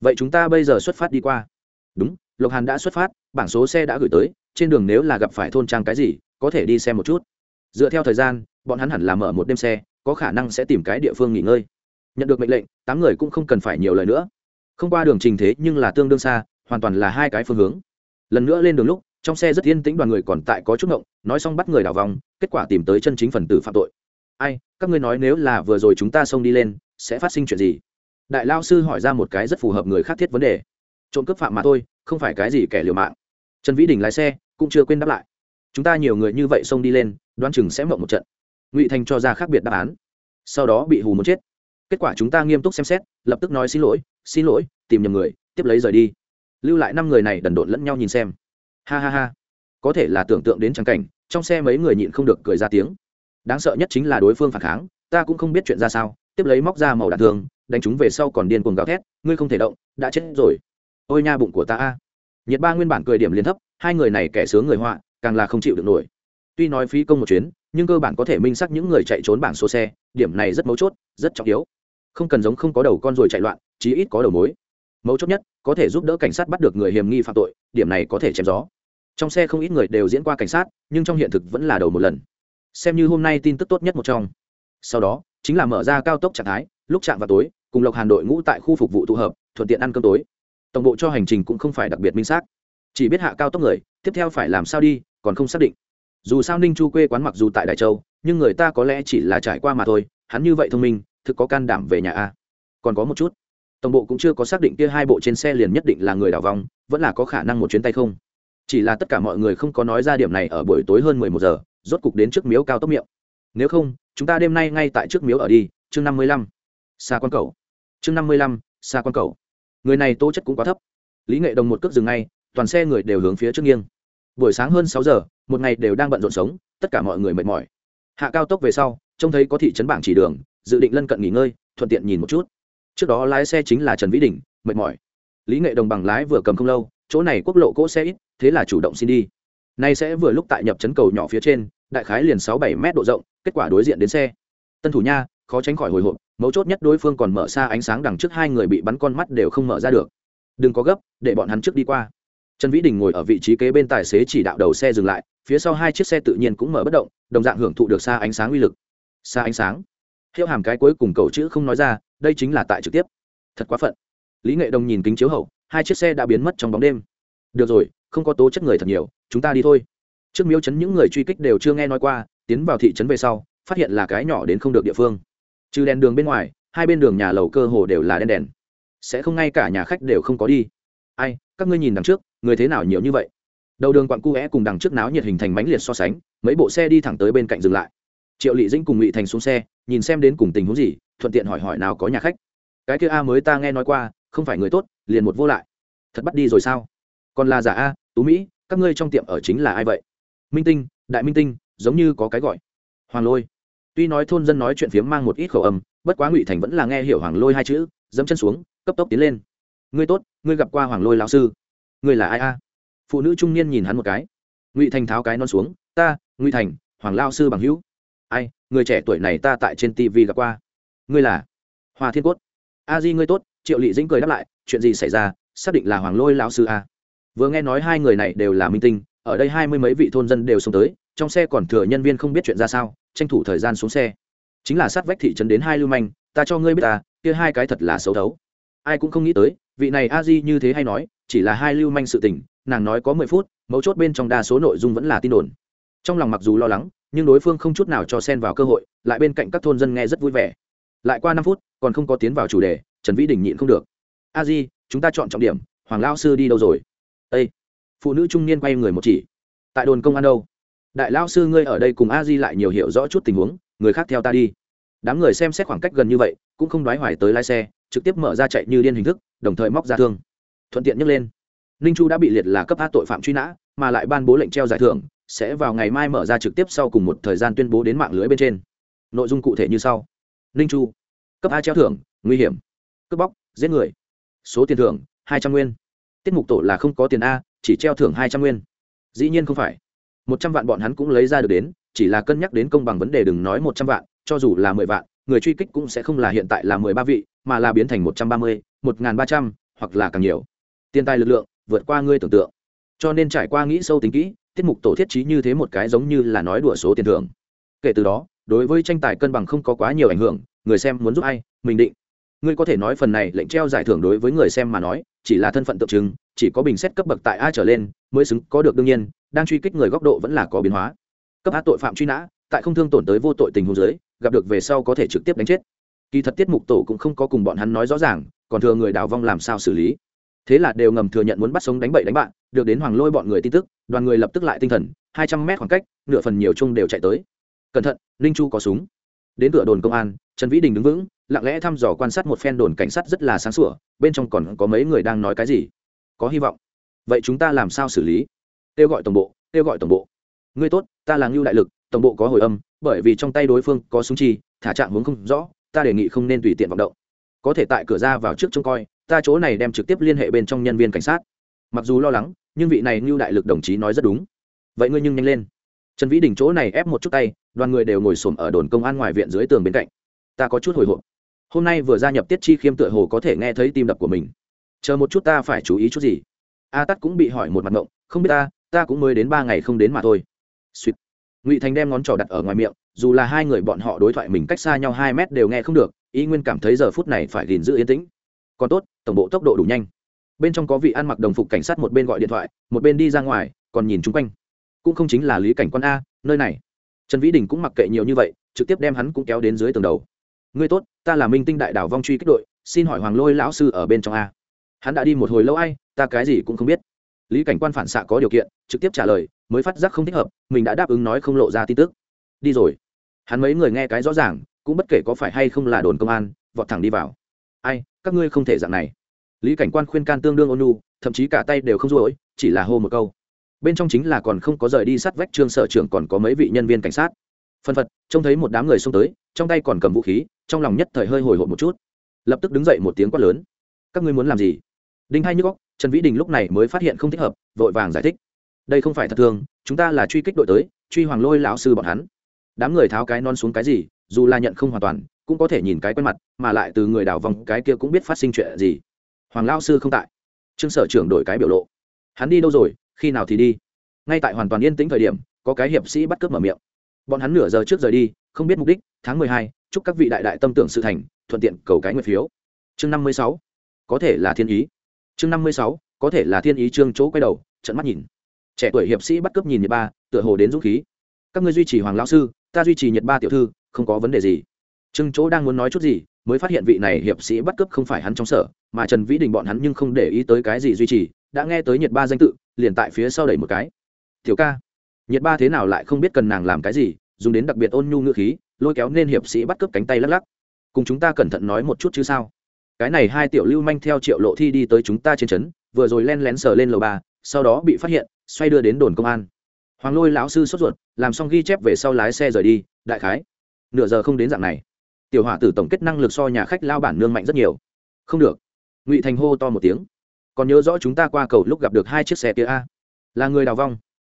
Vậy chúng ta bây giờ xuất phát đi qua. Đúng, lộc hàn đã xuất phát, bảng số xe đã gửi tới, trên đường nếu là gặp phải thôn trang cái gì, có thể đi xem một chút. Dựa theo thời gian, bọn hắn hẳn là mở một đêm xe, có khả năng sẽ tìm cái địa phương nghỉ ngơi. Nhận được mệnh lệnh, tám người cũng không cần phải nhiều lời nữa không qua đường trình thế nhưng là tương đương xa, hoàn toàn là hai cái phương hướng. Lần nữa lên đường lúc, trong xe rất yên tĩnh đoàn người còn tại có chút ngộng, nói xong bắt người đào vòng, kết quả tìm tới chân chính phần tử phạm tội. Ai, các ngươi nói nếu là vừa rồi chúng ta xông đi lên, sẽ phát sinh chuyện gì? Đại lao sư hỏi ra một cái rất phù hợp người khác thiết vấn đề. Trộm cướp phạm mà thôi, không phải cái gì kẻ liều mạng. Trần vĩ đình lái xe, cũng chưa quên đáp lại. Chúng ta nhiều người như vậy xông đi lên, đoán chừng sẽ mộng một trận. Ngụy thành cho ra khác biệt đáp án. Sau đó bị hù muốn chết. Kết quả chúng ta nghiêm túc xem xét, lập tức nói xin lỗi xin lỗi, tìm nhầm người, tiếp lấy rời đi. Lưu lại năm người này đần độn lẫn nhau nhìn xem. Ha ha ha. Có thể là tưởng tượng đến trắng cảnh, trong xe mấy người nhịn không được cười ra tiếng. Đáng sợ nhất chính là đối phương phản kháng, ta cũng không biết chuyện ra sao, tiếp lấy móc ra màu đạn thường đánh chúng về sau còn điên cuồng gào thét, ngươi không thể động, đã chết rồi. Ôi nha bụng của ta a. Nhiệt ba nguyên bản cười điểm liên thấp, hai người này kẻ sướng người họa, càng là không chịu được nổi. Tuy nói phí công một chuyến, nhưng cơ bản có thể minh xác những người chạy trốn bảng số xe, điểm này rất mấu chốt, rất trọng yếu. Không cần giống không có đầu con rồi chạy loạn chí ít có đầu mối. Mấu chốt nhất, có thể giúp đỡ cảnh sát bắt được người hiểm nghi phạm tội, điểm này có thể chém gió. Trong xe không ít người đều diễn qua cảnh sát, nhưng trong hiện thực vẫn là đầu một lần. Xem như hôm nay tin tức tốt nhất một trong. Sau đó, chính là mở ra cao tốc trạng thái, lúc chạm vào tối, cùng lộc hàn đội ngũ tại khu phục vụ tụ hợp, thuận tiện ăn cơm tối. Tổng bộ cho hành trình cũng không phải đặc biệt minh xác. Chỉ biết hạ cao tốc người, tiếp theo phải làm sao đi, còn không xác định. Dù sao ninh chu quê quán mặc dù tại đại châu, nhưng người ta có lẽ chỉ là trải qua mà thôi, hắn như vậy thông minh, thực có can đảm về nhà a. Còn có một chút tổng bộ cũng chưa có xác định kia hai bộ trên xe liền nhất định là người đảo vòng vẫn là có khả năng một chuyến tay không. Chỉ là tất cả mọi người không có nói ra điểm này ở buổi tối hơn mười một giờ, rốt cục đến trước miếu cao tốc miệng. Nếu không, chúng ta đêm nay ngay tại trước miếu ở đi, chương năm mươi lăm. Xa quan cầu. Chương năm mươi lăm xa quan cầu. Người này tố chất cũng quá thấp. Lý nghệ đồng một cước dừng ngay, toàn xe người đều hướng phía trước nghiêng. Buổi sáng hơn sáu giờ, một ngày đều đang bận rộn sống, tất cả mọi người mệt mỏi. Hạ cao tốc về sau, trông thấy có thị trấn bảng chỉ đường, dự định lân cận nghỉ ngơi, thuận tiện nhìn một chút trước đó lái xe chính là trần vĩ đình, mệt mỏi. Lý nghệ đồng bằng lái vừa cầm không lâu, chỗ này quốc lộ cỗ xe ít, thế là chủ động xin đi. Nay sẽ vừa lúc tại nhập chấn cầu nhỏ phía trên, đại khái liền sáu bảy mét độ rộng, kết quả đối diện đến xe. Tân thủ nha, khó tránh khỏi hồi hộp, mấu chốt nhất đối phương còn mở xa ánh sáng đằng trước hai người bị bắn con mắt đều không mở ra được. Đừng có gấp, để bọn hắn trước đi qua. Trần vĩ đình ngồi ở vị trí kế bên tài xế chỉ đạo đầu xe dừng lại, phía sau hai chiếc xe tự nhiên cũng mở bất động, đồng dạng hưởng thụ được xa ánh sáng uy lực. Xa ánh sáng. Hiệu hàm cái cuối cùng cầu chữ không nói ra đây chính là tại trực tiếp. Thật quá phận. Lý nghệ đồng nhìn kính chiếu hậu, hai chiếc xe đã biến mất trong bóng đêm. Được rồi, không có tố chất người thật nhiều, chúng ta đi thôi. Trước miếu chấn những người truy kích đều chưa nghe nói qua, tiến vào thị trấn về sau, phát hiện là cái nhỏ đến không được địa phương. Trừ đèn đường bên ngoài, hai bên đường nhà lầu cơ hồ đều là đèn đèn. Sẽ không ngay cả nhà khách đều không có đi. Ai, các ngươi nhìn đằng trước, người thế nào nhiều như vậy? Đầu đường quặn cu é cùng đằng trước náo nhiệt hình thành mánh liệt so sánh, mấy bộ xe đi thẳng tới bên cạnh dừng lại. Triệu lị dĩnh cùng ngụy thành xuống xe nhìn xem đến cùng tình huống gì, thuận tiện hỏi hỏi nào có nhà khách. Cái kia a mới ta nghe nói qua, không phải người tốt, liền một vô lại. Thật bắt đi rồi sao? Còn là giả a, tú mỹ, các ngươi trong tiệm ở chính là ai vậy? Minh tinh, đại minh tinh, giống như có cái gọi. Hoàng lôi. Tuy nói thôn dân nói chuyện phiếm mang một ít khẩu âm, bất quá ngụy thành vẫn là nghe hiểu hoàng lôi hai chữ, dẫm chân xuống, cấp tốc tiến lên. Ngươi tốt, ngươi gặp qua hoàng lôi lão sư. Ngươi là ai a? Phụ nữ trung niên nhìn hắn một cái. Ngụy thành tháo cái non xuống. Ta, ngụy thành, hoàng lao sư bằng hữu ai, người trẻ tuổi này ta tại trên tv gặp qua. Ngươi là? Hoa thiên cốt. A di ngươi tốt, triệu lị dĩnh cười đáp lại, chuyện gì xảy ra, xác định là hoàng lôi lão sư a. Vừa nghe nói hai người này đều là minh tinh, ở đây hai mươi mấy vị thôn dân đều xuống tới, trong xe còn thừa nhân viên không biết chuyện ra sao, tranh thủ thời gian xuống xe. Chính là sát vách thị trấn đến hai lưu manh, ta cho ngươi biết ta, kia hai cái thật là xấu thấu. Ai cũng không nghĩ tới, vị này a di như thế hay nói, chỉ là hai lưu manh sự tình, nàng nói có mười phút, mấu chốt bên trong đa số nội dung vẫn là tin đồn. Trong lòng mặc dù lo lắng nhưng đối phương không chút nào cho xen vào cơ hội, lại bên cạnh các thôn dân nghe rất vui vẻ. Lại qua năm phút, còn không có tiến vào chủ đề, trần vĩ đình nhịn không được. A di, chúng ta chọn trọng điểm, hoàng lao sư đi đâu rồi? Â phụ nữ trung niên quay người một chỉ. Tại đồn công an đâu? Đại lao sư ngươi ở đây cùng a di lại nhiều hiểu rõ chút tình huống, người khác theo ta đi. Đám người xem xét khoảng cách gần như vậy, cũng không đoái hoài tới lái xe, trực tiếp mở ra chạy như điên hình thức, đồng thời móc ra thương. Thuận tiện nhấc lên. Ninh chu đã bị liệt là cấp a tội phạm truy nã, mà lại ban bố lệnh treo giải thưởng sẽ vào ngày mai mở ra trực tiếp sau cùng một thời gian tuyên bố đến mạng lưới bên trên. Nội dung cụ thể như sau. Ninh chu. Cấp a treo thưởng, nguy hiểm. Cướp bóc, giết người. Số tiền thưởng, hai trăm nguyên. Tiết mục tổ là không có tiền a, chỉ treo thưởng hai trăm nguyên. Dĩ nhiên không phải. một trăm vạn bọn hắn cũng lấy ra được đến, chỉ là cân nhắc đến công bằng vấn đề đừng nói một trăm vạn, cho dù là mười vạn, người truy kích cũng sẽ không là hiện tại là mười ba vị, mà là biến thành một trăm ba mươi, một n g h n ba trăm, hoặc là càng nhiều. Tiền tài lực lượng, vượt qua ngươi tưởng tượng. Cho nên trải qua nghĩ sâu tính kỹ tiết mục tổ thiết trí như thế một cái giống như là nói đùa số tiền thưởng. Kể từ đó, đối với tranh tài cân bằng không có quá nhiều ảnh hưởng, người xem muốn giúp ai, mình định. Ngươi có thể nói phần này lệnh treo giải thưởng đối với người xem mà nói, chỉ là thân phận tượng trưng, chỉ có bình xét cấp bậc tại a trở lên, mới xứng, có được đương nhiên, đang truy kích người góc độ vẫn là có biến hóa. Cấp a tội phạm truy nã, tại không thương tổn tới vô tội tình huống giới gặp được về sau có thể trực tiếp đánh chết. Kỳ thật tiết mục tổ cũng không có cùng bọn hắn nói rõ ràng, còn thừa người đào vong làm sao xử lý. Thế là đều ngầm thừa nhận muốn bắt sống đánh bậy đánh bạn được đến hoàng lôi bọn người tin tức, đoàn người lập tức lại tinh thần, hai trăm mét khoảng cách, nửa phần nhiều chung đều chạy tới. Cẩn thận, ninh chu có súng. Đến cửa đồn công an, trần vĩ đình đứng vững, lặng lẽ thăm dò quan sát một phen đồn cảnh sát rất là sáng sủa, bên trong còn có mấy người đang nói cái gì? Có hy vọng. Vậy chúng ta làm sao xử lý? Kêu gọi tổng bộ, kêu gọi tổng bộ. Ngươi tốt, ta là ngưu đại lực, tổng bộ có hồi âm, bởi vì trong tay đối phương có súng chi, thả trạng hướng không rõ, ta đề nghị không nên tùy tiện vọng động. Có thể tại cửa ra vào trước trông coi, ta chỗ này đem trực tiếp liên hệ bên trong nhân viên cảnh sát. Mặc dù lo lắng nhưng vị này như đại lực đồng chí nói rất đúng. Vậy ngươi nhưng nhanh lên. Trần vĩ đình chỗ này ép một chút tay, đoàn người đều ngồi xổm ở đồn công an ngoài viện dưới tường bên cạnh. Ta có chút hồi hộp. Hôm nay vừa gia nhập tiết chi khiêm tựa hồ có thể nghe thấy tim đập của mình. Chờ một chút ta phải chú ý chút gì. A tắt cũng bị hỏi một mặt ngộng, không biết ta ta cũng mới đến ba ngày không đến mà thôi. Suýt ngụy thành đem ngón trỏ đặt ở ngoài miệng, dù là hai người bọn họ đối thoại mình cách xa nhau hai mét đều nghe không được ý nguyên cảm thấy giờ phút này phải gìn giữ yên tĩnh. Còn tốt, tổng bộ tốc độ đủ nhanh bên trong có vị ăn mặc đồng phục cảnh sát một bên gọi điện thoại, một bên đi ra ngoài, còn nhìn chung quanh. Cũng không chính là lý cảnh quan a, nơi này. Trần vĩ đình cũng mặc kệ nhiều như vậy, trực tiếp đem hắn cũng kéo đến dưới tường đầu. Ngươi tốt, ta là minh tinh đại đảo vong truy kích đội, xin hỏi hoàng lôi lão sư ở bên trong a. Hắn đã đi một hồi lâu ai, ta cái gì cũng không biết. Lý cảnh quan phản xạ có điều kiện, trực tiếp trả lời, mới phát giác không thích hợp, mình đã đáp ứng nói không lộ ra tin tức. Đi rồi. Hắn mấy người nghe cái rõ ràng, cũng bất kể có phải hay không là đồn công an, vọt thẳng đi vào. Ai, các ngươi không thể dạng này lý cảnh quan khuyên can tương đương ônu thậm chí cả tay đều không rối, chỉ là hô một câu. Bên trong chính là còn không có rời đi sát vách trương sở trưởng còn có mấy vị nhân viên cảnh sát. Phân phật, trông thấy một đám người xông tới, trong tay còn cầm vũ khí, trong lòng nhất thời hơi hồi hộp một chút. Lập tức đứng dậy một tiếng quát lớn. Các ngươi muốn làm gì? Đinh hai nhức góc trần vĩ đình lúc này mới phát hiện không thích hợp, vội vàng giải thích. Đây không phải thật thường, chúng ta là truy kích đội tới, truy hoàng lôi lão sư bọn hắn. Đám người tháo cái non xuống cái gì, dù là nhận không hoàn toàn, cũng có thể nhìn cái quen mặt, mà lại từ người đào vòng cái kia cũng biết phát sinh chuyện gì hoàng lao sư không tại. Trương sở trưởng đổi cái biểu lộ. Hắn đi đâu rồi? Khi nào thì đi? Ngay tại hoàn toàn yên tĩnh thời điểm, có cái hiệp sĩ bắt cướp mở miệng. Bọn hắn nửa giờ trước rời đi, không biết mục đích, tháng mười hai, chúc các vị đại đại tâm tưởng sự thành, thuận tiện cầu cái nguyện phiếu. Chương năm mươi sáu, có thể là thiên ý. Chương năm mươi sáu, có thể là thiên ý trương chỗ quay đầu trận mắt nhìn. Trẻ tuổi hiệp sĩ bắt cướp nhìn nhật ba, tựa hồ đến dũng khí. Các ngươi duy trì hoàng lão sư, ta duy trì nhật ba tiểu thư, không có vấn đề gì. Trương chỗ đang muốn nói chút gì mới phát hiện vị này hiệp sĩ bắt cướp không phải hắn trong sở, mà trần vĩ đình bọn hắn nhưng không để ý tới cái gì duy trì, đã nghe tới nhiệt ba danh tự, liền tại phía sau đẩy một cái. Thiếu ca nhiệt ba thế nào lại không biết cần nàng làm cái gì, dùng đến đặc biệt ôn nhu ngữ khí, lôi kéo nên hiệp sĩ bắt cướp cánh tay lắc lắc. Cùng chúng ta cẩn thận nói một chút chứ sao? Cái này hai tiểu lưu manh theo triệu lộ thi đi tới chúng ta trên trấn, vừa rồi len lén sờ lên lầu ba, sau đó bị phát hiện, xoay đưa đến đồn công an. Hoàng lôi lão sư sốt ruột, làm xong ghi chép về sau lái xe rời đi, đại khái. Nửa giờ không đến dạng này tiểu hỏa tử tổng kết năng lực so nhà khách lao bản nương mạnh rất nhiều. Không được. Ngụy thành hô to một tiếng. Còn nhớ rõ chúng ta qua cầu lúc gặp được hai chiếc xe kia a? Là người đào vong.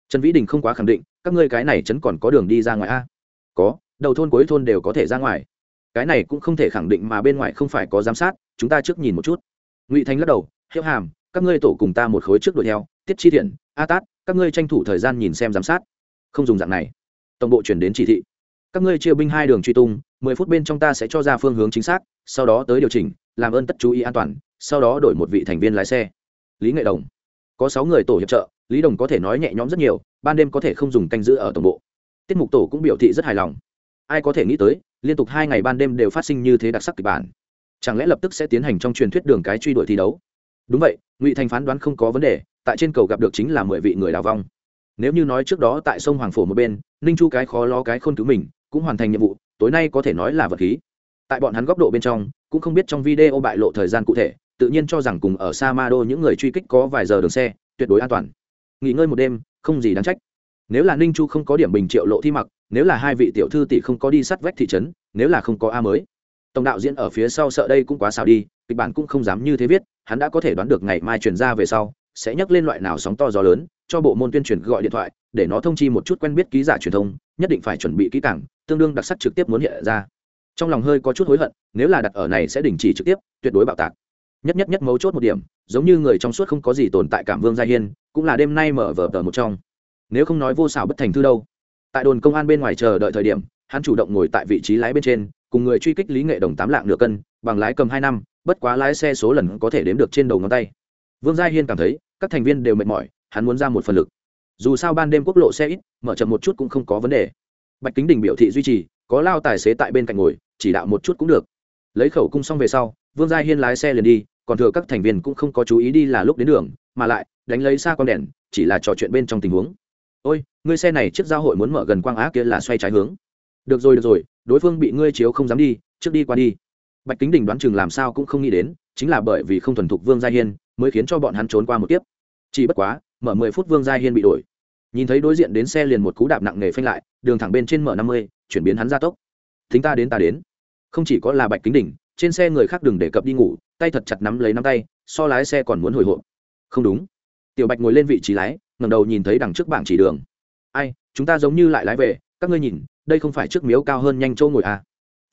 Trần vĩ đình không quá khẳng định, các ngươi cái này chấn còn có đường đi ra ngoài a? Có, đầu thôn cuối thôn đều có thể ra ngoài. Cái này cũng không thể khẳng định mà bên ngoài không phải có giám sát, chúng ta trước nhìn một chút. Ngụy thành lắc đầu, hiệu hàm, các ngươi tổ cùng ta một khối trước đuổi theo, tiết chi thiện, a tát, các ngươi tranh thủ thời gian nhìn xem giám sát. Không dùng dạng này. Tổng bộ chuyển đến chỉ thị. Các ngươi chia binh hai đường truy tung mười phút bên trong ta sẽ cho ra phương hướng chính xác, sau đó tới điều chỉnh, làm ơn tất chú ý an toàn, sau đó đổi một vị thành viên lái xe. Lý nghệ đồng. Có sáu người tổ hiệp trợ, lý đồng có thể nói nhẹ nhõm rất nhiều, ban đêm có thể không dùng canh giữ ở tổng bộ. Tiết mục tổ cũng biểu thị rất hài lòng. Ai có thể nghĩ tới, liên tục hai ngày ban đêm đều phát sinh như thế đặc sắc kịch bản. Chẳng lẽ lập tức sẽ tiến hành trong truyền thuyết đường cái truy đuổi thi đấu? Đúng vậy, ngụy thành phán đoán không có vấn đề, tại trên cầu gặp được chính là mười vị người đào vong. Nếu như nói trước đó tại sông hoàng phổ một bên, ninh chu cái khó lo cái khôn cứu mình, cũng hoàn thành nhiệm vụ tối nay có thể nói là vật khí. Tại bọn hắn góc độ bên trong, cũng không biết trong video bại lộ thời gian cụ thể, tự nhiên cho rằng cùng ở sa ma đô những người truy kích có vài giờ đường xe, tuyệt đối an toàn. Nghỉ ngơi một đêm, không gì đáng trách. Nếu là ninh chu không có điểm bình triệu lộ thi mặc, nếu là hai vị tiểu thư tỷ không có đi sắt vách thị trấn, nếu là không có a mới. Tổng đạo diễn ở phía sau sợ đây cũng quá xào đi, kịch bản cũng không dám như thế viết, hắn đã có thể đoán được ngày mai truyền ra về sau, sẽ nhắc lên loại nào sóng to gió lớn, cho bộ môn tuyên truyền gọi điện thoại, để nó thông chi một chút quen biết ký giả truyền thông, nhất định phải chuẩn bị kỹ càng tương đương đặc sắc trực tiếp muốn hiện ra. Trong lòng hơi có chút hối hận, nếu là đặt ở này sẽ đình chỉ trực tiếp, tuyệt đối bạo tạc. Nhất nhất nhất mấu chốt một điểm, giống như người trong suốt không có gì tồn tại cảm vương gia hiên, cũng là đêm nay mở vở tờ một trong. Nếu không nói vô xảo bất thành thư đâu. Tại đồn công an bên ngoài chờ đợi thời điểm, hắn chủ động ngồi tại vị trí lái bên trên, cùng người truy kích lý nghệ đồng tám lạng nửa cân, bằng lái cầm hai năm, bất quá lái xe số lần có thể đếm được trên đầu ngón tay. Vương gia hiên cảm thấy, các thành viên đều mệt mỏi, hắn muốn ra một phần lực. Dù sao ban đêm quốc lộ xe ít, mở chậm một chút cũng không có vấn đề bạch kính đình biểu thị duy trì, có lao tài xế tại bên cạnh ngồi, chỉ đạo một chút cũng được. Lấy khẩu cung xong về sau, vương gia hiên lái xe liền đi, còn thừa các thành viên cũng không có chú ý đi là lúc đến đường, mà lại đánh lấy xa con đèn, chỉ là trò chuyện bên trong tình huống. Ôi, ngươi xe này trước giao hội muốn mở gần quang á kia là xoay trái hướng. Được rồi được rồi, đối phương bị ngươi chiếu không dám đi, trước đi qua đi. Bạch kính đình đoán chừng làm sao cũng không nghĩ đến, chính là bởi vì không thuần thục vương gia hiên mới khiến cho bọn hắn trốn qua một tiếp chỉ bất quá, mở mười phút vương gia hiên bị đổi nhìn thấy đối diện đến xe liền một cú đạp nặng nề phanh lại, đường thẳng bên trên mở năm mươi, chuyển biến hắn ra tốc. Thính ta đến ta đến. Không chỉ có là bạch kính đỉnh, trên xe người khác đừng để cập đi ngủ, tay thật chặt nắm lấy nắm tay, so lái xe còn muốn hồi hộp. Không đúng. Tiểu bạch ngồi lên vị trí lái, ngẩng đầu nhìn thấy đằng trước bảng chỉ đường. Ai, chúng ta giống như lại lái về, các ngươi nhìn, đây không phải trước miếu cao hơn nhanh châu ngồi à?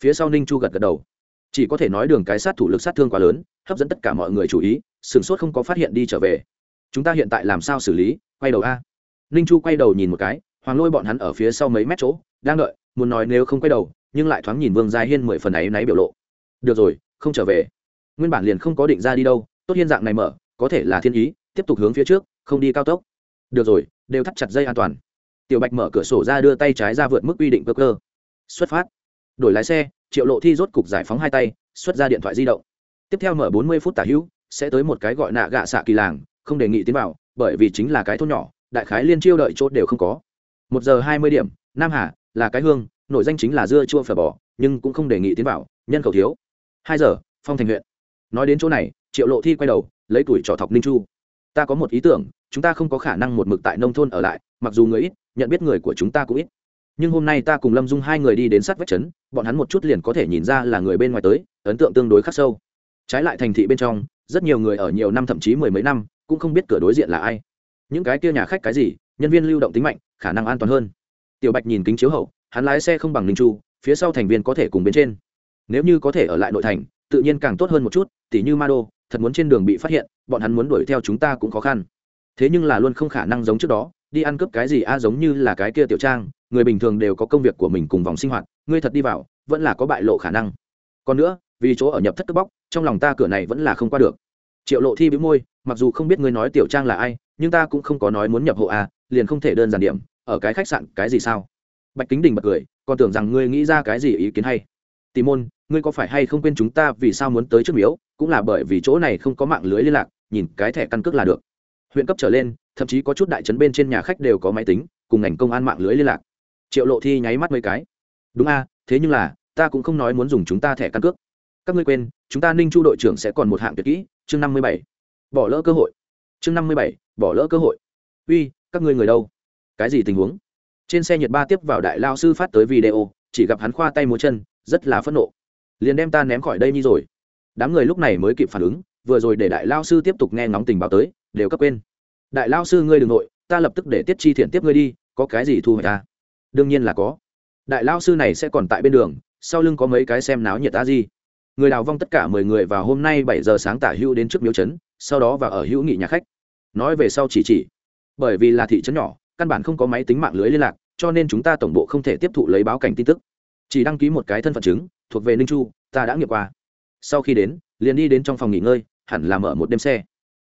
Phía sau ninh chu gật gật đầu. Chỉ có thể nói đường cái sát thủ lực sát thương quá lớn, hấp dẫn tất cả mọi người chú ý, sửng sốt không có phát hiện đi trở về. Chúng ta hiện tại làm sao xử lý? Quay đầu a ninh chu quay đầu nhìn một cái, hoàng lôi bọn hắn ở phía sau mấy mét chỗ, đang đợi, muốn nói nếu không quay đầu, nhưng lại thoáng nhìn vương gia hiên mười phần ấy náy biểu lộ. Được rồi, không trở về. Nguyên bản liền không có định ra đi đâu, tốt hiên dạng này mở, có thể là thiên ý, tiếp tục hướng phía trước, không đi cao tốc. Được rồi, đều thắt chặt dây an toàn. Tiểu bạch mở cửa sổ ra đưa tay trái ra vượt mức quy định cơ cơ. Xuất phát. Đổi lái xe, triệu lộ thi rốt cục giải phóng hai tay, xuất ra điện thoại di động. Tiếp theo mở bốn mươi phút tả hữu, sẽ tới một cái gọi nạ gạ xạ kỳ làng, không đề nghị tiến vào, bởi vì chính là cái thôn nhỏ đại khái liên chiêu đợi chốt đều không có. Một giờ hai mươi điểm, nam hà, là cái hương, nội danh chính là dưa chua phở bò, nhưng cũng không đề nghị tiến vào, nhân khẩu thiếu. Hai giờ, phong thành huyện. Nói đến chỗ này, triệu lộ thi quay đầu, lấy tuổi trò thọc ninh chu. Ta có một ý tưởng, chúng ta không có khả năng một mực tại nông thôn ở lại, mặc dù người ít, nhận biết người của chúng ta cũng ít. Nhưng hôm nay ta cùng lâm dung hai người đi đến sát vách trấn, bọn hắn một chút liền có thể nhìn ra là người bên ngoài tới, ấn tượng tương đối khắc sâu. Trái lại thành thị bên trong, rất nhiều người ở nhiều năm thậm chí mười mấy năm, cũng không biết cửa đối diện là ai những cái kia nhà khách cái gì, nhân viên lưu động tính mạnh, khả năng an toàn hơn. Tiểu bạch nhìn kính chiếu hậu, hắn lái xe không bằng ninh chu, phía sau thành viên có thể cùng bên trên. Nếu như có thể ở lại nội thành, tự nhiên càng tốt hơn một chút, tỉ như ma đô thật muốn trên đường bị phát hiện, bọn hắn muốn đuổi theo chúng ta cũng khó khăn. Thế nhưng là luôn không khả năng giống trước đó, đi ăn cướp cái gì a, giống như là cái kia tiểu trang, người bình thường đều có công việc của mình cùng vòng sinh hoạt, ngươi thật đi vào, vẫn là có bại lộ khả năng. Còn nữa, vì chỗ ở nhập thất cướp bóc, trong lòng ta cửa này vẫn là không qua được triệu lộ thi bĩu môi mặc dù không biết ngươi nói tiểu trang là ai nhưng ta cũng không có nói muốn nhập hộ à, liền không thể đơn giản điểm ở cái khách sạn cái gì sao? Bạch kính đình bật cười còn tưởng rằng ngươi nghĩ ra cái gì ý kiến hay. Tì môn ngươi có phải hay không quên chúng ta vì sao muốn tới trước miếu cũng là bởi vì chỗ này không có mạng lưới liên lạc nhìn cái thẻ căn cước là được. Huyện cấp trở lên thậm chí có chút đại trấn bên trên nhà khách đều có máy tính cùng ngành công an mạng lưới liên lạc. Triệu lộ thi nháy mắt mấy cái. Đúng a thế nhưng là ta cũng không nói muốn dùng chúng ta thẻ căn cước. Các ngươi quên chúng ta ninh chu đội trưởng sẽ còn một hạng tuyệt kỹ chương năm mươi bảy, bỏ lỡ cơ hội. chương năm mươi bảy, bỏ lỡ cơ hội. Uy, các ngươi người đâu? Cái gì tình huống? Trên xe nhiệt ba tiếp vào đại lao sư phát tới video, chỉ gặp hắn khoa tay múa chân, rất là phẫn nộ. Liền đem ta ném khỏi đây như rồi. Đám người lúc này mới kịp phản ứng, vừa rồi để đại lao sư tiếp tục nghe ngóng tình báo tới, đều cấp quên. Đại lao sư ngươi đ ừ n g nội, ta lập tức để tiết chi thiện tiếp ngươi đi, có cái gì thu hoạch ta? Đương nhiên là có. Đại lao sư này sẽ còn tại bên đường, sau lưng có mấy cái xem náo nhiệt ta gì người đào vong tất cả mười người vào hôm nay bảy giờ sáng tả hữu đến trước miếu trấn, sau đó vào ở hữu nghị nhà khách. Nói về sau chỉ chỉ. Bởi vì là thị trấn nhỏ, căn bản không có máy tính mạng lưới liên lạc, cho nên chúng ta tổng bộ không thể tiếp thụ lấy báo cảnh tin tức. Chỉ đăng ký một cái thân phận chứng, thuộc về ninh chu, ta đã nghiệp qua. Sau khi đến, liền đi đến trong phòng nghỉ ngơi, hẳn là mở một đêm xe.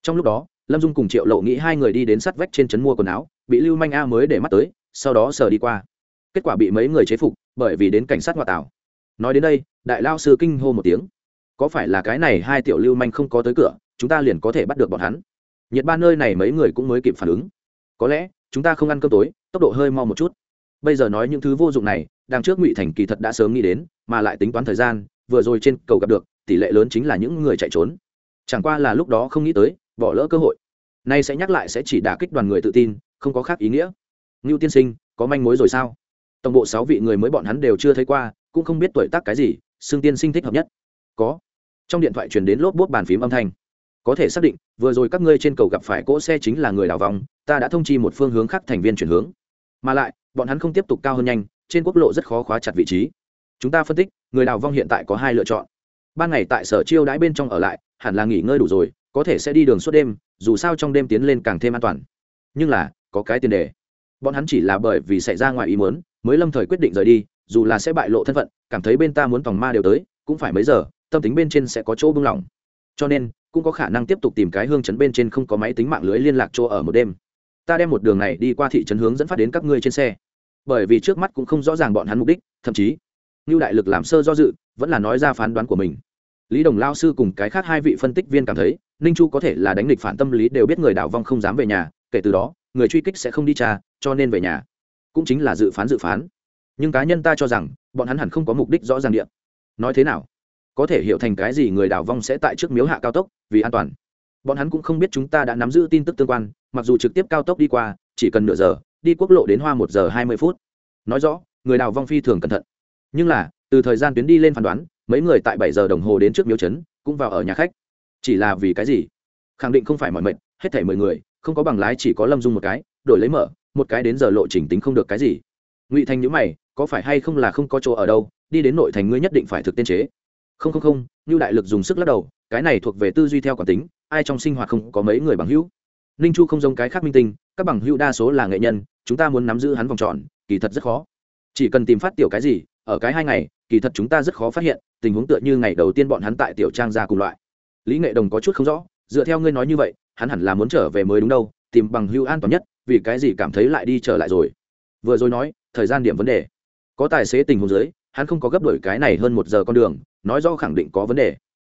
Trong lúc đó, lâm dung cùng triệu lộ nghĩ hai người đi đến sắt vách trên trấn mua quần áo, bị lưu manh a mới để mắt tới, sau đó sờ đi qua. Kết quả bị mấy người chế phục, bởi vì đến cảnh sát ngoại tảo nói đến đây, đại lao sư kinh hô một tiếng. Có phải là cái này hai tiểu lưu manh không có tới cửa, chúng ta liền có thể bắt được bọn hắn? Nhiệt ba nơi này mấy người cũng mới kịp phản ứng. Có lẽ, chúng ta không ăn cơm tối, tốc độ hơi mau một chút. Bây giờ nói những thứ vô dụng này, đằng trước ngụy thành kỳ thật đã sớm nghĩ đến, mà lại tính toán thời gian, vừa rồi trên cầu gặp được, tỷ lệ lớn chính là những người chạy trốn. Chẳng qua là lúc đó không nghĩ tới, bỏ lỡ cơ hội. Nay sẽ nhắc lại sẽ chỉ đả kích đoàn người tự tin, không có khác ý nghĩa. Ngưu tiên sinh, có manh mối rồi sao? Tổng bộ sáu vị người mới bọn hắn đều chưa thấy qua cũng không biết tuổi tác cái gì xương tiên sinh thích hợp nhất. Có. Trong điện thoại truyền đến lốp bút bàn phím âm thanh. Có thể xác định, vừa rồi các ngươi trên cầu gặp phải cỗ xe chính là người đào vòng, ta đã thông chi một phương hướng khác thành viên chuyển hướng. Mà lại, bọn hắn không tiếp tục cao hơn nhanh, trên quốc lộ rất khó khóa chặt vị trí. Chúng ta phân tích, người đào vong hiện tại có hai lựa chọn. Ban ngày tại sở chiêu đãi bên trong ở lại, hẳn là nghỉ ngơi đủ rồi, có thể sẽ đi đường suốt đêm, dù sao trong đêm tiến lên càng thêm an toàn. Nhưng là, có cái tiền đề. Bọn hắn chỉ là bởi vì xảy ra ngoài ý muốn, mới lâm thời quyết định rời đi dù là sẽ bại lộ thân phận, cảm thấy bên ta muốn tòng ma đều tới, cũng phải mấy giờ, tâm tính bên trên sẽ có chỗ bưng lỏng. Cho nên, cũng có khả năng tiếp tục tìm cái hương chấn bên trên không có máy tính mạng lưới liên lạc chỗ ở một đêm. Ta đem một đường này đi qua thị trấn hướng dẫn phát đến các ngươi trên xe. Bởi vì trước mắt cũng không rõ ràng bọn hắn mục đích, thậm chí như đại lực làm sơ do dự, vẫn là nói ra phán đoán của mình. Lý đồng lao sư cùng cái khác hai vị phân tích viên cảm thấy, ninh chu có thể là đánh địch phản tâm lý đều biết người đảo vong không dám về nhà, kể từ đó, người truy kích sẽ không đi tra, cho nên về nhà. Cũng chính là dự phán dự phán nhưng cá nhân ta cho rằng, bọn hắn hẳn không có mục đích rõ ràng điện nói thế nào? Có thể hiểu thành cái gì người đảo vong sẽ tại trước miếu hạ cao tốc, vì an toàn. Bọn hắn cũng không biết chúng ta đã nắm giữ tin tức tương quan, mặc dù trực tiếp cao tốc đi qua, chỉ cần nửa giờ, đi quốc lộ đến hoa một giờ hai mươi phút. Nói rõ, người đào vong phi thường cẩn thận. Nhưng là, từ thời gian tuyến đi lên phán đoán, mấy người tại bảy giờ đồng hồ đến trước miếu trấn, cũng vào ở nhà khách. Chỉ là vì cái gì? Khẳng định không phải mọi mệnh, hết thảy mười người, không có bằng lái chỉ có lâm dung một cái, đổi lấy mở, một cái đến giờ lộ trình tính không được cái gì. Ngụy thành nhữ mày có phải hay không là không có chỗ ở đâu, đi đến nội thành ngươi nhất định phải thực tiên chế. Không không không như đại lực dùng sức lắc đầu, cái này thuộc về tư duy theo quản tính, ai trong sinh hoạt không có mấy người bằng hữu. Ninh chu không giống cái khác minh tinh, các bằng hữu đa số là nghệ nhân, chúng ta muốn nắm giữ hắn vòng tròn, kỳ thật rất khó. Chỉ cần tìm phát tiểu cái gì, ở cái hai ngày, kỳ thật chúng ta rất khó phát hiện, tình huống tựa như ngày đầu tiên bọn hắn tại tiểu trang ra cùng loại. Lý nghệ đồng có chút không rõ, dựa theo ngươi nói như vậy, hắn hẳn là muốn trở về mới đúng đâu, tìm bằng hữu an toàn nhất, vì cái gì cảm thấy lại đi trở lại rồi? Vừa rồi nói, thời gian điểm vấn đề có tài xế tình huống dưới hắn không có gấp đổi cái này hơn một giờ con đường nói do khẳng định có vấn đề.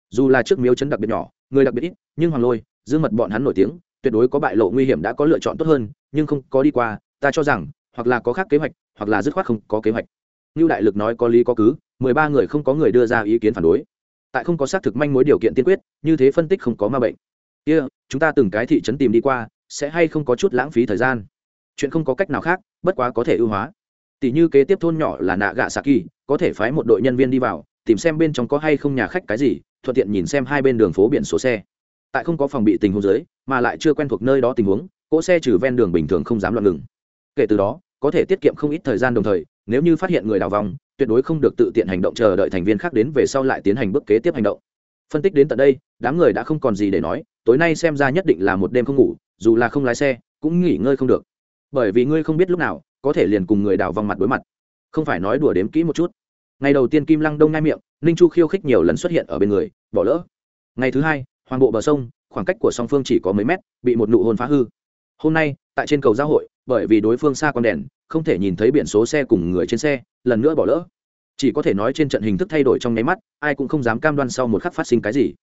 Dù là trước miếu chấn đặc biệt nhỏ người đặc biệt ít nhưng hoàng lôi dương mật bọn hắn nổi tiếng tuyệt đối có bại lộ nguy hiểm đã có lựa chọn tốt hơn nhưng không có đi qua ta cho rằng hoặc là có khác kế hoạch hoặc là dứt khoát không có kế hoạch. Như đại lực nói có lý có cứ mười ba người không có người đưa ra ý kiến phản đối. Tại không có xác thực manh mối điều kiện tiên quyết như thế phân tích không có ma bệnh. Kia、yeah, chúng ta từng cái thị trấn tìm đi qua sẽ hay không có chút lãng phí thời gian? Chuyện không có cách nào khác bất quá có thể ưu hóa tỷ như kế tiếp thôn nhỏ là nạ gạ saki có thể phái một đội nhân viên đi vào, tìm xem bên trong có hay không nhà khách cái gì, thuận tiện nhìn xem hai bên đường phố biển số xe. Tại không có phòng bị tình huống dưới, mà lại chưa quen thuộc nơi đó tình huống, cỗ xe trừ ven đường bình thường không dám loạn ngừng. Kể từ đó, có thể tiết kiệm không ít thời gian đồng thời, nếu như phát hiện người đào vòng, tuyệt đối không được tự tiện hành động chờ đợi thành viên khác đến về sau lại tiến hành bước kế tiếp hành động. Phân tích đến tận đây, đám người đã không còn gì để nói, tối nay xem ra nhất định là một đêm không ngủ, dù là không lái xe, cũng nghỉ ngơi không được. Bởi vì ngươi không biết lúc nào có thể liền cùng người đào vong mặt đối mặt. Không phải nói đùa đếm kỹ một chút. Ngày đầu tiên kim lăng đông ngai miệng, ninh chu khiêu khích nhiều lần xuất hiện ở bên người, bỏ lỡ. Ngày thứ hai, hoàng bộ bờ sông, khoảng cách của song phương chỉ có mấy mét, bị một nụ hôn phá hư. Hôm nay, tại trên cầu giao hội, bởi vì đối phương xa con đèn, không thể nhìn thấy biển số xe cùng người trên xe, lần nữa bỏ lỡ. Chỉ có thể nói trên trận hình thức thay đổi trong nháy mắt, ai cũng không dám cam đoan sau một khắc phát sinh cái gì.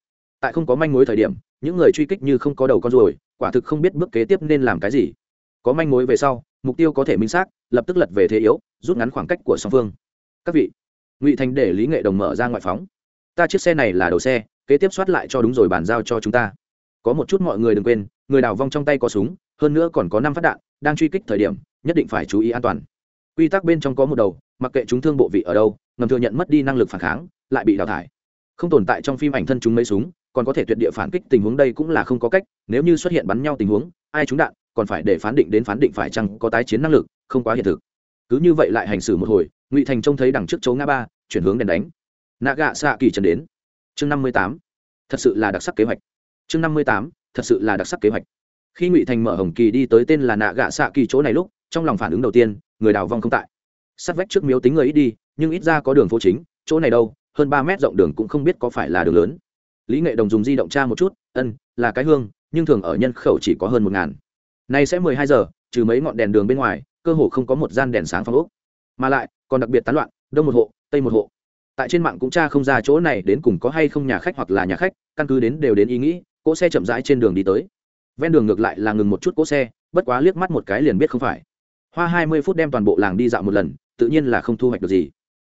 Tại không có manh mối thời điểm, những người truy kích như không có đầu con ruồi, quả thực không biết bước kế tiếp nên làm cái gì có manh mối về sau, mục tiêu có thể minh xác, lập tức lật về thế yếu, rút ngắn khoảng cách của song phương. Các vị, ngụy thành để lý nghệ đồng mở ra ngoại phóng. Ta chiếc xe này là đầu xe, kế tiếp soát lại cho đúng rồi bàn giao cho chúng ta. Có một chút mọi người đừng quên, người đào vong trong tay có súng, hơn nữa còn có năm phát đạn, đang truy kích thời điểm, nhất định phải chú ý an toàn. Quy tắc bên trong có một đầu, mặc kệ chúng thương bộ vị ở đâu, ngầm thừa nhận mất đi năng lực phản kháng, lại bị đào thải. Không tồn tại trong phim ảnh thân chúng mấy súng, còn có thể tuyệt địa phản kích tình huống đây cũng là không có cách, nếu như xuất hiện bắn nhau tình huống, ai trúng đạn còn phải để phán định đến phán định phải chăng có tái chiến năng lực, không quá hiện thực. Cứ như vậy lại hành xử một hồi, ngụy thành trông thấy đằng trước chỗ ngã ba, chuyển hướng đèn đánh. Nạ gạ xạ kỳ trần đến. Chương năm mươi tám. Thật sự là đặc sắc kế hoạch. Chương năm mươi tám. Thật sự là đặc sắc kế hoạch. Khi ngụy thành mở hồng kỳ đi tới tên là nạ gạ xạ kỳ chỗ này lúc, trong lòng phản ứng đầu tiên, người đào vong không tại. Sát vách trước miếu tính người ít đi, nhưng ít ra có đường phố chính, chỗ này đâu, hơn ba mét rộng đường cũng không biết có phải là đường lớn. Lý nghệ đồng dùng di động tra một chút, ân, là cái hương, nhưng thường ở nhân khẩu chỉ có hơn một ngàn nay sẽ mười hai giờ, trừ mấy ngọn đèn đường bên ngoài, cơ hồ không có một gian đèn sáng phòng ốc. Mà lại, còn đặc biệt tán loạn, đông một hộ, tây một hộ. Tại trên mạng cũng tra không ra chỗ này đến cùng có hay không nhà khách hoặc là nhà khách, căn cứ đến đều đến ý nghĩ, cỗ xe chậm rãi trên đường đi tới. Ven đường ngược lại là ngừng một chút cỗ xe, bất quá liếc mắt một cái liền biết không phải. Hoa hai mươi phút đem toàn bộ làng đi dạo một lần, tự nhiên là không thu hoạch được gì.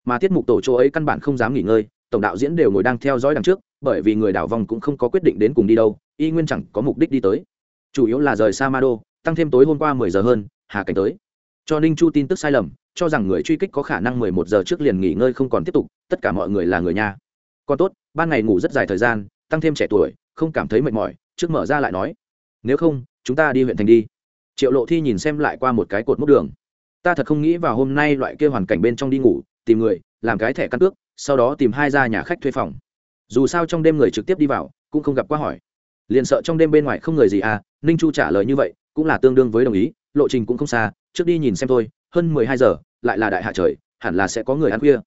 Mà tiết mục tổ chỗ ấy căn bản không dám nghỉ ngơi, tổng đạo diễn đều ngồi đang theo dõi đằng trước, bởi vì người đảo vòng cũng không có quyết định đến cùng đi đâu, y nguyên chẳng có mục đích đi tới chủ yếu là rời sa ma đô tăng thêm tối hôm qua mười giờ hơn, hà cảnh tới. Cho ninh chu tin tức sai lầm, cho rằng người truy kích có khả năng mười một giờ trước liền nghỉ ngơi không còn tiếp tục, tất cả mọi người là người nhà. Còn tốt, ban ngày ngủ rất dài thời gian, tăng thêm trẻ tuổi, không cảm thấy mệt mỏi, trước mở ra lại nói. Nếu không, chúng ta đi huyện thành đi. Triệu lộ thi nhìn xem lại qua một cái cột mốc đường. Ta thật không nghĩ vào hôm nay loại kia hoàn cảnh bên trong đi ngủ, tìm người, làm cái thẻ căn cước, sau đó tìm hai ra nhà khách thuê phòng. Dù sao trong đêm người trực tiếp đi vào, cũng không gặp qua hỏi liền sợ trong đêm bên ngoài không người gì à ninh chu trả lời như vậy, cũng là tương đương với đồng ý, lộ trình cũng không xa, trước đi nhìn xem thôi, hơn mười hai giờ, lại là đại hạ trời, hẳn là sẽ có người ăn khuya.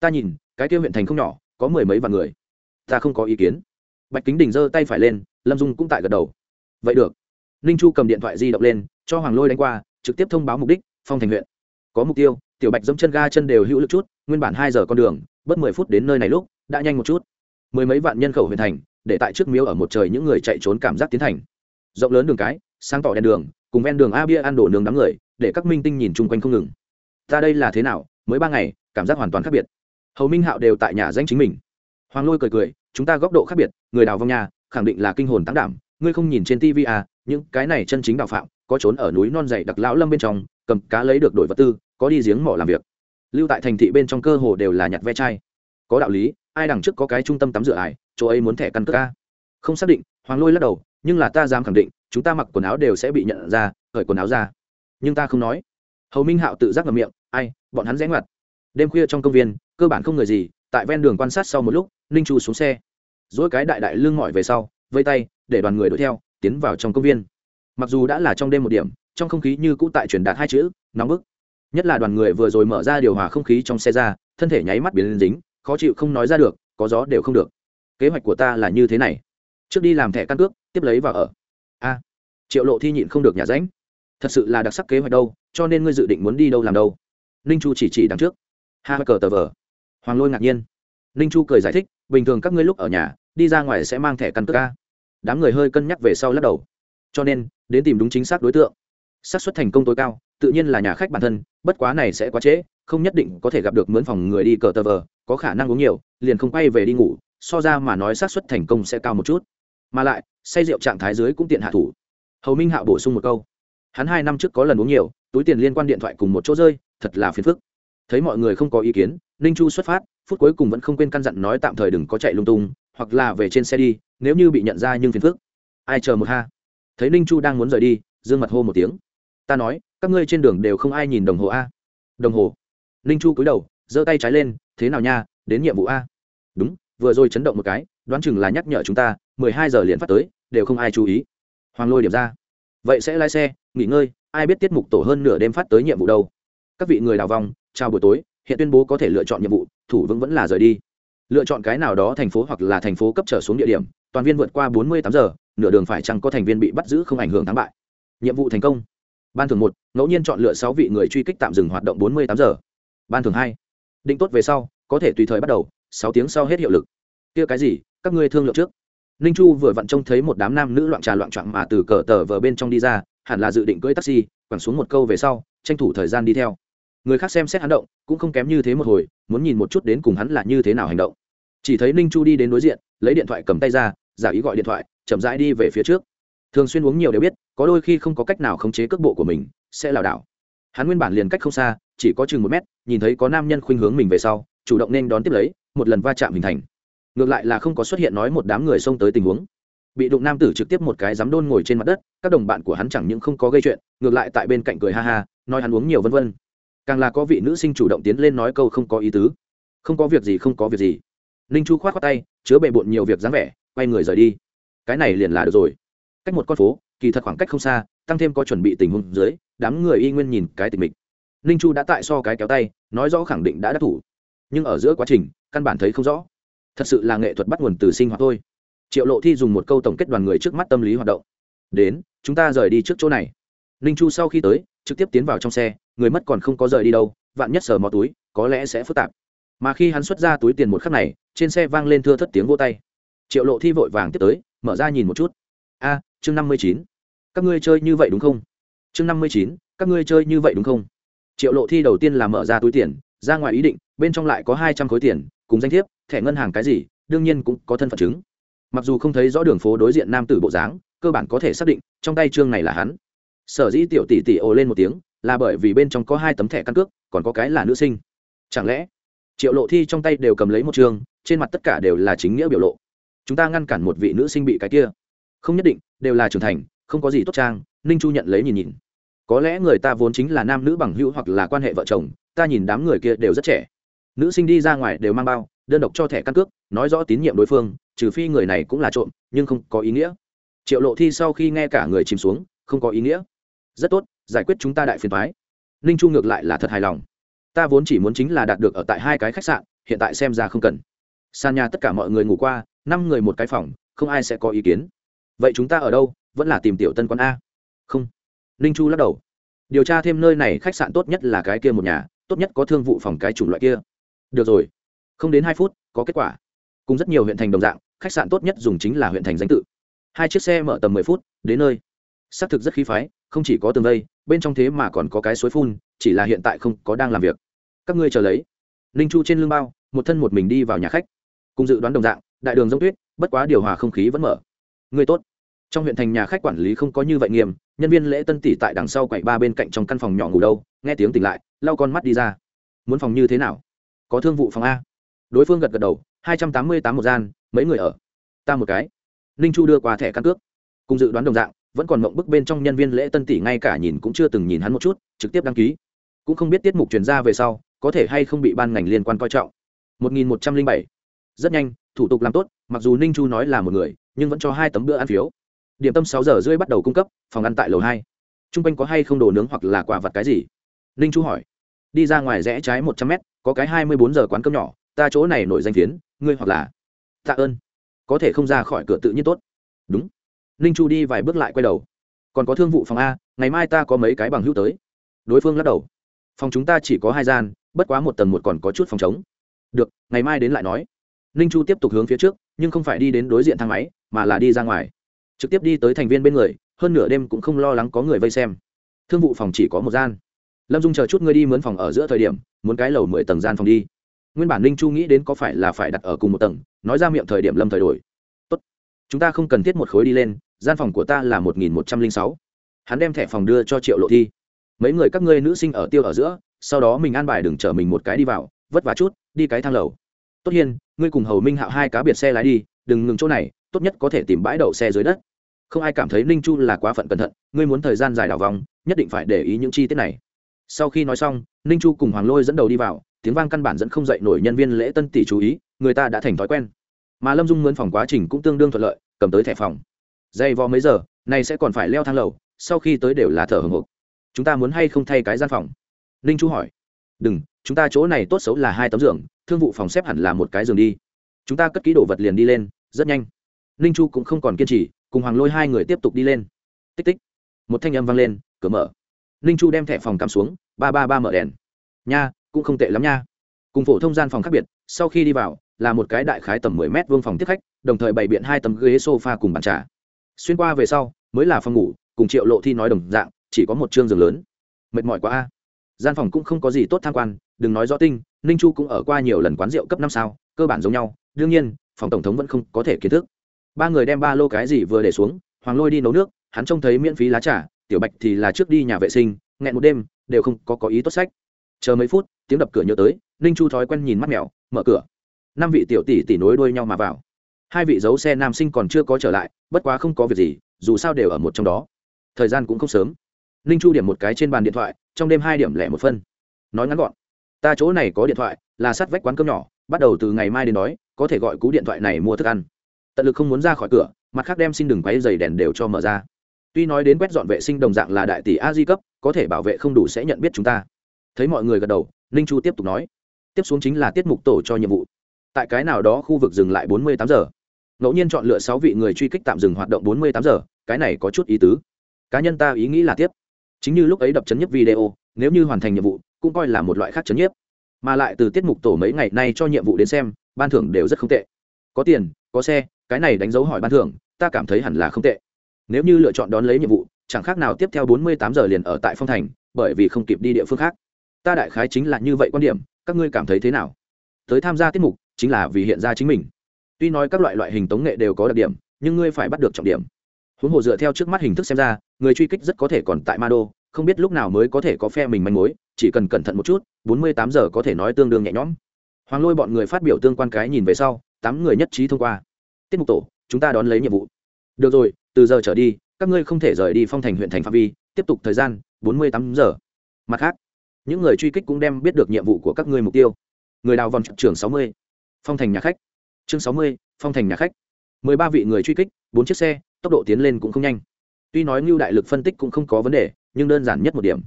Ta nhìn, cái kia huyện thành không nhỏ, có mười mấy vạn người. Ta không có ý kiến. Bạch kính đình giơ tay phải lên, lâm dung cũng tại gật đầu. Vậy được. Ninh chu cầm điện thoại di động lên, cho hoàng lôi đánh qua, trực tiếp thông báo mục đích, phong thành huyện. Có mục tiêu, tiểu bạch dẫm chân ga chân đều hữu lực chút, nguyên bản hai giờ con đường bất mười phút đến nơi này lúc, đã nhanh một chút. Mười mấy vạn nhân khẩu huyện thành để tại trước miếu ở một trời những người chạy trốn cảm giác tiến thành. Rộng lớn đường cái, sáng tỏ đèn đường, cùng ven đường a bia ăn đổ nướng đám người, để các minh tinh nhìn chung quanh không ngừng. Ta đây là thế nào? Mới ba ngày, cảm giác hoàn toàn khác biệt. Hầu minh hạo đều tại nhà danh chính mình. Hoàng lôi cười cười, chúng ta góc độ khác biệt, người đào vong nhà khẳng định là kinh hồn tăng đảm, ngươi không nhìn trên tv à những cái này chân chính đào phạm, có trốn ở núi non dày đặc lão lâm bên trong, cầm cá lấy được đổi vật tư, có đi giếng mỏ làm việc. Lưu tại thành thị bên trong cơ hồ đều là nhặt ve chai. Có đạo lý ai đằng trước có cái trung tâm tắm rửa ải, chỗ ấy muốn thẻ căn cước ca không xác định, hoàng lôi lắc đầu, nhưng là ta dám khẳng định, chúng ta mặc quần áo đều sẽ bị nhận ra khởi quần áo ra. Nhưng ta không nói. Hầu minh hạo tự giác ngầm miệng, ai, bọn hắn rẽ ngoặt. Đêm khuya trong công viên, cơ bản không người gì, tại ven đường quan sát sau một lúc, ninh chu xuống xe. Dỗi cái đại đại lương mỏi về sau, vây tay, để đoàn người đuổi theo, tiến vào trong công viên. Mặc dù đã là trong đêm một điểm, trong không khí như cũ tại truyền đạt hai chữ, nóng bức. Nhất là đoàn người vừa rồi mở ra điều hòa không khí trong xe ra, thân thể nháy mắt biến lên dính khó chịu không nói ra được, có gió đều không được. Kế hoạch của ta là như thế này. Trước đi làm thẻ căn cước, tiếp lấy vào ở. A. Triệu lộ thi nhịn không được nhà ránh. Thật sự là đặc sắc kế hoạch đâu, cho nên ngươi dự định muốn đi đâu làm đâu. Ninh chu chỉ chỉ đằng trước. Ha cờ tờ vờ. Hoàng lôi ngạc nhiên. Ninh chu cười giải thích, bình thường các ngươi lúc ở nhà, đi ra ngoài sẽ mang thẻ căn cước a. Đám người hơi cân nhắc về sau lắc đầu. Cho nên, đến tìm đúng chính xác đối tượng. Xác suất thành công tối cao, tự nhiên là nhà khách bản thân, bất quá này sẽ quá trễ, không nhất định có thể gặp được mướn phòng người đi cờ tờ vờ có khả năng uống nhiều, liền không quay về đi ngủ, so ra mà nói xác suất thành công sẽ cao một chút. Mà lại, say rượu trạng thái dưới cũng tiện hạ thủ. Hầu minh hạo bổ sung một câu. Hắn hai năm trước có lần uống nhiều, túi tiền liên quan điện thoại cùng một chỗ rơi, thật là phiền phức. Thấy mọi người không có ý kiến, ninh chu xuất phát, phút cuối cùng vẫn không quên căn dặn nói tạm thời đừng có chạy lung tung, hoặc là về trên xe đi, nếu như bị nhận ra nhưng phiền phức. Ai chờ một ha. Thấy ninh chu đang muốn rời đi, dương mặt hô một tiếng. Ta nói, các ngươi trên đường đều không ai nhìn đồng hồ a. Đồng hồ. Ninh chu cúi đầu, giơ tay trái lên thế nào nha, đến nhiệm vụ a. Đúng, vừa rồi chấn động một cái, đoán chừng là nhắc nhở chúng ta, mười hai giờ liền phát tới, đều không ai chú ý. Hoàng lôi điểm ra. Vậy sẽ lái xe, nghỉ ngơi, ai biết tiết mục tổ hơn nửa đêm phát tới nhiệm vụ đâu. Các vị người đào vòng, chào buổi tối, hiện tuyên bố có thể lựa chọn nhiệm vụ, thủ vững vẫn là rời đi. Lựa chọn cái nào đó thành phố hoặc là thành phố cấp trở xuống địa điểm, toàn viên vượt qua bốn mươi tám giờ, nửa đường phải chăng có thành viên bị bắt giữ không ảnh hưởng thắng bại. Nhiệm vụ thành công. Ban thường một, ngẫu nhiên chọn lựa sáu vị người truy kích tạm dừng hoạt động bốn mươi tám giờ. Ban thường hai định tốt về sau, có thể tùy thời bắt đầu, sáu tiếng sau hết hiệu lực. Kia cái gì, các ngươi thương lượng trước. Ninh chu vừa vặn trông thấy một đám nam nữ loạn trà loạn trọn mà từ cờ tờ vờ bên trong đi ra, hẳn là dự định cưỡi taxi, quẳng xuống một câu về sau, tranh thủ thời gian đi theo. Người khác xem xét hắn động, cũng không kém như thế một hồi, muốn nhìn một chút đến cùng hắn là như thế nào hành động. Chỉ thấy ninh chu đi đến đối diện, lấy điện thoại cầm tay ra, giả ý gọi điện thoại, chậm rãi đi về phía trước. Thường xuyên uống nhiều đều biết, có đôi khi không có cách nào khống chế cước bộ của mình, sẽ lảo đảo hắn nguyên bản liền cách không xa, chỉ có chừng một mét, nhìn thấy có nam nhân khuynh hướng mình về sau, chủ động nên đón tiếp lấy, một lần va chạm hình thành. Ngược lại là không có xuất hiện nói một đám người xông tới tình huống. Bị đụng nam tử trực tiếp một cái dám đôn ngồi trên mặt đất, các đồng bạn của hắn chẳng những không có gây chuyện, ngược lại tại bên cạnh cười ha ha, nói hắn uống nhiều vân vân. Càng là có vị nữ sinh chủ động tiến lên nói câu không có ý tứ. Không có việc gì, không có việc gì. Ninh chu khoát khoát tay, chứa bề bộn nhiều việc dáng vẻ, quay người rời đi. Cái này liền là được rồi. Cách một con phố kỳ thật khoảng cách không xa, tăng thêm có chuẩn bị tình huống dưới, đám người y nguyên nhìn cái tình mình. Ninh chu đã tại so cái kéo tay, nói rõ khẳng định đã đắc thủ. Nhưng ở giữa quá trình, căn bản thấy không rõ. Thật sự là nghệ thuật bắt nguồn từ sinh hoạt thôi. Triệu lộ thi dùng một câu tổng kết đoàn người trước mắt tâm lý hoạt động. Đến, chúng ta rời đi trước chỗ này. Ninh chu sau khi tới, trực tiếp tiến vào trong xe, người mất còn không có rời đi đâu, vạn nhất sờ mò túi, có lẽ sẽ phức tạp. Mà khi hắn xuất ra túi tiền một khắc này, trên xe vang lên thưa thất tiếng vô tay. Triệu lộ thi vội vàng tiếp tới, mở ra nhìn một chút. A, chương năm mươi chín các ngươi chơi như vậy đúng không? Chương năm mươi chín, các ngươi chơi như vậy đúng không? Triệu lộ thi đầu tiên là mở ra túi tiền, ra ngoài ý định, bên trong lại có hai trăm khối tiền, cùng danh thiếp, thẻ ngân hàng cái gì, đương nhiên cũng có thân phận chứng. Mặc dù không thấy rõ đường phố đối diện nam tử bộ dáng, cơ bản có thể xác định, trong tay trương này là hắn. Sở dĩ tiểu tỷ tỷ ồ lên một tiếng, là bởi vì bên trong có hai tấm thẻ căn cước, còn có cái là nữ sinh. Chẳng lẽ, triệu lộ thi trong tay đều cầm lấy một chương, trên mặt tất cả đều là chính nghĩa biểu lộ. Chúng ta ngăn cản một vị nữ sinh bị cái kia. Không nhất định, đều là trưởng thành không có gì tốt trang, ninh chu nhận lấy nhìn nhìn. Có lẽ người ta vốn chính là nam nữ bằng hữu hoặc là quan hệ vợ chồng, ta nhìn đám người kia đều rất trẻ. Nữ sinh đi ra ngoài đều mang bao, đơn độc cho thẻ căn cước, nói rõ tín nhiệm đối phương, trừ phi người này cũng là trộm, nhưng không có ý nghĩa. Triệu lộ thi sau khi nghe cả người chìm xuống, không có ý nghĩa. Rất tốt, giải quyết chúng ta đại phiền thoái ninh chu ngược lại là thật hài lòng. Ta vốn chỉ muốn chính là đạt được ở tại hai cái khách sạn, hiện tại xem ra không cần. Sàn nhà tất cả mọi người ngủ qua, năm người một cái phòng, không ai sẽ có ý kiến. Vậy chúng ta ở đâu? Vẫn là tìm tiểu tân quán a. Không. Ninh chu lắc đầu. Điều tra thêm nơi này khách sạn tốt nhất là cái kia một nhà, tốt nhất có thương vụ phòng cái chủng loại kia. Được rồi. Không đến hai phút, có kết quả. Cùng rất nhiều huyện thành đồng dạng, khách sạn tốt nhất dùng chính là huyện thành danh tự. Hai chiếc xe mở tầm mười phút, đến nơi. Xác thực rất khí phái, không chỉ có tường vây, bên trong thế mà còn có cái suối phun, chỉ là hiện tại không có đang làm việc. Các ngươi chờ lấy. Ninh chu trên lưng bao, một thân một mình đi vào nhà khách. Cùng dự đoán đồng dạng, đại đường giống tuyết, bất quá điều hòa không khí vẫn mở. Người tốt trong huyện thành nhà khách quản lý không có như vậy nghiêm, nhân viên lễ tân tỷ tại đằng sau quầy ba bên cạnh trong căn phòng nhỏ ngủ đâu, nghe tiếng tỉnh lại, lau con mắt đi ra. Muốn phòng như thế nào? Có thương vụ phòng a. Đối phương gật gật đầu, hai trăm tám mươi tám một gian, mấy người ở? Ta một cái. Ninh chu đưa qua thẻ căn cước. Cùng dự đoán đồng dạng, vẫn còn mộng bức bên trong nhân viên lễ tân tỷ ngay cả nhìn cũng chưa từng nhìn hắn một chút, trực tiếp đăng ký. Cũng không biết tiết mục truyền ra về sau, có thể hay không bị ban ngành liên quan coi trọng. Một nghìn một trăm linh bảy. Rất nhanh, thủ tục làm tốt, mặc dù ninh chu nói là một người, nhưng vẫn cho hai tấm bữa ăn phiếu điểm tâm sáu giờ rưỡi bắt đầu cung cấp, phòng ăn tại lầu hai. T r u n g quanh có hay không đồ nướng hoặc là quả vật cái gì? Ninh chu hỏi. Đi ra ngoài rẽ trái một trăm mét, có cái hai mươi bốn giờ quán cơm nhỏ, ta chỗ này nổi danh phiến, ngươi hoặc là. Tạ ơn. Có thể không ra khỏi cửa tự nhiên tốt. Đúng. Ninh chu đi vài bước lại quay đầu. Còn có thương vụ phòng a, ngày mai ta có mấy cái bằng hữu tới. Đối phương lắc đầu. Phòng chúng ta chỉ có hai gian, bất quá một tầng một còn có chút phòng chống được, ngày mai đến lại nói. Ninh chu tiếp tục hướng phía trước, nhưng không phải đi đến đối diện thang máy, mà là đi ra ngoài trực tiếp đi tới thành viên bên người, hơn nửa đêm cũng không lo lắng có người vây xem. Thương vụ phòng chỉ có một gian. Lâm dung chờ chút ngươi đi mướn phòng ở giữa thời điểm, muốn cái lầu mười tầng gian phòng đi. Nguyên bản ninh chu nghĩ đến có phải là phải đặt ở cùng một tầng, nói ra miệng thời điểm lâm thời đổi. Tốt. Chúng ta không cần thiết một khối đi lên, gian phòng của ta là một nghìn một trăm linh sáu. Hắn đem thẻ phòng đưa cho triệu lộ thi. Mấy người các ngươi nữ sinh ở tiêu ở giữa, sau đó mình an bài đừng chở mình một cái đi vào, vất vả chút, đi cái thang lầu. Tốt hiên, ngươi cùng hầu minh hạo hai cá biệt xe lái đi, đừng ngừng chỗ này, tốt nhất có thể tìm bãi đậu xe dưới đất không ai cảm thấy ninh chu là quá phận cẩn thận, ngươi muốn thời gian dài đảo vòng, nhất định phải để ý những chi tiết này. Sau khi nói xong, ninh chu cùng hoàng lôi dẫn đầu đi vào, tiếng vang căn bản dẫn không dậy nổi nhân viên lễ tân tỷ chú ý, người ta đã thành thói quen. Mà lâm dung mướn phòng quá trình cũng tương đương thuận lợi, cầm tới thẻ phòng. Dày vò mấy giờ này sẽ còn phải leo thang lầu, sau khi tới đều là thở hồng hộc. Chúng ta muốn hay không thay cái gian phòng? Ninh chu hỏi. Đừng, chúng ta chỗ này tốt xấu là hai tấm giường, thương vụ phòng xếp hẳn là một cái giường đi. Chúng ta cất ký đồ vật liền đi lên, rất nhanh. Ninh chu cũng không còn kiên trì cùng hoàng lôi hai người tiếp tục đi lên. Tích tích. Một thanh âm vang lên, cửa mở. Ninh chu đem thẻ phòng cắm xuống, ba ba ba mở đèn. Nha, cũng không tệ lắm nha. Cùng phổ thông gian phòng khác biệt, sau khi đi vào, là một cái đại khái tầm mười mét vuông phòng tiếp khách, đồng thời bày biện hai tấm ghế sofa cùng bàn trà. Xuyên qua về sau, mới là phòng ngủ, cùng triệu lộ thi nói đồng dạng, chỉ có một chương giường lớn. Mệt mỏi quá a. Gian phòng cũng không có gì tốt tham quan, đừng nói rõ tinh, ninh chu cũng ở qua nhiều lần quán rượu cấp năm sao, cơ bản giống nhau, đương nhiên, phòng tổng thống vẫn không có thể kiến thức ba người đem ba lô cái gì vừa để xuống, hoàng lôi đi nấu nước, hắn trông thấy miễn phí lá trà, tiểu bạch thì là trước đi nhà vệ sinh, nghẹn một đêm, đều không có có ý tốt sách. Chờ mấy phút, tiếng đập cửa nhớ tới, ninh chu thói quen nhìn mắt mèo, mở cửa. Năm vị tiểu tỷ tỷ nối đuôi nhau mà vào. Hai vị giấu xe nam sinh còn chưa có trở lại, bất quá không có việc gì, dù sao đều ở một trong đó. Thời gian cũng không sớm. Ninh chu điểm một cái trên bàn điện thoại, trong đêm hai điểm lẻ một phân. Nói ngắn gọn, ta chỗ này có điện thoại, là sát vách quán cơm nhỏ, bắt đầu từ ngày mai đến đói, có thể gọi cú điện thoại này mua thức ăn tận lực không muốn ra khỏi cửa, mặt khác đem xin đừng quay dày đèn đều cho mở ra. Tuy nói đến quét dọn vệ sinh đồng dạng là đại tỷ a di cấp, có thể bảo vệ không đủ sẽ nhận biết chúng ta. Thấy mọi người gật đầu, ninh chu tiếp tục nói. Tiếp xuống chính là tiết mục tổ cho nhiệm vụ. Tại cái nào đó khu vực dừng lại bốn mươi tám giờ. Ngẫu nhiên chọn lựa sáu vị người truy kích tạm dừng hoạt động bốn mươi tám giờ, cái này có chút ý tứ. Cá nhân ta ý nghĩ là tiếp. Chính như lúc ấy đập chấn nhất video, nếu như hoàn thành nhiệm vụ, cũng coi là một loại khác chấn nhiếp. Mà lại từ tiết mục tổ mấy ngày nay cho nhiệm vụ đến xem, ban thưởng đều rất không tệ. Có tiền có xe, cái này đánh dấu hỏi ban thưởng, ta cảm thấy hẳn là không tệ. Nếu như lựa chọn đón lấy nhiệm vụ, chẳng khác nào tiếp theo bốn mươi tám giờ liền ở tại phong thành, bởi vì không kịp đi địa phương khác. Ta đại khái chính là như vậy quan điểm, các ngươi cảm thấy thế nào? Tới tham gia tiết mục, chính là vì hiện ra chính mình. Tuy nói các loại loại hình tống nghệ đều có đặc điểm, nhưng ngươi phải bắt được trọng điểm. Huống hồ dựa theo trước mắt hình thức xem ra, người truy kích rất có thể còn tại ma đô, không biết lúc nào mới có thể có phe mình manh mối, chỉ cần cẩn thận một chút, bốn mươi tám giờ có thể nói tương đương nhẹ nhõm. Hoàng lôi bọn người phát biểu tương quan cái nhìn về sau tám người nhất trí thông qua. Tiết mục tổ, chúng ta đón lấy nhiệm vụ. Được rồi, từ giờ trở đi, các ngươi không thể rời đi phong thành huyện thành phạm vi, tiếp tục thời gian, bốn mươi tám giờ. Mặt khác, những người truy kích cũng đem biết được nhiệm vụ của các ngươi mục tiêu. Người đào vòng trưởng sáu mươi, phong thành nhà khách. Chương sáu mươi, phong thành nhà khách. mười ba vị người truy kích, bốn chiếc xe, tốc độ tiến lên cũng không nhanh. Tuy nói ngưu đại lực phân tích cũng không có vấn đề, nhưng đơn giản nhất một điểm.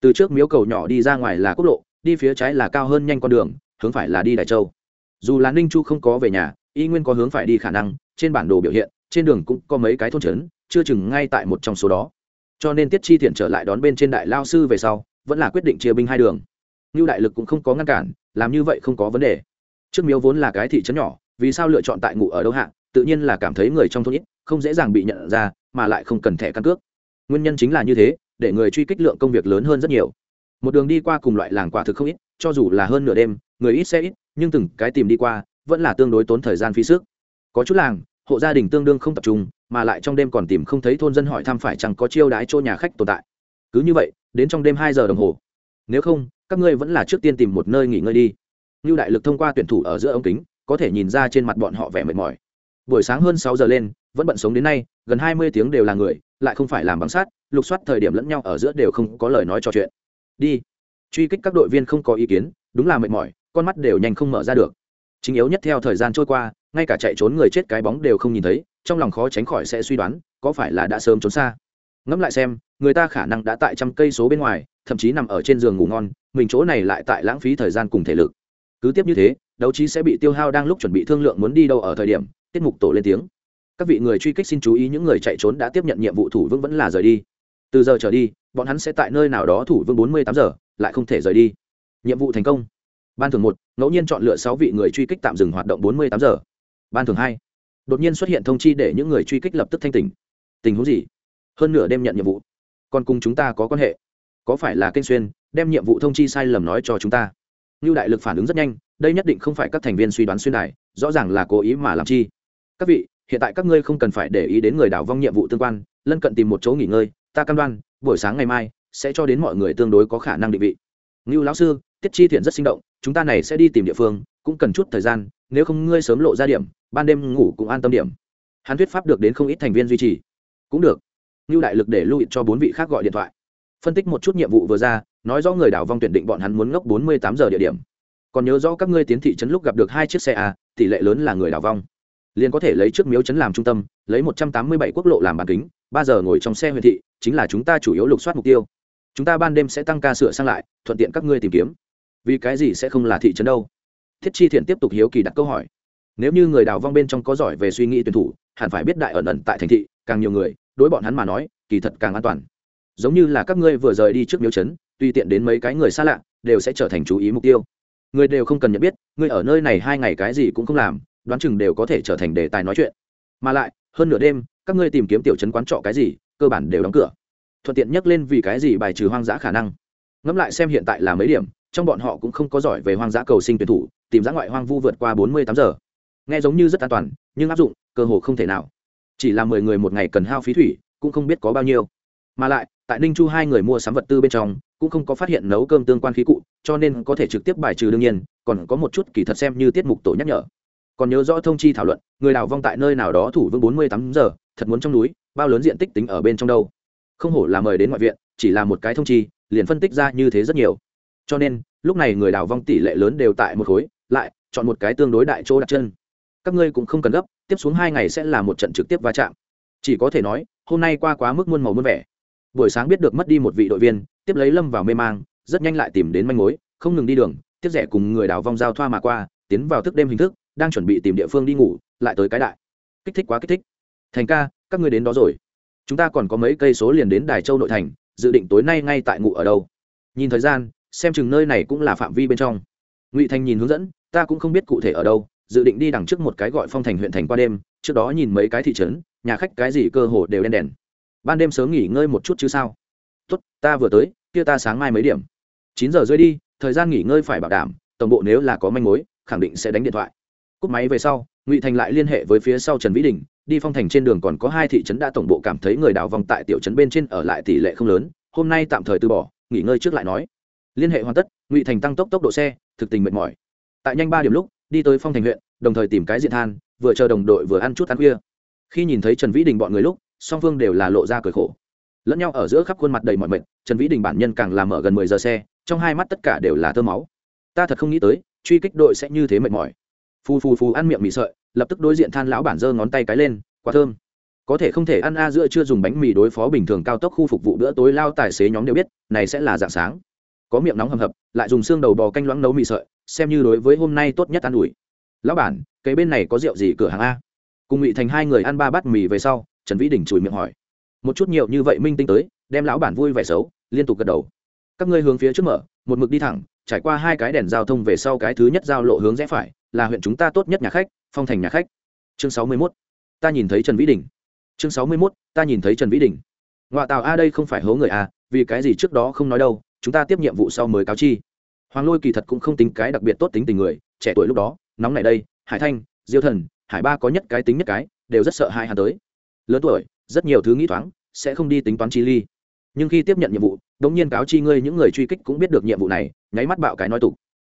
Từ trước miếu cầu nhỏ đi ra ngoài là quốc lộ, đi phía trái là cao hơn nhanh con đường, hướng phải là đi đại châu dù là ninh chu không có về nhà, y nguyên có hướng phải đi khả năng, trên bản đồ biểu hiện, trên đường cũng có mấy cái thôn trấn, chưa chừng ngay tại một trong số đó. Cho nên tiết chi thiện trở lại đón bên trên đại lao sư về sau, vẫn là quyết định chia binh hai đường. Như đại lực cũng không có ngăn cản, làm như vậy không có vấn đề. Trước miếu vốn là cái thị trấn nhỏ, vì sao lựa chọn tại ngụ ở đâu hạ, tự nhiên là cảm thấy người trong thôn ít, không dễ dàng bị nhận ra, mà lại không cần thẻ căn cước. Nguyên nhân chính là như thế, để người truy kích lượng công việc lớn hơn rất nhiều. Một đường đi qua cùng loại làng quả thực không ít, cho dù là hơn nửa đêm người ít xe ít, nhưng từng cái tìm đi qua, vẫn là tương đối tốn thời gian phí sức. Có chút làng, hộ gia đình tương đương không tập trung, mà lại trong đêm còn tìm không thấy thôn dân hỏi thăm phải chẳng có chiêu đái chỗ nhà khách tồn tại. Cứ như vậy, đến trong đêm hai giờ đồng hồ. Nếu không, các ngươi vẫn là trước tiên tìm một nơi nghỉ ngơi đi. Như đại lực thông qua tuyển thủ ở giữa ống kính, có thể nhìn ra trên mặt bọn họ vẻ mệt mỏi. Buổi sáng hơn sáu giờ lên, vẫn bận sống đến nay, gần hai mươi tiếng đều là người, lại không phải làm bằng sát lục soát thời điểm lẫn nhau ở giữa đều không có lời nói trò chuyện. Đi. Truy kích các đội viên không có ý kiến, đúng là mệt mỏi con mắt đều nhanh không mở ra được. Chính yếu nhất theo thời gian trôi qua, ngay cả chạy trốn người chết cái bóng đều không nhìn thấy, trong lòng khó tránh khỏi sẽ suy đoán, có phải là đã sớm trốn xa. Ngẫm lại xem, người ta khả năng đã tại trăm cây số bên ngoài, thậm chí nằm ở trên giường ngủ ngon, mình chỗ này lại tại lãng phí thời gian cùng thể lực. Cứ tiếp như thế, đấu trí sẽ bị tiêu hao đang lúc chuẩn bị thương lượng muốn đi đâu ở thời điểm, tiết mục tổ lên tiếng. Các vị người truy kích xin chú ý những người chạy trốn đã tiếp nhận nhiệm vụ thủ vững vẫn là rời đi. Từ giờ trở đi, bọn hắn sẽ tại nơi nào đó thủ vững bốn mươi tám giờ, lại không thể rời đi. Nhiệm vụ thành công ban thường một, ngẫu nhiên chọn lựa sáu vị người truy kích tạm dừng hoạt động bốn mươi tám giờ. Ban thường hai, đột nhiên xuất hiện thông chi để những người truy kích lập tức thanh tỉnh. Tình huống gì? Hơn nửa đêm nhận nhiệm vụ. Còn cùng chúng ta có quan hệ. Có phải là kênh xuyên, đem nhiệm vụ thông chi sai lầm nói cho chúng ta? Như đại lực phản ứng rất nhanh, đây nhất định không phải các thành viên suy đoán xuyên đài, rõ ràng là cố ý mà làm chi. Các vị, hiện tại các ngươi không cần phải để ý đến người đảo vong nhiệm vụ tương quan, lân cận tìm một chỗ nghỉ ngơi, ta cam đoan, buổi sáng ngày mai sẽ cho đến mọi người tương đối có khả năng định vị. Ngưu lão sư, tiết chi thiện rất sinh động chúng ta này sẽ đi tìm địa phương, cũng cần chút thời gian, nếu không ngươi sớm lộ ra điểm, ban đêm ngủ cũng an tâm điểm. Hắn thuyết pháp được đến không ít thành viên duy trì. Cũng được. Như đại lực để lưu cho bốn vị khác gọi điện thoại. Phân tích một chút nhiệm vụ vừa ra, nói rõ người đảo vong tuyển định bọn hắn muốn ngốc bốn mươi tám giờ địa điểm. Còn nhớ rõ các ngươi tiến thị trấn lúc gặp được hai chiếc xe a, tỷ lệ lớn là người đảo vong. Liền có thể lấy trước miếu trấn làm trung tâm, lấy một trăm tám mươi bảy quốc lộ làm bàn kính, ba giờ ngồi trong xe huyện thị, chính là chúng ta chủ yếu lục soát mục tiêu. Chúng ta ban đêm sẽ tăng ca sửa sang lại, thuận tiện các ngươi tìm kiếm vì cái gì sẽ không là thị trấn đâu? Thiết chi thiện tiếp tục hiếu kỳ đặt câu hỏi. Nếu như người đào vong bên trong có giỏi về suy nghĩ tuyển thủ, hẳn phải biết đại ẩn ẩn tại thành thị, càng nhiều người, đối bọn hắn mà nói, kỳ thật càng an toàn. Giống như là các ngươi vừa rời đi trước miếu trấn tùy tiện đến mấy cái người xa lạ, đều sẽ trở thành chú ý mục tiêu. Người đều không cần nhận biết ngươi ở nơi này hai ngày cái gì cũng không làm, đoán chừng đều có thể trở thành đề tài nói chuyện. Mà lại, hơn nửa đêm, các ngươi tìm kiếm tiểu trấn quán trọ cái gì, cơ bản đều đóng cửa. Thuận tiện nhắc lên vì cái gì bài trừ hoang dã khả năng. Ngẫm lại xem hiện tại là mấy điểm trong bọn họ cũng không có giỏi về hoang dã cầu sinh tuyển thủ, tìm ra ngoại hoang vu vượt qua bốn mươi tám giờ. Nghe giống như rất an toàn, nhưng áp dụng, cơ hồ không thể nào. Chỉ là mười người một ngày cần hao phí thủy, cũng không biết có bao nhiêu. Mà lại, tại ninh chu hai người mua sắm vật tư bên trong, cũng không có phát hiện nấu cơm tương quan khí cụ, cho nên có thể trực tiếp bài trừ đương nhiên, còn có một chút kỳ thật xem như tiết mục tổ nhắc nhở. Còn nhớ rõ thông chi thảo luận, người đào vong tại nơi nào đó thủ vương bốn mươi tám giờ, thật muốn trong núi, bao lớn diện tích tính ở bên trong đâu. Không hổ là mời đến ngoại viện, chỉ là một cái thông chi, liền phân tích ra như thế rất nhiều cho nên, lúc này người đào vong tỷ lệ lớn đều tại một khối, lại chọn một cái tương đối đại chỗ đặt chân. Các ngươi cũng không cần gấp, tiếp xuống hai ngày sẽ là một trận trực tiếp va chạm. Chỉ có thể nói, hôm nay qua quá mức muôn màu muôn vẻ. Buổi sáng biết được mất đi một vị đội viên, tiếp lấy lâm vào mê mang, rất nhanh lại tìm đến manh mối, không ngừng đi đường, tiếp rẻ cùng người đào vong giao thoa mà qua, tiến vào thức đêm hình thức, đang chuẩn bị tìm địa phương đi ngủ, lại tới cái đại. Kích thích quá kích thích. Thành ca, các ngươi đến đó rồi. Chúng ta còn có mấy cây số liền đến đài châu nội thành, dự định tối nay ngay tại ngủ ở đâu. Nhìn thời gian xem chừng nơi này cũng là phạm vi bên trong. Ngụy thành nhìn hướng dẫn, ta cũng không biết cụ thể ở đâu, dự định đi đằng trước một cái gọi phong thành huyện thành qua đêm, trước đó nhìn mấy cái thị trấn, nhà khách cái gì cơ hồ đều đen đèn. Ban đêm sớm nghỉ ngơi một chút chứ sao? Tốt, ta vừa tới, kia ta sáng mai mấy điểm. Chín giờ rơi đi, thời gian nghỉ ngơi phải bảo đảm, tổng bộ nếu là có manh mối, khẳng định sẽ đánh điện thoại. Cúp máy về sau, ngụy thành lại liên hệ với phía sau trần vĩ đình, đi phong thành trên đường còn có hai thị trấn đã tổng bộ cảm thấy người đào vòng tại tiểu trấn bên trên ở lại tỷ lệ không lớn, hôm nay tạm thời từ bỏ, nghỉ ngơi trước lại nói liên hệ hoàn tất, ngụy thành tăng tốc tốc độ xe, thực tình mệt mỏi. Tại nhanh ba điểm lúc, đi tới phong thành huyện, đồng thời tìm cái diện than, vừa chờ đồng đội vừa ăn chút ăn khuya. Khi nhìn thấy trần vĩ đình bọn người lúc, song phương đều là lộ ra cười khổ. Lẫn nhau ở giữa khắp khuôn mặt đầy mọi mệt, trần vĩ đình bản nhân càng làm ở gần mười giờ xe, trong hai mắt tất cả đều là thơ máu. Ta thật không nghĩ tới, truy kích đội sẽ như thế mệt mỏi. Phù phù phù ăn miệng mì sợi, lập tức đối diện than lão bản giơ ngón tay cái lên quá thơm. Có thể không thể ăn a giữa chưa dùng bánh mì đối phó bình thường cao tốc khu phục vụ bữa tối lao tài xế nhóm đều biết, này sẽ là dạng sáng có miệng nóng hầm hập lại dùng xương đầu bò canh loãng nấu mì sợi xem như đối với hôm nay tốt nhất ăn ủi. Lão bản cái bên này có rượu gì cửa hàng a? Cùng ngụy thành hai người ăn ba bát mì về sau trần vĩ đình chùi miệng hỏi. Một chút nhiều như vậy minh tinh tới đem lão bản vui vẻ xấu liên tục gật đầu. Các ngươi hướng phía trước mở một mực đi thẳng trải qua hai cái đèn giao thông về sau cái thứ nhất giao lộ hướng rẽ phải là huyện chúng ta tốt nhất nhà khách phong thành nhà khách. Chương sáu mươi 61. ta nhìn thấy trần vĩ đình. Chương sáu mươi 61, ta nhìn thấy trần vĩ đình. Ngoại tàu a đây không phải hố người a vì cái gì trước đó không nói đâu chúng ta tiếp nhiệm vụ sau mới cáo chi. Hoàng lôi kỳ thật cũng không tính cái đặc biệt tốt tính tình người, trẻ tuổi lúc đó, nóng này đây, hải thanh, diêu thần, hải ba có nhất cái tính nhất cái, đều rất sợ hai hắn tới. Lớn tuổi, rất nhiều thứ nghĩ thoáng, sẽ không đi tính toán chi ly. Nhưng khi tiếp nhận nhiệm vụ, đống nhiên cáo chi ngươi những người truy kích cũng biết được nhiệm vụ này, nháy mắt bạo cái nói tục.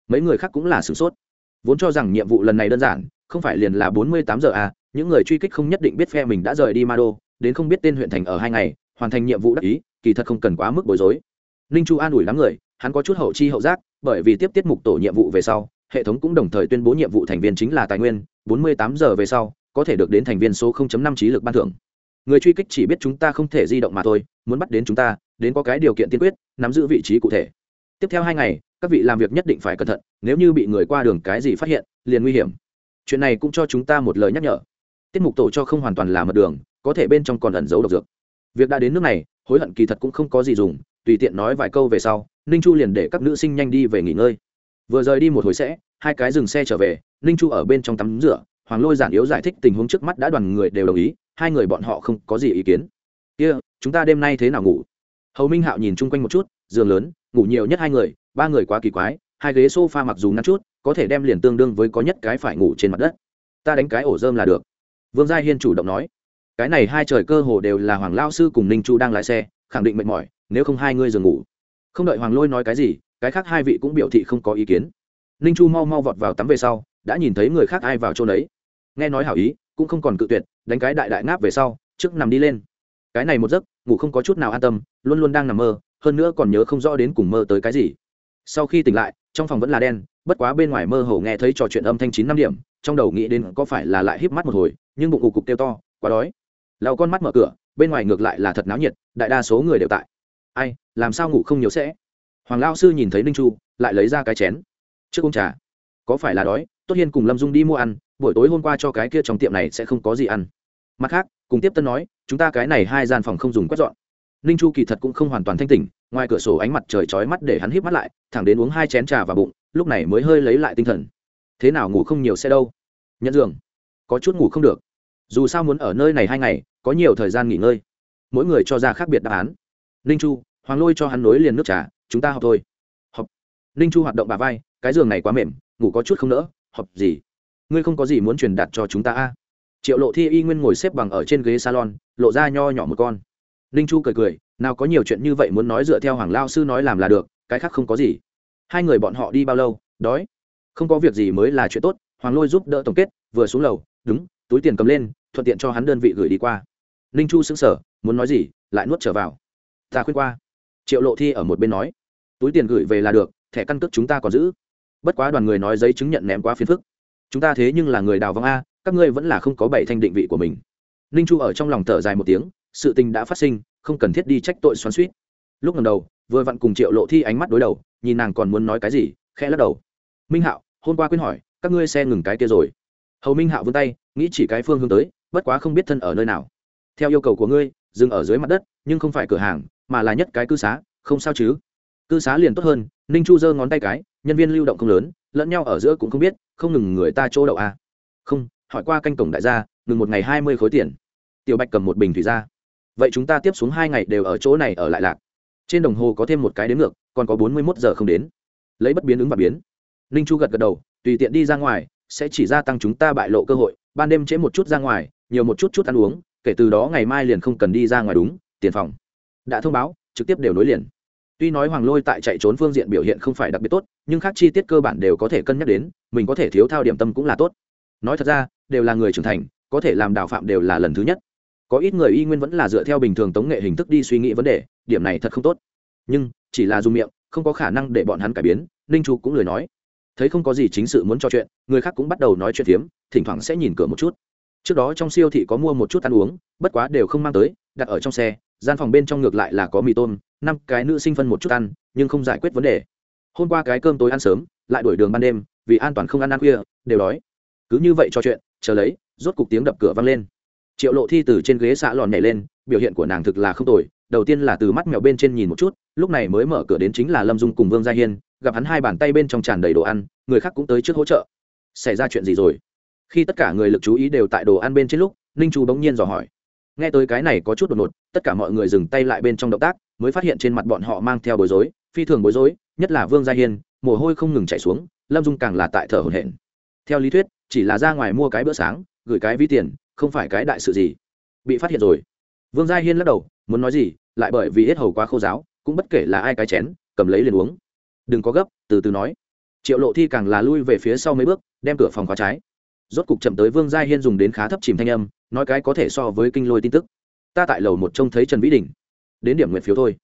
Mấy người khác cũng là sửng sốt. Vốn cho rằng nhiệm vụ lần này đơn giản, không phải liền là bốn mươi tám giờ à những người truy kích không nhất định biết phe mình đã rời đi ma đô đến không biết tên huyện thành ở hai ngày, hoàn thành nhiệm vụ đắc ý, kỳ thật không cần quá mức bối rối ninh chu an ủi lắm người, hắn có chút hậu chi hậu giác, bởi vì tiếp tiết mục tổ nhiệm vụ về sau, hệ thống cũng đồng thời tuyên bố nhiệm vụ thành viên chính là tài nguyên 48 giờ về sau, có thể được đến thành viên số 0.5 trí lực ban thưởng. Người truy kích chỉ biết chúng ta không thể di động mà thôi, muốn bắt đến chúng ta, đến có cái điều kiện tiên quyết, nắm giữ vị trí cụ thể. Tiếp theo hai ngày, các vị làm việc nhất định phải cẩn thận, nếu như bị người qua đường cái gì phát hiện, liền nguy hiểm. Chuyện này cũng cho chúng ta một lời nhắc nhở. Tiết mục tổ cho không hoàn toàn là mật đường, có thể bên trong còn ẩn giấu độc dược. Việc đã đến nước này, hối hận kỳ thật cũng không có gì dùng tùy tiện nói vài câu về sau ninh chu liền để các nữ sinh nhanh đi về nghỉ ngơi. Vừa rời đi một hồi sẽ hai cái dừng xe trở về ninh chu ở bên trong tắm rửa hoàng lôi giản yếu giải thích tình huống trước mắt đã đoàn người đều đồng ý hai người bọn họ không có gì ý kiến. Kia、yeah, chúng ta đêm nay thế nào ngủ? Hầu minh hạo nhìn chung quanh một chút giường lớn ngủ nhiều nhất hai người ba người quá kỳ quái hai ghế s o f a mặc dù ngắn chút có thể đem liền tương đương với có nhất cái phải ngủ trên mặt đất. Ta đánh cái ổ dơm là được. Vương gia hiên chủ động nói. Cái này hai trời cơ hồ đều là hoàng lao sư cùng ninh chu đang lái xe khẳng định mệt mỏi nếu không hai ngươi giường ngủ. Không đợi hoàng lôi nói cái gì, cái khác hai vị cũng biểu thị không có ý kiến. Ninh chu mau mau vọt vào tắm về sau, đã nhìn thấy người khác ai vào chỗ đấy. Nghe nói hảo ý, cũng không còn cự tuyệt, đánh cái đại đại ngáp về sau, trước nằm đi lên. Cái này một giấc, ngủ không có chút nào an tâm, luôn luôn đang nằm mơ, hơn nữa còn nhớ không rõ đến cùng mơ tới cái gì. Sau khi tỉnh lại, trong phòng vẫn là đen, bất quá bên ngoài mơ hồ nghe thấy trò chuyện âm thanh chín năm điểm, trong đầu nghĩ đến có phải là lại híp mắt một hồi, nhưng bụng ụ cục kêu to, quá đói. Lau con mắt mở cửa, bên ngoài ngược lại là thật náo nhiệt, đại đa số người đều tại ai, làm sao ngủ không nhiều sẽ? Hoàng lao sư nhìn thấy ninh chu, lại lấy ra cái chén. Trước uống trà. Có phải là đói, tốt hiên cùng lâm dung đi mua ăn, buổi tối hôm qua cho cái kia trong tiệm này sẽ không có gì ăn. Mặt khác, cùng tiếp tân nói, chúng ta cái này hai gian phòng không dùng quét dọn. Ninh chu kỳ thật cũng không hoàn toàn thanh tỉnh, ngoài cửa sổ ánh mặt trời chói mắt để hắn híp mắt lại, thẳng đến uống hai chén trà vào bụng, lúc này mới hơi lấy lại tinh thần. Thế nào ngủ không nhiều xe đâu? Nhận giường. Có chút ngủ không được. Dù sao muốn ở nơi này hai ngày, có nhiều thời gian nghỉ ngơi. Mỗi người cho ra khác biệt đáp án ninh chu, hoàng lôi cho hắn nối liền nước trà, chúng ta học thôi. Học ninh chu hoạt động bà vai, cái giường này quá mềm, ngủ có chút không nỡ học gì? Ngươi không có gì muốn truyền đạt cho chúng ta a? Triệu lộ thi y nguyên ngồi xếp bằng ở trên ghế salon, lộ ra nho nhỏ một con. Ninh chu cười cười, nào có nhiều chuyện như vậy muốn nói dựa theo hoàng lao sư nói làm là được, cái khác không có gì. Hai người bọn họ đi bao lâu, đói? Không có việc gì mới là chuyện tốt, hoàng lôi giúp đỡ tổng kết, vừa xuống lầu, đúng, túi tiền cầm lên, thuận tiện cho hắn đơn vị gửi đi qua. Ninh chu sững sở muốn nói gì, lại nuốt trở vào ta khuyên qua. Triệu lộ thi ở một bên nói, túi tiền gửi về là được, thẻ căn cước chúng ta còn giữ. Bất quá đoàn người nói giấy chứng nhận ném quá phiền phức. Chúng ta thế nhưng là người đào vong a, các ngươi vẫn là không có bảy thanh định vị của mình. Ninh chu ở trong lòng thở dài một tiếng, sự tình đã phát sinh, không cần thiết đi trách tội xoắn suýt lúc lần đầu, vừa vặn cùng triệu lộ thi ánh mắt đối đầu, nhìn nàng còn muốn nói cái gì, khẽ lắc đầu. Minh hạo, hôm qua quyên hỏi, các ngươi xe ngừng cái kia rồi. Hầu minh hạo vươn tay, nghĩ chỉ cái phương hướng tới, bất quá không biết thân ở nơi nào. Theo yêu cầu của ngươi, dừng ở dưới mặt đất, nhưng không phải cửa hàng mà là nhất cái cư xá, không sao chứ? Cư xá liền tốt hơn, ninh chu giơ ngón tay cái, nhân viên lưu động không lớn, lẫn nhau ở giữa cũng không biết, không ngừng người ta chỗ đậu à. không, hỏi qua canh cổng đại gia, ngừng một ngày hai mươi khối tiền. Tiểu bạch cầm một bình thủy ra. Vậy chúng ta tiếp xuống hai ngày đều ở chỗ này ở lại lạc. Trên đồng hồ có thêm một cái đến ngược, còn có bốn mươi mốt giờ không đến. Lấy bất biến ứng và biến. Ninh chu gật gật đầu, tùy tiện đi ra ngoài, sẽ chỉ gia tăng chúng ta bại lộ cơ hội, ban đêm trễ một chút ra ngoài, nhiều một chút chút ăn uống, kể từ đó ngày mai liền không cần đi ra ngoài đúng, tiền phòng đã thông báo, trực tiếp đều nối liền. Tuy nói hoàng lôi tại chạy trốn phương diện biểu hiện không phải đặc biệt tốt, nhưng các chi tiết cơ bản đều có thể cân nhắc đến, mình có thể thiếu thao điểm tâm cũng là tốt. Nói thật ra, đều là người trưởng thành, có thể làm đào phạm đều là lần thứ nhất. Có ít người y nguyên vẫn là dựa theo bình thường tống nghệ hình thức đi suy nghĩ vấn đề, điểm này thật không tốt. Nhưng, chỉ là dùng miệng, không có khả năng để bọn hắn cải biến, ninh chu cũng lời nói. Thấy không có gì chính sự muốn trò chuyện, người khác cũng bắt đầu nói chuyện phiếm, thỉnh thoảng sẽ nhìn cửa một chút. Trước đó trong siêu thị có mua một chút ăn uống, bất quá đều không mang tới, đặt ở trong xe gian phòng bên trong ngược lại là có mì tôm, năm cái nữ sinh phân một chút ăn, nhưng không giải quyết vấn đề. Hôm qua cái cơm tối ăn sớm, lại đổi đường ban đêm, vì an toàn không ăn ăn khuya, đều đói. Cứ như vậy trò chuyện, chờ lấy, rốt cục tiếng đập cửa vang lên. Triệu lộ thi từ trên ghế xạ lòn nhảy lên, biểu hiện của nàng thực là không tồi, đầu tiên là từ mắt mèo bên trên nhìn một chút, lúc này mới mở cửa đến chính là lâm dung cùng vương gia hiên, gặp hắn hai bàn tay bên trong tràn đầy đồ ăn, người khác cũng tới trước hỗ trợ. Xảy ra chuyện gì rồi? Khi tất cả người lực chú ý đều tại đồ ăn bên trên lúc, ninh chu bỗng nhiên dò hỏi nghe tới cái này có chút đột ngột, tất cả mọi người dừng tay lại bên trong động tác, mới phát hiện trên mặt bọn họ mang theo bối rối, phi thường bối rối, nhất là vương gia hiên, mồ hôi không ngừng chạy xuống, lâm dung càng là tại thở hổn hển. Theo lý thuyết, chỉ là ra ngoài mua cái bữa sáng, gửi cái ví tiền, không phải cái đại sự gì. Bị phát hiện rồi. Vương gia hiên lắc đầu, muốn nói gì, lại bởi vì hết hầu quá khô giáo, cũng bất kể là ai cái chén, cầm lấy liền uống. Đừng có gấp, từ từ nói. Triệu lộ thi càng là lui về phía sau mấy bước, đem cửa phòng khóa trái. Rốt cục chậm tới vương gia hiên dùng đến khá thấp chìm thanh âm nói cái có thể so với kinh lôi tin tức. Ta tại lầu một trông thấy trần vĩ đình. Đến điểm nguyện phiếu thôi.